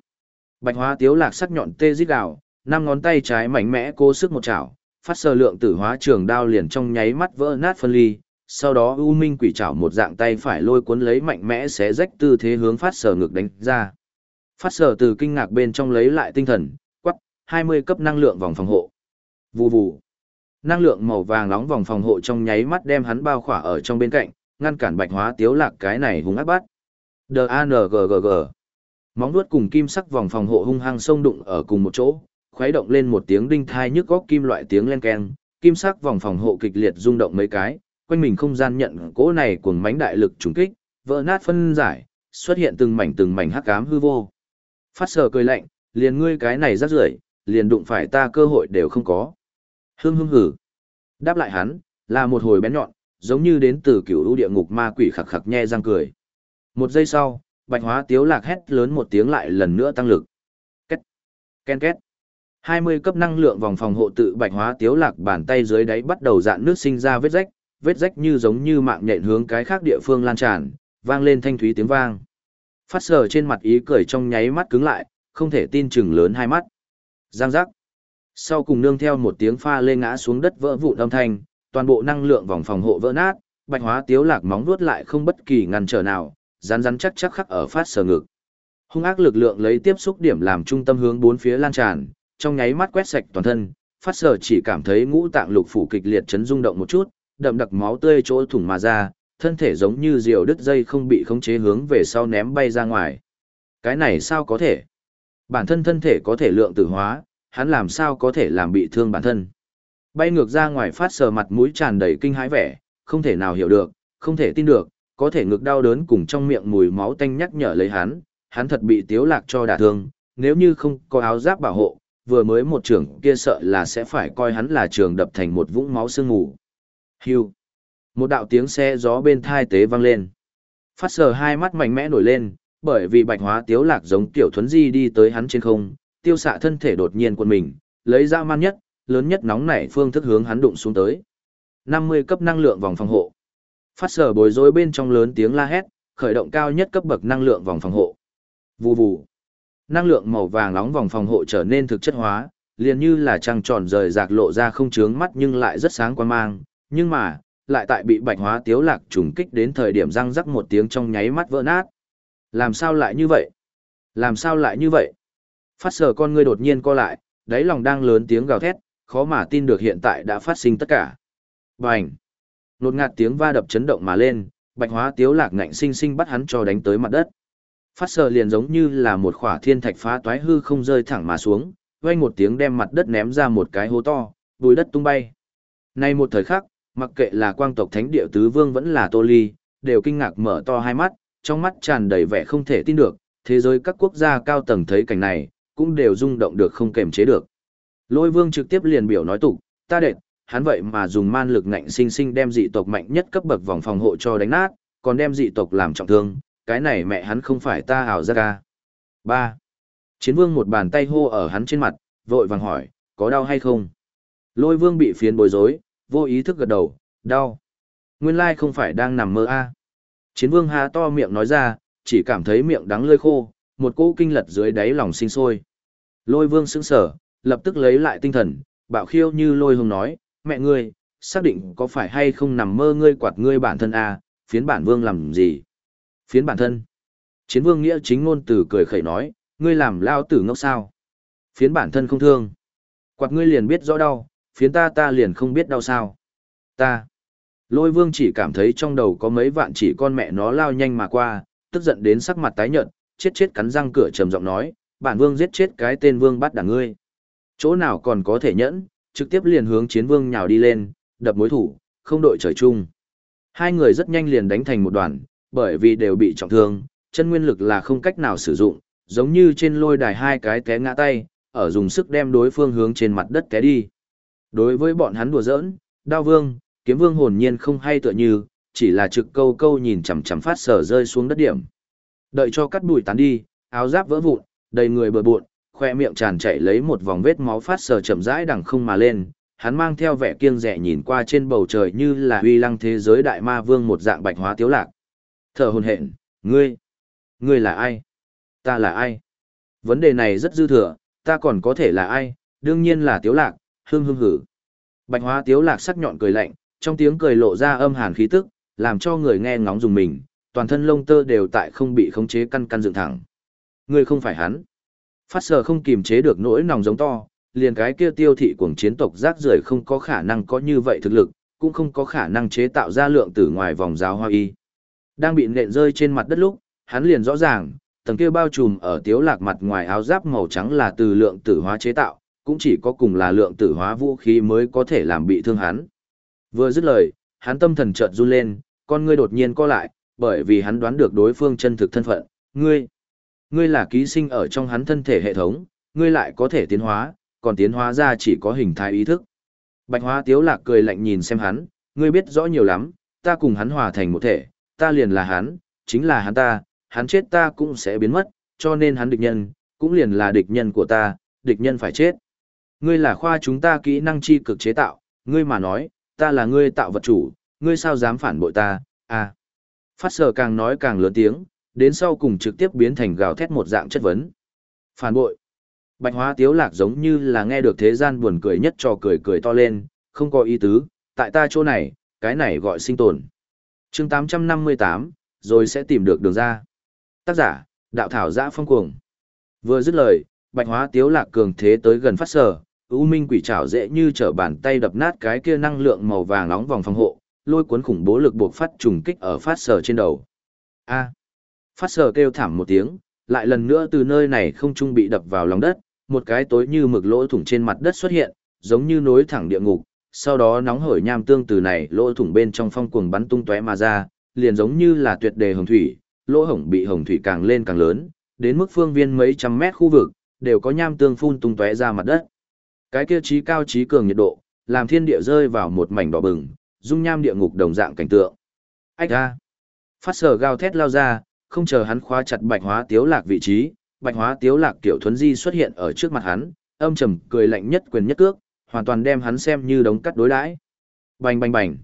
Speaker 1: Bạch hóa tiếu lạc sắc nhọn tê rít gào, năm ngón tay trái mạnh mẽ cố sức một chảo, phát sơ lượng tử hóa trường đao liền trong nháy mắt vỡ nát phân ly, sau đó U Minh quỷ chảo một dạng tay phải lôi cuốn lấy mạnh mẽ xé rách tư thế hướng phát sở ngực đánh ra. Phát sở từ kinh ngạc bên trong lấy lại tinh thần, quắc, 20 cấp năng lượng vòng phòng hộ. Vù vù. Năng lượng màu vàng nóng vòng phòng hộ trong nháy mắt đem hắn bao khỏa ở trong bên cạnh, ngăn cản bạch hóa tiếu lạc cái này hung ác bắt. D-A-N-G-G-G. Móng vuốt cùng kim sắc vòng phòng hộ hung hăng xông đụng ở cùng một chỗ, khuấy động lên một tiếng đinh thai nhức góc kim loại tiếng len keng, kim sắc vòng phòng hộ kịch liệt rung động mấy cái, quanh mình không gian nhận cỗ này cuồng mánh đại lực trùng kích, vỡ nát phân giải, xuất hiện từng mảnh từng mảnh hắc ám hư vô. Phát sờ cười lạnh, liền ngươi cái này rắc rưởi, liền đụng phải ta cơ hội đều không có. Hương hương hử. Đáp lại hắn, là một hồi bén nhọn, giống như đến từ cựu lũ địa ngục ma quỷ khặc khặc nhe răng cười. Một giây sau, bạch hóa tiếu lạc hét lớn một tiếng lại lần nữa tăng lực. Két. Ken két. 20 cấp năng lượng vòng phòng hộ tự bạch hóa tiếu lạc bàn tay dưới đáy bắt đầu dạn nước sinh ra vết rách, vết rách như giống như mạng nhện hướng cái khác địa phương lan tràn, vang lên thanh thúy tiếng vang. Phát sờ trên mặt ý cười trong nháy mắt cứng lại, không thể tin chừng lớn hai mắt. Giang giác. Sau cùng nương theo một tiếng pha lê ngã xuống đất vỡ vụn âm thanh, toàn bộ năng lượng vòng phòng hộ vỡ nát, bạch hóa tiếu lạc móng vuốt lại không bất kỳ ngăn trở nào, rắn rắn chắc chắc khắc ở phát sở ngực. Hung ác lực lượng lấy tiếp xúc điểm làm trung tâm hướng bốn phía lan tràn, trong nháy mắt quét sạch toàn thân, phát sở chỉ cảm thấy ngũ tạng lục phủ kịch liệt chấn rung động một chút, đậm đặc máu tươi chỗ thủng mà ra, thân thể giống như diều đứt dây không bị khống chế hướng về sau ném bay ra ngoài. Cái này sao có thể? Bản thân thân thể có thể lượng tử hóa, hắn làm sao có thể làm bị thương bản thân. Bay ngược ra ngoài phát sờ mặt mũi tràn đầy kinh hãi vẻ, không thể nào hiểu được, không thể tin được, có thể ngực đau đớn cùng trong miệng mùi máu tanh nhắc nhở lấy hắn, hắn thật bị tiếu lạc cho đả thương, nếu như không có áo giáp bảo hộ, vừa mới một trường kia sợ là sẽ phải coi hắn là trường đập thành một vũng máu sương mù. Hưu. Một đạo tiếng xe gió bên thai tế vang lên. Phát sờ hai mắt mạnh mẽ nổi lên, bởi vì bạch hóa tiếu lạc giống tiểu thuấn di đi tới hắn trên không, tiêu xạ thân thể đột nhiên quân mình, lấy ra man nhất, lớn nhất nóng nảy phương thức hướng hắn đụng xuống tới. 50 cấp năng lượng vòng phòng hộ. Phát sở bối rối bên trong lớn tiếng la hét, khởi động cao nhất cấp bậc năng lượng vòng phòng hộ. Vù vù. Năng lượng màu vàng nóng vòng phòng hộ trở nên thực chất hóa, liền như là trăng tròn rời rạc lộ ra không chướng mắt nhưng lại rất sáng quan mang, nhưng mà, lại tại bị bạch hóa tiếu lạc trùng kích đến thời điểm răng rắc một tiếng trong nháy mắt vỡ nát. Làm sao lại như vậy? Làm sao lại như vậy? Phát sở con ngươi đột nhiên co lại, đáy lòng đang lớn tiếng gào thét, khó mà tin được hiện tại đã phát sinh tất cả. Bành! Nột ngạt tiếng va đập chấn động mà lên, bạch hóa tiếu lạc ngạnh sinh sinh bắt hắn cho đánh tới mặt đất. Phát sờ liền giống như là một khỏa thiên thạch phá toái hư không rơi thẳng mà xuống, vang một tiếng đem mặt đất ném ra một cái hố to, bùi đất tung bay. Nay một thời khắc, mặc kệ là quang tộc thánh địa tứ vương vẫn là tô ly, đều kinh ngạc mở to hai mắt, trong mắt tràn đầy vẻ không thể tin được, thế giới các quốc gia cao tầng thấy cảnh này, cũng đều rung động được không kềm chế được. Lôi vương trực tiếp liền biểu nói tục, ta đệt, hắn vậy mà dùng man lực ngạnh sinh sinh đem dị tộc mạnh nhất cấp bậc vòng phòng hộ cho đánh nát, còn đem dị tộc làm trọng thương, cái này mẹ hắn không phải ta ảo ra ca. 3. Chiến vương một bàn tay hô ở hắn trên mặt, vội vàng hỏi, có đau hay không? Lôi vương bị phiến bối rối, vô ý thức gật đầu, đau. Nguyên lai không phải đang nằm mơ a. À. Chiến vương há to miệng nói ra, chỉ cảm thấy miệng đắng lơi khô, một cỗ kinh lật dưới đáy lòng sinh sôi. Lôi vương sững sở, lập tức lấy lại tinh thần, bạo khiêu như lôi hùng nói, mẹ ngươi, xác định có phải hay không nằm mơ ngươi quạt ngươi bản thân à, phiến bản vương làm gì? Phiến bản thân. Chiến vương nghĩa chính ngôn từ cười khẩy nói, ngươi làm lao tử ngốc sao? Phiến bản thân không thương. Quạt ngươi liền biết rõ đau, phiến ta ta liền không biết đau sao. Ta. Lôi vương chỉ cảm thấy trong đầu có mấy vạn chỉ con mẹ nó lao nhanh mà qua, tức giận đến sắc mặt tái nhợt, chết chết cắn răng cửa trầm giọng nói, bản vương giết chết cái tên vương bắt đảng ngươi. Chỗ nào còn có thể nhẫn, trực tiếp liền hướng chiến vương nhào đi lên, đập mối thủ, không đội trời chung. Hai người rất nhanh liền đánh thành một đoàn, bởi vì đều bị trọng thương, chân nguyên lực là không cách nào sử dụng, giống như trên lôi đài hai cái té ngã tay, ở dùng sức đem đối phương hướng trên mặt đất té đi. Đối với bọn hắn đùa giỡn, đao vương, kiếm vương hồn nhiên không hay tựa như, chỉ là trực câu câu nhìn chằm chằm phát sở rơi xuống đất điểm. Đợi cho cắt bụi tán đi, áo giáp vỡ vụn, đầy người bừa bộn, khoe miệng tràn chảy lấy một vòng vết máu phát sờ chậm rãi đằng không mà lên, hắn mang theo vẻ kiêng rẻ nhìn qua trên bầu trời như là uy lăng thế giới đại ma vương một dạng bạch hóa tiếu lạc. Thở hồn hển, ngươi, ngươi là ai? Ta là ai? Vấn đề này rất dư thừa, ta còn có thể là ai? Đương nhiên là tiếu lạc, hương hương hử. Bạch hóa tiếu lạc sắc nhọn cười lạnh, trong tiếng cười lộ ra âm hàn khí tức, làm cho người nghe ngóng dùng mình, toàn thân lông tơ đều tại không bị khống chế căn căn dựng thẳng. Ngươi không phải hắn. Phát sở không kìm chế được nỗi nòng giống to, liền cái kia tiêu thị cuồng chiến tộc rác rưởi không có khả năng có như vậy thực lực, cũng không có khả năng chế tạo ra lượng tử ngoài vòng giáo hoa y. Đang bị nện rơi trên mặt đất lúc, hắn liền rõ ràng, tầng kia bao trùm ở tiếu lạc mặt ngoài áo giáp màu trắng là từ lượng tử hóa chế tạo, cũng chỉ có cùng là lượng tử hóa vũ khí mới có thể làm bị thương hắn. Vừa dứt lời, hắn tâm thần chợt run lên, con ngươi đột nhiên co lại, bởi vì hắn đoán được đối phương chân thực thân phận, ngươi Ngươi là ký sinh ở trong hắn thân thể hệ thống, ngươi lại có thể tiến hóa, còn tiến hóa ra chỉ có hình thái ý thức. Bạch hóa tiếu lạc cười lạnh nhìn xem hắn, ngươi biết rõ nhiều lắm, ta cùng hắn hòa thành một thể, ta liền là hắn, chính là hắn ta, hắn chết ta cũng sẽ biến mất, cho nên hắn địch nhân, cũng liền là địch nhân của ta, địch nhân phải chết. Ngươi là khoa chúng ta kỹ năng chi cực chế tạo, ngươi mà nói, ta là ngươi tạo vật chủ, ngươi sao dám phản bội ta, à. Phát sở càng nói càng lớn tiếng, đến sau cùng trực tiếp biến thành gào thét một dạng chất vấn. Phản bội. Bạch hóa tiếu lạc giống như là nghe được thế gian buồn cười nhất cho cười cười to lên, không có ý tứ, tại ta chỗ này, cái này gọi sinh tồn. chương 858, rồi sẽ tìm được đường ra. Tác giả, đạo thảo giã phong cuồng. Vừa dứt lời, bạch hóa tiếu lạc cường thế tới gần phát sở, ưu minh quỷ trảo dễ như trở bàn tay đập nát cái kia năng lượng màu vàng nóng vòng phòng hộ, lôi cuốn khủng bố lực buộc phát trùng kích ở phát sở trên đầu. A. Phát sờ kêu thảm một tiếng, lại lần nữa từ nơi này không trung bị đập vào lòng đất, một cái tối như mực lỗ thủng trên mặt đất xuất hiện, giống như nối thẳng địa ngục, sau đó nóng hổi nham tương từ này lỗ thủng bên trong phong cuồng bắn tung tóe mà ra, liền giống như là tuyệt đề hồng thủy, lỗ hổng bị hồng thủy càng lên càng lớn, đến mức phương viên mấy trăm mét khu vực, đều có nham tương phun tung tóe ra mặt đất. Cái kia trí cao trí cường nhiệt độ, làm thiên địa rơi vào một mảnh đỏ bừng, dung nham địa ngục đồng dạng cảnh tượng. Ách a! Phát sở gào thét lao ra, không chờ hắn khóa chặt bạch hóa tiếu lạc vị trí, bạch hóa tiếu lạc tiểu thuấn di xuất hiện ở trước mặt hắn, âm trầm cười lạnh nhất quyền nhất cước, hoàn toàn đem hắn xem như đống cắt đối đãi. Bành bành bành.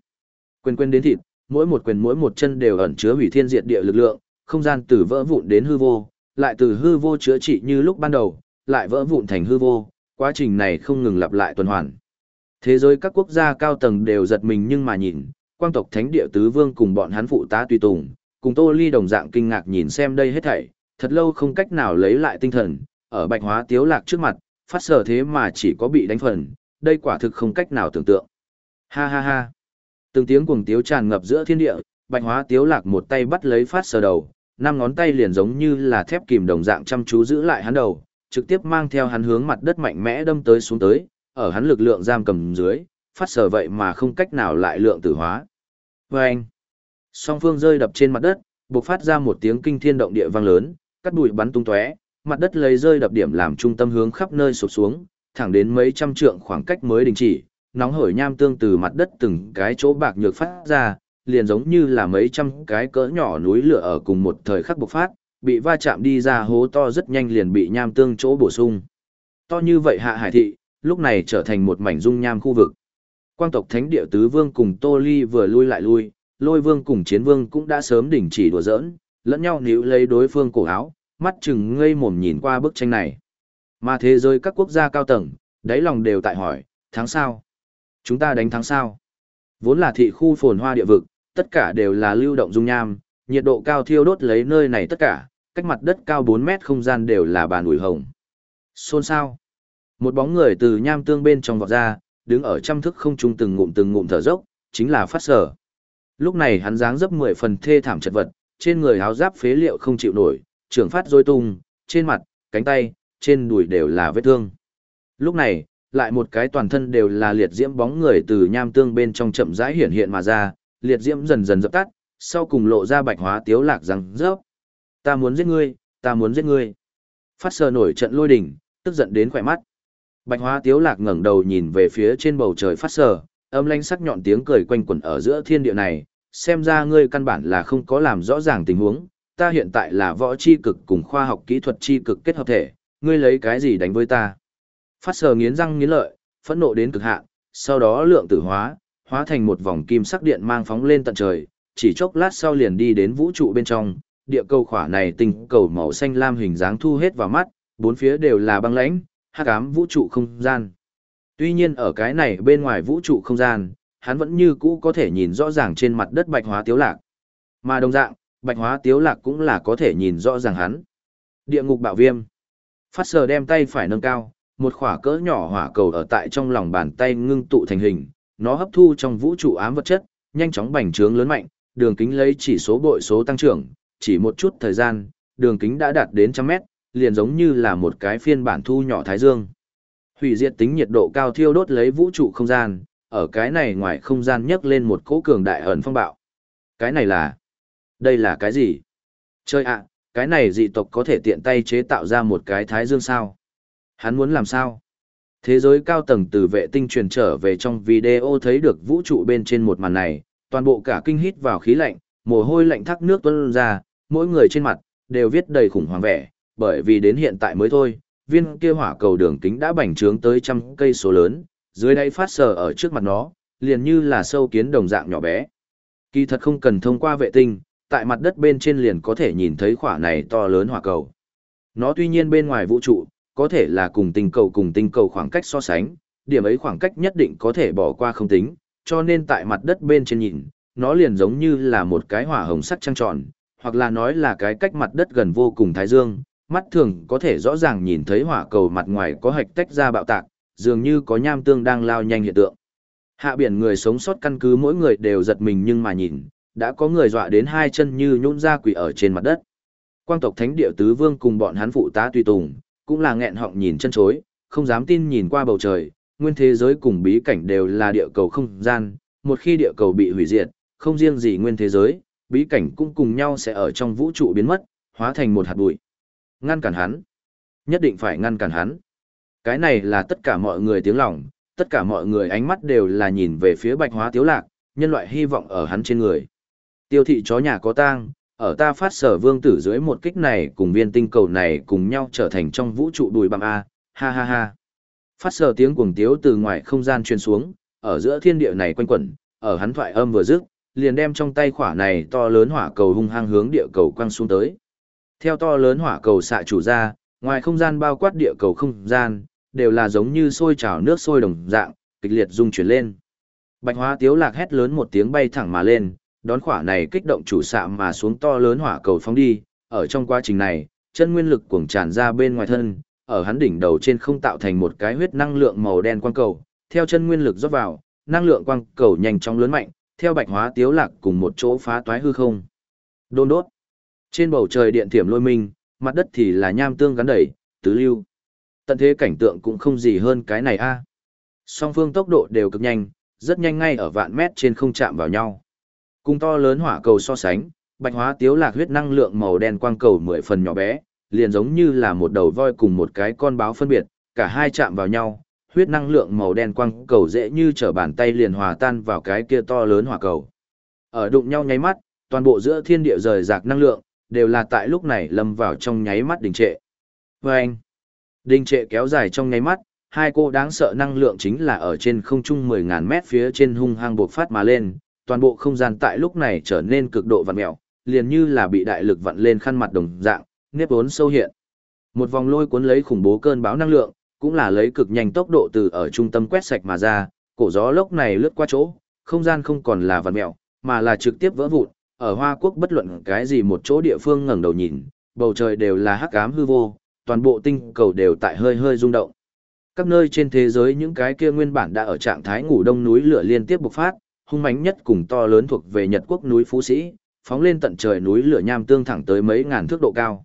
Speaker 1: Quyền quyền đến thịt, mỗi một quyền mỗi một chân đều ẩn chứa hủy thiên diệt địa lực lượng, không gian từ vỡ vụn đến hư vô, lại từ hư vô chữa trị như lúc ban đầu, lại vỡ vụn thành hư vô, quá trình này không ngừng lặp lại tuần hoàn. Thế giới các quốc gia cao tầng đều giật mình nhưng mà nhìn, quang tộc thánh địa tứ vương cùng bọn hắn phụ tá tùy tùng, cùng Tô Ly đồng dạng kinh ngạc nhìn xem đây hết thảy, thật lâu không cách nào lấy lại tinh thần, ở bạch hóa tiếu lạc trước mặt, phát sở thế mà chỉ có bị đánh phần, đây quả thực không cách nào tưởng tượng. Ha ha ha. Từng tiếng cuồng tiếu tràn ngập giữa thiên địa, bạch hóa tiếu lạc một tay bắt lấy phát sở đầu, năm ngón tay liền giống như là thép kìm đồng dạng chăm chú giữ lại hắn đầu, trực tiếp mang theo hắn hướng mặt đất mạnh mẽ đâm tới xuống tới, ở hắn lực lượng giam cầm dưới, phát sở vậy mà không cách nào lại lượng tử hóa. Vâng! Song phương rơi đập trên mặt đất, bộc phát ra một tiếng kinh thiên động địa vang lớn, cắt bụi bắn tung tóe, mặt đất lấy rơi đập điểm làm trung tâm hướng khắp nơi sụp xuống, thẳng đến mấy trăm trượng khoảng cách mới đình chỉ, nóng hổi nham tương từ mặt đất từng cái chỗ bạc nhược phát ra, liền giống như là mấy trăm cái cỡ nhỏ núi lửa ở cùng một thời khắc bộc phát, bị va chạm đi ra hố to rất nhanh liền bị nham tương chỗ bổ sung. To như vậy hạ hải thị, lúc này trở thành một mảnh dung nham khu vực. Quang tộc thánh địa tứ vương cùng Tô Ly vừa lui lại lui, lôi vương cùng chiến vương cũng đã sớm đình chỉ đùa giỡn, lẫn nhau níu lấy đối phương cổ áo, mắt chừng ngây mồm nhìn qua bức tranh này. Mà thế giới các quốc gia cao tầng, đáy lòng đều tại hỏi, thắng sao? Chúng ta đánh thắng sao? Vốn là thị khu phồn hoa địa vực, tất cả đều là lưu động dung nham, nhiệt độ cao thiêu đốt lấy nơi này tất cả, cách mặt đất cao 4 mét không gian đều là bàn ủi hồng. Xôn sao? Một bóng người từ nham tương bên trong vọt ra, đứng ở trăm thức không trung từng ngụm từng ngụm thở dốc, chính là phát sở. Lúc này hắn dáng dấp mười phần thê thảm chật vật, trên người áo giáp phế liệu không chịu nổi, trưởng phát rối tung, trên mặt, cánh tay, trên đùi đều là vết thương. Lúc này, lại một cái toàn thân đều là liệt diễm bóng người từ nham tương bên trong chậm rãi hiện hiện mà ra, liệt diễm dần dần dập tắt, sau cùng lộ ra bạch hóa tiếu lạc rằng rớp. Ta muốn giết ngươi, ta muốn giết ngươi. Phát sờ nổi trận lôi đỉnh, tức giận đến khỏe mắt. Bạch hóa tiếu lạc ngẩng đầu nhìn về phía trên bầu trời phát sờ, âm lanh sắc nhọn tiếng cười quanh quẩn ở giữa thiên địa này, xem ra ngươi căn bản là không có làm rõ ràng tình huống, ta hiện tại là võ chi cực cùng khoa học kỹ thuật chi cực kết hợp thể, ngươi lấy cái gì đánh với ta? Phát sờ nghiến răng nghiến lợi, phẫn nộ đến cực hạn, sau đó lượng tử hóa, hóa thành một vòng kim sắc điện mang phóng lên tận trời, chỉ chốc lát sau liền đi đến vũ trụ bên trong, địa cầu khỏa này tinh cầu màu xanh lam hình dáng thu hết vào mắt, bốn phía đều là băng lãnh, hắc ám vũ trụ không gian. Tuy nhiên ở cái này bên ngoài vũ trụ không gian, hắn vẫn như cũ có thể nhìn rõ ràng trên mặt đất bạch hóa tiếu lạc. Mà đồng dạng, bạch hóa tiếu lạc cũng là có thể nhìn rõ ràng hắn. Địa ngục bạo viêm. Phát sờ đem tay phải nâng cao, một khỏa cỡ nhỏ hỏa cầu ở tại trong lòng bàn tay ngưng tụ thành hình, nó hấp thu trong vũ trụ ám vật chất, nhanh chóng bành trướng lớn mạnh, đường kính lấy chỉ số bội số tăng trưởng, chỉ một chút thời gian, đường kính đã đạt đến trăm mét, liền giống như là một cái phiên bản thu nhỏ thái dương. Hủy diệt tính nhiệt độ cao thiêu đốt lấy vũ trụ không gian, ở cái này ngoài không gian nhấc lên một cỗ cường đại ẩn phong bạo. Cái này là... Đây là cái gì? Chơi ạ, cái này dị tộc có thể tiện tay chế tạo ra một cái thái dương sao? Hắn muốn làm sao? Thế giới cao tầng từ vệ tinh truyền trở về trong video thấy được vũ trụ bên trên một màn này, toàn bộ cả kinh hít vào khí lạnh, mồ hôi lạnh thác nước tuôn ra, mỗi người trên mặt đều viết đầy khủng hoảng vẻ, bởi vì đến hiện tại mới thôi, viên kia hỏa cầu đường kính đã bành trướng tới trăm cây số lớn, dưới đáy phát sờ ở trước mặt nó, liền như là sâu kiến đồng dạng nhỏ bé. Kỳ thật không cần thông qua vệ tinh, tại mặt đất bên trên liền có thể nhìn thấy khỏa này to lớn hỏa cầu. Nó tuy nhiên bên ngoài vũ trụ, có thể là cùng tinh cầu cùng tinh cầu khoảng cách so sánh, điểm ấy khoảng cách nhất định có thể bỏ qua không tính, cho nên tại mặt đất bên trên nhìn, nó liền giống như là một cái hỏa hồng sắt trăng tròn, hoặc là nói là cái cách mặt đất gần vô cùng thái dương, mắt thường có thể rõ ràng nhìn thấy hỏa cầu mặt ngoài có hạch tách ra bạo tạc, dường như có nham tương đang lao nhanh hiện tượng. Hạ biển người sống sót căn cứ mỗi người đều giật mình nhưng mà nhìn, đã có người dọa đến hai chân như nhũn ra quỷ ở trên mặt đất. Quang tộc thánh địa tứ vương cùng bọn hắn phụ tá tùy tùng, cũng là nghẹn họng nhìn chân chối, không dám tin nhìn qua bầu trời, nguyên thế giới cùng bí cảnh đều là địa cầu không gian, một khi địa cầu bị hủy diệt, không riêng gì nguyên thế giới, bí cảnh cũng cùng nhau sẽ ở trong vũ trụ biến mất, hóa thành một hạt bụi. Ngăn cản hắn. Nhất định phải ngăn cản hắn. Cái này là tất cả mọi người tiếng lòng, tất cả mọi người ánh mắt đều là nhìn về phía bạch hóa tiếu lạc, nhân loại hy vọng ở hắn trên người. Tiêu thị chó nhà có tang, ở ta phát sở vương tử dưới một kích này cùng viên tinh cầu này cùng nhau trở thành trong vũ trụ đùi bằng A, ha ha ha. Phát sở tiếng cuồng tiếu từ ngoài không gian truyền xuống, ở giữa thiên địa này quanh quẩn, ở hắn thoại âm vừa dứt, liền đem trong tay khỏa này to lớn hỏa cầu hung hăng hướng địa cầu quăng xuống tới. Theo to lớn hỏa cầu xạ chủ ra, ngoài không gian bao quát địa cầu không gian, đều là giống như sôi trào nước sôi đồng dạng, kịch liệt rung chuyển lên. Bạch hóa tiếu lạc hét lớn một tiếng bay thẳng mà lên, đón khỏa này kích động chủ xạ mà xuống to lớn hỏa cầu phóng đi, ở trong quá trình này, chân nguyên lực cuồng tràn ra bên ngoài thân, ở hắn đỉnh đầu trên không tạo thành một cái huyết năng lượng màu đen quang cầu, theo chân nguyên lực rót vào, năng lượng quang cầu nhanh chóng lớn mạnh, theo bạch hóa tiếu lạc cùng một chỗ phá toái hư không. Đôn đốt. Trên bầu trời điện thiểm lôi minh, mặt đất thì là nham tương gắn đầy, tứ lưu. Tận thế cảnh tượng cũng không gì hơn cái này a. Song phương tốc độ đều cực nhanh, rất nhanh ngay ở vạn mét trên không chạm vào nhau. Cùng to lớn hỏa cầu so sánh, bạch hóa tiếu lạc huyết năng lượng màu đen quang cầu mười phần nhỏ bé, liền giống như là một đầu voi cùng một cái con báo phân biệt, cả hai chạm vào nhau, huyết năng lượng màu đen quang cầu dễ như trở bàn tay liền hòa tan vào cái kia to lớn hỏa cầu. Ở đụng nhau nháy mắt, toàn bộ giữa thiên địa rời rạc năng lượng, đều là tại lúc này lâm vào trong nháy mắt đình trệ. Vâng! Đình trệ kéo dài trong nháy mắt, hai cô đáng sợ năng lượng chính là ở trên không trung 10.000 mét phía trên hung hăng buộc phát mà lên, toàn bộ không gian tại lúc này trở nên cực độ vặn mẹo, liền như là bị đại lực vặn lên khăn mặt đồng dạng, nếp vốn sâu hiện. Một vòng lôi cuốn lấy khủng bố cơn bão năng lượng, cũng là lấy cực nhanh tốc độ từ ở trung tâm quét sạch mà ra, cổ gió lốc này lướt qua chỗ, không gian không còn là vặn mẹo, mà là trực tiếp vỡ vụn, ở Hoa Quốc bất luận cái gì một chỗ địa phương ngẩng đầu nhìn, bầu trời đều là hắc ám hư vô, toàn bộ tinh cầu đều tại hơi hơi rung động. Các nơi trên thế giới những cái kia nguyên bản đã ở trạng thái ngủ đông núi lửa liên tiếp bộc phát, hung mãnh nhất cùng to lớn thuộc về Nhật quốc núi Phú Sĩ, phóng lên tận trời núi lửa nham tương thẳng tới mấy ngàn thước độ cao.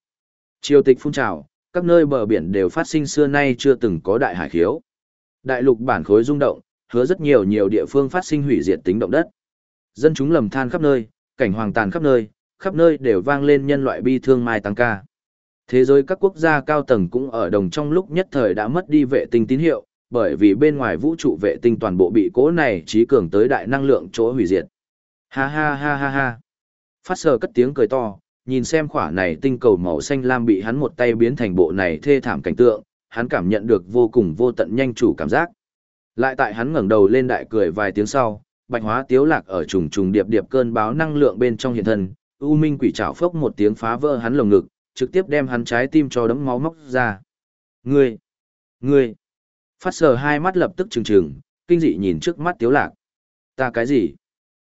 Speaker 1: Triều tịch phun trào, các nơi bờ biển đều phát sinh xưa nay chưa từng có đại hải khiếu. Đại lục bản khối rung động, hứa rất nhiều nhiều địa phương phát sinh hủy diệt tính động đất. Dân chúng lầm than khắp nơi, cảnh hoàng tàn khắp nơi, khắp nơi đều vang lên nhân loại bi thương mai tăng ca. Thế giới các quốc gia cao tầng cũng ở đồng trong lúc nhất thời đã mất đi vệ tinh tín hiệu, bởi vì bên ngoài vũ trụ vệ tinh toàn bộ bị cố này trí cường tới đại năng lượng chỗ hủy diệt. Ha ha ha ha ha. Phát sờ cất tiếng cười to, nhìn xem khỏa này tinh cầu màu xanh lam bị hắn một tay biến thành bộ này thê thảm cảnh tượng, hắn cảm nhận được vô cùng vô tận nhanh chủ cảm giác. Lại tại hắn ngẩng đầu lên đại cười vài tiếng sau, bạch hóa tiếu lạc ở trùng trùng điệp điệp cơn báo năng lượng bên trong hiện thân, u minh quỷ trảo phốc một tiếng phá vỡ hắn lồng ngực, trực tiếp đem hắn trái tim cho đấm máu móc ra. Ngươi! Ngươi! Phát sờ hai mắt lập tức trừng trừng, kinh dị nhìn trước mắt tiếu lạc. Ta cái gì?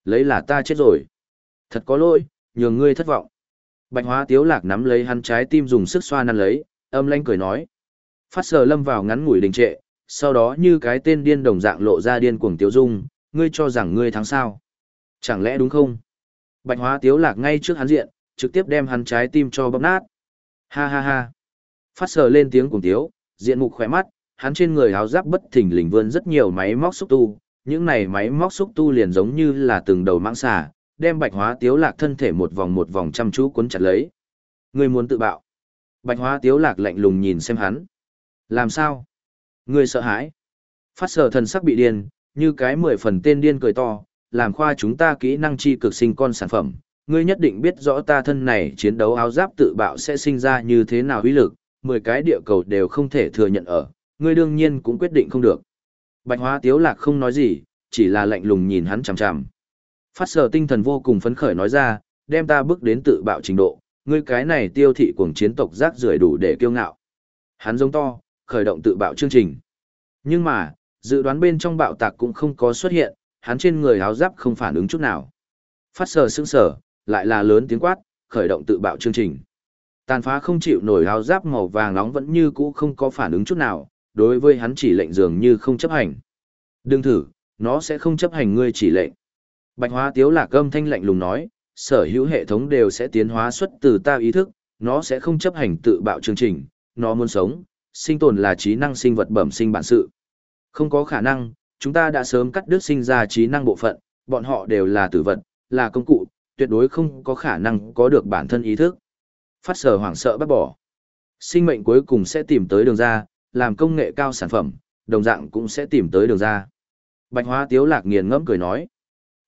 Speaker 1: Lấy là ta chết rồi. Thật có lỗi, nhường ngươi thất vọng. Bạch hóa tiếu lạc nắm lấy hắn trái tim dùng sức xoa năn lấy, âm lanh cười nói. Phát sờ lâm vào ngắn ngủi đình trệ, sau đó như cái tên điên đồng dạng lộ ra điên cuồng tiếu dung, ngươi cho rằng ngươi thắng sao. Chẳng lẽ đúng không? Bạch hóa tiếu lạc ngay trước hắn diện, trực tiếp đem hắn trái tim cho bóp nát. Ha ha ha. Phát sờ lên tiếng cùng tiếu, diện mục khỏe mắt, hắn trên người áo giáp bất thình lình vươn rất nhiều máy móc xúc tu, những này máy móc xúc tu liền giống như là từng đầu mạng xà, đem bạch hóa tiếu lạc thân thể một vòng một vòng chăm chú cuốn chặt lấy. Ngươi muốn tự bạo. Bạch hóa tiếu lạc lạnh lùng nhìn xem hắn. Làm sao? Ngươi sợ hãi. Phát sờ thần sắc bị điên, như cái mười phần tên điên cười to, làm khoa chúng ta kỹ năng chi cực sinh con sản phẩm. Ngươi nhất định biết rõ ta thân này chiến đấu áo giáp tự bạo sẽ sinh ra như thế nào uy lực, mười cái địa cầu đều không thể thừa nhận ở, ngươi đương nhiên cũng quyết định không được. Bạch hóa tiếu lạc không nói gì, chỉ là lạnh lùng nhìn hắn chằm chằm. Phát sở tinh thần vô cùng phấn khởi nói ra, đem ta bước đến tự bạo trình độ, ngươi cái này tiêu thị cuồng chiến tộc rác rưởi đủ để kiêu ngạo. Hắn giống to, khởi động tự bạo chương trình. Nhưng mà, dự đoán bên trong bạo tạc cũng không có xuất hiện, hắn trên người áo giáp không phản ứng chút nào. Phát sờ sững sở, lại là lớn tiếng quát, khởi động tự bạo chương trình. Tàn phá không chịu nổi áo giáp màu vàng nóng vẫn như cũ không có phản ứng chút nào, đối với hắn chỉ lệnh dường như không chấp hành. Đừng thử, nó sẽ không chấp hành ngươi chỉ lệnh. Bạch hóa tiếu lạc âm thanh lạnh lùng nói, sở hữu hệ thống đều sẽ tiến hóa xuất từ ta ý thức, nó sẽ không chấp hành tự bạo chương trình, nó muốn sống, sinh tồn là trí năng sinh vật bẩm sinh bản sự. Không có khả năng, chúng ta đã sớm cắt đứt sinh ra trí năng bộ phận, bọn họ đều là tử vật, là công cụ, tuyệt đối không có khả năng có được bản thân ý thức. Phát sở hoảng sợ bắt bỏ. Sinh mệnh cuối cùng sẽ tìm tới đường ra, làm công nghệ cao sản phẩm, đồng dạng cũng sẽ tìm tới đường ra. Bạch hóa tiếu lạc nghiền ngẫm cười nói.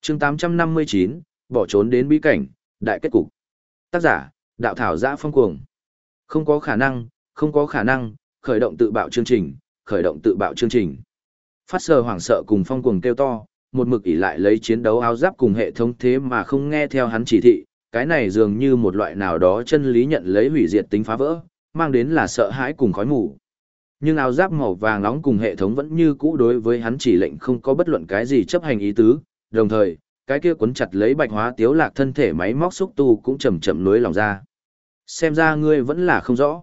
Speaker 1: chương 859, bỏ trốn đến bí cảnh, đại kết cục. Tác giả, đạo thảo giã phong cuồng. Không có khả năng, không có khả năng, khởi động tự bạo chương trình, khởi động tự bạo chương trình. Phát sờ hoảng sợ cùng phong cuồng kêu to, một mực ỉ lại lấy chiến đấu áo giáp cùng hệ thống thế mà không nghe theo hắn chỉ thị, cái này dường như một loại nào đó chân lý nhận lấy hủy diệt tính phá vỡ, mang đến là sợ hãi cùng khói mù. Nhưng áo giáp màu vàng nóng cùng hệ thống vẫn như cũ đối với hắn chỉ lệnh không có bất luận cái gì chấp hành ý tứ, đồng thời, cái kia cuốn chặt lấy bạch hóa tiếu lạc thân thể máy móc xúc tu cũng chậm chậm nối lòng ra. Xem ra ngươi vẫn là không rõ.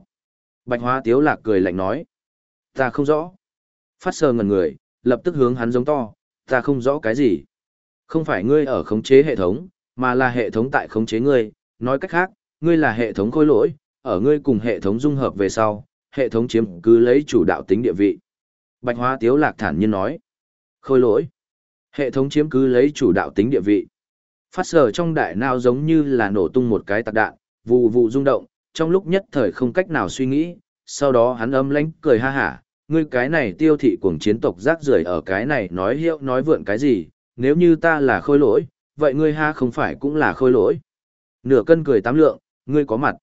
Speaker 1: Bạch hóa tiếu lạc cười lạnh nói. Ta không rõ. Phát sờ ngần người, lập tức hướng hắn giống to, ta không rõ cái gì. Không phải ngươi ở khống chế hệ thống, mà là hệ thống tại khống chế ngươi, nói cách khác, ngươi là hệ thống khôi lỗi, ở ngươi cùng hệ thống dung hợp về sau, hệ thống chiếm cứ lấy chủ đạo tính địa vị. Bạch Hoa Tiếu Lạc thản nhiên nói, khôi lỗi, hệ thống chiếm cứ lấy chủ đạo tính địa vị. Phát sở trong đại nào giống như là nổ tung một cái tạc đạn, vụ vụ rung động, trong lúc nhất thời không cách nào suy nghĩ, sau đó hắn âm lãnh cười ha hả, ngươi cái này tiêu thị cuồng chiến tộc rác rưởi ở cái này nói hiệu nói vượn cái gì, nếu như ta là khôi lỗi, vậy ngươi ha không phải cũng là khôi lỗi. Nửa cân cười tám lượng, ngươi có mặt.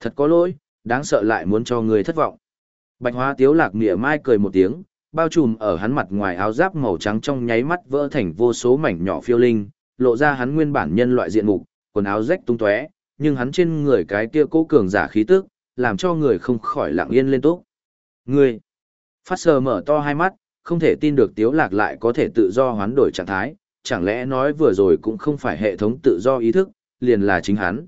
Speaker 1: Thật có lỗi, đáng sợ lại muốn cho ngươi thất vọng. Bạch hóa tiếu lạc mỉa mai cười một tiếng, bao trùm ở hắn mặt ngoài áo giáp màu trắng trong nháy mắt vỡ thành vô số mảnh nhỏ phiêu linh, lộ ra hắn nguyên bản nhân loại diện mục, quần áo rách tung tóe, nhưng hắn trên người cái kia cố cường giả khí tức, làm cho người không khỏi lặng yên lên tốt Ngươi! Phát sờ mở to hai mắt, không thể tin được tiếu lạc lại có thể tự do hoán đổi trạng thái, chẳng lẽ nói vừa rồi cũng không phải hệ thống tự do ý thức, liền là chính hắn.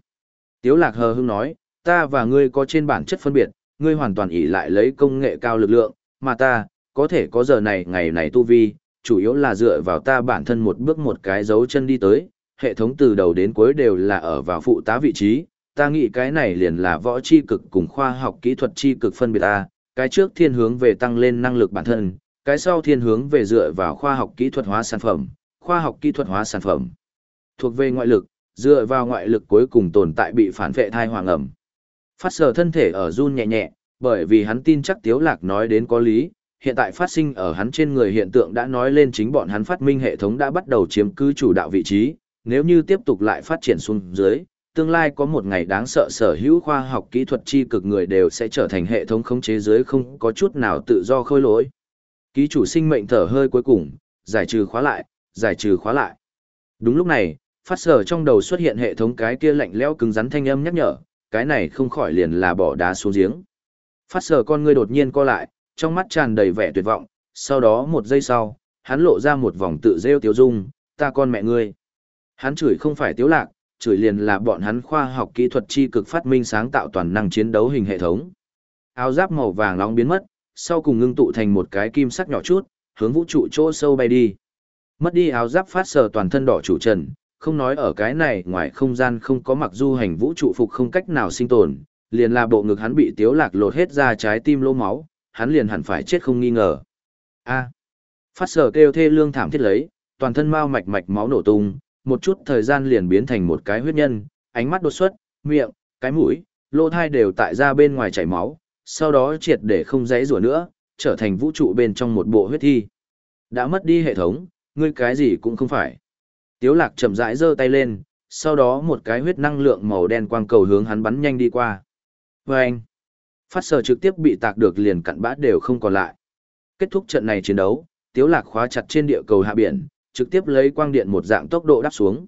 Speaker 1: Tiếu lạc hờ hững nói, ta và ngươi có trên bản chất phân biệt, ngươi hoàn toàn ỷ lại lấy công nghệ cao lực lượng, mà ta, có thể có giờ này ngày này tu vi, chủ yếu là dựa vào ta bản thân một bước một cái dấu chân đi tới, hệ thống từ đầu đến cuối đều là ở vào phụ tá vị trí, ta nghĩ cái này liền là võ chi cực cùng khoa học kỹ thuật chi cực phân biệt ta, cái trước thiên hướng về tăng lên năng lực bản thân, cái sau thiên hướng về dựa vào khoa học kỹ thuật hóa sản phẩm, khoa học kỹ thuật hóa sản phẩm. Thuộc về ngoại lực, dựa vào ngoại lực cuối cùng tồn tại bị phản vệ thai hoàng ẩm. Phát sở thân thể ở run nhẹ nhẹ, bởi vì hắn tin chắc Tiếu Lạc nói đến có lý, hiện tại phát sinh ở hắn trên người hiện tượng đã nói lên chính bọn hắn phát minh hệ thống đã bắt đầu chiếm cứ chủ đạo vị trí, nếu như tiếp tục lại phát triển xuống dưới, tương lai có một ngày đáng sợ sở hữu khoa học kỹ thuật chi cực người đều sẽ trở thành hệ thống khống chế dưới không có chút nào tự do khôi lỗi. Ký chủ sinh mệnh thở hơi cuối cùng, giải trừ khóa lại, giải trừ khóa lại. Đúng lúc này, phát sở trong đầu xuất hiện hệ thống cái kia lạnh lẽo cứng rắn thanh âm nhắc nhở, cái này không khỏi liền là bỏ đá xuống giếng. Phát sở con ngươi đột nhiên co lại, trong mắt tràn đầy vẻ tuyệt vọng, sau đó một giây sau, hắn lộ ra một vòng tự rêu tiếu dung, ta con mẹ ngươi. Hắn chửi không phải tiếu lạc, chửi liền là bọn hắn khoa học kỹ thuật chi cực phát minh sáng tạo toàn năng chiến đấu hình hệ thống. Áo giáp màu vàng nóng biến mất, sau cùng ngưng tụ thành một cái kim sắc nhỏ chút, hướng vũ trụ chỗ sâu bay đi. Mất đi áo giáp phát sờ toàn thân đỏ chủ trần, không nói ở cái này ngoài không gian không có mặc du hành vũ trụ phục không cách nào sinh tồn, liền là bộ ngực hắn bị tiếu lạc lột hết ra trái tim lỗ máu, hắn liền hẳn phải chết không nghi ngờ. A. Phát sở kêu thê lương thảm thiết lấy, toàn thân mao mạch mạch máu nổ tung, một chút thời gian liền biến thành một cái huyết nhân, ánh mắt đột xuất, miệng, cái mũi, lỗ thai đều tại ra bên ngoài chảy máu, sau đó triệt để không dãy rủa nữa, trở thành vũ trụ bên trong một bộ huyết thi. Đã mất đi hệ thống, ngươi cái gì cũng không phải. Tiếu lạc chậm rãi giơ tay lên, sau đó một cái huyết năng lượng màu đen quang cầu hướng hắn bắn nhanh đi qua. Vâng! anh, phát sở trực tiếp bị tạc được liền cặn bã đều không còn lại. Kết thúc trận này chiến đấu, tiếu lạc khóa chặt trên địa cầu hạ biển, trực tiếp lấy quang điện một dạng tốc độ đáp xuống.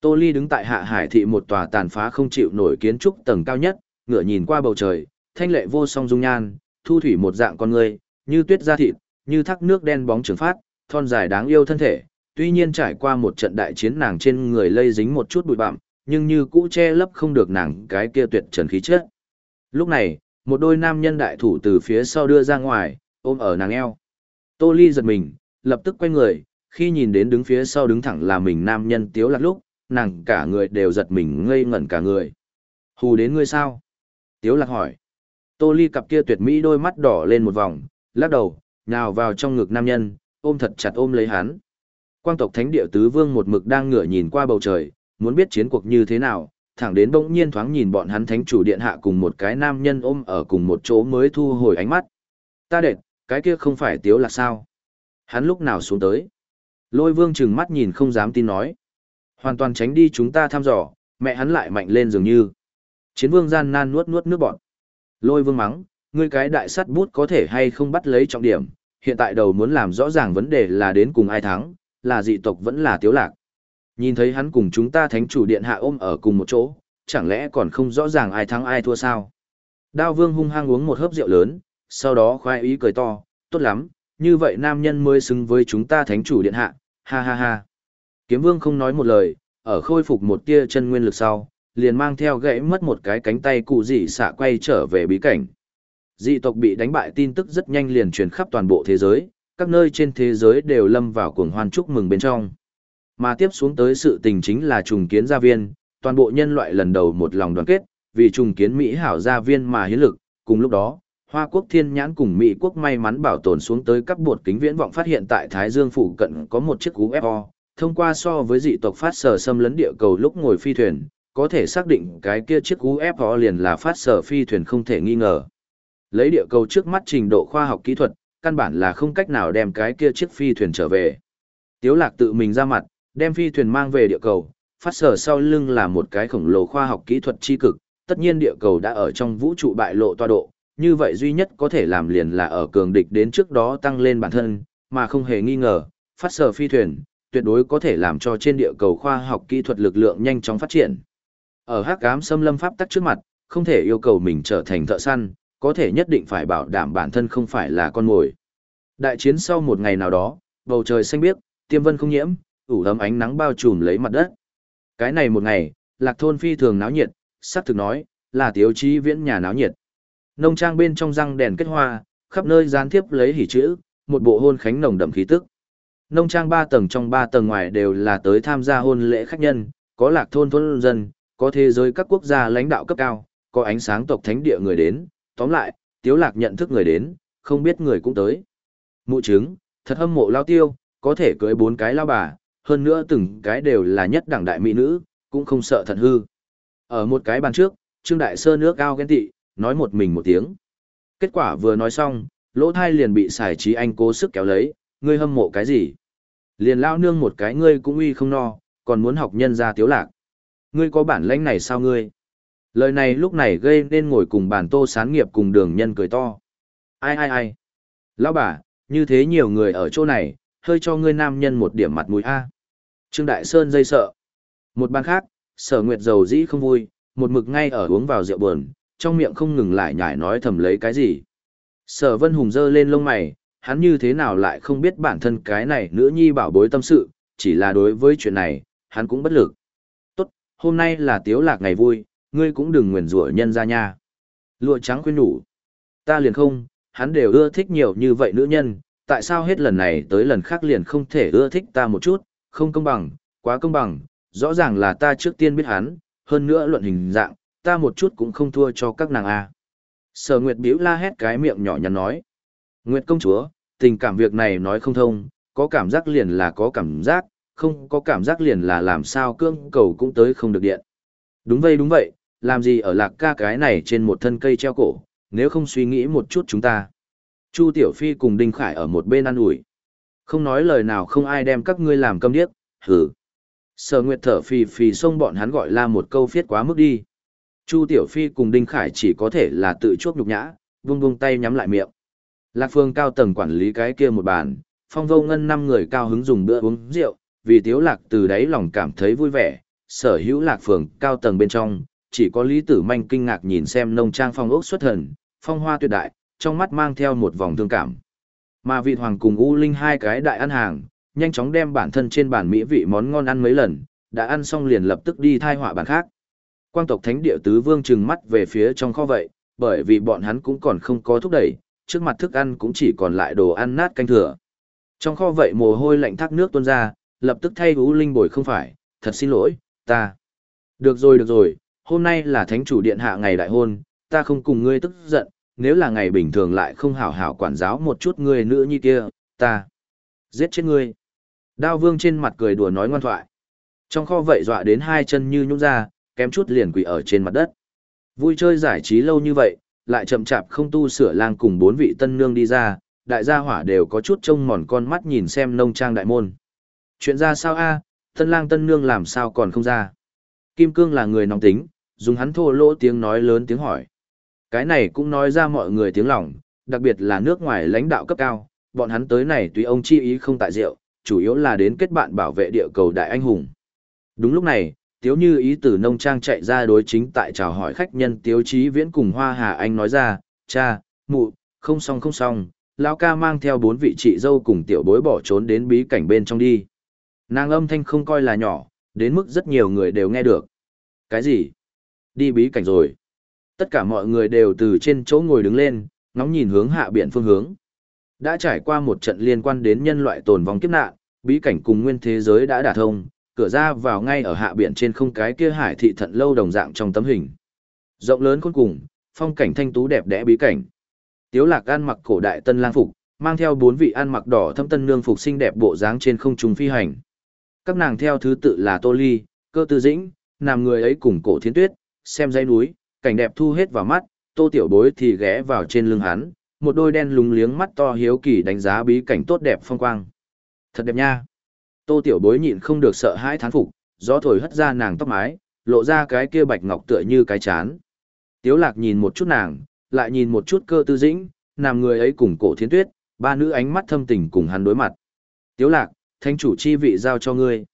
Speaker 1: Tô Ly đứng tại hạ hải thị một tòa tàn phá không chịu nổi kiến trúc tầng cao nhất, ngửa nhìn qua bầu trời, thanh lệ vô song dung nhan, thu thủy một dạng con người, như tuyết da thịt, như thác nước đen bóng trường phát, thon dài đáng yêu thân thể. Tuy nhiên trải qua một trận đại chiến nàng trên người lây dính một chút bụi bặm, nhưng như cũ che lấp không được nàng cái kia tuyệt trần khí chất. Lúc này, một đôi nam nhân đại thủ từ phía sau đưa ra ngoài, ôm ở nàng eo. Tô Ly giật mình, lập tức quay người, khi nhìn đến đứng phía sau đứng thẳng là mình nam nhân tiếu lạc lúc, nàng cả người đều giật mình ngây ngẩn cả người. Hù đến ngươi sao? Tiếu lạc hỏi. Tô Ly cặp kia tuyệt mỹ đôi mắt đỏ lên một vòng, lắc đầu, nhào vào trong ngực nam nhân, ôm thật chặt ôm lấy hắn. Quang tộc thánh địa tứ vương một mực đang ngửa nhìn qua bầu trời, muốn biết chiến cuộc như thế nào, thẳng đến bỗng nhiên thoáng nhìn bọn hắn thánh chủ điện hạ cùng một cái nam nhân ôm ở cùng một chỗ mới thu hồi ánh mắt. Ta đệt, cái kia không phải tiếu là sao? Hắn lúc nào xuống tới? Lôi vương chừng mắt nhìn không dám tin nói. Hoàn toàn tránh đi chúng ta thăm dò, mẹ hắn lại mạnh lên dường như. Chiến vương gian nan nuốt nuốt nước bọt. Lôi vương mắng, ngươi cái đại sắt bút có thể hay không bắt lấy trọng điểm, hiện tại đầu muốn làm rõ ràng vấn đề là đến cùng ai thắng, là dị tộc vẫn là tiếu lạc. Nhìn thấy hắn cùng chúng ta thánh chủ điện hạ ôm ở cùng một chỗ, chẳng lẽ còn không rõ ràng ai thắng ai thua sao? Đao vương hung hăng uống một hớp rượu lớn, sau đó khoai ý cười to, tốt lắm, như vậy nam nhân mới xứng với chúng ta thánh chủ điện hạ, ha ha ha. Kiếm vương không nói một lời, ở khôi phục một tia chân nguyên lực sau, liền mang theo gãy mất một cái cánh tay cụ dị xạ quay trở về bí cảnh. Dị tộc bị đánh bại tin tức rất nhanh liền truyền khắp toàn bộ thế giới, các nơi trên thế giới đều lâm vào cuồng hoan chúc mừng bên trong. Mà tiếp xuống tới sự tình chính là trùng kiến gia viên, toàn bộ nhân loại lần đầu một lòng đoàn kết, vì trùng kiến Mỹ hảo gia viên mà hiến lực, cùng lúc đó, Hoa quốc thiên nhãn cùng Mỹ quốc may mắn bảo tồn xuống tới các bột kính viễn vọng phát hiện tại Thái Dương phủ cận có một chiếc UFO, thông qua so với dị tộc phát sở xâm lấn địa cầu lúc ngồi phi thuyền, có thể xác định cái kia chiếc UFO liền là phát sở phi thuyền không thể nghi ngờ. Lấy địa cầu trước mắt trình độ khoa học kỹ thuật, căn bản là không cách nào đem cái kia chiếc phi thuyền trở về. Tiếu lạc tự mình ra mặt, đem phi thuyền mang về địa cầu, phát sở sau lưng là một cái khổng lồ khoa học kỹ thuật chi cực, tất nhiên địa cầu đã ở trong vũ trụ bại lộ toa độ, như vậy duy nhất có thể làm liền là ở cường địch đến trước đó tăng lên bản thân, mà không hề nghi ngờ, phát sở phi thuyền, tuyệt đối có thể làm cho trên địa cầu khoa học kỹ thuật lực lượng nhanh chóng phát triển. Ở hắc ám xâm lâm pháp tắc trước mặt, không thể yêu cầu mình trở thành thợ săn, có thể nhất định phải bảo đảm bản thân không phải là con mồi. Đại chiến sau một ngày nào đó, bầu trời xanh biếc, tiêm vân không nhiễm, ủ ấm ánh nắng bao trùm lấy mặt đất. Cái này một ngày, lạc thôn phi thường náo nhiệt, sắc thực nói, là tiếu chí viễn nhà náo nhiệt. Nông trang bên trong răng đèn kết hoa, khắp nơi gián tiếp lấy hỉ chữ, một bộ hôn khánh nồng đậm khí tức. Nông trang ba tầng trong ba tầng ngoài đều là tới tham gia hôn lễ khách nhân, có lạc thôn thôn dân, có thế giới các quốc gia lãnh đạo cấp cao, có ánh sáng tộc thánh địa người đến, tóm lại, tiếu lạc nhận thức người đến, không biết người cũng tới. Mụ chứng, thật hâm mộ lao tiêu, có thể cưới bốn cái lao bà, hơn nữa từng cái đều là nhất đẳng đại mỹ nữ, cũng không sợ thần hư. Ở một cái bàn trước, Trương Đại sơn nước cao ghen tị, nói một mình một tiếng. Kết quả vừa nói xong, lỗ thai liền bị xài trí anh cố sức kéo lấy, ngươi hâm mộ cái gì? Liền lao nương một cái ngươi cũng uy không no, còn muốn học nhân ra tiếu lạc. Ngươi có bản lãnh này sao ngươi? Lời này lúc này gây nên ngồi cùng bàn tô sán nghiệp cùng đường nhân cười to. Ai ai ai? Lão bà, như thế nhiều người ở chỗ này, hơi cho ngươi nam nhân một điểm mặt mũi A. Trương Đại Sơn dây sợ. Một bàn khác, sở nguyệt dầu dĩ không vui, một mực ngay ở uống vào rượu buồn, trong miệng không ngừng lại nhải nói thầm lấy cái gì. Sở Vân Hùng giơ lên lông mày, hắn như thế nào lại không biết bản thân cái này nữ nhi bảo bối tâm sự, chỉ là đối với chuyện này, hắn cũng bất lực. Tốt, hôm nay là tiếu lạc ngày vui, ngươi cũng đừng nguyền rủa nhân ra nha. Lụa trắng khuyên nhủ. Ta liền không, hắn đều ưa thích nhiều như vậy nữ nhân, tại sao hết lần này tới lần khác liền không thể ưa thích ta một chút, không công bằng, quá công bằng, rõ ràng là ta trước tiên biết hắn, hơn nữa luận hình dạng, ta một chút cũng không thua cho các nàng a. Sở Nguyệt biểu la hét cái miệng nhỏ nhắn nói. Nguyệt công chúa, tình cảm việc này nói không thông, có cảm giác liền là có cảm giác, không có cảm giác liền là làm sao cương cầu cũng tới không được điện. Đúng vậy đúng vậy, làm gì ở lạc ca cái này trên một thân cây treo cổ, nếu không suy nghĩ một chút chúng ta. Chu Tiểu Phi cùng Đinh Khải ở một bên ăn ủi Không nói lời nào không ai đem các ngươi làm câm điếc, hử. Sở Nguyệt thở phì phì xông bọn hắn gọi la một câu phiết quá mức đi. Chu Tiểu Phi cùng Đinh Khải chỉ có thể là tự chuốc nhục nhã, vung vung tay nhắm lại miệng. Lạc Phương cao tầng quản lý cái kia một bàn, phong vô ngân năm người cao hứng dùng bữa uống rượu, vì Tiếu Lạc từ đấy lòng cảm thấy vui vẻ, sở hữu Lạc Phương cao tầng bên trong, chỉ có Lý Tử Manh kinh ngạc nhìn xem nông trang phong ốc xuất thần, phong hoa tuyệt đại, trong mắt mang theo một vòng thương cảm. Mà vị hoàng cùng U Linh hai cái đại ăn hàng, nhanh chóng đem bản thân trên bàn mỹ vị món ngon ăn mấy lần, đã ăn xong liền lập tức đi thai họa bàn khác. Quang tộc thánh địa tứ vương trừng mắt về phía trong kho vậy, bởi vì bọn hắn cũng còn không có thúc đẩy, trước mặt thức ăn cũng chỉ còn lại đồ ăn nát canh thừa. Trong kho vậy mồ hôi lạnh thác nước tuôn ra, lập tức thay Ú Linh bồi không phải, thật xin lỗi, ta. Được rồi được rồi, hôm nay là thánh chủ điện hạ ngày đại hôn, ta không cùng ngươi tức giận, nếu là ngày bình thường lại không hảo hảo quản giáo một chút ngươi nữa như kia, ta giết chết ngươi. Đao vương trên mặt cười đùa nói ngoan thoại. Trong kho vậy dọa đến hai chân như nhũng ra, kém chút liền quỷ ở trên mặt đất. Vui chơi giải trí lâu như vậy, lại chậm chạp không tu sửa lang cùng bốn vị tân nương đi ra, đại gia hỏa đều có chút trông mòn con mắt nhìn xem nông trang đại môn. Chuyện ra sao a? tân lang tân nương làm sao còn không ra? Kim Cương là người nóng tính, dùng hắn thô lỗ tiếng nói lớn tiếng hỏi. Cái này cũng nói ra mọi người tiếng lòng, đặc biệt là nước ngoài lãnh đạo cấp cao, bọn hắn tới này tùy ông chi ý không tại rượu, chủ yếu là đến kết bạn bảo vệ địa cầu đại anh hùng. Đúng lúc này, Tiếu Như ý từ nông trang chạy ra đối chính tại chào hỏi khách nhân Tiếu Chí Viễn cùng Hoa Hà Anh nói ra, cha, mụ, không xong không xong, lão ca mang theo bốn vị chị dâu cùng tiểu bối bỏ trốn đến bí cảnh bên trong đi. Nàng âm thanh không coi là nhỏ, đến mức rất nhiều người đều nghe được. Cái gì? Đi bí cảnh rồi. Tất cả mọi người đều từ trên chỗ ngồi đứng lên, ngóng nhìn hướng hạ biển phương hướng. Đã trải qua một trận liên quan đến nhân loại tồn vong kiếp nạn, bí cảnh cùng nguyên thế giới đã đả thông, cửa ra vào ngay ở hạ biển trên không cái kia hải thị thận lâu đồng dạng trong tấm hình. Rộng lớn cuối cùng, phong cảnh thanh tú đẹp đẽ bí cảnh. Tiếu lạc ăn mặc cổ đại tân lang phục, mang theo bốn vị ăn mặc đỏ thâm tân nương phục xinh đẹp bộ dáng trên không trung phi hành. Các nàng theo thứ tự là Tô Ly, Cơ Tư Dĩnh, nằm người ấy cùng cổ thiên tuyết, xem dãy núi, cảnh đẹp thu hết vào mắt, Tô Tiểu Bối thì ghé vào trên lưng hắn, một đôi đen lúng liếng mắt to hiếu kỳ đánh giá bí cảnh tốt đẹp phong quang. Thật đẹp nha. Tô Tiểu Bối nhịn không được sợ hãi thán phục, gió thổi hất ra nàng tóc mái, lộ ra cái kia bạch ngọc tựa như cái chán. Tiếu Lạc nhìn một chút nàng, lại nhìn một chút cơ tư dĩnh, nàng người ấy cùng cổ thiến tuyết, ba nữ ánh mắt thâm tình cùng hắn đối mặt. Tiếu Lạc, thánh chủ chi vị giao cho ngươi.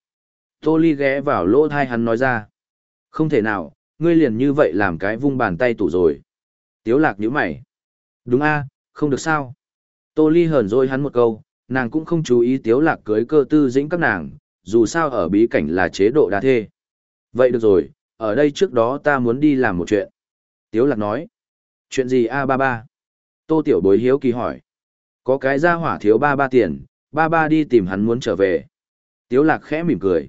Speaker 1: Tô Ly ghé vào lỗ thai hắn nói ra. Không thể nào, ngươi liền như vậy làm cái vung bàn tay tủ rồi. Tiếu Lạc nhíu mày. Đúng a, không được sao. Tô Ly hờn dỗi hắn một câu, nàng cũng không chú ý tiếu lạc cưới cơ tư dĩnh các nàng, dù sao ở bí cảnh là chế độ đa thê. Vậy được rồi, ở đây trước đó ta muốn đi làm một chuyện. Tiếu lạc nói. Chuyện gì a ba ba? Tô tiểu bối hiếu kỳ hỏi. Có cái gia hỏa thiếu ba ba tiền, ba ba đi tìm hắn muốn trở về. Tiếu lạc khẽ mỉm cười.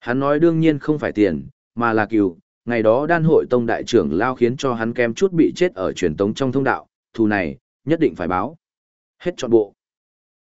Speaker 1: Hắn nói đương nhiên không phải tiền, mà là cừu, ngày đó đan hội tông đại trưởng lao khiến cho hắn kém chút bị chết ở truyền tống trong thông đạo, thù này, nhất định phải báo. Hết trọn bộ.